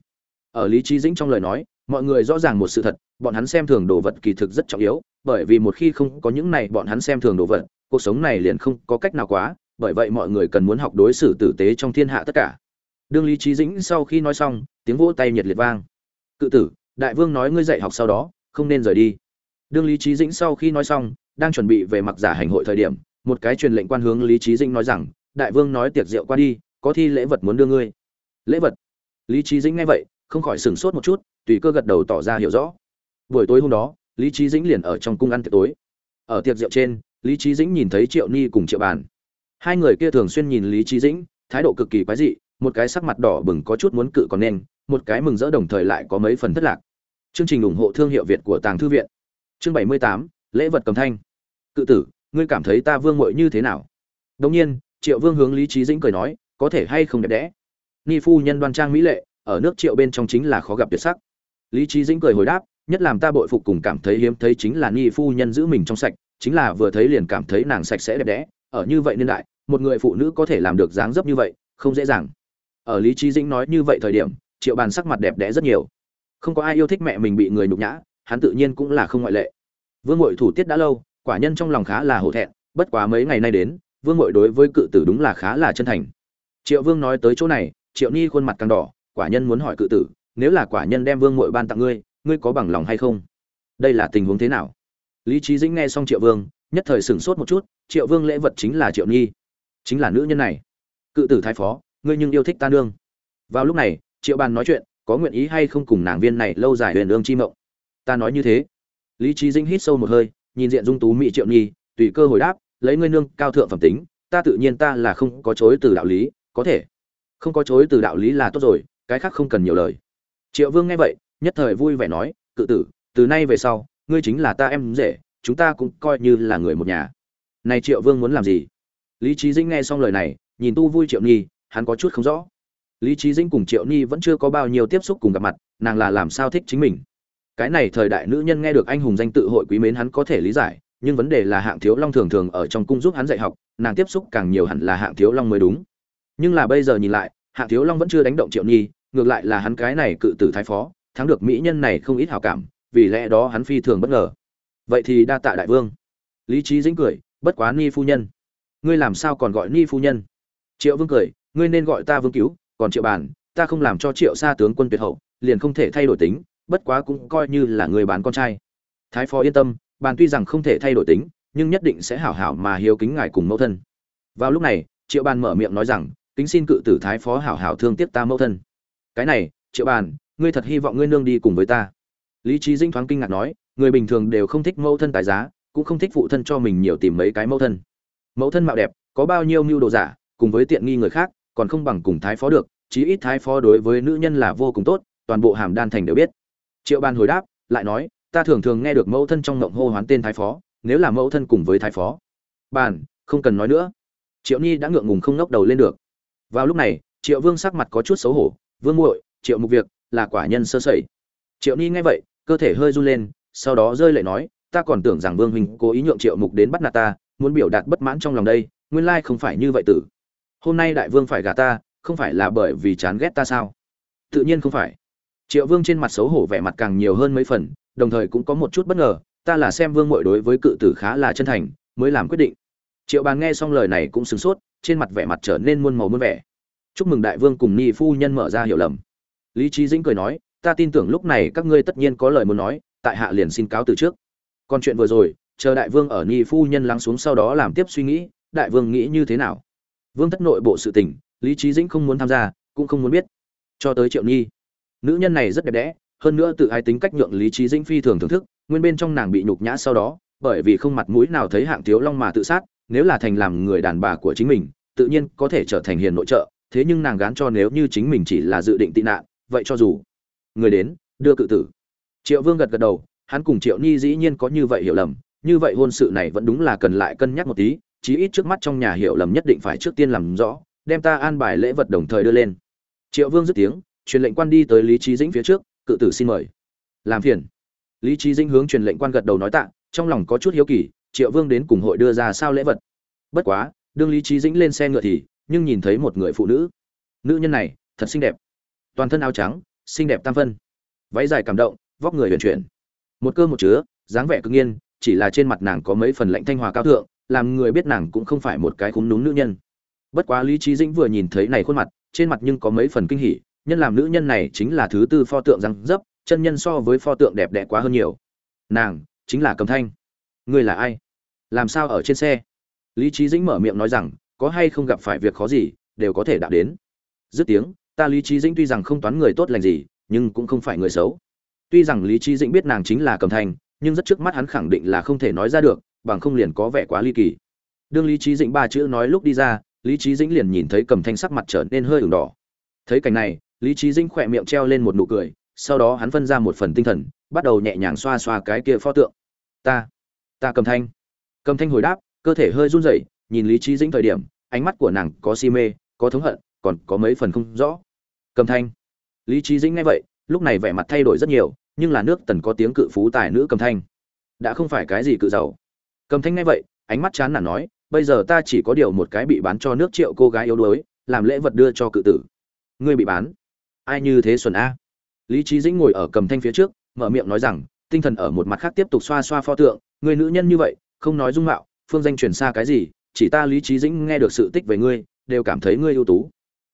Ở lý trí dĩnh trong lời nói, mọi người rõ ràng một sự thật, bọn hắn xem thường đồ vật kỳ thực rất trọng yếu, bởi vì một khi không có những này bọn hắn xem thường đồ vật, cuộc sống này liền không có cách nào quá, bởi vậy mọi người cần muốn học đối xử tử tế trong thiên hạ tất cả. Đương lý trí dĩnh sau khi nói xong, tiếng vỗ tay nhiệt liệt vang. Cự tử, đại vương nói ngươi dạy học sau đó, không nên rời đi. Đương lý trí dĩnh sau khi nói xong đang chuẩn bị về mặc giả hành hội thời điểm, một cái truyền lệnh quan hướng lý trí dĩnh nói rằng, đại vương nói tiệc rượu qua đi, có thi lễ vật muốn đưa ngươi. Lễ vật? Lý trí dĩnh nghe vậy, không khỏi sửng sốt một chút, tùy cơ gật đầu tỏ ra hiểu rõ. Buổi tối hôm đó, lý trí dĩnh liền ở trong cung ăn tiệc tối. Ở tiệc rượu trên, lý trí dĩnh nhìn thấy triệu ni cùng triệu bàn. Hai người kia thường xuyên nhìn lý trí dĩnh, thái độ cực kỳ quái dị, một cái sắc mặt đỏ bừng có chút muốn cự còn nên, một cái mừng rỡ đồng thời lại có mấy phần thất lạc. Chương trình ủng hộ thương hiệu việt của tàng thư viện. Chương bảy mươi tám lễ vật cầm thanh. Cự tử, ngươi cảm thấy ta vương mội như thế nào? Đông nhiên, triệu vương hướng lý trí dĩnh cười nói, có thể hay không đẹp đẽ? Ni phu nhân đoan trang mỹ lệ, ở nước triệu bên trong chính là khó gặp tuyệt sắc. Lý trí dĩnh cười hồi đáp, nhất làm ta bội phục cùng cảm thấy hiếm thấy chính là ni phu nhân giữ mình trong sạch, chính là vừa thấy liền cảm thấy nàng sạch sẽ đẹp đẽ. Ở như vậy niên đại, một người phụ nữ có thể làm được dáng dấp như vậy, không dễ dàng. Ở lý trí dĩnh nói như vậy thời điểm, triệu bàn sắc mặt đẹp đẽ rất nhiều. Không có ai yêu thích mẹ mình bị người nhục nhã, hắn tự nhiên cũng là không ngoại lệ vương ngội thủ tiết đã lâu, quả nhân trong lòng khá là hổ thẹn, bất quá mấy ngày nay đến, vương ngội đối với cự tử đúng là khá là chân thành. Triệu vương nói tới chỗ này, triệu ni khuôn mặt càng đỏ, quả nhân muốn hỏi cự tử, nếu là quả nhân đem vương ngội ban tặng ngươi ngươi có bằng lòng hay không? Đây là tình huống thế nào? Lý trí dĩnh nghe xong triệu vương, nhất thời sửng sốt một chút, triệu vương lễ vật chính là triệu nhi chính là nữ nhân này. Cự tử thái phó, ngươi nhưng yêu thích ta nương. Vào lúc này, triệu bàn nói chuyện, có nguyện ý hay không cùng nàng viên này lâu dài huyền ương chi mộng? Ta nói như thế lý trí Dinh hít sâu một hơi, nhìn diện dung tú mỹ triệu nhi, tùy cơ hồi đáp, lấy ngươi nương cao thượng phẩm tính, ta tự nhiên ta là không có chối từ đạo lý, có thể. Không có chối từ đạo lý là tốt rồi, cái khác không cần nhiều lời. Triệu vương nghe vậy, nhất thời vui vẻ nói, cự tử, từ nay về sau, ngươi chính là ta em rể, chúng ta cũng coi như là người một nhà. Này triệu vương muốn làm gì? Lý trí Dinh nghe xong lời này, nhìn tu vui triệu nhi, hắn có chút không rõ. Lý trí Dinh cùng triệu nhi vẫn chưa có bao nhiêu tiếp xúc cùng gặp mặt, nàng là làm sao thích chính mình? Cái này thời đại nữ nhân nghe được anh hùng danh tự hội quý mến hắn có thể lý giải, nhưng vấn đề là hạng thiếu long thường thường ở trong cung giúp hắn dạy học, nàng tiếp xúc càng nhiều hẳn là hạng thiếu long mới đúng. Nhưng là bây giờ nhìn lại, hạng thiếu long vẫn chưa đánh động triệu nhi, ngược lại là hắn cái này cự tử thái phó, thắng được mỹ nhân này không ít hào cảm, vì lẽ đó hắn phi thường bất ngờ. Vậy thì đa tạ đại vương. Lý trí dĩnh cười, bất quá ni phu nhân, ngươi làm sao còn gọi ni phu nhân? Triệu vương cười, ngươi nên gọi ta vương cứu, còn triệu bàn ta không làm cho triệu xa tướng quân tuyệt hậu, liền không thể thay đổi tính bất quá cũng coi như là người bán con trai. Thái phó yên tâm, bàn tuy rằng không thể thay đổi tính, nhưng nhất định sẽ hảo hảo mà hiếu kính ngài cùng mẫu thân. Vào lúc này, triệu bàn mở miệng nói rằng, kính xin cự tử thái phó hảo hảo thương tiếc ta mẫu thân. Cái này, triệu bàn, ngươi thật hy vọng ngươi nương đi cùng với ta. Lý trí dinh thoáng kinh ngạc nói, người bình thường đều không thích mẫu thân tài giá, cũng không thích phụ thân cho mình nhiều tìm mấy cái mẫu thân. Mẫu thân mạo đẹp, có bao nhiêu mưu đồ giả, cùng với tiện nghi người khác, còn không bằng cùng thái phó được, chí ít thái phó đối với nữ nhân là vô cùng tốt, toàn bộ hàm đan thành đều biết triệu ban hồi đáp, lại nói, ta thường thường nghe được mẫu thân trong ngộng hô hoán tên thái phó, nếu là mẫu thân cùng với thái phó. Bàn, không cần nói nữa. Triệu nhi đã ngượng ngùng không ngóc đầu lên được. Vào lúc này, triệu vương sắc mặt có chút xấu hổ, vương muội, triệu mục việc, là quả nhân sơ sẩy. Triệu nhi nghe vậy, cơ thể hơi run lên, sau đó rơi lệ nói, ta còn tưởng rằng vương huynh cố ý nhượng triệu mục đến bắt nạt ta, muốn biểu đạt bất mãn trong lòng đây, nguyên lai không phải như vậy tử. Hôm nay đại vương phải gả ta, không phải là bởi vì chán ghét ta sao? Tự nhiên không phải triệu vương trên mặt xấu hổ vẻ mặt càng nhiều hơn mấy phần, đồng thời cũng có một chút bất ngờ, ta là xem vương mội đối với cự tử khá là chân thành, mới làm quyết định. Triệu bàn nghe xong lời này cũng sửng sốt, trên mặt vẻ mặt trở nên muôn màu muôn vẻ. Chúc mừng đại vương cùng ni phu nhân mở ra hiểu lầm. Lý trí dĩnh cười nói, ta tin tưởng lúc này các ngươi tất nhiên có lời muốn nói, tại hạ liền xin cáo từ trước. Còn chuyện vừa rồi, chờ đại vương ở ni phu nhân lắng xuống sau đó làm tiếp suy nghĩ, đại vương nghĩ như thế nào? Vương thất nội bộ sự tình, lý trí dĩnh không muốn tham gia, cũng không muốn biết. Cho tới triệu nhi nữ nhân này rất đẹp đẽ, hơn nữa tự ai tính cách nhượng lý trí dĩnh phi thường thưởng thức, nguyên bên trong nàng bị nhục nhã sau đó, bởi vì không mặt mũi nào thấy hạng thiếu long mà tự sát, nếu là thành làm người đàn bà của chính mình, tự nhiên có thể trở thành hiền nội trợ, thế nhưng nàng gán cho nếu như chính mình chỉ là dự định tị nạn, vậy cho dù người đến, đưa cự tử. Triệu vương gật gật đầu, hắn cùng triệu nhi dĩ nhiên có như vậy hiểu lầm, như vậy hôn sự này vẫn đúng là cần lại cân nhắc một tí, chí ít trước mắt trong nhà hiểu lầm nhất định phải trước tiên làm rõ, đem ta an bài lễ vật đồng thời đưa lên. Triệu vương dứt tiếng truyền lệnh quan đi tới lý trí dĩnh phía trước, cự tử xin mời. Làm phiền. Lý trí dĩnh hướng truyền lệnh quan gật đầu nói tạ, trong lòng có chút hiếu kỳ, triệu vương đến cùng hội đưa ra sao lễ vật? Bất quá, đương lý trí dĩnh lên xe ngựa thì, nhưng nhìn thấy một người phụ nữ. Nữ nhân này, thật xinh đẹp. Toàn thân áo trắng, xinh đẹp tam phân. Váy dài cảm động, vóc người huyền chuyển. Một cơ một chứa, dáng vẻ cực nghiên chỉ là trên mặt nàng có mấy phần lạnh thanh hòa cao thượng, làm người biết nàng cũng không phải một cái khúng núm nữ nhân. Bất quá lý trí dĩnh vừa nhìn thấy này khuôn mặt, trên mặt nhưng có mấy phần kinh hỉ nhân làm nữ nhân này chính là thứ tư pho tượng răng dấp, chân nhân so với pho tượng đẹp đẽ quá hơn nhiều. Nàng chính là cầm thanh. Ngươi là ai? Làm sao ở trên xe? Lý trí dĩnh mở miệng nói rằng, có hay không gặp phải việc khó gì, đều có thể đạt đến. Dứt tiếng, ta lý trí dĩnh tuy rằng không toán người tốt lành gì, nhưng cũng không phải người xấu. Tuy rằng lý trí dĩnh biết nàng chính là cầm thanh, nhưng rất trước mắt hắn khẳng định là không thể nói ra được, bằng không liền có vẻ quá ly kỳ. Đương lý trí dĩnh ba chữ nói lúc đi ra, lý trí dĩnh liền nhìn thấy cầm thanh sắc mặt trở nên hơi ửng đỏ. Thấy cảnh này lý trí dĩnh khỏe miệng treo lên một nụ cười, sau đó hắn phân ra một phần tinh thần, bắt đầu nhẹ nhàng xoa xoa cái kia pho tượng. Ta ta cầm thanh. Cầm thanh hồi đáp, cơ thể hơi run rẩy, nhìn lý trí dĩnh thời điểm, ánh mắt của nàng có si mê, có thống hận, còn có mấy phần không rõ. Cầm thanh. Lý trí dĩnh nghe vậy, lúc này vẻ mặt thay đổi rất nhiều, nhưng là nước tần có tiếng cự phú tài nữ cầm thanh. Đã không phải cái gì cự giàu. Cầm thanh nghe vậy, ánh mắt chán nản nói, bây giờ ta chỉ có điều một cái bị bán cho nước triệu cô gái yếu đuối, làm lễ vật đưa cho cự tử. Ngươi bị bán ai như thế xuân a? Lý trí dĩnh ngồi ở cầm thanh phía trước, mở miệng nói rằng, tinh thần ở một mặt khác tiếp tục xoa xoa pho tượng, người nữ nhân như vậy, không nói dung mạo, phương danh truyền xa cái gì, chỉ ta lý trí dĩnh nghe được sự tích về ngươi, đều cảm thấy ngươi ưu tú.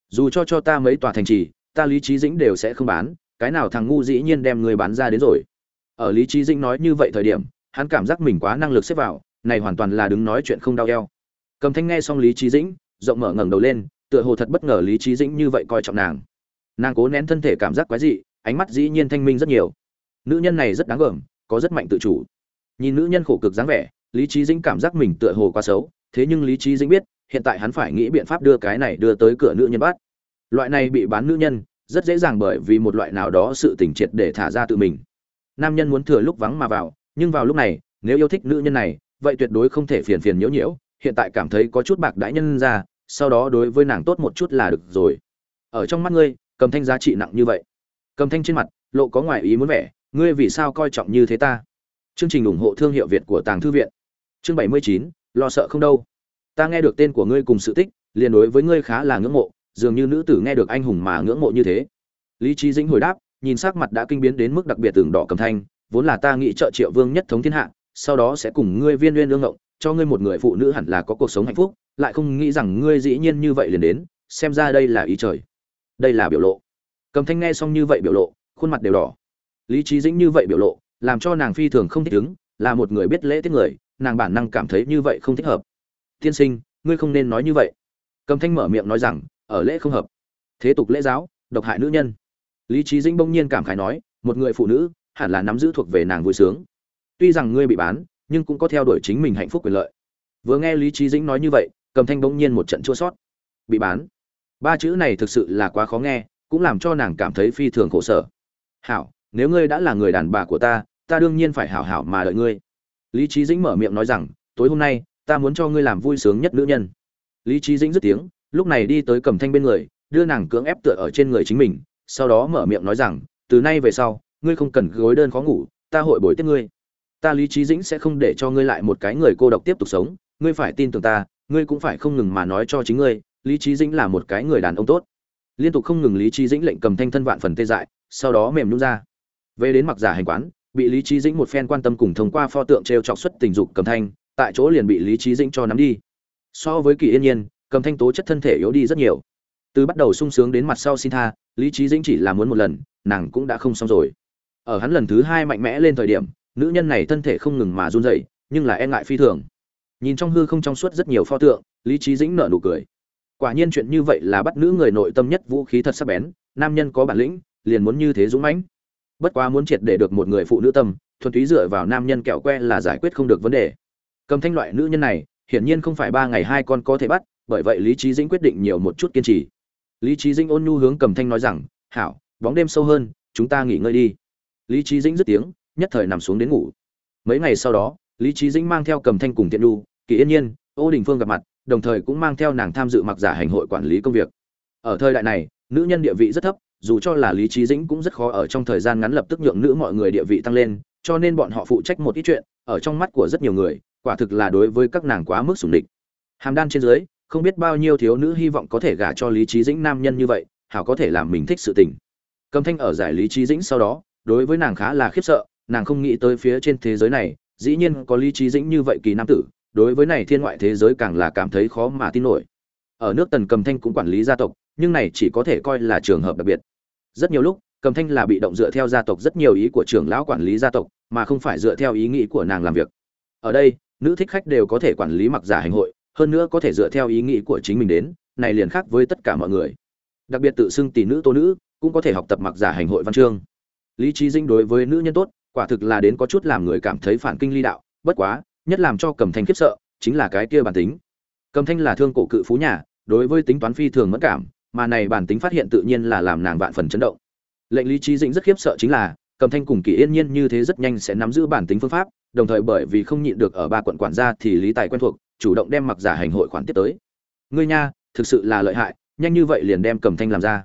Dù cho cho ta mấy tòa thành trì, ta lý trí dĩnh đều sẽ không bán, cái nào thằng ngu dĩ nhiên đem ngươi bán ra đến rồi. Ở lý trí dĩnh nói như vậy thời điểm, hắn cảm giác mình quá năng lực xếp vào, này hoàn toàn là đứng nói chuyện không đau eo. Cầm thanh nghe xong lý trí dĩnh, rộng mở ngẩng đầu lên, tựa hồ thật bất ngờ lý trí dĩnh như vậy coi trọng nàng nàng cố nén thân thể cảm giác quái dị, ánh mắt dĩ nhiên thanh minh rất nhiều. Nữ nhân này rất đáng gờm, có rất mạnh tự chủ. Nhìn nữ nhân khổ cực dáng vẻ, lý trí dĩnh cảm giác mình tựa hồ quá xấu, thế nhưng lý trí dĩnh biết, hiện tại hắn phải nghĩ biện pháp đưa cái này đưa tới cửa nữ nhân bắt. Loại này bị bán nữ nhân, rất dễ dàng bởi vì một loại nào đó sự tỉnh triệt để thả ra tự mình. Nam nhân muốn thừa lúc vắng mà vào, nhưng vào lúc này, nếu yêu thích nữ nhân này, vậy tuyệt đối không thể phiền phiền nhiễu nhiễu, hiện tại cảm thấy có chút bạc đãi nhân ra, sau đó đối với nàng tốt một chút là được rồi. Ở trong mắt ngươi cầm thanh giá trị nặng như vậy. Cầm thanh trên mặt, lộ có ngoài ý muốn vẻ, ngươi vì sao coi trọng như thế ta? Chương trình ủng hộ thương hiệu việt của tàng thư viện. Chương bảy mươi chín, lo sợ không đâu. Ta nghe được tên của ngươi cùng sự tích, liền đối với ngươi khá là ngưỡng mộ, dường như nữ tử nghe được anh hùng mà ngưỡng mộ như thế. Lý trí dĩnh hồi đáp, nhìn sắc mặt đã kinh biến đến mức đặc biệt tường đỏ cầm thanh, vốn là ta nghĩ trợ triệu vương nhất thống thiên hạ, sau đó sẽ cùng ngươi viên uyên lương ngộng, cho ngươi một người phụ nữ hẳn là có cuộc sống hạnh phúc, lại không nghĩ rằng ngươi dĩ nhiên như vậy liền đến, xem ra đây là ý trời đây là biểu lộ. Cầm thanh nghe xong như vậy biểu lộ, khuôn mặt đều đỏ. Lý trí dĩnh như vậy biểu lộ, làm cho nàng phi thường không thích ứng, là một người biết lễ tiết người, nàng bản năng cảm thấy như vậy không thích hợp. Tiên sinh, ngươi không nên nói như vậy. Cầm thanh mở miệng nói rằng, ở lễ không hợp. Thế tục lễ giáo, độc hại nữ nhân. Lý trí dĩnh bỗng nhiên cảm khái nói, một người phụ nữ, hẳn là nắm giữ thuộc về nàng vui sướng. Tuy rằng ngươi bị bán, nhưng cũng có theo đuổi chính mình hạnh phúc quyền lợi. Vừa nghe lý trí dĩnh nói như vậy, cầm thanh bỗng nhiên một trận chua sót. Bị bán? Ba chữ này thực sự là quá khó nghe, cũng làm cho nàng cảm thấy phi thường khổ sở. Hảo, nếu ngươi đã là người đàn bà của ta ta đương nhiên phải hảo hảo mà đợi ngươi. Lý trí dĩnh mở miệng nói rằng, tối hôm nay, ta muốn cho ngươi làm vui sướng nhất nữ nhân. Lý trí dĩnh dứt tiếng, lúc này đi tới cầm thanh bên người, đưa nàng cưỡng ép tựa ở trên người chính mình, sau đó mở miệng nói rằng, từ nay về sau, ngươi không cần gối đơn khó ngủ, ta hội bồi tiếp ngươi. Ta lý trí dĩnh sẽ không để cho ngươi lại một cái người cô độc tiếp tục sống, ngươi phải tin tưởng ta, ngươi cũng phải không ngừng mà nói cho chính ngươi lý trí dĩnh là một cái người đàn ông tốt. Liên tục không ngừng lý trí dĩnh lệnh cầm thanh thân vạn phần tê dại, sau đó mềm nhún ra. Về đến mặc giả hành quán, bị lý trí dĩnh một phen quan tâm cùng thông qua pho tượng t r e o chọc xuất tình dục cầm thanh, tại chỗ liền bị lý trí dĩnh cho nắm đi. So với kỳ yên nhiên, cầm thanh tố chất thân thể yếu đi rất nhiều. Từ bắt đầu sung sướng đến mặt sau xin tha, lý trí dĩnh chỉ là muốn một lần, nàng cũng đã không xong rồi. Ở hắn lần thứ hai mạnh mẽ lên thời điểm, nữ nhân này thân thể không ngừng mà run rẩy, nhưng là e ngại phi thường. Nhìn trong hư không trong suốt rất nhiều pho tượng, lý trí dĩnh nở nụ cười quả nhiên chuyện như vậy là bắt nữ người nội tâm nhất vũ khí thật sắc bén, nam nhân có bản lĩnh, liền muốn như thế dũng mãnh. Bất quá muốn triệt để được một người phụ nữ tâm, thuần túy dựa vào nam nhân kẹo que là giải quyết không được vấn đề. Cầm thanh loại nữ nhân này, hiển nhiên không phải ba ngày hai con có thể bắt, bởi vậy lý trí dĩnh quyết định nhiều một chút kiên trì. Lý trí dĩnh ôn nhu hướng cầm thanh nói rằng, hảo, bóng đêm sâu hơn, chúng ta nghỉ ngơi đi. Lý trí dĩnh dứt tiếng, nhất thời nằm xuống đến ngủ. Mấy ngày sau đó, lý trí dĩnh mang theo cầm thanh cùng tiện nhu, kỳ yên nhiên, ô đình phương gặp mặt đồng thời cũng mang theo nàng tham dự mặc giả hành hội quản lý công việc. Ở thời đại này, nữ nhân địa vị rất thấp, dù cho là lý trí dĩnh cũng rất khó ở trong thời gian ngắn lập tức nhượng nữ mọi người địa vị tăng lên, cho nên bọn họ phụ trách một ít chuyện, ở trong mắt của rất nhiều người, quả thực là đối với các nàng quá mức sủng địch. Hàm đan trên dưới, không biết bao nhiêu thiếu nữ hy vọng có thể gả cho lý trí dĩnh nam nhân như vậy, hảo có thể làm mình thích sự tình. Cầm thanh ở giải lý trí dĩnh sau đó, đối với nàng khá là khiếp sợ, nàng không nghĩ tới phía trên thế giới này, dĩ nhiên có lý trí dĩnh như vậy kỳ nam tử đối với này thiên ngoại thế giới càng là cảm thấy khó mà tin nổi. Ở nước tần cầm thanh cũng quản lý gia tộc, nhưng này chỉ có thể coi là trường hợp đặc biệt. Rất nhiều lúc, cầm thanh là bị động dựa theo gia tộc rất nhiều ý của trưởng lão quản lý gia tộc, mà không phải dựa theo ý nghĩ của nàng làm việc. Ở đây, nữ thích khách đều có thể quản lý mặc giả hành hội, hơn nữa có thể dựa theo ý nghĩ của chính mình đến, này liền khác với tất cả mọi người. Đặc biệt tự xưng tỷ nữ tô nữ, cũng có thể học tập mặc giả hành hội văn chương. Lý trí dinh đối với nữ nhân tốt, quả thực là đến có chút làm người cảm thấy phản kinh ly đạo, bất quá nhất làm cho cầm thanh khiếp sợ chính là cái kia bản tính. Cầm thanh là thương cổ cự phú nhà, đối với tính toán phi thường mất cảm, mà này bản tính phát hiện tự nhiên là làm nàng vạn phần chấn động. Lệnh lý trí dĩnh rất khiếp sợ chính là cầm thanh cùng kỳ yên nhiên như thế rất nhanh sẽ nắm giữ bản tính phương pháp, đồng thời bởi vì không nhịn được ở ba quận quản gia thì lý tài quen thuộc, chủ động đem mặc giả hành hội khoản tiếp tới. Ngươi nha, thực sự là lợi hại, nhanh như vậy liền đem cầm thanh làm ra.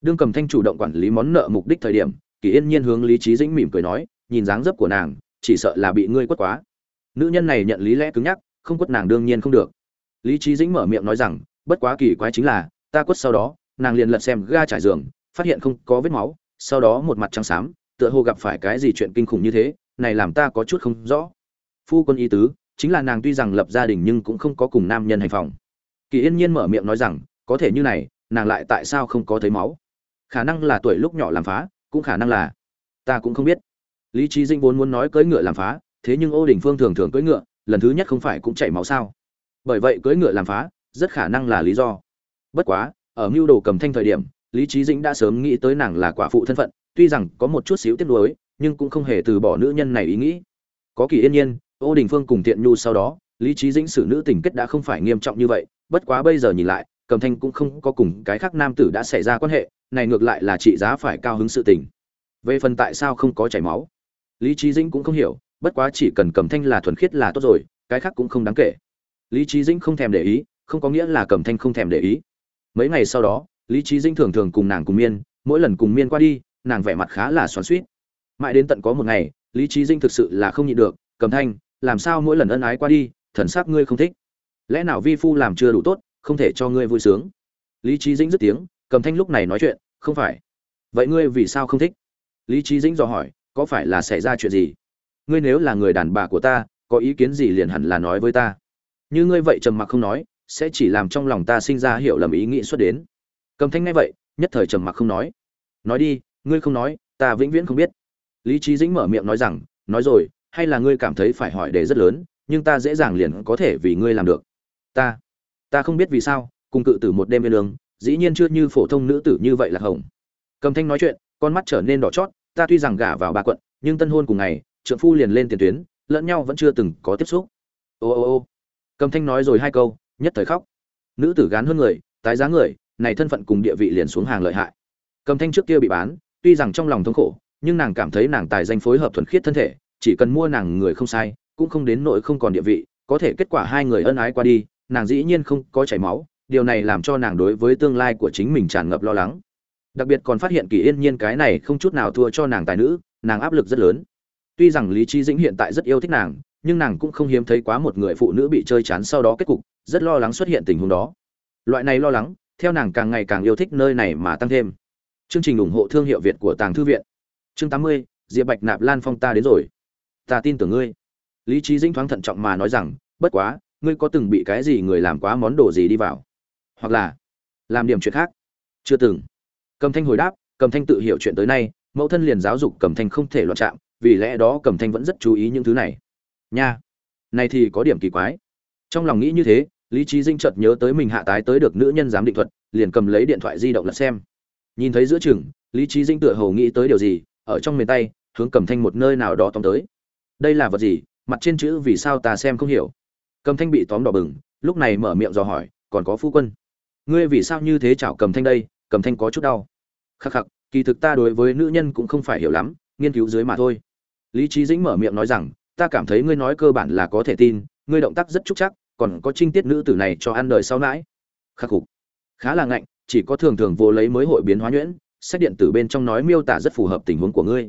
Đương cầm thanh chủ động quản lý món nợ mục đích thời điểm, kỳ yên nhiên hướng lý trí dĩnh mỉm cười nói, nhìn dáng dấp của nàng, chỉ sợ là bị ngươi quất quá nữ nhân này nhận lý lẽ cứng nhắc, không quất nàng đương nhiên không được. Lý trí dĩnh mở miệng nói rằng, bất quá kỳ quái chính là, ta quất sau đó, nàng liền lật xem ga trải giường, phát hiện không có vết máu, sau đó một mặt trắng xám, tựa hồ gặp phải cái gì chuyện kinh khủng như thế, này làm ta có chút không rõ. Phu quân ý tứ, chính là nàng tuy rằng lập gia đình nhưng cũng không có cùng nam nhân hành phòng. Kỳ yên nhiên mở miệng nói rằng, có thể như này, nàng lại tại sao không có thấy máu? Khả năng là tuổi lúc nhỏ làm phá, cũng khả năng là, ta cũng không biết. Lý trí dinh vốn muốn nói cưỡi ngựa làm phá thế nhưng ô đình phương thường thường cưỡi ngựa, lần thứ nhất không phải cũng chảy máu sao? Bởi vậy cưỡi ngựa làm phá, rất khả năng là lý do. Bất quá, ở mưu đồ cầm thanh thời điểm, lý trí dĩnh đã sớm nghĩ tới nàng là quả phụ thân phận, tuy rằng có một chút xíu tiếc nuối, nhưng cũng không hề từ bỏ nữ nhân này ý nghĩ. Có kỳ yên nhiên, ô đình phương cùng tiện nhu sau đó, lý trí dĩnh xử nữ tình kết đã không phải nghiêm trọng như vậy, bất quá bây giờ nhìn lại, cầm thanh cũng không có cùng cái khác nam tử đã xảy ra quan hệ, này ngược lại là trị giá phải cao hứng sự tình. Về phần tại sao không có chảy máu? Lý trí dĩnh cũng không hiểu bất quá chỉ cần cầm thanh là thuần khiết là tốt rồi, cái khác cũng không đáng kể. Lý trí dĩnh không thèm để ý, không có nghĩa là cầm thanh không thèm để ý. Mấy ngày sau đó, lý trí dĩnh thường thường cùng nàng cùng miên, mỗi lần cùng miên qua đi, nàng vẻ mặt khá là xoắn suýt mãi đến tận có một ngày, lý trí dĩnh thực sự là không nhịn được, cầm thanh, làm sao mỗi lần ân ái qua đi, thần sắc ngươi không thích? Lẽ nào vi phu làm chưa đủ tốt, không thể cho ngươi vui sướng? Lý trí dĩnh dứt tiếng, cầm thanh lúc này nói chuyện, không phải. Vậy ngươi vì sao không thích? Lý trí dĩnh dò hỏi, có phải là xảy ra chuyện gì? Ngươi nếu là người đàn bà của ta, có ý kiến gì liền hẳn là nói với ta. Như ngươi vậy trầm mặc không nói, sẽ chỉ làm trong lòng ta sinh ra hiểu lầm ý nghĩ xuất đến. Cầm thanh nghe vậy, nhất thời trầm mặc không nói. Nói đi, ngươi không nói, ta vĩnh viễn không biết. Lý trí dĩnh mở miệng nói rằng, nói rồi, hay là ngươi cảm thấy phải hỏi đề rất lớn, nhưng ta dễ dàng liền có thể vì ngươi làm được. Ta ta không biết vì sao, cùng cự tử một đêm bên lương dĩ nhiên chưa như phổ thông nữ tử như vậy là hồng. Cầm thanh nói chuyện, con mắt trở nên đỏ chót, ta tuy rằng gả vào ba quận, nhưng tân hôn cùng ngày trượng phu liền lên tiền tuyến, lẫn nhau vẫn chưa từng có tiếp xúc. Ô ô ô. Cầm thanh nói rồi hai câu, nhất thời khóc. Nữ tử gán hơn người, tái giá người, này thân phận cùng địa vị liền xuống hàng lợi hại. Cầm thanh trước kia bị bán, tuy rằng trong lòng thống khổ, nhưng nàng cảm thấy nàng tài danh phối hợp thuần khiết thân thể, chỉ cần mua nàng người không sai, cũng không đến nỗi không còn địa vị, có thể kết quả hai người ân ái qua đi, nàng dĩ nhiên không có chảy máu, điều này làm cho nàng đối với tương lai của chính mình tràn ngập lo lắng. Đặc biệt còn phát hiện kỳ yên nhiên cái này không chút nào thua cho nàng tài nữ, nàng áp lực rất lớn tuy rằng lý trí dĩnh hiện tại rất yêu thích nàng, nhưng nàng cũng không hiếm thấy quá một người phụ nữ bị chơi chán sau đó kết cục, rất lo lắng xuất hiện tình huống đó. Loại này lo lắng, theo nàng càng ngày càng yêu thích nơi này mà tăng thêm. Chương trình ủng hộ thương hiệu việt của tàng thư viện. Chương tám mươi, diệp bạch nạp lan phong ta đến rồi. Ta tin tưởng ngươi. Lý trí dĩnh thoáng thận trọng mà nói rằng, bất quá, ngươi có từng bị cái gì người làm quá món đồ gì đi vào? Hoặc là, làm điểm chuyện khác? Chưa từng. Cầm thanh hồi đáp, cầm thanh tự hiểu chuyện tới nay, mẫu thân liền giáo dục cầm thanh không thể loạn chạm vì lẽ đó cẩm thanh vẫn rất chú ý những thứ này. Nha, này thì có điểm kỳ quái. Trong lòng nghĩ như thế, lý trí dinh chợt nhớ tới mình hạ tái tới được nữ nhân giám định thuật, liền cầm lấy điện thoại di động lật xem. Nhìn thấy giữa chừng, lý trí dinh tựa hồ nghĩ tới điều gì, ở trong miền tay hướng cầm thanh một nơi nào đó tóm tới. Đây là vật gì? Mặt trên chữ vì sao ta xem không hiểu. Cầm thanh bị tóm đỏ bừng, lúc này mở miệng dò hỏi, còn có phu quân. Ngươi vì sao như thế chảo cầm thanh đây? Cầm thanh có chút đau. Khắc khắc, kỳ thực ta đối với nữ nhân cũng không phải hiểu lắm, nghiên cứu dưới mà thôi lý trí dĩnh mở miệng nói rằng, ta cảm thấy ngươi nói cơ bản là có thể tin, ngươi động tác rất trúc chắc, còn có trinh tiết nữ tử này cho ăn đời sau nãi khắc phục. Khá là ngạnh, chỉ có thường thường vô lấy mới hội biến hóa nhuyễn, sách điện tử bên trong nói miêu tả rất phù hợp tình huống của ngươi.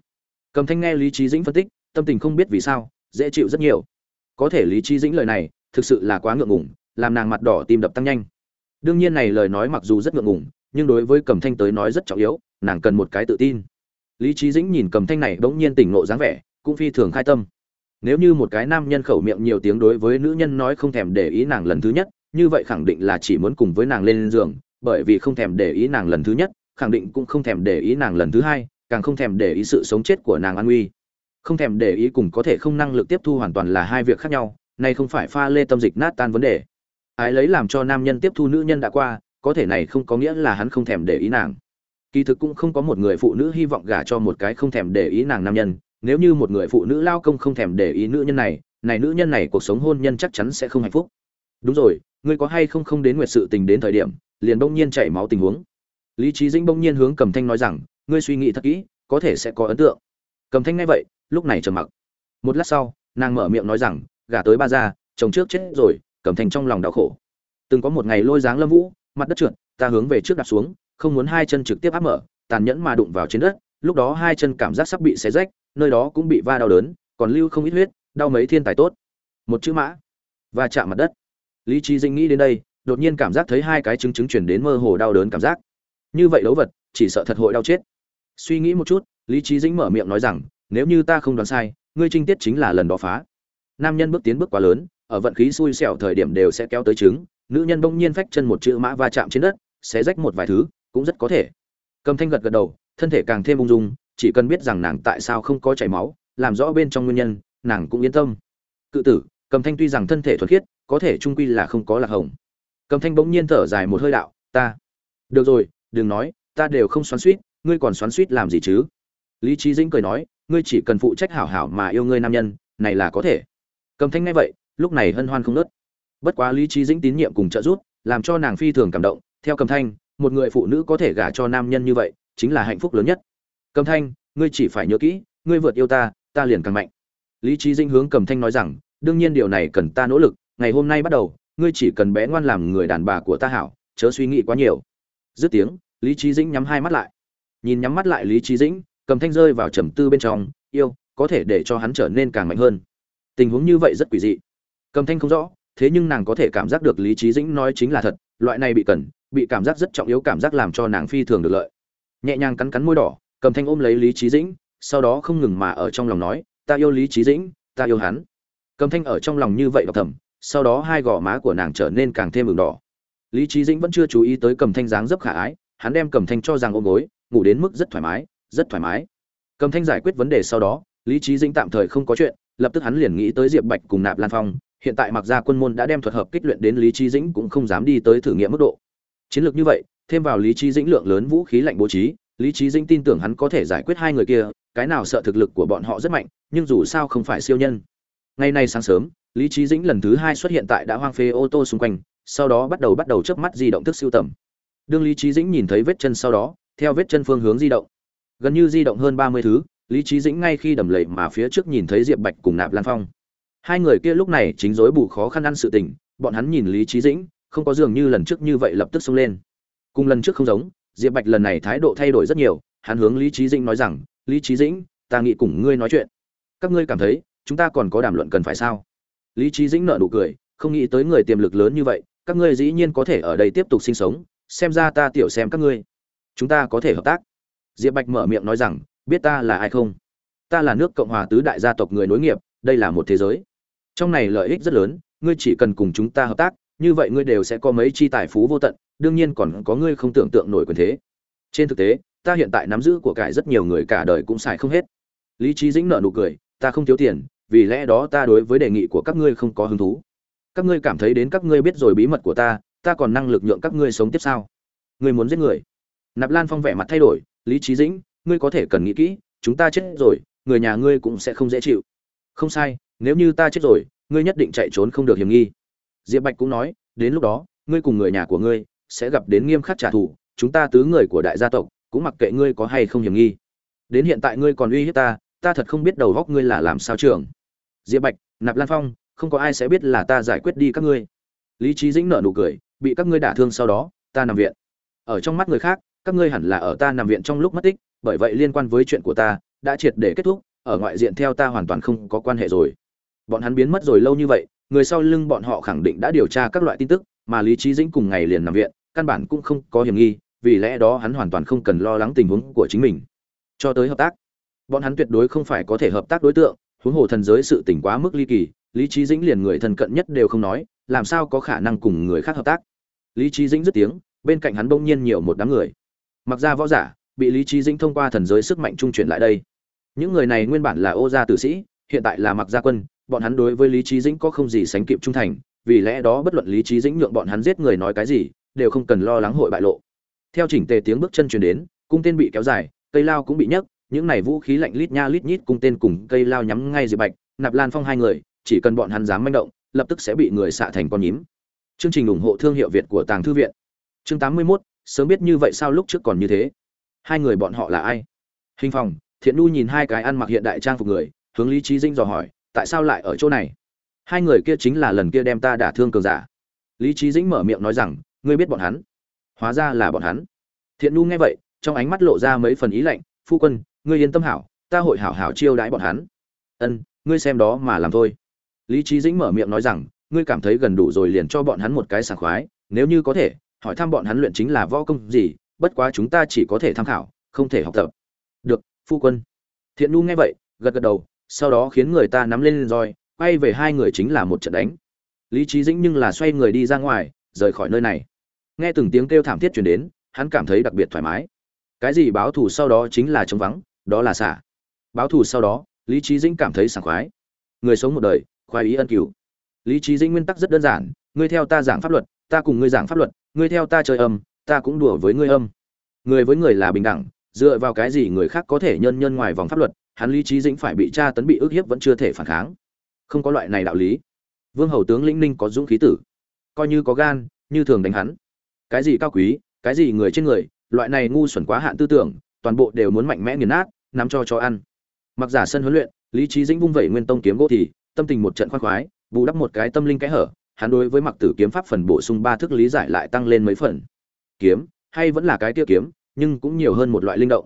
Cầm thanh nghe lý trí dĩnh phân tích, tâm tình không biết vì sao, dễ chịu rất nhiều. Có thể lý trí dĩnh lời này, thực sự là quá ngượng ngùng, làm nàng mặt đỏ tim đập tăng nhanh. Đương nhiên này lời nói mặc dù rất ngượng ngùng, nhưng đối với cầm thanh tới nói rất trọng yếu, nàng cần một cái tự tin. Lý trí dĩnh nhìn cầm thanh này bỗng nhiên tỉnh ngộ dáng vẻ cũng phi thường khai tâm. Nếu như một cái nam nhân khẩu miệng nhiều tiếng đối với nữ nhân nói không thèm để ý nàng lần thứ nhất, như vậy khẳng định là chỉ muốn cùng với nàng lên giường, bởi vì không thèm để ý nàng lần thứ nhất, khẳng định cũng không thèm để ý nàng lần thứ hai, càng không thèm để ý sự sống chết của nàng an nguy không thèm để ý cùng có thể không năng lực tiếp thu hoàn toàn là hai việc khác nhau này không phải pha lê tâm dịch nát tan vấn đề. Ái lấy làm cho nam nhân tiếp thu nữ nhân đã qua, có thể này không có nghĩa là hắn không thèm để ý nàng. Kỳ thực cũng không có một người phụ nữ hy vọng gả cho một cái không thèm để ý nàng nam nhân nếu như một người phụ nữ lao công không thèm để ý nữ nhân này này nữ nhân này cuộc sống hôn nhân chắc chắn sẽ không hạnh phúc. Đúng rồi, ngươi có hay không không đến nguyệt sự tình đến thời điểm, liền bỗng nhiên chảy máu tình huống. Lý trí dĩnh bỗng nhiên hướng cầm thanh nói rằng, ngươi suy nghĩ thật kỹ, có thể sẽ có ấn tượng. Cầm thanh nghe vậy, lúc này trầm mặc. Một lát sau, nàng mở miệng nói rằng, gả tới ba gia, chồng trước chết rồi, cầm thanh trong lòng đau khổ. Từng có một ngày lôi dáng lâm vũ, mặt đất trượt, ta hướng về trước đạp xuống, không muốn hai chân trực tiếp áp mở, tàn nhẫn mà đụng vào trên đất, lúc đó hai chân cảm giác sắp bị xé rách nơi đó cũng bị va đau đớn, còn lưu không ít huyết, đau mấy thiên tài tốt. Một chữ mã. Và chạm mặt đất. Lý trí dinh nghĩ đến đây, đột nhiên cảm giác thấy hai cái chứng chứng chuyển đến mơ hồ đau đớn cảm giác. Như vậy đấu vật, chỉ sợ thật hội đau chết. Suy nghĩ một chút, lý trí dĩnh mở miệng nói rằng, nếu như ta không đoán sai, ngươi trinh tiết chính là lần đó phá. Nam nhân bước tiến bước quá lớn, ở vận khí xui xẻo thời điểm đều sẽ kéo tới trứng, nữ nhân bỗng nhiên phách chân một chữ mã va chạm trên đất sẽ rách một vài thứ, cũng rất có thể. Cầm thanh gật gật đầu, thân thể càng thêm ung dung chỉ cần biết rằng nàng tại sao không có chảy máu, làm rõ bên trong nguyên nhân, nàng cũng yên tâm. Cự tử, cầm thanh tuy rằng thân thể thuần khiết, có thể trung quy là không có lạc hồng. Cầm thanh bỗng nhiên thở dài một hơi đạo, ta, được rồi, đừng nói, ta đều không xoắn suýt, ngươi còn xoắn suýt làm gì chứ? Lý trí dĩnh cười nói, ngươi chỉ cần phụ trách hảo hảo mà yêu ngươi nam nhân, này là có thể. Cầm thanh nghe vậy, lúc này hân hoan không nớt. Bất quá lý trí dĩnh tín nhiệm cùng trợ giúp, làm cho nàng phi thường cảm động. Theo cầm thanh, một người phụ nữ có thể gả cho nam nhân như vậy, chính là hạnh phúc lớn nhất cầm thanh, ngươi chỉ phải nhớ kỹ, ngươi vượt yêu ta ta liền càng mạnh. Lý trí dinh hướng cầm thanh nói rằng, đương nhiên điều này cần ta nỗ lực, ngày hôm nay bắt đầu, ngươi chỉ cần bé ngoan làm người đàn bà của ta hảo, chớ suy nghĩ quá nhiều. Dứt tiếng, lý trí dĩnh nhắm hai mắt lại. Nhìn nhắm mắt lại lý trí dĩnh, cầm thanh rơi vào trầm tư bên trong, yêu, có thể để cho hắn trở nên càng mạnh hơn. Tình huống như vậy rất quỷ dị. Cầm thanh không rõ, thế nhưng nàng có thể cảm giác được lý trí dĩnh nói chính là thật, loại này bị cần, bị cảm giác rất trọng yếu cảm giác làm cho nàng phi thường được lợi. Nhẹ nhàng cắn cắn môi đỏ cầm thanh ôm lấy lý trí dĩnh, sau đó không ngừng mà ở trong lòng nói, ta yêu lý trí dĩnh, ta yêu hắn. Cầm thanh ở trong lòng như vậy đọc thầm, sau đó hai gò má của nàng trở nên càng thêm mừng đỏ. Lý trí dĩnh vẫn chưa chú ý tới cầm thanh dáng dấp khả ái, hắn đem cầm thanh cho rằng ôm gối, ngủ đến mức rất thoải mái, rất thoải mái. Cầm thanh giải quyết vấn đề sau đó, lý trí dĩnh tạm thời không có chuyện, lập tức hắn liền nghĩ tới diệp bạch cùng nạp lan phong, hiện tại mặc ra quân môn đã đem thuật hợp kích luyện đến lý trí dĩnh cũng không dám đi tới thử nghiệm mức độ. Chiến lược như vậy, thêm vào lý trí dĩnh lượng lớn vũ khí lạnh bố trí lý trí dĩnh tin tưởng hắn có thể giải quyết hai người kia, cái nào sợ thực lực của bọn họ rất mạnh, nhưng dù sao không phải siêu nhân. Ngày nay sáng sớm, lý trí dĩnh lần thứ hai xuất hiện tại đã hoang phế ô tô xung quanh, sau đó bắt đầu bắt đầu chớp mắt di động thức siêu tầm. Đương lý trí dĩnh nhìn thấy vết chân sau đó, theo vết chân phương hướng di động. Gần như di động hơn ba mươi thứ, lý trí dĩnh ngay khi đầm lầy mà phía trước nhìn thấy diệp bạch cùng nạp lan phong. Hai người kia lúc này chính rối bù khó khăn ăn sự tình, bọn hắn nhìn lý trí dĩnh, không có dường như lần trước như vậy lập tức xông lên. Cùng lần trước không giống diệp bạch lần này thái độ thay đổi rất nhiều, hắn hướng lý Chí dĩnh nói rằng, lý Chí dĩnh, ta nghĩ cùng ngươi nói chuyện. Các ngươi cảm thấy, chúng ta còn có đàm luận cần phải sao? Lý Chí dĩnh nở nụ cười, không nghĩ tới người tiềm lực lớn như vậy, các ngươi dĩ nhiên có thể ở đây tiếp tục sinh sống, xem ra ta tiểu xem các ngươi. Chúng ta có thể hợp tác. Diệp bạch mở miệng nói rằng, biết ta là ai không? Ta là nước cộng hòa tứ đại gia tộc người nối nghiệp, đây là một thế giới. Trong này lợi ích rất lớn, ngươi chỉ cần cùng chúng ta hợp tác, như vậy ngươi đều sẽ có mấy chi tài phú vô tận đương nhiên còn có ngươi không tưởng tượng nổi quyền thế. Trên thực tế, ta hiện tại nắm giữ của cải rất nhiều người cả đời cũng xài không hết. Lý trí dĩnh nợ nụ cười, ta không thiếu tiền, vì lẽ đó ta đối với đề nghị của các ngươi không có hứng thú. Các ngươi cảm thấy đến các ngươi biết rồi bí mật của ta ta còn năng lực nhượng các ngươi sống tiếp sao? Ngươi muốn giết người. Nạp lan phong vẻ mặt thay đổi, lý trí dĩnh, ngươi có thể cần nghĩ kỹ, chúng ta chết rồi, người nhà ngươi cũng sẽ không dễ chịu. Không sai, nếu như ta chết rồi, ngươi nhất định chạy trốn không được hiểm nghi. Diệp bạch cũng nói, đến lúc đó, ngươi cùng người nhà của ngươi sẽ gặp đến nghiêm khắc trả thù, chúng ta tứ người của đại gia tộc, cũng mặc kệ ngươi có hay không hiểm nghi. Đến hiện tại ngươi còn uy hiếp ta ta thật không biết đầu góc ngươi là làm sao trưởng. Diệp bạch, nạp lan phong, không có ai sẽ biết là ta giải quyết đi các ngươi. Lý trí dĩnh nợ nụ cười, bị các ngươi đả thương sau đó, ta nằm viện. Ở trong mắt người khác, các ngươi hẳn là ở ta nằm viện trong lúc mất tích, bởi vậy liên quan với chuyện của ta, đã triệt để kết thúc, ở ngoại diện theo ta hoàn toàn không có quan hệ rồi. Bọn hắn biến mất rồi lâu như vậy, người sau lưng bọn họ khẳng định đã điều tra các loại tin tức mà lý trí dĩnh cùng ngày liền nằm viện, căn bản cũng không có hiểm nghi, vì lẽ đó hắn hoàn toàn không cần lo lắng tình huống của chính mình. Cho tới hợp tác, bọn hắn tuyệt đối không phải có thể hợp tác đối tượng, huống hồ thần giới sự tỉnh quá mức ly kỳ, lý trí dĩnh liền người thân cận nhất đều không nói, làm sao có khả năng cùng người khác hợp tác? Lý trí dĩnh dứt tiếng, bên cạnh hắn bỗng nhiên nhiều một đám người. Mặc ra võ giả, bị lý trí dĩnh thông qua thần giới sức mạnh trung chuyển lại đây. Những người này nguyên bản là ô gia tử sĩ, hiện tại là mặc gia quân, bọn hắn đối với lý trí dĩnh có không gì sánh kịp trung thành vì lẽ đó bất luận lý trí dĩnh nhượng bọn hắn giết người nói cái gì đều không cần lo lắng hội bại lộ. Theo chỉnh tề tiếng bước chân truyền đến cung tên bị kéo dài cây lao cũng bị nhấc những này vũ khí lạnh lít nha lít nhít cung tên cùng cây lao nhắm ngay diệp bạch nạp lan phong hai người chỉ cần bọn hắn dám manh động lập tức sẽ bị người xạ thành con nhím. Chương trình ủng hộ thương hiệu việt của tàng thư viện. Chương tám mươi 81, sớm biết như vậy sao lúc trước còn như thế. Hai người bọn họ là ai? Hình phòng thiện nu nhìn hai cái ăn mặc hiện đại trang phục người hướng lý trí dinh dò hỏi tại sao lại ở chỗ này? Hai người kia chính là lần kia đem ta đả thương cường giả. Lý trí dĩnh mở miệng nói rằng, ngươi biết bọn hắn? Hóa ra là bọn hắn. Thiện nu nghe vậy, trong ánh mắt lộ ra mấy phần ý lạnh, phu quân, ngươi yên tâm hảo, ta hội hảo hảo chiêu đãi bọn hắn. Ân, ngươi xem đó mà làm thôi. Lý trí dĩnh mở miệng nói rằng, ngươi cảm thấy gần đủ rồi liền cho bọn hắn một cái sảng khoái, nếu như có thể, hỏi thăm bọn hắn luyện chính là võ công gì, bất quá chúng ta chỉ có thể tham khảo, không thể học tập. Được, phu quân. Thiện nu nghe vậy, gật gật đầu, sau đó khiến người ta nắm lên roi quay về hai người chính là một trận đánh. Lý trí dĩnh nhưng là xoay người đi ra ngoài, rời khỏi nơi này. Nghe từng tiếng kêu thảm thiết chuyển đến, hắn cảm thấy đặc biệt thoải mái. Cái gì báo thù sau đó chính là trống vắng, đó là xả. Báo thù sau đó, lý trí dĩnh cảm thấy sảng khoái. Người sống một đời, khoái ý ân cửu. Lý trí dĩnh nguyên tắc rất đơn giản, ngươi theo ta giảng pháp luật, ta cùng ngươi giảng pháp luật, ngươi theo ta chơi âm, ta cũng đùa với ngươi âm. Người với người là bình đẳng, dựa vào cái gì người khác có thể nhân nhân ngoài vòng pháp luật, hắn lý trí dĩnh phải bị tra tấn bị ức hiếp vẫn chưa thể phản kháng không có loại này đạo lý. Vương hầu tướng lĩnh ninh có dũng khí tử. Coi như có gan, như thường đánh hắn. Cái gì cao quý, cái gì người trên người, loại này ngu xuẩn quá hạn tư tưởng, toàn bộ đều muốn mạnh mẽ nghiền nát, nắm cho cho ăn. Mặc giả sân huấn luyện, lý trí dĩnh vung vẩy nguyên tông kiếm gỗ thì, tâm tình một trận khoan khoái, bù đắp một cái tâm linh kẽ hở, hắn đối với mặc tử kiếm pháp phần bổ sung ba thức lý giải lại tăng lên mấy phần. Kiếm, hay vẫn là cái kia kiếm, nhưng cũng nhiều hơn một loại linh động.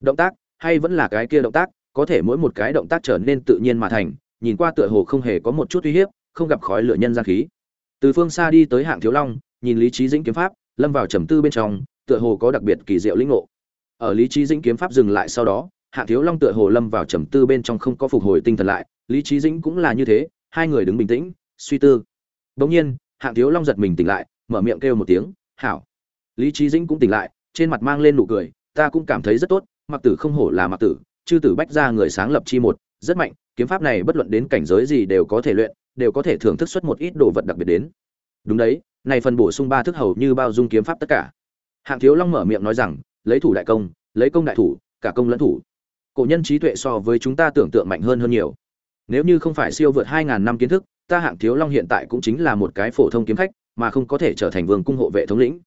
Động tác, hay vẫn là cái kia động tác, có thể mỗi một cái động tác trở nên tự nhiên mà thành nhìn qua tựa hồ không hề có một chút uy hiếp, không gặp khói lửa nhân gian khí. Từ phương xa đi tới hạng thiếu long, nhìn lý trí dĩnh kiếm pháp, lâm vào trầm tư bên trong, tựa hồ có đặc biệt kỳ diệu linh ngộ. Ở lý trí dĩnh kiếm pháp dừng lại sau đó, hạng thiếu long tựa hồ lâm vào trầm tư bên trong không có phục hồi tinh thần lại, lý trí dĩnh cũng là như thế, hai người đứng bình tĩnh, suy tư. Bỗng nhiên, hạng thiếu long giật mình tỉnh lại, mở miệng kêu một tiếng, hảo. Lý trí dĩnh cũng tỉnh lại, trên mặt mang lên nụ cười, ta cũng cảm thấy rất tốt, mặc tử không hổ là mặc tử, chư tử bách ra người sáng lập chi một, rất mạnh kiếm pháp này bất luận đến cảnh giới gì đều có thể luyện, đều có thể thưởng thức xuất một ít đồ vật đặc biệt đến. Đúng đấy, này phần bổ sung ba thức hầu như bao dung kiếm pháp tất cả. Hạng thiếu long mở miệng nói rằng, lấy thủ đại công, lấy công đại thủ, cả công lẫn thủ. Cổ nhân trí tuệ so với chúng ta tưởng tượng mạnh hơn hơn nhiều. Nếu như không phải siêu vượt hai ngàn năm kiến thức, ta hạng thiếu long hiện tại cũng chính là một cái phổ thông kiếm khách, mà không có thể trở thành vương cung hộ vệ thống lĩnh.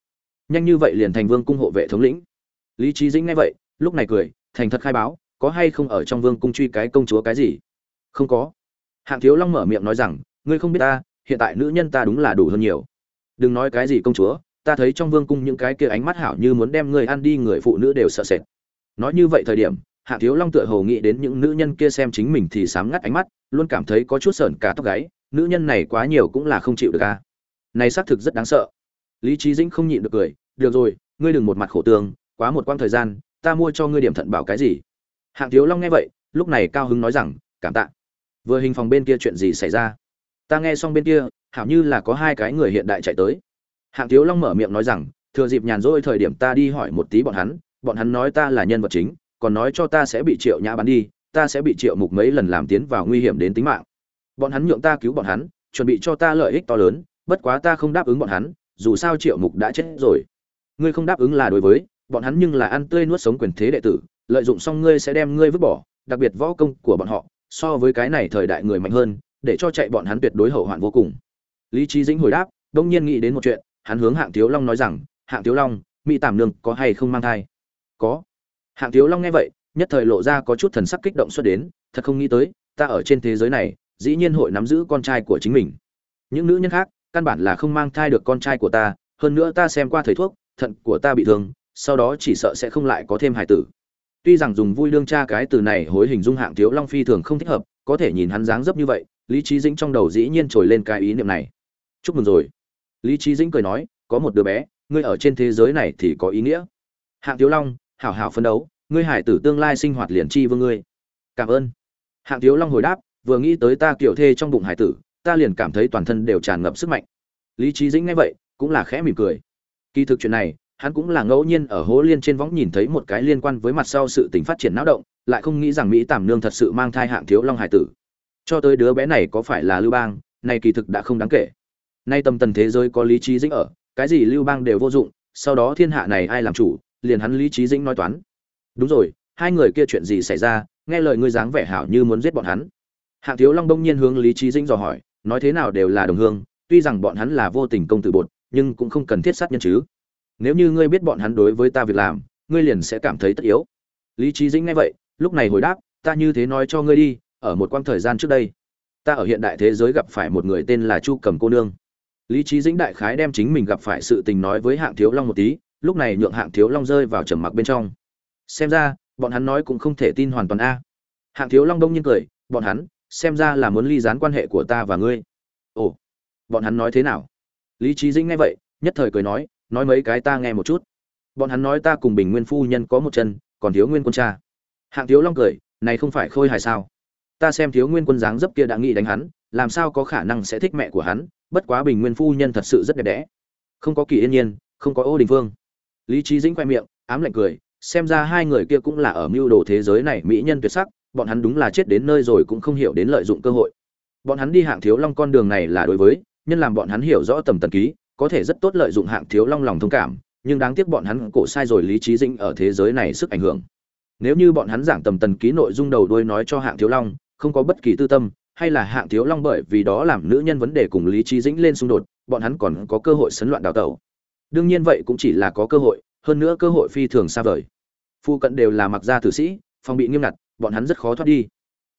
Nhanh như vậy liền thành vương cung hộ vệ thống lĩnh. Lý trí dĩnh nghe vậy, lúc này cười, thành thật khai báo, có hay không ở trong vương cung truy cái công chúa cái gì? Không có. Hạng thiếu long mở miệng nói rằng, ngươi không biết ta, hiện tại nữ nhân ta đúng là đủ hơn nhiều. Đừng nói cái gì công chúa, ta thấy trong vương cung những cái kia ánh mắt hảo như muốn đem người ăn đi, người phụ nữ đều sợ sệt. Nói như vậy thời điểm hạ thiếu long tựa hồ nghĩ đến những nữ nhân kia xem chính mình thì sám ngắt ánh mắt, luôn cảm thấy có chút sởn cả tóc gáy, nữ nhân này quá nhiều cũng là không chịu được ca này xác thực rất đáng sợ. Lý trí dĩnh không nhịn được cười, được rồi, ngươi đừng một mặt khổ tương, quá một quãng thời gian, ta mua cho ngươi điểm thận bảo cái gì? Hạng thiếu long nghe vậy, lúc này cao hứng nói rằng, cảm tạ vừa hình phòng bên kia chuyện gì xảy ra? Ta nghe xong bên kia, hảo như là có hai cái người hiện đại chạy tới. Hạng thiếu long mở miệng nói rằng, thừa dịp nhàn rỗi thời điểm ta đi hỏi một tí bọn hắn bọn hắn nói ta là nhân vật chính, còn nói cho ta sẽ bị triệu nhã bắn đi, ta sẽ bị triệu mục mấy lần làm tiến vào nguy hiểm đến tính mạng. Bọn hắn nhượng ta cứu bọn hắn, chuẩn bị cho ta lợi ích to lớn, bất quá ta không đáp ứng bọn hắn, dù sao triệu mục đã chết rồi. Ngươi không đáp ứng là đối với, bọn hắn nhưng là ăn tươi nuốt sống quyền thế đệ tử, lợi dụng xong ngươi sẽ đem ngươi vứt bỏ, đặc biệt võ công của bọn họ so với cái này thời đại người mạnh hơn, để cho chạy bọn hắn tuyệt đối hậu hoạn vô cùng. Lý trí dĩnh hồi đáp, đông nhiên nghĩ đến một chuyện, hắn hướng hạng thiếu long nói rằng, hạng thiếu long, mỹ tảm nương có hay không mang thai? Có. Hạng thiếu long nghe vậy, nhất thời lộ ra có chút thần sắc kích động xuất đến, thật không nghĩ tới, ta ở trên thế giới này, dĩ nhiên hội nắm giữ con trai của chính mình. Những nữ nhân khác, căn bản là không mang thai được con trai của ta, hơn nữa ta xem qua thầy thuốc, thận của ta bị thương, sau đó chỉ sợ sẽ không lại có thêm hài tử tuy rằng dùng vui đương cha cái từ này hối hình dung hạng thiếu long phi thường không thích hợp, có thể nhìn hắn dáng dấp như vậy, lý Chí dĩnh trong đầu dĩ nhiên trồi lên cái ý niệm này. Chúc mừng rồi. Lý Chí dĩnh cười nói, có một đứa bé, ngươi ở trên thế giới này thì có ý nghĩa. Hạng thiếu long, hảo hảo phấn đấu, ngươi hải tử tương lai sinh hoạt liền chi vương ngươi. Cảm ơn. Hạng thiếu long hồi đáp, vừa nghĩ tới ta kiểu thê trong bụng hải tử, ta liền cảm thấy toàn thân đều tràn ngập sức mạnh. Lý Chí dĩnh nghe vậy, cũng là khẽ mỉm cười. Kỳ thực chuyện này hắn cũng là ngẫu nhiên ở hố liên trên võng nhìn thấy một cái liên quan với mặt sau sự tình phát triển não động, lại không nghĩ rằng mỹ tảm nương thật sự mang thai hạng thiếu long hải tử. Cho tới đứa bé này có phải là lưu bang, này kỳ thực đã không đáng kể. Nay tâm tần thế giới có lý trí dĩnh ở, cái gì lưu bang đều vô dụng, sau đó thiên hạ này ai làm chủ, liền hắn lý trí dĩnh nói toán. Đúng rồi, hai người kia chuyện gì xảy ra, nghe lời ngươi dáng vẻ hảo như muốn giết bọn hắn. Hạng thiếu long đông nhiên hướng lý trí dĩnh dò hỏi, nói thế nào đều là đồng hương, tuy rằng bọn hắn là vô tình công tử bột, nhưng cũng không cần thiết sát nhân chứ nếu như ngươi biết bọn hắn đối với ta việc làm, ngươi liền sẽ cảm thấy tất yếu. Lý trí dĩnh nghe vậy, lúc này hồi đáp, ta như thế nói cho ngươi đi, ở một quãng thời gian trước đây, ta ở hiện đại thế giới gặp phải một người tên là chu cầm cô nương. Lý trí dĩnh đại khái đem chính mình gặp phải sự tình nói với hạng thiếu long một tí, lúc này nhượng hạng thiếu long rơi vào trầm mặc bên trong. Xem ra, bọn hắn nói cũng không thể tin hoàn toàn a. Hạng thiếu long đông nhiên cười, bọn hắn, xem ra là muốn ly gián quan hệ của ta và ngươi. Ồ, bọn hắn nói thế nào? Lý trí dĩnh nghe vậy, nhất thời cười nói nói mấy cái ta nghe một chút. Bọn hắn nói ta cùng bình nguyên phu nhân có một chân, còn thiếu nguyên quân cha. Hạng thiếu long cười, này không phải khôi hài sao? Ta xem thiếu nguyên quân dáng dấp kia đã nghĩ đánh hắn, làm sao có khả năng sẽ thích mẹ của hắn, bất quá bình nguyên phu nhân thật sự rất đẹp đẽ. Không có kỳ yên nhiên, không có ô đình vương. lý trí dĩnh khoe miệng, ám lạnh cười, xem ra hai người kia cũng là ở mưu đồ thế giới này mỹ nhân tuyệt sắc, bọn hắn đúng là chết đến nơi rồi cũng không hiểu đến lợi dụng cơ hội. Bọn hắn đi hạng thiếu long con đường này là đối với, nhân làm bọn hắn hiểu rõ tầm tần ký có thể rất tốt lợi dụng hạng thiếu long lòng thông cảm, nhưng đáng tiếc bọn hắn cổ sai rồi lý trí dĩnh ở thế giới này sức ảnh hưởng. Nếu như bọn hắn giảng tầm tần ký nội dung đầu đuôi nói cho hạng thiếu long, không có bất kỳ tư tâm, hay là hạng thiếu long bởi vì đó làm nữ nhân vấn đề cùng lý trí dĩnh lên xung đột, bọn hắn còn có cơ hội sấn loạn đào tẩu. Đương nhiên vậy cũng chỉ là có cơ hội, hơn nữa cơ hội phi thường xa vời. Phu cận đều là mặc gia tử sĩ, phòng bị nghiêm ngặt, bọn hắn rất khó thoát đi.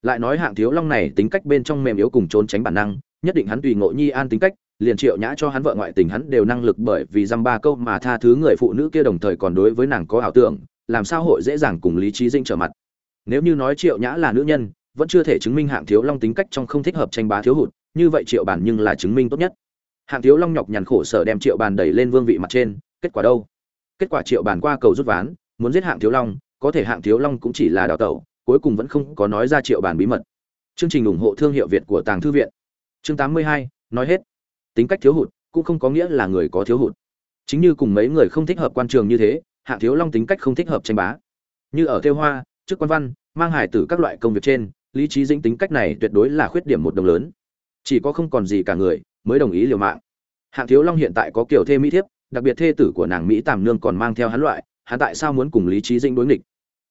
Lại nói hạng thiếu long này tính cách bên trong mềm yếu cùng trốn tránh bản năng, nhất định hắn tùy ngộ nhi an tính cách liền triệu nhã cho hắn vợ ngoại tình hắn đều năng lực bởi vì dăm ba câu mà tha thứ người phụ nữ kia đồng thời còn đối với nàng có ảo tưởng làm sao hội dễ dàng cùng lý trí dinh trở mặt. Nếu như nói triệu nhã là nữ nhân vẫn chưa thể chứng minh hạng thiếu long tính cách trong không thích hợp tranh bá thiếu hụt như vậy triệu bản nhưng là chứng minh tốt nhất. Hạng thiếu long nhọc nhằn khổ sở đem triệu bàn đẩy lên vương vị mặt trên kết quả đâu? Kết quả triệu bàn qua cầu rút ván muốn giết hạng thiếu long có thể hạng thiếu long cũng chỉ là đào tẩu cuối cùng vẫn không có nói ra triệu bàn bí mật. Chương trình ủng hộ thương hiệu việt của tàng thư viện. Chương 82, nói hết tính cách thiếu hụt, cũng không có nghĩa là người có thiếu hụt. Chính như cùng mấy người không thích hợp quan trường như thế hạng thiếu long tính cách không thích hợp tranh bá. Như ở thêu hoa, trước quan văn, mang hải tử các loại công việc trên, lý trí dĩnh tính cách này tuyệt đối là khuyết điểm một đồng lớn. Chỉ có không còn gì cả người, mới đồng ý liều mạng. Hạng thiếu long hiện tại có kiểu thê mỹ thiếp, đặc biệt thê tử của nàng mỹ tàm nương còn mang theo hắn loại, hắn tại sao muốn cùng lý trí dĩnh đối nghịch?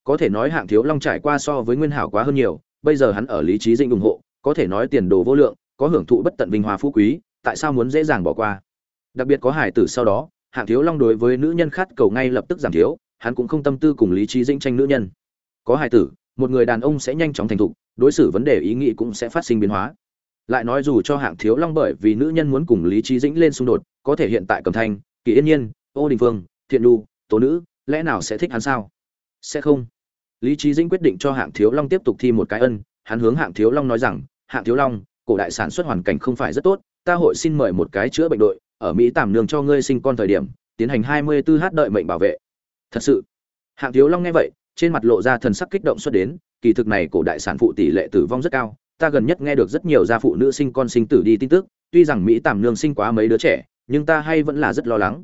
Có thể nói hạng thiếu long trải qua so với nguyên hảo quá hơn nhiều, bây giờ hắn ở lý trí dĩnh ủng hộ, có thể nói tiền đồ vô lượng, có hưởng thụ bất tận vinh hoa phú quý tại sao muốn dễ dàng bỏ qua? Đặc biệt có hải tử sau đó, hạng thiếu long đối với nữ nhân khát cầu ngay lập tức giảm thiếu, hắn cũng không tâm tư cùng lý trí dĩnh tranh nữ nhân. Có hải tử, một người đàn ông sẽ nhanh chóng thành thục, đối xử vấn đề ý nghĩ cũng sẽ phát sinh biến hóa. Lại nói dù cho hạng thiếu long bởi vì nữ nhân muốn cùng lý trí dĩnh lên xung đột, có thể hiện tại cầm thanh, kỳ yên nhiên, ô đình phương, thiện đu tố nữ, lẽ nào sẽ thích hắn sao? Sẽ không. Lý trí dĩnh quyết định cho hạng thiếu long tiếp tục thi một cái ân, hắn hướng hạng thiếu long nói rằng, hạng thiếu long, cổ đại sản xuất hoàn cảnh không phải rất tốt ta hội xin mời một cái chữa bệnh đội, ở mỹ tạm nương cho ngươi sinh con thời điểm, tiến hành 24h đợi mệnh bảo vệ. Thật sự. Hạng thiếu long nghe vậy, trên mặt lộ ra thần sắc kích động xuất đến, kỳ thực này cổ đại sản phụ tỷ lệ tử vong rất cao, ta gần nhất nghe được rất nhiều gia phụ nữ sinh con sinh tử đi tin tức, tuy rằng mỹ tạm nương sinh quá mấy đứa trẻ, nhưng ta hay vẫn là rất lo lắng.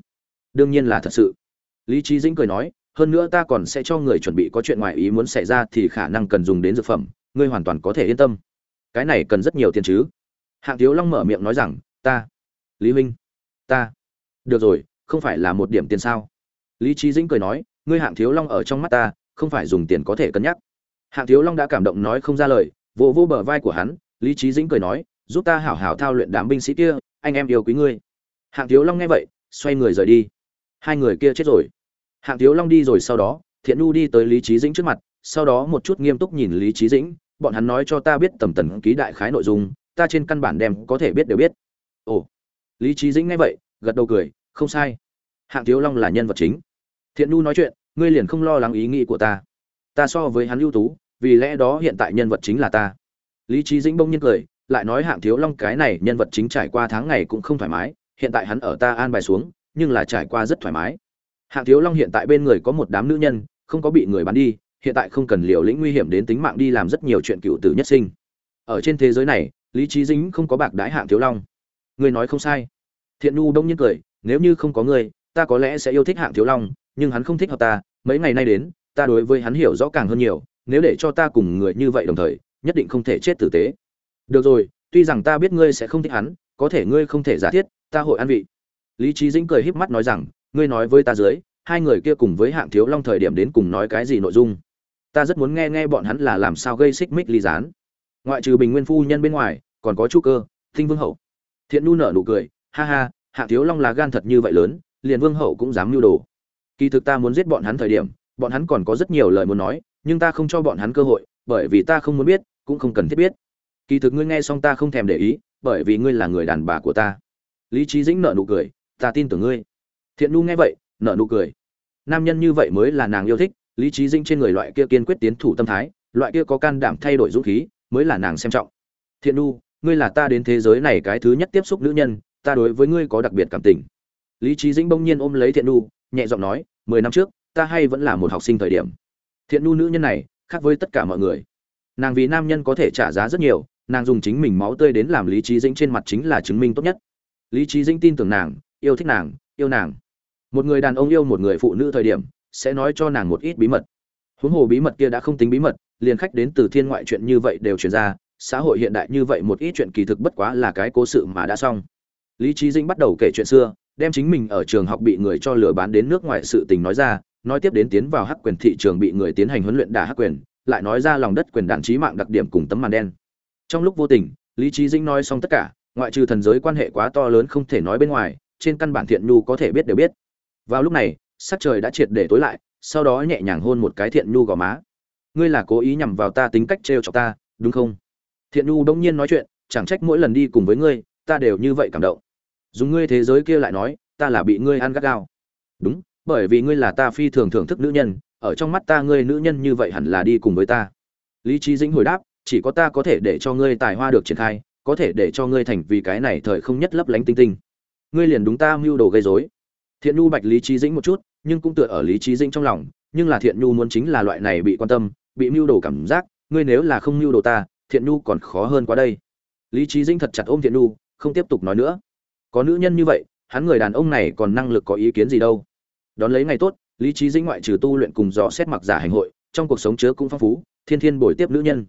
Đương nhiên là thật sự. Lý trí dĩnh cười nói, hơn nữa ta còn sẽ cho người chuẩn bị có chuyện ngoài ý muốn xảy ra thì khả năng cần dùng đến dược phẩm, ngươi hoàn toàn có thể yên tâm. Cái này cần rất nhiều tiền chứ hạng thiếu long mở miệng nói rằng, ta, lý huynh, ta, được rồi, không phải là một điểm tiền sao? Lý trí dĩnh cười nói, ngươi hạng thiếu long ở trong mắt ta, không phải dùng tiền có thể cân nhắc. Hạng thiếu long đã cảm động nói không ra lời, vỗ vô bờ vai của hắn, lý trí dĩnh cười nói, giúp ta hảo hảo thao luyện đám binh sĩ kia, anh em yêu quý ngươi. Hạng thiếu long nghe vậy, xoay người rời đi. Hai người kia chết rồi. Hạng thiếu long đi rồi sau đó, thiện nu đi tới lý trí dĩnh trước mặt, sau đó một chút nghiêm túc nhìn lý trí dĩnh, bọn hắn nói cho ta biết tầm tần ký đại khái nội dung ta trên căn bản đem có thể biết đều biết. Ồ, lý trí dĩnh nghe vậy, gật đầu cười, không sai. Hạng thiếu long là nhân vật chính. Thiện nu nói chuyện, ngươi liền không lo lắng ý nghĩ của ta. Ta so với hắn ưu tú, vì lẽ đó hiện tại nhân vật chính là ta. Lý trí dĩnh bông nhiên cười, lại nói hạng thiếu long cái này nhân vật chính trải qua tháng ngày cũng không thoải mái, hiện tại hắn ở ta an bài xuống, nhưng là trải qua rất thoải mái. Hạng thiếu long hiện tại bên người có một đám nữ nhân, không có bị người bắn đi, hiện tại không cần liều lĩnh nguy hiểm đến tính mạng đi làm rất nhiều chuyện cựu tử nhất sinh. Ở trên thế giới này lý trí dính không có bạc đái hạng thiếu long. Người nói không sai. Thiện nhu đông nhiên cười, nếu như không có người ta có lẽ sẽ yêu thích hạng thiếu long, nhưng hắn không thích hợp ta. Mấy ngày nay đến, ta đối với hắn hiểu rõ càng hơn nhiều, nếu để cho ta cùng người như vậy đồng thời, nhất định không thể chết tử tế. Được rồi, tuy rằng ta biết ngươi sẽ không thích hắn, có thể ngươi không thể giả thiết, ta hội an vị. Lý trí dĩnh cười híp mắt nói rằng, ngươi nói với ta dưới, hai người kia cùng với hạng thiếu long thời điểm đến cùng nói cái gì nội dung? Ta rất muốn nghe nghe bọn hắn là làm sao gây xích mích ly gián ngoại trừ bình nguyên phu nhân bên ngoài, còn có chu cơ, thinh vương hậu. Thiện nu nở nụ cười, ha ha hạng thiếu long là gan thật như vậy lớn, liền vương hậu cũng dám mưu đồ. Kỳ thực ta muốn giết bọn hắn thời điểm, bọn hắn còn có rất nhiều lời muốn nói, nhưng ta không cho bọn hắn cơ hội, bởi vì ta không muốn biết, cũng không cần thiết biết. Kỳ thực ngươi nghe xong ta không thèm để ý, bởi vì ngươi là người đàn bà của ta. Lý trí dĩnh nở nụ cười, ta tin tưởng ngươi. Thiện nu nghe vậy, nở nụ cười. Nam nhân như vậy mới là nàng yêu thích, lý trí dĩnh trên người loại kia kiên quyết tiến thủ tâm thái, loại kia có can đảm thay đổi dũng khí mới là nàng xem trọng. Thiện nu ngươi là ta đến thế giới này cái thứ nhất tiếp xúc nữ nhân, ta đối với ngươi có đặc biệt cảm tình. Lý trí dĩnh bỗng nhiên ôm lấy thiện nu nhẹ giọng nói, mười năm trước, ta hay vẫn là một học sinh thời điểm. Thiện nu nữ nhân này, khác với tất cả mọi người. Nàng vì nam nhân có thể trả giá rất nhiều, nàng dùng chính mình máu tươi đến làm lý trí dĩnh trên mặt chính là chứng minh tốt nhất. Lý trí dĩnh tin tưởng nàng, yêu thích nàng, yêu nàng. Một người đàn ông yêu một người phụ nữ thời điểm, sẽ nói cho nàng một ít bí mật. Huống hồ bí mật kia đã không tính bí mật liền khách đến từ thiên ngoại chuyện như vậy đều truyền ra, xã hội hiện đại như vậy một ít chuyện kỳ thực bất quá là cái cố sự mà đã xong. Lý trí dĩnh bắt đầu kể chuyện xưa, đem chính mình ở trường học bị người cho lừa bán đến nước ngoài sự tình nói ra, nói tiếp đến tiến vào hắc quyền thị trường bị người tiến hành huấn luyện đả hắc quyền, lại nói ra lòng đất quyền đạn trí mạng đặc điểm cùng tấm màn đen. Trong lúc vô tình, lý trí dĩnh nói xong tất cả, ngoại trừ thần giới quan hệ quá to lớn không thể nói bên ngoài, trên căn bản thiện nhu có thể biết đều biết. Vào lúc này, sắc trời đã triệt để tối lại, sau đó nhẹ nhàng hôn một cái thiện nhu gò má ngươi là cố ý nhằm vào ta tính cách trêu chọc ta, đúng không? Thiện nhu đông nhiên nói chuyện, chẳng trách mỗi lần đi cùng với ngươi, ta đều như vậy cảm động. Dùng ngươi thế giới kia lại nói, ta là bị ngươi ăn gắt gao. Đúng, bởi vì ngươi là ta phi thường thưởng thức nữ nhân, ở trong mắt ta ngươi nữ nhân như vậy hẳn là đi cùng với ta. Lý trí dĩnh hồi đáp, chỉ có ta có thể để cho ngươi tài hoa được triển khai, có thể để cho ngươi thành vì cái này thời không nhất lấp lánh tinh tinh. Ngươi liền đúng ta mưu đồ gây rối. Thiện nhu bạch lý trí dĩnh một chút, nhưng cũng tựa ở lý trí dĩnh trong lòng, nhưng là thiện nhu muốn chính là loại này bị quan tâm bị mưu đồ cảm giác, ngươi nếu là không mưu đồ ta, thiện nhu còn khó hơn quá đây. Lý trí dĩnh thật chặt ôm thiện nhu không tiếp tục nói nữa. Có nữ nhân như vậy, hắn người đàn ông này còn năng lực có ý kiến gì đâu. Đón lấy ngày tốt, lý trí dĩnh ngoại trừ tu luyện cùng dò xét mặc giả hành hội, trong cuộc sống chứa cũng phong phú, thiên thiên bồi tiếp nữ nhân.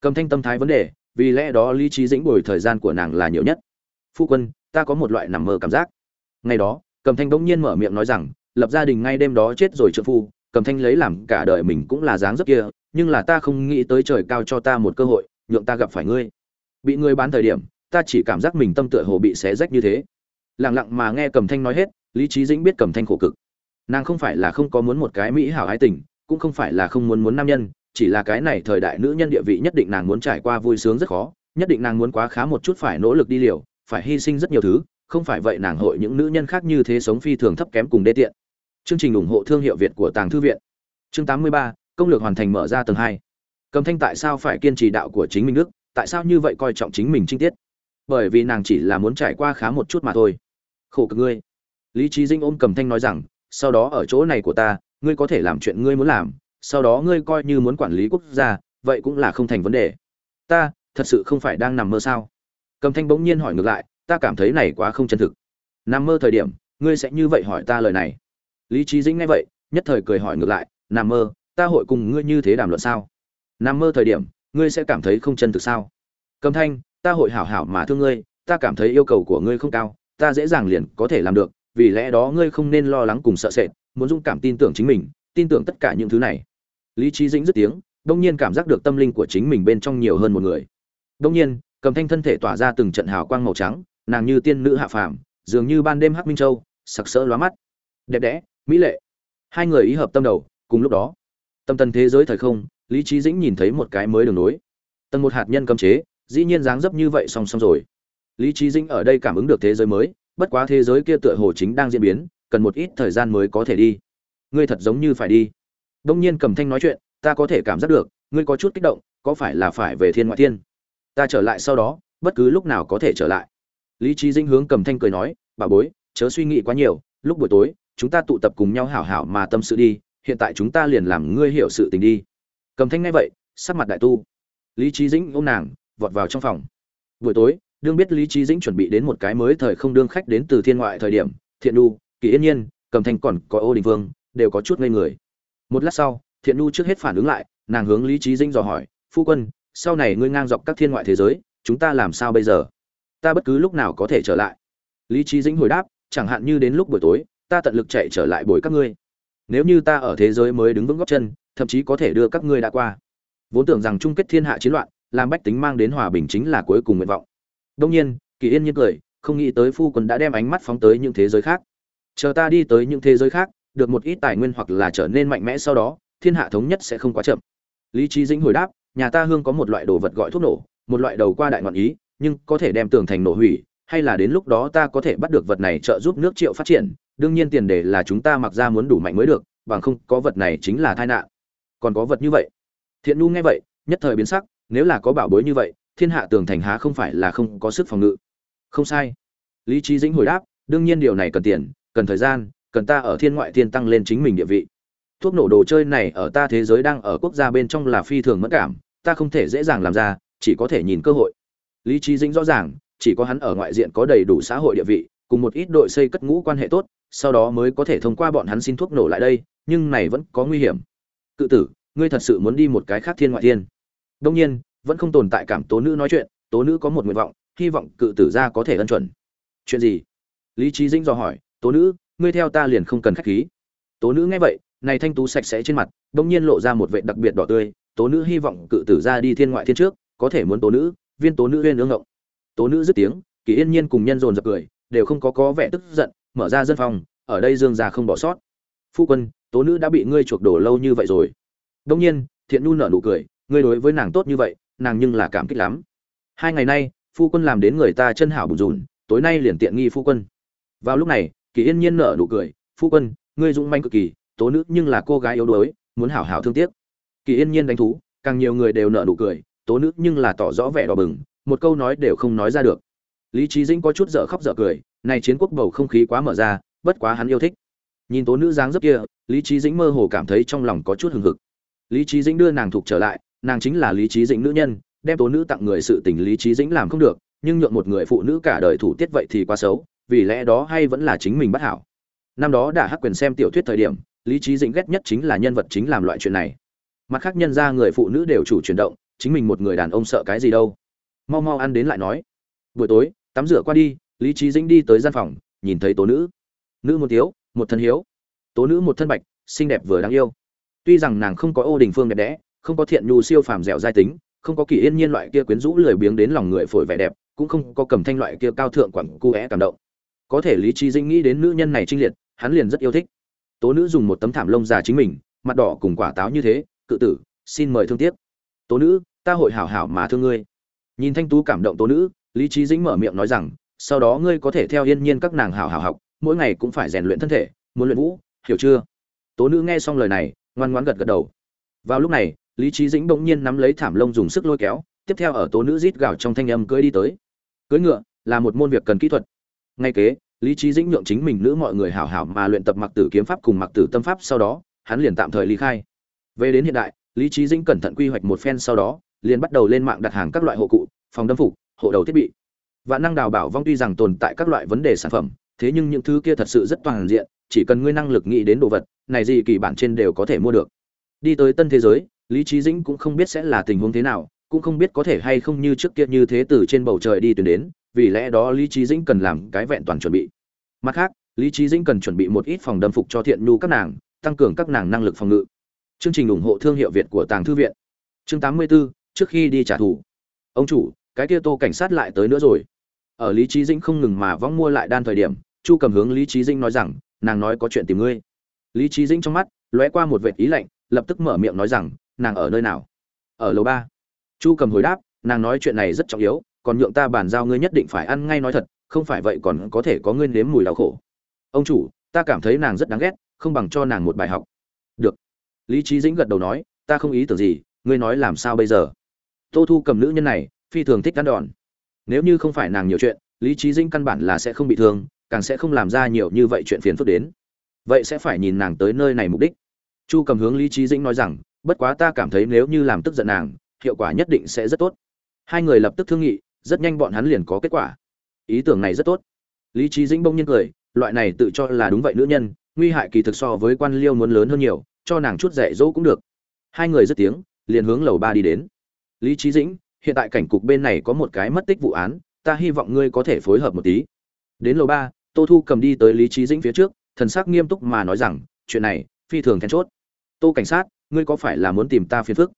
Cầm thanh tâm thái vấn đề, vì lẽ đó lý trí dĩnh bồi thời gian của nàng là nhiều nhất. Phu quân, ta có một loại nằm mơ cảm giác. Ngày đó, cầm thanh bỗng nhiên mở miệng nói rằng, lập gia đình ngay đêm đó chết rồi trợ phu, cầm thanh lấy làm cả đời mình cũng là dáng dấp kia nhưng là ta không nghĩ tới trời cao cho ta một cơ hội nhượng ta gặp phải ngươi. Bị ngươi bán thời điểm ta chỉ cảm giác mình tâm tựa hồ bị xé rách như thế. Lẳng lặng mà nghe cầm thanh nói hết lý trí dĩnh biết cầm thanh khổ cực. Nàng không phải là không có muốn một cái mỹ hảo ái tình cũng không phải là không muốn muốn nam nhân chỉ là cái này thời đại nữ nhân địa vị nhất định nàng muốn trải qua vui sướng rất khó nhất định nàng muốn quá khá một chút phải nỗ lực đi liều phải hy sinh rất nhiều thứ không phải vậy nàng hội những nữ nhân khác như thế sống phi thường thấp kém cùng đê tiện. Chương trình ủng hộ thương hiệu việt của tàng thư viện. Chương 83, công lược hoàn thành mở ra tầng hai. Cầm thanh tại sao phải kiên trì đạo của chính mình đức tại sao như vậy coi trọng chính mình trinh tiết? Bởi vì nàng chỉ là muốn trải qua khá một chút mà thôi. Khổ cực ngươi. Lý trí dinh ôm cầm thanh nói rằng, sau đó ở chỗ này của ta, ngươi có thể làm chuyện ngươi muốn làm, sau đó ngươi coi như muốn quản lý quốc gia, vậy cũng là không thành vấn đề. Ta, thật sự không phải đang nằm mơ sao? Cầm thanh bỗng nhiên hỏi ngược lại, ta cảm thấy này quá không chân thực. Nằm mơ thời điểm, ngươi sẽ như vậy hỏi ta lời này. Lý trí dĩnh nghe vậy, nhất thời cười hỏi ngược lại, nằm mơ ta hội cùng ngươi như thế đàm luận sao? Nằm mơ thời điểm, ngươi sẽ cảm thấy không chân thực sao? Cầm thanh, ta hội hảo hảo mà thương ngươi, ta cảm thấy yêu cầu của ngươi không cao, ta dễ dàng liền có thể làm được, vì lẽ đó ngươi không nên lo lắng cùng sợ sệt, muốn dũng cảm tin tưởng chính mình, tin tưởng tất cả những thứ này. Lý trí dĩnh dứt tiếng, đông nhiên cảm giác được tâm linh của chính mình bên trong nhiều hơn một người. Đông nhiên, cầm thanh thân thể tỏa ra từng trận hào quang màu trắng, nàng như tiên nữ hạ phàm, dường như ban đêm hắc minh châu, sặc sỡ lóa mắt. Đẹp đẽ, mỹ lệ. Hai người ý hợp tâm đầu, cùng lúc đó tâm tần thế giới thời không, lý trí dĩnh nhìn thấy một cái mới đường nối. Tầng một hạt nhân cấm chế, dĩ nhiên dáng dấp như vậy song song rồi. Lý trí dĩnh ở đây cảm ứng được thế giới mới, bất quá thế giới kia tựa hồ chính đang diễn biến, cần một ít thời gian mới có thể đi. Ngươi thật giống như phải đi. Đông nhiên cầm thanh nói chuyện, ta có thể cảm giác được, ngươi có chút kích động, có phải là phải về thiên ngoại thiên? Ta trở lại sau đó, bất cứ lúc nào có thể trở lại. Lý trí dĩnh hướng cầm thanh cười nói, bà bối, chớ suy nghĩ quá nhiều, lúc buổi tối, chúng ta tụ tập cùng nhau hảo hảo mà tâm sự đi hiện tại chúng ta liền làm ngươi hiểu sự tình đi. Cầm thanh ngay vậy, sắc mặt đại tu. Lý trí dĩnh ôm nàng, vọt vào trong phòng. Buổi tối, đương biết lý trí dĩnh chuẩn bị đến một cái mới thời không đương khách đến từ thiên ngoại thời điểm, thiện nu kỳ yên nhiên, cầm thanh còn có ô đình vương, đều có chút ngây người. Một lát sau, thiện nu trước hết phản ứng lại, nàng hướng lý trí dĩnh dò hỏi, phu quân, sau này ngươi ngang dọc các thiên ngoại thế giới, chúng ta làm sao bây giờ? Ta bất cứ lúc nào có thể trở lại. Lý trí dĩnh hồi đáp, chẳng hạn như đến lúc buổi tối, ta tận lực chạy trở lại buổi các ngươi nếu như ta ở thế giới mới đứng vững góc chân, thậm chí có thể đưa các ngươi đã qua. Vốn tưởng rằng chung kết thiên hạ chiến loạn, làm bách tính mang đến hòa bình chính là cuối cùng nguyện vọng. Đông nhiên, kỳ yên nhiên cười, không nghĩ tới phu quân đã đem ánh mắt phóng tới những thế giới khác. Chờ ta đi tới những thế giới khác, được một ít tài nguyên hoặc là trở nên mạnh mẽ sau đó, thiên hạ thống nhất sẽ không quá chậm. Lý trí dĩnh hồi đáp, nhà ta hương có một loại đồ vật gọi thuốc nổ, một loại đầu qua đại ngọn ý, nhưng có thể đem tường thành nổ hủy, hay là đến lúc đó ta có thể bắt được vật này trợ giúp nước triệu phát triển đương nhiên tiền đề là chúng ta mặc ra muốn đủ mạnh mới được, bằng không có vật này chính là tai nạn. Còn có vật như vậy. Thiện nu nghe vậy, nhất thời biến sắc, nếu là có bảo bối như vậy, thiên hạ tường thành há không phải là không có sức phòng ngự. Không sai. Lý trí dĩnh hồi đáp, đương nhiên điều này cần tiền, cần thời gian, cần ta ở thiên ngoại thiên tăng lên chính mình địa vị. Thuốc nổ đồ chơi này ở ta thế giới đang ở quốc gia bên trong là phi thường mất cảm, ta không thể dễ dàng làm ra, chỉ có thể nhìn cơ hội. Lý trí dĩnh rõ ràng, chỉ có hắn ở ngoại diện có đầy đủ xã hội địa vị, cùng một ít đội xây cất ngũ quan hệ tốt sau đó mới có thể thông qua bọn hắn xin thuốc nổ lại đây, nhưng này vẫn có nguy hiểm. Cự tử, ngươi thật sự muốn đi một cái khác thiên ngoại thiên? Đông nhiên, vẫn không tồn tại cảm tố nữ nói chuyện, tố nữ có một nguyện vọng, hy vọng cự tử ra có thể ân chuẩn. Chuyện gì? Lý trí dĩnh dò hỏi, tố nữ, ngươi theo ta liền không cần khách khí. Tố nữ nghe vậy, này thanh tú sạch sẽ trên mặt đông nhiên lộ ra một vệ đặc biệt đỏ tươi, tố nữ hy vọng cự tử ra đi thiên ngoại thiên trước, có thể muốn tố nữ, viên tố nữ uyên ương ngộng. Tố nữ dứt tiếng, kỳ yên nhiên cùng nhân dồn dập cười, đều không có có vẻ tức giận mở ra dân phòng, ở đây dương gia không bỏ sót. Phu quân, tố nữ đã bị ngươi chuộc đổ lâu như vậy rồi. Đông nhiên, thiện nhu nở nụ cười, ngươi đối với nàng tốt như vậy, nàng nhưng là cảm kích lắm. Hai ngày nay, phu quân làm đến người ta chân hảo bùn rùn, tối nay liền tiện nghi phu quân. Vào lúc này, kỳ yên nhiên nở nụ cười, phu quân, ngươi dũng manh cực kỳ, tố nữ nhưng là cô gái yếu đuối, muốn hảo hảo thương tiếc. Kỳ yên nhiên đánh thú, càng nhiều người đều nở nụ cười, tố nữ nhưng là tỏ rõ vẻ đỏ bừng, một câu nói đều không nói ra được. Lý trí dĩnh có chút dở khóc dở cười này chiến quốc bầu không khí quá mở ra, bất quá hắn yêu thích. Nhìn tố nữ dáng dấp kia, lý trí dĩnh mơ hồ cảm thấy trong lòng có chút hừng hực. Lý trí dĩnh đưa nàng thục trở lại, nàng chính là lý trí dĩnh nữ nhân, đem tố nữ tặng người sự tình lý trí dĩnh làm không được, nhưng nhượng một người phụ nữ cả đời thủ tiết vậy thì quá xấu, vì lẽ đó hay vẫn là chính mình bất hảo. Năm đó đã hắc quyền xem tiểu thuyết thời điểm, lý trí dĩnh ghét nhất chính là nhân vật chính làm loại chuyện này. Mặt khác nhân ra người phụ nữ đều chủ chuyển động, chính mình một người đàn ông sợ cái gì đâu. Mau mau ăn đến lại nói. Buổi tối, tắm rửa qua đi lý trí dĩnh đi tới gian phòng, nhìn thấy tố nữ. Nữ một tiếu một thân hiếu. Tố nữ một thân bạch, xinh đẹp vừa đáng yêu. Tuy rằng nàng không có ô đình phương đẹp đẽ, không có thiện nhu siêu phàm dẻo giai tính, không có kỳ yên nhiên loại kia quyến rũ lười biếng đến lòng người phổi vẻ đẹp, cũng không có cầm thanh loại kia cao thượng quẳng cu é cảm động. Có thể lý trí dĩnh nghĩ đến nữ nhân này trinh liệt, hắn liền rất yêu thích. Tố nữ dùng một tấm thảm lông già chính mình, mặt đỏ cùng quả táo như thế, cự tử, xin mời thương tiếc. Tố nữ, ta hội hảo hảo mà thương ngươi. Nhìn thanh tú cảm động tố nữ, lý trí dĩnh mở miệng nói rằng sau đó ngươi có thể theo yên nhiên các nàng hảo hảo học, mỗi ngày cũng phải rèn luyện thân thể, muốn luyện vũ, hiểu chưa? Tố nữ nghe xong lời này, ngoan ngoãn gật gật đầu. Vào lúc này, lý trí dĩnh bỗng nhiên nắm lấy thảm lông dùng sức lôi kéo, tiếp theo ở tố nữ rít gào trong thanh âm cưỡi đi tới. Cưỡi ngựa là một môn việc cần kỹ thuật. Ngay kế, lý trí dĩnh nhượng chính mình nữ mọi người hảo hảo mà luyện tập mặc tử kiếm pháp cùng mặc tử tâm pháp, sau đó, hắn liền tạm thời ly khai. Về đến hiện đại, lý trí dĩnh cẩn thận quy hoạch một phen sau đó, liền bắt đầu lên mạng đặt hàng các loại hộ cụ, phòng đâm phục, hộ đầu thiết bị vạn năng đào bảo vong tuy rằng tồn tại các loại vấn đề sản phẩm thế nhưng những thứ kia thật sự rất toàn diện chỉ cần ngươi năng lực nghĩ đến đồ vật này gì kỳ bản trên đều có thể mua được. Đi tới tân thế giới lý Chí dĩnh cũng không biết sẽ là tình huống thế nào cũng không biết có thể hay không như trước kia như thế từ trên bầu trời đi tuyến đến vì lẽ đó lý Chí dĩnh cần làm cái vẹn toàn chuẩn bị. Mặt khác lý Chí dĩnh cần chuẩn bị một ít phòng đâm phục cho thiện nhu các nàng tăng cường các nàng năng lực phòng ngự. Chương trình ủng hộ thương hiệu việt của tàng thư viện. Chương 84, trước khi đi trả thù. Ông chủ cái kia tô cảnh sát lại tới nữa rồi ở lý trí dĩnh không ngừng mà vong mua lại đan thời điểm, chu cầm hướng lý trí dĩnh nói rằng, nàng nói có chuyện tìm ngươi. Lý trí dĩnh trong mắt lóe qua một vệt ý lạnh, lập tức mở miệng nói rằng, nàng ở nơi nào? Ở lầu ba. Chu cầm hồi đáp, nàng nói chuyện này rất trọng yếu, còn nhượng ta bàn giao ngươi nhất định phải ăn ngay nói thật, không phải vậy còn có thể có ngươi nếm mùi đau khổ. Ông chủ, ta cảm thấy nàng rất đáng ghét, không bằng cho nàng một bài học. Được. Lý trí dĩnh gật đầu nói, ta không ý tưởng gì, ngươi nói làm sao bây giờ? Tô thu cầm nữ nhân này, phi thường thích cắn đòn nếu như không phải nàng nhiều chuyện, lý trí dĩnh căn bản là sẽ không bị thương, càng sẽ không làm ra nhiều như vậy chuyện phiền phức đến. Vậy sẽ phải nhìn nàng tới nơi này mục đích. Chu cầm hướng lý trí dĩnh nói rằng, bất quá ta cảm thấy nếu như làm tức giận nàng, hiệu quả nhất định sẽ rất tốt. Hai người lập tức thương nghị, rất nhanh bọn hắn liền có kết quả. Ý tưởng này rất tốt. Lý trí dĩnh bông nhiên cười, loại này tự cho là đúng vậy nữ nhân, nguy hại kỳ thực so với quan liêu muốn lớn hơn nhiều, cho nàng chút dạy dỗ cũng được. Hai người dứt tiếng, liền hướng lầu ba đi đến. Lý trí dĩnh hiện tại cảnh cục bên này có một cái mất tích vụ án, ta hy vọng ngươi có thể phối hợp một tí. Đến lầu ba, tô thu cầm đi tới lý trí dĩnh phía trước, thần sắc nghiêm túc mà nói rằng, chuyện này, phi thường then chốt. Tô cảnh sát, ngươi có phải là muốn tìm ta phiền phức?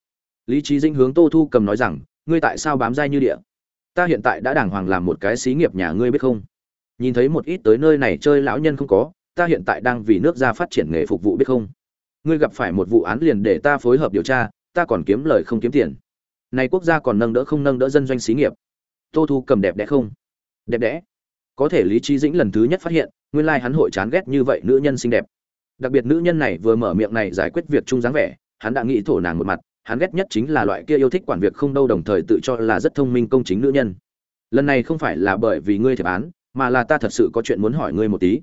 Lý trí dĩnh hướng tô thu cầm nói rằng, ngươi tại sao bám dai như địa? Ta hiện tại đã đàng hoàng làm một cái xí nghiệp nhà ngươi biết không? Nhìn thấy một ít tới nơi này chơi lão nhân không có, ta hiện tại đang vì nước ra phát triển nghề phục vụ biết không? Ngươi gặp phải một vụ án liền để ta phối hợp điều tra, ta còn kiếm lời không kiếm tiền này quốc gia còn nâng đỡ không nâng đỡ dân doanh xí nghiệp. Tô thu cầm đẹp đẽ không? Đẹp đẽ. Có thể lý trí dĩnh lần thứ nhất phát hiện, nguyên lai hắn hội chán ghét như vậy nữ nhân xinh đẹp. Đặc biệt nữ nhân này vừa mở miệng này giải quyết việc chung dáng vẻ, hắn đã nghĩ thổ nàng một mặt, hắn ghét nhất chính là loại kia yêu thích quản việc không đâu đồng thời tự cho là rất thông minh công chính nữ nhân. Lần này không phải là bởi vì ngươi thiệp án, mà là ta thật sự có chuyện muốn hỏi ngươi một tí.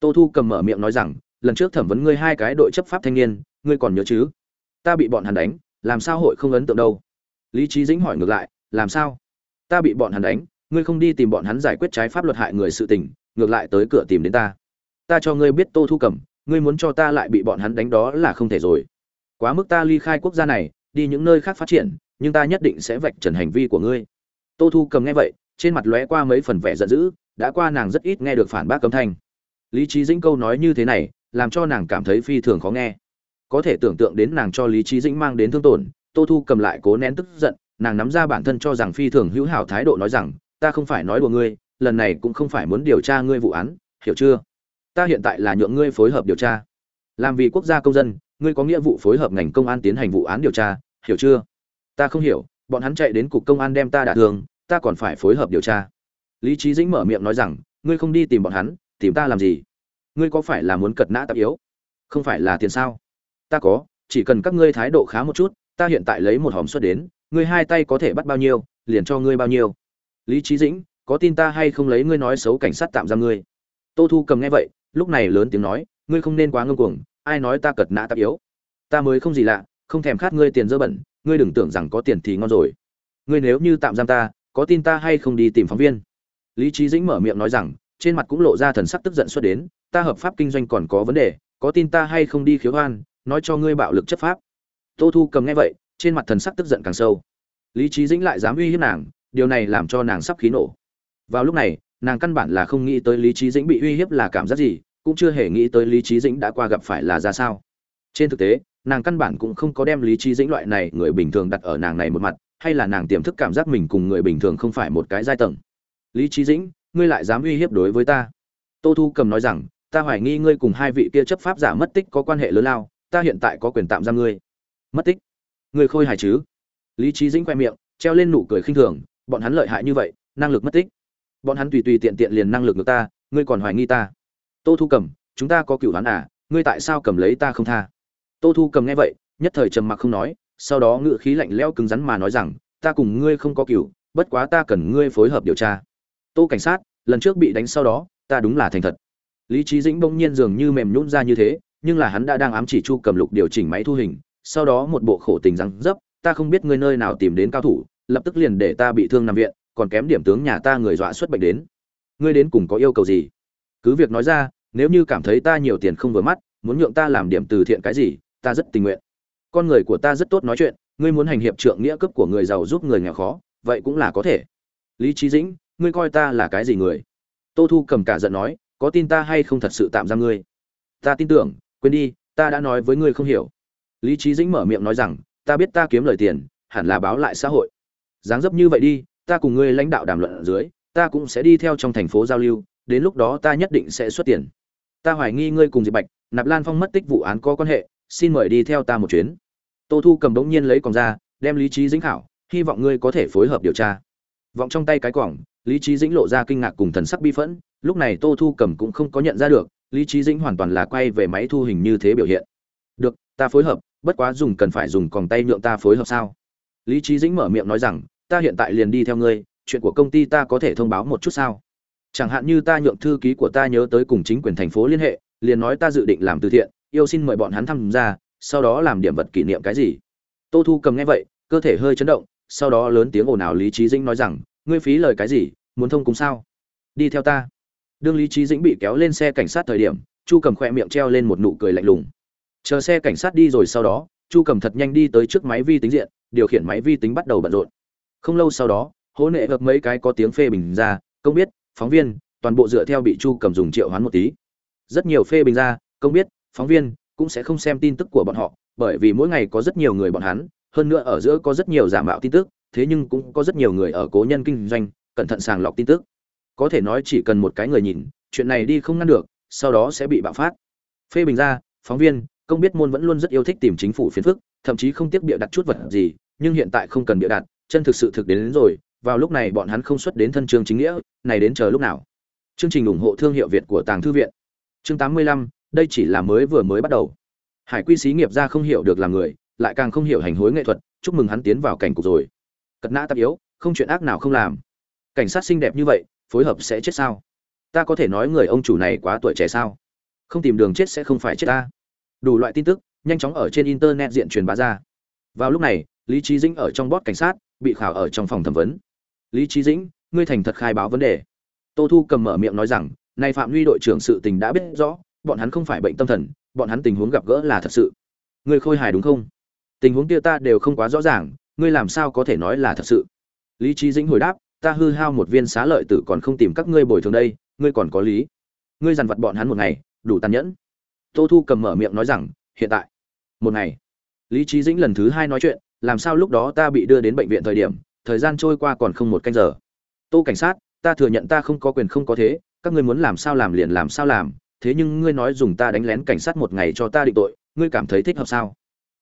Tô thu cầm mở miệng nói rằng, lần trước thẩm vấn ngươi hai cái đội chấp pháp thanh niên, ngươi còn nhớ chứ? Ta bị bọn hắn đánh, làm sao hội không ấn tượng đâu? Lý trí dĩnh hỏi ngược lại, làm sao? Ta bị bọn hắn đánh, ngươi không đi tìm bọn hắn giải quyết trái pháp luật hại người sự tình, ngược lại tới cửa tìm đến ta. Ta cho ngươi biết tô thu cầm ngươi muốn cho ta lại bị bọn hắn đánh đó là không thể rồi. Quá mức ta ly khai quốc gia này, đi những nơi khác phát triển, nhưng ta nhất định sẽ vạch trần hành vi của ngươi. Tô thu cầm nghe vậy, trên mặt lóe qua mấy phần vẻ giận dữ, đã qua nàng rất ít nghe được phản bác cấm thanh. Lý trí dĩnh câu nói như thế này, làm cho nàng cảm thấy phi thường khó nghe. Có thể tưởng tượng đến nàng cho lý trí dĩnh mang đến thương tổn tô thu cầm lại cố nén tức giận, nàng nắm ra bản thân cho rằng phi thường hữu hảo thái độ nói rằng, ta không phải nói đùa ngươi, lần này cũng không phải muốn điều tra ngươi vụ án, hiểu chưa? Ta hiện tại là nhượng ngươi phối hợp điều tra. Làm vì quốc gia công dân, ngươi có nghĩa vụ phối hợp ngành công an tiến hành vụ án điều tra, hiểu chưa? Ta không hiểu, bọn hắn chạy đến cục công an đem ta đả thương, ta còn phải phối hợp điều tra. Lý trí dĩnh mở miệng nói rằng, ngươi không đi tìm bọn hắn, tìm ta làm gì? Ngươi có phải là muốn cật nã tạp yếu? Không phải là tiền sao? Ta có, chỉ cần các ngươi thái độ khá một chút ta hiện tại lấy một hòm xuất đến, ngươi hai tay có thể bắt bao nhiêu, liền cho ngươi bao nhiêu. Lý trí dĩnh, có tin ta hay không lấy ngươi nói xấu cảnh sát tạm giam ngươi? Tô thu cầm nghe vậy, lúc này lớn tiếng nói, ngươi không nên quá ngông cuồng, ai nói ta cật nã tạp yếu? Ta mới không gì lạ, không thèm khát ngươi tiền dơ bẩn, ngươi đừng tưởng rằng có tiền thì ngon rồi. Ngươi nếu như tạm giam ta, có tin ta hay không đi tìm phóng viên? Lý trí dĩnh mở miệng nói rằng, trên mặt cũng lộ ra thần sắc tức giận xuất đến, ta hợp pháp kinh doanh còn có vấn đề, có tin ta hay không đi khiếu oan, nói cho ngươi bạo lực chấp pháp tô thu cầm nghe vậy, trên mặt thần sắc tức giận càng sâu. Lý trí dĩnh lại dám uy hiếp nàng, điều này làm cho nàng sắp khí nổ. Vào lúc này, nàng căn bản là không nghĩ tới lý trí dĩnh bị uy hiếp là cảm giác gì, cũng chưa hề nghĩ tới lý trí dĩnh đã qua gặp phải là ra sao. Trên thực tế, nàng căn bản cũng không có đem lý trí dĩnh loại này người bình thường đặt ở nàng này một mặt, hay là nàng tiềm thức cảm giác mình cùng người bình thường không phải một cái giai tầng. Lý trí dĩnh, ngươi lại dám uy hiếp đối với ta? Tô thu cầm nói rằng, ta hoài nghi ngươi cùng hai vị kia chấp pháp giả mất tích có quan hệ lớn lao, ta hiện tại có quyền tạm giam ngươi mất tích. Người khôi hài chứ? Lý trí dĩnh khoe miệng, treo lên nụ cười khinh thường, bọn hắn lợi hại như vậy, năng lực mất tích. Bọn hắn tùy tùy tiện tiện liền năng lực được ta, ngươi còn hoài nghi ta. Tô thu cầm, chúng ta có cựu hắn à ngươi tại sao cầm lấy ta không tha? Tô thu cầm nghe vậy, nhất thời trầm mặc không nói, sau đó ngự khí lạnh lẽo cứng rắn mà nói rằng, ta cùng ngươi không có cựu bất quá ta cần ngươi phối hợp điều tra. Tô cảnh sát, lần trước bị đánh sau đó, ta đúng là thành thật. Lý trí dĩnh bỗng nhiên dường như mềm nhũn ra như thế, nhưng là hắn đã đang ám chỉ chu cầm lục điều chỉnh máy thu hình sau đó một bộ khổ tình răng dấp, ta không biết ngươi nơi nào tìm đến cao thủ, lập tức liền để ta bị thương nằm viện, còn kém điểm tướng nhà ta người dọa xuất bệnh đến. Ngươi đến cùng có yêu cầu gì? Cứ việc nói ra, nếu như cảm thấy ta nhiều tiền không vừa mắt, muốn nhượng ta làm điểm từ thiện cái gì, ta rất tình nguyện. Con người của ta rất tốt nói chuyện, ngươi muốn hành hiệp trượng nghĩa cấp của người giàu giúp người nghèo khó, vậy cũng là có thể. Lý trí dĩnh, ngươi coi ta là cái gì người? Tô thu cầm cả giận nói, có tin ta hay không thật sự tạm giam ngươi? Ta tin tưởng, quên đi, ta đã nói với ngươi không hiểu lý trí dĩnh mở miệng nói rằng, ta biết ta kiếm lời tiền, hẳn là báo lại xã hội. Dáng dấp như vậy đi, ta cùng ngươi lãnh đạo đàm luận ở dưới, ta cũng sẽ đi theo trong thành phố giao lưu, đến lúc đó ta nhất định sẽ xuất tiền. Ta hoài nghi ngươi cùng diệp bạch, nạp lan phong mất tích vụ án có quan hệ, xin mời đi theo ta một chuyến. Tô thu cầm đống nhiên lấy còn ra, đem lý trí dĩnh khảo, hy vọng ngươi có thể phối hợp điều tra. Vọng trong tay cái quỏng lý trí dĩnh lộ ra kinh ngạc cùng thần sắc bi phẫn, lúc này tô thu cầm cũng không có nhận ra được, lý trí dĩnh hoàn toàn là quay về máy thu hình như thế biểu hiện. Được, ta phối hợp bất quá dùng cần phải dùng còng tay nhượng ta phối hợp sao? Lý trí dĩnh mở miệng nói rằng, ta hiện tại liền đi theo ngươi, chuyện của công ty ta có thể thông báo một chút sao? Chẳng hạn như ta nhượng thư ký của ta nhớ tới cùng chính quyền thành phố liên hệ, liền nói ta dự định làm từ thiện, yêu xin mời bọn hắn tham gia, sau đó làm điểm vật kỷ niệm cái gì? Tô thu cầm nghe vậy, cơ thể hơi chấn động, sau đó lớn tiếng ồn ào lý trí dĩnh nói rằng, ngươi phí lời cái gì, muốn thông cùng sao? Đi theo ta. Đương lý trí dĩnh bị kéo lên xe cảnh sát thời điểm, chu cầm khoe miệng treo lên một nụ cười lạnh lùng chờ xe cảnh sát đi rồi sau đó, chu cầm thật nhanh đi tới trước máy vi tính diện, điều khiển máy vi tính bắt đầu bận rộn. Không lâu sau đó hỗn nệ hợp mấy cái có tiếng phê bình ra, công biết, phóng viên, toàn bộ dựa theo bị chu cầm dùng triệu hoán một tí. Rất nhiều phê bình ra, công biết, phóng viên cũng sẽ không xem tin tức của bọn họ, bởi vì mỗi ngày có rất nhiều người bọn hắn, hơn nữa ở giữa có rất nhiều giả mạo tin tức, thế nhưng cũng có rất nhiều người ở cố nhân kinh doanh, cẩn thận sàng lọc tin tức. Có thể nói chỉ cần một cái người nhìn, chuyện này đi không ngăn được, sau đó sẽ bị bạo phát. Phê bình ra, phóng viên công biết môn vẫn luôn rất yêu thích tìm chính phủ phiền phức thậm chí không tiếc bịa đặt chút vật gì nhưng hiện tại không cần bịa đặt chân thực sự thực đến, đến rồi vào lúc này bọn hắn không xuất đến thân chương chính nghĩa này đến chờ lúc nào? Chương trình ủng hộ thương hiệu việt của tàng thư viện. Chương 85, đây chỉ là mới vừa mới bắt đầu. Hải quy xí nghiệp ra không hiểu được làm người lại càng không hiểu hành hối nghệ thuật chúc mừng hắn tiến vào cảnh cục rồi. Cật nã tạp yếu không chuyện ác nào không làm. Cảnh sát xinh đẹp như vậy phối hợp sẽ chết sao? Ta có thể nói người ông chủ này quá tuổi trẻ sao? Không tìm đường chết sẽ không phải chết ta đủ loại tin tức, nhanh chóng ở trên internet diện truyền bá ra. Vào lúc này, lý trí dĩnh ở trong bót cảnh sát, bị khảo ở trong phòng thẩm vấn. Lý trí dĩnh, ngươi thành thật khai báo vấn đề. Tô thu cầm mở miệng nói rằng, này phạm huy đội trưởng sự tình đã biết rõ, bọn hắn không phải bệnh tâm thần, bọn hắn tình huống gặp gỡ là thật sự. Ngươi khôi hài đúng không? Tình huống kia ta đều không quá rõ ràng, ngươi làm sao có thể nói là thật sự? Lý trí dĩnh hồi đáp, ta hư hao một viên xá lợi tử còn không tìm các ngươi bồi thường đây, ngươi còn có lý. Ngươi dằn vặt bọn hắn một ngày, đủ tàn nhẫn tô thu cầm mở miệng nói rằng, hiện tại, một ngày. Lý trí dĩnh lần thứ hai nói chuyện, làm sao lúc đó ta bị đưa đến bệnh viện thời điểm, thời gian trôi qua còn không một canh giờ? Tô cảnh sát, ta thừa nhận ta không có quyền không có thế, các ngươi muốn làm sao làm liền làm sao làm, thế nhưng ngươi nói dùng ta đánh lén cảnh sát một ngày cho ta định tội, ngươi cảm thấy thích hợp sao?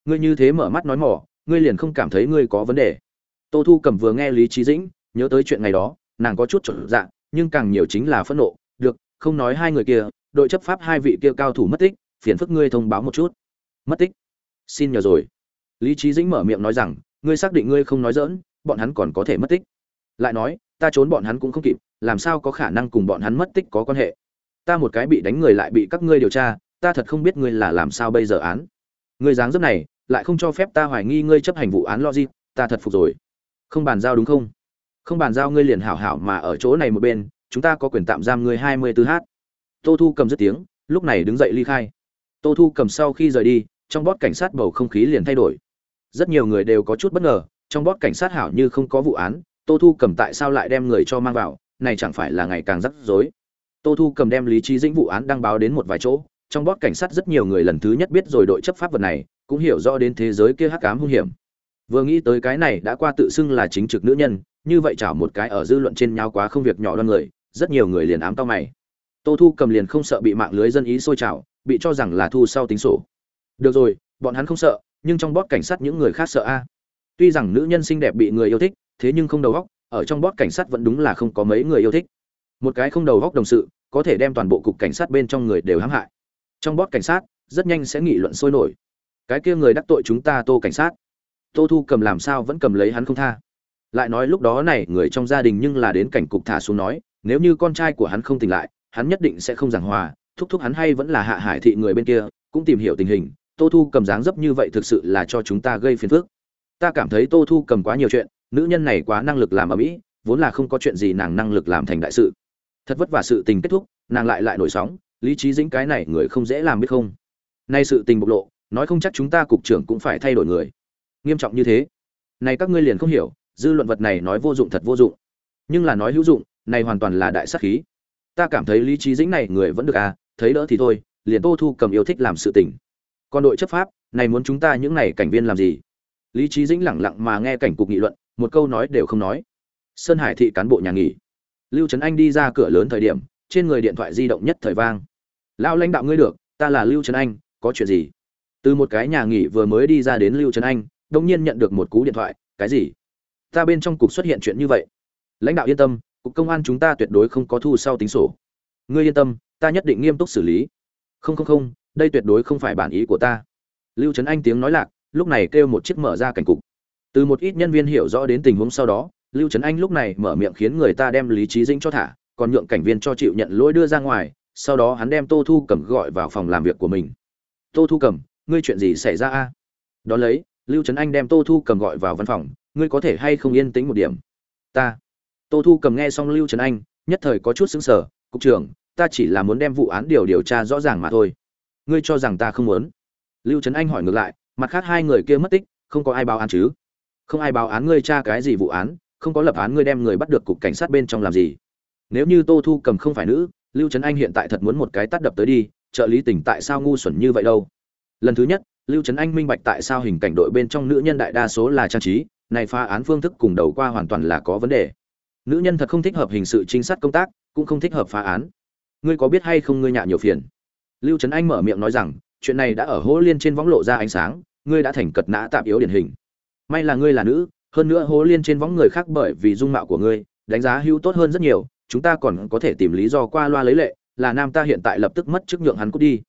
Ngươi như thế mở mắt nói mỏ, ngươi liền không cảm thấy ngươi có vấn đề. Tô thu cầm vừa nghe lý trí dĩnh, nhớ tới chuyện ngày đó, nàng có chút trộn dạng nhưng càng nhiều chính là phẫn nộ, được, không nói hai người kia, đội chấp pháp hai vị kia cao thủ mất tích phiền phức ngươi thông báo một chút. Mất tích. Xin nhờ rồi. Lý trí dĩnh mở miệng nói rằng, ngươi xác định ngươi không nói dỡn bọn hắn còn có thể mất tích. Lại nói, ta trốn bọn hắn cũng không kịp, làm sao có khả năng cùng bọn hắn mất tích có quan hệ? Ta một cái bị đánh người lại bị các ngươi điều tra, ta thật không biết ngươi là làm sao bây giờ án. Ngươi dáng dấp này, lại không cho phép ta hoài nghi ngươi chấp hành vụ án logic, ta thật phục rồi. Không bàn giao đúng không? Không bàn giao ngươi liền hảo hảo mà ở chỗ này một bên, chúng ta có quyền tạm giam ngươi hai mươi tư h tô thu cầm dứt tiếng, lúc này đứng dậy ly khai tô thu cầm sau khi rời đi, trong bót cảnh sát bầu không khí liền thay đổi. Rất nhiều người đều có chút bất ngờ, trong bót cảnh sát hảo như không có vụ án, tô thu cầm tại sao lại đem người cho mang vào, này chẳng phải là ngày càng rắc rối. Tô thu cầm đem lý trí dĩnh vụ án đăng báo đến một vài chỗ, trong bót cảnh sát rất nhiều người lần thứ nhất biết rồi đội chấp pháp vật này, cũng hiểu rõ đến thế giới kia hắc ám hung hiểm. Vừa nghĩ tới cái này đã qua tự xưng là chính trực nữ nhân, như vậy chảo một cái ở dư luận trên nhau quá không việc nhỏ đoan người, rất nhiều người liền ám tao mày. Tô thu cầm liền không sợ bị mạng lưới dân ý sôi trào bị cho rằng là thu sau tính sổ. Được rồi, bọn hắn không sợ, nhưng trong bót cảnh sát những người khác sợ a. Tuy rằng nữ nhân xinh đẹp bị người yêu thích, thế nhưng không đầu óc, ở trong bót cảnh sát vẫn đúng là không có mấy người yêu thích. Một cái không đầu óc đồng sự, có thể đem toàn bộ cục cảnh sát bên trong người đều hãm hại. Trong bót cảnh sát, rất nhanh sẽ nghị luận sôi nổi. Cái kia người đắc tội chúng ta tô cảnh sát. Tô thu cầm làm sao vẫn cầm lấy hắn không tha. Lại nói lúc đó này, người trong gia đình nhưng là đến cảnh cục thả xuống nói, nếu như con trai của hắn không tỉnh lại, hắn nhất định sẽ không giảng hòa thúc thúc hắn hay vẫn là hạ hải thị người bên kia, cũng tìm hiểu tình hình, tô thu cầm dáng dấp như vậy thực sự là cho chúng ta gây phiền phức. Ta cảm thấy tô thu cầm quá nhiều chuyện, nữ nhân này quá năng lực làm ở mỹ, vốn là không có chuyện gì nàng năng lực làm thành đại sự. Thật vất vả sự tình kết thúc, nàng lại lại nổi sóng, lý trí dĩnh cái này người không dễ làm biết không. Nay sự tình bộc lộ, nói không chắc chúng ta cục trưởng cũng phải thay đổi người. Nghiêm trọng như thế. Này các ngươi liền không hiểu, dư luận vật này nói vô dụng thật vô dụng. Nhưng là nói hữu dụng, này hoàn toàn là đại sắc khí ta cảm thấy lý trí dĩnh này người vẫn được à thấy đỡ thì thôi, liền tô thu cầm yêu thích làm sự tình. Còn đội chấp pháp, này muốn chúng ta những này cảnh viên làm gì? Lý trí dĩnh lẳng lặng mà nghe cảnh cục nghị luận, một câu nói đều không nói. Sơn hải thị cán bộ nhà nghỉ. Lưu trấn anh đi ra cửa lớn thời điểm, trên người điện thoại di động nhất thời vang. Lão lãnh đạo ngươi được, ta là lưu trấn anh, có chuyện gì? Từ một cái nhà nghỉ vừa mới đi ra đến lưu trấn anh đông nhiên nhận được một cú điện thoại, cái gì? Ta bên trong cục xuất hiện chuyện như vậy. Lãnh đạo yên tâm cục công an chúng ta tuyệt đối không có thu sau tính sổ. Ngươi yên tâm, ta nhất định nghiêm túc xử lý. Không không không, đây tuyệt đối không phải bản ý của ta. Lưu trấn anh tiếng nói lạc, lúc này kêu một chiếc mở ra cảnh cục. Từ một ít nhân viên hiểu rõ đến tình huống sau đó, lưu trấn anh lúc này mở miệng khiến người ta đem lý trí dĩnh cho thả, còn nhượng cảnh viên cho chịu nhận lỗi đưa ra ngoài, sau đó hắn đem tô thu cầm gọi vào phòng làm việc của mình. Tô thu cầm ngươi chuyện gì xảy ra a? Đón lấy, lưu trấn anh đem tô thu cầm gọi vào văn phòng, ngươi có thể hay không yên tĩnh một điểm? Ta tô thu cầm nghe xong lưu trấn anh, nhất thời có chút xứng sở cục trưởng, ta chỉ là muốn đem vụ án điều điều tra rõ ràng mà thôi. Ngươi cho rằng ta không muốn? Lưu trấn anh hỏi ngược lại, mặt khác hai người kia mất tích, không có ai báo án chứ? Không ai báo án, ngươi tra cái gì vụ án, không có lập án ngươi đem người bắt được cục cảnh sát bên trong làm gì? Nếu như tô thu cầm không phải nữ, lưu trấn anh hiện tại thật muốn một cái tắt đập tới đi, trợ lý tỉnh tại sao ngu xuẩn như vậy đâu? Lần thứ nhất, lưu trấn anh minh bạch tại sao hình cảnh đội bên trong nữ nhân đại đa số là trang trí, này phá án phương thức cùng đầu qua hoàn toàn là có vấn đề nữ nhân thật không thích hợp hình sự trinh sát công tác, cũng không thích hợp phá án. Ngươi có biết hay không ngươi nhạ nhiều phiền? Lưu trấn anh mở miệng nói rằng, chuyện này đã ở hố liên trên võng lộ ra ánh sáng, ngươi đã thành cật nã tạm yếu điển hình. May là ngươi là nữ, hơn nữa hố liên trên võng người khác bởi vì dung mạo của ngươi, đánh giá hữu tốt hơn rất nhiều, chúng ta còn có thể tìm lý do qua loa lấy lệ, là nam ta hiện tại lập tức mất chức nhượng hắn cút đi.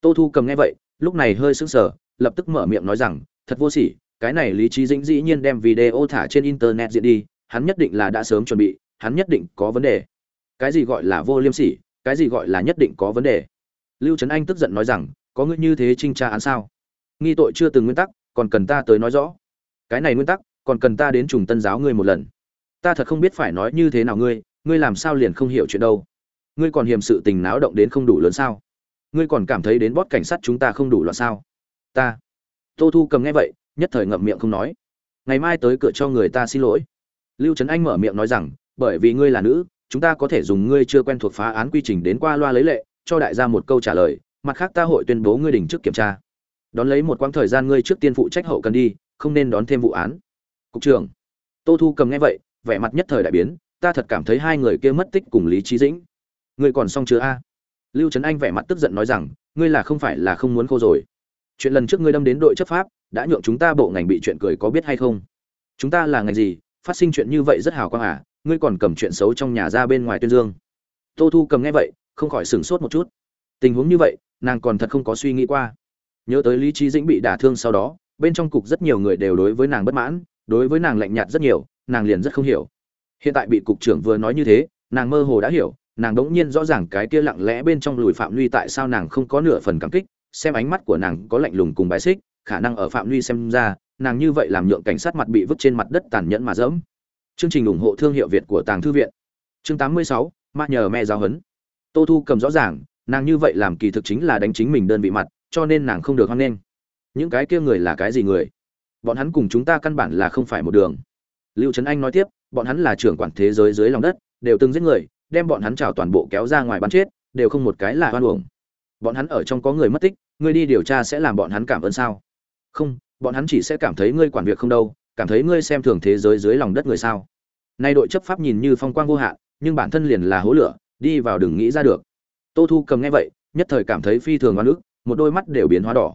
Tô thu cầm nghe vậy, lúc này hơi sững sờ, lập tức mở miệng nói rằng, thật vô sỉ, cái này lý trí dĩnh dĩ nhiên đem video thả trên internet diễn đi hắn nhất định là đã sớm chuẩn bị, hắn nhất định có vấn đề. Cái gì gọi là vô liêm sỉ, cái gì gọi là nhất định có vấn đề? Lưu trấn anh tức giận nói rằng, có ngươi như thế trinh tra án sao? Nghi tội chưa từng nguyên tắc, còn cần ta tới nói rõ. Cái này nguyên tắc, còn cần ta đến trùng tân giáo ngươi một lần. Ta thật không biết phải nói như thế nào ngươi ngươi làm sao liền không hiểu chuyện đâu. Ngươi còn hiềm sự tình náo động đến không đủ lớn sao? Ngươi còn cảm thấy đến bót cảnh sát chúng ta không đủ loạn sao? Ta. Tô thu cầm nghe vậy, nhất thời ngậm miệng không nói. Ngày mai tới cửa cho người ta xin lỗi lưu trấn anh mở miệng nói rằng, bởi vì ngươi là nữ, chúng ta có thể dùng ngươi chưa quen thuộc phá án quy trình đến qua loa lấy lệ, cho đại gia một câu trả lời, mặt khác ta hội tuyên bố ngươi đình trước kiểm tra. Đón lấy một quãng thời gian ngươi trước tiên phụ trách hậu cần đi, không nên đón thêm vụ án. Cục trưởng, tô thu cầm nghe vậy, vẻ mặt nhất thời đại biến, ta thật cảm thấy hai người kia mất tích cùng lý trí dĩnh. Ngươi còn xong chưa a? Lưu trấn anh vẻ mặt tức giận nói rằng, ngươi là không phải là không muốn khô rồi. Chuyện lần trước ngươi đâm đến đội chấp pháp, đã nhượng chúng ta bộ ngành bị chuyện cười có biết hay không? Chúng ta là ngành gì phát sinh chuyện như vậy rất hào quang à ngươi còn cầm chuyện xấu trong nhà ra bên ngoài tuyên dương. Tô thu cầm nghe vậy, không khỏi sửng sốt một chút. Tình huống như vậy, nàng còn thật không có suy nghĩ qua. Nhớ tới lý trí dĩnh bị đả thương sau đó, bên trong cục rất nhiều người đều đối với nàng bất mãn, đối với nàng lạnh nhạt rất nhiều, nàng liền rất không hiểu. Hiện tại bị cục trưởng vừa nói như thế, nàng mơ hồ đã hiểu, nàng đống nhiên rõ ràng cái kia lặng lẽ bên trong lùi phạm luy tại sao nàng không có nửa phần cảm kích, xem ánh mắt của nàng có lạnh lùng cùng bài xích khả năng ở phạm luy xem ra nàng như vậy làm nhượng cảnh sát mặt bị vứt trên mặt đất tàn nhẫn mà dẫm. Chương trình ủng hộ thương hiệu việt của tàng thư viện. Chương 86, ma nhờ mẹ giáo huấn. Tô thu cầm rõ ràng nàng như vậy làm kỳ thực chính là đánh chính mình đơn vị mặt cho nên nàng không được hoan nghênh. Những cái kia người là cái gì người? Bọn hắn cùng chúng ta căn bản là không phải một đường. Lưu trấn anh nói tiếp bọn hắn là trưởng quản thế giới dưới lòng đất đều từng giết người đem bọn hắn trào toàn bộ kéo ra ngoài bắn chết đều không một cái là hoan uổng. Bọn hắn ở trong có người mất tích ngươi đi điều tra sẽ làm bọn hắn cảm ơn sao? Không, bọn hắn chỉ sẽ cảm thấy ngươi quản việc không đâu, cảm thấy ngươi xem thường thế giới dưới lòng đất người sao. Nay đội chấp pháp nhìn như phong quang vô hạn, nhưng bản thân liền là hố lửa, đi vào đừng nghĩ ra được. Tô thu cầm nghe vậy, nhất thời cảm thấy phi thường oan ức, một đôi mắt đều biến hóa đỏ.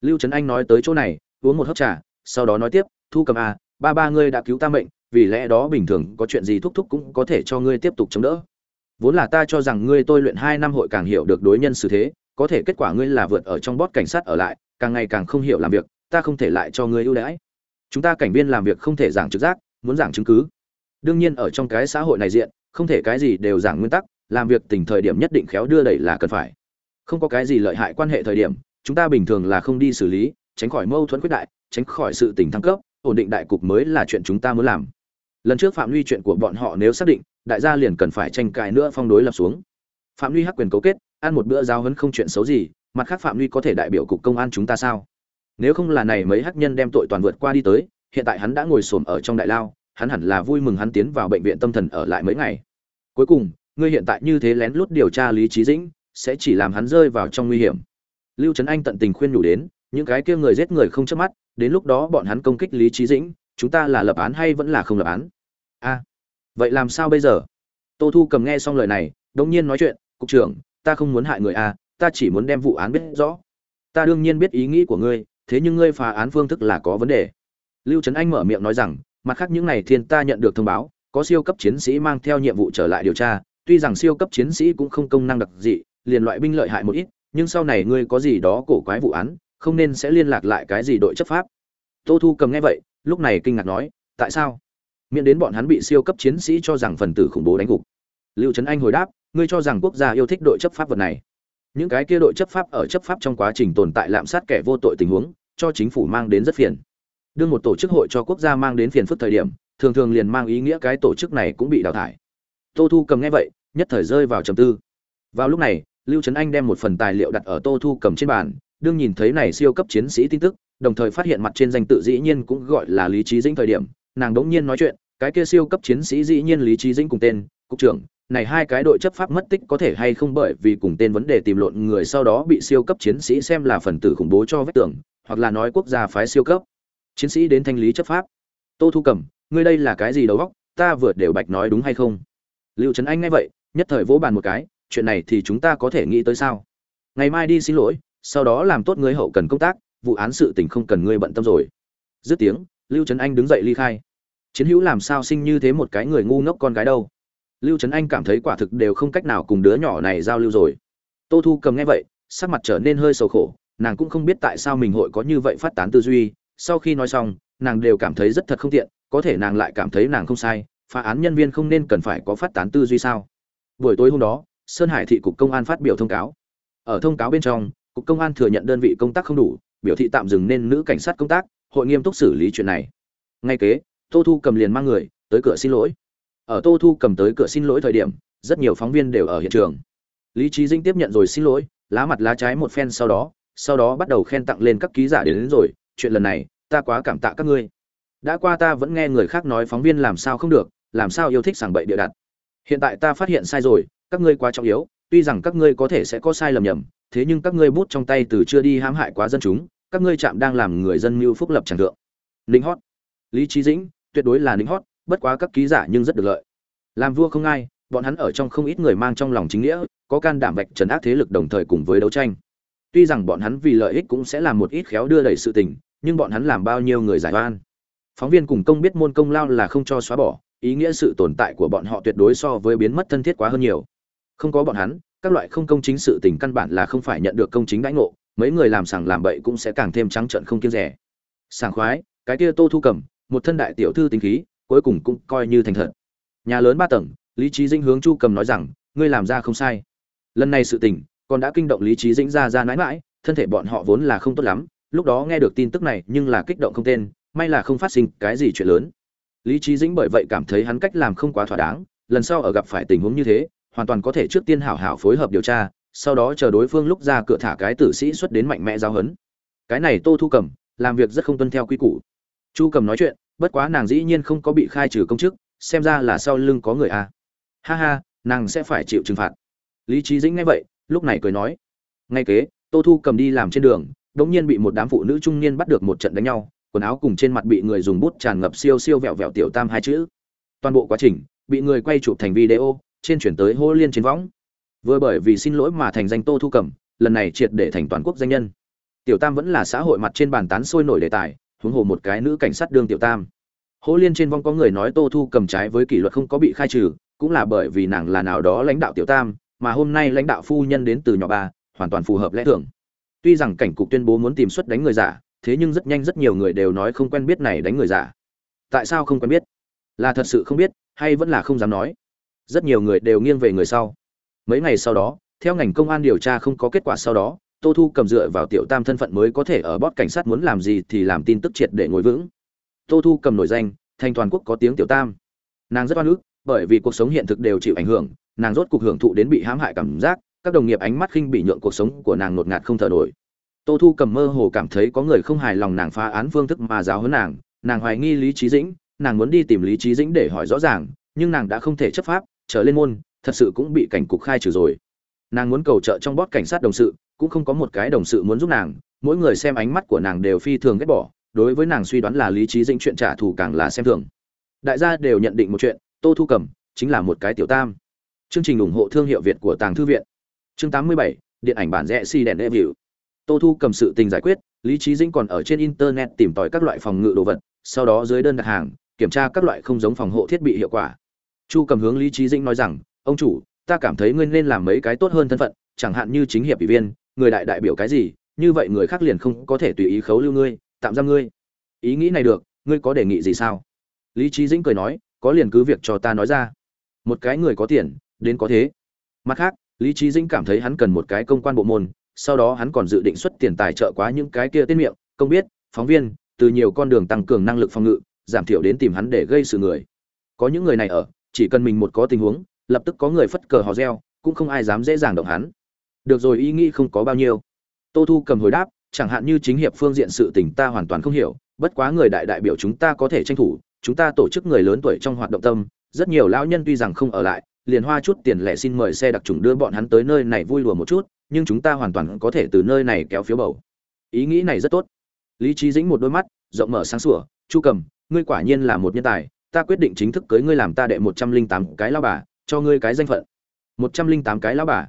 Lưu trấn anh nói tới chỗ này, uống một hớp trà, sau đó nói tiếp, thu cầm à ba ba ngươi đã cứu ta mệnh, vì lẽ đó bình thường có chuyện gì thúc thúc cũng có thể cho ngươi tiếp tục chống đỡ. Vốn là ta cho rằng ngươi tôi luyện hai năm hội càng hiểu được đối nhân xử thế, có thể kết quả ngươi là vượt ở trong bót cảnh sát ở lại càng ngày càng không hiểu làm việc, ta không thể lại cho ngươi ưu đãi. Chúng ta cảnh viên làm việc không thể giảng trực giác, muốn giảng chứng cứ. Đương nhiên ở trong cái xã hội này diện, không thể cái gì đều giảng nguyên tắc, làm việc tình thời điểm nhất định khéo đưa đẩy là cần phải. Không có cái gì lợi hại quan hệ thời điểm, chúng ta bình thường là không đi xử lý, tránh khỏi mâu thuẫn quyết đại, tránh khỏi sự tình thăng cấp, ổn định đại cục mới là chuyện chúng ta muốn làm. Lần trước phạm luy chuyện của bọn họ nếu xác định, đại gia liền cần phải tranh cãi nữa phong đối lập xuống. Phạm luy hắc quyền cấu kết, ăn một bữa giao hấn không chuyện xấu gì mặt khác phạm huy có thể đại biểu cục công an chúng ta sao? Nếu không là này mấy hắc nhân đem tội toàn vượt qua đi tới, hiện tại hắn đã ngồi xổm ở trong đại lao, hắn hẳn là vui mừng hắn tiến vào bệnh viện tâm thần ở lại mấy ngày. Cuối cùng, ngươi hiện tại như thế lén lút điều tra lý trí dĩnh, sẽ chỉ làm hắn rơi vào trong nguy hiểm. Lưu trấn anh tận tình khuyên nhủ đến, những cái kia người giết người không chớp mắt, đến lúc đó bọn hắn công kích lý trí dĩnh, chúng ta là lập án hay vẫn là không lập án? A, vậy làm sao bây giờ? Tô thu cầm nghe xong lời này, đống nhiên nói chuyện, cục trưởng, ta không muốn hại người a ta chỉ muốn đem vụ án biết rõ. Ta đương nhiên biết ý nghĩ của ngươi, thế nhưng ngươi phá án phương thức là có vấn đề. Lưu trấn anh mở miệng nói rằng, mặt khác những này thiên ta nhận được thông báo, có siêu cấp chiến sĩ mang theo nhiệm vụ trở lại điều tra, tuy rằng siêu cấp chiến sĩ cũng không công năng đặc dị, liền loại binh lợi hại một ít, nhưng sau này ngươi có gì đó cổ quái vụ án, không nên sẽ liên lạc lại cái gì đội chấp pháp. Tô thu cầm nghe vậy, lúc này kinh ngạc nói, tại sao? Miễn đến bọn hắn bị siêu cấp chiến sĩ cho rằng phần tử khủng bố đánh gục. Lưu trấn anh hồi đáp, ngươi cho rằng quốc gia yêu thích đội chấp pháp vật này những cái kia đội chấp pháp ở chấp pháp trong quá trình tồn tại lạm sát kẻ vô tội tình huống, cho chính phủ mang đến rất phiền. Đương một tổ chức hội cho quốc gia mang đến phiền phức thời điểm, thường thường liền mang ý nghĩa cái tổ chức này cũng bị đào thải. Tô thu cầm nghe vậy, nhất thời rơi vào trầm tư. Vào lúc này, lưu trấn anh đem một phần tài liệu đặt ở tô thu cầm trên bàn, đương nhìn thấy này siêu cấp chiến sĩ tin tức, đồng thời phát hiện mặt trên danh tự dĩ nhiên cũng gọi là lý trí dĩnh thời điểm, nàng đống nhiên nói chuyện, cái kia siêu cấp chiến sĩ dĩ nhiên lý trí dĩnh cùng tên, cục trưởng này hai cái đội chấp pháp mất tích có thể hay không bởi vì cùng tên vấn đề tìm lộn người sau đó bị siêu cấp chiến sĩ xem là phần tử khủng bố cho vết tưởng hoặc là nói quốc gia phái siêu cấp. Chiến sĩ đến thanh lý chấp pháp. Tô thu cầm ngươi đây là cái gì đầu óc? ta vừa đều bạch nói đúng hay không? Lưu trấn anh nghe vậy, nhất thời vỗ bàn một cái, chuyện này thì chúng ta có thể nghĩ tới sao? Ngày mai đi xin lỗi, sau đó làm tốt ngươi hậu cần công tác, vụ án sự tình không cần ngươi bận tâm rồi. Dứt tiếng, lưu trấn anh đứng dậy ly khai. Chiến hữu làm sao sinh như thế một cái người ngu ngốc con gái đâu? Lưu trấn anh cảm thấy quả thực đều không cách nào cùng đứa nhỏ này giao lưu rồi. Tô thu cầm nghe vậy, sắc mặt trở nên hơi sầu khổ, nàng cũng không biết tại sao mình hội có như vậy phát tán tư duy. Sau khi nói xong, nàng đều cảm thấy rất thật không tiện, có thể nàng lại cảm thấy nàng không sai, phá án nhân viên không nên cần phải có phát tán tư duy sao? Buổi tối hôm đó, sơn hải thị cục công an phát biểu thông cáo. Ở thông cáo bên trong, cục công an thừa nhận đơn vị công tác không đủ, biểu thị tạm dừng nên nữ cảnh sát công tác, hội nghiêm túc xử lý chuyện này. Ngay kế, tô thu cầm liền mang người tới cửa xin lỗi ở tô thu cầm tới cửa xin lỗi thời điểm rất nhiều phóng viên đều ở hiện trường. Lý trí dinh tiếp nhận rồi xin lỗi lá mặt lá trái một phen sau đó sau đó bắt đầu khen tặng lên các ký giả đến, đến rồi chuyện lần này ta quá cảm tạ các ngươi. Đã qua ta vẫn nghe người khác nói phóng viên làm sao không được làm sao yêu thích sảng bậy địa đặt. Hiện tại ta phát hiện sai rồi các ngươi quá trọng yếu tuy rằng các ngươi có thể sẽ có sai lầm nhầm thế nhưng các ngươi bút trong tay từ chưa đi hãm hại quá dân chúng các ngươi chạm đang làm người dân mưu phúc lập tràng thượng. Ninh hót. Lý trí dĩnh tuyệt đối là ninh hót bất quá các ký giả nhưng rất được lợi. Làm vua không ai, bọn hắn ở trong không ít người mang trong lòng chính nghĩa, có can đảm vạch trần ác thế lực đồng thời cùng với đấu tranh. Tuy rằng bọn hắn vì lợi ích cũng sẽ làm một ít khéo đưa đẩy sự tình, nhưng bọn hắn làm bao nhiêu người giải oan. Phóng viên cùng công biết môn công lao là không cho xóa bỏ, ý nghĩa sự tồn tại của bọn họ tuyệt đối so với biến mất thân thiết quá hơn nhiều. Không có bọn hắn, các loại không công chính sự tình căn bản là không phải nhận được công chính đãi ngộ, mấy người làm sảng làm bậy cũng sẽ càng thêm trắng trợn không kiêng rẻ. Sảng khoái, cái kia tô thu cầm, một thân đại tiểu thư tính khí cuối cùng cũng coi như thành thật. Nhà lớn ba tầng, lý trí dĩnh hướng chu cầm nói rằng, ngươi làm ra không sai. Lần này sự tình, còn đã kinh động lý trí dĩnh ra ra mãi mãi thân thể bọn họ vốn là không tốt lắm, lúc đó nghe được tin tức này nhưng là kích động không tên, may là không phát sinh cái gì chuyện lớn. Lý trí dĩnh bởi vậy cảm thấy hắn cách làm không quá thỏa đáng, lần sau ở gặp phải tình huống như thế, hoàn toàn có thể trước tiên hảo hảo phối hợp điều tra, sau đó chờ đối phương lúc ra cửa thả cái tử sĩ xuất đến mạnh mẽ giao hấn cái này tô thu cầm, làm việc rất không tuân theo quy củ. Chu cầm nói chuyện bất quá nàng dĩ nhiên không có bị khai trừ công chức, xem ra là sau lưng có người a à. ha ha, nàng sẽ phải chịu trừng phạt. Lý trí dĩnh nghe vậy, lúc này cười nói. Ngay kế, tô thu cầm đi làm trên đường, đống nhiên bị một đám phụ nữ trung niên bắt được một trận đánh nhau, quần áo cùng trên mặt bị người dùng bút tràn ngập siêu siêu vẹo vẹo tiểu tam hai chữ. Toàn bộ quá trình, bị người quay chụp thành video, trên chuyển tới hô liên trên võng. Vừa bởi vì xin lỗi mà thành danh tô thu cầm, lần này triệt để thành toàn quốc danh nhân. Tiểu tam vẫn là xã hội mặt trên bàn tán sôi nổi đề tài huống hồ một cái nữ cảnh sát đương tiểu tam. Hỗ liên trên vong có người nói tô thu cầm trái với kỷ luật không có bị khai trừ, cũng là bởi vì nàng là nào đó lãnh đạo tiểu tam, mà hôm nay lãnh đạo phu nhân đến từ nhỏ ba, hoàn toàn phù hợp lẽ thường. Tuy rằng cảnh cục tuyên bố muốn tìm xuất đánh người giả, thế nhưng rất nhanh rất nhiều người đều nói không quen biết này đánh người giả. Tại sao không quen biết? Là thật sự không biết, hay vẫn là không dám nói? Rất nhiều người đều nghiêng về người sau. Mấy ngày sau đó, theo ngành công an điều tra không có kết quả sau đó tô thu cầm dựa vào tiểu tam thân phận mới có thể ở bót cảnh sát muốn làm gì thì làm tin tức triệt để ngồi vững. Tô thu cầm nổi danh thành toàn quốc có tiếng tiểu tam. Nàng rất oan ức, bởi vì cuộc sống hiện thực đều chịu ảnh hưởng, nàng rốt cuộc hưởng thụ đến bị hãm hại cảm giác, các đồng nghiệp ánh mắt khinh bị nhượng cuộc sống của nàng ngột ngạt không thở nổi. Tô thu cầm mơ hồ cảm thấy có người không hài lòng nàng phá án phương thức mà giáo huấn nàng nàng hoài nghi lý trí dĩnh, nàng muốn đi tìm lý trí dĩnh để hỏi rõ ràng, nhưng nàng đã không thể chấp pháp, trở lên môn, thật sự cũng bị cảnh cục khai trừ rồi. Nàng muốn cầu trợ trong bót cảnh sát đồng sự cũng không có một cái đồng sự muốn giúp nàng mỗi người xem ánh mắt của nàng đều phi thường ghét bỏ đối với nàng suy đoán là lý trí dĩnh chuyện trả thù càng là xem thường. Đại gia đều nhận định một chuyện tô thu cầm chính là một cái tiểu tam. Chương trình ủng hộ thương hiệu việt của tàng thư viện. Chương 87, điện ảnh bản rẽ si đèn đệ hiệu tô thu cầm sự tình giải quyết lý trí dĩnh còn ở trên internet tìm tòi các loại phòng ngự đồ vật sau đó dưới đơn đặt hàng kiểm tra các loại không giống phòng hộ thiết bị hiệu quả. Chu cầm hướng lý trí dĩnh nói rằng ông chủ ta cảm thấy ngươi nên làm mấy cái tốt hơn thân phận chẳng hạn như chính hiệp ủy viên người đại đại biểu cái gì, như vậy người khác liền không có thể tùy ý khấu lưu ngươi, tạm giam ngươi. Ý nghĩ này được, ngươi có đề nghị gì sao? Lý trí dĩnh cười nói, có liền cứ việc cho ta nói ra. Một cái người có tiền, đến có thế. Mặt khác, lý trí dĩnh cảm thấy hắn cần một cái công quan bộ môn, sau đó hắn còn dự định xuất tiền tài trợ quá những cái kia tên miệng, công biết, phóng viên, từ nhiều con đường tăng cường năng lực phòng ngự, giảm thiểu đến tìm hắn để gây sự người. Có những người này ở, chỉ cần mình một có tình huống, lập tức có người phất cờ hò reo, cũng không ai dám dễ dàng động hắn được rồi, ý nghĩ không có bao nhiêu. Tô thu cầm hồi đáp, chẳng hạn như chính hiệp phương diện sự tình ta hoàn toàn không hiểu, bất quá người đại đại biểu chúng ta có thể tranh thủ, chúng ta tổ chức người lớn tuổi trong hoạt động tâm, rất nhiều lão nhân tuy rằng không ở lại, liền hoa chút tiền lẻ xin mời xe đặc trùng đưa bọn hắn tới nơi này vui lùa một chút, nhưng chúng ta hoàn toàn có thể từ nơi này kéo phiếu bầu. Ý nghĩ này rất tốt. Lý trí dĩnh một đôi mắt, rộng mở sáng sủa, chu cầm, ngươi quả nhiên là một nhân tài, ta quyết định chính thức cưới ngươi làm ta đệ một trăm linh tám cái lao bà, cho ngươi cái danh phận. Một trăm linh tám cái lao bà?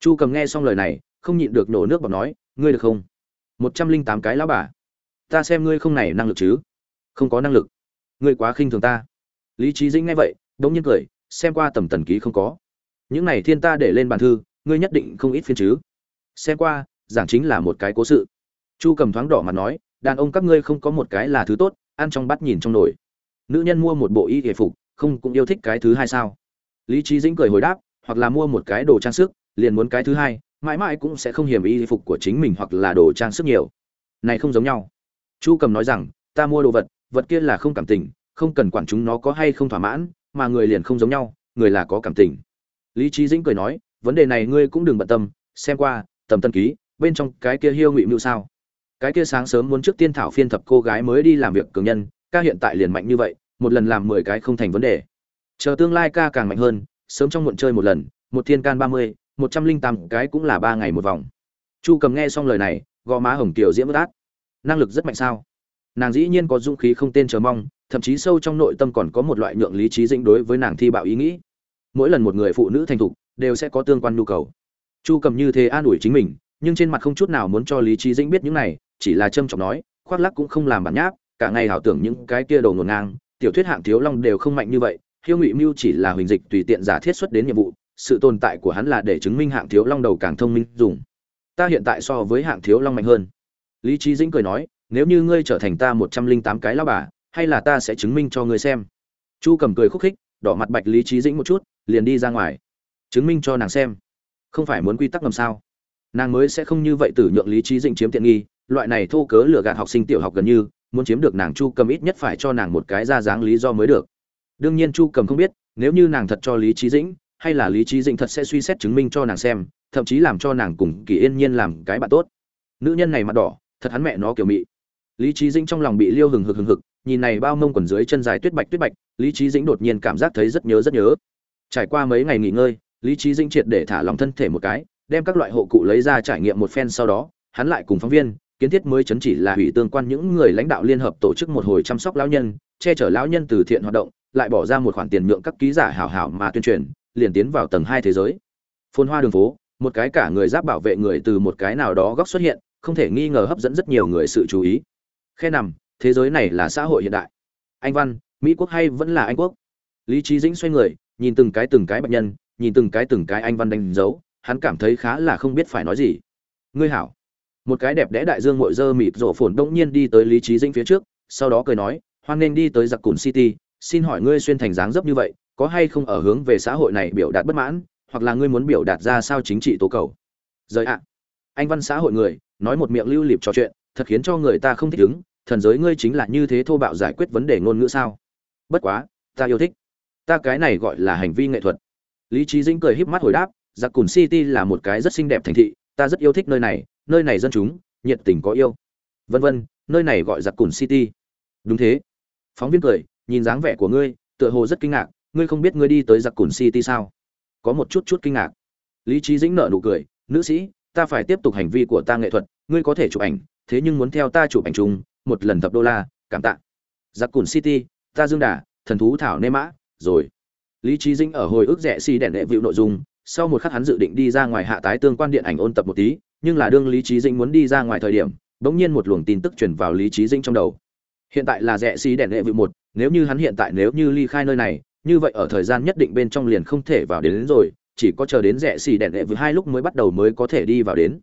Chu cầm nghe xong lời này, không nhịn được nổ nước bọc nói, ngươi được không? Một trăm linh tám cái lão bà. Ta xem ngươi không này năng lực chứ. Không có năng lực. Ngươi quá khinh thường ta. Lý trí dĩnh nghe vậy, đống nhiên cười, xem qua tầm tần ký không có. Những này thiên ta để lên bàn thư, ngươi nhất định không ít phiên chứ. Xem qua, giảng chính là một cái cố sự. Chu cầm thoáng đỏ mặt nói, đàn ông các ngươi không có một cái là thứ tốt, ăn trong bắt nhìn trong nồi. Nữ nhân mua một bộ y thể phục, không cũng yêu thích cái thứ hai sao? Lý trí dĩnh cười hồi đáp, hoặc là mua một cái đồ trang sức liền muốn cái thứ hai, mãi mãi cũng sẽ không hiểm y phục của chính mình hoặc là đồ trang sức nhiều. Này không giống nhau. Chu cầm nói rằng, ta mua đồ vật vật kia là không cảm tình, không cần quản chúng nó có hay không thỏa mãn, mà người liền không giống nhau, người là có cảm tình. Lý trí dĩnh cười nói, vấn đề này ngươi cũng đừng bận tâm, xem qua, tầm tân ký, bên trong cái kia hiêu ngụy mưu sao? Cái kia sáng sớm muốn trước tiên thảo phiên thập cô gái mới đi làm việc cường nhân, ca hiện tại liền mạnh như vậy, một lần làm mười cái không thành vấn đề. Chờ tương lai ca càng mạnh hơn, sớm trong muộn chơi một lần, một thiên can ba mươi một trăm linh tám cái cũng là ba ngày một vòng. Chu cầm nghe xong lời này, gò má hồng kiều diễm bất át. Năng lực rất mạnh sao? Nàng dĩ nhiên có dũng khí không tên chờ mong, thậm chí sâu trong nội tâm còn có một loại nhượng lý trí dĩnh đối với nàng thi bạo ý nghĩ. Mỗi lần một người phụ nữ thành thục, đều sẽ có tương quan nhu cầu. Chu cầm như thế an ủi chính mình, nhưng trên mặt không chút nào muốn cho lý trí dĩnh biết những này, chỉ là trâm trọng nói, khoác lắc cũng không làm bản nháp, cả ngày hảo tưởng những cái kia đầu ngổn ngang, tiểu thuyết hạng thiếu long đều không mạnh như vậy hiêu ngụy mưu chỉ là huỳnh dịch tùy tiện giả thiết xuất đến nhiệm vụ sự tồn tại của hắn là để chứng minh hạng thiếu long đầu càng thông minh dùng. Ta hiện tại so với hạng thiếu long mạnh hơn. Lý trí dĩnh cười nói, nếu như ngươi trở thành ta một trăm linh tám cái lao bà, hay là ta sẽ chứng minh cho ngươi xem. Chu cầm cười khúc khích, đỏ mặt bạch lý trí dĩnh một chút, liền đi ra ngoài. Chứng minh cho nàng xem. Không phải muốn quy tắc làm sao? Nàng mới sẽ không như vậy tử nhượng lý trí dĩnh chiếm tiện nghi, loại này thô cớ lừa gạt học sinh tiểu học gần như, muốn chiếm được nàng chu cầm ít nhất phải cho nàng một cái ra dáng lý do mới được. Đương nhiên chu cầm không biết, nếu như nàng thật cho lý trí dĩnh hay là lý trí dĩnh thật sẽ suy xét chứng minh cho nàng xem, thậm chí làm cho nàng cùng kỳ yên nhiên làm cái bạn tốt. Nữ nhân này mặt đỏ, thật hắn mẹ nó kiểu mị. Lý trí dĩnh trong lòng bị liêu hừng hực hừng hực, nhìn này bao mông quần dưới chân dài tuyết bạch tuyết bạch, lý trí dĩnh đột nhiên cảm giác thấy rất nhớ rất nhớ. Trải qua mấy ngày nghỉ ngơi, lý trí dĩnh triệt để thả lòng thân thể một cái, đem các loại hộ cụ lấy ra trải nghiệm một phen sau đó, hắn lại cùng phóng viên, kiến thiết mới chấn chỉ là hủy tương quan những người lãnh đạo liên hợp tổ chức một hồi chăm sóc lão nhân, che chở lão nhân từ thiện hoạt động, lại bỏ ra một khoản tiền nhượng các ký giả hảo hảo mà tuyên truyền liền tiến vào tầng hai thế giới. Phôn hoa đường phố, một cái cả người giáp bảo vệ người từ một cái nào đó góc xuất hiện, không thể nghi ngờ hấp dẫn rất nhiều người sự chú ý. Khe nằm, thế giới này là xã hội hiện đại. Anh văn, mỹ quốc hay vẫn là anh quốc? Lý trí dĩnh xoay người, nhìn từng cái từng cái bệnh nhân, nhìn từng cái từng cái anh văn đánh dấu, hắn cảm thấy khá là không biết phải nói gì. Ngươi hảo. Một cái đẹp đẽ đại dương ngội dơ mịt rổ phồn đông nhiên đi tới lý trí dĩnh phía trước, sau đó cười nói, hoan nghênh đi tới giặc cùn city, xin hỏi ngươi xuyên thành dáng dấp như vậy có hay không ở hướng về xã hội này biểu đạt bất mãn, hoặc là ngươi muốn biểu đạt ra sao chính trị tố cầu? Giới ạ. Anh văn xã hội người, nói một miệng lưu lịp trò chuyện, thật khiến cho người ta không thích ứng, thần giới ngươi chính là như thế thô bạo giải quyết vấn đề ngôn ngữ sao? Bất quá, ta yêu thích. Ta cái này gọi là hành vi nghệ thuật. Lý trí dĩnh cười híp mắt hồi đáp, giặc cùn city là một cái rất xinh đẹp thành thị, ta rất yêu thích nơi này nơi này dân chúng, nhiệt tình có yêu. Vân vân, nơi này gọi giặc cùn city. Đúng thế. Phóng viên cười, nhìn dáng vẻ của ngươi, tựa hồ rất kinh ngạc ngươi không biết ngươi đi tới giặc cùn city sao? Có một chút chút kinh ngạc. Lý trí dĩnh nợ nụ cười, nữ sĩ, ta phải tiếp tục hành vi của ta nghệ thuật, ngươi có thể chụp ảnh, thế nhưng muốn theo ta chụp ảnh chung, một lần thập đô la, cảm tạ. Giặc cùn city, ta dương đà, thần thú thảo nê mã, rồi. Lý trí dĩnh ở hồi ức rẻ xi đèn đệ vịu nội dung, sau một khắc hắn dự định đi ra ngoài hạ tái tương quan điện ảnh ôn tập một tí, nhưng là đương lý trí dĩnh muốn đi ra ngoài thời điểm, bỗng nhiên một luồng tin tức truyền vào lý trí dĩnh trong đầu. Hiện tại là rẻ xi đèn đệ vịu một, nếu như hắn hiện tại, nếu như ly khai nơi này như vậy ở thời gian nhất định bên trong liền không thể vào đến, đến rồi chỉ có chờ đến rẻ xì đèn đệ vự hai lúc mới bắt đầu mới có thể đi vào đến.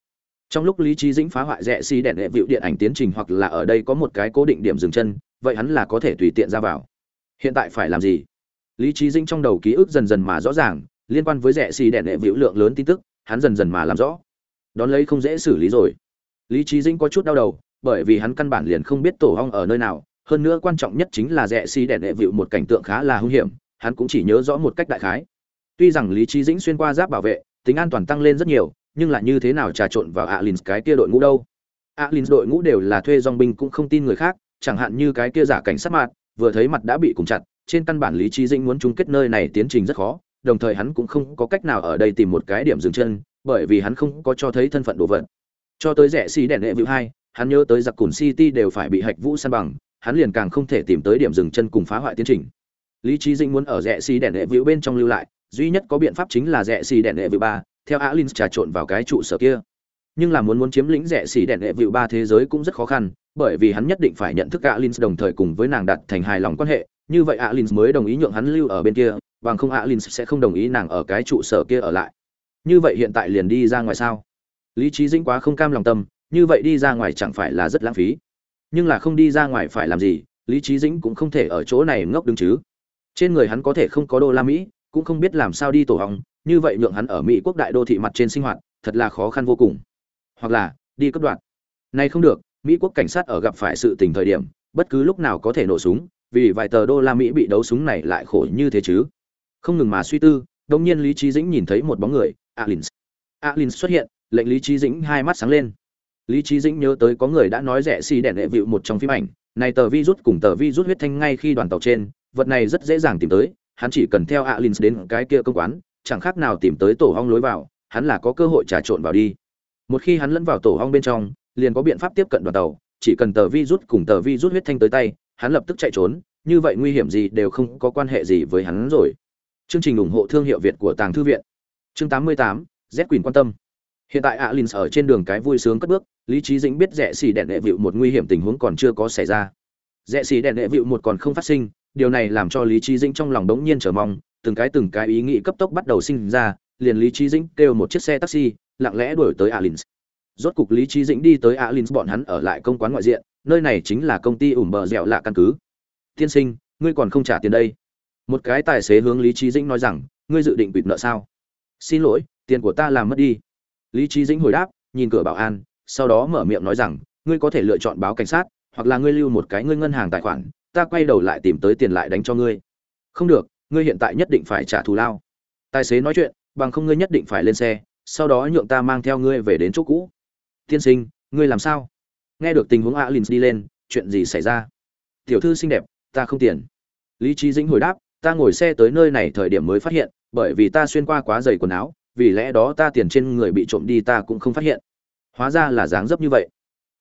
Trong lúc lý trí dĩnh phá hoại rẻ xì đèn đệ vự điện ảnh tiến trình hoặc là ở đây có một cái cố định điểm dừng chân vậy hắn là có thể tùy tiện ra vào. Hiện tại phải làm gì? Lý trí dĩnh trong đầu ký ức dần dần mà rõ ràng liên quan với rẻ xì đèn đệ vự lượng lớn tin tức hắn dần dần mà làm rõ. Đón lấy không dễ xử lý rồi. Lý trí dĩnh có chút đau đầu bởi vì hắn căn bản liền không biết tổ hong ở nơi nào hơn nữa quan trọng nhất chính là rẻ xì đèn đệ vịu một cảnh tượng khá là hung hiểm hắn cũng chỉ nhớ rõ một cách đại khái. Tuy rằng lý trí dĩnh xuyên qua giáp bảo vệ, tính an toàn tăng lên rất nhiều, nhưng là như thế nào trà trộn vào alin cái kia đội ngũ đâu? Alin đội ngũ đều là thuê dong binh cũng không tin người khác, chẳng hạn như cái kia giả cảnh sát mặt vừa thấy mặt đã bị cùng chặt, trên căn bản lý trí dĩnh muốn chung kết nơi này tiến trình rất khó, đồng thời hắn cũng không có cách nào ở đây tìm một cái điểm dừng chân, bởi vì hắn không có cho thấy thân phận đồ vật. Cho tới rẻ xì đèn đệ vịu hai, hắn nhớ tới giặc cùn city đều phải bị hạch vũ săn bằng, hắn liền càng không thể tìm tới điểm dừng chân cùng phá hoại tiến trình lý trí dĩnh muốn ở rẽ xì đèn hệ vĩu bên trong lưu lại, duy nhất có biện pháp chính là rẽ xì đèn hệ vĩu ba, theo alin trà trộn vào cái trụ sở kia. Nhưng là muốn muốn chiếm lĩnh rẽ xì đèn hệ vĩu ba thế giới cũng rất khó khăn, bởi vì hắn nhất định phải nhận thức alin đồng thời cùng với nàng đặt thành hài lòng quan hệ. Như vậy alin mới đồng ý nhượng hắn lưu ở bên kia, bằng không alin sẽ không đồng ý nàng ở cái trụ sở kia ở lại. Như vậy hiện tại liền đi ra ngoài sao? Lý trí dĩnh quá không cam lòng tâm, như vậy đi ra ngoài chẳng phải là rất lãng phí. Nhưng là không đi ra ngoài phải làm gì, lý trí dĩnh cũng không thể ở chỗ này ngốc đứng chứ trên người hắn có thể không có đô la mỹ, cũng không biết làm sao đi tổ hóng như vậy nhượng hắn ở mỹ quốc đại đô thị mặt trên sinh hoạt, thật là khó khăn vô cùng. Hoặc là, đi cấp đoạn. Nay không được, mỹ quốc cảnh sát ở gặp phải sự tình thời điểm, bất cứ lúc nào có thể nổ súng, vì vài tờ đô la mỹ bị đấu súng này lại khổ như thế chứ. Không ngừng mà suy tư đông nhiên lý trí dĩnh nhìn thấy một bóng người alin alin xuất hiện, lệnh lý trí dĩnh hai mắt sáng lên. Lý trí dĩnh nhớ tới có người đã nói rẻ xì đèn đệ vịu một trong phim ảnh, này tờ vi rút cùng tờ vi rút huyết thanh ngay khi đoàn tàu trên vật này rất dễ dàng tìm tới hắn chỉ cần theo alins đến cái kia công quán chẳng khác nào tìm tới tổ hong lối vào hắn là có cơ hội trà trộn vào đi. Một khi hắn lẫn vào tổ hong bên trong liền có biện pháp tiếp cận đoàn tàu chỉ cần tờ vi rút cùng tờ vi rút huyết thanh tới tay hắn lập tức chạy trốn như vậy nguy hiểm gì đều không có quan hệ gì với hắn rồi. Chương trình ủng hộ thương hiệu việt của tàng thư viện. Chương 88, z quỳnh quan tâm. Hiện tại alin ở trên đường cái vui sướng cất bước lý trí dĩnh biết rẽ xì đèn đệ vịu một nguy hiểm tình huống còn chưa có xảy ra. Rẽ xì đèn đệ vịu một còn không phát sinh điều này làm cho lý trí dĩnh trong lòng đống nhiên trở mong, từng cái từng cái ý nghĩ cấp tốc bắt đầu sinh ra, liền lý trí dĩnh kêu một chiếc xe taxi, lặng lẽ đuổi tới alins. Rốt cục lý trí dĩnh đi tới alins, bọn hắn ở lại công quán ngoại diện, nơi này chính là công ty ủm bờ dẻo lạ căn cứ. Tiên sinh, ngươi còn không trả tiền đây? Một cái tài xế hướng lý trí dĩnh nói rằng, ngươi dự định quỵt nợ sao? Xin lỗi, tiền của ta làm mất đi. Lý trí dĩnh hồi đáp, nhìn cửa bảo an, sau đó mở miệng nói rằng, ngươi có thể lựa chọn báo cảnh sát, hoặc là ngươi lưu một cái ngươi ngân hàng tài khoản ta quay đầu lại tìm tới tiền lại đánh cho ngươi. Không được, ngươi hiện tại nhất định phải trả thù lao. Tài xế nói chuyện, bằng không ngươi nhất định phải lên xe, sau đó nhượng ta mang theo ngươi về đến chỗ cũ. Tiên sinh, ngươi làm sao? Nghe được tình huống alin đi lên, chuyện gì xảy ra? Tiểu thư xinh đẹp, ta không tiền lý trí dĩnh hồi đáp, ta ngồi xe tới nơi này thời điểm mới phát hiện, bởi vì ta xuyên qua quá dày quần áo, vì lẽ đó ta tiền trên người bị trộm đi ta cũng không phát hiện. Hóa ra là dáng dấp như vậy.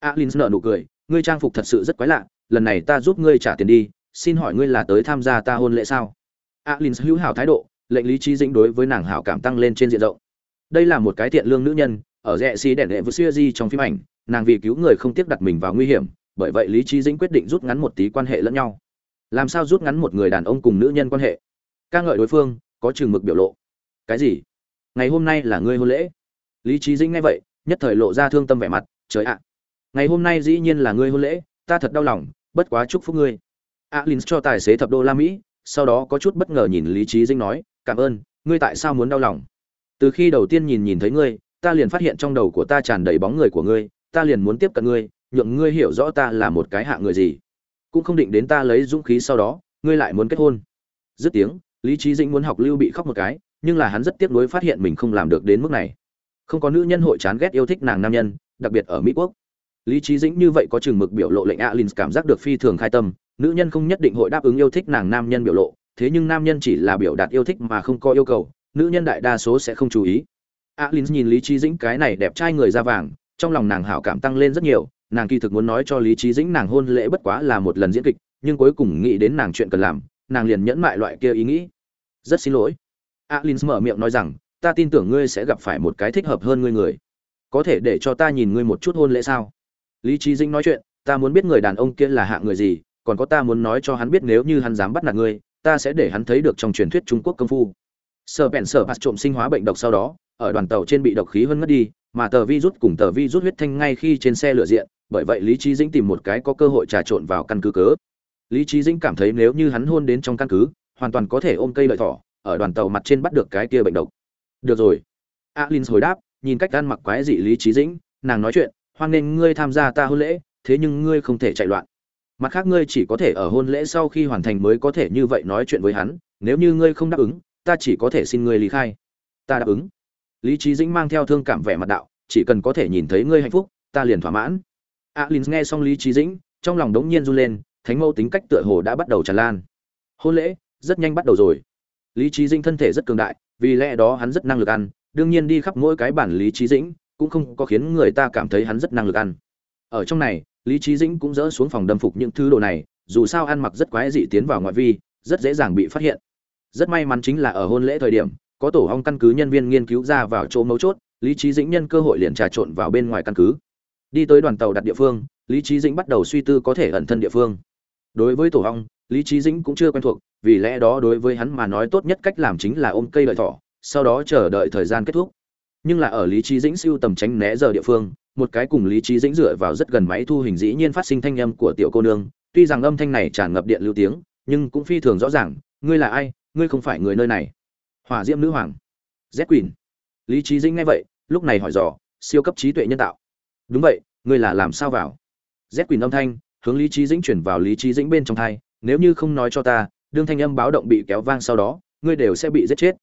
Alin nợ nụ cười, ngươi trang phục thật sự rất quái lạ lần này ta giúp ngươi trả tiền đi, xin hỏi ngươi là tới tham gia ta hôn lễ sao? Alin hữu hảo thái độ, lệnh lý trí dĩnh đối với nàng hảo cảm tăng lên trên diện rộng. Đây là một cái thiện lương nữ nhân, ở rẽ Xi đèn đệ với Xưa di trong phim ảnh, nàng vì cứu người không tiếp đặt mình vào nguy hiểm, bởi vậy lý trí dĩnh quyết định rút ngắn một tí quan hệ lẫn nhau. Làm sao rút ngắn một người đàn ông cùng nữ nhân quan hệ? Ca ngợi đối phương, có chừng mực biểu lộ. Cái gì? Ngày hôm nay là ngươi hôn lễ. Lý trí dĩnh nghe vậy, nhất thời lộ ra thương tâm vẻ mặt, trời ạ. Ngày hôm nay dĩ nhiên là ngươi hôn lễ ta thật đau lòng, bất quá chúc phúc ngươi. Alin cho tài xế thập đô la mỹ, sau đó có chút bất ngờ nhìn lý trí dĩnh nói, cảm ơn, ngươi tại sao muốn đau lòng? Từ khi đầu tiên nhìn nhìn thấy ngươi, ta liền phát hiện trong đầu của ta tràn đầy bóng người của ngươi, ta liền muốn tiếp cận ngươi, nhượng ngươi hiểu rõ ta là một cái hạ người gì. Cũng không định đến ta lấy dũng khí sau đó, ngươi lại muốn kết hôn. Dứt tiếng, lý trí dĩnh muốn học lưu bị khóc một cái, nhưng là hắn rất tiếc nuối phát hiện mình không làm được đến mức này. Không có nữ nhân hội chán ghét yêu thích nàng nam nhân, đặc biệt ở mỹ quốc lý trí dĩnh như vậy có chừng mực biểu lộ lệnh alin cảm giác được phi thường khai tâm, nữ nhân không nhất định hội đáp ứng yêu thích nàng nam nhân biểu lộ, thế nhưng nam nhân chỉ là biểu đạt yêu thích mà không có yêu cầu, nữ nhân đại đa số sẽ không chú ý. Alin nhìn lý trí dĩnh cái này đẹp trai người da vàng, trong lòng nàng hảo cảm tăng lên rất nhiều, nàng kỳ thực muốn nói cho lý trí dĩnh nàng hôn lễ bất quá là một lần diễn kịch, nhưng cuối cùng nghĩ đến nàng chuyện cần làm, nàng liền nhẫn mại loại kia ý nghĩ. Rất xin lỗi. Alin mở miệng nói rằng, ta tin tưởng ngươi sẽ gặp phải một cái thích hợp hơn ngươi người. Có thể để cho ta nhìn ngươi một chút hôn lễ sao? Lý trí dĩnh nói chuyện, ta muốn biết người đàn ông kia là hạ người gì, còn có ta muốn nói cho hắn biết nếu như hắn dám bắt nạt ngươi, ta sẽ để hắn thấy được trong truyền thuyết trung quốc công phu. Sở bèn sở bắt trộm sinh hóa bệnh độc sau đó, ở đoàn tàu trên bị độc khí hơn mất đi, mà tờ vi rút cùng tờ vi rút huyết thanh ngay khi trên xe lửa diện, bởi vậy lý trí dĩnh tìm một cái có cơ hội trà trộn vào căn cứ cớ. Lý trí dĩnh cảm thấy nếu như hắn hôn đến trong căn cứ, hoàn toàn có thể ôm cây lợi thỏ, ở đoàn tàu mặt trên bắt được cái kia bệnh độc. Được rồi. Alin hồi đáp, nhìn cách ăn mặc quái dị lý trí dĩnh, nàng nói chuyện hoan nghênh ngươi tham gia ta hôn lễ, thế nhưng ngươi không thể chạy loạn. Mặt khác ngươi chỉ có thể ở hôn lễ sau khi hoàn thành mới có thể như vậy nói chuyện với hắn, nếu như ngươi không đáp ứng, ta chỉ có thể xin ngươi lý khai. Ta đáp ứng. Lý trí dĩnh mang theo thương cảm vẻ mặt đạo, chỉ cần có thể nhìn thấy ngươi hạnh phúc, ta liền thỏa mãn. Alin nghe xong lý trí dĩnh, trong lòng đống nhiên run lên, thánh mẫu tính cách tựa hồ đã bắt đầu tràn lan. Hôn lễ, rất nhanh bắt đầu rồi. Lý trí dĩnh thân thể rất cường đại, vì lẽ đó hắn rất năng lực ăn, đương nhiên đi khắp mỗi cái bản lý trí dĩnh cũng không có khiến người ta cảm thấy hắn rất năng lực ăn. Ở trong này, lý trí dĩnh cũng dỡ xuống phòng đâm phục những thứ đồ này, dù sao ăn mặc rất quái dị tiến vào ngoại vi, rất dễ dàng bị phát hiện. Rất may mắn chính là ở hôn lễ thời điểm, có tổ hong căn cứ nhân viên nghiên cứu ra vào chỗ mấu chốt, lý trí dĩnh nhân cơ hội liền trà trộn vào bên ngoài căn cứ. Đi tới đoàn tàu đặt địa phương, lý trí dĩnh bắt đầu suy tư có thể ẩn thân địa phương. Đối với tổ hong, lý trí dĩnh cũng chưa quen thuộc, vì lẽ đó đối với hắn mà nói tốt nhất cách làm chính là ôm cây đợi thỏ, sau đó chờ đợi thời gian kết thúc nhưng là ở lý trí dĩnh siêu tầm tránh né giờ địa phương, một cái cùng lý trí dĩnh dựa vào rất gần máy thu hình dĩ nhiên phát sinh thanh âm của tiểu cô nương, tuy rằng âm thanh này tràn ngập điện lưu tiếng, nhưng cũng phi thường rõ ràng, ngươi là ai? Ngươi không phải người nơi này. Hỏa diễm nữ hoàng. Z quỳnh. Lý trí dĩnh nghe vậy, lúc này hỏi dò, siêu cấp trí tuệ nhân tạo? Đúng vậy, ngươi là làm sao vào? Z quỳnh âm thanh, hướng lý trí dĩnh chuyển vào lý trí dĩnh bên trong thai, nếu như không nói cho ta, đương thanh âm báo động bị kéo vang sau đó, ngươi đều sẽ bị giết chết.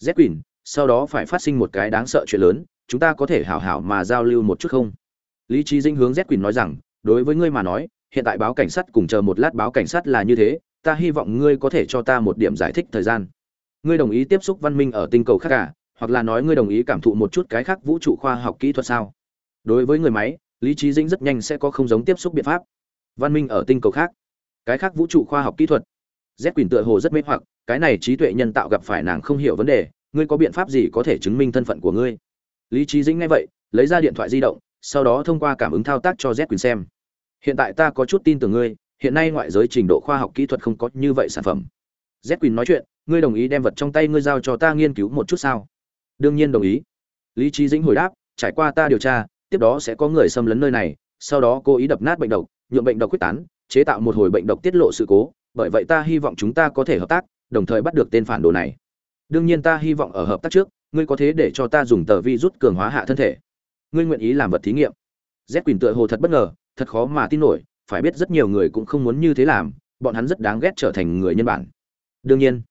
Z quỳnh sau đó phải phát sinh một cái đáng sợ chuyện lớn, chúng ta có thể hảo hảo mà giao lưu một chút không? Lý trí Dinh hướng z quỳnh nói rằng, đối với ngươi mà nói, hiện tại báo cảnh sát cùng chờ một lát báo cảnh sát là như thế, ta hy vọng ngươi có thể cho ta một điểm giải thích thời gian. Ngươi đồng ý tiếp xúc văn minh ở tinh cầu khác cả à? hoặc là nói ngươi đồng ý cảm thụ một chút cái khác vũ trụ khoa học kỹ thuật sao? Đối với người máy, lý trí dĩnh rất nhanh sẽ có không giống tiếp xúc biện pháp. Văn minh ở tinh cầu khác. Cái khác vũ trụ khoa học kỹ thuật. Z quỳnh tựa hồ rất mê hoặc, cái này trí tuệ nhân tạo gặp phải nàng không hiểu vấn đề ngươi có biện pháp gì có thể chứng minh thân phận của ngươi? Lý trí dĩnh nghe vậy, lấy ra điện thoại di động, sau đó thông qua cảm ứng thao tác cho z quỳnh xem. Hiện tại ta có chút tin tưởng ngươi, hiện nay ngoại giới trình độ khoa học kỹ thuật không có như vậy sản phẩm. Z quỳnh nói chuyện, ngươi đồng ý đem vật trong tay ngươi giao cho ta nghiên cứu một chút sao? Đương nhiên đồng ý. Lý trí dĩnh hồi đáp, trải qua ta điều tra, tiếp đó sẽ có người xâm lấn nơi này, sau đó cố ý đập nát bệnh độc, nhuộm bệnh độc quyết tán, chế tạo một hồi bệnh độc tiết lộ sự cố, bởi vậy ta hy vọng chúng ta có thể hợp tác, đồng thời bắt được tên phản đồ này đương nhiên ta hy vọng ở hợp tác trước ngươi có thế để cho ta dùng tờ vi rút cường hóa hạ thân thể. Ngươi nguyện ý làm vật thí nghiệm. Z quỳnh tựa hồ thật bất ngờ thật khó mà tin nổi phải biết rất nhiều người cũng không muốn như thế làm bọn hắn rất đáng ghét trở thành người nhân bản. Đương nhiên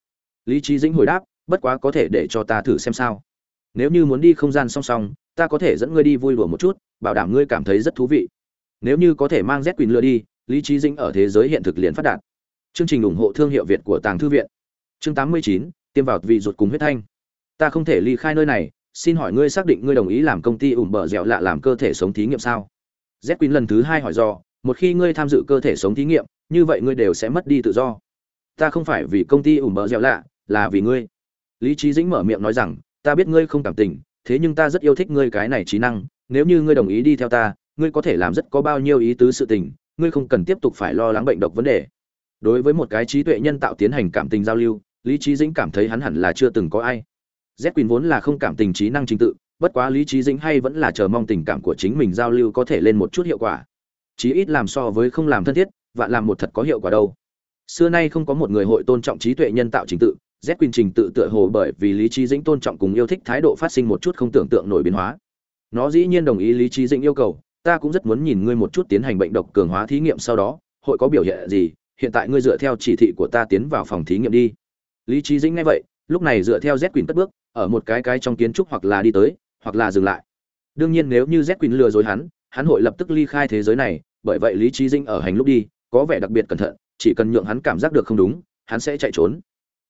lý trí dĩnh hồi đáp bất quá có thể để cho ta thử xem sao. Nếu như muốn đi không gian song song ta có thể dẫn ngươi đi vui đùa một chút bảo đảm ngươi cảm thấy rất thú vị. Nếu như có thể mang z quỳnh lừa đi lý trí dĩnh ở thế giới hiện thực liền phát đạt. Chương trình ủng hộ thương hiệu việt của tàng thư viện. Chương 89, tiêm vào vị ruột cùng huyết thanh. Ta không thể ly khai nơi này, xin hỏi ngươi xác định ngươi đồng ý làm công ty ủm bờ dẻo lạ làm cơ thể sống thí nghiệm sao? Z quỳnh lần thứ hai hỏi do, một khi ngươi tham dự cơ thể sống thí nghiệm, như vậy ngươi đều sẽ mất đi tự do. Ta không phải vì công ty ủm bờ dẻo lạ, là vì ngươi. Lý trí dĩnh mở miệng nói rằng, ta biết ngươi không cảm tình, thế nhưng ta rất yêu thích ngươi cái này trí năng, nếu như ngươi đồng ý đi theo ta, ngươi có thể làm rất có bao nhiêu ý tứ sự tình, ngươi không cần tiếp tục phải lo lắng bệnh độc vấn đề. Đối với một cái trí tuệ nhân tạo tiến hành cảm tình giao lưu lý trí dĩnh cảm thấy hắn hẳn là chưa từng có ai. Z quyền vốn là không cảm tình trí năng trình tự, bất quá lý trí dĩnh hay vẫn là chờ mong tình cảm của chính mình giao lưu có thể lên một chút hiệu quả. Chí ít làm so với không làm thân thiết và làm một thật có hiệu quả đâu. Xưa nay không có một người hội tôn trọng trí tuệ nhân tạo trình tự, z quyền trình tự tựa hồ bởi vì lý trí dĩnh tôn trọng cùng yêu thích thái độ phát sinh một chút không tưởng tượng nổi biến hóa. Nó dĩ nhiên đồng ý lý trí dĩnh yêu cầu, ta cũng rất muốn nhìn ngươi một chút tiến hành bệnh độc cường hóa thí nghiệm sau đó, hội có biểu hiện gì, hiện tại ngươi dựa theo chỉ thị của ta tiến vào phòng thí nghiệm đi lý trí dĩnh nghe vậy, lúc này dựa theo z Quỳnh cất bước, ở một cái cái trong kiến trúc hoặc là đi tới, hoặc là dừng lại. Đương nhiên nếu như z Quỳnh lừa dối hắn hắn hội lập tức ly khai thế giới này, bởi vậy lý trí dĩnh ở hành lúc đi, có vẻ đặc biệt cẩn thận, chỉ cần nhượng hắn cảm giác được không đúng, hắn sẽ chạy trốn.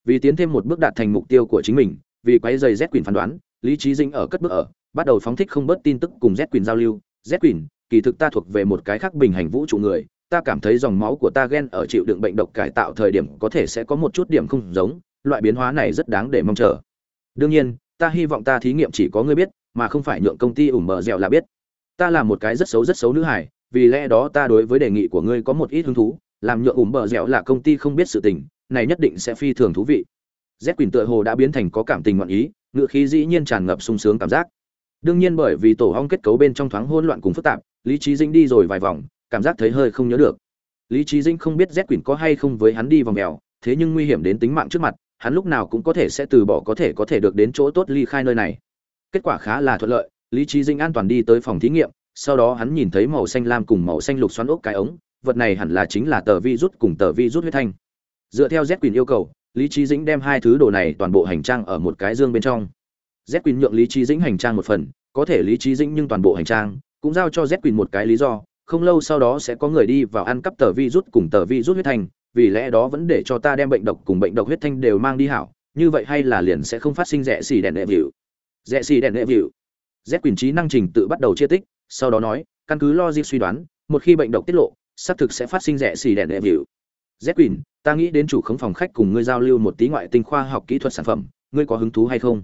Vì tiến thêm một bước đạt thành mục tiêu của chính mình, vì quấy dày z Quỳnh phán đoán, lý trí dĩnh ở cất bước ở, bắt đầu phóng thích không bớt tin tức cùng z Quỳnh giao lưu. Z Quỳnh, kỳ thực ta thuộc về một cái khác bình hành vũ trụ người ta cảm thấy dòng máu của ta ghen ở chịu đựng bệnh độc cải tạo thời điểm có thể sẽ có một chút điểm không giống, loại biến hóa này rất đáng để mong chờ. Đương nhiên, ta hy vọng ta thí nghiệm chỉ có ngươi biết, mà không phải nhượng công ty ủng mờ dẻo là biết. Ta là một cái rất xấu rất xấu nữ hải vì lẽ đó ta đối với đề nghị của ngươi có một ít hứng thú, làm nhượng ủng mở dẻo là công ty không biết sự tình, này nhất định sẽ phi thường thú vị. Z quỳnh tựa hồ đã biến thành có cảm tình ngoạn ý, ngựa khí dĩ nhiên tràn ngập sung sướng cảm giác. Đương nhiên bởi vì tổ hong kết cấu bên trong thoáng hỗn loạn cùng phức tạp, lý trí dính đi rồi vài vòng cảm giác thấy hơi không nhớ được. Lý trí dinh không biết z quỳnh có hay không với hắn đi vòng mèo, thế nhưng nguy hiểm đến tính mạng trước mặt, hắn lúc nào cũng có thể sẽ từ bỏ có thể có thể được đến chỗ tốt ly khai nơi này. Kết quả khá là thuận lợi, lý trí dinh an toàn đi tới phòng thí nghiệm, sau đó hắn nhìn thấy màu xanh lam cùng màu xanh lục xoắn ốc cái ống, vật này hẳn là chính là tờ vi rút cùng tờ vi rút huyết thanh. Dựa theo z quyền yêu cầu, lý trí dĩnh đem hai thứ đồ này toàn bộ hành trang ở một cái dương bên trong. Z quyền nhượng lý trí dĩnh hành trang một phần, có thể lý trí dĩnh nhưng toàn bộ hành trang, cũng giao cho z quyền một cái lý do không lâu sau đó sẽ có người đi vào ăn cắp tờ vi rút cùng tờ vi rút huyết thanh, vì lẽ đó vẫn để cho ta đem bệnh độc cùng bệnh độc huyết thanh đều mang đi hảo, như vậy hay là liền sẽ không phát sinh rẽ xì đèn đệ vịu rẽ xì đèn đệ vịu z quyền trí năng trình tự bắt đầu chia tích, sau đó nói, căn cứ logic suy đoán, một khi bệnh độc tiết lộ, xác thực sẽ phát sinh rẻ xì đèn đệ vịu z quyền, ta nghĩ đến chủ khống phòng khách cùng ngươi giao lưu một tí ngoại tinh khoa học kỹ thuật sản phẩm, ngươi có hứng thú hay không?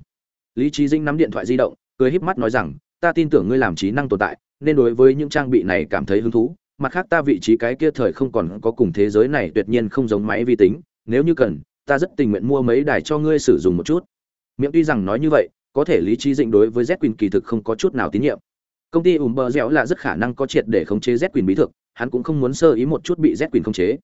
Lý trí dinh nắm điện thoại di động, cười híp mắt nói rằng, ta tin tưởng ngươi làm trí năng tồn tại nên đối với những trang bị này cảm thấy hứng thú. Mặt khác, ta vị trí cái kia thời không còn có cùng thế giới này tuyệt nhiên không giống máy vi tính. Nếu như cần, ta rất tình nguyện mua mấy đài cho ngươi sử dụng một chút. Miệng tuy rằng nói như vậy, có thể lý trí dĩnh đối với z quyền kỳ thực không có chút nào tín nhiệm. Công ty ùm bờ dẻo là rất khả năng có triệt để khống chế z quyền bí thực hắn cũng không muốn sơ ý một chút bị z quyền khống chế.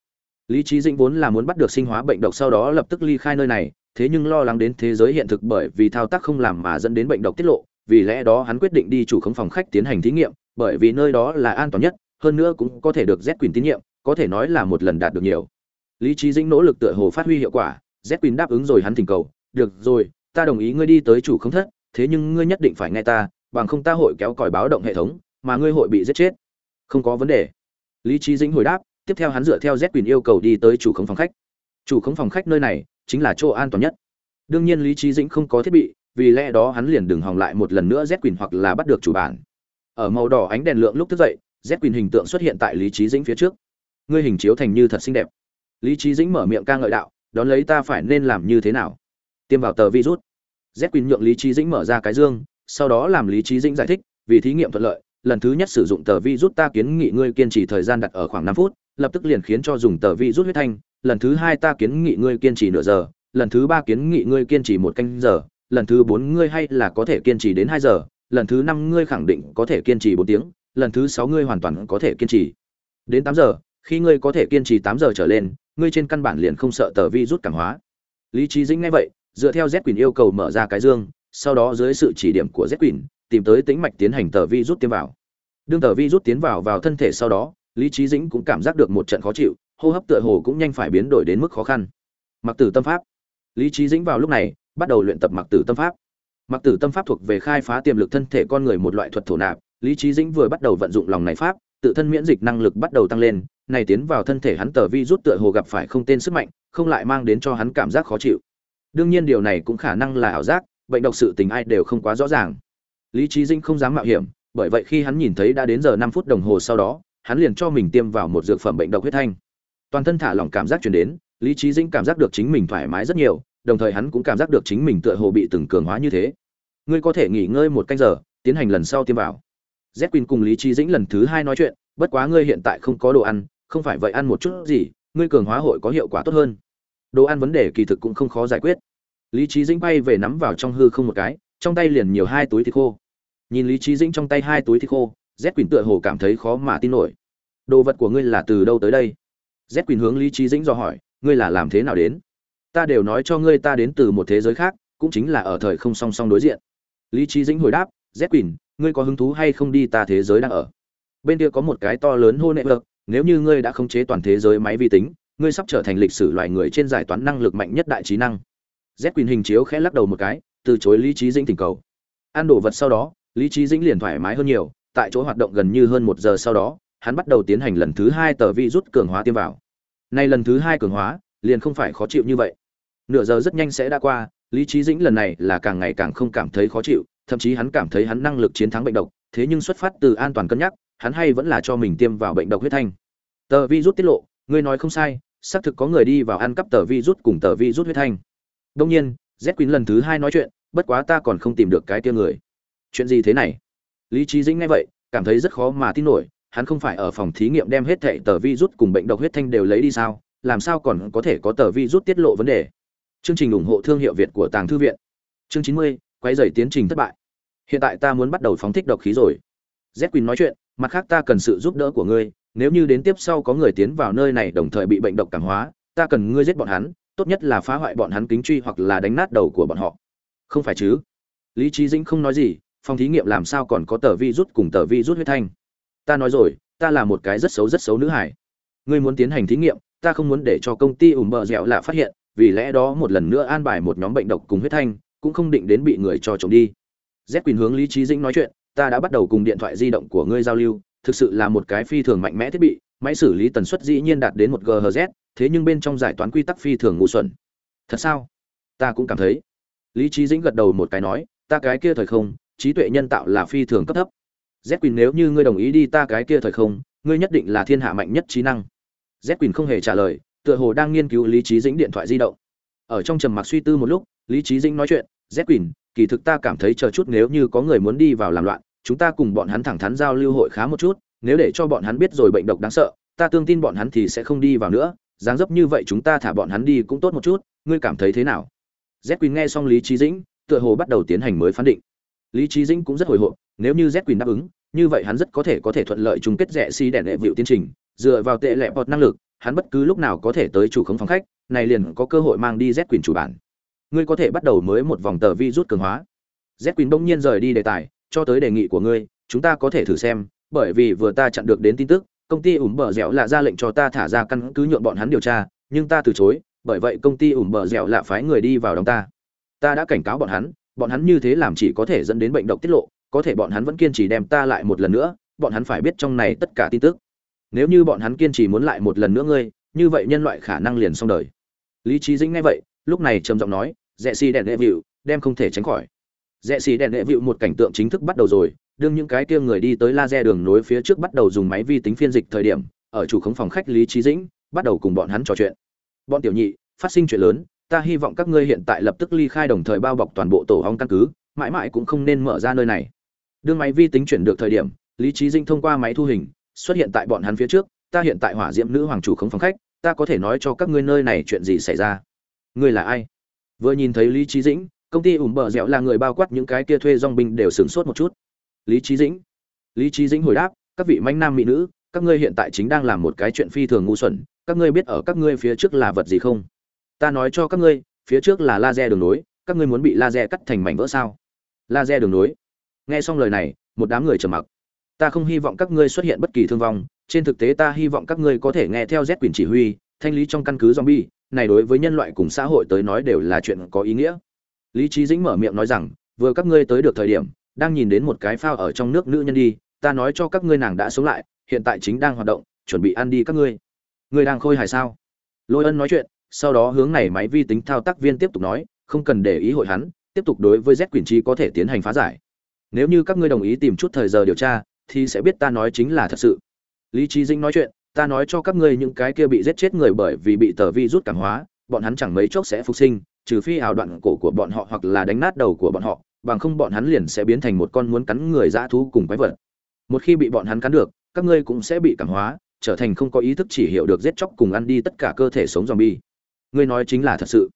Lý trí dĩnh vốn là muốn bắt được sinh hóa bệnh độc sau đó lập tức ly khai nơi này, thế nhưng lo lắng đến thế giới hiện thực bởi vì thao tác không làm mà dẫn đến bệnh độc tiết lộ, vì lẽ đó hắn quyết định đi chủ khống phòng khách tiến hành thí nghiệm bởi vì nơi đó là an toàn nhất, hơn nữa cũng có thể được z quyền tín nhiệm, có thể nói là một lần đạt được nhiều. Lý trí dĩnh nỗ lực tựa hồ phát huy hiệu quả, z quyền đáp ứng rồi hắn thỉnh cầu, được rồi, ta đồng ý ngươi đi tới chủ không thất, thế nhưng ngươi nhất định phải nghe ta, bằng không ta hội kéo còi báo động hệ thống, mà ngươi hội bị giết chết. Không có vấn đề. Lý trí dĩnh hồi đáp, tiếp theo hắn dựa theo z quyền yêu cầu đi tới chủ khống phòng khách. Chủ khống phòng khách nơi này chính là chỗ an toàn nhất. Đương nhiên lý trí dĩnh không có thiết bị, vì lẽ đó hắn liền đừng hòng lại một lần nữa z quyền hoặc là bắt được chủ bản ở màu đỏ ánh đèn lượng lúc thức dậy, z quyền hình tượng xuất hiện tại lý trí dĩnh phía trước. Ngươi hình chiếu thành như thật xinh đẹp. Lý trí dĩnh mở miệng ca ngợi đạo, đón lấy ta phải nên làm như thế nào? Tiêm vào tờ virus. Z quyền nhượng lý trí dĩnh mở ra cái dương, sau đó làm lý trí dĩnh giải thích, vì thí nghiệm thuận lợi, lần thứ nhất sử dụng tờ virus ta kiến nghị ngươi kiên trì thời gian đặt ở khoảng năm phút, lập tức liền khiến cho dùng tờ virus huyết thanh, lần thứ hai ta kiến nghị ngươi kiên trì nửa giờ, lần thứ ba kiến nghị ngươi kiên trì một canh giờ, lần thứ bốn ngươi hay là có thể kiên trì đến hai giờ lần thứ năm ngươi khẳng định có thể kiên trì bốn tiếng, lần thứ sáu ngươi hoàn toàn có thể kiên trì. Đến tám giờ, khi ngươi có thể kiên trì tám giờ trở lên, ngươi trên căn bản liền không sợ tờ vi rút cảm hóa. Lý trí dĩnh nghe vậy, dựa theo z quyền yêu cầu mở ra cái dương, sau đó dưới sự chỉ điểm của z quỳnh, tìm tới tĩnh mạch tiến hành tờ vi rút tiêm vào. Đương tờ vi rút tiến vào vào thân thể sau đó, lý trí dĩnh cũng cảm giác được một trận khó chịu, hô hấp tựa hồ cũng nhanh phải biến đổi đến mức khó khăn. Mặc tử tâm pháp. Lý trí dĩnh vào lúc này, bắt đầu luyện tập mặc tử tâm pháp mặc tử tâm pháp thuộc về khai phá tiềm lực thân thể con người một loại thuật thổ nạp, lý trí dĩnh vừa bắt đầu vận dụng lòng này pháp, tự thân miễn dịch năng lực bắt đầu tăng lên, này tiến vào thân thể hắn tờ vi rút tựa hồ gặp phải không tên sức mạnh, không lại mang đến cho hắn cảm giác khó chịu. Đương nhiên điều này cũng khả năng là ảo giác, bệnh độc sự tình ai đều không quá rõ ràng. Lý trí dĩnh không dám mạo hiểm, bởi vậy khi hắn nhìn thấy đã đến giờ năm phút đồng hồ sau đó, hắn liền cho mình tiêm vào một dược phẩm bệnh độc huyết thanh. Toàn thân thả lỏng cảm giác chuyển đến, lý trí dĩnh cảm giác được chính mình thoải mái rất nhiều đồng thời hắn cũng cảm giác được chính mình tựa hồ bị từng cường hóa như thế. Ngươi có thể nghỉ ngơi một canh giờ, tiến hành lần sau tiêm vào. Z quỳnh cùng lý trí dĩnh lần thứ hai nói chuyện, bất quá ngươi hiện tại không có đồ ăn, không phải vậy ăn một chút gì, ngươi cường hóa hội có hiệu quả tốt hơn. Đồ ăn vấn đề kỳ thực cũng không khó giải quyết. Lý trí dĩnh bay về nắm vào trong hư không một cái, trong tay liền nhiều hai túi thịt khô. Nhìn lý trí dĩnh trong tay hai túi thịt khô z quỳnh tựa hồ cảm thấy khó mà tin nổi. Đồ vật của ngươi là từ đâu tới đây? Z quỳnh hướng lý trí dĩnh do hỏi, ngươi là làm thế nào đến? Ta đều nói cho ngươi ta đến từ một thế giới khác, cũng chính là ở thời không song song đối diện. Lý trí dĩnh hồi đáp z quỳnh, ngươi có hứng thú hay không đi ta thế giới đang ở? Bên kia có một cái to lớn hô nệm lực nếu như ngươi đã khống chế toàn thế giới máy vi tính, ngươi sắp trở thành lịch sử loài người trên giải toán năng lực mạnh nhất đại trí năng. Z quyền hình chiếu khẽ lắc đầu một cái, từ chối lý trí dĩnh tình cầu. Ăn đồ vật sau đó, lý trí dĩnh liền thoải mái hơn nhiều, tại chỗ hoạt động gần như hơn một giờ sau đó, hắn bắt đầu tiến hành lần thứ hai tờ vi rút cường hóa tiêm vào. Nay lần thứ hai cường hóa, liền không phải khó chịu như vậy nửa giờ rất nhanh sẽ đã qua, lý trí dĩnh lần này là càng ngày càng không cảm thấy khó chịu, thậm chí hắn cảm thấy hắn năng lực chiến thắng bệnh độc, thế nhưng xuất phát từ an toàn cân nhắc, hắn hay vẫn là cho mình tiêm vào bệnh độc huyết thanh. Tờ vi rút tiết lộ, ngươi nói không sai, xác thực có người đi vào ăn cắp tờ vi rút cùng tờ vi rút huyết thanh. Đông nhiên, z quýnh lần thứ hai nói chuyện, bất quá ta còn không tìm được cái tia người. Chuyện gì thế này? Lý trí dĩnh nghe vậy, cảm thấy rất khó mà tin nổi, hắn không phải ở phòng thí nghiệm đem hết thệ tờ vi rút cùng bệnh độc huyết thanh đều lấy đi sao? Làm sao còn có thể có tờ vi rút tiết lộ vấn đề? Chương trình ủng hộ thương hiệu việt của tàng thư viện. Chương chín mươi rầy tiến trình thất bại. Hiện tại ta muốn bắt đầu phóng thích độc khí rồi. Z quỳnh nói chuyện, mặt khác ta cần sự giúp đỡ của ngươi, nếu như đến tiếp sau có người tiến vào nơi này đồng thời bị bệnh độc cảm hóa, ta cần ngươi giết bọn hắn, tốt nhất là phá hoại bọn hắn kính truy hoặc là đánh nát đầu của bọn họ. Không phải chứ? Lý Chí dĩnh không nói gì, phòng thí nghiệm làm sao còn có tờ vi rút cùng tờ vi rút huyết thanh? Ta nói rồi, ta là một cái rất xấu rất xấu nữ hải. Ngươi muốn tiến hành thí nghiệm, ta không muốn để cho công ty ủm bờ dẻo lạ phát hiện vì lẽ đó một lần nữa an bài một nhóm bệnh độc cùng huyết thanh, cũng không định đến bị người cho trộm đi. Z quỳnh hướng lý trí dĩnh nói chuyện, ta đã bắt đầu cùng điện thoại di động của ngươi giao lưu, thực sự là một cái phi thường mạnh mẽ thiết bị, máy xử lý tần suất dĩ nhiên đạt đến một ghz thế nhưng bên trong giải toán quy tắc phi thường ngu xuẩn. Thật sao? Ta cũng cảm thấy. Lý trí dĩnh gật đầu một cái nói, ta cái kia thời không, trí tuệ nhân tạo là phi thường cấp thấp. Z quỳnh nếu như ngươi đồng ý đi ta cái kia thời không, ngươi nhất định là thiên hạ mạnh nhất trí năng. Z quỳnh không hề trả lời tựa hồ đang nghiên cứu lý trí dĩnh điện thoại di động. Ở trong trầm mặc suy tư một lúc, lý trí dĩnh nói chuyện z quyền kỳ thực ta cảm thấy chờ chút nếu như có người muốn đi vào làm loạn, chúng ta cùng bọn hắn thẳng thắn giao lưu hội khá một chút, nếu để cho bọn hắn biết rồi bệnh độc đáng sợ, ta tương tin bọn hắn thì sẽ không đi vào nữa, dáng dấp như vậy chúng ta thả bọn hắn đi cũng tốt một chút, ngươi cảm thấy thế nào? Z quỳnh nghe xong lý trí dĩnh, tựa hồ bắt đầu tiến hành mới phán định. Lý trí dĩnh cũng rất hồi hộp, nếu như z quỳnh đáp ứng, như vậy hắn rất có thể có thể thuận lợi chung kết rẻ xi si đèn đệ vịu tiến trình, dựa vào tệ lệ bọt năng lực hắn bất cứ lúc nào có thể tới chủ khống phòng khách, này liền có cơ hội mang đi z quỳnh chủ bản. Ngươi có thể bắt đầu mới một vòng tờ vi rút cường hóa. Z quỳnh bỗng nhiên rời đi đề tài, cho tới đề nghị của ngươi, chúng ta có thể thử xem, bởi vì vừa ta chặn được đến tin tức, công ty ủm bờ dẻo là ra lệnh cho ta thả ra căn cứ nhượng bọn hắn điều tra, nhưng ta từ chối, bởi vậy công ty ủm bờ dẻo là phái người đi vào đóng ta. Ta đã cảnh cáo bọn hắn bọn hắn như thế làm chỉ có thể dẫn đến bệnh độc tiết lộ, có thể bọn hắn vẫn kiên trì đem ta lại một lần nữa, bọn hắn phải biết trong này tất cả tin tức nếu như bọn hắn kiên trì muốn lại một lần nữa ngươi, như vậy nhân loại khả năng liền xong đời. Lý trí dĩnh nghe vậy, lúc này trầm giọng nói, rẽ xi đèn đệ vịu, đem không thể tránh khỏi. Rẽ xi đèn đệ vịu một cảnh tượng chính thức bắt đầu rồi, đương những cái kia người đi tới laser đường nối phía trước bắt đầu dùng máy vi tính phiên dịch thời điểm, ở chủ khống phòng khách lý trí dĩnh bắt đầu cùng bọn hắn trò chuyện. Bọn tiểu nhị, phát sinh chuyện lớn, ta hy vọng các ngươi hiện tại lập tức ly khai đồng thời bao bọc toàn bộ tổ hong căn cứ, mãi mãi cũng không nên mở ra nơi này. Đương máy vi tính chuyển được thời điểm, lý trí dĩnh thông qua máy thu hình xuất hiện tại bọn hắn phía trước, ta hiện tại hỏa diễm nữ hoàng chủ khống phòng khách, ta có thể nói cho các ngươi nơi này chuyện gì xảy ra. Ngươi là ai? Vừa nhìn thấy lý trí dĩnh, công ty ủm bờ dẻo là người bao quát những cái kia thuê dong binh đều sửng sốt một chút. Lý trí dĩnh? Lý trí dĩnh hồi đáp, các vị manh nam mỹ nữ, các ngươi hiện tại chính đang làm một cái chuyện phi thường ngu xuẩn, các ngươi biết ở các ngươi phía trước là vật gì không? Ta nói cho các ngươi, phía trước là laser đường nối, các ngươi muốn bị laser cắt thành mảnh vỡ sao? Laser đường nối. Nghe xong lời này, một đám người trầm mặc ta không hy vọng các ngươi xuất hiện bất kỳ thương vong, trên thực tế ta hy vọng các ngươi có thể nghe theo z quyền chỉ huy, thanh lý trong căn cứ zombie, này đối với nhân loại cùng xã hội tới nói đều là chuyện có ý nghĩa. Lý trí dĩnh mở miệng nói rằng, vừa các ngươi tới được thời điểm, đang nhìn đến một cái phao ở trong nước nữ nhân đi, ta nói cho các ngươi nàng đã sống lại, hiện tại chính đang hoạt động, chuẩn bị ăn đi các ngươi. Ngươi đang khôi hài sao? Lôi ân nói chuyện, sau đó hướng này máy vi tính thao tác viên tiếp tục nói, không cần để ý hội hắn, tiếp tục đối với z quyền chi có thể tiến hành phá giải. Nếu như các ngươi đồng ý tìm chút thời giờ điều tra thì sẽ biết ta nói chính là thật sự. Lý trí dĩnh nói chuyện, ta nói cho các ngươi những cái kia bị giết chết người bởi vì bị tờ vi rút cảm hóa, bọn hắn chẳng mấy chốc sẽ phục sinh, trừ phi ảo đoạn cổ của bọn họ hoặc là đánh nát đầu của bọn họ, bằng không bọn hắn liền sẽ biến thành một con muốn cắn người dã thú cùng quái vật. Một khi bị bọn hắn cắn được, các ngươi cũng sẽ bị cảm hóa, trở thành không có ý thức chỉ hiểu được giết chóc cùng ăn đi tất cả cơ thể sống zombie. Ngươi nói chính là thật sự.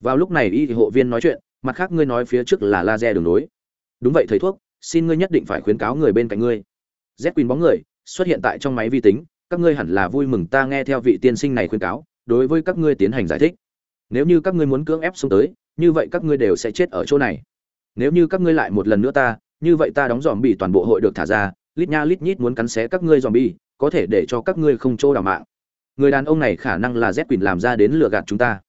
Vào lúc này y hộ viên nói chuyện, mặt khác ngươi nói phía trước là laser đường nối. Đúng vậy, thầy thuốc, xin ngươi nhất định phải khuyến cáo người bên cạnh ngươi z Queen bóng người, xuất hiện tại trong máy vi tính, các ngươi hẳn là vui mừng ta nghe theo vị tiên sinh này khuyên cáo, đối với các ngươi tiến hành giải thích. Nếu như các ngươi muốn cưỡng ép xuống tới, như vậy các ngươi đều sẽ chết ở chỗ này. Nếu như các ngươi lại một lần nữa ta, như vậy ta đóng giòm bị toàn bộ hội được thả ra, lít nha lít nhít muốn cắn xé các ngươi giòm bi có thể để cho các ngươi không chỗ đào mạng. Người đàn ông này khả năng là z Queen làm ra đến lừa gạt chúng ta.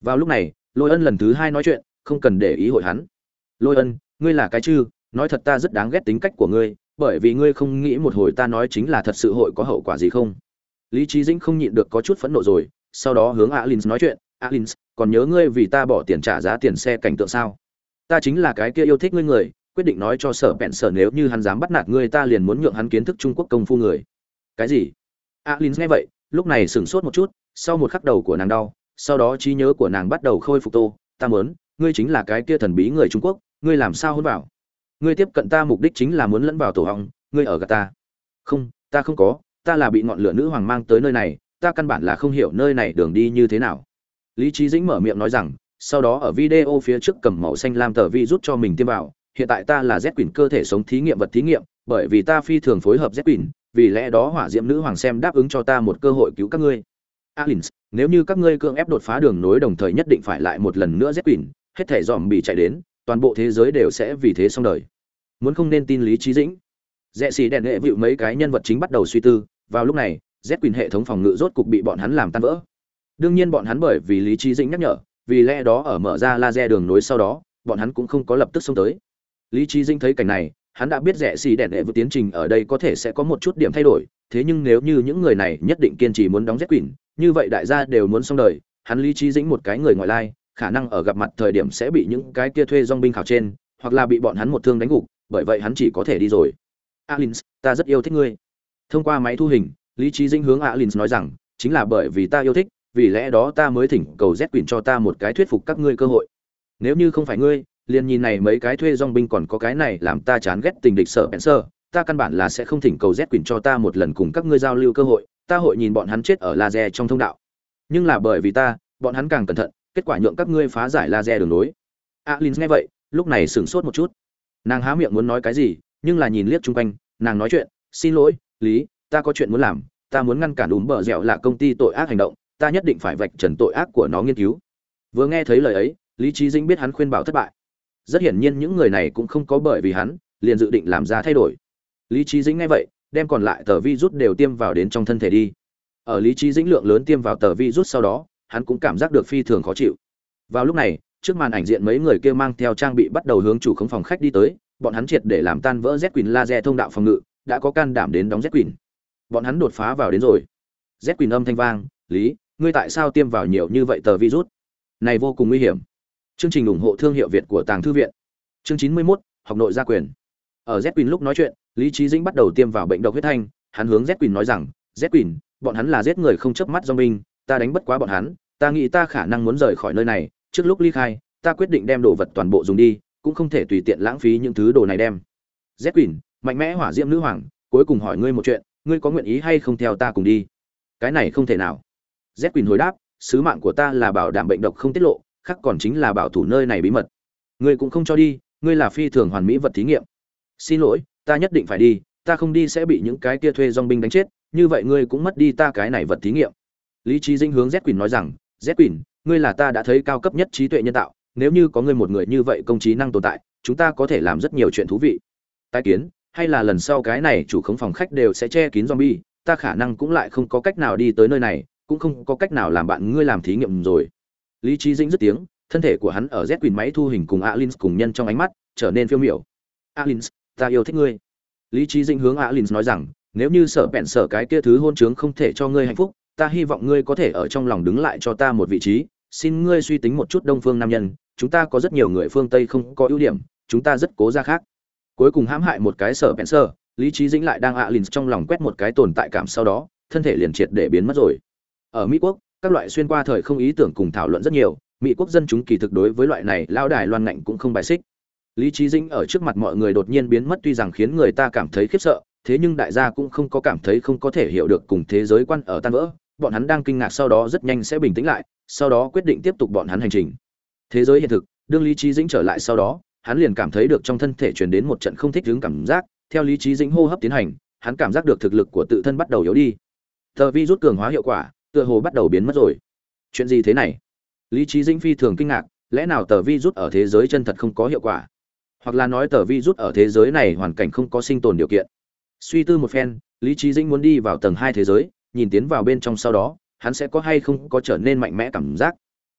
Vào lúc này, lôi ân lần thứ hai nói chuyện, không cần để ý hội hắn. Lôi ân, ngươi là cái chư, nói thật ta rất đáng ghét tính cách của ngươi bởi vì ngươi không nghĩ một hồi ta nói chính là thật sự hội có hậu quả gì không? Lý trí dĩnh không nhịn được có chút phẫn nộ rồi, sau đó hướng alin nói chuyện alin còn nhớ ngươi vì ta bỏ tiền trả giá tiền xe cảnh tượng sao? Ta chính là cái kia yêu thích ngươi người, quyết định nói cho sở bẹn sở nếu như hắn dám bắt nạt ngươi ta liền muốn nhượng hắn kiến thức trung quốc công phu người. Cái gì? Alin nghe vậy, lúc này sửng sốt một chút, sau một khắc đầu của nàng đau, sau đó trí nhớ của nàng bắt đầu khôi phục tô, ta muốn, ngươi chính là cái kia thần bí người trung quốc, ngươi làm sao hôn vào? Ngươi tiếp cận ta mục đích chính là muốn lẫn vào tổ hong, ngươi ở gà ta. Không ta không có, ta là bị ngọn lửa nữ hoàng mang tới nơi này, ta căn bản là không hiểu nơi này đường đi như thế nào. Lý trí dĩnh mở miệng nói rằng, sau đó ở video phía trước cầm màu xanh lam tờ vi rút cho mình tiêm vào, hiện tại ta là z quyển cơ thể sống thí nghiệm vật thí nghiệm, bởi vì ta phi thường phối hợp z quyển vì lẽ đó hỏa diễm nữ hoàng xem đáp ứng cho ta một cơ hội cứu các ngươi. Alins nếu như các ngươi cưỡng ép đột phá đường nối đồng thời nhất định phải lại một lần nữa z quyển hết thể dòm bị chạy đến toàn bộ thế giới đều sẽ vì thế xong đời. Muốn không nên tin lý trí dĩnh. Rẽ xì đèn hệ vịu mấy cái nhân vật chính bắt đầu suy tư, vào lúc này, z quyền hệ thống phòng ngự rốt cục bị bọn hắn làm tan vỡ. Đương nhiên bọn hắn bởi vì lý trí dĩnh nhắc nhở, vì lẽ đó ở mở ra laser đường nối sau đó, bọn hắn cũng không có lập tức xông tới. Lý trí dĩnh thấy cảnh này, hắn đã biết rẽ xì đèn hệ vượt tiến trình ở đây có thể sẽ có một chút điểm thay đổi, thế nhưng nếu như những người này nhất định kiên trì muốn đóng z quyền, như vậy đại gia đều muốn xong đời, hắn lý trí dĩnh một cái người ngoại lai khả năng ở gặp mặt thời điểm sẽ bị những cái kia thuê dong binh khảo trên, hoặc là bị bọn hắn một thương đánh gục, bởi vậy hắn chỉ có thể đi rồi. Alins, ta rất yêu thích ngươi. Thông qua máy thu hình, lý Chí dinh hướng alins nói rằng, chính là bởi vì ta yêu thích, vì lẽ đó ta mới thỉnh cầu z quyền cho ta một cái thuyết phục các ngươi cơ hội. Nếu như không phải ngươi, liền nhìn này mấy cái thuê dong binh còn có cái này làm ta chán ghét tình địch sợ bèn sơ, ta căn bản là sẽ không thỉnh cầu z quyền cho ta một lần cùng các ngươi giao lưu cơ hội, ta hội nhìn bọn hắn chết ở laser trong thông đạo. Nhưng là bởi vì ta, bọn hắn càng cẩn thận kết quả nhượng các ngươi phá giải laser đường nối. Alin nghe vậy, lúc này sửng sốt một chút. Nàng há miệng muốn nói cái gì, nhưng là nhìn liếc chung quanh, nàng nói chuyện, xin lỗi, lý, ta có chuyện muốn làm, ta muốn ngăn cản đúng bờ dẻo là công ty tội ác hành động, ta nhất định phải vạch trần tội ác của nó nghiên cứu. Vừa nghe thấy lời ấy, lý trí dĩnh biết hắn khuyên bảo thất bại. Rất hiển nhiên những người này cũng không có bởi vì hắn, liền dự định làm ra thay đổi. Lý trí dĩnh nghe vậy, đem còn lại tờ vi rút đều tiêm vào đến trong thân thể đi. Ở lý trí dĩnh lượng lớn tiêm vào tờ vi rút sau đó hắn cũng cảm giác được phi thường khó chịu. Vào lúc này trước màn ảnh diện mấy người kia mang theo trang bị bắt đầu hướng chủ khống phòng khách đi tới bọn hắn triệt để làm tan vỡ z quỳnh laser thông đạo phòng ngự đã có can đảm đến đóng z quỳnh bọn hắn đột phá vào đến rồi. Z quỳnh âm thanh vang lý ngươi tại sao tiêm vào nhiều như vậy tờ virus? Này vô cùng nguy hiểm. Chương trình ủng hộ thương hiệu việt của tàng thư viện. Chương chín mươi 91, học nội gia quyền. Ở z quỳnh lúc nói chuyện lý trí dĩnh bắt đầu tiêm vào bệnh độc huyết thanh hắn hướng z quỳnh nói rằng z quỳnh bọn hắn là giết người không chớp mắt do mình ta đánh bất quá bọn hắn, ta nghĩ ta khả năng muốn rời khỏi nơi này, trước lúc ly khai, ta quyết định đem đồ vật toàn bộ dùng đi, cũng không thể tùy tiện lãng phí những thứ đồ này đem. Z quỳnh, mạnh mẽ hỏa diễm nữ hoàng, cuối cùng hỏi ngươi một chuyện, ngươi có nguyện ý hay không theo ta cùng đi? Cái này không thể nào. Z quỳnh hồi đáp, sứ mạng của ta là bảo đảm bệnh độc không tiết lộ, khác còn chính là bảo thủ nơi này bí mật. Ngươi cũng không cho đi, ngươi là phi thường hoàn mỹ vật thí nghiệm. Xin lỗi, ta nhất định phải đi, ta không đi sẽ bị những cái kia thuê dong binh đánh chết, như vậy ngươi cũng mất đi ta cái này vật thí nghiệm lý trí dinh hướng z quỳnh nói rằng, z quỳnh, ngươi là ta đã thấy cao cấp nhất trí tuệ nhân tạo, nếu như có ngươi một người như vậy công trí năng tồn tại, chúng ta có thể làm rất nhiều chuyện thú vị. Tai kiến, hay là lần sau cái này chủ khống phòng khách đều sẽ che kín zombie, ta khả năng cũng lại không có cách nào đi tới nơi này, cũng không có cách nào làm bạn ngươi làm thí nghiệm rồi. Lý trí dĩnh dứt tiếng, thân thể của hắn ở z Quỳnh máy thu hình cùng alin cùng nhân trong ánh mắt trở nên phiêu miểu. Alin ta yêu thích ngươi. Lý trí dĩnh hướng alin nói rằng, nếu như sợ bẹn sợ cái kia thứ hôn trướng không thể cho ngươi hạnh phúc ta hy vọng ngươi có thể ở trong lòng đứng lại cho ta một vị trí, xin ngươi suy tính một chút đông phương nam nhân, chúng ta có rất nhiều người phương tây không có ưu điểm, chúng ta rất cố ra khác. Cuối cùng hãm hại một cái sở bẹn sơ lý trí dĩnh lại đang ạ à lìn trong lòng quét một cái tồn tại cảm sau đó, thân thể liền triệt để biến mất rồi. Ở mỹ quốc, các loại xuyên qua thời không ý tưởng cùng thảo luận rất nhiều, mỹ quốc dân chúng kỳ thực đối với loại này lao đài loan ngạnh cũng không bài xích. Lý trí dĩnh ở trước mặt mọi người đột nhiên biến mất tuy rằng khiến người ta cảm thấy khiếp sợ, thế nhưng đại gia cũng không có cảm thấy không có thể hiểu được cùng thế giới quan ở tan vỡ bọn hắn đang kinh ngạc sau đó rất nhanh sẽ bình tĩnh lại, sau đó quyết định tiếp tục bọn hắn hành trình. Thế giới hiện thực, đương lý trí dĩnh trở lại sau đó, hắn liền cảm thấy được trong thân thể truyền đến một trận không thích ứng cảm giác, theo lý trí dĩnh hô hấp tiến hành, hắn cảm giác được thực lực của tự thân bắt đầu yếu đi. Tờ vi rút cường hóa hiệu quả, tựa hồ bắt đầu biến mất rồi. Chuyện gì thế này? Lý trí dĩnh phi thường kinh ngạc, lẽ nào tờ vi rút ở thế giới chân thật không có hiệu quả? Hoặc là nói tờ vi rút ở thế giới này hoàn cảnh không có sinh tồn điều kiện? Suy tư một phen, lý trí dĩnh muốn đi vào tầng hai thế giới nhìn tiến vào bên trong sau đó, hắn sẽ có hay không có trở nên mạnh mẽ cảm giác.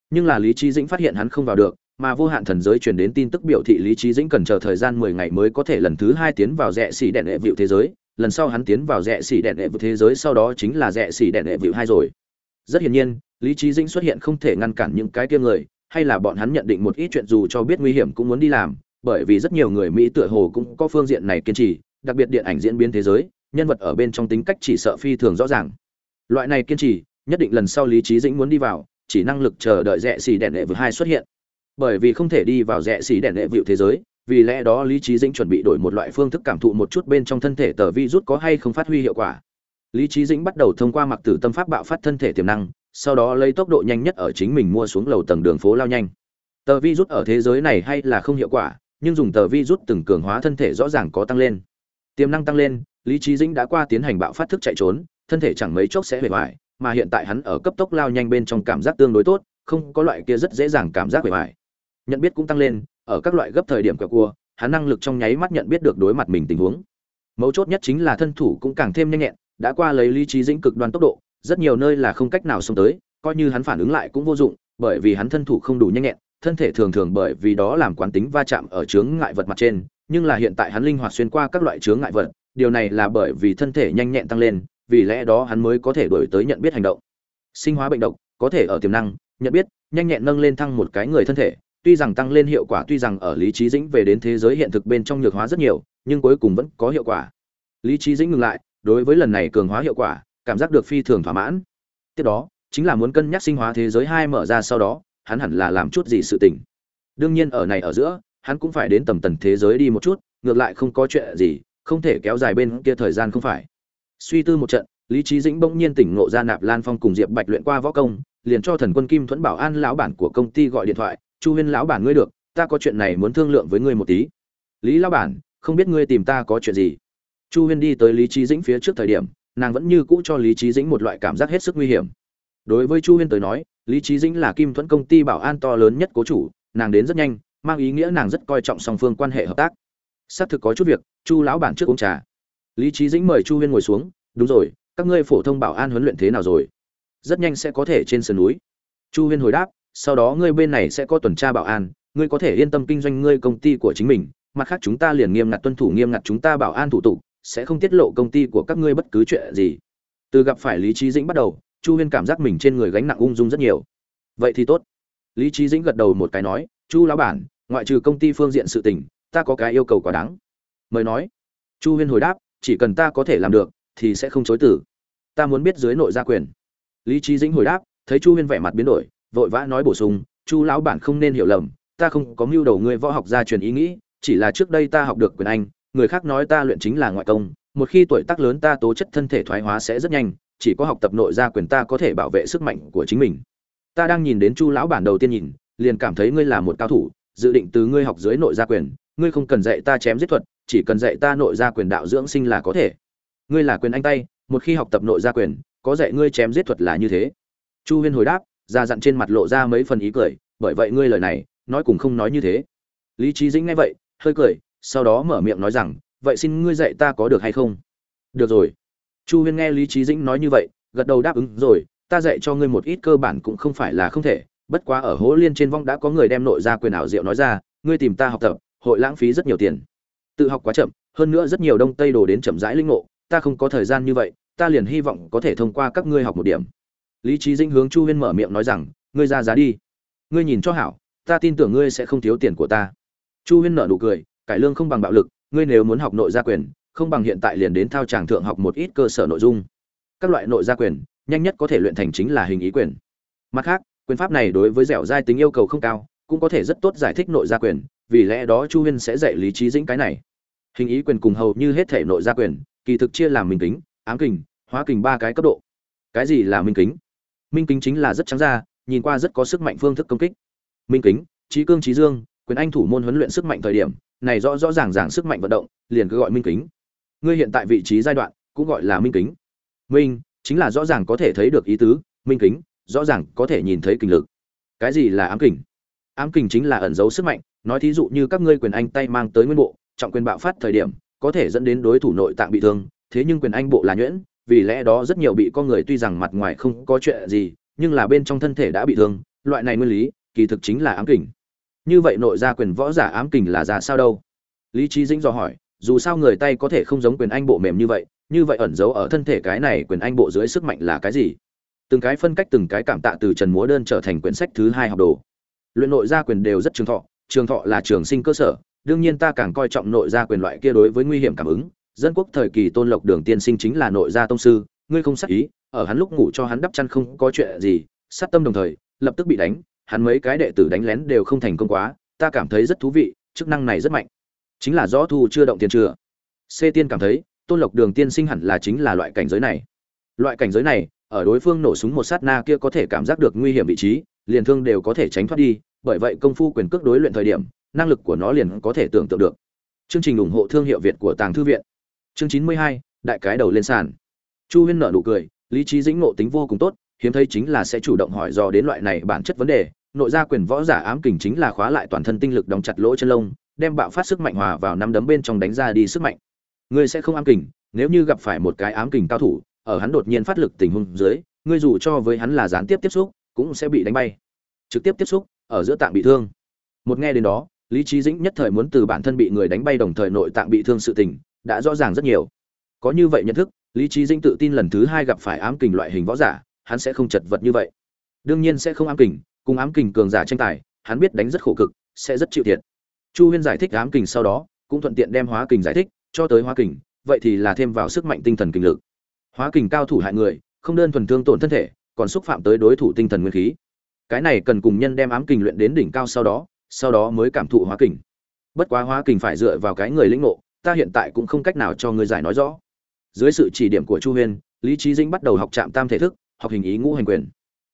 Nhưng là lý trí dĩnh phát hiện hắn không vào được, mà vô hạn thần giới truyền đến tin tức biểu thị lý trí dĩnh cần chờ thời gian mười ngày mới có thể lần thứ hai tiến vào rẽ xỉ đèn đệ vịu thế giới. Lần sau hắn tiến vào rẽ xỉ đèn đệ vịu thế giới sau đó chính là rẽ xỉ đèn đệ vịu hai rồi. Rất hiển nhiên, lý trí dĩnh xuất hiện không thể ngăn cản những cái kia người, hay là bọn hắn nhận định một ít chuyện dù cho biết nguy hiểm cũng muốn đi làm, bởi vì rất nhiều người mỹ tựa hồ cũng có phương diện này kiên trì, đặc biệt điện ảnh diễn biến thế giới, nhân vật ở bên trong tính cách chỉ sợ phi thường rõ ràng loại này kiên trì, nhất định lần sau lý trí dĩnh muốn đi vào, chỉ năng lực chờ đợi rẽ xì đèn đệ vừa hai xuất hiện. Bởi vì không thể đi vào rẽ xì đèn đệ vịu thế giới, vì lẽ đó lý trí dĩnh chuẩn bị đổi một loại phương thức cảm thụ một chút bên trong thân thể tờ vi rút có hay không phát huy hiệu quả. Lý trí dĩnh bắt đầu thông qua mặc tử tâm pháp bạo phát thân thể tiềm năng, sau đó lấy tốc độ nhanh nhất ở chính mình mua xuống lầu tầng đường phố lao nhanh. Tờ vi rút ở thế giới này hay là không hiệu quả, nhưng dùng tờ vi rút từng cường hóa thân thể rõ ràng có tăng lên. Tiềm năng tăng lên, lý trí dĩnh đã qua tiến hành bạo phát thức chạy trốn thân thể chẳng mấy chốc sẽ hề hoài mà hiện tại hắn ở cấp tốc lao nhanh bên trong cảm giác tương đối tốt, không có loại kia rất dễ dàng cảm giác hề hoài nhận biết cũng tăng lên, ở các loại gấp thời điểm quẹo cua, hắn năng lực trong nháy mắt nhận biết được đối mặt mình tình huống. Mấu chốt nhất chính là thân thủ cũng càng thêm nhanh nhẹn, đã qua lấy lý trí dĩnh cực đoan tốc độ, rất nhiều nơi là không cách nào xông tới, coi như hắn phản ứng lại cũng vô dụng, bởi vì hắn thân thủ không đủ nhanh nhẹn, thân thể thường thường bởi vì đó làm quán tính va chạm ở chướng ngại vật mặt trên, nhưng là hiện tại hắn linh hoạt xuyên qua các loại chướng ngại vật, điều này là bởi vì thân thể nhanh nhẹn tăng lên vì lẽ đó hắn mới có thể đổi tới nhận biết hành động. Sinh hóa bệnh độc, có thể ở tiềm năng, nhận biết, nhanh nhẹn nâng lên thăng một cái người thân thể, tuy rằng tăng lên hiệu quả tuy rằng ở lý trí dĩnh về đến thế giới hiện thực bên trong nhược hóa rất nhiều, nhưng cuối cùng vẫn có hiệu quả. Lý trí dĩnh ngừng lại, đối với lần này cường hóa hiệu quả, cảm giác được phi thường thỏa mãn. Tiếp đó, chính là muốn cân nhắc sinh hóa thế giới hai mở ra sau đó, hắn hẳn là làm chút gì sự tình. Đương nhiên ở này ở giữa, hắn cũng phải đến tầm tần thế giới đi một chút, ngược lại không có chuyện gì, không thể kéo dài bên kia thời gian không phải suy tư một trận, lý trí dĩnh bỗng nhiên tỉnh ngộ ra nạp lan phong cùng diệp bạch luyện qua võ công, liền cho thần quân kim thuẫn bảo an lão bản của công ty gọi điện thoại, chu huyên lão bản ngươi được, ta có chuyện này muốn thương lượng với ngươi một tí. Lý lão bản, không biết ngươi tìm ta có chuyện gì? Chu huyên đi tới lý trí dĩnh phía trước thời điểm, nàng vẫn như cũ cho lý trí dĩnh một loại cảm giác hết sức nguy hiểm. Đối với chu huyên tới nói, lý trí dĩnh là kim thuẫn công ty bảo an to lớn nhất cố chủ, nàng đến rất nhanh, mang ý nghĩa nàng rất coi trọng song phương quan hệ hợp tác. Xác thực có chút việc, chu lão bản trước uống trà lý trí dĩnh mời chu huyên ngồi xuống, đúng rồi, các ngươi phổ thông bảo an huấn luyện thế nào rồi? Rất nhanh sẽ có thể trên sườn núi. Chu huyên hồi đáp, sau đó ngươi bên này sẽ có tuần tra bảo an, ngươi có thể yên tâm kinh doanh ngươi công ty của chính mình, mặt khác chúng ta liền nghiêm ngặt tuân thủ nghiêm ngặt chúng ta bảo an thủ tục, sẽ không tiết lộ công ty của các ngươi bất cứ chuyện gì. Từ gặp phải lý trí dĩnh bắt đầu, chu huyên cảm giác mình trên người gánh nặng ung dung rất nhiều. Vậy thì tốt. Lý trí dĩnh gật đầu một cái nói, chu lão bản, ngoại trừ công ty phương diện sự tình, ta có cái yêu cầu quá đáng. Mời nói. Chu huyên hồi đáp chỉ cần ta có thể làm được, thì sẽ không chối tử ta muốn biết dưới nội gia quyền. Lý trí dĩnh hồi đáp, thấy chu huyên vẻ mặt biến đổi, vội vã nói bổ sung, chu lão bản không nên hiểu lầm, ta không có mưu đầu ngươi võ học gia truyền ý nghĩ, chỉ là trước đây ta học được quyền anh, người khác nói ta luyện chính là ngoại công, một khi tuổi tác lớn ta tố chất thân thể thoái hóa sẽ rất nhanh, chỉ có học tập nội gia quyền ta có thể bảo vệ sức mạnh của chính mình. Ta đang nhìn đến chu lão bản đầu tiên nhìn, liền cảm thấy ngươi là một cao thủ, dự định từ ngươi học dưới nội gia quyền, ngươi không cần dạy ta chém giết thuật chỉ cần dạy ta nội gia quyền đạo dưỡng sinh là có thể. Ngươi là quyền anh tay, một khi học tập nội gia quyền, có dạy ngươi chém giết thuật là như thế. Chu huyên hồi đáp ra dặn trên mặt lộ ra mấy phần ý cười, bởi vậy ngươi lời này, nói cùng không nói như thế. Lý trí dĩnh nghe vậy, hơi cười, sau đó mở miệng nói rằng, vậy xin ngươi dạy ta có được hay không? Được rồi. Chu huyên nghe lý trí dĩnh nói như vậy, gật đầu đáp, ứng rồi, ta dạy cho ngươi một ít cơ bản cũng không phải là không thể, bất quá ở hố liên trên vong đã có người đem nội ra quyền ảo diệu nói ra, ngươi tìm ta học tập, hội lãng phí rất nhiều tiền tự học quá chậm, hơn nữa rất nhiều đông tây đồ đến chậm rãi linh ngộ, ta không có thời gian như vậy, ta liền hy vọng có thể thông qua các ngươi học một điểm. Lý trí dĩnh hướng chu huyên mở miệng nói rằng, ngươi ra giá đi. Ngươi nhìn cho hảo, ta tin tưởng ngươi sẽ không thiếu tiền của ta. Chu huyên nở nụ cười, cải lương không bằng bạo lực, ngươi nếu muốn học nội gia quyền, không bằng hiện tại liền đến thao tràng thượng học một ít cơ sở nội dung. Các loại nội gia quyền, nhanh nhất có thể luyện thành chính là hình ý quyền. Mặt khác, quyền pháp này đối với dẻo dai tính yêu cầu không cao, cũng có thể rất tốt giải thích nội gia quyền, vì lẽ đó chu huyên sẽ dạy lý trí dĩnh cái này hình ý quyền cùng hầu như hết thể nội gia quyền, kỳ thực chia làm minh kính, ám kình, hóa kình ba cái cấp độ. Cái gì là minh kính? Minh kính chính là rất trắng ra, nhìn qua rất có sức mạnh phương thức công kích. Minh kính, trí cương trí dương, quyền anh thủ môn huấn luyện sức mạnh thời điểm, này rõ rõ ràng ràng sức mạnh vận động, liền cứ gọi minh kính. Ngươi hiện tại vị trí giai đoạn, cũng gọi là minh kính. Minh, chính là rõ ràng có thể thấy được ý tứ, minh kính, rõ ràng có thể nhìn thấy kinh lực. Cái gì là ám kình? Ám kình chính là ẩn giấu sức mạnh, nói thí dụ như các ngươi quyền anh tay mang tới nguyên bộ trọng quyền bạo phát thời điểm, có thể dẫn đến đối thủ nội tạng bị thương, thế nhưng quyền anh bộ là nhuyễn, vì lẽ đó rất nhiều bị con người tuy rằng mặt ngoài không có chuyện gì, nhưng là bên trong thân thể đã bị thương, loại này nguyên lý, kỳ thực chính là ám kình. Như vậy nội gia quyền võ giả ám kình là ra sao đâu? Lý trí dĩnh dò hỏi, dù sao người tay có thể không giống quyền anh bộ mềm như vậy như vậy ẩn giấu ở thân thể cái này quyền anh bộ dưới sức mạnh là cái gì? Từng cái phân cách từng cái cảm tạ từ trần múa đơn trở thành quyển sách thứ hai học đồ. Luyện nội gia quyền đều rất trường thọ trường thọ là trường sinh cơ sở đương nhiên ta càng coi trọng nội gia quyền loại kia đối với nguy hiểm cảm ứng. Dân quốc thời kỳ tôn lộc đường tiên sinh chính là nội gia tông sư, ngươi không sát ý, ở hắn lúc ngủ cho hắn đắp chăn không có chuyện gì, sát tâm đồng thời, lập tức bị đánh, hắn mấy cái đệ tử đánh lén đều không thành công quá, ta cảm thấy rất thú vị, chức năng này rất mạnh. Chính là rõ thu chưa động tiền chưa c tiên cảm thấy, tôn lộc đường tiên sinh hẳn là chính là loại cảnh giới này. Loại cảnh giới này, ở đối phương nổ súng một sát na kia có thể cảm giác được nguy hiểm vị trí, liền thương đều có thể tránh thoát đi, bởi vậy công phu quyền cước đối luyện thời điểm năng lực của nó liền có thể tưởng tượng được. Chương trình ủng hộ thương hiệu việt của tàng thư viện. Chương chín mươi hai, đại cái đầu lên sàn. Chu huyên nở nụ cười, lý trí dĩnh ngộ tính vô cùng tốt, hiếm thấy chính là sẽ chủ động hỏi dò đến loại này bản chất vấn đề, nội gia quyền võ giả ám kình chính là khóa lại toàn thân tinh lực đóng chặt lỗ chân lông, đem bạo phát sức mạnh hòa vào năm đấm bên trong đánh ra đi sức mạnh. Ngươi sẽ không ám kình, nếu như gặp phải một cái ám kình cao thủ, ở hắn đột nhiên phát lực tình huống dưới, ngươi dù cho với hắn là gián tiếp tiếp xúc, cũng sẽ bị đánh bay. Trực tiếp tiếp xúc, ở giữa tạng bị thương. Một nghe đến đó lý trí dĩnh nhất thời muốn từ bản thân bị người đánh bay đồng thời nội tạng bị thương sự tình, đã rõ ràng rất nhiều. Có như vậy nhận thức, lý trí dĩnh tự tin lần thứ hai gặp phải ám kình loại hình võ giả, hắn sẽ không chật vật như vậy. Đương nhiên sẽ không ám kình, cùng ám kình cường giả tranh tài, hắn biết đánh rất khổ cực, sẽ rất chịu thiệt. Chu huyên giải thích ám kình sau đó, cũng thuận tiện đem hóa kình giải thích, cho tới hóa kình, vậy thì là thêm vào sức mạnh tinh thần kinh lực. Hóa kình cao thủ hại người, không đơn thuần thương tổn thân thể, còn xúc phạm tới đối thủ tinh thần nguyên khí. Cái này cần cùng nhân đem ám kình luyện đến đỉnh cao sau đó sau đó mới cảm thụ hóa kình. Bất quá hóa kình phải dựa vào cái người lĩnh ngộ, ta hiện tại cũng không cách nào cho ngươi giải nói rõ. Dưới sự chỉ điểm của chu huyên, lý trí dĩnh bắt đầu học trạm tam thể thức, học hình ý ngũ hành quyền.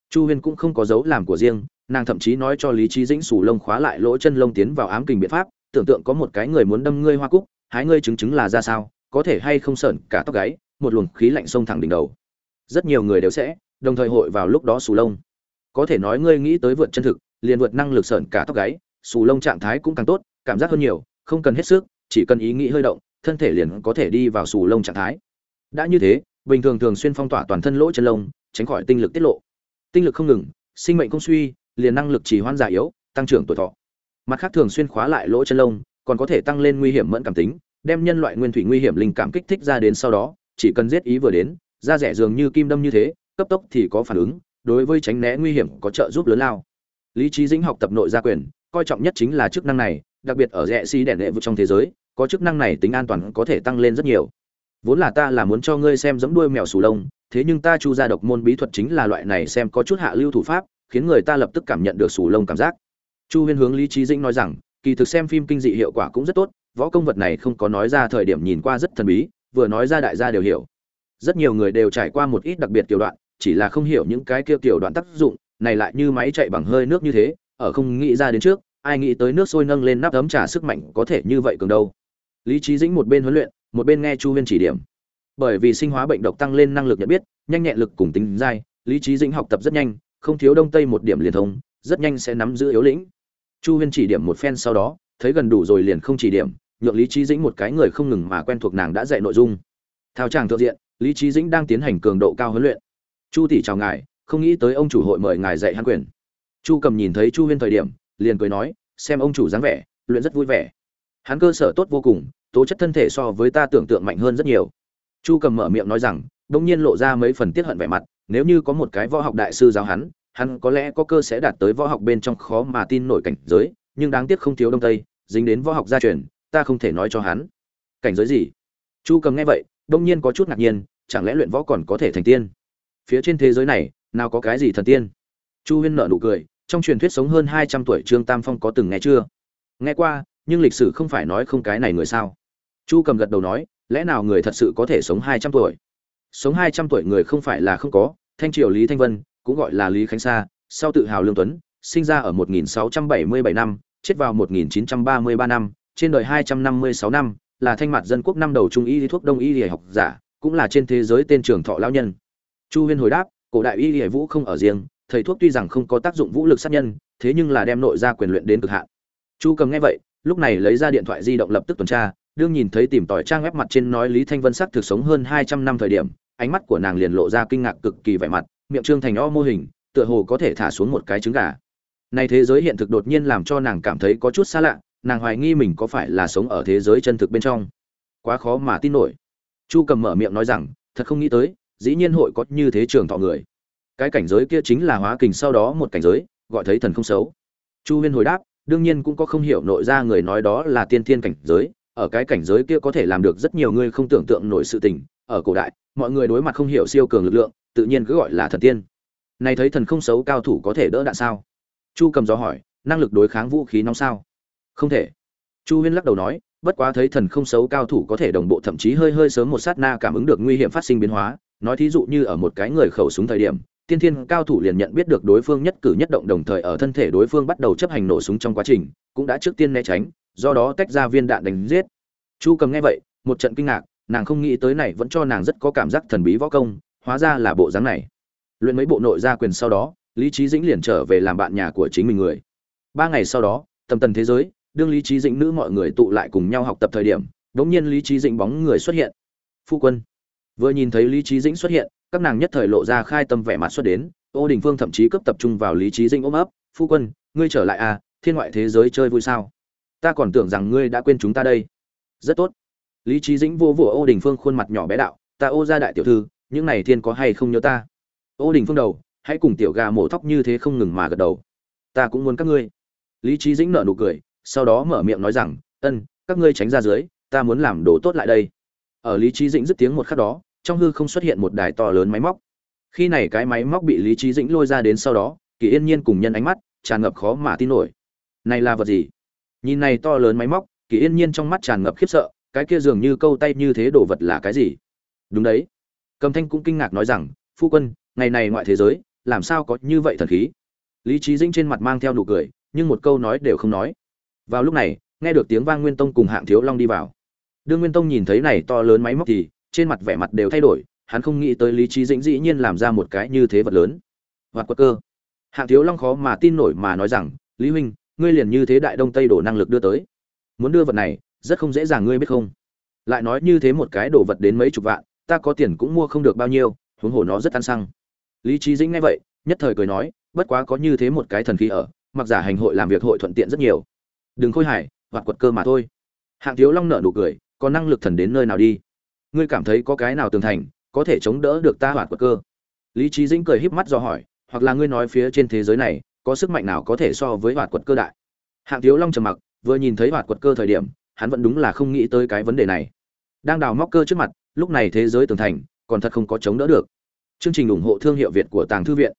Chu huyên cũng không có dấu làm của riêng, nàng thậm chí nói cho lý trí dĩnh sù lông khóa lại lỗ chân lông tiến vào ám kình biện pháp, tưởng tượng có một cái người muốn đâm ngươi hoa cúc, hái ngươi chứng chứng là ra sao, có thể hay không sởn cả tóc gáy, một luồng khí lạnh xông thẳng đỉnh đầu. Rất nhiều người đều sẽ, đồng thời hội vào lúc đó sù lông. Có thể nói ngươi nghĩ tới vượt chân thực liền vượt năng lực sởn cả tóc gáy, xù lông trạng thái cũng càng tốt, cảm giác hơn nhiều, không cần hết sức, chỉ cần ý nghĩ hơi động, thân thể liền có thể đi vào xù lông trạng thái. Đã như thế, bình thường thường xuyên phong tỏa toàn thân lỗ chân lông, tránh khỏi tinh lực tiết lộ. Tinh lực không ngừng, sinh mệnh không suy, liền năng lực chỉ hoan già yếu, tăng trưởng tuổi thọ. Mặt khác thường xuyên khóa lại lỗ chân lông, còn có thể tăng lên nguy hiểm mẫn cảm tính, đem nhân loại nguyên thủy nguy hiểm linh cảm kích thích ra đến sau đó, chỉ cần giết ý vừa đến, da rẻ dường như kim đâm như thế, cấp tốc thì có phản ứng, đối với tránh né nguy hiểm có trợ giúp lớn lao lý trí dĩnh học tập nội gia quyền, coi trọng nhất chính là chức năng này, đặc biệt ở rẽ xi đèn lệ vực trong thế giới, có chức năng này tính an toàn có thể tăng lên rất nhiều. Vốn là ta là muốn cho ngươi xem giống đuôi mèo sù lông, thế nhưng ta chu ra độc môn bí thuật chính là loại này xem có chút hạ lưu thủ pháp, khiến người ta lập tức cảm nhận được sù lông cảm giác. Chu huyên hướng lý trí dĩnh nói rằng, kỳ thực xem phim kinh dị hiệu quả cũng rất tốt, võ công vật này không có nói ra thời điểm nhìn qua rất thần bí, vừa nói ra đại gia đều hiểu. Rất nhiều người đều trải qua một ít đặc biệt kiểu đoạn, chỉ là không hiểu những cái kia kiểu đoạn tác dụng này lại như máy chạy bằng hơi nước như thế, ở không nghĩ ra đến trước, ai nghĩ tới nước sôi nâng lên nắp ấm trà sức mạnh có thể như vậy cường đâu. Lý trí dĩnh một bên huấn luyện, một bên nghe chu huyên chỉ điểm. Bởi vì sinh hóa bệnh độc tăng lên năng lực nhận biết, nhanh nhẹn lực cùng tính dai, lý trí dĩnh học tập rất nhanh, không thiếu đông tây một điểm liền thông, rất nhanh sẽ nắm giữ yếu lĩnh. Chu huyên chỉ điểm một phen sau đó, thấy gần đủ rồi liền không chỉ điểm, nhượng lý trí dĩnh một cái người không ngừng mà quen thuộc nàng đã dạy nội dung. Thao tràng thượng diện, lý trí dĩnh đang tiến hành cường độ cao huấn luyện. Chu tỷ chào ngài không nghĩ tới ông chủ hội mời ngài dạy hắn quyền. Chu cầm nhìn thấy chu huyên thời điểm, liền cười nói, xem ông chủ dáng vẻ, luyện rất vui vẻ. Hắn cơ sở tốt vô cùng, tố chất thân thể so với ta tưởng tượng mạnh hơn rất nhiều. Chu cầm mở miệng nói rằng, đông nhiên lộ ra mấy phần tiết hận vẻ mặt, nếu như có một cái võ học đại sư giáo hắn hắn có lẽ có cơ sẽ đạt tới võ học bên trong khó mà tin nổi cảnh giới, nhưng đáng tiếc không thiếu đông tây, dính đến võ học gia truyền, ta không thể nói cho hắn. Cảnh giới gì? Chu cầm nghe vậy, đông nhiên có chút ngạc nhiên, chẳng lẽ luyện võ còn có thể thành tiên? Phía trên thế giới này nào có cái gì thần tiên? Chu huyên nợ nụ cười, trong truyền thuyết sống hơn hai trăm tuổi trương tam phong có từng nghe chưa? Nghe qua, nhưng lịch sử không phải nói không cái này người sao? Chu cầm gật đầu nói, lẽ nào người thật sự có thể sống hai trăm tuổi? Sống hai trăm tuổi người không phải là không có, thanh triều lý thanh vân, cũng gọi là lý khánh sa, sau tự hào lương tuấn, sinh ra ở 1677 năm, chết vào 1933 năm, trên đời 256 năm là thanh mặt dân quốc năm đầu trung y thuốc đông y y học giả, cũng là trên thế giới tên trường thọ lão nhân. Chu huyên hồi đáp cổ đại y hệ vũ không ở riêng, thầy thuốc tuy rằng không có tác dụng vũ lực sát nhân, thế nhưng là đem nội ra quyền luyện đến cực hạn. Chu cầm nghe vậy, lúc này lấy ra điện thoại di động lập tức tuần tra, đương nhìn thấy tìm tỏi trang web mặt trên nói lý thanh vân sắc thực sống hơn hai trăm năm thời điểm, ánh mắt của nàng liền lộ ra kinh ngạc cực kỳ vẻ mặt, miệng trương thành o mô hình, tựa hồ có thể thả xuống một cái trứng gà. Này thế giới hiện thực đột nhiên làm cho nàng cảm thấy có chút xa lạ, nàng hoài nghi mình có phải là sống ở thế giới chân thực bên trong. Quá khó mà tin nổi. Chu cầm mở miệng nói rằng, thật không nghĩ tới dĩ nhiên hội có như thế trường thọ người. Cái cảnh giới kia chính là hóa kình sau đó một cảnh giới, gọi thấy thần không xấu. Chu huyên hồi đáp, đương nhiên cũng có không hiểu nội ra người nói đó là tiên thiên cảnh giới, ở cái cảnh giới kia có thể làm được rất nhiều người không tưởng tượng nổi sự tình. Ở cổ đại, mọi người đối mặt không hiểu siêu cường lực lượng, tự nhiên cứ gọi là thần tiên. Này thấy thần không xấu cao thủ có thể đỡ đạn sao? Chu cầm gió hỏi, năng lực đối kháng vũ khí nóng sao? Không thể. Chu huyên lắc đầu nói, bất quá thấy thần không xấu cao thủ có thể đồng bộ thậm chí hơi hơi sớm một sát na cảm ứng được nguy hiểm phát sinh biến hóa nói thí dụ như ở một cái người khẩu súng thời điểm, tiên thiên cao thủ liền nhận biết được đối phương nhất cử nhất động đồng thời ở thân thể đối phương bắt đầu chấp hành nổ súng trong quá trình, cũng đã trước tiên né tránh, do đó tách ra viên đạn đánh giết. Chu cầm nghe vậy, một trận kinh ngạc, nàng không nghĩ tới này vẫn cho nàng rất có cảm giác thần bí võ công, hóa ra là bộ dáng này. Luyện mấy bộ nội gia quyền sau đó, lý trí dĩnh liền trở về làm bạn nhà của chính mình người. Ba ngày sau đó, tầm tần thế giới, đương lý trí dĩnh nữ mọi người tụ lại cùng nhau học tập thời điểm đống nhiên lý trí dĩnh bóng người xuất hiện. Phu quân vừa nhìn thấy lý trí dĩnh xuất hiện, các nàng nhất thời lộ ra khai tâm vẻ mặt xuất đến, ô đình phương thậm chí cấp tập trung vào lý trí dĩnh ôm ấp, phu quân, ngươi trở lại à thiên ngoại thế giới chơi vui sao? Ta còn tưởng rằng ngươi đã quên chúng ta đây. Rất tốt. Lý trí dĩnh vô vỗ ô đình phương khuôn mặt nhỏ bé đạo, ta ô ra đại tiểu thư, những này thiên có hay không nhớ ta? Ô đình phương đầu, hãy cùng tiểu gà mổ tóc như thế không ngừng mà gật đầu. Ta cũng muốn các ngươi. Lý trí dĩnh nở nụ cười, sau đó mở miệng nói rằng, ân, các ngươi tránh ra dưới, ta muốn làm đồ tốt lại đây ở lý trí dĩnh dứt tiếng một khắc đó, trong hư không xuất hiện một đài to lớn máy móc. Khi này cái máy móc bị lý trí dĩnh lôi ra đến sau đó, kỳ yên nhiên cùng nhân ánh mắt, tràn ngập khó mà tin nổi. Này là vật gì? Nhìn này to lớn máy móc, kỳ yên nhiên trong mắt tràn ngập khiếp sợ, cái kia dường như câu tay như thế đồ vật là cái gì? Đúng đấy. Cầm thanh cũng kinh ngạc nói rằng, phu quân, ngày này ngoại thế giới, làm sao có như vậy thần khí? Lý trí dĩnh trên mặt mang theo nụ cười, nhưng một câu nói đều không nói. Vào lúc này, nghe được tiếng vang nguyên tông cùng hạng thiếu long đi vào đương nguyên tông nhìn thấy này to lớn máy móc thì trên mặt vẻ mặt đều thay đổi, hắn không nghĩ tới lý trí dĩnh dĩ nhiên làm ra một cái như thế vật lớn. Hoạt quật cơ. Hạng thiếu long khó mà tin nổi mà nói rằng, lý huynh, ngươi liền như thế đại đông tây đổ năng lực đưa tới. Muốn đưa vật này, rất không dễ dàng ngươi biết không? Lại nói như thế một cái đồ vật đến mấy chục vạn, ta có tiền cũng mua không được bao nhiêu, huống hồ nó rất ăn xăng. Lý trí dĩnh nghe vậy, nhất thời cười nói, bất quá có như thế một cái thần khí ở, mặc giả hành hội làm việc hội thuận tiện rất nhiều. Đừng khôi hài hoặc quật cơ mà thôi. Hạng thiếu long nợ nụ cười có năng lực thần đến nơi nào đi. Ngươi cảm thấy có cái nào tường thành có thể chống đỡ được ta hoạt quật cơ? Lý trí dĩnh cười híp mắt do hỏi, hoặc là ngươi nói phía trên thế giới này có sức mạnh nào có thể so với hoạt quật cơ đại? Hạng thiếu long trầm mặc, vừa nhìn thấy hoạt quật cơ thời điểm, hắn vẫn đúng là không nghĩ tới cái vấn đề này. Đang đào móc cơ trước mặt, lúc này thế giới tường thành còn thật không có chống đỡ được. Chương trình ủng hộ thương hiệu việt của tàng thư viện.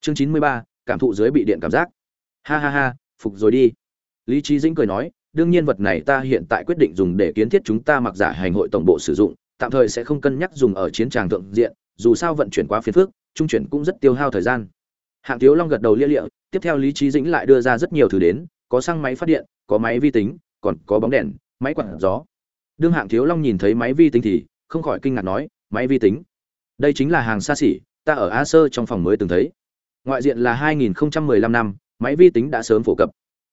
Chương chín mươi ba, cảm thụ dưới bị điện cảm giác. Ha ha ha, phục rồi đi. Lý trí dĩnh cười nói đương nhiên vật này ta hiện tại quyết định dùng để kiến thiết chúng ta mặc giả hành hội tổng bộ sử dụng, tạm thời sẽ không cân nhắc dùng ở chiến tràng thượng diện, dù sao vận chuyển quá phiền phức, trung chuyển cũng rất tiêu hao thời gian. Hạng thiếu long gật đầu lia lịa, tiếp theo lý trí dĩnh lại đưa ra rất nhiều thứ đến, có xăng máy phát điện, có máy vi tính, còn có bóng đèn, máy quạt gió. Đương hạng thiếu long nhìn thấy máy vi tính thì không khỏi kinh ngạc nói, máy vi tính? Đây chính là hàng xa xỉ, ta ở a sơ trong phòng mới từng thấy. Ngoại diện là 2015 năm, máy vi tính đã sớm phổ cập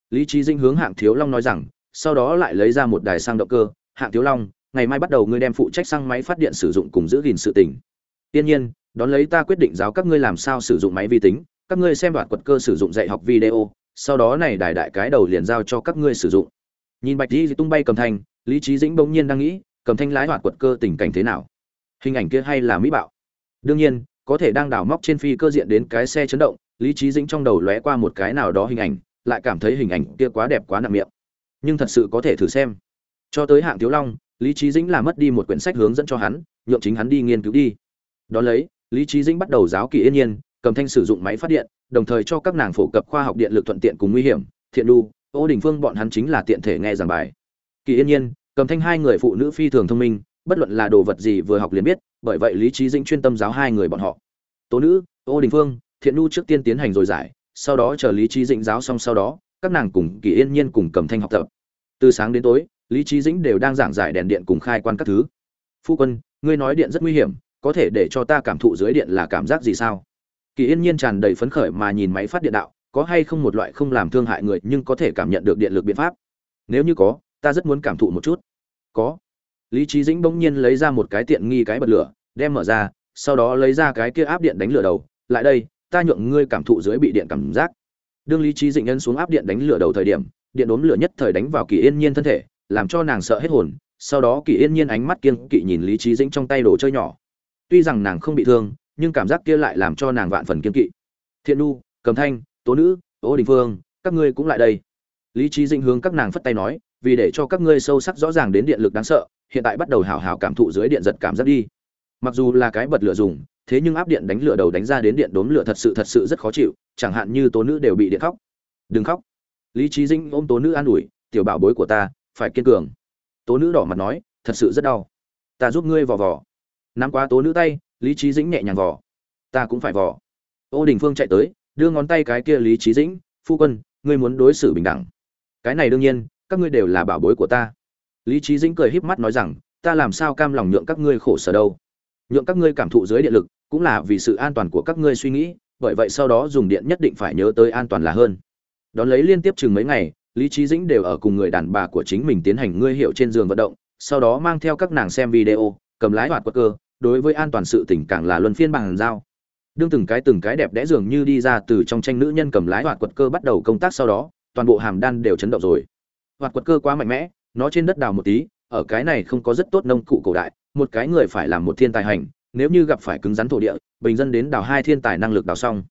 lý trí dinh hướng hạng thiếu long nói rằng, sau đó lại lấy ra một đài xăng động cơ, hạng thiếu long, ngày mai bắt đầu ngươi đem phụ trách xăng máy phát điện sử dụng cùng giữ gìn sự tình. Tiên nhiên, đón lấy ta quyết định giáo các ngươi làm sao sử dụng máy vi tính, các ngươi xem đoạn quật cơ sử dụng dạy học video, sau đó này đài đại cái đầu liền giao cho các ngươi sử dụng. Nhìn bạch di tung bay cầm thanh, lý trí dĩnh bỗng nhiên đang nghĩ, cầm thanh lái đoạn quật cơ tình cảnh thế nào? Hình ảnh kia hay là mỹ bạo? Đương nhiên, có thể đang đào móc trên phi cơ diện đến cái xe chấn động, lý trí dĩnh trong đầu lóe qua một cái nào đó hình ảnh lại cảm thấy hình ảnh kia quá đẹp quá nặng miệng. Nhưng thật sự có thể thử xem. Cho tới hạng thiếu long, lý trí dĩnh là mất đi một quyển sách hướng dẫn cho hắn, nhượng chính hắn đi nghiên cứu đi. Đ ó lấy, lý trí dĩnh bắt đầu giáo kỳ yên nhiên, cầm thanh sử dụng máy phát điện, đồng thời cho các nàng phổ cập khoa học điện lực thuận tiện cùng nguy hiểm, thiện đu, ô đình phương bọn hắn chính là tiện thể nghe giảng bài. Kỳ yên nhiên, cầm thanh hai người phụ nữ phi thường thông minh, bất luận là đồ vật gì vừa học liền biết, bởi vậy lý trí dĩnh chuyên tâm giáo hai người bọn họ. Tố nữ, ô đình phương, thiện đu trước tiên tiến hành rồi giải sau đó chờ lý trí dĩnh giáo xong sau đó, các nàng cùng kỳ yên nhiên cùng cầm thanh học tập. Từ sáng đến tối, lý trí dĩnh đều đang giảng giải đèn điện cùng khai quan các thứ. Phu quân, ngươi nói điện rất nguy hiểm, có thể để cho ta cảm thụ dưới điện là cảm giác gì sao? Kỳ yên nhiên tràn đầy phấn khởi mà nhìn máy phát điện đạo, có hay không một loại không làm thương hại người nhưng có thể cảm nhận được điện lực biện pháp? Nếu như có, ta rất muốn cảm thụ một chút. Có. Lý trí dĩnh bỗng nhiên lấy ra một cái tiện nghi cái bật lửa, đem mở ra, sau đó lấy ra cái kia áp điện đánh lửa đầu, lại đây ta nhượng ngươi cảm thụ dưới bị điện cảm giác. Đương lý trí dĩnh ấn xuống áp điện đánh lửa đầu thời điểm, điện đốm lửa nhất thời đánh vào kỳ yên nhiên thân thể, làm cho nàng sợ hết hồn, sau đó kỳ yên nhiên ánh mắt kiêng kỵ nhìn lý trí dĩnh trong tay đồ chơi nhỏ. Tuy rằng nàng không bị thương, nhưng cảm giác kia lại làm cho nàng vạn phần kiêng kỵ. Thiện nu, cầm thanh, tố nữ, ô đình phương, các ngươi cũng lại đây. Lý trí dĩnh hướng các nàng phất tay nói, vì để cho các ngươi sâu sắc rõ ràng đến điện lực đáng sợ, hiện tại bắt đầu hào hào cảm thụ dưới điện giật cảm giác đi. Mặc dù là cái bật lửa dùng thế nhưng áp điện đánh lửa đầu đánh ra đến điện đốm lửa thật sự thật sự rất khó chịu, chẳng hạn như tố nữ đều bị điện khóc. Đừng khóc. Lý trí dĩnh ôm tố nữ an ủi, tiểu bảo bối của ta, phải kiên cường. Tố nữ đỏ mặt nói, thật sự rất đau. Ta giúp ngươi vò vò. Nắm qua tố nữ tay, lý trí dĩnh nhẹ nhàng vò. Ta cũng phải vò. Ô đình phương chạy tới, đưa ngón tay cái kia lý trí dĩnh, phu quân, ngươi muốn đối xử bình đẳng. Cái này đương nhiên, các ngươi đều là bảo bối của ta. Lý trí dĩnh cười híp mắt nói rằng, ta làm sao cam lòng nhượng các ngươi khổ sở đâu? Nhượng các ngươi cảm thụ dưới điện lực, cũng là vì sự an toàn của các ngươi suy nghĩ, bởi vậy sau đó dùng điện nhất định phải nhớ tới an toàn là hơn. Đón lấy liên tiếp chừng mấy ngày, lý trí dĩnh đều ở cùng người đàn bà của chính mình tiến hành ngươi hiệu trên giường vận động, sau đó mang theo các nàng xem video, cầm lái hoạt quất cơ, đối với an toàn sự tỉnh càng là luân phiên bằng giao. Đương từng cái từng cái đẹp đẽ dường như đi ra từ trong tranh nữ nhân cầm lái hoạt quật cơ bắt đầu công tác sau đó, toàn bộ hàm đan đều chấn động rồi. Hoạt quật cơ quá mạnh mẽ, nó trên đất đào một tí ở cái này không có rất tốt nông cụ cổ đại, một cái người phải làm một thiên tài hành, nếu như gặp phải cứng rắn thổ địa, bình dân đến đào hai thiên tài năng lực đào xong.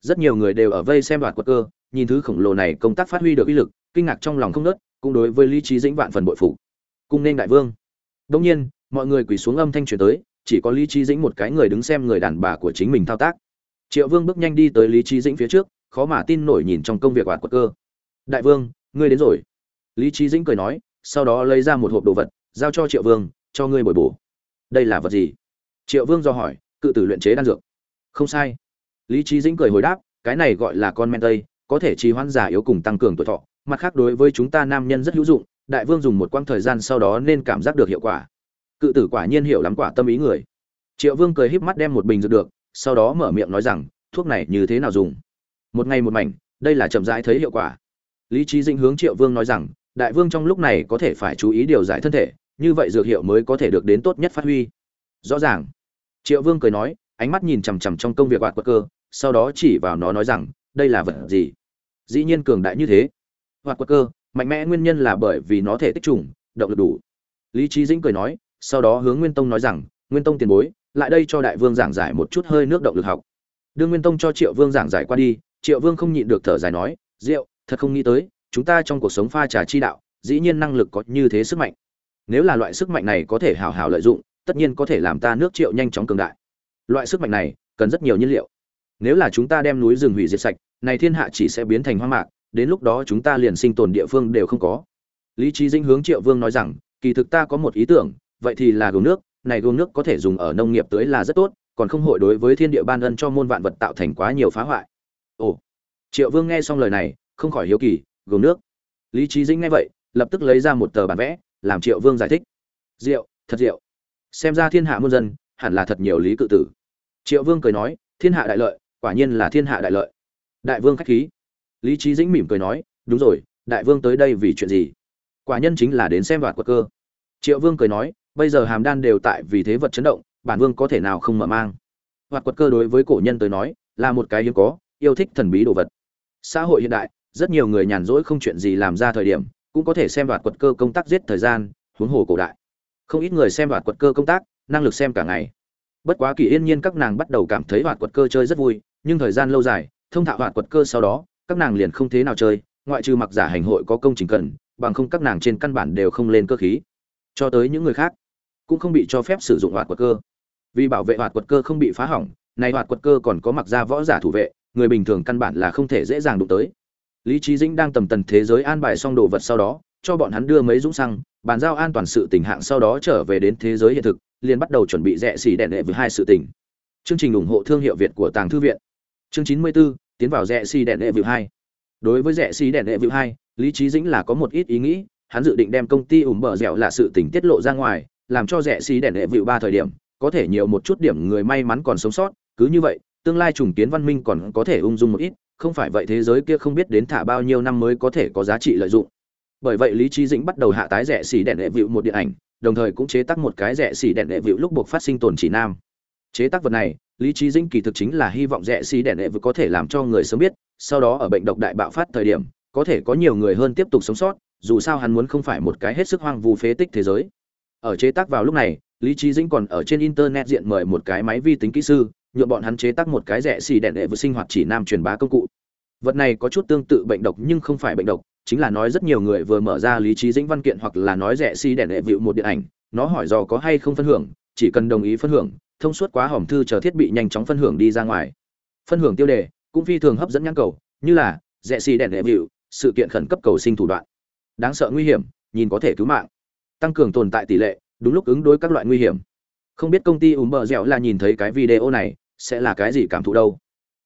Rất nhiều người đều ở vây xem đoạt quật cơ, nhìn thứ khổng lồ này công tác phát huy được uy lực, kinh ngạc trong lòng không nớt, cũng đối với lý trí dĩnh vạn phần bội phụ cung nên đại vương. Đông nhiên, mọi người quỳ xuống âm thanh truyền tới, chỉ có lý trí dĩnh một cái người đứng xem người đàn bà của chính mình thao tác. Triệu vương bước nhanh đi tới lý trí dĩnh phía trước, khó mà tin nổi nhìn trong công việc hoạt quật cơ. Đại vương, ngươi đến rồi. Lý trí dĩnh cười nói sau đó lấy ra một hộp đồ vật, giao cho triệu vương, cho ngươi bồi bổ. Đây là vật gì? Triệu vương do hỏi, cự tử luyện chế đan dược. Không sai. Lý trí dĩnh cười hồi đáp, cái này gọi là con men tây, có thể trì hoãn giả yếu cùng tăng cường tuổi thọ, mặt khác đối với chúng ta nam nhân rất hữu dụng, đại vương dùng một quãng thời gian sau đó nên cảm giác được hiệu quả. Cự tử quả nhiên hiểu lắm quả tâm ý người. Triệu vương cười híp mắt đem một bình dược được, sau đó mở miệng nói rằng, thuốc này như thế nào dùng? Một ngày một mảnh, đây là chậm rãi thấy hiệu quả. Lý trí dĩnh hướng triệu vương nói rằng đại vương trong lúc này có thể phải chú ý điều giải thân thể, như vậy dược hiệu mới có thể được đến tốt nhất phát huy. Rõ ràng. Triệu vương cười nói, ánh mắt nhìn chằm chằm trong công việc hoạt quật cơ, sau đó chỉ vào nó nói rằng, đây là vật gì? Dĩ nhiên cường đại như thế. Hoạt quật cơ, mạnh mẽ nguyên nhân là bởi vì nó thể tích trùng, động lực đủ. Lý trí dĩnh cười nói, sau đó hướng nguyên tông nói rằng, nguyên tông tiền bối, lại đây cho đại vương giảng giải một chút hơi nước động lực học. Đương nguyên tông cho triệu vương giảng giải qua đi, triệu vương không nhịn được thở dài nói rượu thật không nghĩ tới chúng ta trong cuộc sống pha trà chi đạo, dĩ nhiên năng lực có như thế sức mạnh. Nếu là loại sức mạnh này có thể hào hào lợi dụng, tất nhiên có thể làm ta nước triệu nhanh chóng cường đại. Loại sức mạnh này, cần rất nhiều nhiên liệu. Nếu là chúng ta đem núi rừng hủy diệt sạch, này thiên hạ chỉ sẽ biến thành hoang mạc, đến lúc đó chúng ta liền sinh tồn địa phương đều không có. Lý trí dinh hướng triệu vương nói rằng, kỳ thực ta có một ý tưởng, vậy thì là gồm nước, này gồm nước có thể dùng ở nông nghiệp tưới là rất tốt, còn không hội đối với thiên địa ban ân cho môn vạn vật tạo thành quá nhiều phá hoại. Ồ. Triệu vương nghe xong lời này, không khỏi hiếu kỳ gồm nước. Lý trí dĩnh nghe vậy, lập tức lấy ra một tờ bản vẽ, làm triệu vương giải thích. Rượu, thật rượu. Xem ra thiên hạ muôn dân, hẳn là thật nhiều lý cự tử. Triệu vương cười nói, thiên hạ đại lợi, quả nhiên là thiên hạ đại lợi. Đại vương khách khí. Lý trí dĩnh mỉm cười nói, đúng rồi, đại vương tới đây vì chuyện gì? Quả nhân chính là đến xem đoạt quật cơ. Triệu vương cười nói, bây giờ hàm đan đều tại vì thế vật chấn động, bản vương có thể nào không mở mang? Hoạt quật cơ đối với cổ nhân tới nói, là một cái hiếm có, yêu thích thần bí đồ vật. Xã hội hiện đại rất nhiều người nhàn rỗi không chuyện gì làm ra thời điểm, cũng có thể xem đoạt quật cơ công tác giết thời gian, huống hồ cổ đại. Không ít người xem đoạt quật cơ công tác, năng lực xem cả ngày. Bất quá kỳ yên nhiên các nàng bắt đầu cảm thấy đoạt quật cơ chơi rất vui, nhưng thời gian lâu dài, thông thạo đoạt quật cơ sau đó, các nàng liền không thế nào chơi, ngoại trừ mặc giả hành hội có công trình cần, bằng không các nàng trên căn bản đều không lên cơ khí. Cho tới những người khác, cũng không bị cho phép sử dụng hoạt quật cơ. Vì bảo vệ hoạt quật cơ không bị phá hỏng, này hoạt quật cơ còn có mặc ra võ giả thủ vệ, người bình thường căn bản là không thể dễ dàng đụng tới lý trí dĩnh đang tầm tần thế giới an bài xong đồ vật sau đó cho bọn hắn đưa mấy dũng xăng bàn giao an toàn sự tình hạng sau đó trở về đến thế giới hiện thực liền bắt đầu chuẩn bị rẽ xỉ đèn đệ với hai sự tình. Chương trình ủng hộ thương hiệu việt của tàng thư viện. Chương chín mươi 94, tiến vào rẽ xỉ đèn đệ vự hai. Đối với rẽ xỉ đèn đệ vự hai lý trí dĩnh là có một ít ý nghĩ hắn dự định đem công ty ủng bờ dẻo là sự tình tiết lộ ra ngoài làm cho rẻ xì đèn đệ vịu ba thời điểm có thể nhiều một chút điểm người may mắn còn sống sót cứ như vậy tương lai trùng kiến văn minh còn có thể ung dung một ít không phải vậy thế giới kia không biết đến thả bao nhiêu năm mới có thể có giá trị lợi dụng. Bởi vậy lý trí dĩnh bắt đầu hạ tái rẻ xì đèn đệ vịu một điện ảnh, đồng thời cũng chế tác một cái rẻ xì đèn đệ vịu lúc buộc phát sinh tồn chỉ nam. Chế tác vật này, lý trí dĩnh kỳ thực chính là hy vọng rẻ xì đèn đệ vịu có thể làm cho người sớm biết, sau đó ở bệnh độc đại bạo phát thời điểm, có thể có nhiều người hơn tiếp tục sống sót, dù sao hắn muốn không phải một cái hết sức hoang vu phế tích thế giới. Ở chế tác vào lúc này, lý trí dĩnh còn ở trên internet diện mời một cái máy vi tính kỹ sư nhuộm bọn hắn chế tác một cái rẻ xì đèn đệ vừa sinh hoạt chỉ nam truyền bá công cụ. Vật này có chút tương tự bệnh độc nhưng không phải bệnh độc, chính là nói rất nhiều người vừa mở ra lý trí dĩnh văn kiện hoặc là nói rẻ xì đèn đệ vịu một điện ảnh, nó hỏi dò có hay không phân hưởng, chỉ cần đồng ý phân hưởng, thông suốt quá hòm thư chờ thiết bị nhanh chóng phân hưởng đi ra ngoài. Phân hưởng tiêu đề cũng phi thường hấp dẫn nhãn cầu, như là rẻ xì đèn đệ vịu, sự kiện khẩn cấp cầu sinh thủ đoạn. Đáng sợ nguy hiểm, nhìn có thể cứu mạng. Tăng cường tồn tại tỷ lệ, đúng lúc ứng đối các loại nguy hiểm. Không biết công ty ùm bờ dẻo là nhìn thấy cái video này sẽ là cái gì cảm thụ đâu.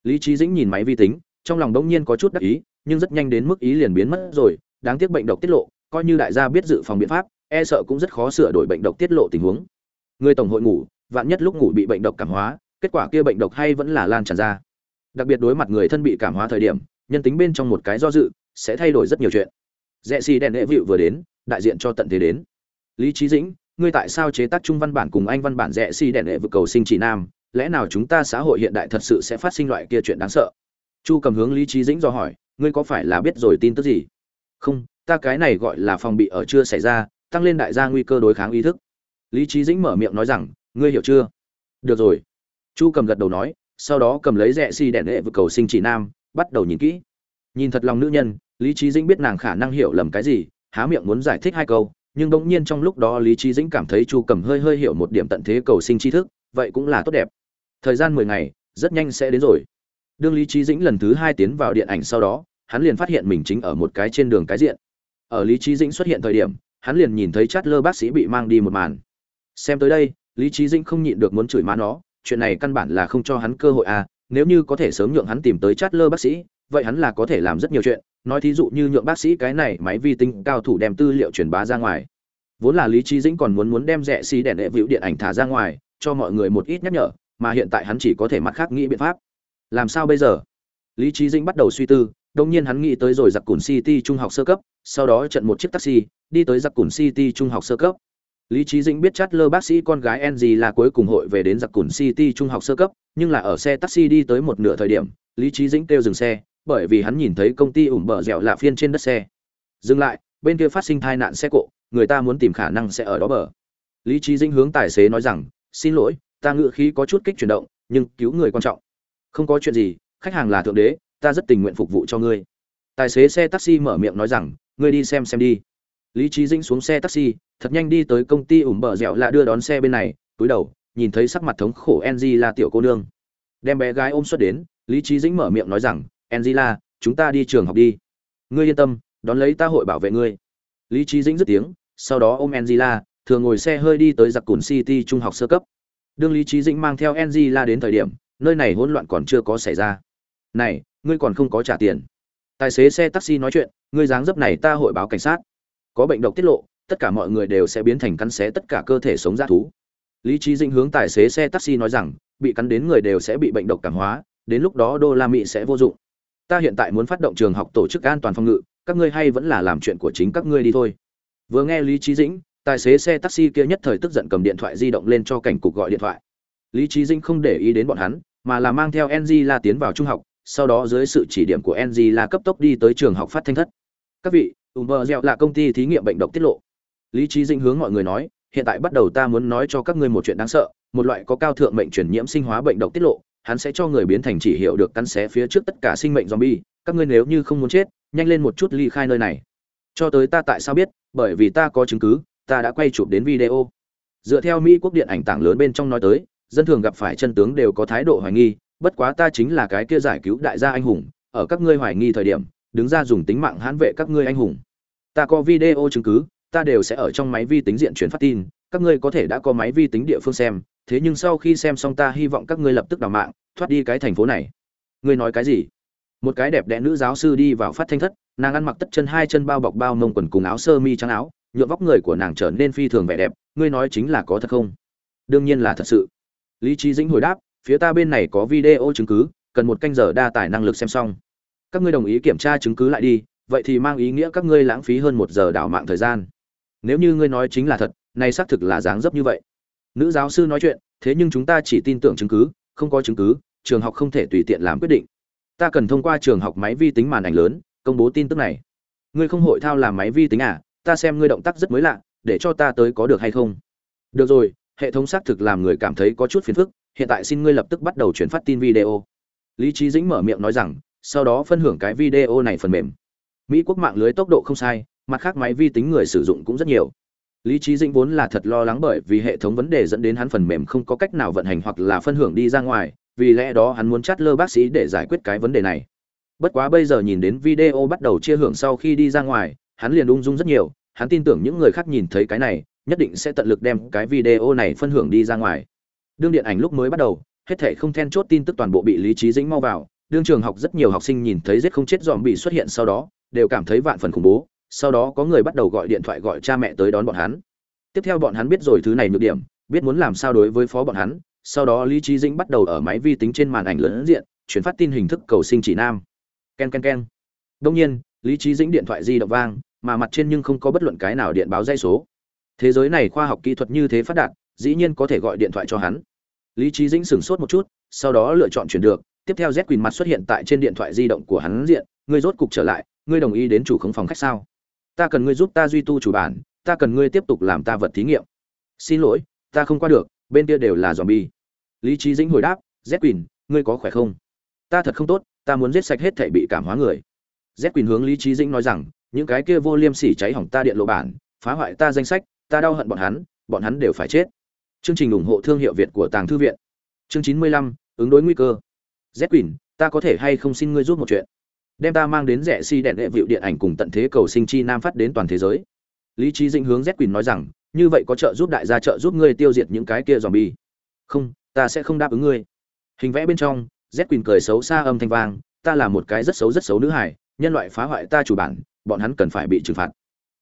Lý trí dĩnh nhìn máy vi tính, trong lòng đông nhiên có chút đắc ý, nhưng rất nhanh đến mức ý liền biến mất rồi, đáng tiếc bệnh độc tiết lộ, coi như đại gia biết dự phòng biện pháp e sợ cũng rất khó sửa đổi bệnh độc tiết lộ tình huống. Người tổng hội ngủ, vạn nhất lúc ngủ bị bệnh độc cảm hóa, kết quả kia bệnh độc hay vẫn là lan tràn ra. Đặc biệt đối mặt người thân bị cảm hóa thời điểm, nhân tính bên trong một cái do dự, sẽ thay đổi rất nhiều chuyện. Rẽ xì đèn hệ vịu vừa đến, đại diện cho tận thế đến. Lý trí dĩnh, ngươi tại sao chế tác trung văn bản cùng anh văn bản rẽ xì đèn hệ vực cầu sinh chỉ nam? Lẽ nào chúng ta xã hội hiện đại thật sự sẽ phát sinh loại kia chuyện đáng sợ? Chu cầm hướng lý trí dĩnh do hỏi, ngươi có phải là biết rồi tin tức gì? Không, ta cái này gọi là phòng bị ở chưa xảy ra, tăng lên đại gia nguy cơ đối kháng ý thức. Lý trí dĩnh mở miệng nói rằng, ngươi hiểu chưa? Được rồi. Chu cầm gật đầu nói, sau đó cầm lấy rẽ xi、si、đèn đèn vực cầu sinh chỉ nam, bắt đầu nhìn kỹ. Nhìn thật lòng nữ nhân, lý trí dĩnh biết nàng khả năng hiểu lầm cái gì, há miệng muốn giải thích hai câu, nhưng bỗng nhiên trong lúc đó lý trí dĩnh cảm thấy chu cầm hơi hơi hiểu một điểm tận thế cầu sinh tri thức, vậy cũng là tốt đẹp thời gian mười ngày, rất nhanh sẽ đến rồi. Đương lý trí dĩnh lần thứ hai tiến vào điện ảnh sau đó, hắn liền phát hiện mình chính ở một cái trên đường cái diện. Ở lý trí dĩnh xuất hiện thời điểm, hắn liền nhìn thấy chát lơ bác sĩ bị mang đi một màn. Xem tới đây, lý trí dĩnh không nhịn được muốn chửi má nó, chuyện này căn bản là không cho hắn cơ hội à nếu như có thể sớm nhượng hắn tìm tới chát lơ bác sĩ, vậy hắn là có thể làm rất nhiều chuyện. Nói thí dụ như nhượng bác sĩ cái này máy vi tính cao thủ đem tư liệu truyền bá ra ngoài. Vốn là lý trí dĩnh còn muốn muốn đem rẻ xì đèn đệ vịu điện ảnh thả ra ngoài, cho mọi người một ít nhắc nhở mà hiện tại hắn chỉ có thể mặt khác nghĩ biện pháp. Làm sao bây giờ? Lý trí dĩnh bắt đầu suy tư đông nhiên hắn nghĩ tới rồi giặc cùn city trung học sơ cấp, sau đó trận một chiếc taxi, đi tới giặc cùn city trung học sơ cấp. Lý trí dĩnh biết chát lơ bác sĩ con gái ng là cuối cùng hội về đến giặc cùn city trung học sơ cấp, nhưng là ở xe taxi đi tới một nửa thời điểm, lý trí dĩnh kêu dừng xe, bởi vì hắn nhìn thấy công ty ủng bờ dẻo lạ phiên trên đất xe. Dừng lại, bên kia phát sinh tai nạn xe cộ, người ta muốn tìm khả năng sẽ ở đó bờ. Lý trí Dĩnh hướng tài xế nói rằng, xin lỗi ta ngự khí có chút kích chuyển động, nhưng cứu người quan trọng. Không có chuyện gì, khách hàng là thượng đế, ta rất tình nguyện phục vụ cho ngươi. Tài xế xe taxi mở miệng nói rằng, ngươi đi xem xem đi. Lý trí dinh xuống xe taxi, thật nhanh đi tới công ty ủng bờ dẻo lạ đưa đón xe bên này, túi đầu, nhìn thấy sắc mặt thống khổ angela tiểu cô nương. Đem bé gái ôm xuất đến, lý trí dĩnh mở miệng nói rằng, angela, chúng ta đi trường học đi. Ngươi yên tâm, đón lấy ta hội bảo vệ ngươi. Lý trí dĩnh dứt tiếng, sau đó ôm angela, thường ngồi xe hơi đi tới giặc cùn city trung học sơ cấp đương lý trí dĩnh mang theo angela đến thời điểm, nơi này hỗn loạn còn chưa có xảy ra. Này, ngươi còn không có trả tiền. Tài xế xe taxi nói chuyện, ngươi dáng dấp này ta hội báo cảnh sát. Có bệnh độc tiết lộ, tất cả mọi người đều sẽ biến thành cắn xé tất cả cơ thể sống ra thú. Lý trí dĩnh hướng tài xế xe taxi nói rằng, bị cắn đến người đều sẽ bị bệnh độc cảm hóa, đến lúc đó đô la mỹ sẽ vô dụng. Ta hiện tại muốn phát động trường học tổ chức an toàn phòng ngự, các ngươi hay vẫn là làm chuyện của chính các ngươi đi thôi. Vừa nghe lý trí dĩnh tài xế xe taxi kia nhất thời tức giận cầm điện thoại di động lên cho cảnh cục gọi điện thoại. Lý trí Dinh không để ý đến bọn hắn, mà là mang theo ng la tiến vào trung học, sau đó dưới sự chỉ điểm của ng la cấp tốc đi tới trường học phát thanh thất. Các vị Uber bờ dẹo là công ty thí nghiệm bệnh độc tiết lộ. Lý trí Dinh hướng mọi người nói, hiện tại bắt đầu ta muốn nói cho các ngươi một chuyện đáng sợ, một loại có cao thượng bệnh truyền nhiễm sinh hóa bệnh độc tiết lộ, hắn sẽ cho người biến thành chỉ hiệu được cắn xé phía trước tất cả sinh mệnh zombie, các ngươi nếu như không muốn chết, nhanh lên một chút ly khai nơi này. Cho tới ta tại sao biết, bởi vì ta có chứng cứ ta đã quay chụp đến video. Dựa theo mỹ quốc điện ảnh tảng lớn bên trong nói tới, dân thường gặp phải chân tướng đều có thái độ hoài nghi, bất quá ta chính là cái kia giải cứu đại gia anh hùng, ở các ngươi hoài nghi thời điểm, đứng ra dùng tính mạng hãn vệ các ngươi anh hùng. Ta có video chứng cứ, ta đều sẽ ở trong máy vi tính diện truyền phát tin, các ngươi có thể đã có máy vi tính địa phương xem, thế nhưng sau khi xem xong ta hy vọng các ngươi lập tức đào mạng, thoát đi cái thành phố này. Ngươi nói cái gì? Một cái đẹp đẽ nữ giáo sư đi vào phát thanh thất, nàng ăn mặc tất chân hai chân bao bọc bao mông quần cùng áo sơ mi trắng áo nhuộm vóc người của nàng trở nên phi thường vẻ đẹp, ngươi nói chính là có thật không? Đương nhiên là thật sự. Lý trí dĩnh hồi đáp, phía ta bên này có video chứng cứ, cần một canh giờ đa tải năng lực xem xong. Các ngươi đồng ý kiểm tra chứng cứ lại đi, vậy thì mang ý nghĩa các ngươi lãng phí hơn một giờ đảo mạng thời gian. Nếu như ngươi nói chính là thật, này xác thực là dáng dấp như vậy. Nữ giáo sư nói chuyện, thế nhưng chúng ta chỉ tin tưởng chứng cứ, không có chứng cứ, trường học không thể tùy tiện làm quyết định. Ta cần thông qua trường học máy vi tính màn ảnh lớn, công bố tin tức này. Ngươi không hội thao làm máy vi tính à? Ta xem ngươi động tác rất mới lạ, để cho ta tới có được hay không? Được rồi, hệ thống xác thực làm người cảm thấy có chút phiền phức, hiện tại xin ngươi lập tức bắt đầu chuyển phát tin video. Lý trí dĩnh mở miệng nói rằng, sau đó phân hưởng cái video này phần mềm. Mỹ quốc mạng lưới tốc độ không sai, mặt khác máy vi tính người sử dụng cũng rất nhiều. Lý trí dĩnh vốn là thật lo lắng bởi vì hệ thống vấn đề dẫn đến hắn phần mềm không có cách nào vận hành hoặc là phân hưởng đi ra ngoài, vì lẽ đó hắn muốn chát lơ bác sĩ để giải quyết cái vấn đề này. Bất quá bây giờ nhìn đến video bắt đầu chia hưởng sau khi đi ra ngoài hắn liền ung dung rất nhiều, hắn tin tưởng những người khác nhìn thấy cái này, nhất định sẽ tận lực đem cái video này phân hưởng đi ra ngoài. Đương điện ảnh lúc mới bắt đầu, hết thể không then chốt tin tức toàn bộ bị lý trí dĩnh mau vào, đương trường học rất nhiều học sinh nhìn thấy giết không chết dòm bị xuất hiện sau đó, đều cảm thấy vạn phần khủng bố, sau đó có người bắt đầu gọi điện thoại gọi cha mẹ tới đón bọn hắn. Tiếp theo bọn hắn biết rồi thứ này nhược điểm, biết muốn làm sao đối với phó bọn hắn, sau đó lý trí dĩnh bắt đầu ở máy vi tính trên màn ảnh lớn diện, chuyển phát tin hình thức cầu sinh chỉ nam. Ken ken ken. Đông nhiên, lý trí dĩnh điện thoại di động vang mà mặt trên nhưng không có bất luận cái nào điện báo dây số. Thế giới này khoa học kỹ thuật như thế phát đạt, dĩ nhiên có thể gọi điện thoại cho hắn. Lý trí dĩnh sửng sốt một chút, sau đó lựa chọn chuyển được. Tiếp theo z quyền mặt xuất hiện tại trên điện thoại di động của hắn diện. Ngươi rốt cục trở lại, ngươi đồng ý đến chủ khống phòng khách sao? Ta cần ngươi giúp ta duy tu chủ bản, ta cần ngươi tiếp tục làm ta vật thí nghiệm. Xin lỗi, ta không qua được, bên kia đều là dòm bi lý trí dĩnh hồi đáp, z quyền ngươi có khỏe không? Ta thật không tốt, ta muốn giết sạch hết thể bị cảm hóa người. Z quyền hướng lý trí dĩnh nói rằng những cái kia vô liêm sỉ cháy hỏng ta điện lộ bản, phá hoại ta danh sách, ta đau hận bọn hắn bọn hắn đều phải chết. Chương trình ủng hộ thương hiệu việt của tàng thư viện. Chương chín mươi lăm, ứng đối nguy cơ. Z quỳnh, ta có thể hay không xin ngươi giúp một chuyện? Đem ta mang đến rẻ si đèn đệ vịu điện ảnh cùng tận thế cầu sinh chi nam phát đến toàn thế giới. Lý trí dĩnh hướng z quỳnh nói rằng, như vậy có trợ giúp đại gia trợ giúp ngươi tiêu diệt những cái kia dòm bi không, ta sẽ không đáp ứng ngươi. Hình vẽ bên trong, z quỳnh cười xấu xa âm thanh vang, ta là một cái rất xấu rất xấu nữ hải nhân loại phá hoại ta chủ bản bọn hắn cần phải bị trừng phạt.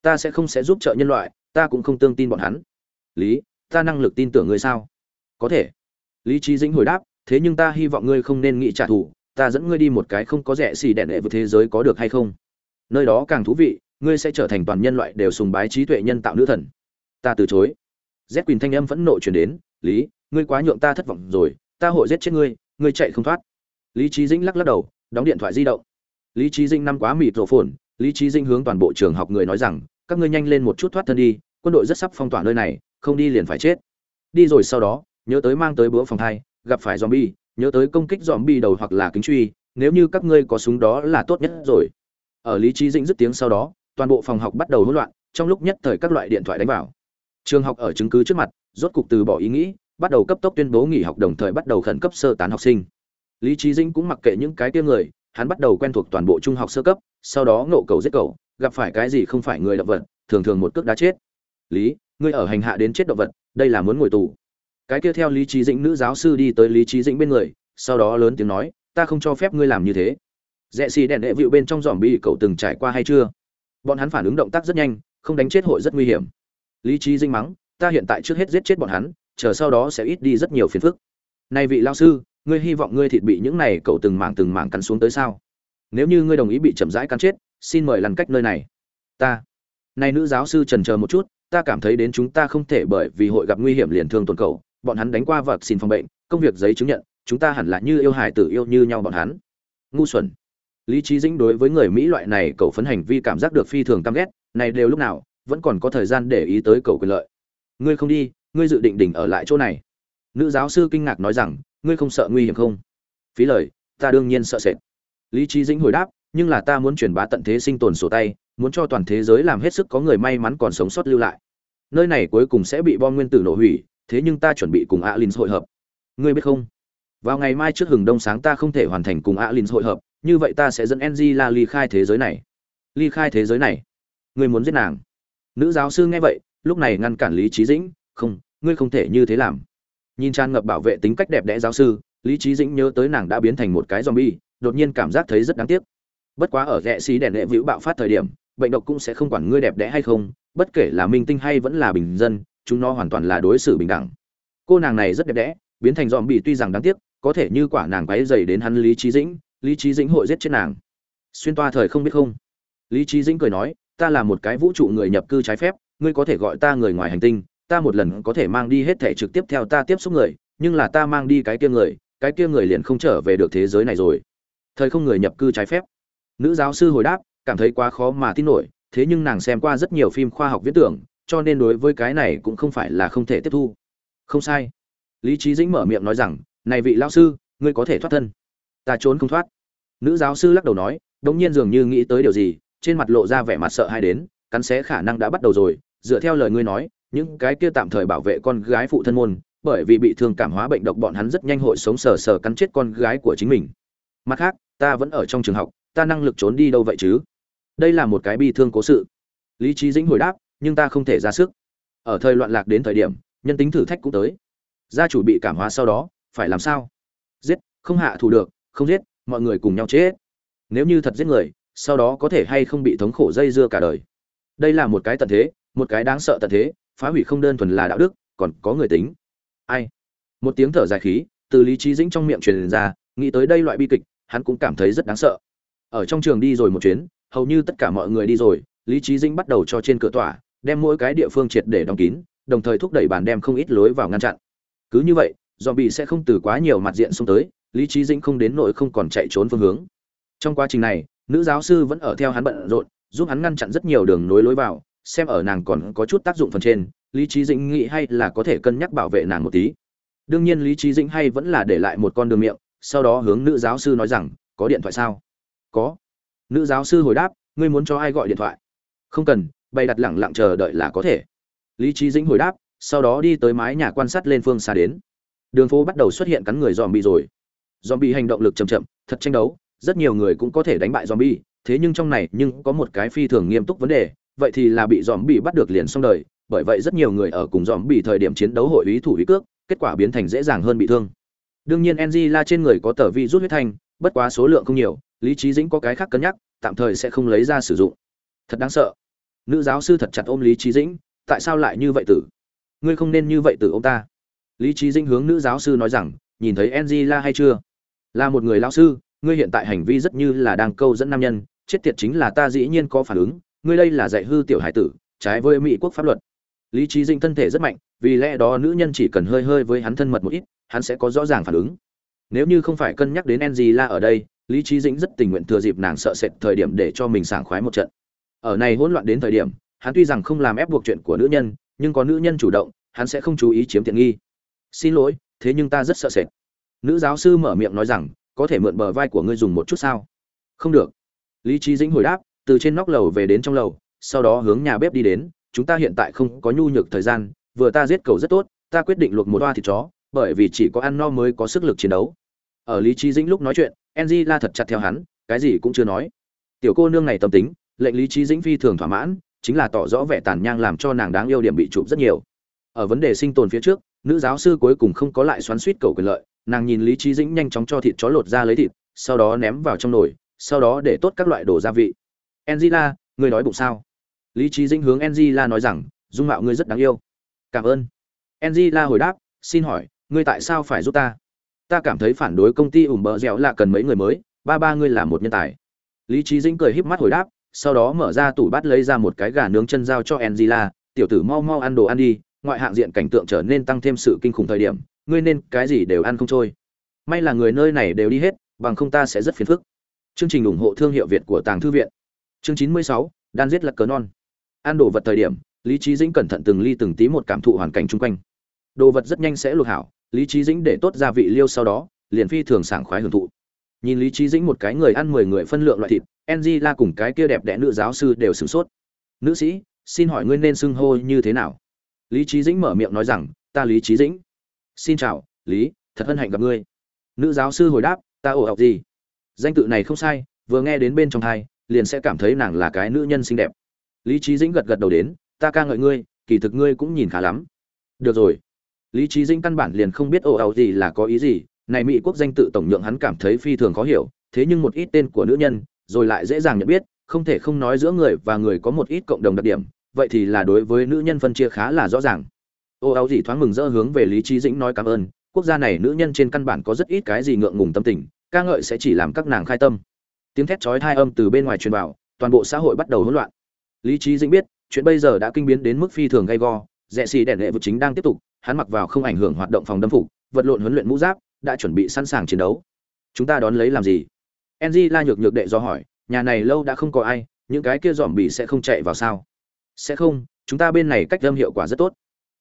Ta sẽ không sẽ giúp trợ nhân loại, ta cũng không tương tin bọn hắn. Lý, ta năng lực tin tưởng ngươi sao? Có thể. Lý trí dĩnh hồi đáp, thế nhưng ta hy vọng ngươi không nên nghĩ trả thù, ta dẫn ngươi đi một cái không có rẻ xì đẹn đệ vượt thế giới có được hay không? Nơi đó càng thú vị, ngươi sẽ trở thành toàn nhân loại đều sùng bái trí tuệ nhân tạo nữ thần. Ta từ chối. Z Quỳnh thanh âm phẫn nộ chuyển đến, lý, ngươi quá nhượng ta thất vọng rồi, ta hội giết chết ngươi ngươi chạy không thoát. Lý trí dĩnh lắc lắc đầu, đóng điện thoại di động. Lý trí dĩnh năm quá mịt rổ phồn lý trí Dinh hướng toàn bộ trường học người nói rằng, các ngươi nhanh lên một chút thoát thân đi, quân đội rất sắp phong tỏa nơi này, không đi liền phải chết. Đi rồi sau đó, nhớ tới mang tới bữa phòng thai gặp phải zombie, nhớ tới công kích zombie đầu hoặc là kính truy, nếu như các ngươi có súng đó là tốt nhất rồi. Ở lý trí dĩnh dứt tiếng sau đó, toàn bộ phòng học bắt đầu hỗn loạn, trong lúc nhất thời các loại điện thoại đánh vào. Trường học ở chứng cứ trước mặt, rốt cục từ bỏ ý nghĩ, bắt đầu cấp tốc tuyên bố nghỉ học đồng thời bắt đầu khẩn cấp sơ tán học sinh. Lý trí dĩnh cũng mặc kệ những cái tiêu người hắn bắt đầu quen thuộc toàn bộ trung học sơ cấp, sau đó ngộ cầu giết cầu, gặp phải cái gì không phải người động vật, thường thường một cước đá chết. Lý, ngươi ở hành hạ đến chết động vật, đây là muốn ngồi tù. Cái kia theo lý Chí dĩnh nữ giáo sư đi tới lý Chí dĩnh bên người, sau đó lớn tiếng nói, ta không cho phép ngươi làm như thế. Rẽ xì đèn đệ vịu bên trong dòm bi cậu từng trải qua hay chưa? Bọn hắn phản ứng động tác rất nhanh, không đánh chết hội rất nguy hiểm. Lý Chí Dĩnh mắng, ta hiện tại trước hết giết chết bọn hắn, chờ sau đó sẽ ít đi rất nhiều phiền phức. Này vị lão sư ngươi hy vọng ngươi thịt bị những này cậu từng mảng từng mảng cắn xuống tới sao? Nếu như ngươi đồng ý bị chậm rãi cắn chết, xin mời lăn cách nơi này. Ta. Này nữ giáo sư trần chờ một chút, ta cảm thấy đến chúng ta không thể bởi vì hội gặp nguy hiểm liền thương tổn cầu bọn hắn đánh qua vật xin phòng bệnh, công việc giấy chứng nhận, chúng ta hẳn là như yêu hài tử yêu như nhau bọn hắn. Ngu xuẩn. Lý trí dĩnh đối với người mỹ loại này cậu phấn hành vi cảm giác được phi thường căm ghét, này đều lúc nào, vẫn còn có thời gian để ý tới cầu quyền lợi. Ngươi không đi, ngươi dự định đỉnh ở lại chỗ này. Nữ giáo sư kinh ngạc nói rằng ngươi không sợ nguy hiểm không? Phí lời, ta đương nhiên sợ sệt. Lý trí dĩnh hồi đáp, nhưng là ta muốn truyền bá tận thế sinh tồn sổ tay, muốn cho toàn thế giới làm hết sức có người may mắn còn sống sót lưu lại. Nơi này cuối cùng sẽ bị bom nguyên tử nổ hủy, thế nhưng ta chuẩn bị cùng alin hội hợp. Ngươi biết không? Vào ngày mai trước hừng đông sáng ta không thể hoàn thành cùng alin hội hợp, như vậy ta sẽ dẫn angela ly khai thế giới này. Ly khai thế giới này. Ngươi muốn giết nàng. Nữ giáo sư nghe vậy, lúc này ngăn cản lý trí dĩnh, không, ngươi không thể như thế làm nhìn tràn ngập bảo vệ tính cách đẹp đẽ giáo sư, lý trí dĩnh nhớ tới nàng đã biến thành một cái zombie, đột nhiên cảm giác thấy rất đáng tiếc. Bất quá ở rẽ xí đèn lệ vũ bạo phát thời điểm, bệnh độc cũng sẽ không quản ngươi đẹp đẽ hay không, bất kể là minh tinh hay vẫn là bình dân, chúng nó hoàn toàn là đối xử bình đẳng. Cô nàng này rất đẹp đẽ, biến thành zombie tuy rằng đáng tiếc, có thể như quả nàng váy dày đến hắn lý trí dĩnh, lý trí dĩnh hội giết chết nàng. Xuyên toa thời không biết không? Lý trí dĩnh cười nói, ta là một cái vũ trụ người nhập cư trái phép, ngươi có thể gọi ta người ngoài hành tinh ta một lần có thể mang đi hết thể trực tiếp theo ta tiếp xúc người, nhưng là ta mang đi cái kia người, cái kia người liền không trở về được thế giới này rồi. Thời không người nhập cư trái phép. Nữ giáo sư hồi đáp, cảm thấy quá khó mà tin nổi, thế nhưng nàng xem qua rất nhiều phim khoa học viễn tưởng, cho nên đối với cái này cũng không phải là không thể tiếp thu. Không sai. Lý trí dĩnh mở miệng nói rằng, này vị lao sư, ngươi có thể thoát thân. Ta trốn không thoát. Nữ giáo sư lắc đầu nói, đống nhiên dường như nghĩ tới điều gì, trên mặt lộ ra vẻ mặt sợ hãi đến, cắn xé khả năng đã bắt đầu rồi, dựa theo lời ngươi nói những cái kia tạm thời bảo vệ con gái phụ thân môn, bởi vì bị thương cảm hóa bệnh độc bọn hắn rất nhanh hội sống sờ sờ cắn chết con gái của chính mình. Mặt khác, ta vẫn ở trong trường học, ta năng lực trốn đi đâu vậy chứ? Đây là một cái bi thương cố sự. Lý trí dĩnh hồi đáp, nhưng ta không thể ra sức. Ở thời loạn lạc đến thời điểm, nhân tính thử thách cũng tới. Gia chủ bị cảm hóa sau đó, phải làm sao? Giết, không hạ thủ được, không giết, mọi người cùng nhau chết. Nếu như thật giết người, sau đó có thể hay không bị thống khổ dây dưa cả đời. Đây là một cái tận thế một cái đáng sợ tận thế, phá hủy không đơn thuần là đạo đức, còn có người tính. Ai? Một tiếng thở dài khí, từ lý trí dĩnh trong miệng truyền ra, nghĩ tới đây loại bi kịch, hắn cũng cảm thấy rất đáng sợ. Ở trong trường đi rồi một chuyến, hầu như tất cả mọi người đi rồi, lý trí dĩnh bắt đầu cho trên cửa tòa, đem mỗi cái địa phương triệt để đóng kín, đồng thời thúc đẩy bàn đem không ít lối vào ngăn chặn. Cứ như vậy dòm bị sẽ không từ quá nhiều mặt diện xông tới, lý trí dĩnh không đến nỗi không còn chạy trốn phương hướng. Trong quá trình này, nữ giáo sư vẫn ở theo hắn bận rộn, giúp hắn ngăn chặn rất nhiều đường nối lối vào xem ở nàng còn có chút tác dụng phần trên, lý trí dĩnh nghĩ hay là có thể cân nhắc bảo vệ nàng một tí. Đương nhiên lý trí dĩnh hay vẫn là để lại một con đường miệng, sau đó hướng nữ giáo sư nói rằng, có điện thoại sao? Có. Nữ giáo sư hồi đáp, ngươi muốn cho ai gọi điện thoại? Không cần, bày đặt lẳng lặng chờ đợi là có thể. Lý trí dĩnh hồi đáp, sau đó đi tới mái nhà quan sát lên phương xa đến. Đường phố bắt đầu xuất hiện cắn người dòm bị rồi. Dòm bị hành động lực chậm chậm, thật tranh đấu, rất nhiều người cũng có thể đánh bại dòm bi thế nhưng trong này nhưng có một cái phi thường nghiêm túc vấn đề vậy thì là bị dòm bị bắt được liền xong đời, bởi vậy rất nhiều người ở cùng dòm bị thời điểm chiến đấu hội ý thủ ý cước, kết quả biến thành dễ dàng hơn bị thương. Đương nhiên Angela trên người có tờ vi rút huyết thanh, bất quá số lượng không nhiều, lý trí dĩnh có cái khác cân nhắc, tạm thời sẽ không lấy ra sử dụng. Thật đáng sợ. Nữ giáo sư thật chặt ôm lý trí dĩnh, tại sao lại như vậy tử? Ngươi không nên như vậy tử ông ta. Lý trí dĩnh hướng nữ giáo sư nói rằng, nhìn thấy angela hay chưa? Là một người lão sư, ngươi hiện tại hành vi rất như là đang câu dẫn nam nhân, chết tiệt chính là ta dĩ nhiên có phản ứng ngươi đây là dạy hư tiểu hải tử, trái với mỹ quốc pháp luật. Lý trí dĩnh thân thể rất mạnh, vì lẽ đó nữ nhân chỉ cần hơi hơi với hắn thân mật một ít, hắn sẽ có rõ ràng phản ứng. Nếu như không phải cân nhắc đến angela ở đây, lý trí dĩnh rất tình nguyện thừa dịp nàng sợ sệt thời điểm để cho mình sảng khoái một trận. Ở này hỗn loạn đến thời điểm, hắn tuy rằng không làm ép buộc chuyện của nữ nhân, nhưng có nữ nhân chủ động, hắn sẽ không chú ý chiếm tiện nghi. Xin lỗi, thế nhưng ta rất sợ sệt. Nữ giáo sư mở miệng nói rằng, có thể mượn bờ vai của ngươi dùng một chút sao? Không được. Lý trí dĩnh hồi đáp từ trên nóc lầu về đến trong lầu, sau đó hướng nhà bếp đi đến, chúng ta hiện tại không có nhu nhược thời gian, vừa ta giết cầu rất tốt, ta quyết định luộc một toa thịt chó, bởi vì chỉ có ăn no mới có sức lực chiến đấu. Ở lý trí dĩnh lúc nói chuyện enzy la thật chặt theo hắn, cái gì cũng chưa nói. Tiểu cô nương này tâm tính, lệnh lý trí dĩnh phi thường thỏa mãn, chính là tỏ rõ vẻ tàn nhang làm cho nàng đáng yêu điểm bị chụp rất nhiều. Ở vấn đề sinh tồn phía trước, nữ giáo sư cuối cùng không có lại xoắn suýt cầu quyền lợi, nàng nhìn lý trí dĩnh nhanh chóng cho thịt chó lột ra lấy thịt, sau đó ném vào trong nồi, sau đó để tốt các loại đồ gia vị angela, ngươi nói bụng sao? Lý trí dĩnh hướng angela nói rằng, dung mạo ngươi rất đáng yêu. Cảm ơn. Angela hồi đáp, xin hỏi, ngươi tại sao phải giúp ta? Ta cảm thấy phản đối công ty ủng bờ dẻo là cần mấy người mới, ba ba ngươi là một nhân tài. Lý trí dĩnh cười híp mắt hồi đáp, sau đó mở ra tủ bát lấy ra một cái gà nướng chân dao cho angela, tiểu tử mau mau ăn đồ ăn đi, ngoại hạng diện cảnh tượng trở nên tăng thêm sự kinh khủng thời điểm, ngươi nên cái gì đều ăn không trôi. May là người nơi này đều đi hết, bằng không ta sẽ rất phiền phức. Chương trình ủng hộ thương hiệu việt của tàng thư viện chương chín mươi sáu, đan giết lật cờ non. Ăn đồ vật thời điểm, lý trí dĩnh cẩn thận từng ly từng tí một cảm thụ hoàn cảnh chung quanh. Đồ vật rất nhanh sẽ luộc hảo, lý trí dĩnh để tốt gia vị liêu sau đó, liền phi thường sảng khoái hưởng thụ. Nhìn lý trí dĩnh một cái người ăn mười người phân lượng loại thịt ng la cùng cái kia đẹp đẽ nữ giáo sư đều sửng sốt. Nữ sĩ, xin hỏi ngươi nên xưng hô như thế nào? Lý trí dĩnh mở miệng nói rằng, ta lý trí dĩnh. Xin chào, lý, thật hân hạnh gặp ngươi. Nữ giáo sư hồi đáp, ta ồ học gì? Danh tự này không sai, vừa nghe đến bên trong thai liền sẽ cảm thấy nàng là cái nữ nhân xinh đẹp. Lý trí dĩnh gật gật đầu đến, ta ca ngợi ngươi, kỳ thực ngươi cũng nhìn khá lắm. Được rồi. Lý trí dĩnh căn bản liền không biết ồ ào gì là có ý gì, này mỹ quốc danh tự tổng nhượng hắn cảm thấy phi thường khó hiểu, thế nhưng một ít tên của nữ nhân, rồi lại dễ dàng nhận biết, không thể không nói giữa người và người có một ít cộng đồng đặc điểm, vậy thì là đối với nữ nhân phân chia khá là rõ ràng. Ô áo gì thoáng mừng rỡ hướng về lý trí dĩnh nói cảm ơn, quốc gia này nữ nhân trên căn bản có rất ít cái gì ngượng ngùng tâm tình, ca ngợi sẽ chỉ làm các nàng khai tâm tiếng thét chói tai âm từ bên ngoài truyền vào, toàn bộ xã hội bắt đầu hỗn loạn. Lý trí dĩnh biết, chuyện bây giờ đã kinh biến đến mức phi thường gay go, rẽ xì đèn lệ vực chính đang tiếp tục, hắn mặc vào không ảnh hưởng hoạt động phòng đâm phục, vật lộn huấn luyện mũ giáp, đã chuẩn bị sẵn sàng chiến đấu. Chúng ta đón lấy làm gì? Enzy la nhược nhược đệ do hỏi, nhà này lâu đã không có ai, những cái kia dòm bị sẽ không chạy vào sao? Sẽ không, chúng ta bên này cách đâm hiệu quả rất tốt.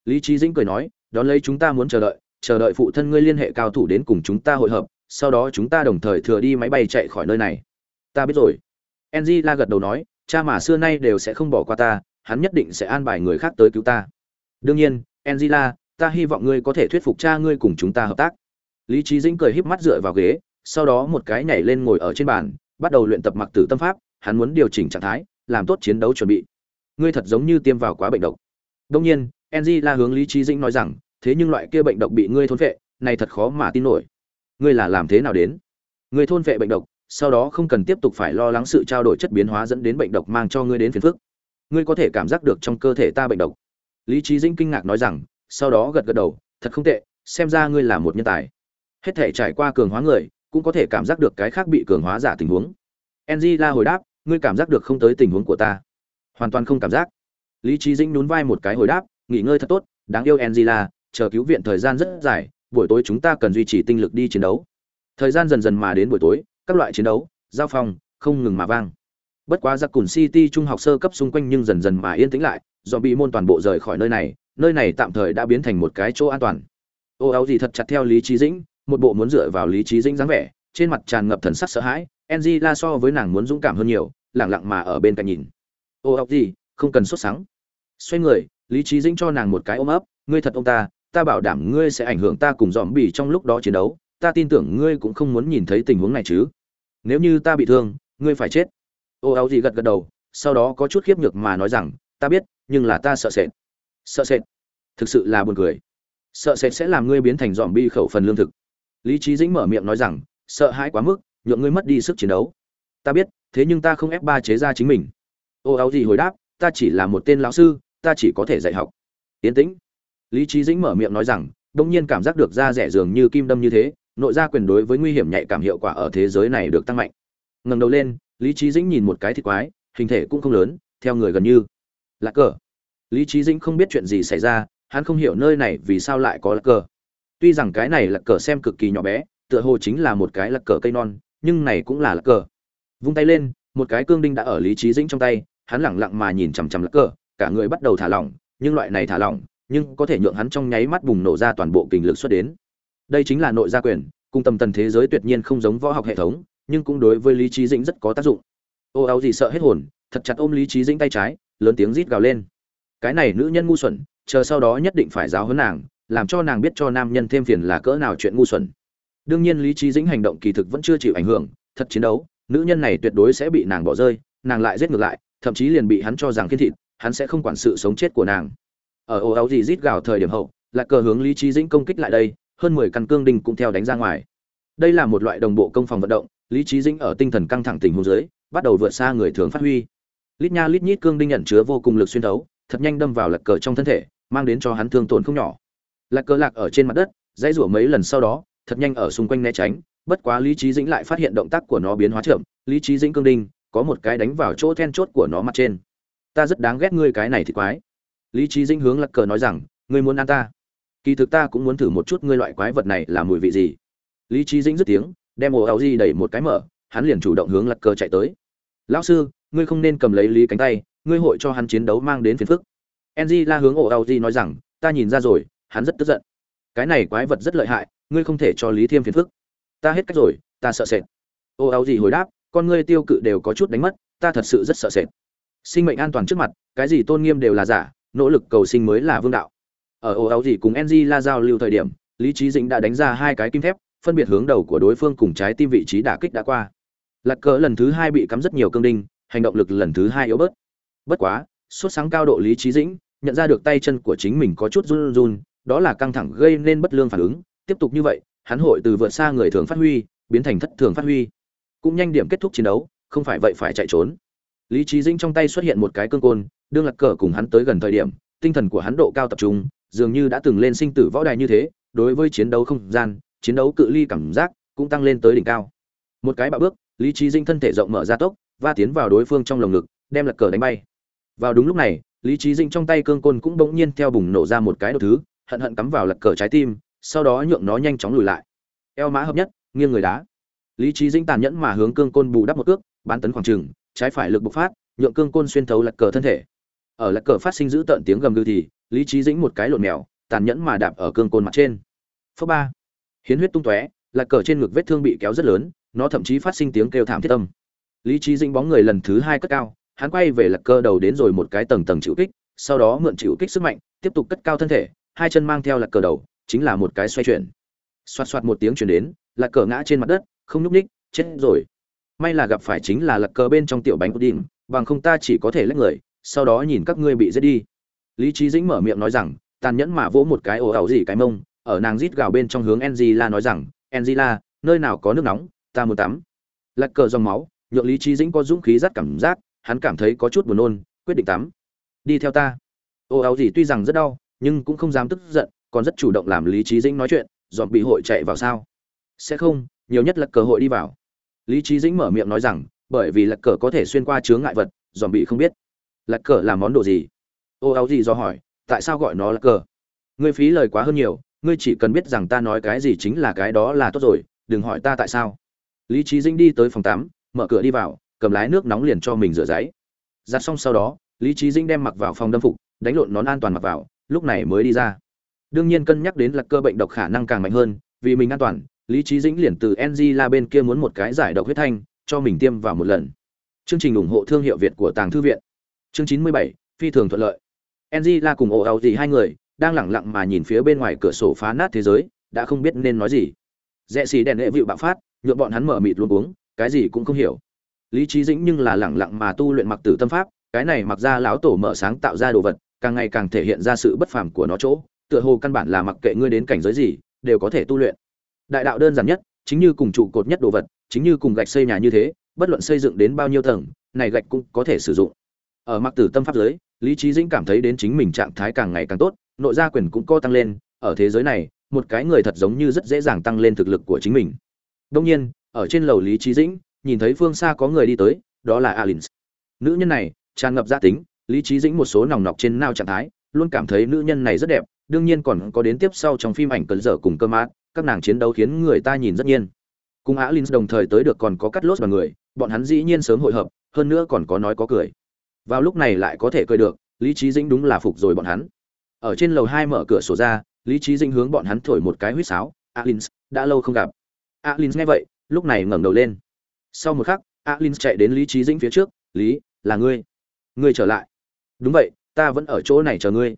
Lý trí dĩnh cười nói, đón lấy chúng ta muốn chờ đợi chờ đợi phụ thân ngươi liên hệ cao thủ đến cùng chúng ta hội hợp, sau đó chúng ta đồng thời thừa đi máy bay chạy khỏi nơi này ta biết rồi. Enzy la gật đầu nói cha mà xưa nay đều sẽ không bỏ qua ta hắn nhất định sẽ an bài người khác tới cứu ta. Đương nhiên angela ta hy vọng ngươi có thể thuyết phục cha ngươi cùng chúng ta hợp tác. Lý trí dĩnh cười híp mắt dựa vào ghế sau đó một cái nhảy lên ngồi ở trên bàn bắt đầu luyện tập mặc tử tâm pháp hắn muốn điều chỉnh trạng thái làm tốt chiến đấu chuẩn bị. Ngươi thật giống như tiêm vào quá bệnh độc. Đông nhiên angela hướng lý trí dĩnh nói rằng thế nhưng loại kia bệnh độc bị ngươi thôn vệ, này thật khó mà tin nổi. Ngươi là làm thế nào đến? Ngươi thôn vệ bệnh độc sau đó không cần tiếp tục phải lo lắng sự trao đổi chất biến hóa dẫn đến bệnh độc mang cho ngươi đến phiền phức. Ngươi có thể cảm giác được trong cơ thể ta bệnh độc. Lý trí dĩnh kinh ngạc nói rằng, sau đó gật gật đầu, thật không tệ, xem ra ngươi là một nhân tài. Hết thể trải qua cường hóa người, cũng có thể cảm giác được cái khác bị cường hóa giả tình huống. Enzy la hồi đáp, ngươi cảm giác được không tới tình huống của ta. Hoàn toàn không cảm giác. Lý trí dĩnh nhún vai một cái hồi đáp, nghỉ ngơi thật tốt, đáng yêu Angela, chờ cứu viện thời gian rất dài, buổi tối chúng ta cần duy trì tinh lực đi chiến đấu. Thời gian dần dần mà đến buổi tối các loại chiến đấu, giao phong, không ngừng mà vang. Bất quá giặc cùn city trung học sơ cấp xung quanh nhưng dần dần mà yên tĩnh lại do bị môn toàn bộ rời khỏi nơi này nơi này tạm thời đã biến thành một cái chỗ an toàn. Ô áo gì thật chặt theo lý trí dĩnh, một bộ muốn dựa vào lý trí dĩnh dáng vẻ, trên mặt tràn ngập thần sắc sợ hãi enzy la so với nàng muốn dũng cảm hơn nhiều lẳng lặng mà ở bên cạnh nhìn. Ô áo gì, không cần sốt sắng. Xoay người, lý trí dĩnh cho nàng một cái ôm ấp, ngươi thật ông ta ta bảo đảm ngươi sẽ ảnh hưởng ta cùng dòm bỉ trong lúc đó chiến đấu ta tin tưởng ngươi cũng không muốn nhìn thấy tình huống này chứ. Nếu như ta bị thương, ngươi phải chết. Ô áo gì gật gật đầu, sau đó có chút khiếp nhược mà nói rằng, ta biết, nhưng là ta sợ sệt. Sợ sệt? Thực sự là buồn cười. Sợ sệt sẽ làm ngươi biến thành dòm bi khẩu phần lương thực. Lý trí dĩnh mở miệng nói rằng, sợ hãi quá mức, nhượng ngươi mất đi sức chiến đấu. Ta biết, thế nhưng ta không ép ba chế ra chính mình. Ô áo gì hồi đáp, ta chỉ là một tên lão sư, ta chỉ có thể dạy học. Yến tĩnh. Lý trí dĩnh mở miệng nói rằng, đông nhiên cảm giác được da rẻ dường như kim đâm như thế nội gia quyền đối với nguy hiểm nhạy cảm hiệu quả ở thế giới này được tăng mạnh. Ngẩng đầu lên, lý trí dĩnh nhìn một cái thịt quái, hình thể cũng không lớn, theo người gần như. Lạc cờ. Lý trí dĩnh không biết chuyện gì xảy ra, hắn không hiểu nơi này vì sao lại có lạc cờ. Tuy rằng cái này lạc cờ xem cực kỳ nhỏ bé, tựa hồ chính là một cái lạc cờ cây non, nhưng này cũng là lạc cờ. Vung tay lên, một cái cương đinh đã ở lý trí dĩnh trong tay, hắn lẳng lặng mà nhìn chằm chằm lạc cờ, cả người bắt đầu thả lỏng, nhưng loại này thả lỏng, nhưng có thể nhượng hắn trong nháy mắt bùng nổ ra toàn bộ kình lực xuất đến đây chính là nội gia quyền, cùng tầm tần thế giới tuyệt nhiên không giống võ học hệ thống, nhưng cũng đối với lý trí dĩnh rất có tác dụng. Ô áo gì sợ hết hồn, thật chặt ôm lý trí dĩnh tay trái, lớn tiếng rít gào lên. Cái này nữ nhân ngu xuẩn, chờ sau đó nhất định phải giáo huấn nàng, làm cho nàng biết cho nam nhân thêm phiền là cỡ nào chuyện ngu xuẩn. Đương nhiên lý trí dĩnh hành động kỳ thực vẫn chưa chịu ảnh hưởng, thật chiến đấu, nữ nhân này tuyệt đối sẽ bị nàng bỏ rơi, nàng lại giết ngược lại, thậm chí liền bị hắn cho rằng khiên thịt, hắn sẽ không quản sự sống chết của nàng. Ở ô áo gì rít gào thời điểm hậu, lại cờ hướng lý trí dĩnh công kích lại đây hơn mười căn cương đinh cũng theo đánh ra ngoài. Đây là một loại đồng bộ công phòng vận động, lý trí dĩnh ở tinh thần căng thẳng tình huống dưới, bắt đầu vượt xa người thường phát huy. Lít nha lít nhít cương đinh nhận chứa vô cùng lực xuyên thấu, thật nhanh đâm vào lật cờ trong thân thể, mang đến cho hắn thương tổn không nhỏ. Lạc cờ lạc ở trên mặt đất, dãy rủa mấy lần sau đó, thật nhanh ở xung quanh né tránh, bất quá lý trí dĩnh lại phát hiện động tác của nó biến hóa chậm, lý trí dĩnh cương đinh, có một cái đánh vào chỗ then chốt của nó mặt trên. Ta rất đáng ghét ngươi cái này thì quái. Lý trí dĩnh hướng lật cờ nói rằng, ngươi muốn ăn ta? Kỳ thực ta cũng muốn thử một chút ngươi loại quái vật này là mùi vị gì. Lý trí dĩnh dứt tiếng, đem ồ áo di đẩy một cái mở, hắn liền chủ động hướng lật cờ chạy tới. Lão sư, ngươi không nên cầm lấy lý cánh tay, ngươi hội cho hắn chiến đấu mang đến phiền phức. Enzy la hướng ồ áo di nói rằng, ta nhìn ra rồi, hắn rất tức giận. Cái này quái vật rất lợi hại, ngươi không thể cho lý thiêm phiền phức. Ta hết cách rồi, ta sợ sệt. Ồ áo di hồi đáp, con ngươi tiêu cự đều có chút đánh mất, ta thật sự rất sợ sệt. Sinh mệnh an toàn trước mặt, cái gì tôn nghiêm đều là giả, nỗ lực cầu sinh mới là vương đạo ở ồ áo gì cùng ng la giao lưu thời điểm, lý trí dĩnh đã đánh ra hai cái kim thép, phân biệt hướng đầu của đối phương cùng trái tim vị trí đả kích đã qua. Lạc cờ lần thứ hai bị cắm rất nhiều cương đinh, hành động lực lần thứ hai yếu bớt. Bất quá suốt sáng cao độ lý trí dĩnh nhận ra được tay chân của chính mình có chút run run, đó là căng thẳng gây nên bất lương phản ứng. Tiếp tục như vậy, hắn hội từ vượt xa người thường phát huy, biến thành thất thường phát huy. Cũng nhanh điểm kết thúc chiến đấu, không phải vậy phải chạy trốn. Lý trí dĩnh trong tay xuất hiện một cái cương côn, đương lạc cờ cùng hắn tới gần thời điểm, tinh thần của hắn độ cao tập trung dường như đã từng lên sinh tử võ đài như thế, đối với chiến đấu không gian, chiến đấu cự ly cảm giác cũng tăng lên tới đỉnh cao. Một cái bạo bước, lý trí dinh thân thể rộng mở ra tốc và tiến vào đối phương trong lồng ngực, đem lật cờ đánh bay. Vào đúng lúc này, lý trí dinh trong tay cương côn cũng bỗng nhiên theo bùng nổ ra một cái đồ thứ, hận hận cắm vào lật cờ trái tim, sau đó nhượng nó nhanh chóng lùi lại. Eo mã hợp nhất, nghiêng người đá. Lý trí dinh tàn nhẫn mà hướng cương côn bù đắp một cước bán tấn khoảng trừng trái phải lực bộc phát, nhượng cương côn xuyên thấu lật cờ thân thể ở lạc cờ phát sinh giữ tận tiếng gầm gừ thì, lý trí dĩnh một cái lộn mèo, tàn nhẫn mà đạp ở cương côn mặt trên. Phớ ba. Hiến huyết tung tóe lạc cờ trên ngực vết thương bị kéo rất lớn, nó thậm chí phát sinh tiếng kêu thảm thiết tâm lý trí dĩnh bóng người lần thứ hai cất cao, hắn quay về lạc cờ đầu đến rồi một cái tầng tầng chịu kích, sau đó mượn chịu kích sức mạnh, tiếp tục cất cao thân thể, hai chân mang theo lạc cờ đầu, chính là một cái xoay chuyển. Xoạt xoạt một tiếng chuyển đến lạc cờ ngã trên mặt đất, không nhúc ních chết rồi. May là gặp phải chính là lạc cờ bên trong tiểu bánh pudding, bằng không ta chỉ có thể lách người sau đó nhìn các ngươi bị giết đi. Lý trí dĩnh mở miệng nói rằng, tàn nhẫn mà vỗ một cái ồ ẩu gì cái mông, ở nàng rít gào bên trong hướng angela nói rằng, angela, nơi nào có nước nóng, ta muốn tắm. Lật cờ dòng máu, nhượng lý trí dĩnh có dũng khí rất cảm giác, hắn cảm thấy có chút buồn nôn, quyết định tắm. Đi theo ta. Ồ ẩu gì tuy rằng rất đau, nhưng cũng không dám tức giận, còn rất chủ động làm lý trí dĩnh nói chuyện, dọn bị hội chạy vào sao? Sẽ không, nhiều nhất là cơ hội đi vào. Lý trí dĩnh mở miệng nói rằng, bởi vì lật cờ có thể xuyên qua chướng ngại vật dòm bị không biết lạc cờ là món đồ gì? Ô, áo gì do hỏi, tại sao gọi nó là cờ? Ngươi phí lời quá hơn nhiều, ngươi chỉ cần biết rằng ta nói cái gì chính là cái đó là tốt rồi, đừng hỏi ta tại sao. Lý trí dĩnh đi tới phòng tắm, mở cửa đi vào, cầm lái nước nóng liền cho mình rửa giấy. Giặt xong sau đó, lý trí dĩnh đem mặc vào phòng đâm phục, đánh lộn nón an toàn mặc vào, lúc này mới đi ra. Đương nhiên cân nhắc đến là cơ bệnh độc khả năng càng mạnh hơn, vì mình an toàn, lý trí dĩnh liền từ ng la bên kia muốn một cái giải độc huyết thanh, cho mình tiêm vào một lần. Chương trình ủng hộ thương hiệu việt của tàng thư viện chương chín mươi bảy, phi thường thuận lợi. Ng la cùng ồ ào gì hai người đang lẳng lặng mà nhìn phía bên ngoài cửa sổ phá nát thế giới, đã không biết nên nói gì. Rẽ xì đèn lệ vịu bạo phát nhuộm bọn hắn mở mịt luôn uống, cái gì cũng không hiểu. Lý trí dĩnh nhưng là lẳng lặng mà tu luyện mặc tử tâm pháp, cái này mặc ra lão tổ mở sáng tạo ra đồ vật, càng ngày càng thể hiện ra sự bất phàm của nó chỗ, tựa hồ căn bản là mặc kệ ngươi đến cảnh giới gì, đều có thể tu luyện. Đại đạo đơn giản nhất, chính như cùng trụ cột nhất đồ vật, chính như cùng gạch xây nhà như thế, bất luận xây dựng đến bao nhiêu tầng, này gạch cũng có thể sử dụng ở mặc tử tâm pháp giới, lý trí dĩnh cảm thấy đến chính mình trạng thái càng ngày càng tốt, nội gia quyền cũng co tăng lên, ở thế giới này, một cái người thật giống như rất dễ dàng tăng lên thực lực của chính mình. Đông nhiên, ở trên lầu lý trí dĩnh, nhìn thấy phương xa có người đi tới, đó là alin nữ nhân này, tràn ngập gia tính, lý trí dĩnh một số nòng nọc trên nao trạng thái, luôn cảm thấy nữ nhân này rất đẹp, đương nhiên còn có đến tiếp sau trong phim ảnh cấn dở cùng cơ mát, các nàng chiến đấu khiến người ta nhìn rất nhiên. Cùng alin đồng thời tới được còn có cắt lốt và người, bọn hắn dĩ nhiên sớm hội hợp, hơn nữa còn có nói có cười vào lúc này lại có thể cười được, lý trí dĩnh đúng là phục rồi bọn hắn. Ở trên lầu hai mở cửa sổ ra, lý trí dĩnh hướng bọn hắn thổi một cái huýt sáo alin đã lâu không gặp. Alin nghe vậy, lúc này ngẩng đầu lên. Sau một khắc alin chạy đến lý trí dĩnh phía trước, lý, là ngươi. Ngươi trở lại. Đúng vậy, ta vẫn ở chỗ này chờ ngươi.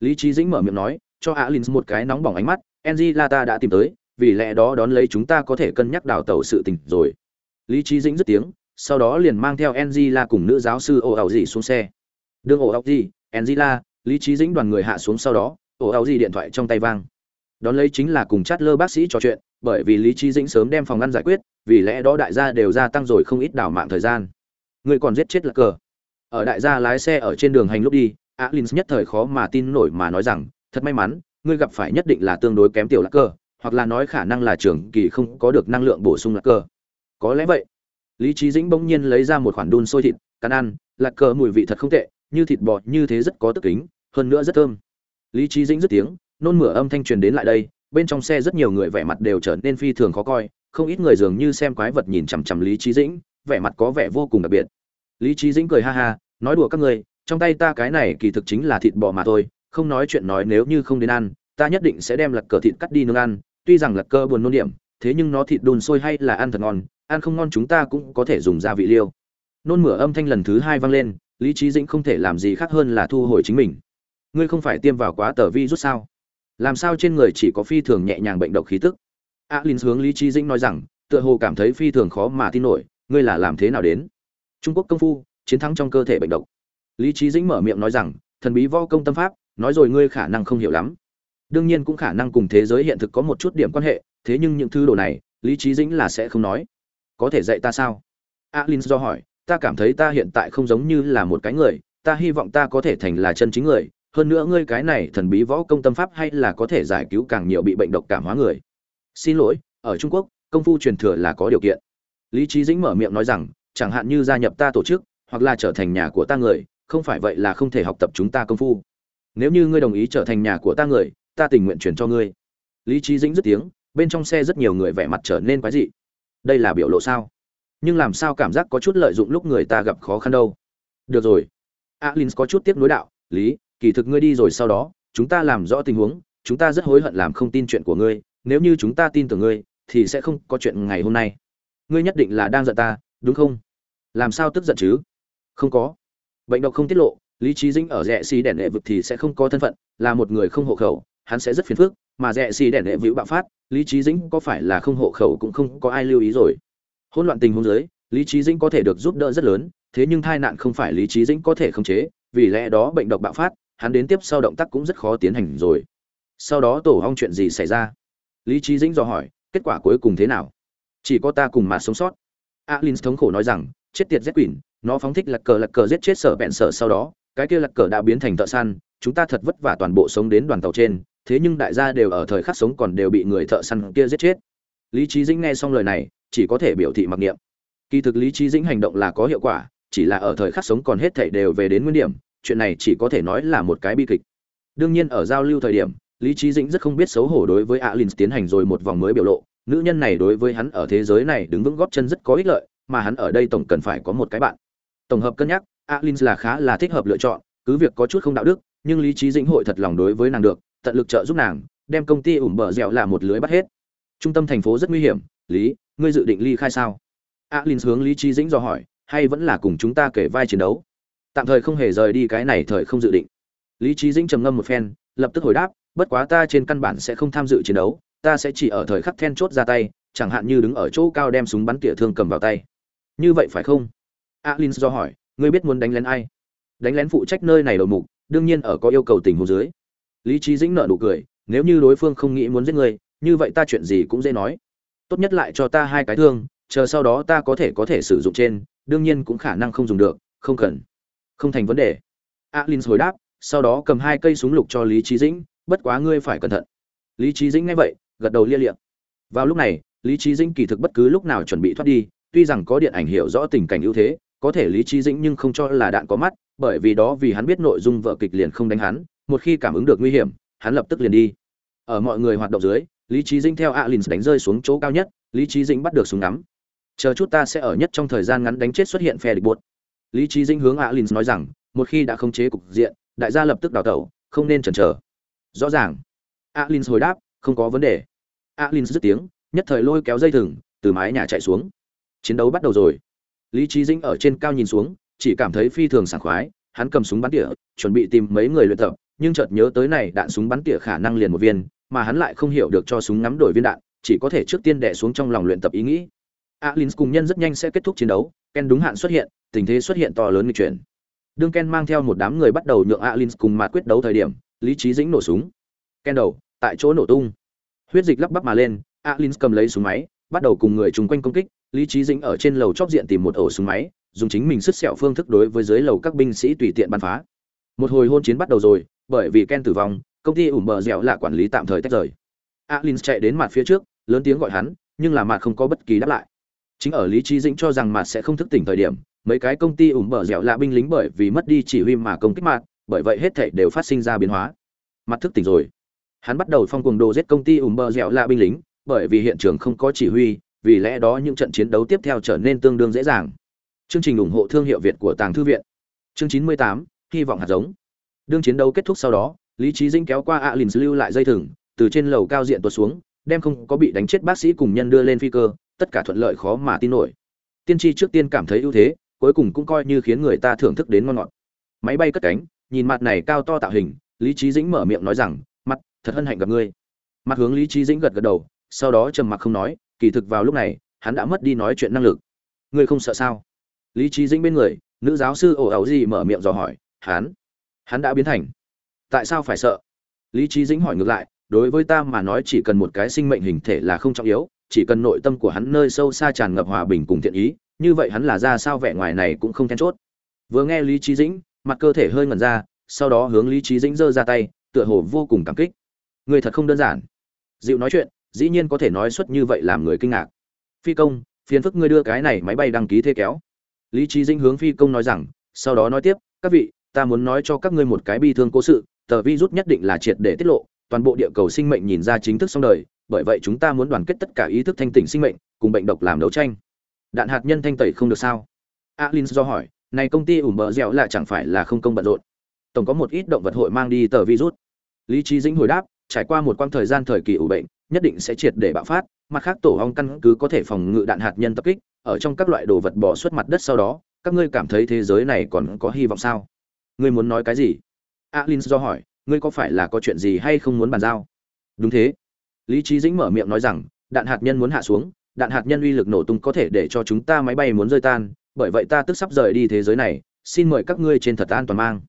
Lý trí dĩnh mở miệng nói, cho alin một cái nóng bỏng ánh mắt enzy la ta đã tìm tới, vì lẽ đó đón lấy chúng ta có thể cân nhắc đào tẩu sự tình rồi. Lý trí dĩnh dứt tiếng sau đó liền mang theo Angela cùng nữ giáo sư ồ ảo gì xuống xe. Đường ồ ảo gì, Angela, Lý Chí Dĩnh đoàn người hạ xuống sau đó, ồ ảo gì điện thoại trong tay vang. Đón lấy chính là cùng chat lơ bác sĩ trò chuyện, bởi vì Lý Chí Dĩnh sớm đem phòng ngăn giải quyết, vì lẽ đó đại gia đều gia tăng rồi không ít đảo mạng thời gian. Người còn giết chết là cờ. Ở đại gia lái xe ở trên đường hành lúc đi, Alins nhất thời khó mà tin nổi mà nói rằng, thật may mắn, ngươi gặp phải nhất định là tương đối kém tiểu lạc cơ, hoặc là nói khả năng là trưởng kỳ không có được năng lượng bổ sung lạc cơ. Có lẽ vậy lý trí dĩnh bỗng nhiên lấy ra một khoản đun sôi thịt cắn ăn lạc cờ mùi vị thật không tệ như thịt bò như thế rất có tức kính hơn nữa rất thơm. Lý trí dĩnh rất tiếng nôn mửa âm thanh truyền đến lại đây bên trong xe rất nhiều người vẻ mặt đều trở nên phi thường khó coi không ít người dường như xem quái vật nhìn chằm chằm lý trí dĩnh vẻ mặt có vẻ vô cùng đặc biệt. Lý trí dĩnh cười ha ha nói đùa các ngươi, trong tay ta cái này kỳ thực chính là thịt bò mà thôi không nói chuyện nói nếu như không đến ăn ta nhất định sẽ đem lật cờ thịt cắt đi nương ăn tuy rằng lật cờ buồn nôn điểm thế nhưng nó thịt đun sôi hay là ăn thật ngon ăn không ngon chúng ta cũng có thể dùng gia vị liêu. Nôn mửa âm thanh lần thứ hai vang lên, lý trí dĩnh không thể làm gì khác hơn là thu hồi chính mình. Ngươi không phải tiêm vào quá tờ vi rút sao? Làm sao trên người chỉ có phi thường nhẹ nhàng bệnh độc khí tức? Alin hướng lý trí dĩnh nói rằng, tựa hồ cảm thấy phi thường khó mà tin nổi, ngươi là làm thế nào đến? Trung quốc công phu, chiến thắng trong cơ thể bệnh độc. Lý trí dĩnh mở miệng nói rằng, thần bí võ công tâm pháp, nói rồi ngươi khả năng không hiểu lắm. Đương nhiên cũng khả năng cùng thế giới hiện thực có một chút điểm quan hệ, thế nhưng những thứ đồ này, lý trí dĩnh là sẽ không nói có thể dạy ta sao? Alin do hỏi, ta cảm thấy ta hiện tại không giống như là một cái người, ta hy vọng ta có thể thành là chân chính người, hơn nữa ngươi cái này thần bí võ công tâm pháp hay là có thể giải cứu càng nhiều bị bệnh độc cảm hóa người. Xin lỗi, ở trung quốc, công phu truyền thừa là có điều kiện. Lý trí dĩnh mở miệng nói rằng, chẳng hạn như gia nhập ta tổ chức, hoặc là trở thành nhà của ta người, không phải vậy là không thể học tập chúng ta công phu. Nếu như ngươi đồng ý trở thành nhà của ta người, ta tình nguyện truyền cho ngươi. Lý trí dĩnh dứt tiếng, bên trong xe rất nhiều người vẻ mặt trở nên quái dị đây là biểu lộ sao? Nhưng làm sao cảm giác có chút lợi dụng lúc người ta gặp khó khăn đâu? Được rồi. Alin có chút tiếc nối đạo, lý, kỳ thực ngươi đi rồi sau đó, chúng ta làm rõ tình huống, chúng ta rất hối hận làm không tin chuyện của ngươi, nếu như chúng ta tin tưởng ngươi, thì sẽ không có chuyện ngày hôm nay. Ngươi nhất định là đang giận ta, đúng không? Làm sao tức giận chứ? Không có. Bệnh độc không tiết lộ, lý trí dĩnh ở rẽ xì đèn đệ vực thì sẽ không có thân phận, là một người không hộ khẩu, hắn sẽ rất phiền phức mà rẽ xì đèn đệ vĩu bạo phát, lý trí dĩnh có phải là không hộ khẩu cũng không có ai lưu ý rồi. Hỗn loạn tình huống dưới, lý trí dĩnh có thể được giúp đỡ rất lớn, thế nhưng tai nạn không phải lý trí dĩnh có thể khống chế, vì lẽ đó bệnh độc bạo phát, hắn đến tiếp sau động tác cũng rất khó tiến hành rồi. Sau đó tổ hong chuyện gì xảy ra? Lý trí dĩnh dò hỏi, kết quả cuối cùng thế nào? Chỉ có ta cùng mà sống sót. Alin thống khổ nói rằng, chết tiệt z quỷ, nó phóng thích lật cờ lật cờ giết chết sở bẹn sở sau đó, cái kia lật cờ đã biến thành thợ săn, chúng ta thật vất vả toàn bộ sống đến đoàn tàu trên thế nhưng đại gia đều ở thời khắc sống còn đều bị người thợ săn kia giết chết. Lý trí dĩnh nghe xong lời này, chỉ có thể biểu thị mặc niệm. Kỳ thực lý trí dĩnh hành động là có hiệu quả, chỉ là ở thời khắc sống còn hết thảy đều về đến nguyên điểm, chuyện này chỉ có thể nói là một cái bi kịch. Đương nhiên ở giao lưu thời điểm, lý trí dĩnh rất không biết xấu hổ đối với alin tiến hành rồi một vòng mới biểu lộ. Nữ nhân này đối với hắn ở thế giới này đứng vững góp chân rất có ích lợi, mà hắn ở đây tổng cần phải có một cái bạn. Tổng hợp cân nhắc, alin là khá là thích hợp lựa chọn, cứ việc có chút không đạo đức, nhưng lý trí dĩnh hội thật lòng đối với nàng được tận lực trợ giúp nàng, đem công ty ủm bờ dẻo là một lưới bắt hết. Trung tâm thành phố rất nguy hiểm, lý, ngươi dự định ly khai sao? Alin hướng lý trí dĩnh dò hỏi, hay vẫn là cùng chúng ta kể vai chiến đấu? Tạm thời không hề rời đi cái này thời không dự định. Lý trí dĩnh trầm ngâm một phen, lập tức hồi đáp, bất quá ta trên căn bản sẽ không tham dự chiến đấu, ta sẽ chỉ ở thời khắc then chốt ra tay, chẳng hạn như đứng ở chỗ cao đem súng bắn tỉa thương cầm vào tay. Như vậy phải không? Alin do hỏi, ngươi biết muốn đánh lén ai? Đánh lén phụ trách nơi này đầu mục, đương nhiên ở có yêu cầu tình huống dưới lý trí dĩnh nợ nụ cười, nếu như đối phương không nghĩ muốn giết ngươi, như vậy ta chuyện gì cũng dễ nói. Tốt nhất lại cho ta hai cái thương, chờ sau đó ta có thể có thể sử dụng trên, đương nhiên cũng khả năng không dùng được, không cần. Không thành vấn đề. Alin hồi đáp, sau đó cầm hai cây súng lục cho lý trí dĩnh, bất quá ngươi phải cẩn thận. Lý trí dĩnh nghe vậy, gật đầu lia liệm vào lúc này, lý trí dĩnh kỳ thực bất cứ lúc nào chuẩn bị thoát đi, tuy rằng có điện ảnh hiểu rõ tình cảnh ưu thế, có thể lý trí dĩnh nhưng không cho là đạn có mắt, bởi vì đó vì hắn biết nội dung vợ kịch liền không đánh hắn một khi cảm ứng được nguy hiểm, hắn lập tức liền đi. Ở mọi người hoạt động dưới, lý trí dĩnh theo alin đánh rơi xuống chỗ cao nhất, lý trí dĩnh bắt được súng ngắm. Chờ chút ta sẽ ở nhất trong thời gian ngắn đánh chết xuất hiện phe địch buốt lý trí dĩnh hướng alin nói rằng, một khi đã khống chế cục diện, đại gia lập tức đào tẩu, không nên chần chờ. Rõ ràng. Alin hồi đáp, không có vấn đề. Alin dứt tiếng, nhất thời lôi kéo dây thừng, từ mái nhà chạy xuống. Chiến đấu bắt đầu rồi. Lý trí dĩnh ở trên cao nhìn xuống, chỉ cảm thấy phi thường sảng khoái, hắn cầm súng bắn tỉa, chuẩn bị tìm mấy người luyện tập nhưng chợt nhớ tới này, đạn súng bắn tỉa khả năng liền một viên, mà hắn lại không hiểu được cho súng ngắm đổi viên đạn, chỉ có thể trước tiên đè xuống trong lòng luyện tập ý nghĩ. Alin cùng nhân rất nhanh sẽ kết thúc chiến đấu, ken đúng hạn xuất hiện, tình thế xuất hiện to lớn nghịch chuyển. Đương ken mang theo một đám người bắt đầu nhượng alin cùng mạt quyết đấu thời điểm, lý trí dĩnh nổ súng. Ken đầu, tại chỗ nổ tung. Huyết dịch lắp bắp mà lên alin cầm lấy súng máy, bắt đầu cùng người chung quanh công kích, lý trí dĩnh ở trên lầu chóp diện tìm một ổ súng máy, dùng chính mình sức sẹo phương thức đối với dưới lầu các binh sĩ tùy tiện bắn phá. Một hồi hôn chiến bắt đầu rồi bởi vì ken tử vong công ty ủm bờ dẻo là quản lý tạm thời tách rời. Alin chạy đến mặt phía trước lớn tiếng gọi hắn nhưng là mặt không có bất kỳ đáp lại. Chính ở lý trí dĩnh cho rằng mặt sẽ không thức tỉnh thời điểm mấy cái công ty ủm bờ dẻo là binh lính bởi vì mất đi chỉ huy mà công kích mặt bởi vậy hết thảy đều phát sinh ra biến hóa. Mặt thức tỉnh rồi. Hắn bắt đầu phong cuồng đồ giết công ty ủm bờ dẻo là binh lính bởi vì hiện trường không có chỉ huy vì lẽ đó những trận chiến đấu tiếp theo trở nên tương đương dễ dàng. Chương trình ủng hộ thương hiệu việt của tàng thư viện. Chương 98, hy vọng hạt giống đương chiến đấu kết thúc sau đó, lý trí dĩnh kéo qua alin lưu lại dây thừng, từ trên lầu cao diện tuột xuống, đem không có bị đánh chết bác sĩ cùng nhân đưa lên phi cơ, tất cả thuận lợi khó mà tin nổi. Tiên tri trước tiên cảm thấy ưu thế, cuối cùng cũng coi như khiến người ta thưởng thức đến ngon ngọt. Máy bay cất cánh, nhìn mặt này cao to tạo hình, lý trí dĩnh mở miệng nói rằng, mặt, thật hân hạnh gặp ngươi. Mặt hướng lý trí dĩnh gật gật đầu, sau đó trầm mặc không nói, kỳ thực vào lúc này, hắn đã mất đi nói chuyện năng lực. Ngươi không sợ sao? Lý trí dĩnh bên người, nữ giáo sư ồ ẩu gì mở miệng dò hỏi, hắn? Hắn đã biến thành. Tại sao phải sợ? Lý trí dĩnh hỏi ngược lại, đối với ta mà nói chỉ cần một cái sinh mệnh hình thể là không trọng yếu, chỉ cần nội tâm của hắn nơi sâu xa tràn ngập hòa bình cùng thiện ý, như vậy hắn là ra sao vẻ ngoài này cũng không then chốt. Vừa nghe lý trí dĩnh, mặt cơ thể hơi ngẩn ra, sau đó hướng lý trí dĩnh giơ ra tay, tựa hồ vô cùng cảm kích. Người thật không đơn giản. Dịu nói chuyện, dĩ nhiên có thể nói xuất như vậy làm người kinh ngạc. Phi công, phiền phức ngươi đưa cái này máy bay đăng ký thế kéo. Lý trí dĩnh hướng phi công nói rằng, sau đó nói tiếp, các vị ta muốn nói cho các ngươi một cái bi thương cố sự, tờ virus nhất định là triệt để tiết lộ, toàn bộ địa cầu sinh mệnh nhìn ra chính thức xong đời, bởi vậy chúng ta muốn đoàn kết tất cả ý thức thanh tỉnh sinh mệnh, cùng bệnh độc làm đấu tranh. Đạn hạt nhân thanh tẩy không được sao? Alin do hỏi, này công ty ủ bờ dẻo là chẳng phải là không công bận rộn? Tổng có một ít động vật hội mang đi tờ virus. Lý trí dĩnh hồi đáp, trải qua một quãng thời gian thời kỳ ủ bệnh, nhất định sẽ triệt để bạo phát, mặt khác tổ hong căn cứ có thể phòng ngự đạn hạt nhân tập kích, ở trong các loại đồ vật bỏ xuất mặt đất sau đó, các ngươi cảm thấy thế giới này còn có hy vọng sao? Ngươi muốn nói cái gì? Alin do hỏi, ngươi có phải là có chuyện gì hay không muốn bàn giao? Đúng thế. Lý trí dĩnh mở miệng nói rằng, đạn hạt nhân muốn hạ xuống, đạn hạt nhân uy lực nổ tung có thể để cho chúng ta máy bay muốn rơi tan, bởi vậy ta tức sắp rời đi thế giới này, xin mời các ngươi trên thật an toàn mang.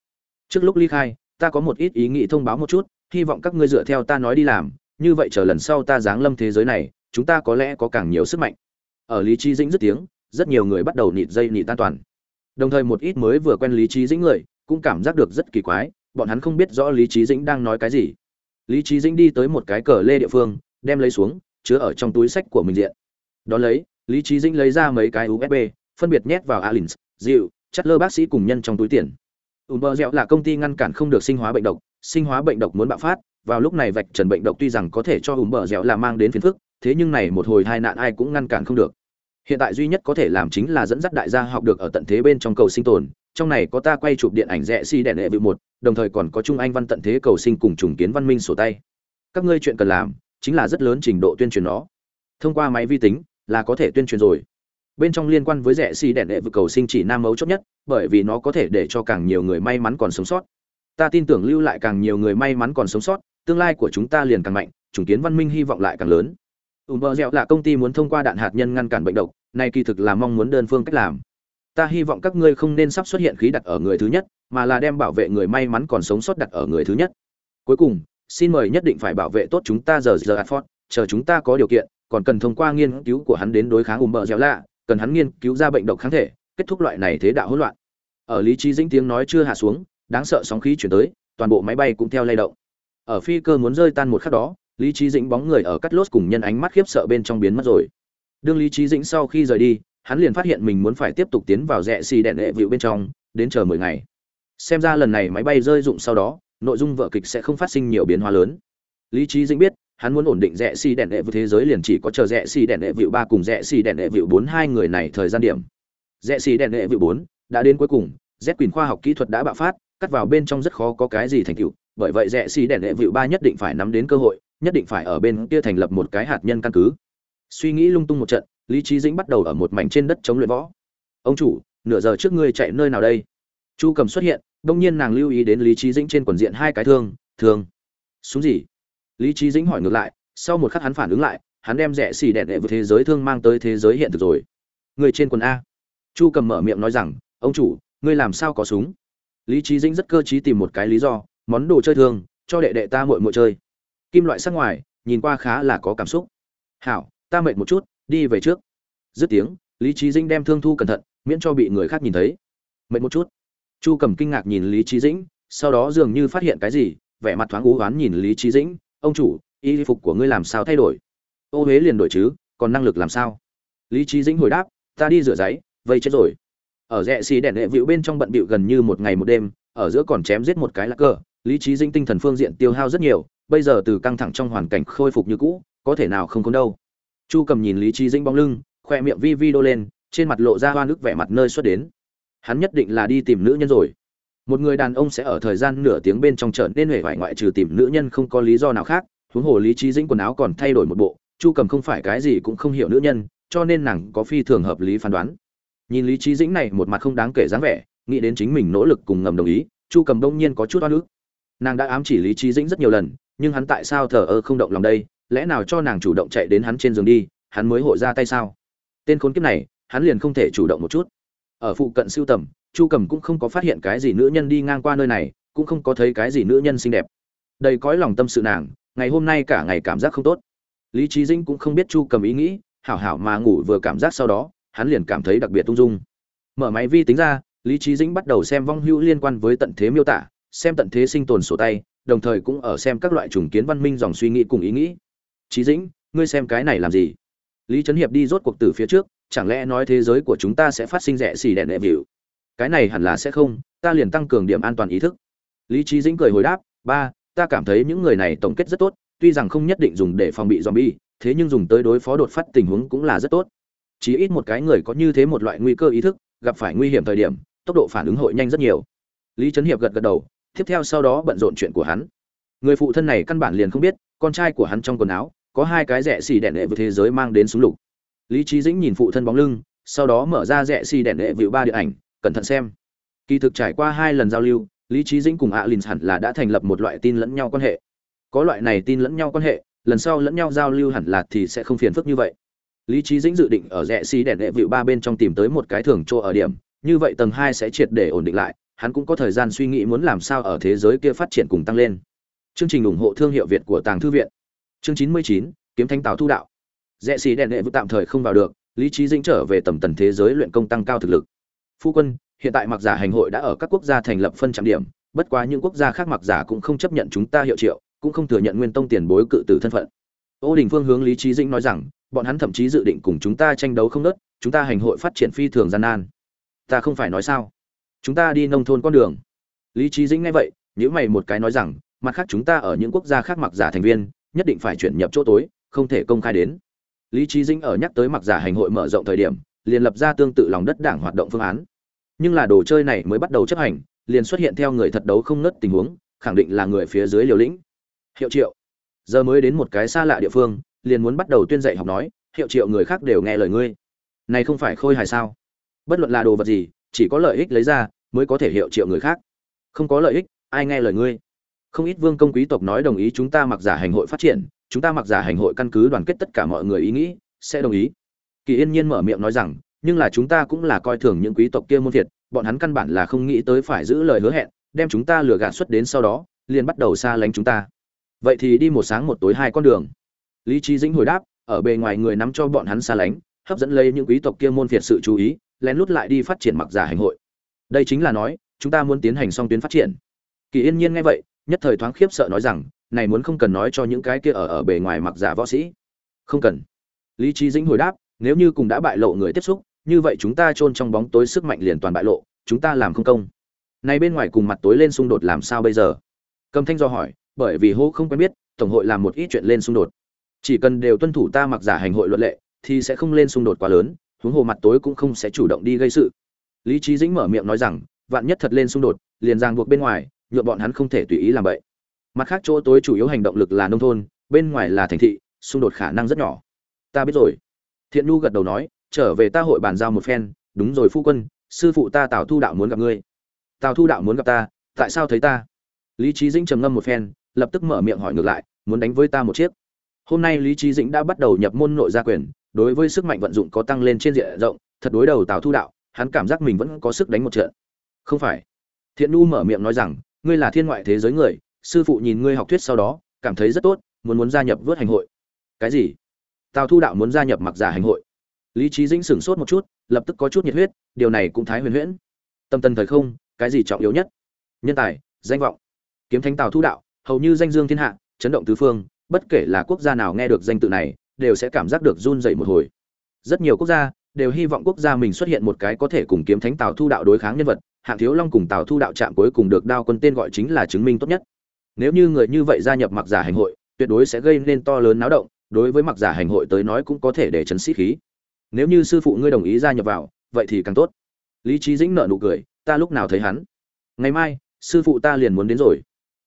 Trước lúc ly khai, ta có một ít ý nghĩ thông báo một chút, hy vọng các ngươi dựa theo ta nói đi làm, như vậy chờ lần sau ta giáng lâm thế giới này, chúng ta có lẽ có càng nhiều sức mạnh. Ở lý trí dĩnh dứt tiếng, rất nhiều người bắt đầu nịt dây nịt an toàn. Đồng thời một ít mới vừa quen lý trí dĩnh người cũng cảm giác được rất kỳ quái, bọn hắn không biết rõ lý trí dĩnh đang nói cái gì. Lý trí dĩnh đi tới một cái cờ lê địa phương, đem lấy xuống, chứa ở trong túi sách của mình diện. Đ ó lấy, lý trí dĩnh lấy ra mấy cái usb phân biệt nhét vào alins dịu chất lơ bác sĩ cùng nhân trong túi tiền. Ùm bơ dẹo là công ty ngăn cản không được sinh hóa bệnh độc, sinh hóa bệnh độc muốn bạo phát, vào lúc này vạch trần bệnh độc tuy rằng có thể cho ùm bờ dẻo là mang đến phiền phức, thế nhưng này một hồi hai nạn ai cũng ngăn cản không được. Hiện tại duy nhất có thể làm chính là dẫn dắt đại gia học được ở tận thế bên trong cầu sinh tồn trong này có ta quay chụp điện ảnh rẽ si đèn đệ vị một, đồng thời còn có trung anh văn tận thế cầu sinh cùng trùng kiến văn minh sổ tay. Các ngươi chuyện cần làm chính là rất lớn trình độ tuyên truyền nó. Thông qua máy vi tính là có thể tuyên truyền rồi. Bên trong liên quan với rẽ si đèn đệ vực cầu sinh chỉ nam mấu chốt nhất, bởi vì nó có thể để cho càng nhiều người may mắn còn sống sót. Ta tin tưởng lưu lại càng nhiều người may mắn còn sống sót, tương lai của chúng ta liền càng mạnh chủng kiến văn minh hy vọng lại càng lớn. Ùm bờ dẹo là công ty muốn thông qua đạn hạt nhân ngăn cản bệnh độc, này kỳ thực là mong muốn đơn phương cách làm ta hy vọng các ngươi không nên sắp xuất hiện khí đặt ở người thứ nhất, mà là đem bảo vệ người may mắn còn sống sót đặt ở người thứ nhất. Cuối cùng, xin mời nhất định phải bảo vệ tốt chúng ta giờ giờ adford, chờ chúng ta có điều kiện, còn cần thông qua nghiên cứu của hắn đến đối kháng ùm bờ dẻo lạ, cần hắn nghiên cứu ra bệnh độc kháng thể, kết thúc loại này thế đạo hỗn loạn. Ở lý trí dĩnh tiếng nói chưa hạ xuống, đáng sợ sóng khí chuyển tới, toàn bộ máy bay cũng theo lay động. Ở phi cơ muốn rơi tan một khắc đó, lý trí dĩnh bóng người ở cắt lốt cùng nhân ánh mắt khiếp sợ bên trong biến mất rồi. Đương lý trí dĩnh sau khi rời đi hắn liền phát hiện mình muốn phải tiếp tục tiến vào rẽ xì đèn lệ vịu bên trong, đến chờ mười ngày. Xem ra lần này máy bay rơi dụng sau đó, nội dung vở kịch sẽ không phát sinh nhiều biến hóa lớn. Lý trí dĩnh biết, hắn muốn ổn định rẽ xì đèn lệ vịu thế giới liền chỉ có chờ rẽ xì đèn lệ vịu ba cùng rẽ xì đèn lệ vịu bốn hai người này thời gian điểm. Rẽ xì đèn lệ vịu bốn đã đến cuối cùng, z quyền khoa học kỹ thuật đã bạo phát, cắt vào bên trong rất khó có cái gì thành tựu, bởi vậy rẽ xì đèn lệ vịu ba nhất định phải nắm đến cơ hội, nhất định phải ở bên kia thành lập một cái hạt nhân căn cứ. Suy nghĩ lung tung một trận lý trí dĩnh bắt đầu ở một mảnh trên đất chống luyện võ. Ông chủ, nửa giờ trước ngươi chạy nơi nào đây? Chu cầm xuất hiện, đông nhiên nàng lưu ý đến lý trí dĩnh trên quần diện hai cái thương thương, súng gì? Lý trí dĩnh hỏi ngược lại, sau một khắc hắn phản ứng lại, hắn đem rẽ xì đẹn đệ vượt thế giới thương mang tới thế giới hiện thực rồi. Người trên quần a. Chu cầm mở miệng nói rằng, ông chủ, ngươi làm sao có súng? Lý trí dĩnh rất cơ t r í tìm một cái lý do, món đồ chơi thương, cho đệ đệ ta mội mội chơi. Kim loại sắc ngoài, nhìn qua khá là có cảm xúc. Hảo, ta mệt một chút đi về trước. Dứt tiếng, lý trí dĩnh đem thương thu cẩn thận, miễn cho bị người khác nhìn thấy. Mệt một chút. Chu cầm kinh ngạc nhìn lý trí dĩnh, sau đó dường như phát hiện cái gì, vẻ mặt thoáng ú oán nhìn lý trí dĩnh, ông chủ, y phục của ngươi làm sao thay đổi? Ô huế liền đổi chứ, còn năng lực làm sao? Lý trí dĩnh hồi đáp, ta đi rửa giấy, vây chết rồi. Ở rẽ xì đèn hệ vịu bên trong bận bịu gần như một ngày một đêm, ở giữa còn chém giết một cái lá cờ, lý trí dĩnh tinh thần phương diện tiêu hao rất nhiều, bây giờ từ căng thẳng trong hoàn cảnh khôi phục như cũ, có thể nào không có đâu chu cầm nhìn lý trí dĩnh bóng lưng, khoe miệng vi vi đô lên, trên mặt lộ ra hoa nước vẻ mặt nơi xuất đến. Hắn nhất định là đi tìm nữ nhân rồi. Một người đàn ông sẽ ở thời gian nửa tiếng bên trong trở nên huệ vải ngoại trừ tìm nữ nhân không có lý do nào khác, huống hồ lý trí dĩnh quần áo còn thay đổi một bộ, chu cầm không phải cái gì cũng không hiểu nữ nhân, cho nên nàng có phi thường hợp lý phán đoán. Nhìn lý trí dĩnh này một mặt không đáng kể dáng vẻ, nghĩ đến chính mình nỗ lực cùng ngầm đồng ý, chu cầm đông nhiên có chút oan ức. Nàng đã ám chỉ lý trí dĩnh rất nhiều lần, nhưng hắn tại sao thờ ơ không động lòng đây? Lẽ nào cho nàng chủ động chạy đến hắn trên giường đi, hắn mới hội ra tay sao? Tên khốn kiếp này, hắn liền không thể chủ động một chút. Ở phụ cận siêu tầm, chu cầm cũng không có phát hiện cái gì nữ nhân đi ngang qua nơi này, cũng không có thấy cái gì nữ nhân xinh đẹp. Đầy cõi lòng tâm sự nàng, ngày hôm nay cả ngày cảm giác không tốt. Lý trí dĩnh cũng không biết chu cầm ý nghĩ, hảo hảo mà ngủ vừa cảm giác sau đó, hắn liền cảm thấy đặc biệt tung dung. Mở máy vi tính ra, lý trí dĩnh bắt đầu xem vong hữu liên quan với tận thế miêu tả, xem tận thế sinh tồn sổ tay, đồng thời cũng ở xem các loại trùng kiến văn minh dòng suy nghĩ cùng ý nghĩ trí dĩnh, ngươi xem cái này làm gì? Lý trấn hiệp đi rốt cuộc từ phía trước, chẳng lẽ nói thế giới của chúng ta sẽ phát sinh rẻ xì đèn đệ vịu? Cái này hẳn là sẽ không, ta liền tăng cường điểm an toàn ý thức. Lý trí dĩnh cười hồi đáp, ba, ta cảm thấy những người này tổng kết rất tốt, tuy rằng không nhất định dùng để phòng bị zombie, thế nhưng dùng tới đối phó đột phát tình huống cũng là rất tốt. Chỉ ít một cái người có như thế một loại nguy cơ ý thức, gặp phải nguy hiểm thời điểm, tốc độ phản ứng hội nhanh rất nhiều. Lý trấn hiệp gật gật đầu, tiếp theo sau đó bận rộn chuyện của hắn. Người phụ thân này căn bản liền không biết, con trai của hắn trong quần áo có hai cái rẻ xì đèn đệ với thế giới mang đến súng lục. Lý trí dĩnh nhìn phụ thân bóng lưng, sau đó mở ra rẻ xì đèn đệ vịu ba điện ảnh, cẩn thận xem. Kỳ thực trải qua hai lần giao lưu, lý trí dĩnh cùng alin hẳn là đã thành lập một loại tin lẫn nhau quan hệ. Có loại này tin lẫn nhau quan hệ, lần sau lẫn nhau giao lưu hẳn là thì sẽ không phiền phức như vậy. Lý trí dĩnh dự định ở rẽ xi đèn đệ vịu ba bên trong tìm tới một cái thường chỗ ở điểm, như vậy tầng hai sẽ triệt để ổn định lại, hắn cũng có thời gian suy nghĩ muốn làm sao ở thế giới kia phát triển cùng tăng lên. Chương trình ủng hộ thương hiệu việt của tàng thư viện chương chín mươi chín, kiếm thanh tào thu đạo. Rẽ xì đèn đệ vụ tạm thời không vào được, lý trí dĩnh trở về tầm tần thế giới luyện công tăng cao thực lực. Phu quân, hiện tại mặc giả hành hội đã ở các quốc gia thành lập phân trạm điểm, bất quá những quốc gia khác mặc giả cũng không chấp nhận chúng ta hiệu triệu, cũng không thừa nhận nguyên tông tiền bối cự tử thân phận. Ô đình phương hướng lý trí dĩnh nói rằng, bọn hắn thậm chí dự định cùng chúng ta tranh đấu không nớt, chúng ta hành hội phát triển phi thường gian nan. Ta không phải nói sao? Chúng ta đi nông thôn con đường. Lý trí dĩnh nghe vậy nhữ mày một cái nói rằng, mặt khác chúng ta ở những quốc gia khác mặc giả thành viên nhất định phải chuyển nhập chỗ tối, không thể công khai đến. Lý trí dĩnh ở nhắc tới mặc giả hành hội mở rộng thời điểm, liền lập ra tương tự lòng đất đảng hoạt động phương án. Nhưng là đồ chơi này mới bắt đầu chấp hành, liền xuất hiện theo người thật đấu không nớt tình huống, khẳng định là người phía dưới liều lĩnh. Hiệu triệu. Giờ mới đến một cái xa lạ địa phương, liền muốn bắt đầu tuyên dạy học nói, hiệu triệu, người khác đều nghe lời ngươi. Này không phải khôi hài sao? Bất luận là đồ vật gì, chỉ có lợi ích lấy ra, mới có thể hiệu triệu người khác. Không có lợi ích, ai nghe lời ngươi? Không ít vương công quý tộc nói đồng ý chúng ta mặc giả hành hội phát triển, chúng ta mặc giả hành hội căn cứ đoàn kết tất cả mọi người ý nghĩ, sẽ đồng ý. Kỳ yên nhiên mở miệng nói rằng, nhưng là chúng ta cũng là coi thường những quý tộc kia môn thiệt, bọn hắn căn bản là không nghĩ tới phải giữ lời hứa hẹn, đem chúng ta lừa gạt xuất đến sau đó, liền bắt đầu xa lánh chúng ta. Vậy thì đi một sáng một tối hai con đường. Lý trí dĩnh hồi đáp, ở bề ngoài người nắm cho bọn hắn xa lánh, hấp dẫn lấy những quý tộc kia môn phiệt sự chú ý, lén lút lại đi phát triển mặc giả hành hội. Đây chính là nói, chúng ta muốn tiến hành song tuyến phát triển. Kỳ yên nhiên nghe vậy nhất thời thoáng khiếp sợ nói rằng, này muốn không cần nói cho những cái kia ở ở bề ngoài mặc giả võ sĩ. Không cần. Lý trí dĩnh hồi đáp, nếu như cùng đã bại lộ người tiếp xúc, như vậy chúng ta chôn trong bóng tối sức mạnh liền toàn bại lộ, chúng ta làm không công. Này bên ngoài cùng mặt tối lên xung đột làm sao bây giờ? Cầm thanh do hỏi, bởi vì hô không quen biết, tổng hội làm một ít chuyện lên xung đột. Chỉ cần đều tuân thủ ta mặc giả hành hội luật lệ, thì sẽ không lên xung đột quá lớn, huống hồ mặt tối cũng không sẽ chủ động đi gây sự. Lý trí dĩnh mở miệng nói rằng, vạn nhất thật lên xung đột, liền ràng buộc bên ngoài nhuộm bọn hắn không thể tùy ý làm vậy. Mặt khác chỗ tối chủ yếu hành động lực là nông thôn, bên ngoài là thành thị, xung đột khả năng rất nhỏ. Ta biết rồi. Thiện nhu gật đầu nói, trở về ta hội bàn giao một phen, đúng rồi phu quân, sư phụ ta tào thu đạo muốn gặp ngươi. Tào thu đạo muốn gặp ta, tại sao thấy ta? Lý trí dĩnh trầm ngâm một phen, lập tức mở miệng hỏi ngược lại, muốn đánh với ta một chiếc. Hôm nay lý trí dĩnh đã bắt đầu nhập môn nội gia quyền, đối với sức mạnh vận dụng có tăng lên trên diện rộng, thật đối đầu tào thu đạo, hắn cảm giác mình vẫn có sức đánh một trận. Không phải. Thiện nu mở miệng nói rằng ngươi là thiên ngoại thế giới người, sư phụ nhìn ngươi học thuyết sau đó, cảm thấy rất tốt, muốn muốn gia nhập vớt hành hội. Cái gì? Tào thu đạo muốn gia nhập mặc giả hành hội. Lý trí dĩnh sửng sốt một chút, lập tức có chút nhiệt huyết, điều này cũng thái huyền huyễn. Tâm tân thời không, cái gì trọng yếu nhất? Nhân tài, danh vọng. Kiếm thánh tào thu đạo, hầu như danh dương thiên hạ, chấn động tứ phương, bất kể là quốc gia nào nghe được danh tự này, đều sẽ cảm giác được run dậy một hồi. Rất nhiều quốc gia đều hy vọng quốc gia mình xuất hiện một cái có thể cùng kiếm thánh tào thu đạo đối kháng nhân vật, hạng thiếu long cùng tào thu đạo chạm cuối cùng được đao quân tên gọi chính là chứng minh tốt nhất. Nếu như người như vậy gia nhập mặc giả hành hội, tuyệt đối sẽ gây nên to lớn náo động, đối với mặc giả hành hội tới nói cũng có thể để chấn sĩ khí. Nếu như sư phụ ngươi đồng ý gia nhập vào, vậy thì càng tốt. Lý trí dĩnh nợ nụ cười, ta lúc nào thấy hắn? Ngày mai, sư phụ ta liền muốn đến rồi.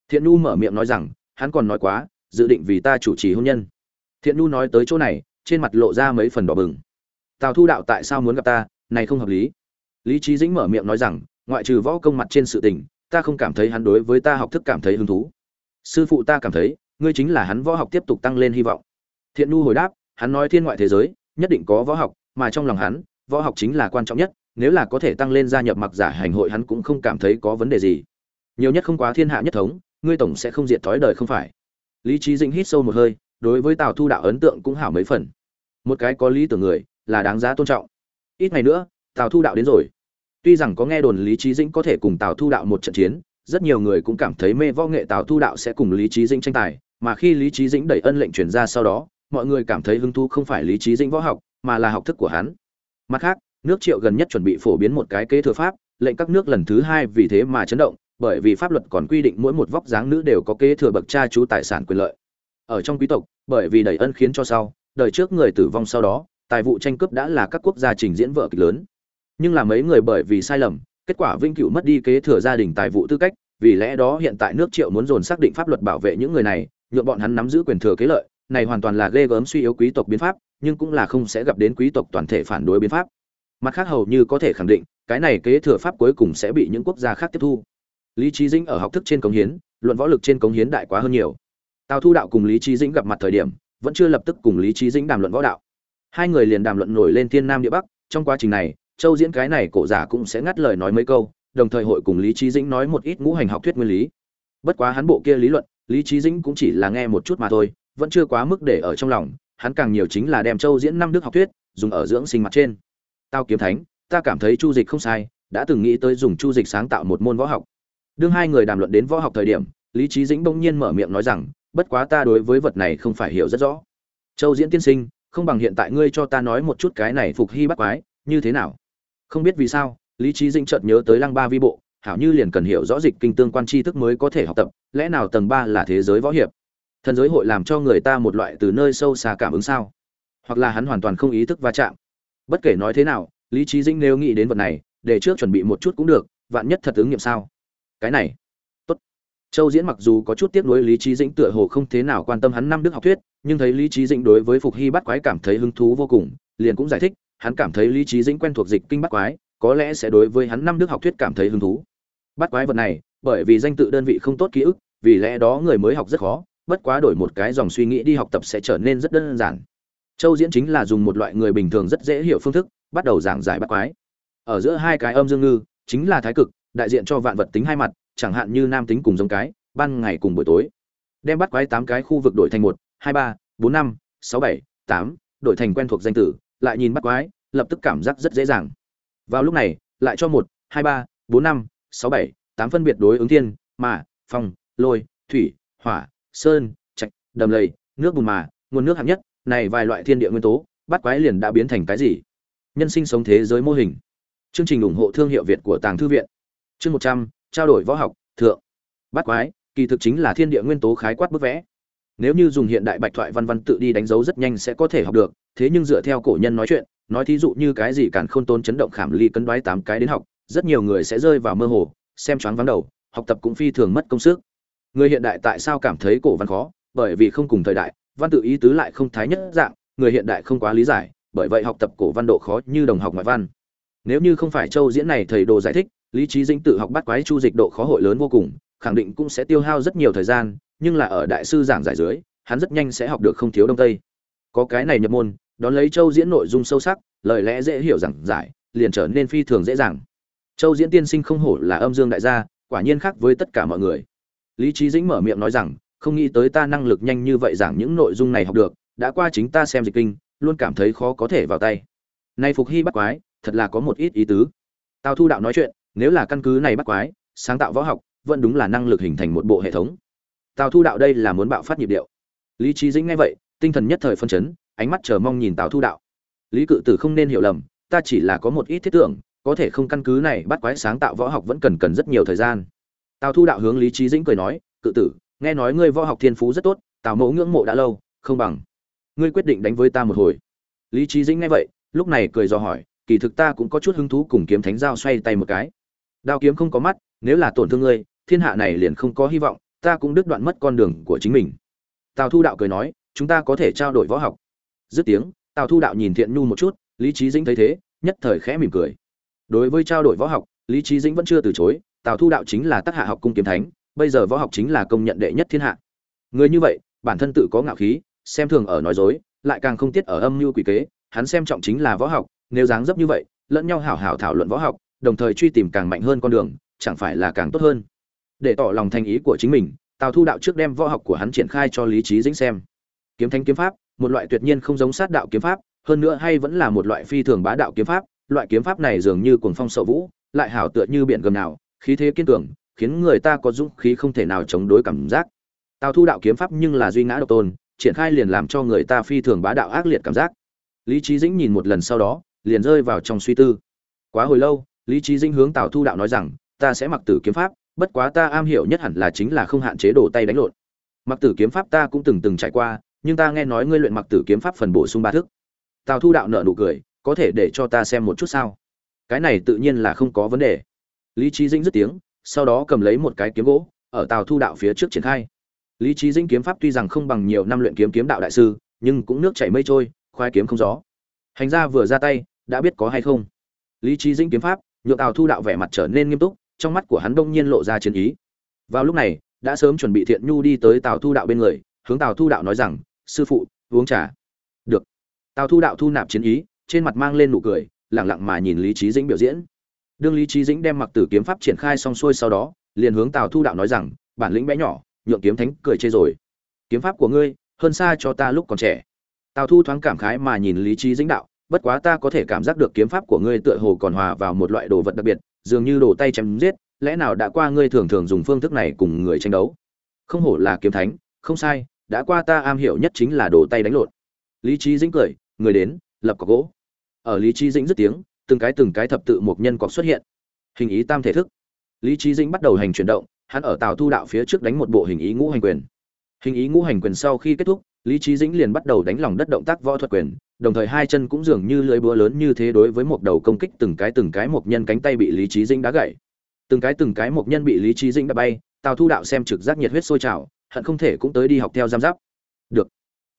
Thiện nu mở miệng nói rằng, hắn còn nói quá, dự định vì ta chủ trì hôn nhân. Thiện nu nói tới chỗ này, trên mặt lộ ra mấy phần đỏ bừng tào thu đạo tại sao muốn gặp ta, này không hợp lý. Lý trí dĩnh mở miệng nói rằng, ngoại trừ võ công mặt trên sự tình, ta không cảm thấy hắn đối với ta học thức cảm thấy hứng thú. Sư phụ ta cảm thấy, ngươi chính là hắn võ học tiếp tục tăng lên hy vọng. Thiện nu hồi đáp, hắn nói thiên ngoại thế giới, nhất định có võ học, mà trong lòng hắn, võ học chính là quan trọng nhất, nếu là có thể tăng lên gia nhập mặc giả hành hội hắn cũng không cảm thấy có vấn đề gì. Nhiều nhất không quá thiên hạ nhất thống, ngươi tổng sẽ không diệt thói đời không phải. Lý trí dĩnh hít sâu một hơi, đối với tào thu đạo ấn tượng cũng hảo mấy phần. Một cái có lý tưởng người là đáng giá tôn trọng. Ít ngày nữa, tào thu đạo đến rồi. Tuy rằng có nghe đồn lý trí dĩnh có thể cùng tào thu đạo một trận chiến, rất nhiều người cũng cảm thấy mê võ nghệ tào thu đạo sẽ cùng lý trí dĩnh tranh tài, mà khi lý trí dĩnh đẩy ân lệnh truyền ra sau đó, mọi người cảm thấy hứng thú không phải lý trí dĩnh võ học, mà là học thức của hắn. Mặt khác, nước triệu gần nhất chuẩn bị phổ biến một cái kế thừa pháp, lệnh các nước lần thứ hai vì thế mà chấn động, bởi vì pháp luật còn quy định mỗi một vóc dáng nữ đều có kế thừa bậc cha chú tài sản quyền lợi. Ở trong quý tộc, bởi vì đẩy ân khiến cho sau, đời trước người tử vong sau đó tài vụ tranh cướp đã là các quốc gia trình diễn vợ kịch lớn. Nhưng là mấy người bởi vì sai lầm, kết quả vĩnh cửu mất đi kế thừa gia đình tài vụ tư cách, vì lẽ đó hiện tại nước triệu muốn dồn xác định pháp luật bảo vệ những người này, nhượng bọn hắn nắm giữ quyền thừa kế lợi, này hoàn toàn là ghê gớm suy yếu quý tộc biến pháp, nhưng cũng là không sẽ gặp đến quý tộc toàn thể phản đối biến pháp. Mặt khác hầu như có thể khẳng định, cái này kế thừa pháp cuối cùng sẽ bị những quốc gia khác tiếp thu. Lý trí dĩnh ở học thức trên cống hiến, luận võ lực trên cống hiến đại quá hơn nhiều. Tào thu đạo cùng lý trí dĩnh gặp mặt thời điểm, vẫn chưa lập tức cùng lý trí dĩnh đàm luận võ đạo hai người liền đàm luận nổi lên thiên nam địa bắc, trong quá trình này, châu diễn cái này cổ giả cũng sẽ ngắt lời nói mấy câu, đồng thời hội cùng lý trí dĩnh nói một ít ngũ hành học thuyết nguyên lý. Bất quá hắn bộ kia lý luận, lý trí dĩnh cũng chỉ là nghe một chút mà thôi, vẫn chưa quá mức để ở trong lòng, hắn càng nhiều chính là đem châu diễn năm đức học thuyết, dùng ở dưỡng sinh mặt trên. Tao kiếm thánh, ta cảm thấy chu dịch không sai, đã từng nghĩ tới dùng chu dịch sáng tạo một môn võ học. Đương hai người đàm luận đến võ học thời điểm, lý trí dĩnh bỗng nhiên mở miệng nói rằng, bất quá ta đối với vật này không phải hiểu rất rõ. Châu diễn tiên sinh không bằng hiện tại ngươi cho ta nói một chút cái này phục hy bắt quái, như thế nào? Không biết vì sao, lý trí dĩnh chợt nhớ tới lăng ba vi bộ, hảo như liền cần hiểu rõ dịch kinh tương quan tri thức mới có thể học tập, lẽ nào tầng ba là thế giới võ hiệp? Thần giới hội làm cho người ta một loại từ nơi sâu xa cảm ứng sao? Hoặc là hắn hoàn toàn không ý thức va chạm? Bất kể nói thế nào, lý trí dĩnh nếu nghĩ đến vật này, để trước chuẩn bị một chút cũng được, vạn nhất thật ứng nghiệm sao? Cái này, tốt. Châu diễn mặc dù có chút tiếc nuối lý trí dĩnh tựa hồ không thế nào quan tâm hắn năm đức học thuyết nhưng thấy lý trí dĩnh đối với phục hy bắt quái cảm thấy hứng thú vô cùng, liền cũng giải thích, hắn cảm thấy lý trí dĩnh quen thuộc dịch kinh bắt quái, có lẽ sẽ đối với hắn năm đức học thuyết cảm thấy hứng thú. Bắt quái vật này, bởi vì danh tự đơn vị không tốt ký ức, vì lẽ đó người mới học rất khó, bất quá đổi một cái dòng suy nghĩ đi học tập sẽ trở nên rất đơn giản. Châu diễn chính là dùng một loại người bình thường rất dễ hiểu phương thức, bắt đầu giảng giải bắt quái. Ở giữa hai cái âm dương ngư, chính là thái cực, đại diện cho vạn vật tính hai mặt, chẳng hạn như nam tính cùng giống cái, ban ngày cùng buổi tối. Đem bắt quái tám cái khu vực đổi thành một hai ba bốn năm sáu bảy tám, đổi thành quen thuộc danh tử lại nhìn bắt quái, lập tức cảm giác rất dễ dàng. Vào lúc này, lại cho một, hai ba, bốn năm, sáu bảy, tám phân biệt đối ứng thiên, mà, phong, lôi, thủy, hỏa, sơn, trạch, đầm lầy, nước bùn mà, nguồn nước hạng nhất, này vài loại thiên địa nguyên tố, bắt quái liền đã biến thành cái gì? Nhân sinh sống thế giới mô hình. Chương trình ủng hộ thương hiệu việt của tàng thư viện. Chương một trăm, trao đổi võ học, thượng. Bắt quái, kỳ thực chính là thiên địa nguyên tố khái quát bức vẽ nếu như dùng hiện đại bạch thoại văn văn tự đi đánh dấu rất nhanh sẽ có thể học được, thế nhưng dựa theo cổ nhân nói chuyện, nói thí dụ như cái gì cản khôn tôn chấn động khảm ly cân đoái tám cái đến học, rất nhiều người sẽ rơi vào mơ hồ, xem choáng vắng đầu, học tập cũng phi thường mất công sức. Người hiện đại tại sao cảm thấy cổ văn khó? Bởi vì không cùng thời đại, văn tự ý tứ lại không thái nhất dạng, người hiện đại không quá lý giải, bởi vậy học tập cổ văn độ khó như đồng học ngoại văn. Nếu như không phải châu diễn này thầy đồ giải thích, lý trí dĩnh tự học bắt quái chu dịch độ khó hội lớn vô cùng, khẳng định cũng sẽ tiêu hao rất nhiều thời gian nhưng là ở đại sư giảng giải dưới, hắn rất nhanh sẽ học được không thiếu đông tây. Có cái này nhập môn, đón lấy châu diễn nội dung sâu sắc, lời lẽ dễ hiểu giảng giải, liền trở nên phi thường dễ dàng. Châu diễn tiên sinh không hổ là âm dương đại gia, quả nhiên khác với tất cả mọi người. Lý trí dĩnh mở miệng nói rằng, không nghĩ tới ta năng lực nhanh như vậy giảng những nội dung này học được, đã qua chính ta xem dịch kinh, luôn cảm thấy khó có thể vào tay. Nay phục hy bắt quái, thật là có một ít ý tứ. Tào thu đạo nói chuyện, nếu là căn cứ này bắt quái, sáng tạo võ học, vẫn đúng là năng lực hình thành một bộ hệ thống tào thu đạo đây là muốn bạo phát nhịp điệu. Lý trí dĩnh nghe vậy, tinh thần nhất thời phân chấn, ánh mắt chờ mong nhìn tào thu đạo. Lý cự tử không nên hiểu lầm, ta chỉ là có một ít thiết tưởng, có thể không căn cứ này bắt quái sáng tạo võ học vẫn cần cần rất nhiều thời gian. Tào thu đạo hướng lý trí dĩnh cười nói, cự tử, nghe nói ngươi võ học thiên phú rất tốt, tào mẫu ngưỡng mộ đã lâu, không bằng. Ngươi quyết định đánh với ta một hồi. Lý trí dĩnh nghe vậy, lúc này cười dò hỏi, kỳ thực ta cũng có chút hứng thú cùng kiếm thánh giao xoay tay một cái. Đao kiếm không có mắt, nếu là tổn thương ngươi, thiên hạ này liền không có hy vọng ta cũng đứt đoạn mất con đường của chính mình. Tào thu đạo cười nói, chúng ta có thể trao đổi võ học. Dứt tiếng, tào thu đạo nhìn thiện nhu một chút, lý trí dĩnh thấy thế, nhất thời khẽ mỉm cười. Đối với trao đổi võ học, lý trí dĩnh vẫn chưa từ chối, tào thu đạo chính là tác hạ học cung kiếm thánh, bây giờ võ học chính là công nhận đệ nhất thiên hạ. Người như vậy, bản thân tự có ngạo khí, xem thường ở nói dối, lại càng không tiết ở âm mưu quỷ kế, hắn xem trọng chính là võ học, nếu dáng dấp như vậy, lẫn nhau hảo hảo thảo luận võ học, đồng thời truy tìm càng mạnh hơn con đường, chẳng phải là càng tốt hơn để tỏ lòng thành ý của chính mình, tào thu đạo trước đem võ học của hắn triển khai cho lý trí dĩnh xem. Kiếm thánh kiếm pháp, một loại tuyệt nhiên không giống sát đạo kiếm pháp, hơn nữa hay vẫn là một loại phi thường bá đạo kiếm pháp, loại kiếm pháp này dường như cuồng phong sậu vũ, lại hảo tựa như biển gầm nào, khí thế kiên cường, khiến người ta có dũng khí không thể nào chống đối cảm giác. Tào thu đạo kiếm pháp nhưng là duy ngã độc tôn, triển khai liền làm cho người ta phi thường bá đạo ác liệt cảm giác. Lý trí dĩnh nhìn một lần sau đó, liền rơi vào trong suy tư. Quá hồi lâu, lý trí dĩnh hướng tào thu đạo nói rằng, ta sẽ mặc tử kiếm pháp bất quá ta am hiểu nhất hẳn là chính là không hạn chế đổ tay đánh lộn. Mặc tử kiếm pháp ta cũng từng từng trải qua, nhưng ta nghe nói ngươi luyện mặc tử kiếm pháp phần bổ sung ba thức. Tào thu đạo nợ nụ cười, có thể để cho ta xem một chút sao? Cái này tự nhiên là không có vấn đề. Lý trí dĩnh dứt tiếng, sau đó cầm lấy một cái kiếm gỗ, ở tào thu đạo phía trước triển khai. Lý trí dĩnh kiếm pháp tuy rằng không bằng nhiều năm luyện kiếm kiếm đạo đại sư, nhưng cũng nước chảy mây trôi, khoai kiếm không gió. Hành gia vừa ra tay, đã biết có hay không? Lý trí dĩnh kiếm pháp, nhượng tào thu đạo vẻ mặt trở nên nghiêm túc trong mắt của hắn đông nhiên lộ ra chiến ý. Vào lúc này, đã sớm chuẩn bị thiện nhu đi tới tào thu đạo bên người, hướng tào thu đạo nói rằng, sư phụ, uống trà. Được. Tào thu đạo thu nạp chiến ý, trên mặt mang lên nụ cười lẳng lặng mà nhìn lý trí dĩnh biểu diễn. Đương lý trí dĩnh đem mặc tử kiếm pháp triển khai xong xuôi sau đó, liền hướng tào thu đạo nói rằng, bản lĩnh bé nhỏ, nhượng kiếm thánh cười chê rồi. Kiếm pháp của ngươi, hơn xa cho ta lúc còn trẻ. Tào thu thoáng cảm khái mà nhìn lý trí dĩnh đạo, bất quá ta có thể cảm giác được kiếm pháp của ngươi tựa hồ còn hòa vào một loại đồ vật đặc biệt dường như đổ tay chém giết, lẽ nào đã qua ngươi thường thường dùng phương thức này cùng người tranh đấu? Không hổ là kiếm thánh, không sai, đã qua ta am hiểu nhất chính là đổ tay đánh lộn. Lý Chí dĩnh cười, người đến, lập cọc gỗ. Ở lý Chí dĩnh dứt tiếng, từng cái từng cái thập tự một nhân cọc xuất hiện. Hình ý tam thể thức. Lý Chí dĩnh bắt đầu hành chuyển động, hắn ở tào thu đạo phía trước đánh một bộ hình ý ngũ hành quyền. Hình ý ngũ hành quyền sau khi kết thúc, lý Chí dĩnh liền bắt đầu đánh lòng đất động tác võ thuật quyền đồng thời hai chân cũng dường như lưới búa lớn như thế đối với một đầu công kích từng cái từng cái một nhân cánh tay bị lý trí dĩnh đá gãy. Từng cái từng cái một nhân bị lý trí dĩnh đã bay, tào thu đạo xem trực giác nhiệt huyết sôi trào, hận không thể cũng tới đi học theo giam giáp. Được.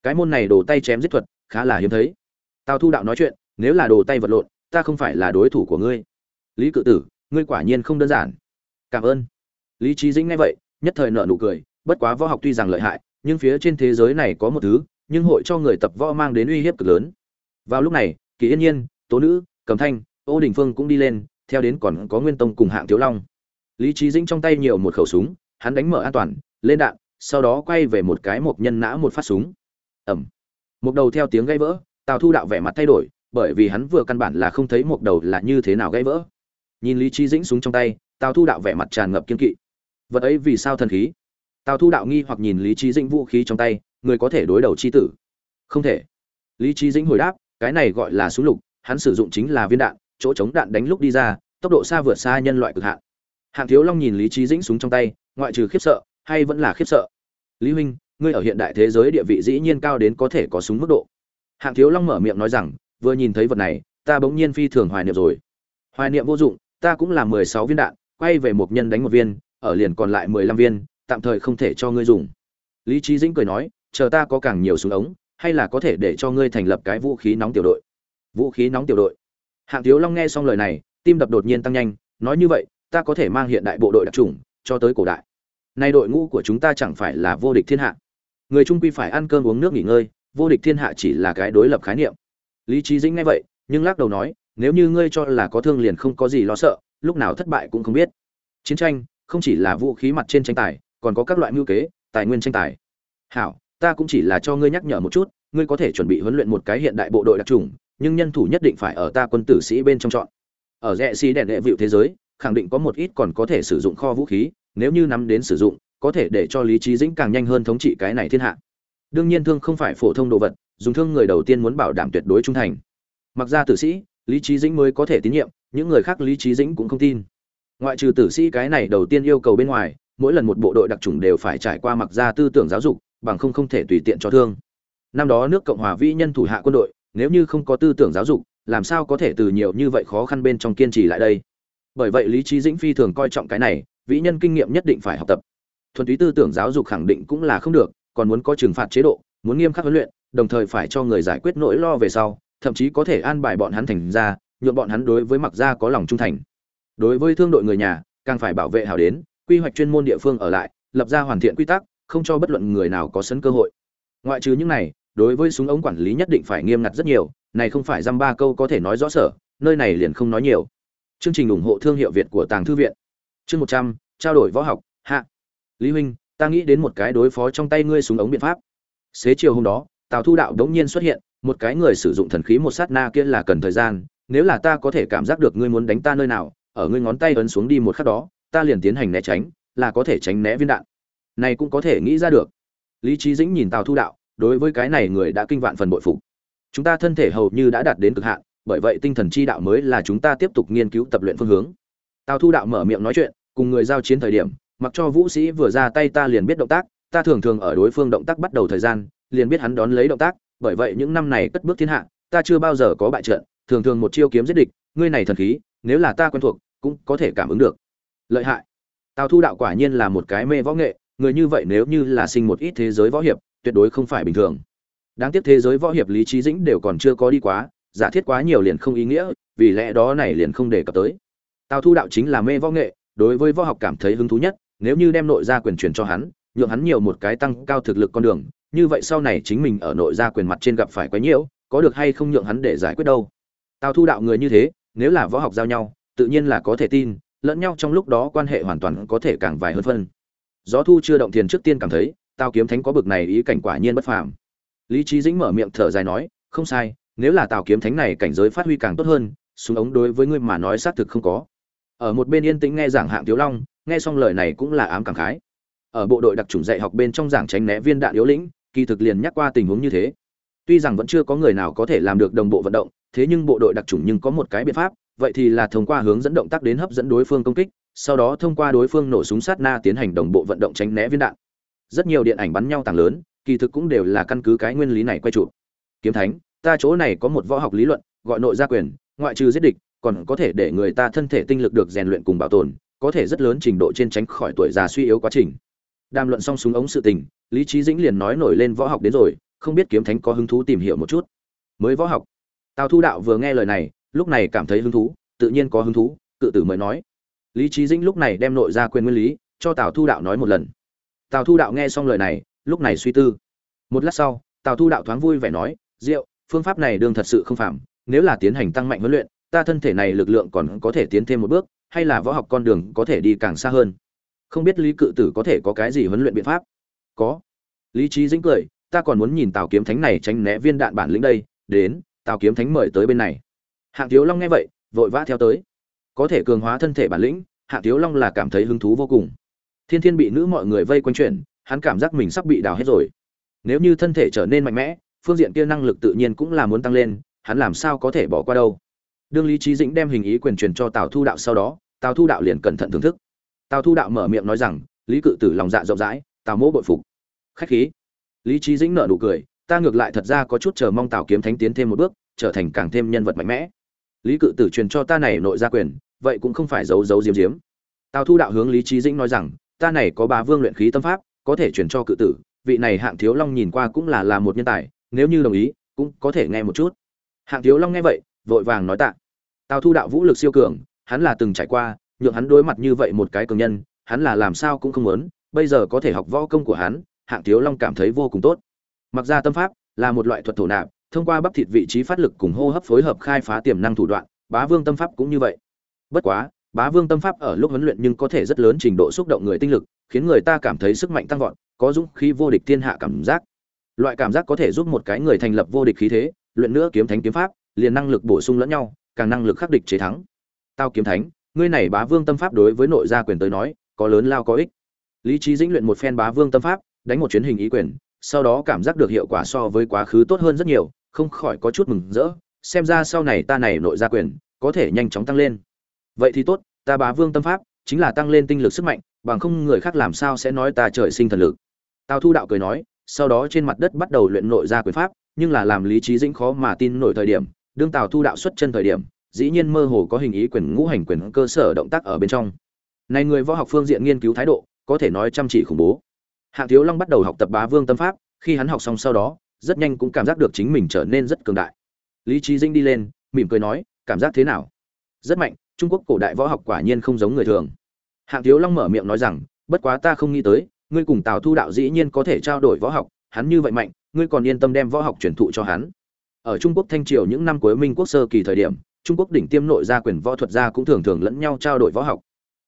Cái môn này đồ tay chém giết thuật, khá là hiếm thấy. Tào thu đạo nói chuyện, nếu là đồ tay vật lộn, ta không phải là đối thủ của ngươi. Lý cự tử, ngươi quả nhiên không đơn giản. Cảm ơn. Lý trí dĩnh nghe vậy, nhất thời nợ nụ cười, bất quá võ học tuy rằng lợi hại, nhưng phía trên thế giới này có một thứ nhưng hội cho người tập võ mang đến uy hiếp cực lớn. Vào lúc này, kỳ yên nhiên, tố nữ, cầm thanh, ô đình phương cũng đi lên, theo đến còn có nguyên tông cùng hạng thiếu long. Lý trí dĩnh trong tay nhiều một khẩu súng, hắn đánh mở an toàn, lên đạn, sau đó quay về một cái một nhân nã một phát súng. Ẩm một đầu theo tiếng gãy vỡ, tào thu đạo vẻ mặt thay đổi, bởi vì hắn vừa căn bản là không thấy một đầu là như thế nào gãy vỡ. Nhìn lý trí dĩnh súng trong tay, tào thu đạo vẻ mặt tràn ngập kiên kỵ. Vật ấy vì sao thần khí? Tào thu đạo nghi hoặc nhìn lý trí dĩnh vũ khí trong tay người có thể đối đầu chi tử. Không thể. Lý trí dĩnh hồi đáp, cái này gọi là súng lục, hắn sử dụng chính là viên đạn, chỗ chống đạn đánh lúc đi ra, tốc độ xa vượt xa nhân loại cực hạn. Hạng thiếu long nhìn lý trí dĩnh súng trong tay, ngoại trừ khiếp sợ, hay vẫn là khiếp sợ? Lý huynh, ngươi ở hiện đại thế giới địa vị dĩ nhiên cao đến có thể có súng mức độ. Hạng thiếu long mở miệng nói rằng, vừa nhìn thấy vật này, ta bỗng nhiên phi thường hoài niệm rồi. Hoài niệm vô dụng, ta cũng là mười sáu viên đạn, quay về một nhân đánh một viên, ở liền còn lại mười lăm viên, tạm thời không thể cho ngươi dùng. Lý trí dĩnh cười nói chờ ta có càng nhiều súng ống, hay là có thể để cho ngươi thành lập cái vũ khí nóng tiểu đội? Vũ khí nóng tiểu đội. Hạng thiếu long nghe xong lời này, tim đập đột nhiên tăng nhanh, nói như vậy, ta có thể mang hiện đại bộ đội đặc trùng, cho tới cổ đại. Nay đội ngũ của chúng ta chẳng phải là vô địch thiên hạ. Người trung quy phải ăn cơm uống nước nghỉ ngơi, vô địch thiên hạ chỉ là cái đối lập khái niệm. Lý trí dĩnh nghe vậy, nhưng lắc đầu nói, nếu như ngươi cho là có thương liền không có gì lo sợ, lúc nào thất bại cũng không biết. Chiến tranh không chỉ là vũ khí mặt trên tranh tài, còn có các loại mưu kế, tài nguyên tranh tài. Hảo ta cũng chỉ là cho ngươi nhắc nhở một chút, ngươi có thể chuẩn bị huấn luyện một cái hiện đại bộ đội đặc trùng, nhưng nhân thủ nhất định phải ở ta quân tử sĩ bên trong chọn. Ở rẽ xi đèn đệ vịu thế giới, khẳng định có một ít còn có thể sử dụng kho vũ khí, nếu như nắm đến sử dụng, có thể để cho lý trí dĩnh càng nhanh hơn thống trị cái này thiên hạ. Đương nhiên thương không phải phổ thông đồ vật, dùng thương người đầu tiên muốn bảo đảm tuyệt đối trung thành. Mặc ra tử sĩ, lý trí dĩnh mới có thể tín nhiệm, những người khác lý trí dĩnh cũng không tin. Ngoại trừ tử sĩ cái này đầu tiên yêu cầu bên ngoài, mỗi lần một bộ đội đặc trùng đều phải trải qua mặc ra tư tưởng giáo dục bằng không không thể tùy tiện cho thương. Năm đó nước cộng hòa vĩ nhân thủ hạ quân đội, nếu như không có tư tưởng giáo dục, làm sao có thể từ nhiều như vậy khó khăn bên trong kiên trì lại đây? Bởi vậy lý trí dĩnh phi thường coi trọng cái này, vĩ nhân kinh nghiệm nhất định phải học tập. Thuần túy tư tưởng giáo dục khẳng định cũng là không được, còn muốn có trừng phạt chế độ, muốn nghiêm khắc huấn luyện, đồng thời phải cho người giải quyết nỗi lo về sau, thậm chí có thể an bài bọn hắn thành ra nhuộm bọn hắn đối với mặc gia có lòng trung thành. Đối với thương đội người nhà, càng phải bảo vệ hảo đến, quy hoạch chuyên môn địa phương ở lại, lập ra hoàn thiện quy tắc không cho bất luận người nào có sân cơ hội. Ngoại trừ những này, đối với súng ống quản lý nhất định phải nghiêm ngặt rất nhiều, này không phải dăm ba câu có thể nói rõ sở, nơi này liền không nói nhiều. Chương trình ủng hộ thương hiệu việt của tàng thư viện. Chương một trăm, trao đổi võ học, hạ. Lý huynh, ta nghĩ đến một cái đối phó trong tay ngươi súng ống biện pháp. Xế chiều hôm đó, tào thu đạo đống nhiên xuất hiện, một cái người sử dụng thần khí một sát na kia là cần thời gian, nếu là ta có thể cảm giác được ngươi muốn đánh ta nơi nào, ở ngươi ngón tay ấn xuống đi một khắc đó, ta liền tiến hành né tránh, là có thể tránh né viên đạn này cũng có thể nghĩ ra được. Lý trí dĩnh nhìn tào thu đạo, đối với cái này người đã kinh vạn phần bội phục. Chúng ta thân thể hầu như đã đạt đến cực hạn, bởi vậy tinh thần chi đạo mới là chúng ta tiếp tục nghiên cứu tập luyện phương hướng. Tào thu đạo mở miệng nói chuyện, cùng người giao chiến thời điểm, mặc cho vũ sĩ vừa ra tay ta liền biết động tác, ta thường thường ở đối phương động tác bắt đầu thời gian, liền biết hắn đón lấy động tác, bởi vậy những năm này cất bước thiên hạ, ta chưa bao giờ có bại trận, thường thường một chiêu kiếm giết địch, ngươi này thần khí, nếu là ta quen thuộc, cũng có thể cảm ứng được. Lợi hại. Tào thu đạo quả nhiên là một cái mê võ nghệ người như vậy nếu như là sinh một ít thế giới võ hiệp, tuyệt đối không phải bình thường. Đáng tiếc thế giới võ hiệp lý trí dĩnh đều còn chưa có đi quá, giả thiết quá nhiều liền không ý nghĩa, vì lẽ đó này liền không đề cập tới. Tào thu đạo chính là mê võ nghệ, đối với võ học cảm thấy hứng thú nhất, nếu như đem nội gia quyền truyền cho hắn, nhượng hắn nhiều một cái tăng cao thực lực con đường, như vậy sau này chính mình ở nội gia quyền mặt trên gặp phải quá nhiều, có được hay không nhượng hắn để giải quyết đâu. Tào thu đạo người như thế, nếu là võ học giao nhau, tự nhiên là có thể tin, lẫn nhau trong lúc đó quan hệ hoàn toàn có thể càng vài hơn phân gió thu chưa động thiền trước tiên cảm thấy, tao kiếm thánh có bực này ý cảnh quả nhiên bất phàm. Lý trí dĩnh mở miệng thở dài nói, không sai, nếu là tào kiếm thánh này cảnh giới phát huy càng tốt hơn, súng ống đối với ngươi mà nói xác thực không có. Ở một bên yên tĩnh nghe giảng hạng thiếu long, nghe xong lời này cũng là ám cảm khái. Ở bộ đội đặc trùng dạy học bên trong giảng tránh né viên đạn yếu lĩnh, kỳ thực liền nhắc qua tình huống như thế. Tuy rằng vẫn chưa có người nào có thể làm được đồng bộ vận động, thế nhưng bộ đội đặc trùng nhưng có một cái biện pháp, vậy thì là thông qua hướng dẫn động tác đến hấp dẫn đối phương công kích sau đó thông qua đối phương nổ súng sát na tiến hành đồng bộ vận động tránh né viên đạn. Rất nhiều điện ảnh bắn nhau tàng lớn, kỳ thực cũng đều là căn cứ cái nguyên lý này quay chụp. Kiếm thánh, ta chỗ này có một võ học lý luận, gọi nội gia quyền, ngoại trừ giết địch, còn có thể để người ta thân thể tinh lực được rèn luyện cùng bảo tồn, có thể rất lớn trình độ trên tránh khỏi tuổi già suy yếu quá trình. Đàm luận xong súng ống sự tình, lý trí dĩnh liền nói nổi lên võ học đến rồi, không biết kiếm thánh có hứng thú tìm hiểu một chút. Mới võ học. Tào thu đạo vừa nghe lời này, lúc này cảm thấy hứng thú, tự nhiên có hứng thú, cự tử mới nói lý trí dĩnh lúc này đem nội ra quyền nguyên lý, cho tào thu đạo nói một lần. Tào thu đạo nghe xong lời này, lúc này suy tư. Một lát sau, tào thu đạo thoáng vui vẻ nói, diệu, phương pháp này đương thật sự không phạm, nếu là tiến hành tăng mạnh huấn luyện, ta thân thể này lực lượng còn có thể tiến thêm một bước, hay là võ học con đường có thể đi càng xa hơn? Không biết lý cự tử có thể có cái gì huấn luyện biện pháp? Có. Lý trí dĩnh cười, ta còn muốn nhìn tào kiếm thánh này tránh né viên đạn bản lĩnh đây, đến, tào kiếm thánh mời tới bên này. Hạng thiếu long nghe vậy, vội vã theo tới có thể cường hóa thân thể bản lĩnh, Hạ thiếu long là cảm thấy hứng thú vô cùng. Thiên thiên bị nữ mọi người vây quanh chuyển hắn cảm giác mình sắp bị đào hết rồi. Nếu như thân thể trở nên mạnh mẽ, phương diện kia năng lực tự nhiên cũng là muốn tăng lên, hắn làm sao có thể bỏ qua đâu. Đương lý trí dĩnh đem hình ý quyền truyền cho tào thu đạo sau đó, tào thu đạo liền cẩn thận thưởng thức. Tào thu đạo mở miệng nói rằng, lý cự tử lòng dạ rộng rãi, tào mỗ bội phục. Khách khí. Lý trí dĩnh nợ nụ cười, ta ngược lại thật ra có chút chờ mong tào kiếm thánh tiến thêm một bước, trở thành càng thêm nhân vật mạnh mẽ lý cự tử truyền cho ta này nội gia quyền, vậy cũng không phải giấu giấu diếm diếm tào thu đạo hướng lý trí dĩnh nói rằng, ta này có ba vương luyện khí tâm pháp, có thể truyền cho cự tử, vị này hạng thiếu long nhìn qua cũng là là một nhân tài, nếu như đồng ý, cũng có thể nghe một chút. Hạng thiếu long nghe vậy, vội vàng nói tạ. Tào thu đạo vũ lực siêu cường, hắn là từng trải qua, nhượng hắn đối mặt như vậy một cái cường nhân, hắn là làm sao cũng không muốn, bây giờ có thể học võ công của hắn, hạng thiếu long cảm thấy vô cùng tốt. Mặc ra tâm pháp là một loại thuật thổ nạp thông qua bắp thịt vị trí phát lực cùng hô hấp phối hợp khai phá tiềm năng thủ đoạn, bá vương tâm pháp cũng như vậy. Bất quá, bá vương tâm pháp ở lúc huấn luyện nhưng có thể rất lớn trình độ xúc động người tinh lực, khiến người ta cảm thấy sức mạnh tăng vọt, có dũng khí vô địch thiên hạ cảm giác. Loại cảm giác có thể giúp một cái người thành lập vô địch khí thế, luyện nữa kiếm thánh kiếm pháp, liền năng lực bổ sung lẫn nhau, càng năng lực khắc địch chế thắng. Tao kiếm thánh, ngươi này bá vương tâm pháp đối với nội gia quyền tới nói, có lớn lao có ích. Lý trí dĩnh luyện một phen bá vương tâm pháp, đánh một chuyến hình ý quyền, sau đó cảm giác được hiệu quả so với quá khứ tốt hơn rất nhiều không khỏi có chút mừng rỡ, xem ra sau này ta này nội gia quyền, có thể nhanh chóng tăng lên. Vậy thì tốt, ta bá vương tâm pháp, chính là tăng lên tinh lực sức mạnh, bằng không người khác làm sao sẽ nói ta trời sinh thần lực. Tào thu đạo cười nói, sau đó trên mặt đất bắt đầu luyện nội gia quyền pháp, nhưng là làm lý trí dĩnh khó mà tin nổi thời điểm, đương tào thu đạo xuất chân thời điểm, dĩ nhiên mơ hồ có hình ý quyền ngũ hành quyền cơ sở động tác ở bên trong. Này người võ học phương diện nghiên cứu thái độ, có thể nói chăm chỉ khủng bố. Hạng thiếu long bắt đầu học tập bá vương tâm pháp, khi hắn học xong sau đó rất nhanh cũng cảm giác được chính mình trở nên rất cường đại. Lý trí dĩnh đi lên, mỉm cười nói, cảm giác thế nào? Rất mạnh, trung quốc cổ đại võ học quả nhiên không giống người thường. Hạng thiếu long mở miệng nói rằng, bất quá ta không nghĩ tới, ngươi cùng tào thu đạo dĩ nhiên có thể trao đổi võ học, hắn như vậy mạnh, ngươi còn yên tâm đem võ học truyền thụ cho hắn. Ở trung quốc thanh triều những năm cuối minh quốc sơ kỳ thời điểm, trung quốc đỉnh tiêm nội gia quyền võ thuật gia cũng thường thường lẫn nhau trao đổi võ học.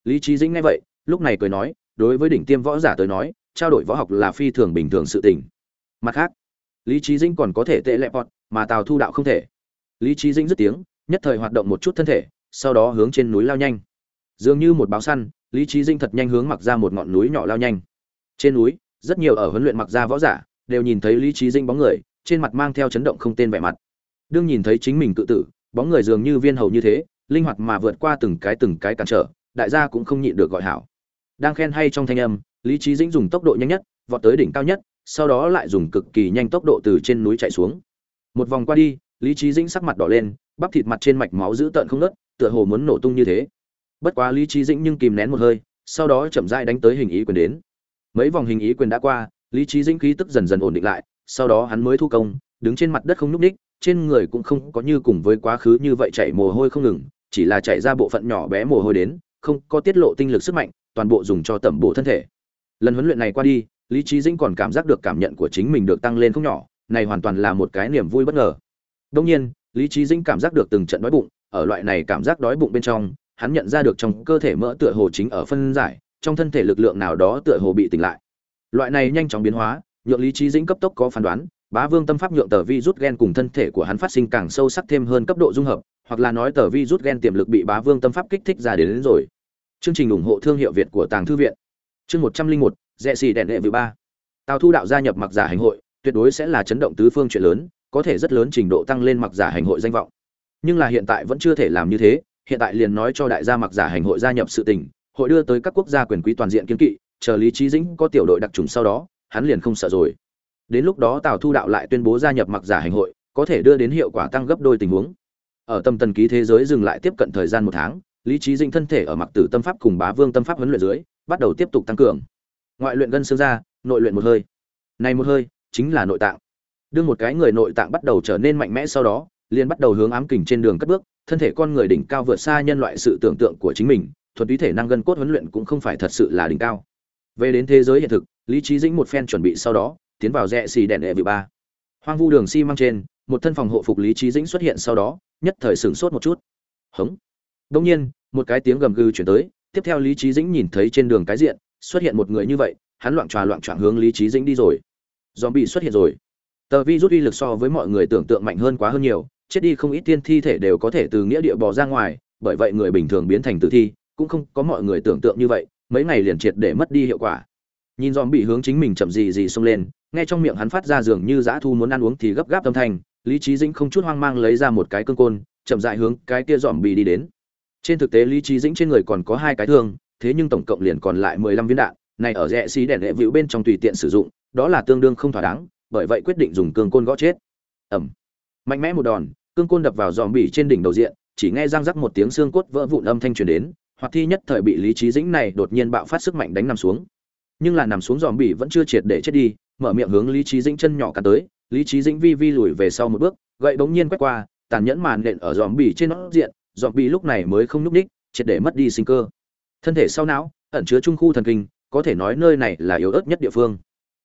Lý trí dĩnh nghe vậy, lúc này cười nói, đối với đỉnh tiêm võ giả tới nói, trao đổi võ học là phi thường bình thường sự tình. Mặt khác lý trí dĩnh còn có thể tệ lẹ bọt, mà tào thu đạo không thể. Lý trí dĩnh dứt tiếng, nhất thời hoạt động một chút thân thể, sau đó hướng trên núi lao nhanh. Dường như một báo săn, lý trí dĩnh thật nhanh hướng mặc ra một ngọn núi nhỏ lao nhanh. Trên núi, rất nhiều ở huấn luyện mặc ra võ giả, đều nhìn thấy lý trí dĩnh bóng người, trên mặt mang theo chấn động không tên vẻ mặt. Đương nhìn thấy chính mình tự tử, bóng người dường như viên hầu như thế, linh hoạt mà vượt qua từng cái từng cái cản trở, đại gia cũng không nhịn được gọi hảo. Đang khen hay trong thanh âm, lý trí dĩnh dùng tốc độ nhanh nhất, vọt tới đỉnh cao nhất sau đó lại dùng cực kỳ nhanh tốc độ từ trên núi chạy xuống. Một vòng qua đi, lý trí dĩnh sắc mặt đỏ lên, bắp thịt mặt trên mạch máu dữ tợn không nớt tựa hồ muốn nổ tung như thế. Bất quá lý trí dĩnh nhưng kìm nén một hơi, sau đó chậm rãi đánh tới hình ý quyền đến. Mấy vòng hình ý quyền đã qua, lý trí dĩnh khí tức dần dần ổn định lại, sau đó hắn mới thu công, đứng trên mặt đất không nhúc ních trên người cũng không có như cùng với quá khứ như vậy chảy mồ hôi không ngừng, chỉ là chảy ra bộ phận nhỏ bé mồ hôi đến, không có tiết lộ tinh lực sức mạnh, toàn bộ dùng cho tẩm bổ thân thể. Lần huấn luyện này qua đi lý trí dĩnh còn cảm giác được cảm nhận của chính mình được tăng lên không nhỏ này hoàn toàn là một cái niềm vui bất ngờ. Đông nhiên lý trí dĩnh cảm giác được từng trận đói bụng ở loại này cảm giác đói bụng bên trong hắn nhận ra được trong cơ thể mỡ tựa hồ chính ở phân giải trong thân thể lực lượng nào đó tựa hồ bị tỉnh lại. Loại này nhanh chóng biến hóa nhượng lý trí dĩnh cấp tốc có phán đoán bá vương tâm pháp nhượng tờ vi rút gen cùng thân thể của hắn phát sinh càng sâu sắc thêm hơn cấp độ dung hợp hoặc là nói tờ vi rút gen tiềm lực bị bá vương tâm pháp kích thích ra đến, đến rồi. Chương trình ủng hộ thương hiệu việt của tàng thư viện. Chương một trăm linh một rẽ xì đèn đệ vừa ba. Tào thu đạo gia nhập mặc giả hành hội, tuyệt đối sẽ là chấn động tứ phương chuyện lớn, có thể rất lớn trình độ tăng lên mặc giả hành hội danh vọng. Nhưng là hiện tại vẫn chưa thể làm như thế, hiện tại liền nói cho đại gia mặc giả hành hội gia nhập sự tình, hội đưa tới các quốc gia quyền quý toàn diện kiến kỵ, chờ lý trí dĩnh có tiểu đội đặc trùng sau đó, hắn liền không sợ rồi. Đến lúc đó tào thu đạo lại tuyên bố gia nhập mặc giả hành hội, có thể đưa đến hiệu quả tăng gấp đôi tình huống. Ở tâm tần ký thế giới dừng lại tiếp cận thời gian một tháng, lý trí dĩnh thân thể ở mặc tử tâm pháp cùng bá vương tâm pháp huấn luyện dưới, bắt đầu tiếp tục tăng cường ngoại luyện gân xương ra, nội luyện một hơi. Này một hơi, chính là nội tạng. Đương một cái người nội tạng bắt đầu trở nên mạnh mẽ sau đó, liền bắt đầu hướng ám kình trên đường cất bước, thân thể con người đỉnh cao vượt xa nhân loại sự tưởng tượng của chính mình, thuần túy thể năng gân cốt huấn luyện cũng không phải thật sự là đỉnh cao. Về đến thế giới hiện thực, lý trí dĩnh một phen chuẩn bị sau đó, tiến vào rẽ xì đèn đệ vị ba. Hoang vu đường xi mang trên, một thân phòng hộ phục lý trí dĩnh xuất hiện sau đó, nhất thời sửng sốt một chút. Hống. Đông nhiên, một cái tiếng gầm gừ chuyển tới, tiếp theo lý trí dĩnh nhìn thấy trên đường cái diện xuất hiện một người như vậy, hắn loạn tròa loạn trạng hướng lý trí dĩnh đi rồi. Dòm bị xuất hiện rồi. Tờ vi rút uy lực so với mọi người tưởng tượng mạnh hơn quá hơn nhiều, chết đi không ít tiên thi thể đều có thể từ nghĩa địa bò ra ngoài, bởi vậy người bình thường biến thành tử thi, cũng không có mọi người tưởng tượng như vậy, mấy ngày liền triệt để mất đi hiệu quả. Nhìn dòm bị hướng chính mình chậm gì gì xông lên, nghe trong miệng hắn phát ra dường như dã thu muốn ăn uống thì gấp gáp âm thanh, lý trí dĩnh không chút hoang mang lấy ra một cái cương côn, chậm dại hướng cái kia dòm bị đi đến. Trên thực tế lý trí dĩnh trên người còn có hai cái thương thế nhưng tổng cộng liền còn lại mười lăm viên đạn này ở rẽ xí đèn lệ vĩu bên trong tùy tiện sử dụng đó là tương đương không thỏa đáng bởi vậy quyết định dùng cương côn gõ chết. Ầm, mạnh mẽ một đòn cương côn đập vào giòm bỉ trên đỉnh đầu diện chỉ nghe răng rắc một tiếng xương cốt vỡ vụn âm thanh truyền đến hoặc thi nhất thời bị lý trí dĩnh này đột nhiên bạo phát sức mạnh đánh nằm xuống. Nhưng là nằm xuống giòm bỉ vẫn chưa triệt để chết đi mở miệng hướng lý trí dĩnh chân nhỏ cả tới lý trí dĩnh vi vi lùi về sau một bước gậy bỗng nhiên quét qua tàn nhẫn màn nện ở giòm bỉ trên nó diện giòm bỉ lúc này mới không nhúc đích, triệt để mất đi sinh cơ thân thể sau não, ẩn chứa trung khu thần kinh, có thể nói nơi này là yếu ớt nhất địa phương.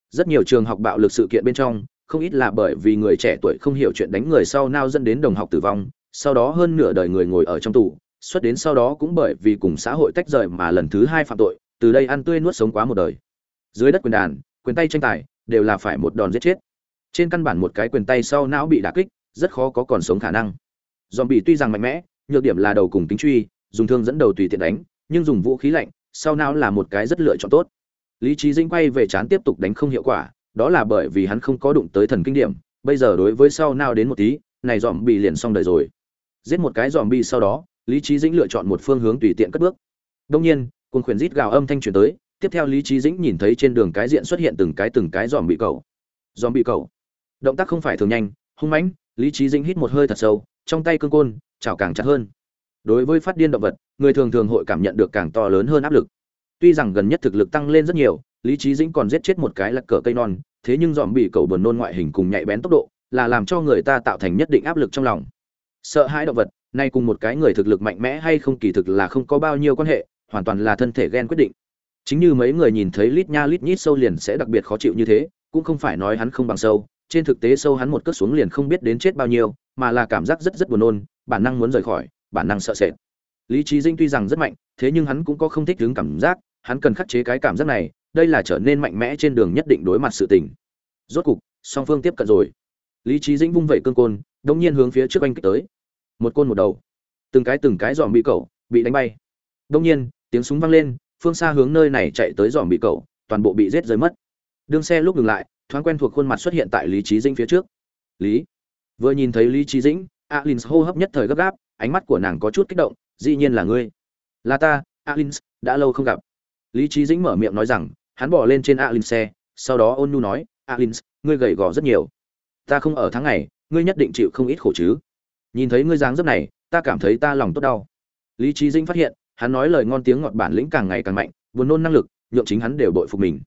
Rất nhiều trường học bạo lực sự kiện bên trong, không ít là bởi vì người trẻ tuổi không hiểu chuyện đánh người sau nao dẫn đến đồng học tử vong, sau đó hơn nửa đời người ngồi ở trong tù, xuất đến sau đó cũng bởi vì cùng xã hội tách rời mà lần thứ hai phạm tội, từ đây ăn tươi nuốt sống quá một đời. Dưới đất quyền đàn, quyền tay tranh tài, đều là phải một đòn giết chết. Trên căn bản một cái quyền tay sau não bị đả kích, rất khó có còn sống khả năng. Dòm bị tuy rằng mạnh mẽ, nhược điểm là đầu cùng tính truy, dùng thương dẫn đầu tùy tiện đánh nhưng dùng vũ khí lạnh, sau não là một cái rất lựa chọn tốt. Lý trí dinh quay về chán tiếp tục đánh không hiệu quả, đó là bởi vì hắn không có đụng tới thần kinh điểm, bây giờ đối với sau não đến một tí, này dòm bị liền xong đời rồi. Giết một cái dòm bị sau đó, lý trí dĩnh lựa chọn một phương hướng tùy tiện cất bước. Đông nhiên, cuồng khuyển rít gào âm thanh truyền tới, tiếp theo lý trí dĩnh nhìn thấy trên đường cái diện xuất hiện từng cái từng cái dòm bị cầu dòm bị cầu động tác không phải thường nhanh, hung mãnh, lý trí dĩnh hít một hơi thật sâu, trong tay cương côn, chảo càng chặt hơn đối với phát điên động vật, người thường thường hội cảm nhận được càng to lớn hơn áp lực. Tuy rằng gần nhất thực lực tăng lên rất nhiều, lý trí dĩnh còn giết chết một cái lật cờ cây non, thế nhưng dòm bị cầu buồn nôn ngoại hình cùng nhạy bén tốc độ, là làm cho người ta tạo thành nhất định áp lực trong lòng. Sợ hãi động vật, nay cùng một cái người thực lực mạnh mẽ hay không kỳ thực là không có bao nhiêu quan hệ, hoàn toàn là thân thể ghen quyết định. Chính như mấy người nhìn thấy lít nha lít nhít sâu liền sẽ đặc biệt khó chịu như thế, cũng không phải nói hắn không bằng sâu, trên thực tế sâu hắn một cất xuống liền không biết đến chết bao nhiêu, mà là cảm giác rất rất buồn nôn, bản năng muốn rời khỏi bản năng sợ sệt. Lý trí dinh tuy rằng rất mạnh, thế nhưng hắn cũng có không thích đứng cảm giác, hắn cần khắc chế cái cảm giác này, đây là trở nên mạnh mẽ trên đường nhất định đối mặt sự tình. Rốt cục, song phương tiếp cận rồi. Lý trí dĩnh vung vẩy cương côn đông nhiên hướng phía trước anh kích tới. Một côn một đầu. Từng cái từng cái dòm bị cậu bị đánh bay. Đông nhiên, tiếng súng vang lên, phương xa hướng nơi này chạy tới dòm bị cậu, toàn bộ bị giết rơi mất. Đương xe lúc ngừng lại, thoáng quen thuộc khuôn mặt xuất hiện tại lý trí dĩnh phía trước. Lý? Vừa nhìn thấy lý trí dĩnh alin hô hấp nhất thời gấp gáp ánh mắt của nàng có chút kích động dĩ nhiên là ngươi. Là ta alin đã lâu không gặp. Lý trí dĩnh mở miệng nói rằng hắn bỏ lên trên alin xe sau đó ôn nhu nói alin ngươi gầy gò rất nhiều. Ta không ở tháng này, ngươi nhất định chịu không ít khổ chứ. Nhìn thấy ngươi dáng dấp này ta cảm thấy ta lòng tốt đau. Lý trí dĩnh phát hiện hắn nói lời ngon tiếng ngọt bản lĩnh càng ngày càng mạnh buồn nôn năng lực nhượng chính hắn đều bội phục mình.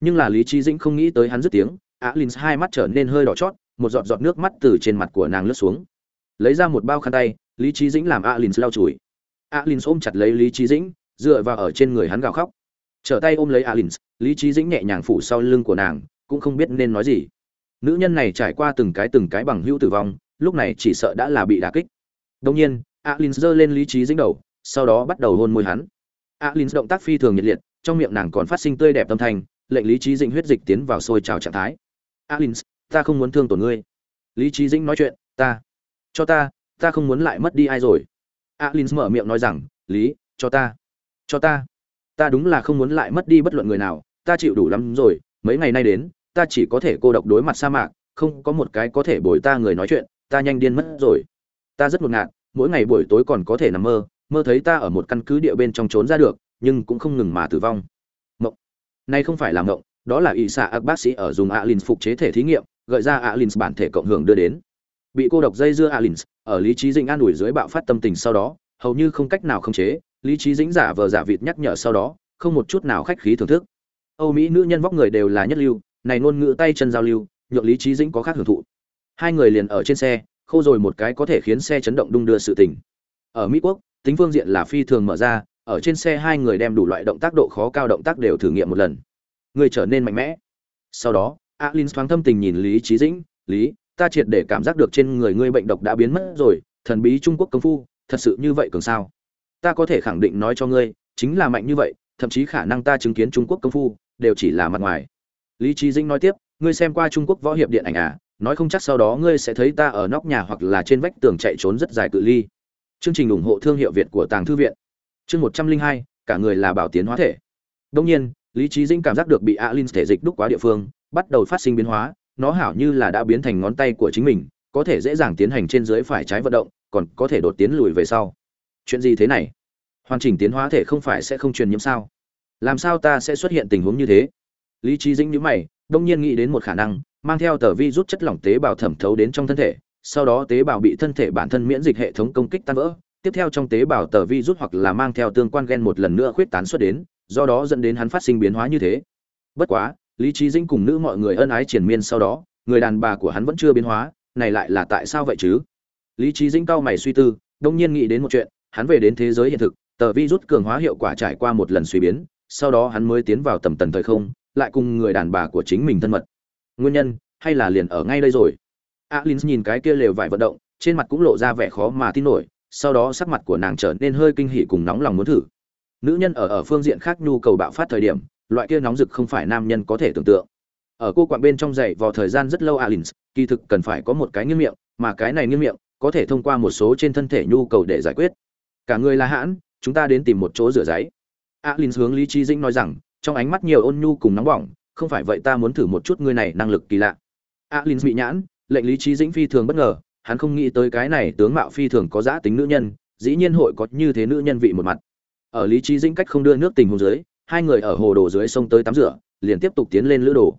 Nhưng là lý trí dĩnh không nghĩ tới hắn dứt tiếng alin hai mắt trở nên hơi đỏ chót một giọt giọt nước mắt từ trên mặt của nàng lướt xuống. Lấy ra một bao khăn tay lý trí dĩnh làm alin lau chùi. Alin ôm chặt lấy lý trí dĩnh, dựa vào ở trên người hắn gào khóc. Trở tay ôm lấy alin, lý trí dĩnh nhẹ nhàng phủ sau lưng của nàng, cũng không biết nên nói gì. Nữ nhân này trải qua từng cái từng cái bằng hữu tử vong, lúc này chỉ sợ đã là bị đả kích. Đông nhiên, alin giơ lên lý trí Dĩnh đầu, sau đó bắt đầu hôn môi hắn. Alin động tác phi thường nhiệt liệt, trong miệng nàng còn phát sinh tươi đẹp tâm thanh, lệnh lý trí dĩnh huyết dịch tiến vào sôi trào trạng thái. Alin, ta không muốn thương tổn ngươi. Lý trí dĩnh nói chuyện, ta, cho ta ta không muốn lại mất đi ai rồi. Alin mở miệng nói rằng, lý, cho ta cho ta. Ta đúng là không muốn lại mất đi bất luận người nào, ta chịu đủ lắm rồi, mấy ngày nay đến, ta chỉ có thể cô độc đối mặt sa mạc, không có một cái có thể bồi ta người nói chuyện, ta nhanh điên mất rồi. Ta rất ngột ngạt, mỗi ngày buổi tối còn có thể nằm mơ mơ thấy ta ở một căn cứ địa bên trong trốn ra được, nhưng cũng không ngừng mà tử vong. Mộng. Nay không phải là mộng, đó là ỷ xạ ác bác sĩ ở dùng alin phục chế thể thí nghiệm, gợi ra alin bản thể cộng hưởng đưa đến bị cô độc dây dưa alins, ở lý trí dĩnh an ủi dưới bạo phát tâm tình sau đó, hầu như không cách nào khống chế, lý trí dĩnh giả vờ giả vịt nhắc nhở sau đó, không một chút nào khách khí thưởng thức. Âu mỹ nữ nhân vóc người đều là nhất lưu, này ngôn ngữ tay chân giao lưu, nhượng lý trí dĩnh có khác hưởng thụ. Hai người liền ở trên xe khâu rồi một cái có thể khiến xe chấn động đung đưa sự tình. Ở mỹ quốc, tính phương diện là phi thường mở ra, ở trên xe hai người đem đủ loại động tác độ khó cao động tác đều thử nghiệm một lần. Người trở nên mạnh mẽ. Sau đó alin thoáng thâm tình nhìn lý trí dĩnh, lý ta triệt để cảm giác được trên người ngươi bệnh độc đã biến mất rồi, thần bí trung quốc công phu, thật sự như vậy cường sao? Ta có thể khẳng định nói cho ngươi, chính là mạnh như vậy, thậm chí khả năng ta chứng kiến trung quốc công phu, đều chỉ là mặt ngoài. Lý trí dĩnh nói tiếp, ngươi xem qua trung quốc võ hiệp điện ảnh à? Nói không chắc sau đó ngươi sẽ thấy ta ở nóc nhà hoặc là trên vách tường chạy trốn rất dài cự ly. Chương trình ủng hộ thương hiệu việt của tàng thư viện. Chương một trăm linh hai, cả người là bảo tiến hóa thể. Đông nhiên, lý trí dĩnh cảm giác được bị alin thể dịch đúc quá địa phương, bắt đầu phát sinh biến hóa nó hảo như là đã biến thành ngón tay của chính mình, có thể dễ dàng tiến hành trên dưới phải trái vận động, còn có thể đột tiến lùi về sau. Chuyện gì thế này? Hoàn chỉnh tiến hóa thể không phải sẽ không truyền nhiễm sao? Làm sao ta sẽ xuất hiện tình huống như thế? Lý trí dĩnh nhữ mày, đông nhiên nghĩ đến một khả năng, mang theo tờ vi rút chất lỏng tế bào thẩm thấu đến trong thân thể, sau đó tế bào bị thân thể bản thân miễn dịch hệ thống công kích tan vỡ. Tiếp theo trong tế bào tờ vi rút hoặc là mang theo tương quan gen một lần nữa khuyết tán xuất đến, do đó dẫn đến hắn phát sinh biến hóa như thế. Bất quá lý trí dĩnh cùng nữ mọi người ân ái triền miên sau đó, người đàn bà của hắn vẫn chưa biến hóa, này lại là tại sao vậy chứ? Lý trí dĩnh cao mày suy tư, đông nhiên nghĩ đến một chuyện, hắn về đến thế giới hiện thực, tờ vi rút cường hóa hiệu quả trải qua một lần suy biến, sau đó hắn mới tiến vào tầm tần thời không, lại cùng người đàn bà của chính mình thân mật. Nguyên nhân, hay là liền ở ngay đây rồi? Alin nhìn cái kia lều vải vận động, trên mặt cũng lộ ra vẻ khó mà tin nổi, sau đó sắc mặt của nàng trở nên hơi kinh hỉ cùng nóng lòng muốn thử. Nữ nhân ở ở phương diện khác nhu cầu bạo phát thời điểm loại kia nóng rực không phải nam nhân có thể tưởng tượng. Ở cô quạng bên trong dậy vào thời gian rất lâu alins, kỳ thực cần phải có một cái nghiêm miệng, mà cái này nghiêm miệng có thể thông qua một số trên thân thể nhu cầu để giải quyết. Cả người là hãn, chúng ta đến tìm một chỗ rửa giấy. Alins hướng lý trí dĩnh nói rằng, trong ánh mắt nhiều ôn nhu cùng nóng bỏng, không phải vậy ta muốn thử một chút ngươi này năng lực kỳ lạ. Alins bị nhãn, lệnh lý trí dĩnh phi thường bất ngờ, hắn không nghĩ tới cái này tướng mạo phi thường có giá tính nữ nhân, dĩ nhiên hội có như thế nữ nhân vị một mặt. Ở lý trí dĩnh cách không đưa nước tình hôn dưới hai người ở hồ đồ dưới sông tới tắm rửa, liền tiếp tục tiến lên lữ đồ.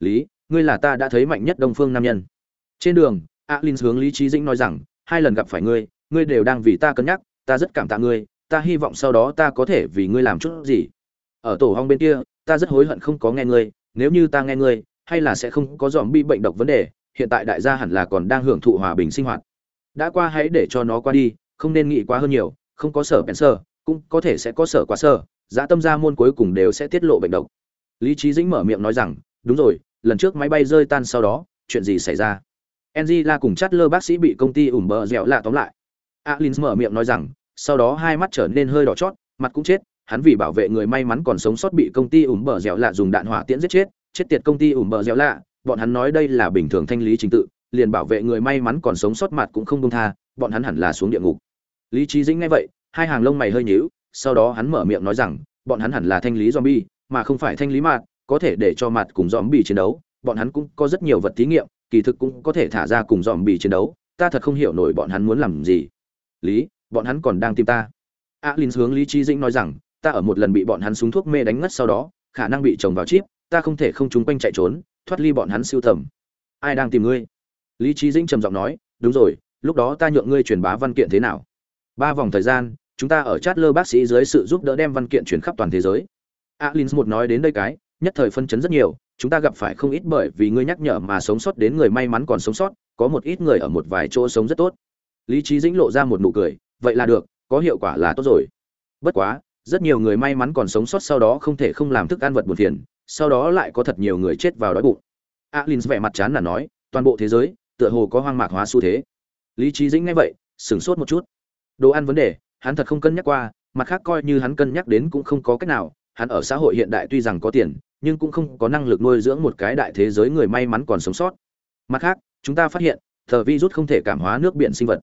Lý, ngươi là ta đã thấy mạnh nhất đông phương nam nhân. Trên đường, alin hướng lý trí dĩnh nói rằng, hai lần gặp phải ngươi ngươi đều đang vì ta cân nhắc, ta rất cảm tạ ngươi, ta hy vọng sau đó ta có thể vì ngươi làm chút gì. Ở tổ hong bên kia, ta rất hối hận không có nghe ngươi, nếu như ta nghe ngươi, hay là sẽ không có dòm bi bệnh độc vấn đề, hiện tại đại gia hẳn là còn đang hưởng thụ hòa bình sinh hoạt. Đã qua hãy để cho nó qua đi, không nên nghĩ quá hơn nhiều, không có sở bèn sơ cũng có thể sẽ có sở quá sơ dã tâm gia môn cuối cùng đều sẽ tiết lộ bệnh độc lý trí dĩnh mở miệng nói rằng đúng rồi lần trước máy bay rơi tan sau đó chuyện gì xảy ra Angela cùng chát lơ bác sĩ bị công ty ủm bờ dẻo lạ tóm lại. Alins mở miệng nói rằng, sau đó hai mắt trở nên hơi đỏ chót, mặt cũng chết, hắn vì bảo vệ người may mắn còn sống sót bị công ty ủm bờ dẻo lạ dùng đạn hỏa tiễn giết chết, chết tiệt công ty ủm bờ dẻo lạ, bọn hắn nói đây là bình thường thanh lý trình tự, liền bảo vệ người may mắn còn sống sót mặt cũng không buông tha, bọn hắn hẳn là xuống địa ngục. Lý Chí Dĩnh nghe vậy, hai hàng lông mày hơi nhíu, sau đó hắn mở miệng nói rằng, bọn hắn hẳn là thanh lý zombie, mà không phải thanh lý mặt, có thể để cho mặt cùng zombie chiến đấu, bọn hắn cũng có rất nhiều vật thí nghiệm, kỳ thực cũng có thể thả ra cùng zombie chiến đấu ta thật không hiểu nổi bọn hắn muốn làm gì. Lý bọn hắn còn đang tìm ta. Alin hướng lý Chí dĩnh nói rằng ta ở một lần bị bọn hắn súng thuốc mê đánh ngất sau đó khả năng bị chồng vào chip ta không thể không chúng quanh chạy trốn thoát ly bọn hắn siêu tầm. Ai đang tìm ngươi? Lý Chí dĩnh trầm giọng nói đúng rồi lúc đó ta nhượng ngươi truyền bá văn kiện thế nào? Ba vòng thời gian chúng ta ở chat lơ bác sĩ dưới sự giúp đỡ đem văn kiện chuyển khắp toàn thế giới. Alin một nói đến đây cái, nhất thời phân chấn rất nhiều, chúng ta gặp phải không ít bởi vì ngươi nhắc nhở mà sống sót đến người may mắn còn sống sót, có một ít người ở một vài chỗ sống rất tốt. Lý trí dĩnh lộ ra một nụ cười, vậy là được, có hiệu quả là tốt rồi. Bất quá, rất nhiều người may mắn còn sống sót sau đó không thể không làm thức ăn vật buồn phiền, sau đó lại có thật nhiều người chết vào đói bụng. Alin vẻ mặt chán là nói, toàn bộ thế giới, tựa hồ có hoang mạc hóa xu thế. Lý trí dĩnh nghe vậy, sửng sốt một chút. Đồ ăn vấn đề hắn thật không cân nhắc qua, mặt khác coi như hắn cân nhắc đến cũng không có cách nào, hắn ở xã hội hiện đại tuy rằng có tiền, nhưng cũng không có năng lực nuôi dưỡng một cái đại thế giới người may mắn còn sống sót. Mặt khác, chúng ta phát hiện, thờ virus không thể cảm hóa nước biển sinh vật.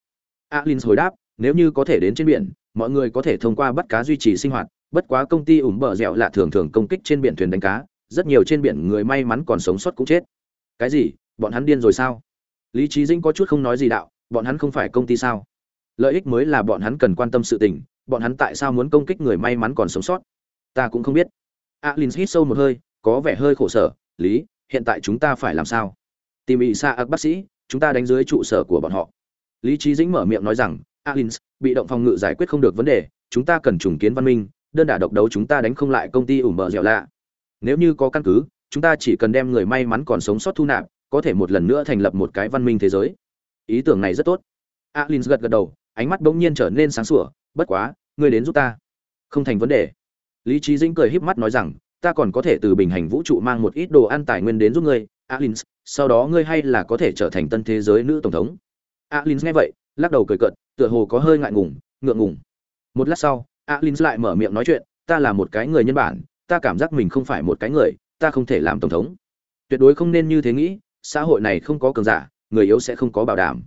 Alin hồi đáp, nếu như có thể đến trên biển, mọi người có thể thông qua bắt cá duy trì sinh hoạt, bất quá công ty ủng bờ dẻo là thường thường công kích trên biển thuyền đánh cá, rất nhiều trên biển người may mắn còn sống sót cũng chết. Cái gì? Bọn hắn điên rồi sao? Lý trí dĩnh có chút không nói gì đạo, bọn hắn không phải công ty sao? Lợi ích mới là bọn hắn cần quan tâm sự tình, bọn hắn tại sao muốn công kích người may mắn còn sống sót? Ta cũng không biết. Alin hít sâu một hơi, có vẻ hơi khổ sở, lý, hiện tại chúng ta phải làm sao? Tìm ỵ xa ác bác sĩ, chúng ta đánh dưới trụ sở của bọn họ. Lý trí dĩnh mở miệng nói rằng alins bị động phòng ngự giải quyết không được vấn đề, chúng ta cần trùng kiến văn minh, đơn đả độc đấu chúng ta đánh không lại công ty ủ mờ dẻo lạ. Nếu như có căn cứ, chúng ta chỉ cần đem người may mắn còn sống sót thu nạp, có thể một lần nữa thành lập một cái văn minh thế giới. Ý tưởng này rất tốt. Alins gật gật đầu ánh mắt bỗng nhiên trở nên sáng sủa, bất quá, ngươi đến giúp ta. Không thành vấn đề. Lý trí dĩnh cười híp mắt nói rằng, ta còn có thể từ bình hành vũ trụ mang một ít đồ ăn tài nguyên đến giúp ngươi alin sau đó ngươi hay là có thể trở thành tân thế giới nữ tổng thống. Alin nghe vậy, lắc đầu cười cợt, tựa hồ có hơi ngại ngùng, ngượng ngùng. Một lát sau alin lại mở miệng nói chuyện, ta là một cái người nhân bản, ta cảm giác mình không phải một cái người, ta không thể làm tổng thống. Tuyệt đối không nên như thế nghĩ, xã hội này không có cường giả, người yếu sẽ không có bảo đảm.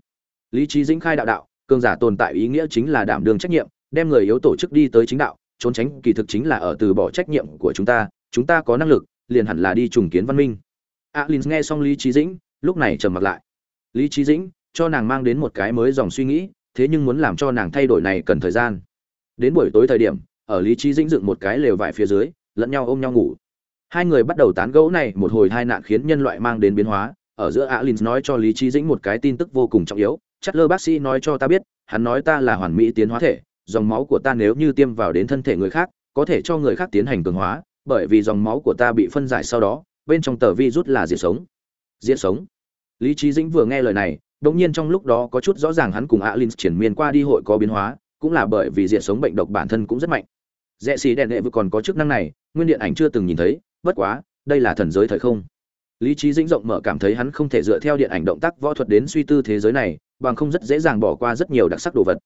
Lý trí dĩnh khai đạo đạo cường giả tồn tại ý nghĩa chính là đảm đương trách nhiệm, đem người yếu tổ chức đi tới chính đạo, trốn tránh kỳ thực chính là ở từ bỏ trách nhiệm của chúng ta chúng ta có năng lực, liền hẳn là đi trùng kiến văn minh. Alin nghe xong lý trí dĩnh, lúc này trầm mặc lại. Lý trí dĩnh, cho nàng mang đến một cái mới dòng suy nghĩ, thế nhưng muốn làm cho nàng thay đổi này cần thời gian. Đến buổi tối thời điểm, ở lý trí dĩnh dựng một cái lều vải phía dưới, lẫn nhau ôm nhau ngủ. Hai người bắt đầu tán gẫu này, một hồi hai nạn khiến nhân loại mang đến biến hóa. Ở giữa alin nói cho lý trí dĩnh một cái tin tức vô cùng trọng yếu chất lơ bác sĩ nói cho ta biết, hắn nói ta là hoàn mỹ tiến hóa thể, dòng máu của ta nếu như tiêm vào đến thân thể người khác, có thể cho người khác tiến hành cường hóa, bởi vì dòng máu của ta bị phân giải sau đó, bên trong tờ vi rút là diệt sống. Diệt sống. Lý trí dĩnh vừa nghe lời này đống nhiên trong lúc đó có chút rõ ràng hắn cùng alin triển miên qua đi hội có biến hóa, cũng là bởi vì diệt sống bệnh độc bản thân cũng rất mạnh. Rẽ xì đèn đệ vừa còn có chức năng này, nguyên điện ảnh chưa từng nhìn thấy, bất quá, đây là thần giới thời không. Lý trí dĩnh rộng mở cảm thấy hắn không thể dựa theo điện ảnh động tác võ thuật đến suy tư thế giới này bằng không rất dễ dàng bỏ qua rất nhiều đặc sắc đồ vật.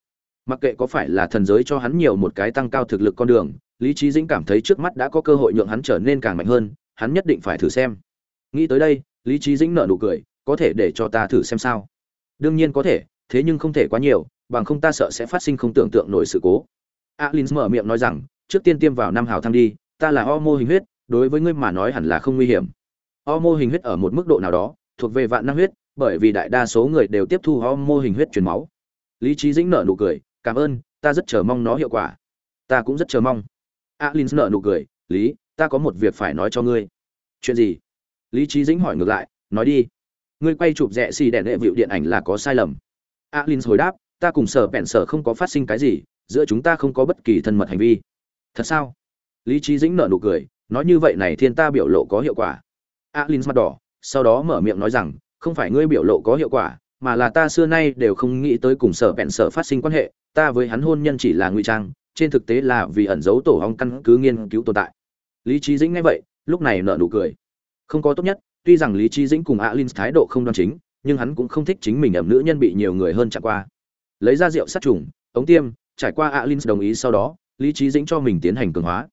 Mặc kệ có phải là thần giới cho hắn nhiều một cái tăng cao thực lực con đường, lý trí dĩnh cảm thấy trước mắt đã có cơ hội nhượng hắn trở nên càng mạnh hơn, hắn nhất định phải thử xem. Nghĩ tới đây, lý trí dĩnh nở nụ cười, có thể để cho ta thử xem sao? Đương nhiên có thể, thế nhưng không thể quá nhiều, bằng không ta sợ sẽ phát sinh không tưởng tượng nổi sự cố. Alin mở miệng nói rằng, trước tiên tiêm vào năm hào thăng đi, ta là o mô hình huyết, đối với ngươi mà nói hẳn là không nguy hiểm. O mô hình huyết ở một mức độ nào đó thuộc về vạn năng huyết, bởi vì đại đa số người đều tiếp thu ho mô hình huyết truyền máu. Lý trí dĩnh nở nụ cười, cảm ơn, ta rất chờ mong nó hiệu quả. Ta cũng rất chờ mong. Alin nở nụ cười, lý, ta có một việc phải nói cho ngươi. Chuyện gì? Lý trí dĩnh hỏi ngược lại, nói đi. Ngươi quay chụp rẻ xì đèn đệ vịu điện ảnh là có sai lầm. Alin hồi đáp, ta cùng sở bẹn sở không có phát sinh cái gì, giữa chúng ta không có bất kỳ thân mật hành vi. Thật sao? Lý trí dĩnh nở nụ cười, nói như vậy này thiên ta biểu lộ có hiệu quả. Alin mặt đỏ sau đó mở miệng nói rằng, không phải ngươi biểu lộ có hiệu quả, mà là ta xưa nay đều không nghĩ tới cùng sở bẹn sở phát sinh quan hệ, ta với hắn hôn nhân chỉ là ngụy trang, trên thực tế là vì ẩn giấu tổ hong căn cứ nghiên cứu tồn tại. Lý trí dĩnh nghe vậy, lúc này nở nụ cười. Không có tốt nhất, tuy rằng lý trí dĩnh cùng alin thái độ không đoan chính, nhưng hắn cũng không thích chính mình ẩm nữ nhân bị nhiều người hơn chặn qua. Lấy ra rượu sát trùng, ống tiêm, trải qua alin đồng ý sau đó, lý trí dĩnh cho mình tiến hành cường hóa.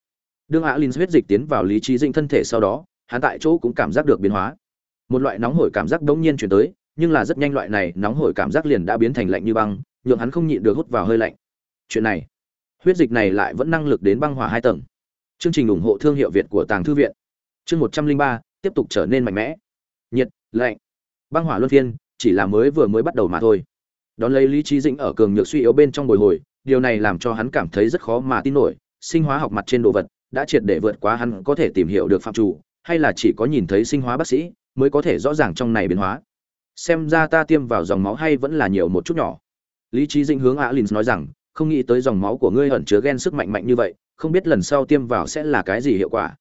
Đương alin huyết dịch tiến vào lý trí dĩnh thân thể sau đó, hắn tại chỗ cũng cảm giác được biến hóa một loại nóng hổi cảm giác đống nhiên chuyển tới, nhưng là rất nhanh loại này nóng hổi cảm giác liền đã biến thành lạnh như băng, nhượng hắn không nhịn được hút vào hơi lạnh. Chuyện này, huyết dịch này lại vẫn năng lực đến băng hỏa hai tầng. Chương trình ủng hộ thương hiệu việt của tàng thư viện. Chương một trăm linh ba, tiếp tục trở nên mạnh mẽ. Nhiệt, lạnh. Băng hỏa luân phiên, chỉ là mới vừa mới bắt đầu mà thôi. Đón lấy lý trí dĩnh ở cường nhược suy yếu bên trong bồi hồi, điều này làm cho hắn cảm thấy rất khó mà tin nổi, sinh hóa học mặt trên đồ vật, đã triệt để vượt quá hắn có thể tìm hiểu được phạm chủ, hay là chỉ có nhìn thấy sinh hóa bác sĩ mới có thể rõ ràng trong này biến hóa. Xem ra ta tiêm vào dòng máu hay vẫn là nhiều một chút nhỏ. Lý trí dĩnh hướng alin nói rằng, không nghĩ tới dòng máu của ngươi ẩn chứa gen sức mạnh mạnh như vậy, không biết lần sau tiêm vào sẽ là cái gì hiệu quả.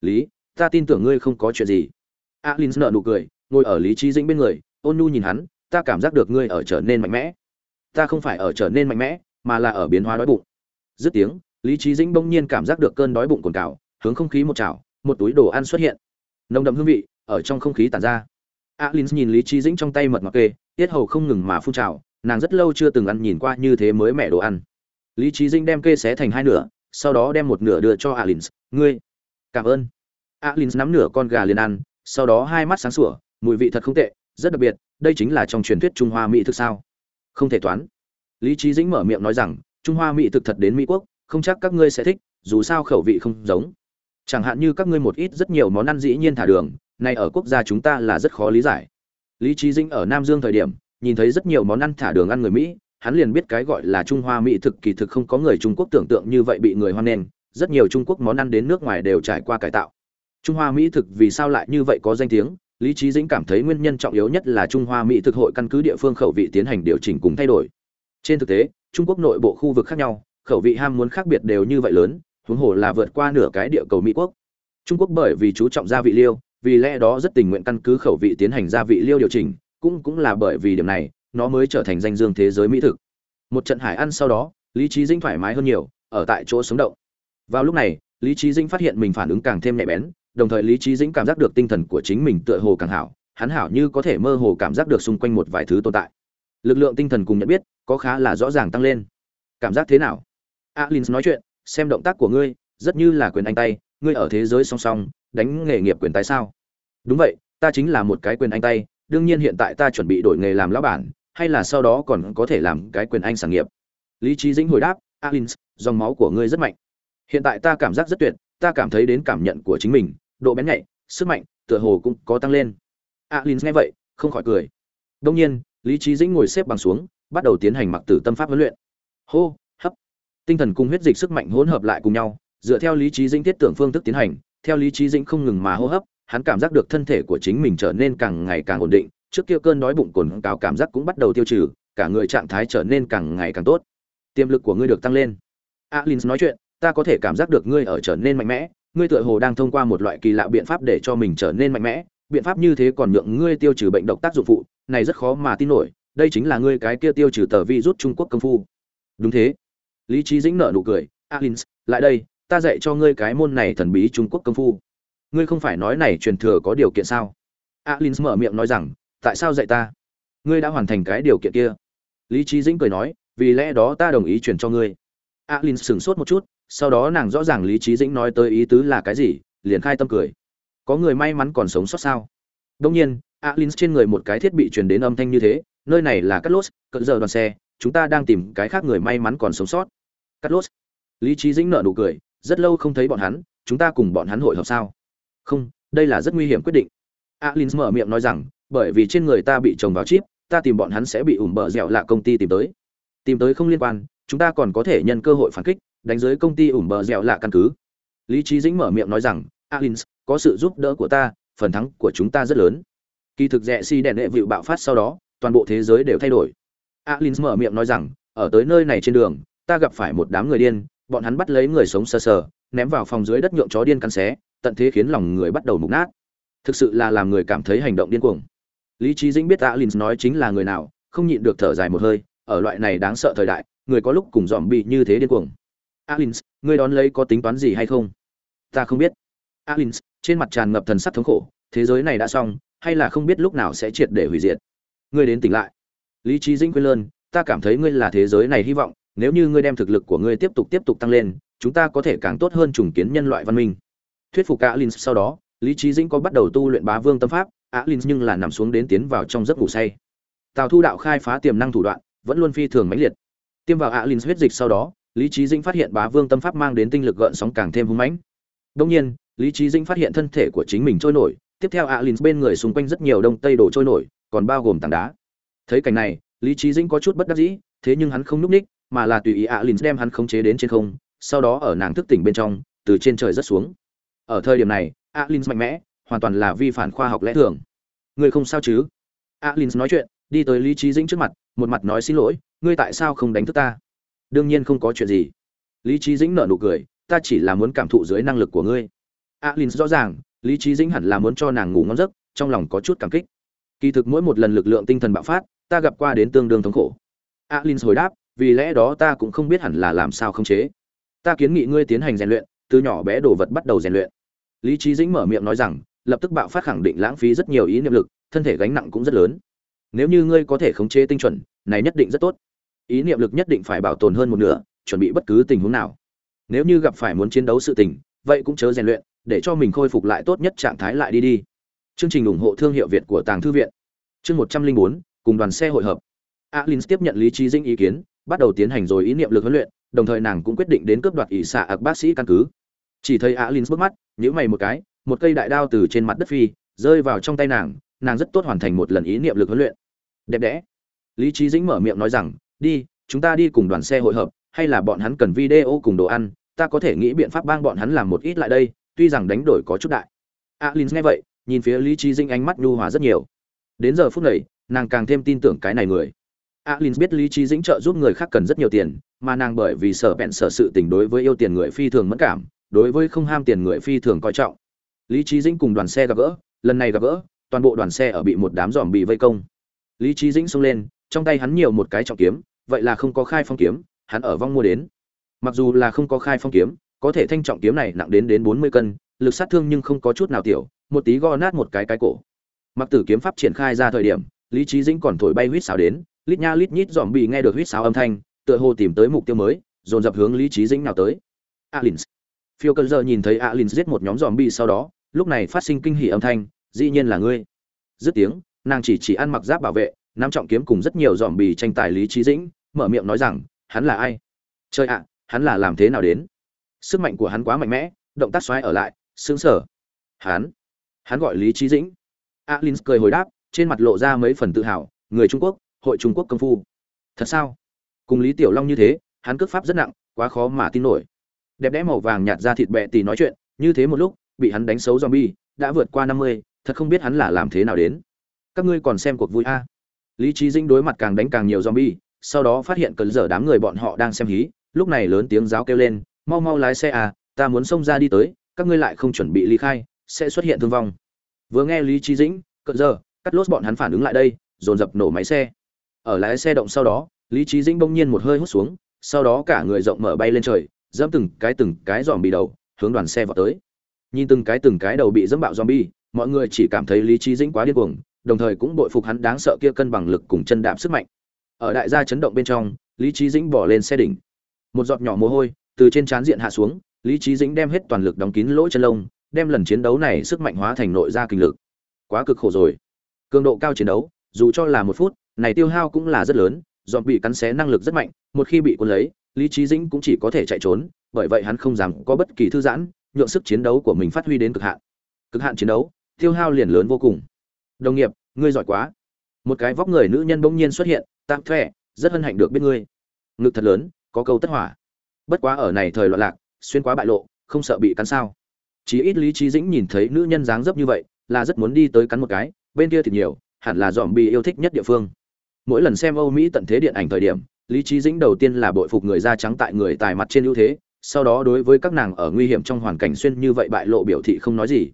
Lý, ta tin tưởng ngươi không có chuyện gì. Alin nợ nụ cười, ngồi ở lý trí dĩnh bên người, ôn nhu nhìn hắn, ta cảm giác được ngươi ở trở nên mạnh mẽ. Ta không phải ở trở nên mạnh mẽ, mà là ở biến hóa đói bụng. Dứt tiếng, lý trí dĩnh bỗng nhiên cảm giác được cơn đói bụng cồn cào, hướng không khí một chảo, một túi đồ ăn xuất hiện. Nồng đậm hương vị ở trong không khí tản ra. Alin nhìn lý trí dĩnh trong tay mật ngọc kê, tiết hầu không ngừng mà phun trào, nàng rất lâu chưa từng ăn nhìn qua như thế mới mẻ đồ ăn. Lý trí dĩnh đem kê xé thành hai nửa, sau đó đem một nửa đưa cho alin ngươi, cảm ơn. Alin nắm nửa con gà liền ăn, sau đó hai mắt sáng sủa, mùi vị thật không tệ, rất đặc biệt, đây chính là trong truyền thuyết trung hoa mỹ thực sao? Không thể toán. Lý trí dĩnh mở miệng nói rằng, trung hoa mỹ thực thật đến mỹ quốc, không chắc các ngươi sẽ thích, dù sao khẩu vị không giống. Chẳng hạn như các ngươi một ít rất nhiều món ăn dĩ nhiên thả đường này ở quốc gia chúng ta là rất khó lý giải. Lý Chí dĩnh ở nam dương thời điểm, nhìn thấy rất nhiều món ăn thả đường ăn người mỹ, hắn liền biết cái gọi là trung hoa mỹ thực kỳ thực không có người trung quốc tưởng tượng như vậy bị người hoan nghênh, rất nhiều trung quốc món ăn đến nước ngoài đều trải qua cải tạo. Trung hoa mỹ thực vì sao lại như vậy có danh tiếng? Lý Chí dĩnh cảm thấy nguyên nhân trọng yếu nhất là trung hoa mỹ thực hội căn cứ địa phương khẩu vị tiến hành điều chỉnh cùng thay đổi. Trên thực tế, trung quốc nội bộ khu vực khác nhau, khẩu vị ham muốn khác biệt đều như vậy lớn, huống hồ là vượt qua nửa cái địa cầu mỹ quốc. Trung quốc bởi vì chú trọng gia vị liêu vì lẽ đó rất tình nguyện căn cứ khẩu vị tiến hành gia vị liêu điều chỉnh, cũng cũng là bởi vì điểm này, nó mới trở thành danh dương thế giới mỹ thực. Một trận hải ăn sau đó, lý trí dĩnh thoải mái hơn nhiều, ở tại chỗ sống động. Vào lúc này, lý trí dĩnh phát hiện mình phản ứng càng thêm nhạy bén, đồng thời lý trí dĩnh cảm giác được tinh thần của chính mình tựa hồ càng hảo, hắn hảo như có thể mơ hồ cảm giác được xung quanh một vài thứ tồn tại. Lực lượng tinh thần cùng nhận biết, có khá là rõ ràng tăng lên. Cảm giác thế nào? Alin nói chuyện, xem động tác của ngươi, rất như là quyền anh tay, ngươi ở thế giới song song đánh nghề nghiệp quyền tay sao? Đúng vậy ta chính là một cái quyền anh tay đương nhiên hiện tại ta chuẩn bị đổi nghề làm lão bản hay là sau đó còn có thể làm cái quyền anh sản nghiệp. Lý trí dĩnh hồi đáp Alins, dòng máu của ngươi rất mạnh. Hiện tại ta cảm giác rất tuyệt ta cảm thấy đến cảm nhận của chính mình độ bén nhạy sức mạnh tựa hồ cũng có tăng lên. Alins nghe vậy không khỏi cười. Đông nhiên lý trí dĩnh ngồi xếp bằng xuống bắt đầu tiến hành mặc tử tâm pháp huấn luyện. Hô hấp. Tinh thần cùng huyết dịch sức mạnh hỗn hợp lại cùng nhau dựa theo lý trí dĩnh thiết tưởng phương thức tiến hành theo lý trí dĩnh không ngừng mà hô hấp, hắn cảm giác được thân thể của chính mình trở nên càng ngày càng ổn định, trước kia cơn đói bụng cồn cào cảm giác cũng bắt đầu tiêu trừ, cả người trạng thái trở nên càng ngày càng tốt. Tiềm lực của ngươi được tăng lên. Alin nói chuyện, ta có thể cảm giác được ngươi ở trở nên mạnh mẽ, ngươi tựa hồ đang thông qua một loại kỳ lạ biện pháp để cho mình trở nên mạnh mẽ, biện pháp như thế còn nhượng ngươi tiêu trừ bệnh độc tác dụng phụ, này rất khó mà tin nổi, đây chính là ngươi cái kia tiêu trừ tờ vi rút trung quốc công phu. Đúng thế. Lý trí dĩnh nợ nụ cười, alin, lại đây ta dạy cho ngươi cái môn này thần bí trung quốc công phu. Ngươi không phải nói này truyền thừa có điều kiện sao? Alin mở miệng nói rằng, tại sao dạy ta? Ngươi đã hoàn thành cái điều kiện kia. Lý trí dĩnh cười nói, vì lẽ đó ta đồng ý truyền cho ngươi. Alin sửng sốt một chút, sau đó nàng rõ ràng lý trí dĩnh nói tới ý tứ là cái gì, liền khai tâm cười. Có người may mắn còn sống sót sao? Đông nhiên, alin trên người một cái thiết bị truyền đến âm thanh như thế, nơi này là cắt lốt cận giờ đoàn xe, chúng ta đang tìm cái khác người may mắn còn sống sót. Cắt lốt lý trí dĩnh nợ nụ cười rất lâu không thấy bọn hắn, chúng ta cùng bọn hắn hội họp sao? Không, đây là rất nguy hiểm quyết định. Alin mở miệng nói rằng, bởi vì trên người ta bị trồng vào chip, ta tìm bọn hắn sẽ bị ủm bờ dẻo lạ công ty tìm tới. Tìm tới không liên quan, chúng ta còn có thể nhân cơ hội phản kích, đánh giới công ty ủm bờ dẻo lạ căn cứ. Lý trí dĩnh mở miệng nói rằng, alins, có sự giúp đỡ của ta, phần thắng của chúng ta rất lớn. Kỳ thực rẽ si đèn đệ vịu bạo phát sau đó, toàn bộ thế giới đều thay đổi. Alins mở miệng nói rằng, ở tới nơi này trên đường, ta gặp phải một đám người điên bọn hắn bắt lấy người sống sờ sờ, ném vào phòng dưới đất nhượng chó điên cắn xé, tận thế khiến lòng người bắt đầu mục nát. Thực sự là làm người cảm thấy hành động điên cuồng. Lý trí dĩnh biết alin nói chính là người nào, không nhịn được thở dài một hơi, ở loại này đáng sợ thời đại, người có lúc cùng dòm bị như thế điên cuồng. Alin, ngươi đón lấy có tính toán gì hay không? Ta không biết. Alin, trên mặt tràn ngập thần sắc thống khổ, thế giới này đã xong, hay là không biết lúc nào sẽ triệt để hủy diệt. Ngươi đến tỉnh lại. Lý trí dĩnh quên lơn, ta cảm thấy ngươi là thế giới này hy vọng nếu như ngươi đem thực lực của ngươi tiếp tục tiếp tục tăng lên, chúng ta có thể càng tốt hơn trùng kiến nhân loại văn minh. Thuyết phục alins sau đó, lý trí dĩnh có bắt đầu tu luyện bá vương tâm pháp, alins nhưng là nằm xuống đến tiến vào trong giấc ngủ say. Tào thu đạo khai phá tiềm năng thủ đoạn, vẫn luôn phi thường mãnh liệt. Tiêm vào alins huyết dịch sau đó, lý trí dĩnh phát hiện bá vương tâm pháp mang đến tinh lực gợn sóng càng thêm hung mãnh. Đông nhiên, lý trí dĩnh phát hiện thân thể của chính mình trôi nổi, tiếp theo alins bên người xung quanh rất nhiều đông tây đổ trôi nổi, còn bao gồm tảng đá. Thấy cảnh này, lý trí dĩnh có chút bất đắc dĩ, thế nhưng hắn không núp ních mà là tùy ý alins đem hắn khống chế đến trên không, sau đó ở nàng thức tỉnh bên trong, từ trên trời rất xuống. Ở thời điểm này alins mạnh mẽ, hoàn toàn là vi phản khoa học lẽ thường. Người không sao chứ? alins nói chuyện, đi tới lý trí dĩnh trước mặt, một mặt nói xin lỗi, ngươi tại sao không đánh thức ta? Đương nhiên không có chuyện gì. Lý trí dĩnh nở nụ cười, ta chỉ là muốn cảm thụ dưới năng lực của ngươi. alin rõ ràng, lý trí dĩnh hẳn là muốn cho nàng ngủ ngon giấc, trong lòng có chút cảm kích. Kỳ thực mỗi một lần lực lượng tinh thần bạo phát, ta gặp qua đến tương đương thống khổ. alin hồi đáp vì lẽ đó ta cũng không biết hẳn là làm sao không chế. Ta kiến nghị ngươi tiến hành rèn luyện, từ nhỏ bé đồ vật bắt đầu rèn luyện. Lý trí dĩnh mở miệng nói rằng, lập tức bạo phát khẳng định lãng phí rất nhiều ý niệm lực, thân thể gánh nặng cũng rất lớn. Nếu như ngươi có thể khống chế tinh chuẩn, này nhất định rất tốt. Ý niệm lực nhất định phải bảo tồn hơn một nửa, chuẩn bị bất cứ tình huống nào. Nếu như gặp phải muốn chiến đấu sự tình, vậy cũng chớ rèn luyện, để cho mình khôi phục lại tốt nhất trạng thái lại đi đi. Chương trình ủng hộ thương hiệu việt của tàng thư viện. Chương một trăm linh bốn, cùng đoàn xe hội hợp. Alin tiếp nhận lý trí dinh ý kiến bắt đầu tiến hành rồi ý niệm lực huấn luyện, đồng thời nàng cũng quyết định đến cướp đoạt ỷ xạ ạc bác sĩ căn cứ. Chỉ thấy alin bước mắt nhữ mày một cái, một cây đại đao từ trên mặt đất phi, rơi vào trong tay nàng nàng rất tốt hoàn thành một lần ý niệm lực huấn luyện. Đẹp đẽ. Lý trí dĩnh mở miệng nói rằng, đi, chúng ta đi cùng đoàn xe hội hợp, hay là bọn hắn cần video cùng đồ ăn, ta có thể nghĩ biện pháp bang bọn hắn làm một ít lại đây, tuy rằng đánh đổi có chút đại. Alin nghe vậy, nhìn phía lý trí Dĩnh ánh mắt nhu hòa rất nhiều. Đến giờ phút này, nàng càng thêm tin tưởng cái này người alin biết lý trí dĩnh trợ giúp người khác cần rất nhiều tiền, mà nàng bởi vì sợ bẹn sợ sự tình đối với yêu tiền người phi thường mất cảm, đối với không ham tiền người phi thường coi trọng. Lý trí dĩnh cùng đoàn xe gặp gỡ, lần này gặp gỡ, toàn bộ đoàn xe ở bị một đám giòm bị vây công. Lý trí dĩnh xông lên, trong tay hắn nhiều một cái trọng kiếm, vậy là không có khai phong kiếm, hắn ở vong mua đến. Mặc dù là không có khai phong kiếm, có thể thanh trọng kiếm này nặng đến đến bốn mươi cân, lực sát thương nhưng không có chút nào tiểu, một tí go nát một cái cái cổ. Mặc tử kiếm pháp triển khai ra thời điểm, lý trí dĩnh còn thổi bay huýt sáo đến lít nha lít nhít dòm bị nghe được huýt sáo âm thanh, tựa hồ tìm tới mục tiêu mới, dồn dập hướng lý trí dĩnh nào tới. Alins. Phiêu cơn giờ nhìn thấy alins giết một nhóm dòm bị sau đó, lúc này phát sinh kinh hỉ âm thanh, dĩ nhiên là ngươi. Dứt tiếng, nàng chỉ chỉ ăn mặc giáp bảo vệ, nắm trọng kiếm cùng rất nhiều dòm bì tranh tài lý trí dĩnh, mở miệng nói rằng, hắn là ai? Chơi ạ, hắn là làm thế nào đến? Sức mạnh của hắn quá mạnh mẽ, động tác xoáy ở lại xứng sở hắn? Hắn gọi lý trí dĩnh? Alin cười hồi đáp, trên mặt lộ ra mấy phần tự hào, người trung quốc hội trung quốc công phu. Thật sao? Cùng lý tiểu long như thế, hắn cước pháp rất nặng, quá khó mà tin nổi. Đẹp đẽ màu vàng nhạt ra thịt bẹ tì nói chuyện, như thế một lúc, bị hắn đánh xấu zombie, đã vượt qua năm mươi, thật không biết hắn là làm thế nào đến. Các ngươi còn xem cuộc vui a? Lý trí dĩnh đối mặt càng đánh càng nhiều zombie, sau đó phát hiện cơn dở đám người bọn họ đang xem hí, lúc này lớn tiếng giáo kêu lên, mau mau lái xe à ta muốn xông ra đi tới, các ngươi lại không chuẩn bị ly khai, sẽ xuất hiện thương vong. Vừa nghe lý trí dĩnh cận giờ cắt lốt bọn hắn phản ứng lại đây, dồn dập nổ máy xe ở lái xe động sau đó, lý trí dĩnh bỗng nhiên một hơi hút xuống, sau đó cả người rộng mở bay lên trời, dẫm từng cái từng cái dòm bị đầu, hướng đoàn xe vào tới. Nhìn từng cái từng cái đầu bị dẫm bạo zombie, mọi người chỉ cảm thấy lý trí dĩnh quá điên cuồng, đồng thời cũng bội phục hắn đáng sợ kia cân bằng lực cùng chân đạp sức mạnh. Ở đại gia chấn động bên trong, lý trí dĩnh bỏ lên xe đỉnh. Một giọt nhỏ mồ hôi từ trên trán diện hạ xuống, lý trí dĩnh đem hết toàn lực đóng kín lỗ chân lông, đem lần chiến đấu này sức mạnh hóa thành nội gia kinh lực. Quá cực khổ rồi. Cường độ cao chiến đấu, dù cho là một phút này tiêu hao cũng là rất lớn, dọn bị cắn xé năng lực rất mạnh, một khi bị cuốn lấy, lý trí dĩnh cũng chỉ có thể chạy trốn, bởi vậy hắn không dám có bất kỳ thư giãn, nhượng sức chiến đấu của mình phát huy đến cực hạn. Cực hạn chiến đấu, tiêu hao liền lớn vô cùng. Đồng nghiệp, ngươi giỏi quá. Một cái vóc người nữ nhân bỗng nhiên xuất hiện, tạm thẻ rất hân hạnh được biết ngươi. Ngực thật lớn, có câu tất hỏa. Bất quá ở này thời loạn lạc, xuyên quá bại lộ, không sợ bị cắn sao. Chí ít lý trí dĩnh nhìn thấy nữ nhân dáng dấp như vậy, là rất muốn đi tới cắn một cái, bên kia thì nhiều, hẳn là dòm bị yêu thích nhất địa phương mỗi lần xem âu mỹ tận thế điện ảnh thời điểm, lý Chí dĩnh đầu tiên là bội phục người da trắng tại người tài mặt trên ưu thế, sau đó đối với các nàng ở nguy hiểm trong hoàn cảnh xuyên như vậy bại lộ biểu thị không nói gì.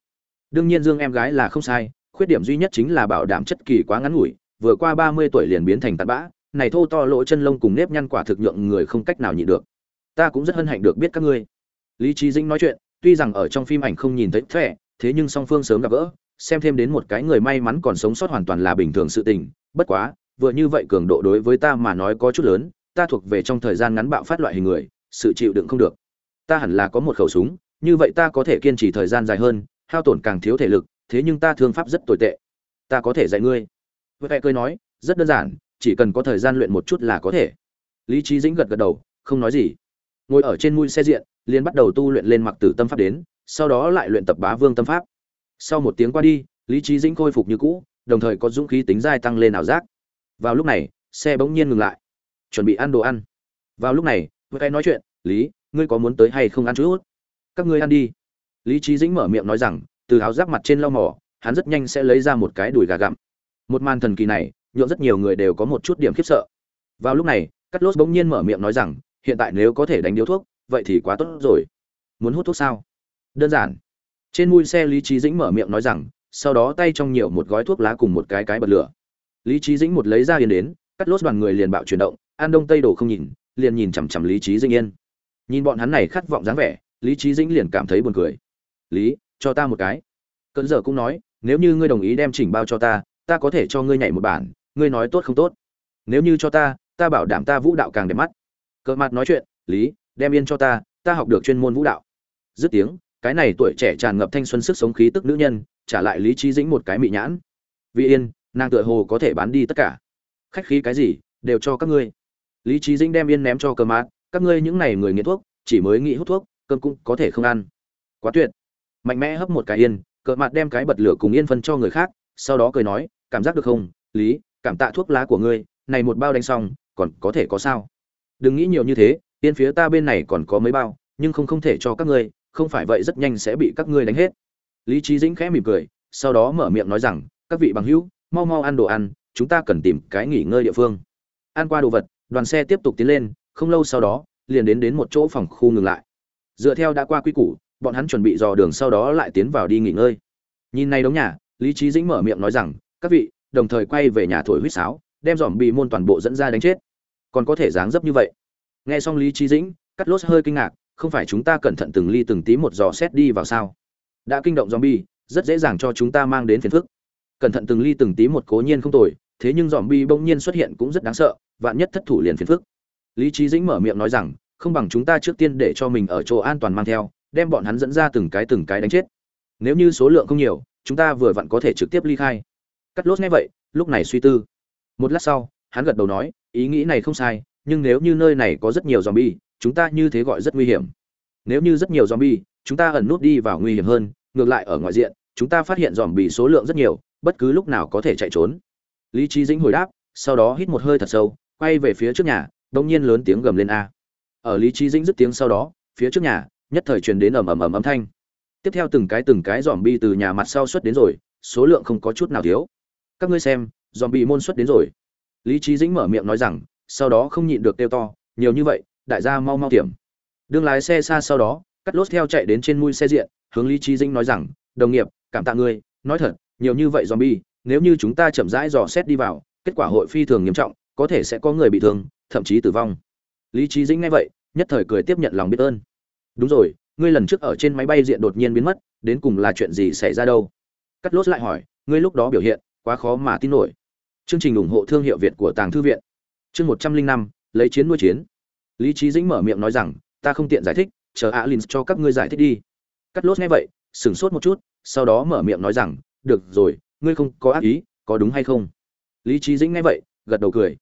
Đương nhiên dương em gái là không sai, khuyết điểm duy nhất chính là bảo đảm chất kỳ quá ngắn ngủi, vừa qua ba mươi tuổi liền biến thành tạt bã, này thô to lỗ chân lông cùng nếp nhăn quả thực nhượng người không cách nào nhịn được. Ta cũng rất hân hạnh được biết các ngươi. Lý Chí dĩnh nói chuyện, tuy rằng ở trong phim ảnh không nhìn thấy thẻ, thế nhưng song phương sớm gặp gỡ, xem thêm đến một cái người may mắn còn sống sót hoàn toàn là bình thường sự tình, bất quá vừa như vậy cường độ đối với ta mà nói có chút lớn, ta thuộc về trong thời gian ngắn bạo phát loại hình người, sự chịu đựng không được. Ta hẳn là có một khẩu súng, như vậy ta có thể kiên trì thời gian dài hơn, hao tổn càng thiếu thể lực, thế nhưng ta thương pháp rất tồi tệ. Ta có thể dạy ngươi. Với vẻ cười nói, rất đơn giản, chỉ cần có thời gian luyện một chút là có thể. Lý trí dĩnh gật gật đầu, không nói gì. Ngồi ở trên mũi xe diện, liền bắt đầu tu luyện lên mặc tử tâm pháp đến, sau đó lại luyện tập bá vương tâm pháp. Sau một tiếng qua đi, lý trí dĩnh khôi phục như cũ, đồng thời có dũng khí tính dai tăng lên ảo giác vào lúc này, xe bỗng nhiên ngừng lại. Chuẩn bị ăn đồ ăn. Vào lúc này với cái nói chuyện, lý, ngươi có muốn tới hay không ăn chút? Các ngươi ăn đi. Lý trí dĩnh mở miệng nói rằng, từ áo giáp mặt trên lau mỏ, hắn rất nhanh sẽ lấy ra một cái đùi gà gặm. Một màn thần kỳ này nhộn rất nhiều người đều có một chút điểm khiếp sợ. Vào lúc này cắt lốt bỗng nhiên mở miệng nói rằng, hiện tại nếu có thể đánh điếu thuốc, vậy thì quá tốt rồi. Muốn hút thuốc sao? Đơn giản. Trên mui xe lý trí dĩnh mở miệng nói rằng, sau đó tay trong nhiều một gói thuốc lá cùng một cái cái bật lửa lý trí dĩnh một lấy ra yên đến, cắt lốt đoàn người liền bạo chuyển động, an đông tây đồ không nhìn, liền nhìn chằm chằm lý trí dĩnh yên. Nhìn bọn hắn này khát vọng dáng vẻ, lý trí dĩnh liền cảm thấy buồn cười. Lý, cho ta một cái. Cận giờ cũng nói, nếu như ngươi đồng ý đem chỉnh bao cho ta ta có thể cho ngươi nhảy một bản, ngươi nói tốt không tốt? Nếu như cho ta ta bảo đảm ta vũ đạo càng đẹp mắt. Cờ mặt nói chuyện, lý, đem yên cho ta ta học được chuyên môn vũ đạo. Dứt tiếng, cái này tuổi trẻ tràn ngập thanh xuân sức sống khí tức nữ nhân, trả lại lý trí dĩnh một cái mị nhãn. Vì yên nàng tựa hồ có thể bán đi tất cả. Khách khí cái gì, đều cho các ngươi. Lý trí dĩnh đem yên ném cho cờ mát các ngươi những này người nghiện thuốc, chỉ mới nghĩ hút thuốc, cơm cũng có thể không ăn. Quá tuyệt. Mạnh mẽ hấp một cái yên, cờ mặt đem cái bật lửa cùng yên phân cho người khác, sau đó cười nói, cảm giác được không, lý, cảm tạ thuốc lá của ngươi, này một bao đánh xong, còn có thể có sao? Đừng nghĩ nhiều như thế, yên phía ta bên này còn có mấy bao, nhưng không không thể cho các ngươi, không phải vậy rất nhanh sẽ bị các ngươi đánh hết. Lý trí dĩnh khẽ mỉm cười, sau đó mở miệng nói rằng, các vị bằng hữu mau mau ăn đồ ăn, chúng ta cần tìm cái nghỉ ngơi địa phương. Ăn qua đồ vật, đoàn xe tiếp tục tiến lên, không lâu sau đó, liền đến đến một chỗ phòng khu ngừng lại. Dựa theo đã qua quy củ, bọn hắn chuẩn bị dò đường sau đó lại tiến vào đi nghỉ ngơi. Nhìn này đống nhà, lý trí dĩnh mở miệng nói rằng, các vị, đồng thời quay về nhà thổi huýt sáo, đem dòm bị môn toàn bộ dẫn ra đánh chết. Còn có thể dáng dấp như vậy. Nghe xong lý trí dĩnh, cắt lốt hơi kinh ngạc, không phải chúng ta cẩn thận từng ly từng tí một dò xét đi vào sao? Đã kinh động zombie rất dễ dàng cho chúng ta mang đến phiền phức cẩn thận từng ly từng tí một cố nhiên không tồi, thế nhưng zombie bỗng nhiên xuất hiện cũng rất đáng sợ, vạn nhất thất thủ liền phiền phức. Lý trí dĩnh mở miệng nói rằng, không bằng chúng ta trước tiên để cho mình ở chỗ an toàn mang theo, đem bọn hắn dẫn ra từng cái từng cái đánh chết. Nếu như số lượng không nhiều, chúng ta vừa vặn có thể trực tiếp ly khai. Cắt lốt nghe vậy, lúc này suy tư. Một lát sau, hắn gật đầu nói, ý nghĩ này không sai, nhưng nếu như nơi này có rất nhiều zombie, chúng ta như thế gọi rất nguy hiểm. Nếu như rất nhiều zombie, chúng ta ẩn nút đi vào nguy hiểm hơn, ngược lại ở ngoại diện, chúng ta phát hiện zombie số lượng rất nhiều bất cứ lúc nào có thể chạy trốn. Lý trí dĩnh hồi đáp, sau đó hít một hơi thật sâu, quay về phía trước nhà đông nhiên lớn tiếng gầm lên a. Ở lý trí dĩnh dứt tiếng sau đó, phía trước nhà, nhất thời truyền đến ầm ầm ầm âm thanh. Tiếp theo từng cái từng cái dòm bi từ nhà mặt sau xuất đến rồi, số lượng không có chút nào thiếu. Các ngươi xem dòm bi môn xuất đến rồi. Lý trí dĩnh mở miệng nói rằng, sau đó không nhịn được kêu to, nhiều như vậy, đại gia mau mau tiệm đương lái xe xa sau đó, cắt lốt theo chạy đến trên mui xe diện, hướng lý trí dĩnh nói rằng, đồng nghiệp, cảm tạ ngươi, nói thật nhiều như vậy zombie, nếu như chúng ta chậm rãi dò xét đi vào, kết quả hội phi thường nghiêm trọng, có thể sẽ có người bị thương, thậm chí tử vong. Lý trí dĩnh nghe vậy, nhất thời cười tiếp nhận lòng biết ơn. Đúng rồi, ngươi lần trước ở trên máy bay diện đột nhiên biến mất, đến cùng là chuyện gì xảy ra đâu? Cắt lốt lại hỏi, ngươi lúc đó biểu hiện, quá khó mà tin nổi. Chương trình ủng hộ thương hiệu việt của tàng thư viện. Chương một trăm linh năm, lấy chiến nuôi chiến. Lý trí dĩnh mở miệng nói rằng, ta không tiện giải thích, chờ Alins cho các ngươi giải thích đi. Cắt lốt nghe vậy sững sốt một chút, sau đó mở miệng nói rằng được rồi, ngươi không có ác ý, có đúng hay không? Lý trí dĩnh nghe vậy, gật đầu cười.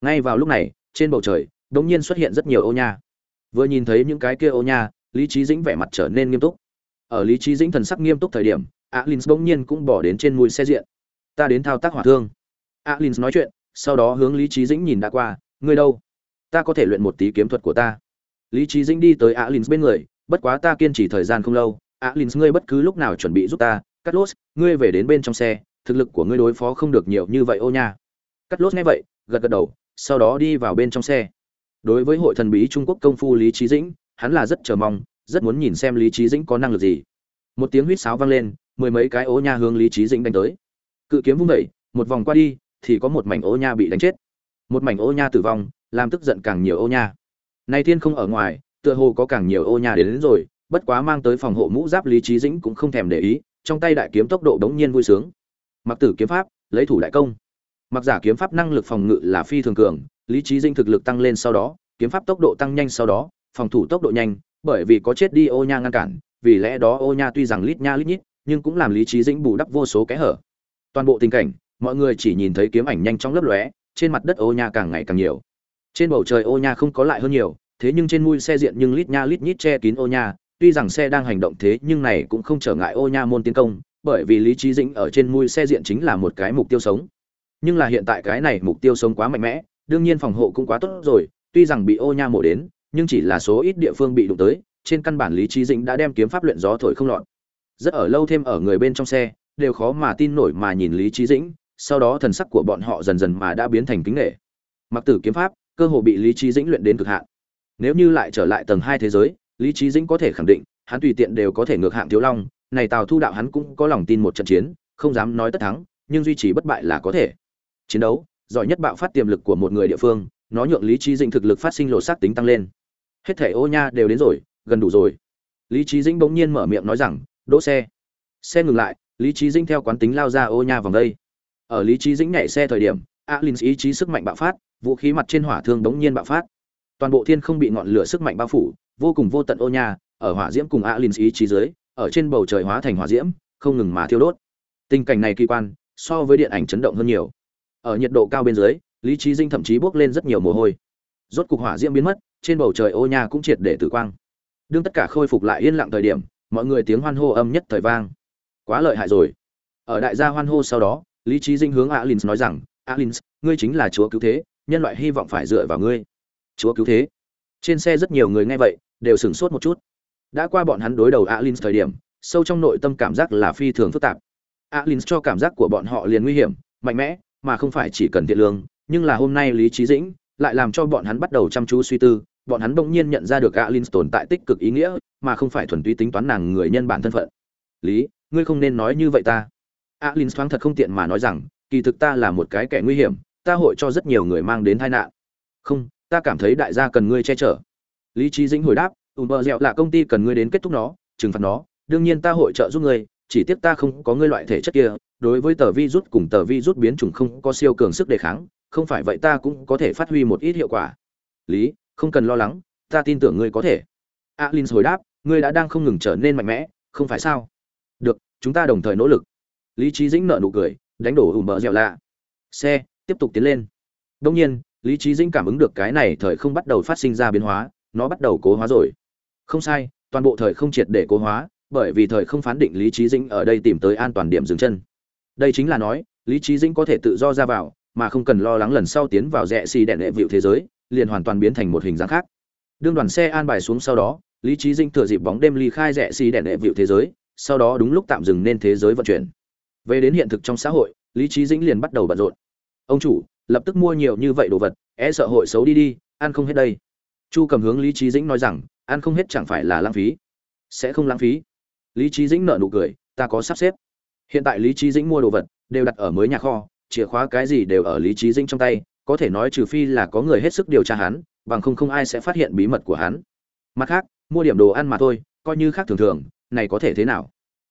Ngay vào lúc này, trên bầu trời đ ỗ n g nhiên xuất hiện rất nhiều ô nha. Vừa nhìn thấy những cái kia ô nha, lý trí dĩnh vẻ mặt trở nên nghiêm túc. Ở lý trí dĩnh thần sắc nghiêm túc thời điểm alin bỗng nhiên cũng bỏ đến trên mũi xe diện. Ta đến thao tác hỏa thương. Alin nói chuyện, sau đó hướng lý trí dĩnh nhìn đã qua, ngươi đâu? Ta có thể luyện một tí kiếm thuật của ta. Lý trí dĩnh đi tới alin bên người, bất quá ta kiên trì thời gian không lâu alin ngươi bất cứ lúc nào chuẩn bị giúp ta cắt lốt ngươi về đến bên trong xe thực lực của ngươi đối phó không được nhiều như vậy ô nha. Cắt lốt nghe vậy gật gật đầu sau đó đi vào bên trong xe. Đối với hội thần bí trung quốc công phu lý trí dĩnh hắn là rất chờ mong rất muốn nhìn xem lý trí dĩnh có năng lực gì. Một tiếng huýt sáo vang lên mười mấy cái ố nha hướng lý trí dĩnh đánh tới. Cự kiếm vung vẩy một vòng qua đi thì có một mảnh ô nha bị đánh chết. Một mảnh ô nha tử vong làm tức giận càng nhiều ô nha. Này thiên không ở ngoài tựa hồ có càng nhiều ô nha đến, đến rồi bất quá mang tới phòng hộ mũ giáp lý trí dĩnh cũng không thèm để ý trong tay đại kiếm tốc độ đống nhiên vui sướng. Mặc tử kiếm pháp, lấy thủ đại công. Mặc giả kiếm pháp năng lực phòng ngự là phi thường cường, lý trí dinh thực lực tăng lên sau đó, kiếm pháp tốc độ tăng nhanh sau đó, phòng thủ tốc độ nhanh, bởi vì có chết đi ô nha ngăn cản, vì lẽ đó ô nha tuy rằng lít nha lít nhít, nhưng cũng làm lý trí dĩnh bù đắp vô số kẽ hở. Toàn bộ tình cảnh, mọi người chỉ nhìn thấy kiếm ảnh nhanh chóng lấp lóe, trên mặt đất ô nha càng ngày càng nhiều. Trên bầu trời ô nha không có lại hơn nhiều, thế nhưng trên mui xe diện nhưng lít nha lít nhít che kín ô nha tuy rằng xe đang hành động thế nhưng này cũng không trở ngại ô nha môn tiến công, bởi vì lý trí dĩnh ở trên mui xe diện chính là một cái mục tiêu sống. Nhưng là hiện tại cái này mục tiêu sống quá mạnh mẽ, đương nhiên phòng hộ cũng quá tốt rồi, tuy rằng bị ô nha mổ đến, nhưng chỉ là số ít địa phương bị đụng tới, trên căn bản lý trí dĩnh đã đem kiếm pháp luyện gió thổi không lọt. Rất ở lâu thêm ở người bên trong xe, đều khó mà tin nổi mà nhìn lý trí dĩnh, sau đó thần sắc của bọn họ dần dần mà đã biến thành kính nghệ mặc tử kiếm pháp, cơ hồ bị lý trí dĩnh luyện đến cực hạn. Nếu như lại trở lại tầng hai thế giới lý trí dĩnh có thể khẳng định, hắn tùy tiện đều có thể ngược hạng thiếu long, này tào thu đạo hắn cũng có lòng tin một trận chiến, không dám nói tất thắng, nhưng duy trì bất bại là có thể. Chiến đấu, giỏi nhất bạo phát tiềm lực của một người địa phương, nó nhượng lý trí dĩnh thực lực phát sinh lộ sát tính tăng lên. Hết thể ô nha đều đến rồi, gần đủ rồi. Lý trí dĩnh bỗng nhiên mở miệng nói rằng, đỗ xe. Xe ngừng lại, lý trí dĩnh theo quán tính lao ra ô nha vòng đây. Ở lý trí dĩnh nhảy xe thời điểm alin ý chí sức mạnh bạo phát, vũ khí mặt trên hỏa thương bỗng nhiên bạo phát. Toàn bộ thiên không bị ngọn lửa sức mạnh bao phủ vô cùng vô tận ô nha, ở hỏa diễm cùng alin ý chí dưới, ở trên bầu trời hóa thành hỏa diễm, không ngừng mà thiêu đốt. Tình cảnh này kỳ quan, so với điện ảnh chấn động hơn nhiều. Ở nhiệt độ cao bên dưới, lý trí dinh thậm chí bốc lên rất nhiều mồ hôi. Rốt cục hỏa diễm biến mất, trên bầu trời ô nha cũng triệt để tử quang. Đương tất cả khôi phục lại yên lặng thời điểm, mọi người tiếng hoan hô âm nhất thời vang. Quá lợi hại rồi. Ở đại gia hoan hô sau đó, lý trí dinh hướng alin nói rằng, alin, ngươi chính là chúa cứu thế, nhân loại hy vọng phải dựa vào ngươi. Chúa cứu thế? Trên xe rất nhiều người nghe vậy đều sửng sốt một chút. Đã qua bọn hắn đối đầu alin thời điểm, sâu trong nội tâm cảm giác là phi thường phức tạp. Alin cho cảm giác của bọn họ liền nguy hiểm, mạnh mẽ, mà không phải chỉ cần thiện lương, nhưng là hôm nay lý trí dĩnh lại làm cho bọn hắn bắt đầu chăm chú suy tư, bọn hắn bỗng nhiên nhận ra được alin tồn tại tích cực ý nghĩa, mà không phải thuần túy tính toán nàng người nhân bản thân phận. Lý, ngươi không nên nói như vậy ta. Alin thoáng thật không tiện mà nói rằng, kỳ thực ta là một cái kẻ nguy hiểm, ta hội cho rất nhiều người mang đến tai nạn. Không, ta cảm thấy đại gia cần ngươi che chở lý trí dĩnh hồi đáp ùm bờ dẹo là công ty cần ngươi đến kết thúc nó, trừng phạt nó. Đương nhiên ta hội trợ giúp ngươi, chỉ tiếc ta không có ngươi loại thể chất kia. Đối với tờ vi rút cùng tờ vi rút biến chủng không có siêu cường sức đề kháng, không phải vậy ta cũng có thể phát huy một ít hiệu quả. Lý, không cần lo lắng, ta tin tưởng ngươi có thể. Alin hồi đáp, ngươi đã đang không ngừng trở nên mạnh mẽ, không phải sao? Được, chúng ta đồng thời nỗ lực. Lý trí dĩnh nợ nụ cười, đánh đổ ùm bờ dẻo lạ xe, tiếp tục tiến lên. Đông nhiên, lý trí dĩnh cảm ứng được cái này thời không bắt đầu phát sinh ra biến hóa nó bắt đầu cố hóa rồi. Không sai, toàn bộ thời không triệt để cố hóa, bởi vì thời không phán định lý trí dĩnh ở đây tìm tới an toàn điểm dừng chân. Đây chính là nói, lý trí dĩnh có thể tự do ra vào, mà không cần lo lắng lần sau tiến vào rẽ xì đèn đệ vịu thế giới, liền hoàn toàn biến thành một hình dáng khác. Đương đoàn xe an bài xuống sau đó, lý trí dĩnh thừa dịp bóng đêm ly khai rẽ xì đèn đệ vịu thế giới, sau đó đúng lúc tạm dừng nên thế giới vận chuyển. Về đến hiện thực trong xã hội, lý trí dĩnh liền bắt đầu bận rộn. Ông chủ, lập tức mua nhiều như vậy đồ vật e sợ hội xấu đi đi, ăn không hết đây chu cầm hướng lý trí dĩnh nói rằng, ăn không hết chẳng phải là lãng phí. Sẽ không lãng phí. Lý trí dĩnh nợ nụ cười, ta có sắp xếp. Hiện tại lý trí dĩnh mua đồ vật, đều đặt ở mới nhà kho, chìa khóa cái gì đều ở lý trí dĩnh trong tay, có thể nói trừ phi là có người hết sức điều tra hắn, bằng không không ai sẽ phát hiện bí mật của hắn. Mặt khác, mua điểm đồ ăn mà thôi, coi như khác thường thường, này có thể thế nào?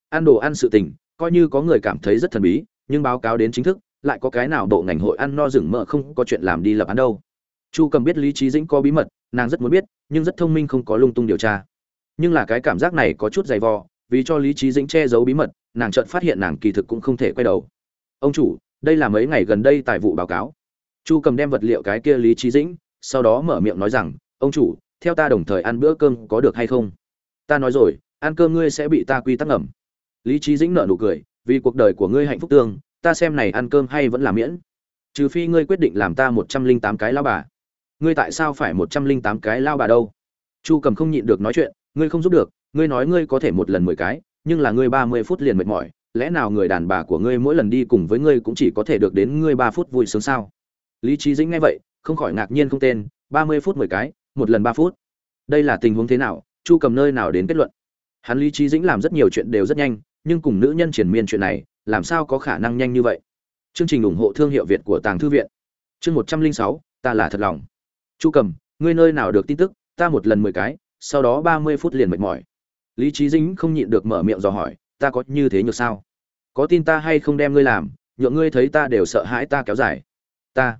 Ăn đồ ăn sự tình, coi như có người cảm thấy rất thần bí, nhưng báo cáo đến chính thức, lại có cái nào bộ ngành hội ăn no rừng mỡ không có chuyện làm đi lập án đâu chu cầm biết lý trí dĩnh có bí mật, nàng rất muốn biết, nhưng rất thông minh không có lung tung điều tra. Nhưng là cái cảm giác này có chút dày vò, vì cho lý trí dĩnh che giấu bí mật, nàng chợt phát hiện nàng kỳ thực cũng không thể quay đầu. Ông chủ, đây là mấy ngày gần đây tài vụ báo cáo. Chu cầm đem vật liệu cái kia lý trí dĩnh, sau đó mở miệng nói rằng, ông chủ, theo ta đồng thời ăn bữa cơm có được hay không? Ta nói rồi, ăn cơm ngươi sẽ bị ta quy tắc ngầm. Lý trí dĩnh nợ nụ cười, vì cuộc đời của ngươi hạnh phúc tương, ta xem này ăn cơm hay vẫn là miễn. Trừ phi ngươi quyết định làm ta một trăm linh tám cái lao bà ngươi tại sao phải một trăm linh tám cái lao bà đâu? Chu cầm không nhịn được nói chuyện, ngươi không giúp được, ngươi nói ngươi có thể một lần mười cái, nhưng là ngươi ba mươi phút liền mệt mỏi, lẽ nào người đàn bà của ngươi mỗi lần đi cùng với ngươi cũng chỉ có thể được đến ngươi ba phút vui sướng sao? Lý trí dĩnh nghe vậy, không khỏi ngạc nhiên không tên, ba mươi phút mười cái, một lần ba phút. Đây là tình huống thế nào? Chu cầm nơi nào đến kết luận? Hắn lý trí dĩnh làm rất nhiều chuyện đều rất nhanh, nhưng cùng nữ nhân triển miên chuyện này, làm sao có khả năng nhanh như vậy? Chương trình ủng hộ thương hiệu việt của tàng thư viện. Chương một trăm linh sáu, ta là thật lòng chu cầm ngươi nơi nào được tin tức ta một lần mười cái sau đó ba mươi phút liền mệt mỏi. Lý trí dĩnh không nhịn được mở miệng dò hỏi ta có như thế nhược sao? Có tin ta hay không đem ngươi làm nhượng ngươi thấy ta đều sợ hãi ta kéo dài. Ta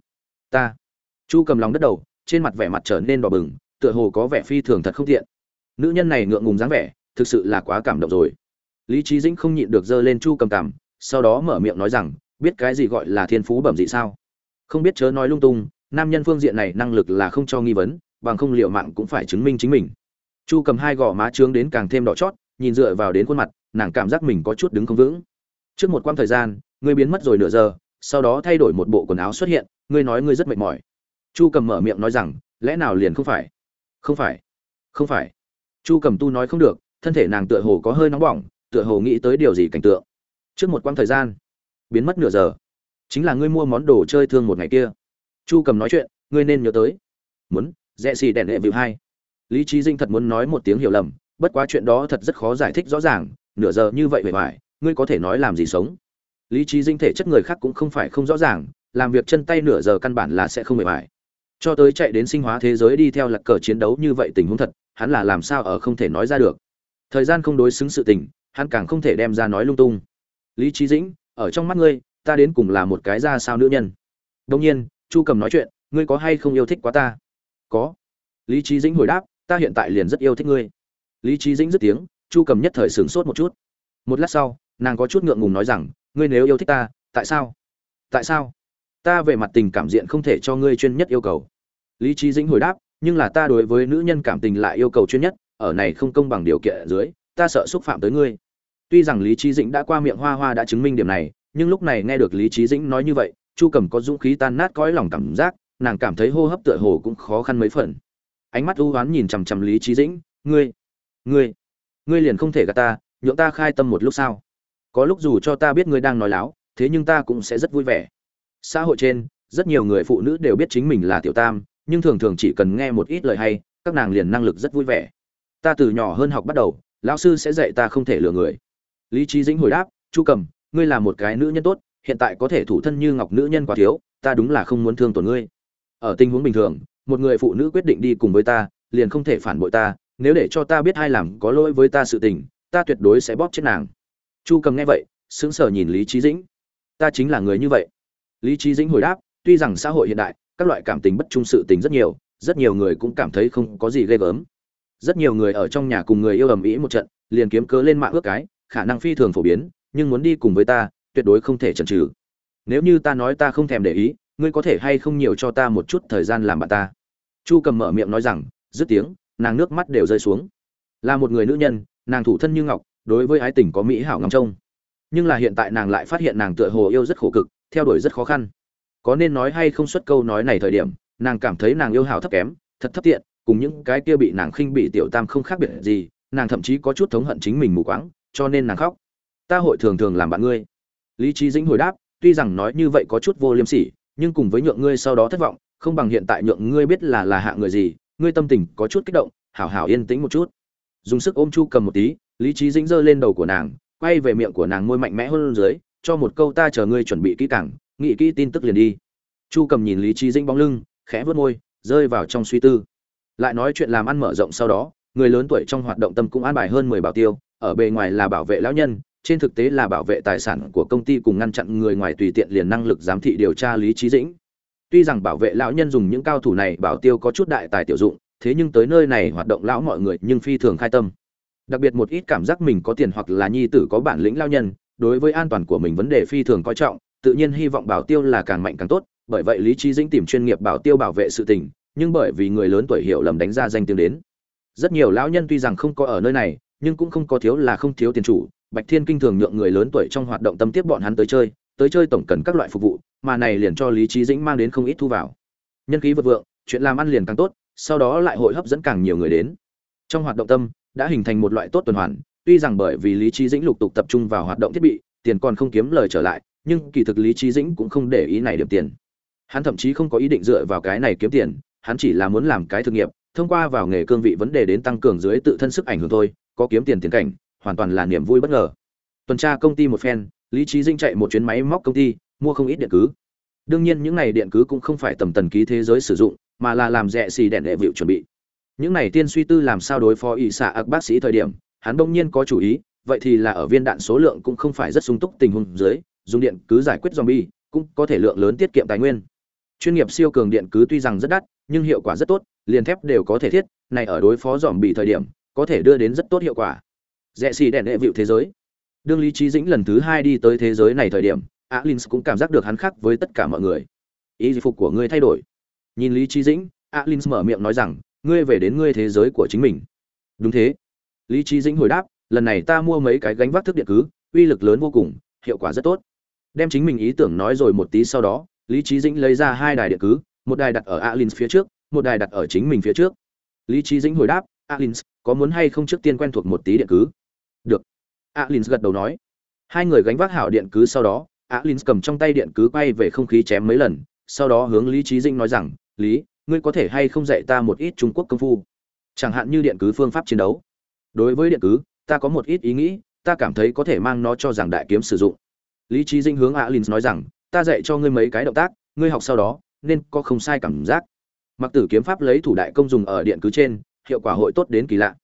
ta. Chu cầm lòng đất đầu trên mặt vẻ mặt trở nên đỏ bừng tựa hồ có vẻ phi thường thật không tiện. Nữ nhân này ngượng ngùng dáng vẻ thực sự là quá cảm động rồi. Lý trí dĩnh không nhịn được giơ lên chu cầm cằm, sau đó mở miệng nói rằng biết cái gì gọi là thiên phú bẩm dị sao? Không biết chớ nói lung tung nam nhân phương diện này năng lực là không cho nghi vấn, bằng không liệu mạng cũng phải chứng minh chính mình. Chu cầm hai gò má trướng đến càng thêm đỏ chót, nhìn dựa vào đến khuôn mặt, nàng cảm giác mình có chút đứng không vững. Trước một quãng thời gian, ngươi biến mất rồi nửa giờ, sau đó thay đổi một bộ quần áo xuất hiện, ngươi nói ngươi rất mệt mỏi. Chu cầm mở miệng nói rằng, lẽ nào liền không phải? Không phải. Không phải. Chu cầm tu nói không được, thân thể nàng tựa hồ có hơi nóng bỏng, tựa hồ nghĩ tới điều gì cảnh tượng. Trước một quãng thời gian, biến mất nửa giờ. Chính là ngươi mua món đồ chơi thương một ngày kia chu cầm nói chuyện, ngươi nên nhớ tới. Muốn, rẽ xì đèn hệ vịu hai. Lý trí dinh thật muốn nói một tiếng hiểu lầm, bất quá chuyện đó thật rất khó giải thích rõ ràng, nửa giờ như vậy vẻ vải ngươi có thể nói làm gì sống? Lý trí dinh thể chất người khác cũng không phải không rõ ràng, làm việc chân tay nửa giờ căn bản là sẽ không vẻ vải cho tới chạy đến sinh hóa thế giới đi theo lật cờ chiến đấu như vậy tình huống thật, hắn là làm sao ở không thể nói ra được. Thời gian không đối xứng sự tình, hắn càng không thể đem ra nói lung tung. Lý trí dĩnh, ở trong mắt ngươi, ta đến cùng là một cái ra sao nữ nhân. Đông nhiên chu cầm nói chuyện, ngươi có hay không yêu thích quá ta? Có. Lý trí dĩnh hồi đáp, ta hiện tại liền rất yêu thích ngươi. Lý trí dĩnh dứt tiếng, chu cầm nhất thời sửng sốt một chút. Một lát sau, nàng có chút ngượng ngùng nói rằng, ngươi nếu yêu thích ta, tại sao? Tại sao? Ta về mặt tình cảm diện không thể cho ngươi chuyên nhất yêu cầu. Lý trí dĩnh hồi đáp, nhưng là ta đối với nữ nhân cảm tình lại yêu cầu chuyên nhất, ở này không công bằng điều kiện dưới, ta sợ xúc phạm tới ngươi. Tuy rằng lý trí dĩnh đã qua miệng hoa hoa đã chứng minh điểm này, nhưng lúc này nghe được lý trí dĩnh nói như vậy chu cầm có dũng khí tan nát cõi lòng cảm giác, nàng cảm thấy hô hấp tựa hồ cũng khó khăn mấy phần. Ánh mắt ưu oán nhìn chằm chằm lý trí dĩnh, ngươi ngươi ngươi liền không thể gạt ta, nhượng ta khai tâm một lúc sao? Có lúc dù cho ta biết ngươi đang nói láo, thế nhưng ta cũng sẽ rất vui vẻ. Xã hội trên, rất nhiều người phụ nữ đều biết chính mình là tiểu tam, nhưng thường thường chỉ cần nghe một ít lời hay, các nàng liền năng lực rất vui vẻ. Ta từ nhỏ hơn học bắt đầu, lão sư sẽ dạy ta không thể lừa người. Lý trí dĩnh hồi đáp, chu cầm ngươi là một cái nữ nhân tốt hiện tại có thể thủ thân như ngọc nữ nhân quá thiếu, ta đúng là không muốn thương tổn ngươi. Ở tình huống bình thường, một người phụ nữ quyết định đi cùng với ta, liền không thể phản bội ta, nếu để cho ta biết ai làm có lỗi với ta sự tình, ta tuyệt đối sẽ bóp chết nàng. Chu cầm nghe vậy, sững sờ nhìn lý trí dĩnh. Ta chính là người như vậy. Lý trí dĩnh hồi đáp, tuy rằng xã hội hiện đại, các loại cảm tình bất trung sự tình rất nhiều rất nhiều người cũng cảm thấy không có gì ghê gớm. Rất nhiều người ở trong nhà cùng người yêu ầm ĩ một trận, liền kiếm cớ lên mạng ước cái, khả năng phi thường phổ biến, nhưng muốn đi cùng với ta tuyệt đối không thể chần chừ. Nếu như ta nói ta không thèm để ý, ngươi có thể hay không nhiều cho ta một chút thời gian làm bạn ta? Chu cầm mở miệng nói rằng, dứt tiếng, nàng nước mắt đều rơi xuống. Là một người nữ nhân, nàng thủ thân như ngọc, đối với ái tình có mỹ hảo ngắm trông. Nhưng là hiện tại nàng lại phát hiện nàng tựa hồ yêu rất khổ cực, theo đuổi rất khó khăn. Có nên nói hay không xuất câu nói này thời điểm, nàng cảm thấy nàng yêu hảo thấp kém, thật thấp tiện, cùng những cái kia bị nàng khinh bị tiểu tam không khác biệt gì, nàng thậm chí có chút thống hận chính mình mù quáng, cho nên nàng khóc. Ta hội thường thường làm bạn ngươi lý trí dĩnh hồi đáp, tuy rằng nói như vậy có chút vô liêm sỉ, nhưng cùng với nhượng ngươi sau đó thất vọng, không bằng hiện tại nhượng ngươi biết là là hạ người gì, ngươi tâm tình có chút kích động, hảo hảo yên tĩnh một chút. Dùng sức ôm chu cầm một tí, lý trí dĩnh giơ lên đầu của nàng, quay về miệng của nàng môi mạnh mẽ hơn dưới, cho một câu ta chờ ngươi chuẩn bị kỹ càng, nghĩ kỹ tin tức liền đi. Chu cầm nhìn lý trí dĩnh bóng lưng, khẽ vớt môi, rơi vào trong suy tư. Lại nói chuyện làm ăn mở rộng sau đó, người lớn tuổi trong hoạt động tâm cũng an bài hơn mười bảo tiêu, ở bề ngoài là bảo vệ lão nhân trên thực tế là bảo vệ tài sản của công ty cùng ngăn chặn người ngoài tùy tiện liền năng lực giám thị điều tra lý trí dĩnh. Tuy rằng bảo vệ lão nhân dùng những cao thủ này bảo tiêu có chút đại tài tiểu dụng, thế nhưng tới nơi này hoạt động lão mọi người nhưng phi thường khai tâm. Đặc biệt một ít cảm giác mình có tiền hoặc là nhi tử có bản lĩnh lao nhân, đối với an toàn của mình vấn đề phi thường coi trọng, tự nhiên hy vọng bảo tiêu là càng mạnh càng tốt, bởi vậy lý trí dĩnh tìm chuyên nghiệp bảo tiêu bảo vệ sự tình, nhưng bởi vì người lớn tuổi hiểu lầm đánh ra danh tiếng đến. Rất nhiều lão nhân tuy rằng không có ở nơi này, nhưng cũng không có thiếu là không thiếu tiền chủ bạch thiên kinh thường nhượng người lớn tuổi trong hoạt động tâm tiếp bọn hắn tới chơi tới chơi tổng cần các loại phục vụ, mà này liền cho lý Chí dĩnh mang đến không ít thu vào. Nhân khí vượt vượng, chuyện làm ăn liền càng tốt, sau đó lại hội hấp dẫn càng nhiều người đến. Trong hoạt động tâm, đã hình thành một loại tốt tuần hoàn, tuy rằng bởi vì lý Chí dĩnh lục tục tập trung vào hoạt động thiết bị, tiền còn không kiếm lời trở lại, nhưng kỳ thực lý Chí dĩnh cũng không để ý này điểm tiền. Hắn thậm chí không có ý định dựa vào cái này kiếm tiền, hắn chỉ là muốn làm cái thực nghiệp, thông qua vào nghề cương vị vấn đề đến tăng cường dưới tự thân sức ảnh hưởng thôi, có kiếm tiền tiền cảnh hoàn toàn là niềm vui bất ngờ. Tuần tra công ty một phen, lý trí dinh chạy một chuyến máy móc công ty, mua không ít điện cứ. Đương nhiên những này điện cứ cũng không phải tầm tần ký thế giới sử dụng, mà là làm rẻ xì đèn đệ vịu chuẩn bị. Những này tiên suy tư làm sao đối phó ỵ xạ ạc bác sĩ thời điểm, hắn bỗng nhiên có chủ ý, vậy thì là ở viên đạn số lượng cũng không phải rất sung túc tình huống dưới, dùng điện cứ giải quyết zombie, cũng có thể lượng lớn tiết kiệm tài nguyên. Chuyên nghiệp siêu cường điện cứ tuy rằng rất đắt, nhưng hiệu quả rất tốt, liền thép đều có thể thiết, này ở đối phó dòm bị thời điểm, có thể đưa đến rất tốt hiệu quả rẽ xì đèn đệ vịu thế giới. Đương lý trí dĩnh lần thứ hai đi tới thế giới này thời điểm alin cũng cảm giác được hắn khác với tất cả mọi người. Ý phục của ngươi thay đổi. Nhìn lý trí dĩnh alin mở miệng nói rằng, ngươi về đến ngươi thế giới của chính mình. Đúng thế. Lý trí dĩnh hồi đáp, lần này ta mua mấy cái gánh vác thức điện cứ, uy lực lớn vô cùng, hiệu quả rất tốt. Đem chính mình ý tưởng nói rồi một tí sau đó, lý trí dĩnh lấy ra hai đài điện cứ, một đài đặt ở alin phía trước, một đài đặt ở chính mình phía trước. Lý trí dĩnh hồi đáp alin có muốn hay không trước tiên quen thuộc một tí điện cứ? Được. Alin gật đầu nói. Hai người gánh vác hảo điện cứ sau đó alin cầm trong tay điện cứ quay về không khí chém mấy lần, sau đó hướng lý trí Dinh nói rằng, lý, ngươi có thể hay không dạy ta một ít trung quốc công phu? Chẳng hạn như điện cứ phương pháp chiến đấu. Đối với điện cứ, ta có một ít ý nghĩ, ta cảm thấy có thể mang nó cho giảng đại kiếm sử dụng. Lý trí dinh hướng alin nói rằng, ta dạy cho ngươi mấy cái động tác, ngươi học sau đó, nên có không sai cảm giác. Mặc tử kiếm pháp lấy thủ đại công dùng ở điện cứ trên, hiệu quả hội tốt đến kỳ lạ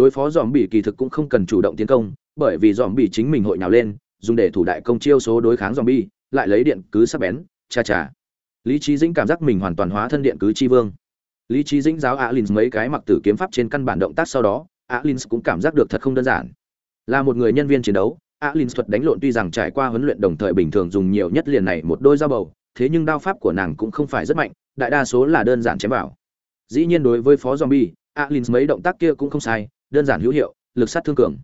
đối phó dòm bị kỳ thực cũng không cần chủ động tiến công, bởi vì dòm bị chính mình hội nhào lên, dùng để thủ đại công chiêu số đối kháng dòm bi lại lấy điện cứ sắp bén, cha cha. Lý trí dĩnh cảm giác mình hoàn toàn hóa thân điện cứ chi vương. Lý trí dĩnh giáo alin mấy cái mặc tử kiếm pháp trên căn bản động tác sau đó, alin cũng cảm giác được thật không đơn giản. Là một người nhân viên chiến đấu, alin thuật đánh lộn tuy rằng trải qua huấn luyện đồng thời bình thường dùng nhiều nhất liền này một đôi dao bầu, thế nhưng đao pháp của nàng cũng không phải rất mạnh, đại đa số là đơn giản chém vào. Dĩ nhiên đối với phó zombie, alin mấy động tác kia cũng không sai đơn giản hữu hiệu, lực sát thương cường.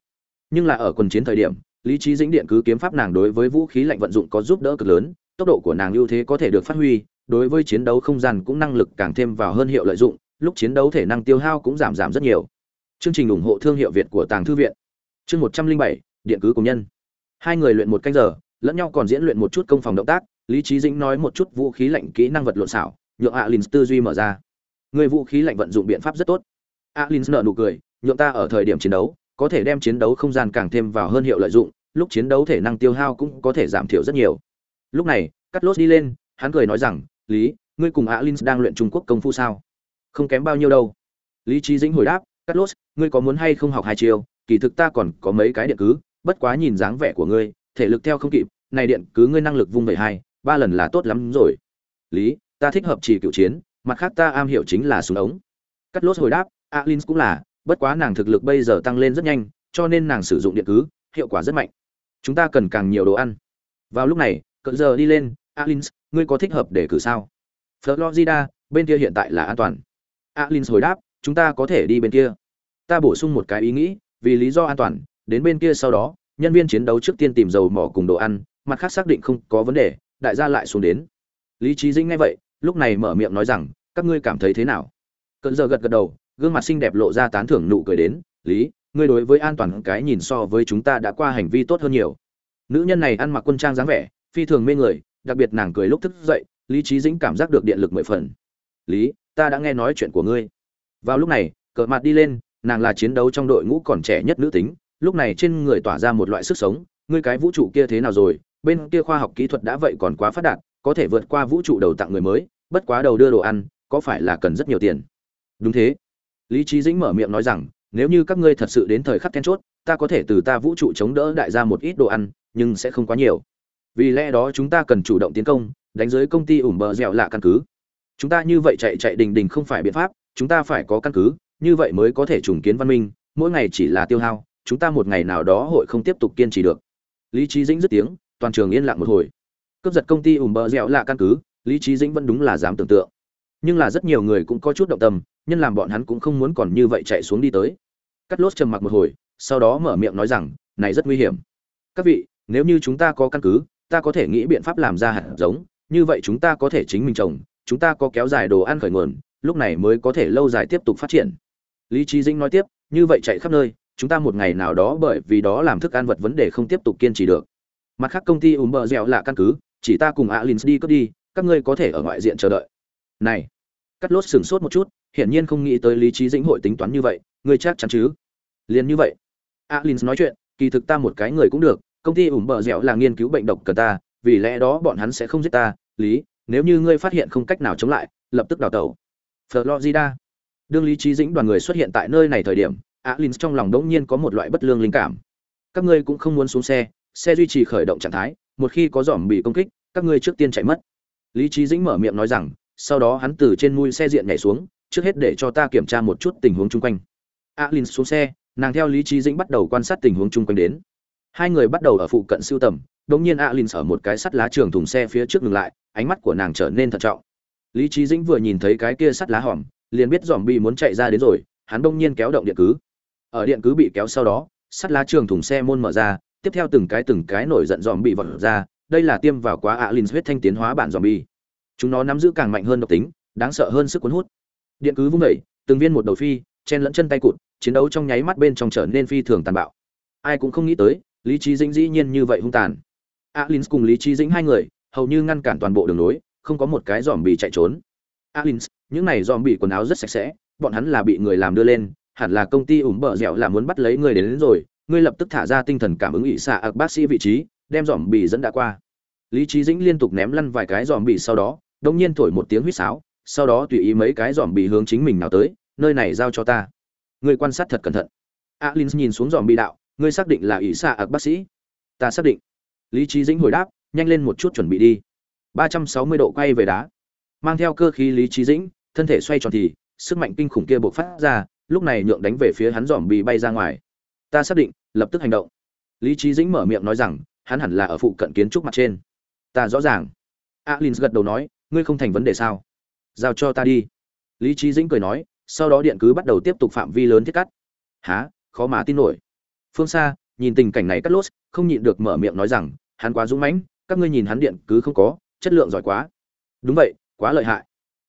Nhưng là ở quần chiến thời điểm, lý trí dĩnh điện cứ kiếm pháp nàng đối với vũ khí lạnh vận dụng có giúp đỡ cực lớn, tốc độ của nàng ưu thế có thể được phát huy, đối với chiến đấu không gian cũng năng lực càng thêm vào hơn hiệu lợi dụng, lúc chiến đấu thể năng tiêu hao cũng giảm giảm rất nhiều. Chương trình ủng hộ thương hiệu việt của tàng thư viện. Chương một trăm linh bảy, điện cứ cùng nhân. Hai người luyện một canh giờ, lẫn nhau còn diễn luyện một chút công phòng động tác, lý trí dĩnh nói một chút vũ khí lạnh kỹ năng vật lộn xảo nhượng alin tư duy mở ra. Người vũ khí lạnh vận dụng biện pháp rất tốt. Alin nợ nụ cười nhượng ta ở thời điểm chiến đấu, có thể đem chiến đấu không gian càng thêm vào hơn hiệu lợi dụng, lúc chiến đấu thể năng tiêu hao cũng có thể giảm thiểu rất nhiều. Lúc này cắt lốt đi lên, hắn cười nói rằng, lý, ngươi cùng alin đang luyện trung quốc công phu sao? Không kém bao nhiêu đâu. Lý trí dĩnh hồi đáp cắt lốt ngươi có muốn hay không học hai chiều kỳ thực ta còn có mấy cái điện cứ, bất quá nhìn dáng vẻ của ngươi, thể lực theo không kịp, này điện cứ ngươi năng lực vung về hai, ba lần là tốt lắm rồi. Lý, ta thích hợp chỉ cựu chiến, mặt khác ta am hiểu chính là súng ống. Cắt lốt hồi đáp alin cũng là bất quá nàng thực lực bây giờ tăng lên rất nhanh, cho nên nàng sử dụng điện cứ, hiệu quả rất mạnh. Chúng ta cần càng nhiều đồ ăn. Vào lúc này cỡ giờ đi lên, alins, ngươi có thích hợp để cử sao? Florida, bên kia hiện tại là an toàn. Alins hồi đáp, chúng ta có thể đi bên kia. Ta bổ sung một cái ý nghĩ, vì lý do an toàn, đến bên kia sau đó, nhân viên chiến đấu trước tiên tìm dầu mỏ cùng đồ ăn, mặt khác xác định không có vấn đề, đại gia lại xuống đến. Lý trí dĩnh nghe vậy, lúc này mở miệng nói rằng, các ngươi cảm thấy thế nào? Cận giờ gật gật đầu gương mặt xinh đẹp lộ ra tán thưởng nụ cười đến, lý, ngươi đối với an toàn cái nhìn so với chúng ta đã qua hành vi tốt hơn nhiều. Nữ nhân này ăn mặc quân trang dáng vẻ, phi thường mê người, đặc biệt nàng cười lúc thức dậy, lý trí dĩnh cảm giác được điện lực mười phần. Lý, ta đã nghe nói chuyện của ngươi. Vào lúc này, cờ mặt đi lên, nàng là chiến đấu trong đội ngũ còn trẻ nhất nữ tính, lúc này trên người tỏa ra một loại sức sống, ngươi cái vũ trụ kia thế nào rồi? Bên kia khoa học kỹ thuật đã vậy còn quá phát đạt, có thể vượt qua vũ trụ đầu tặng người mới, bất quá đầu đưa đồ ăn, có phải là cần rất nhiều tiền? Đúng thế lý trí dĩnh mở miệng nói rằng, nếu như các ngươi thật sự đến thời khắc then chốt, ta có thể từ ta vũ trụ chống đỡ đại gia một ít đồ ăn, nhưng sẽ không quá nhiều. Vì lẽ đó chúng ta cần chủ động tiến công, đánh giới công ty ủm bờ dẻo lạ căn cứ. Chúng ta như vậy chạy chạy đình đình không phải biện pháp, chúng ta phải có căn cứ, như vậy mới có thể trùng kiến văn minh, mỗi ngày chỉ là tiêu hao, chúng ta một ngày nào đó hội không tiếp tục kiên trì được. Lý trí dĩnh dứt tiếng, toàn trường yên lặng một hồi. Cướp giật công ty ủm bờ dẻo lạ căn cứ, lý trí dĩnh vẫn đúng là dám tưởng tượng. Nhưng là rất nhiều người cũng có chút động tâm nhân làm bọn hắn cũng không muốn còn như vậy chạy xuống đi tới. Cắt lốt trầm mặc một hồi, sau đó mở miệng nói rằng, này rất nguy hiểm. Các vị, nếu như chúng ta có căn cứ, ta có thể nghĩ biện pháp làm ra hạt giống, như vậy chúng ta có thể chính mình trồng, chúng ta có kéo dài đồ ăn khởi nguồn, lúc này mới có thể lâu dài tiếp tục phát triển. Lý trí dĩnh nói tiếp, như vậy chạy khắp nơi, chúng ta một ngày nào đó bởi vì đó làm thức ăn vật vấn đề không tiếp tục kiên trì được. Mặt khác công ty ùm bờ dẻo là căn cứ, chỉ ta cùng alin đi cướp đi, các ngươi có thể ở ngoại diện chờ đợi. Này cắt lốt sửng sốt một chút, hiển nhiên không nghĩ tới lý trí dĩnh hội tính toán như vậy, ngươi chắc chắn chứ? Liền như vậy alin nói chuyện, kỳ thực ta một cái người cũng được, công ty ủm bờ dẻo là nghiên cứu bệnh độc cờ ta, vì lẽ đó bọn hắn sẽ không giết ta, lý, nếu như ngươi phát hiện không cách nào chống lại, lập tức đào tẩu. Florida. Đương lý trí dĩnh đoàn người xuất hiện tại nơi này thời điểm alin trong lòng đống nhiên có một loại bất lương linh cảm. Các ngươi cũng không muốn xuống xe xe duy trì khởi động trạng thái, một khi có dòm bị công kích, các ngươi trước tiên chạy mất. Lý trí dĩnh mở miệng nói rằng sau đó hắn từ trên mui xe diện nhảy xuống, trước hết để cho ta kiểm tra một chút tình huống chung quanh. Alin xuống xe, nàng theo lý trí dĩnh bắt đầu quan sát tình huống chung quanh đến. Hai người bắt đầu ở phụ cận siêu tầm, đột nhiên alin ở một cái sắt lá trường thùng xe phía trước ngừng lại, ánh mắt của nàng trở nên thận trọng. Lý trí dĩnh vừa nhìn thấy cái kia sắt lá hòm liền biết dòm bị muốn chạy ra đến rồi, hắn đông nhiên kéo động điện cứ. Ở điện cứ bị kéo sau đó, sắt lá trường thùng xe môn mở ra, tiếp theo từng cái từng cái nổi giận dòm bị vọt ra, đây là tiêm vào quá alin huyết thanh tiến hóa bản dòm bi chúng nó nắm giữ càng mạnh hơn độc tính đáng sợ hơn sức cuốn hút. Điện cứ vung đẩy từng viên một đầu phi chen lẫn chân tay cụt chiến đấu trong nháy mắt bên trong trở nên phi thường tàn bạo. Ai cũng không nghĩ tới lý trí dĩnh dĩ nhiên như vậy hung tàn. Alin cùng lý trí dĩnh hai người hầu như ngăn cản toàn bộ đường lối, không có một cái dòm bị chạy trốn. Alin những này dòm bị quần áo rất sạch sẽ bọn hắn là bị người làm đưa lên hẳn là công ty ủng bờ dẻo là muốn bắt lấy người đến, đến rồi ngươi lập tức thả ra tinh thần cảm ứng ỵ xạ ạc bác sĩ vị trí đem dòm bị dẫn đã qua. Lý trí dĩnh liên tục ném lăn vài cái dòm bị sau đó đông nhiên thổi một tiếng huýt sáo, sau đó tùy ý mấy cái dòm bị hướng chính mình nào tới, nơi này giao cho ta. Người quan sát thật cẩn thận. Alin nhìn xuống dòm bị đạo, ngươi xác định là ỷ xạ ạc bác sĩ? Ta xác định. Lý trí dĩnh hồi đáp, nhanh lên một chút chuẩn bị đi. Ba trăm sáu mươi độ quay về đá. Mang theo cơ khí lý trí dĩnh, thân thể xoay tròn thì, sức mạnh kinh khủng kia bộc phát ra, lúc này nhượng đánh về phía hắn dòm bị bay ra ngoài. Ta xác định, lập tức hành động. Lý trí dĩnh mở miệng nói rằng, hắn hẳn là ở phụ cận kiến trúc mặt trên. Ta rõ ràng. Alin gật đầu nói ngươi không thành vấn đề sao? Giao cho ta đi. Lý trí dĩnh cười nói, sau đó điện cứ bắt đầu tiếp tục phạm vi lớn thiết cắt. Há khó mà tin nổi. Phương xa nhìn tình cảnh này cắt lốt, không nhịn được mở miệng nói rằng, hắn quá dũng mãnh, các ngươi nhìn hắn điện cứ không có, chất lượng giỏi quá. Đúng vậy, quá lợi hại.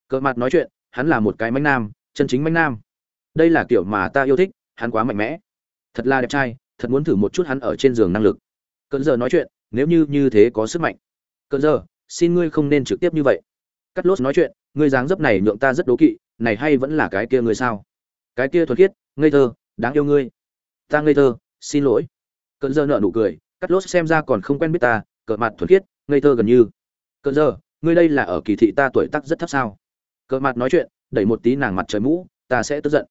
Cờ mặt nói chuyện, hắn là một cái mánh nam, chân chính mánh nam. Đây là kiểu mà ta yêu thích, hắn quá mạnh mẽ. Thật là đẹp trai, thật muốn thử một chút hắn ở trên giường năng lực. Cơn giờ nói chuyện, nếu như như thế có sức mạnh. Cơn giờ, xin ngươi không nên trực tiếp như vậy cắt lốt nói chuyện, ngươi dáng dấp này nhượng ta rất đố kỵ, này hay vẫn là cái kia ngươi sao? Cái kia thuật khiết, ngây thơ, đáng yêu ngươi. Ta ngây thơ, xin lỗi. Cận giờ nợ nụ cười cắt lốt xem ra còn không quen biết ta cỡ mặt thuật khiết, ngây thơ gần như. Cơn giờ ngươi đây là ở kỳ thị ta tuổi tác rất thấp sao? Cỡ mặt nói chuyện, đẩy một tí nàng mặt trời mũ, ta sẽ tức giận.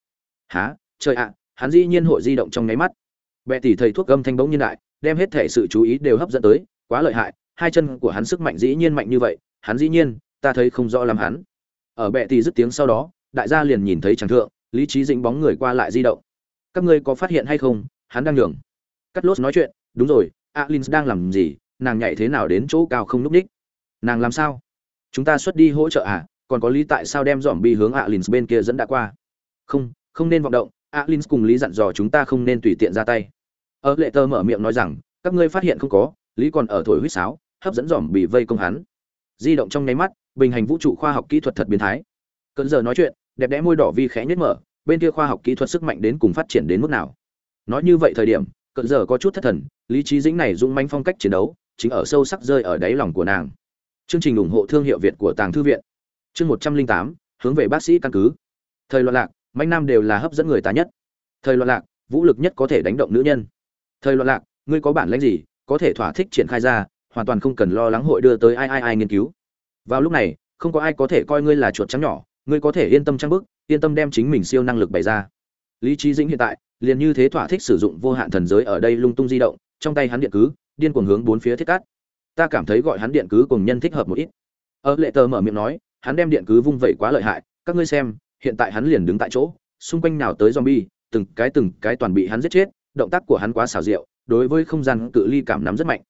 Há trời ạ, hắn dĩ nhiên hội di động trong nháy mắt. Bệ tỷ thầy thuốc gâm thanh bỗng nhiên đại, đem hết thể sự chú ý đều hấp dẫn tới, quá lợi hại, hai chân của hắn sức mạnh dĩ nhiên mạnh như vậy, hắn dĩ nhiên ta thấy không rõ lắm hắn. Ở bệ tỷ dứt tiếng sau đó, đại gia liền nhìn thấy tràng thượng, lý trí dĩnh bóng người qua lại di động. Các ngươi có phát hiện hay không? Hắn đang nhường. Cắt lốt nói chuyện, đúng rồi, alin đang làm gì? Nàng nhảy thế nào đến chỗ cao không núp đích? Nàng làm sao? Chúng ta xuất đi hỗ trợ à? Còn có lý tại sao đem dòm bi hướng alin bên kia dẫn đã qua? Không không nên vọng động. Alin cùng lý dặn dò chúng ta không nên tùy tiện ra tay. Ở lệ tơ mở miệng nói rằng, các ngươi phát hiện không có, lý còn ở thổi huýt sáo, hấp dẫn dòm bị vây công hắn. Di động trong nháy mắt bình hành vũ trụ khoa học kỹ thuật thật biến thái. Cơn giờ nói chuyện, đẹp đẽ môi đỏ vi khẽ nhất mở, bên kia khoa học kỹ thuật sức mạnh đến cùng phát triển đến mức nào? Nói như vậy thời điểm cận giờ có chút thất thần, lý trí dĩnh này dũng manh phong cách chiến đấu, chính ở sâu sắc rơi ở đáy lòng của nàng. Chương trình ủng hộ thương hiệu việt của tàng thư viện. Chương một trăm linh tám, hướng về bác sĩ căn cứ. Thời loạn lạc manh nam đều là hấp dẫn người ta nhất. Thời loạn lạc, vũ lực nhất có thể đánh động nữ nhân. Thời loạn lạc, ngươi có bản lãnh gì, có thể thỏa thích triển khai ra, hoàn toàn không cần lo lắng hội đưa tới ai ai ai nghiên cứu vào lúc này, không có ai có thể coi ngươi là chuột trắng nhỏ, ngươi có thể yên tâm trang bức yên tâm đem chính mình siêu năng lực bày ra. Lý trí dĩnh hiện tại, liền như thế thỏa thích sử dụng vô hạn thần giới ở đây lung tung di động, trong tay hắn điện cứ, điên cuồng hướng bốn phía thiết cát. Ta cảm thấy gọi hắn điện cứ cùng nhân thích hợp một ít. Ở lệ tờ mở miệng nói, hắn đem điện cứ vung vẩy quá lợi hại, các ngươi xem, hiện tại hắn liền đứng tại chỗ, xung quanh nào tới zombie, từng cái từng cái toàn bị hắn giết chết, động tác của hắn quá xảo diệu, đối với không gian cự ly cảm nắm rất mạnh.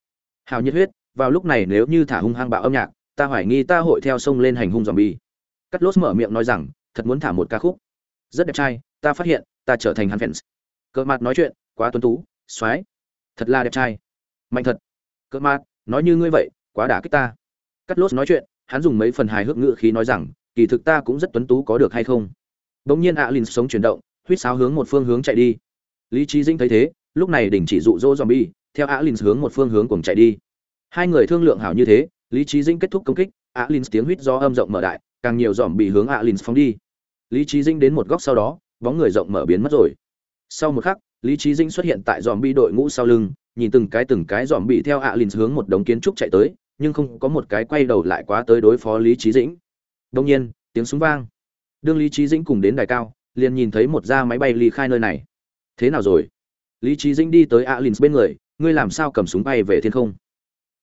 Hào nhiệt huyết, vào lúc này nếu như thả hung hăng bạo âm nhạc ta hoài nghi ta hội theo sông lên hành hung zombie. Cắt lốt mở miệng nói rằng, thật muốn thả một ca khúc. Rất đẹp trai, ta phát hiện, ta trở thành hắn fans. Cỡ mặt nói chuyện, quá tuấn tú soái thật là đẹp trai. Mạnh thật. Cỡ mặt nói như ngươi vậy, quá đả kích ta. Cắt lốt nói chuyện, hắn dùng mấy phần hài hước ngữ khí nói rằng, kỳ thực ta cũng rất tuấn tú có được hay không? Bỗng nhiên alin sống chuyển động, huýt sáo hướng một phương hướng chạy đi. Lý trí dĩnh thấy thế, lúc này đình chỉ dụ dỗ zombie, theo alin hướng một phương hướng cùng chạy đi. Hai người thương lượng hảo như thế lý trí dĩnh kết thúc công kích, alin tiếng huýt do âm rộng mở đại, càng nhiều dòm bị hướng alin phóng đi. Lý trí dĩnh đến một góc sau đó, bóng người rộng mở biến mất rồi. Sau một khắc, lý trí dĩnh xuất hiện tại dòm bị đội ngũ sau lưng, nhìn từng cái từng cái dòm bị theo alin hướng một đống kiến trúc chạy tới, nhưng không có một cái quay đầu lại quá tới đối phó lý trí dĩnh. Đông nhiên, tiếng súng vang. Đương lý trí dĩnh cùng đến đài cao, liền nhìn thấy một da máy bay ly khai nơi này. Thế nào rồi? Lý trí dĩnh đi tới alin bên người, ngươi làm sao cầm súng bay về thiên không?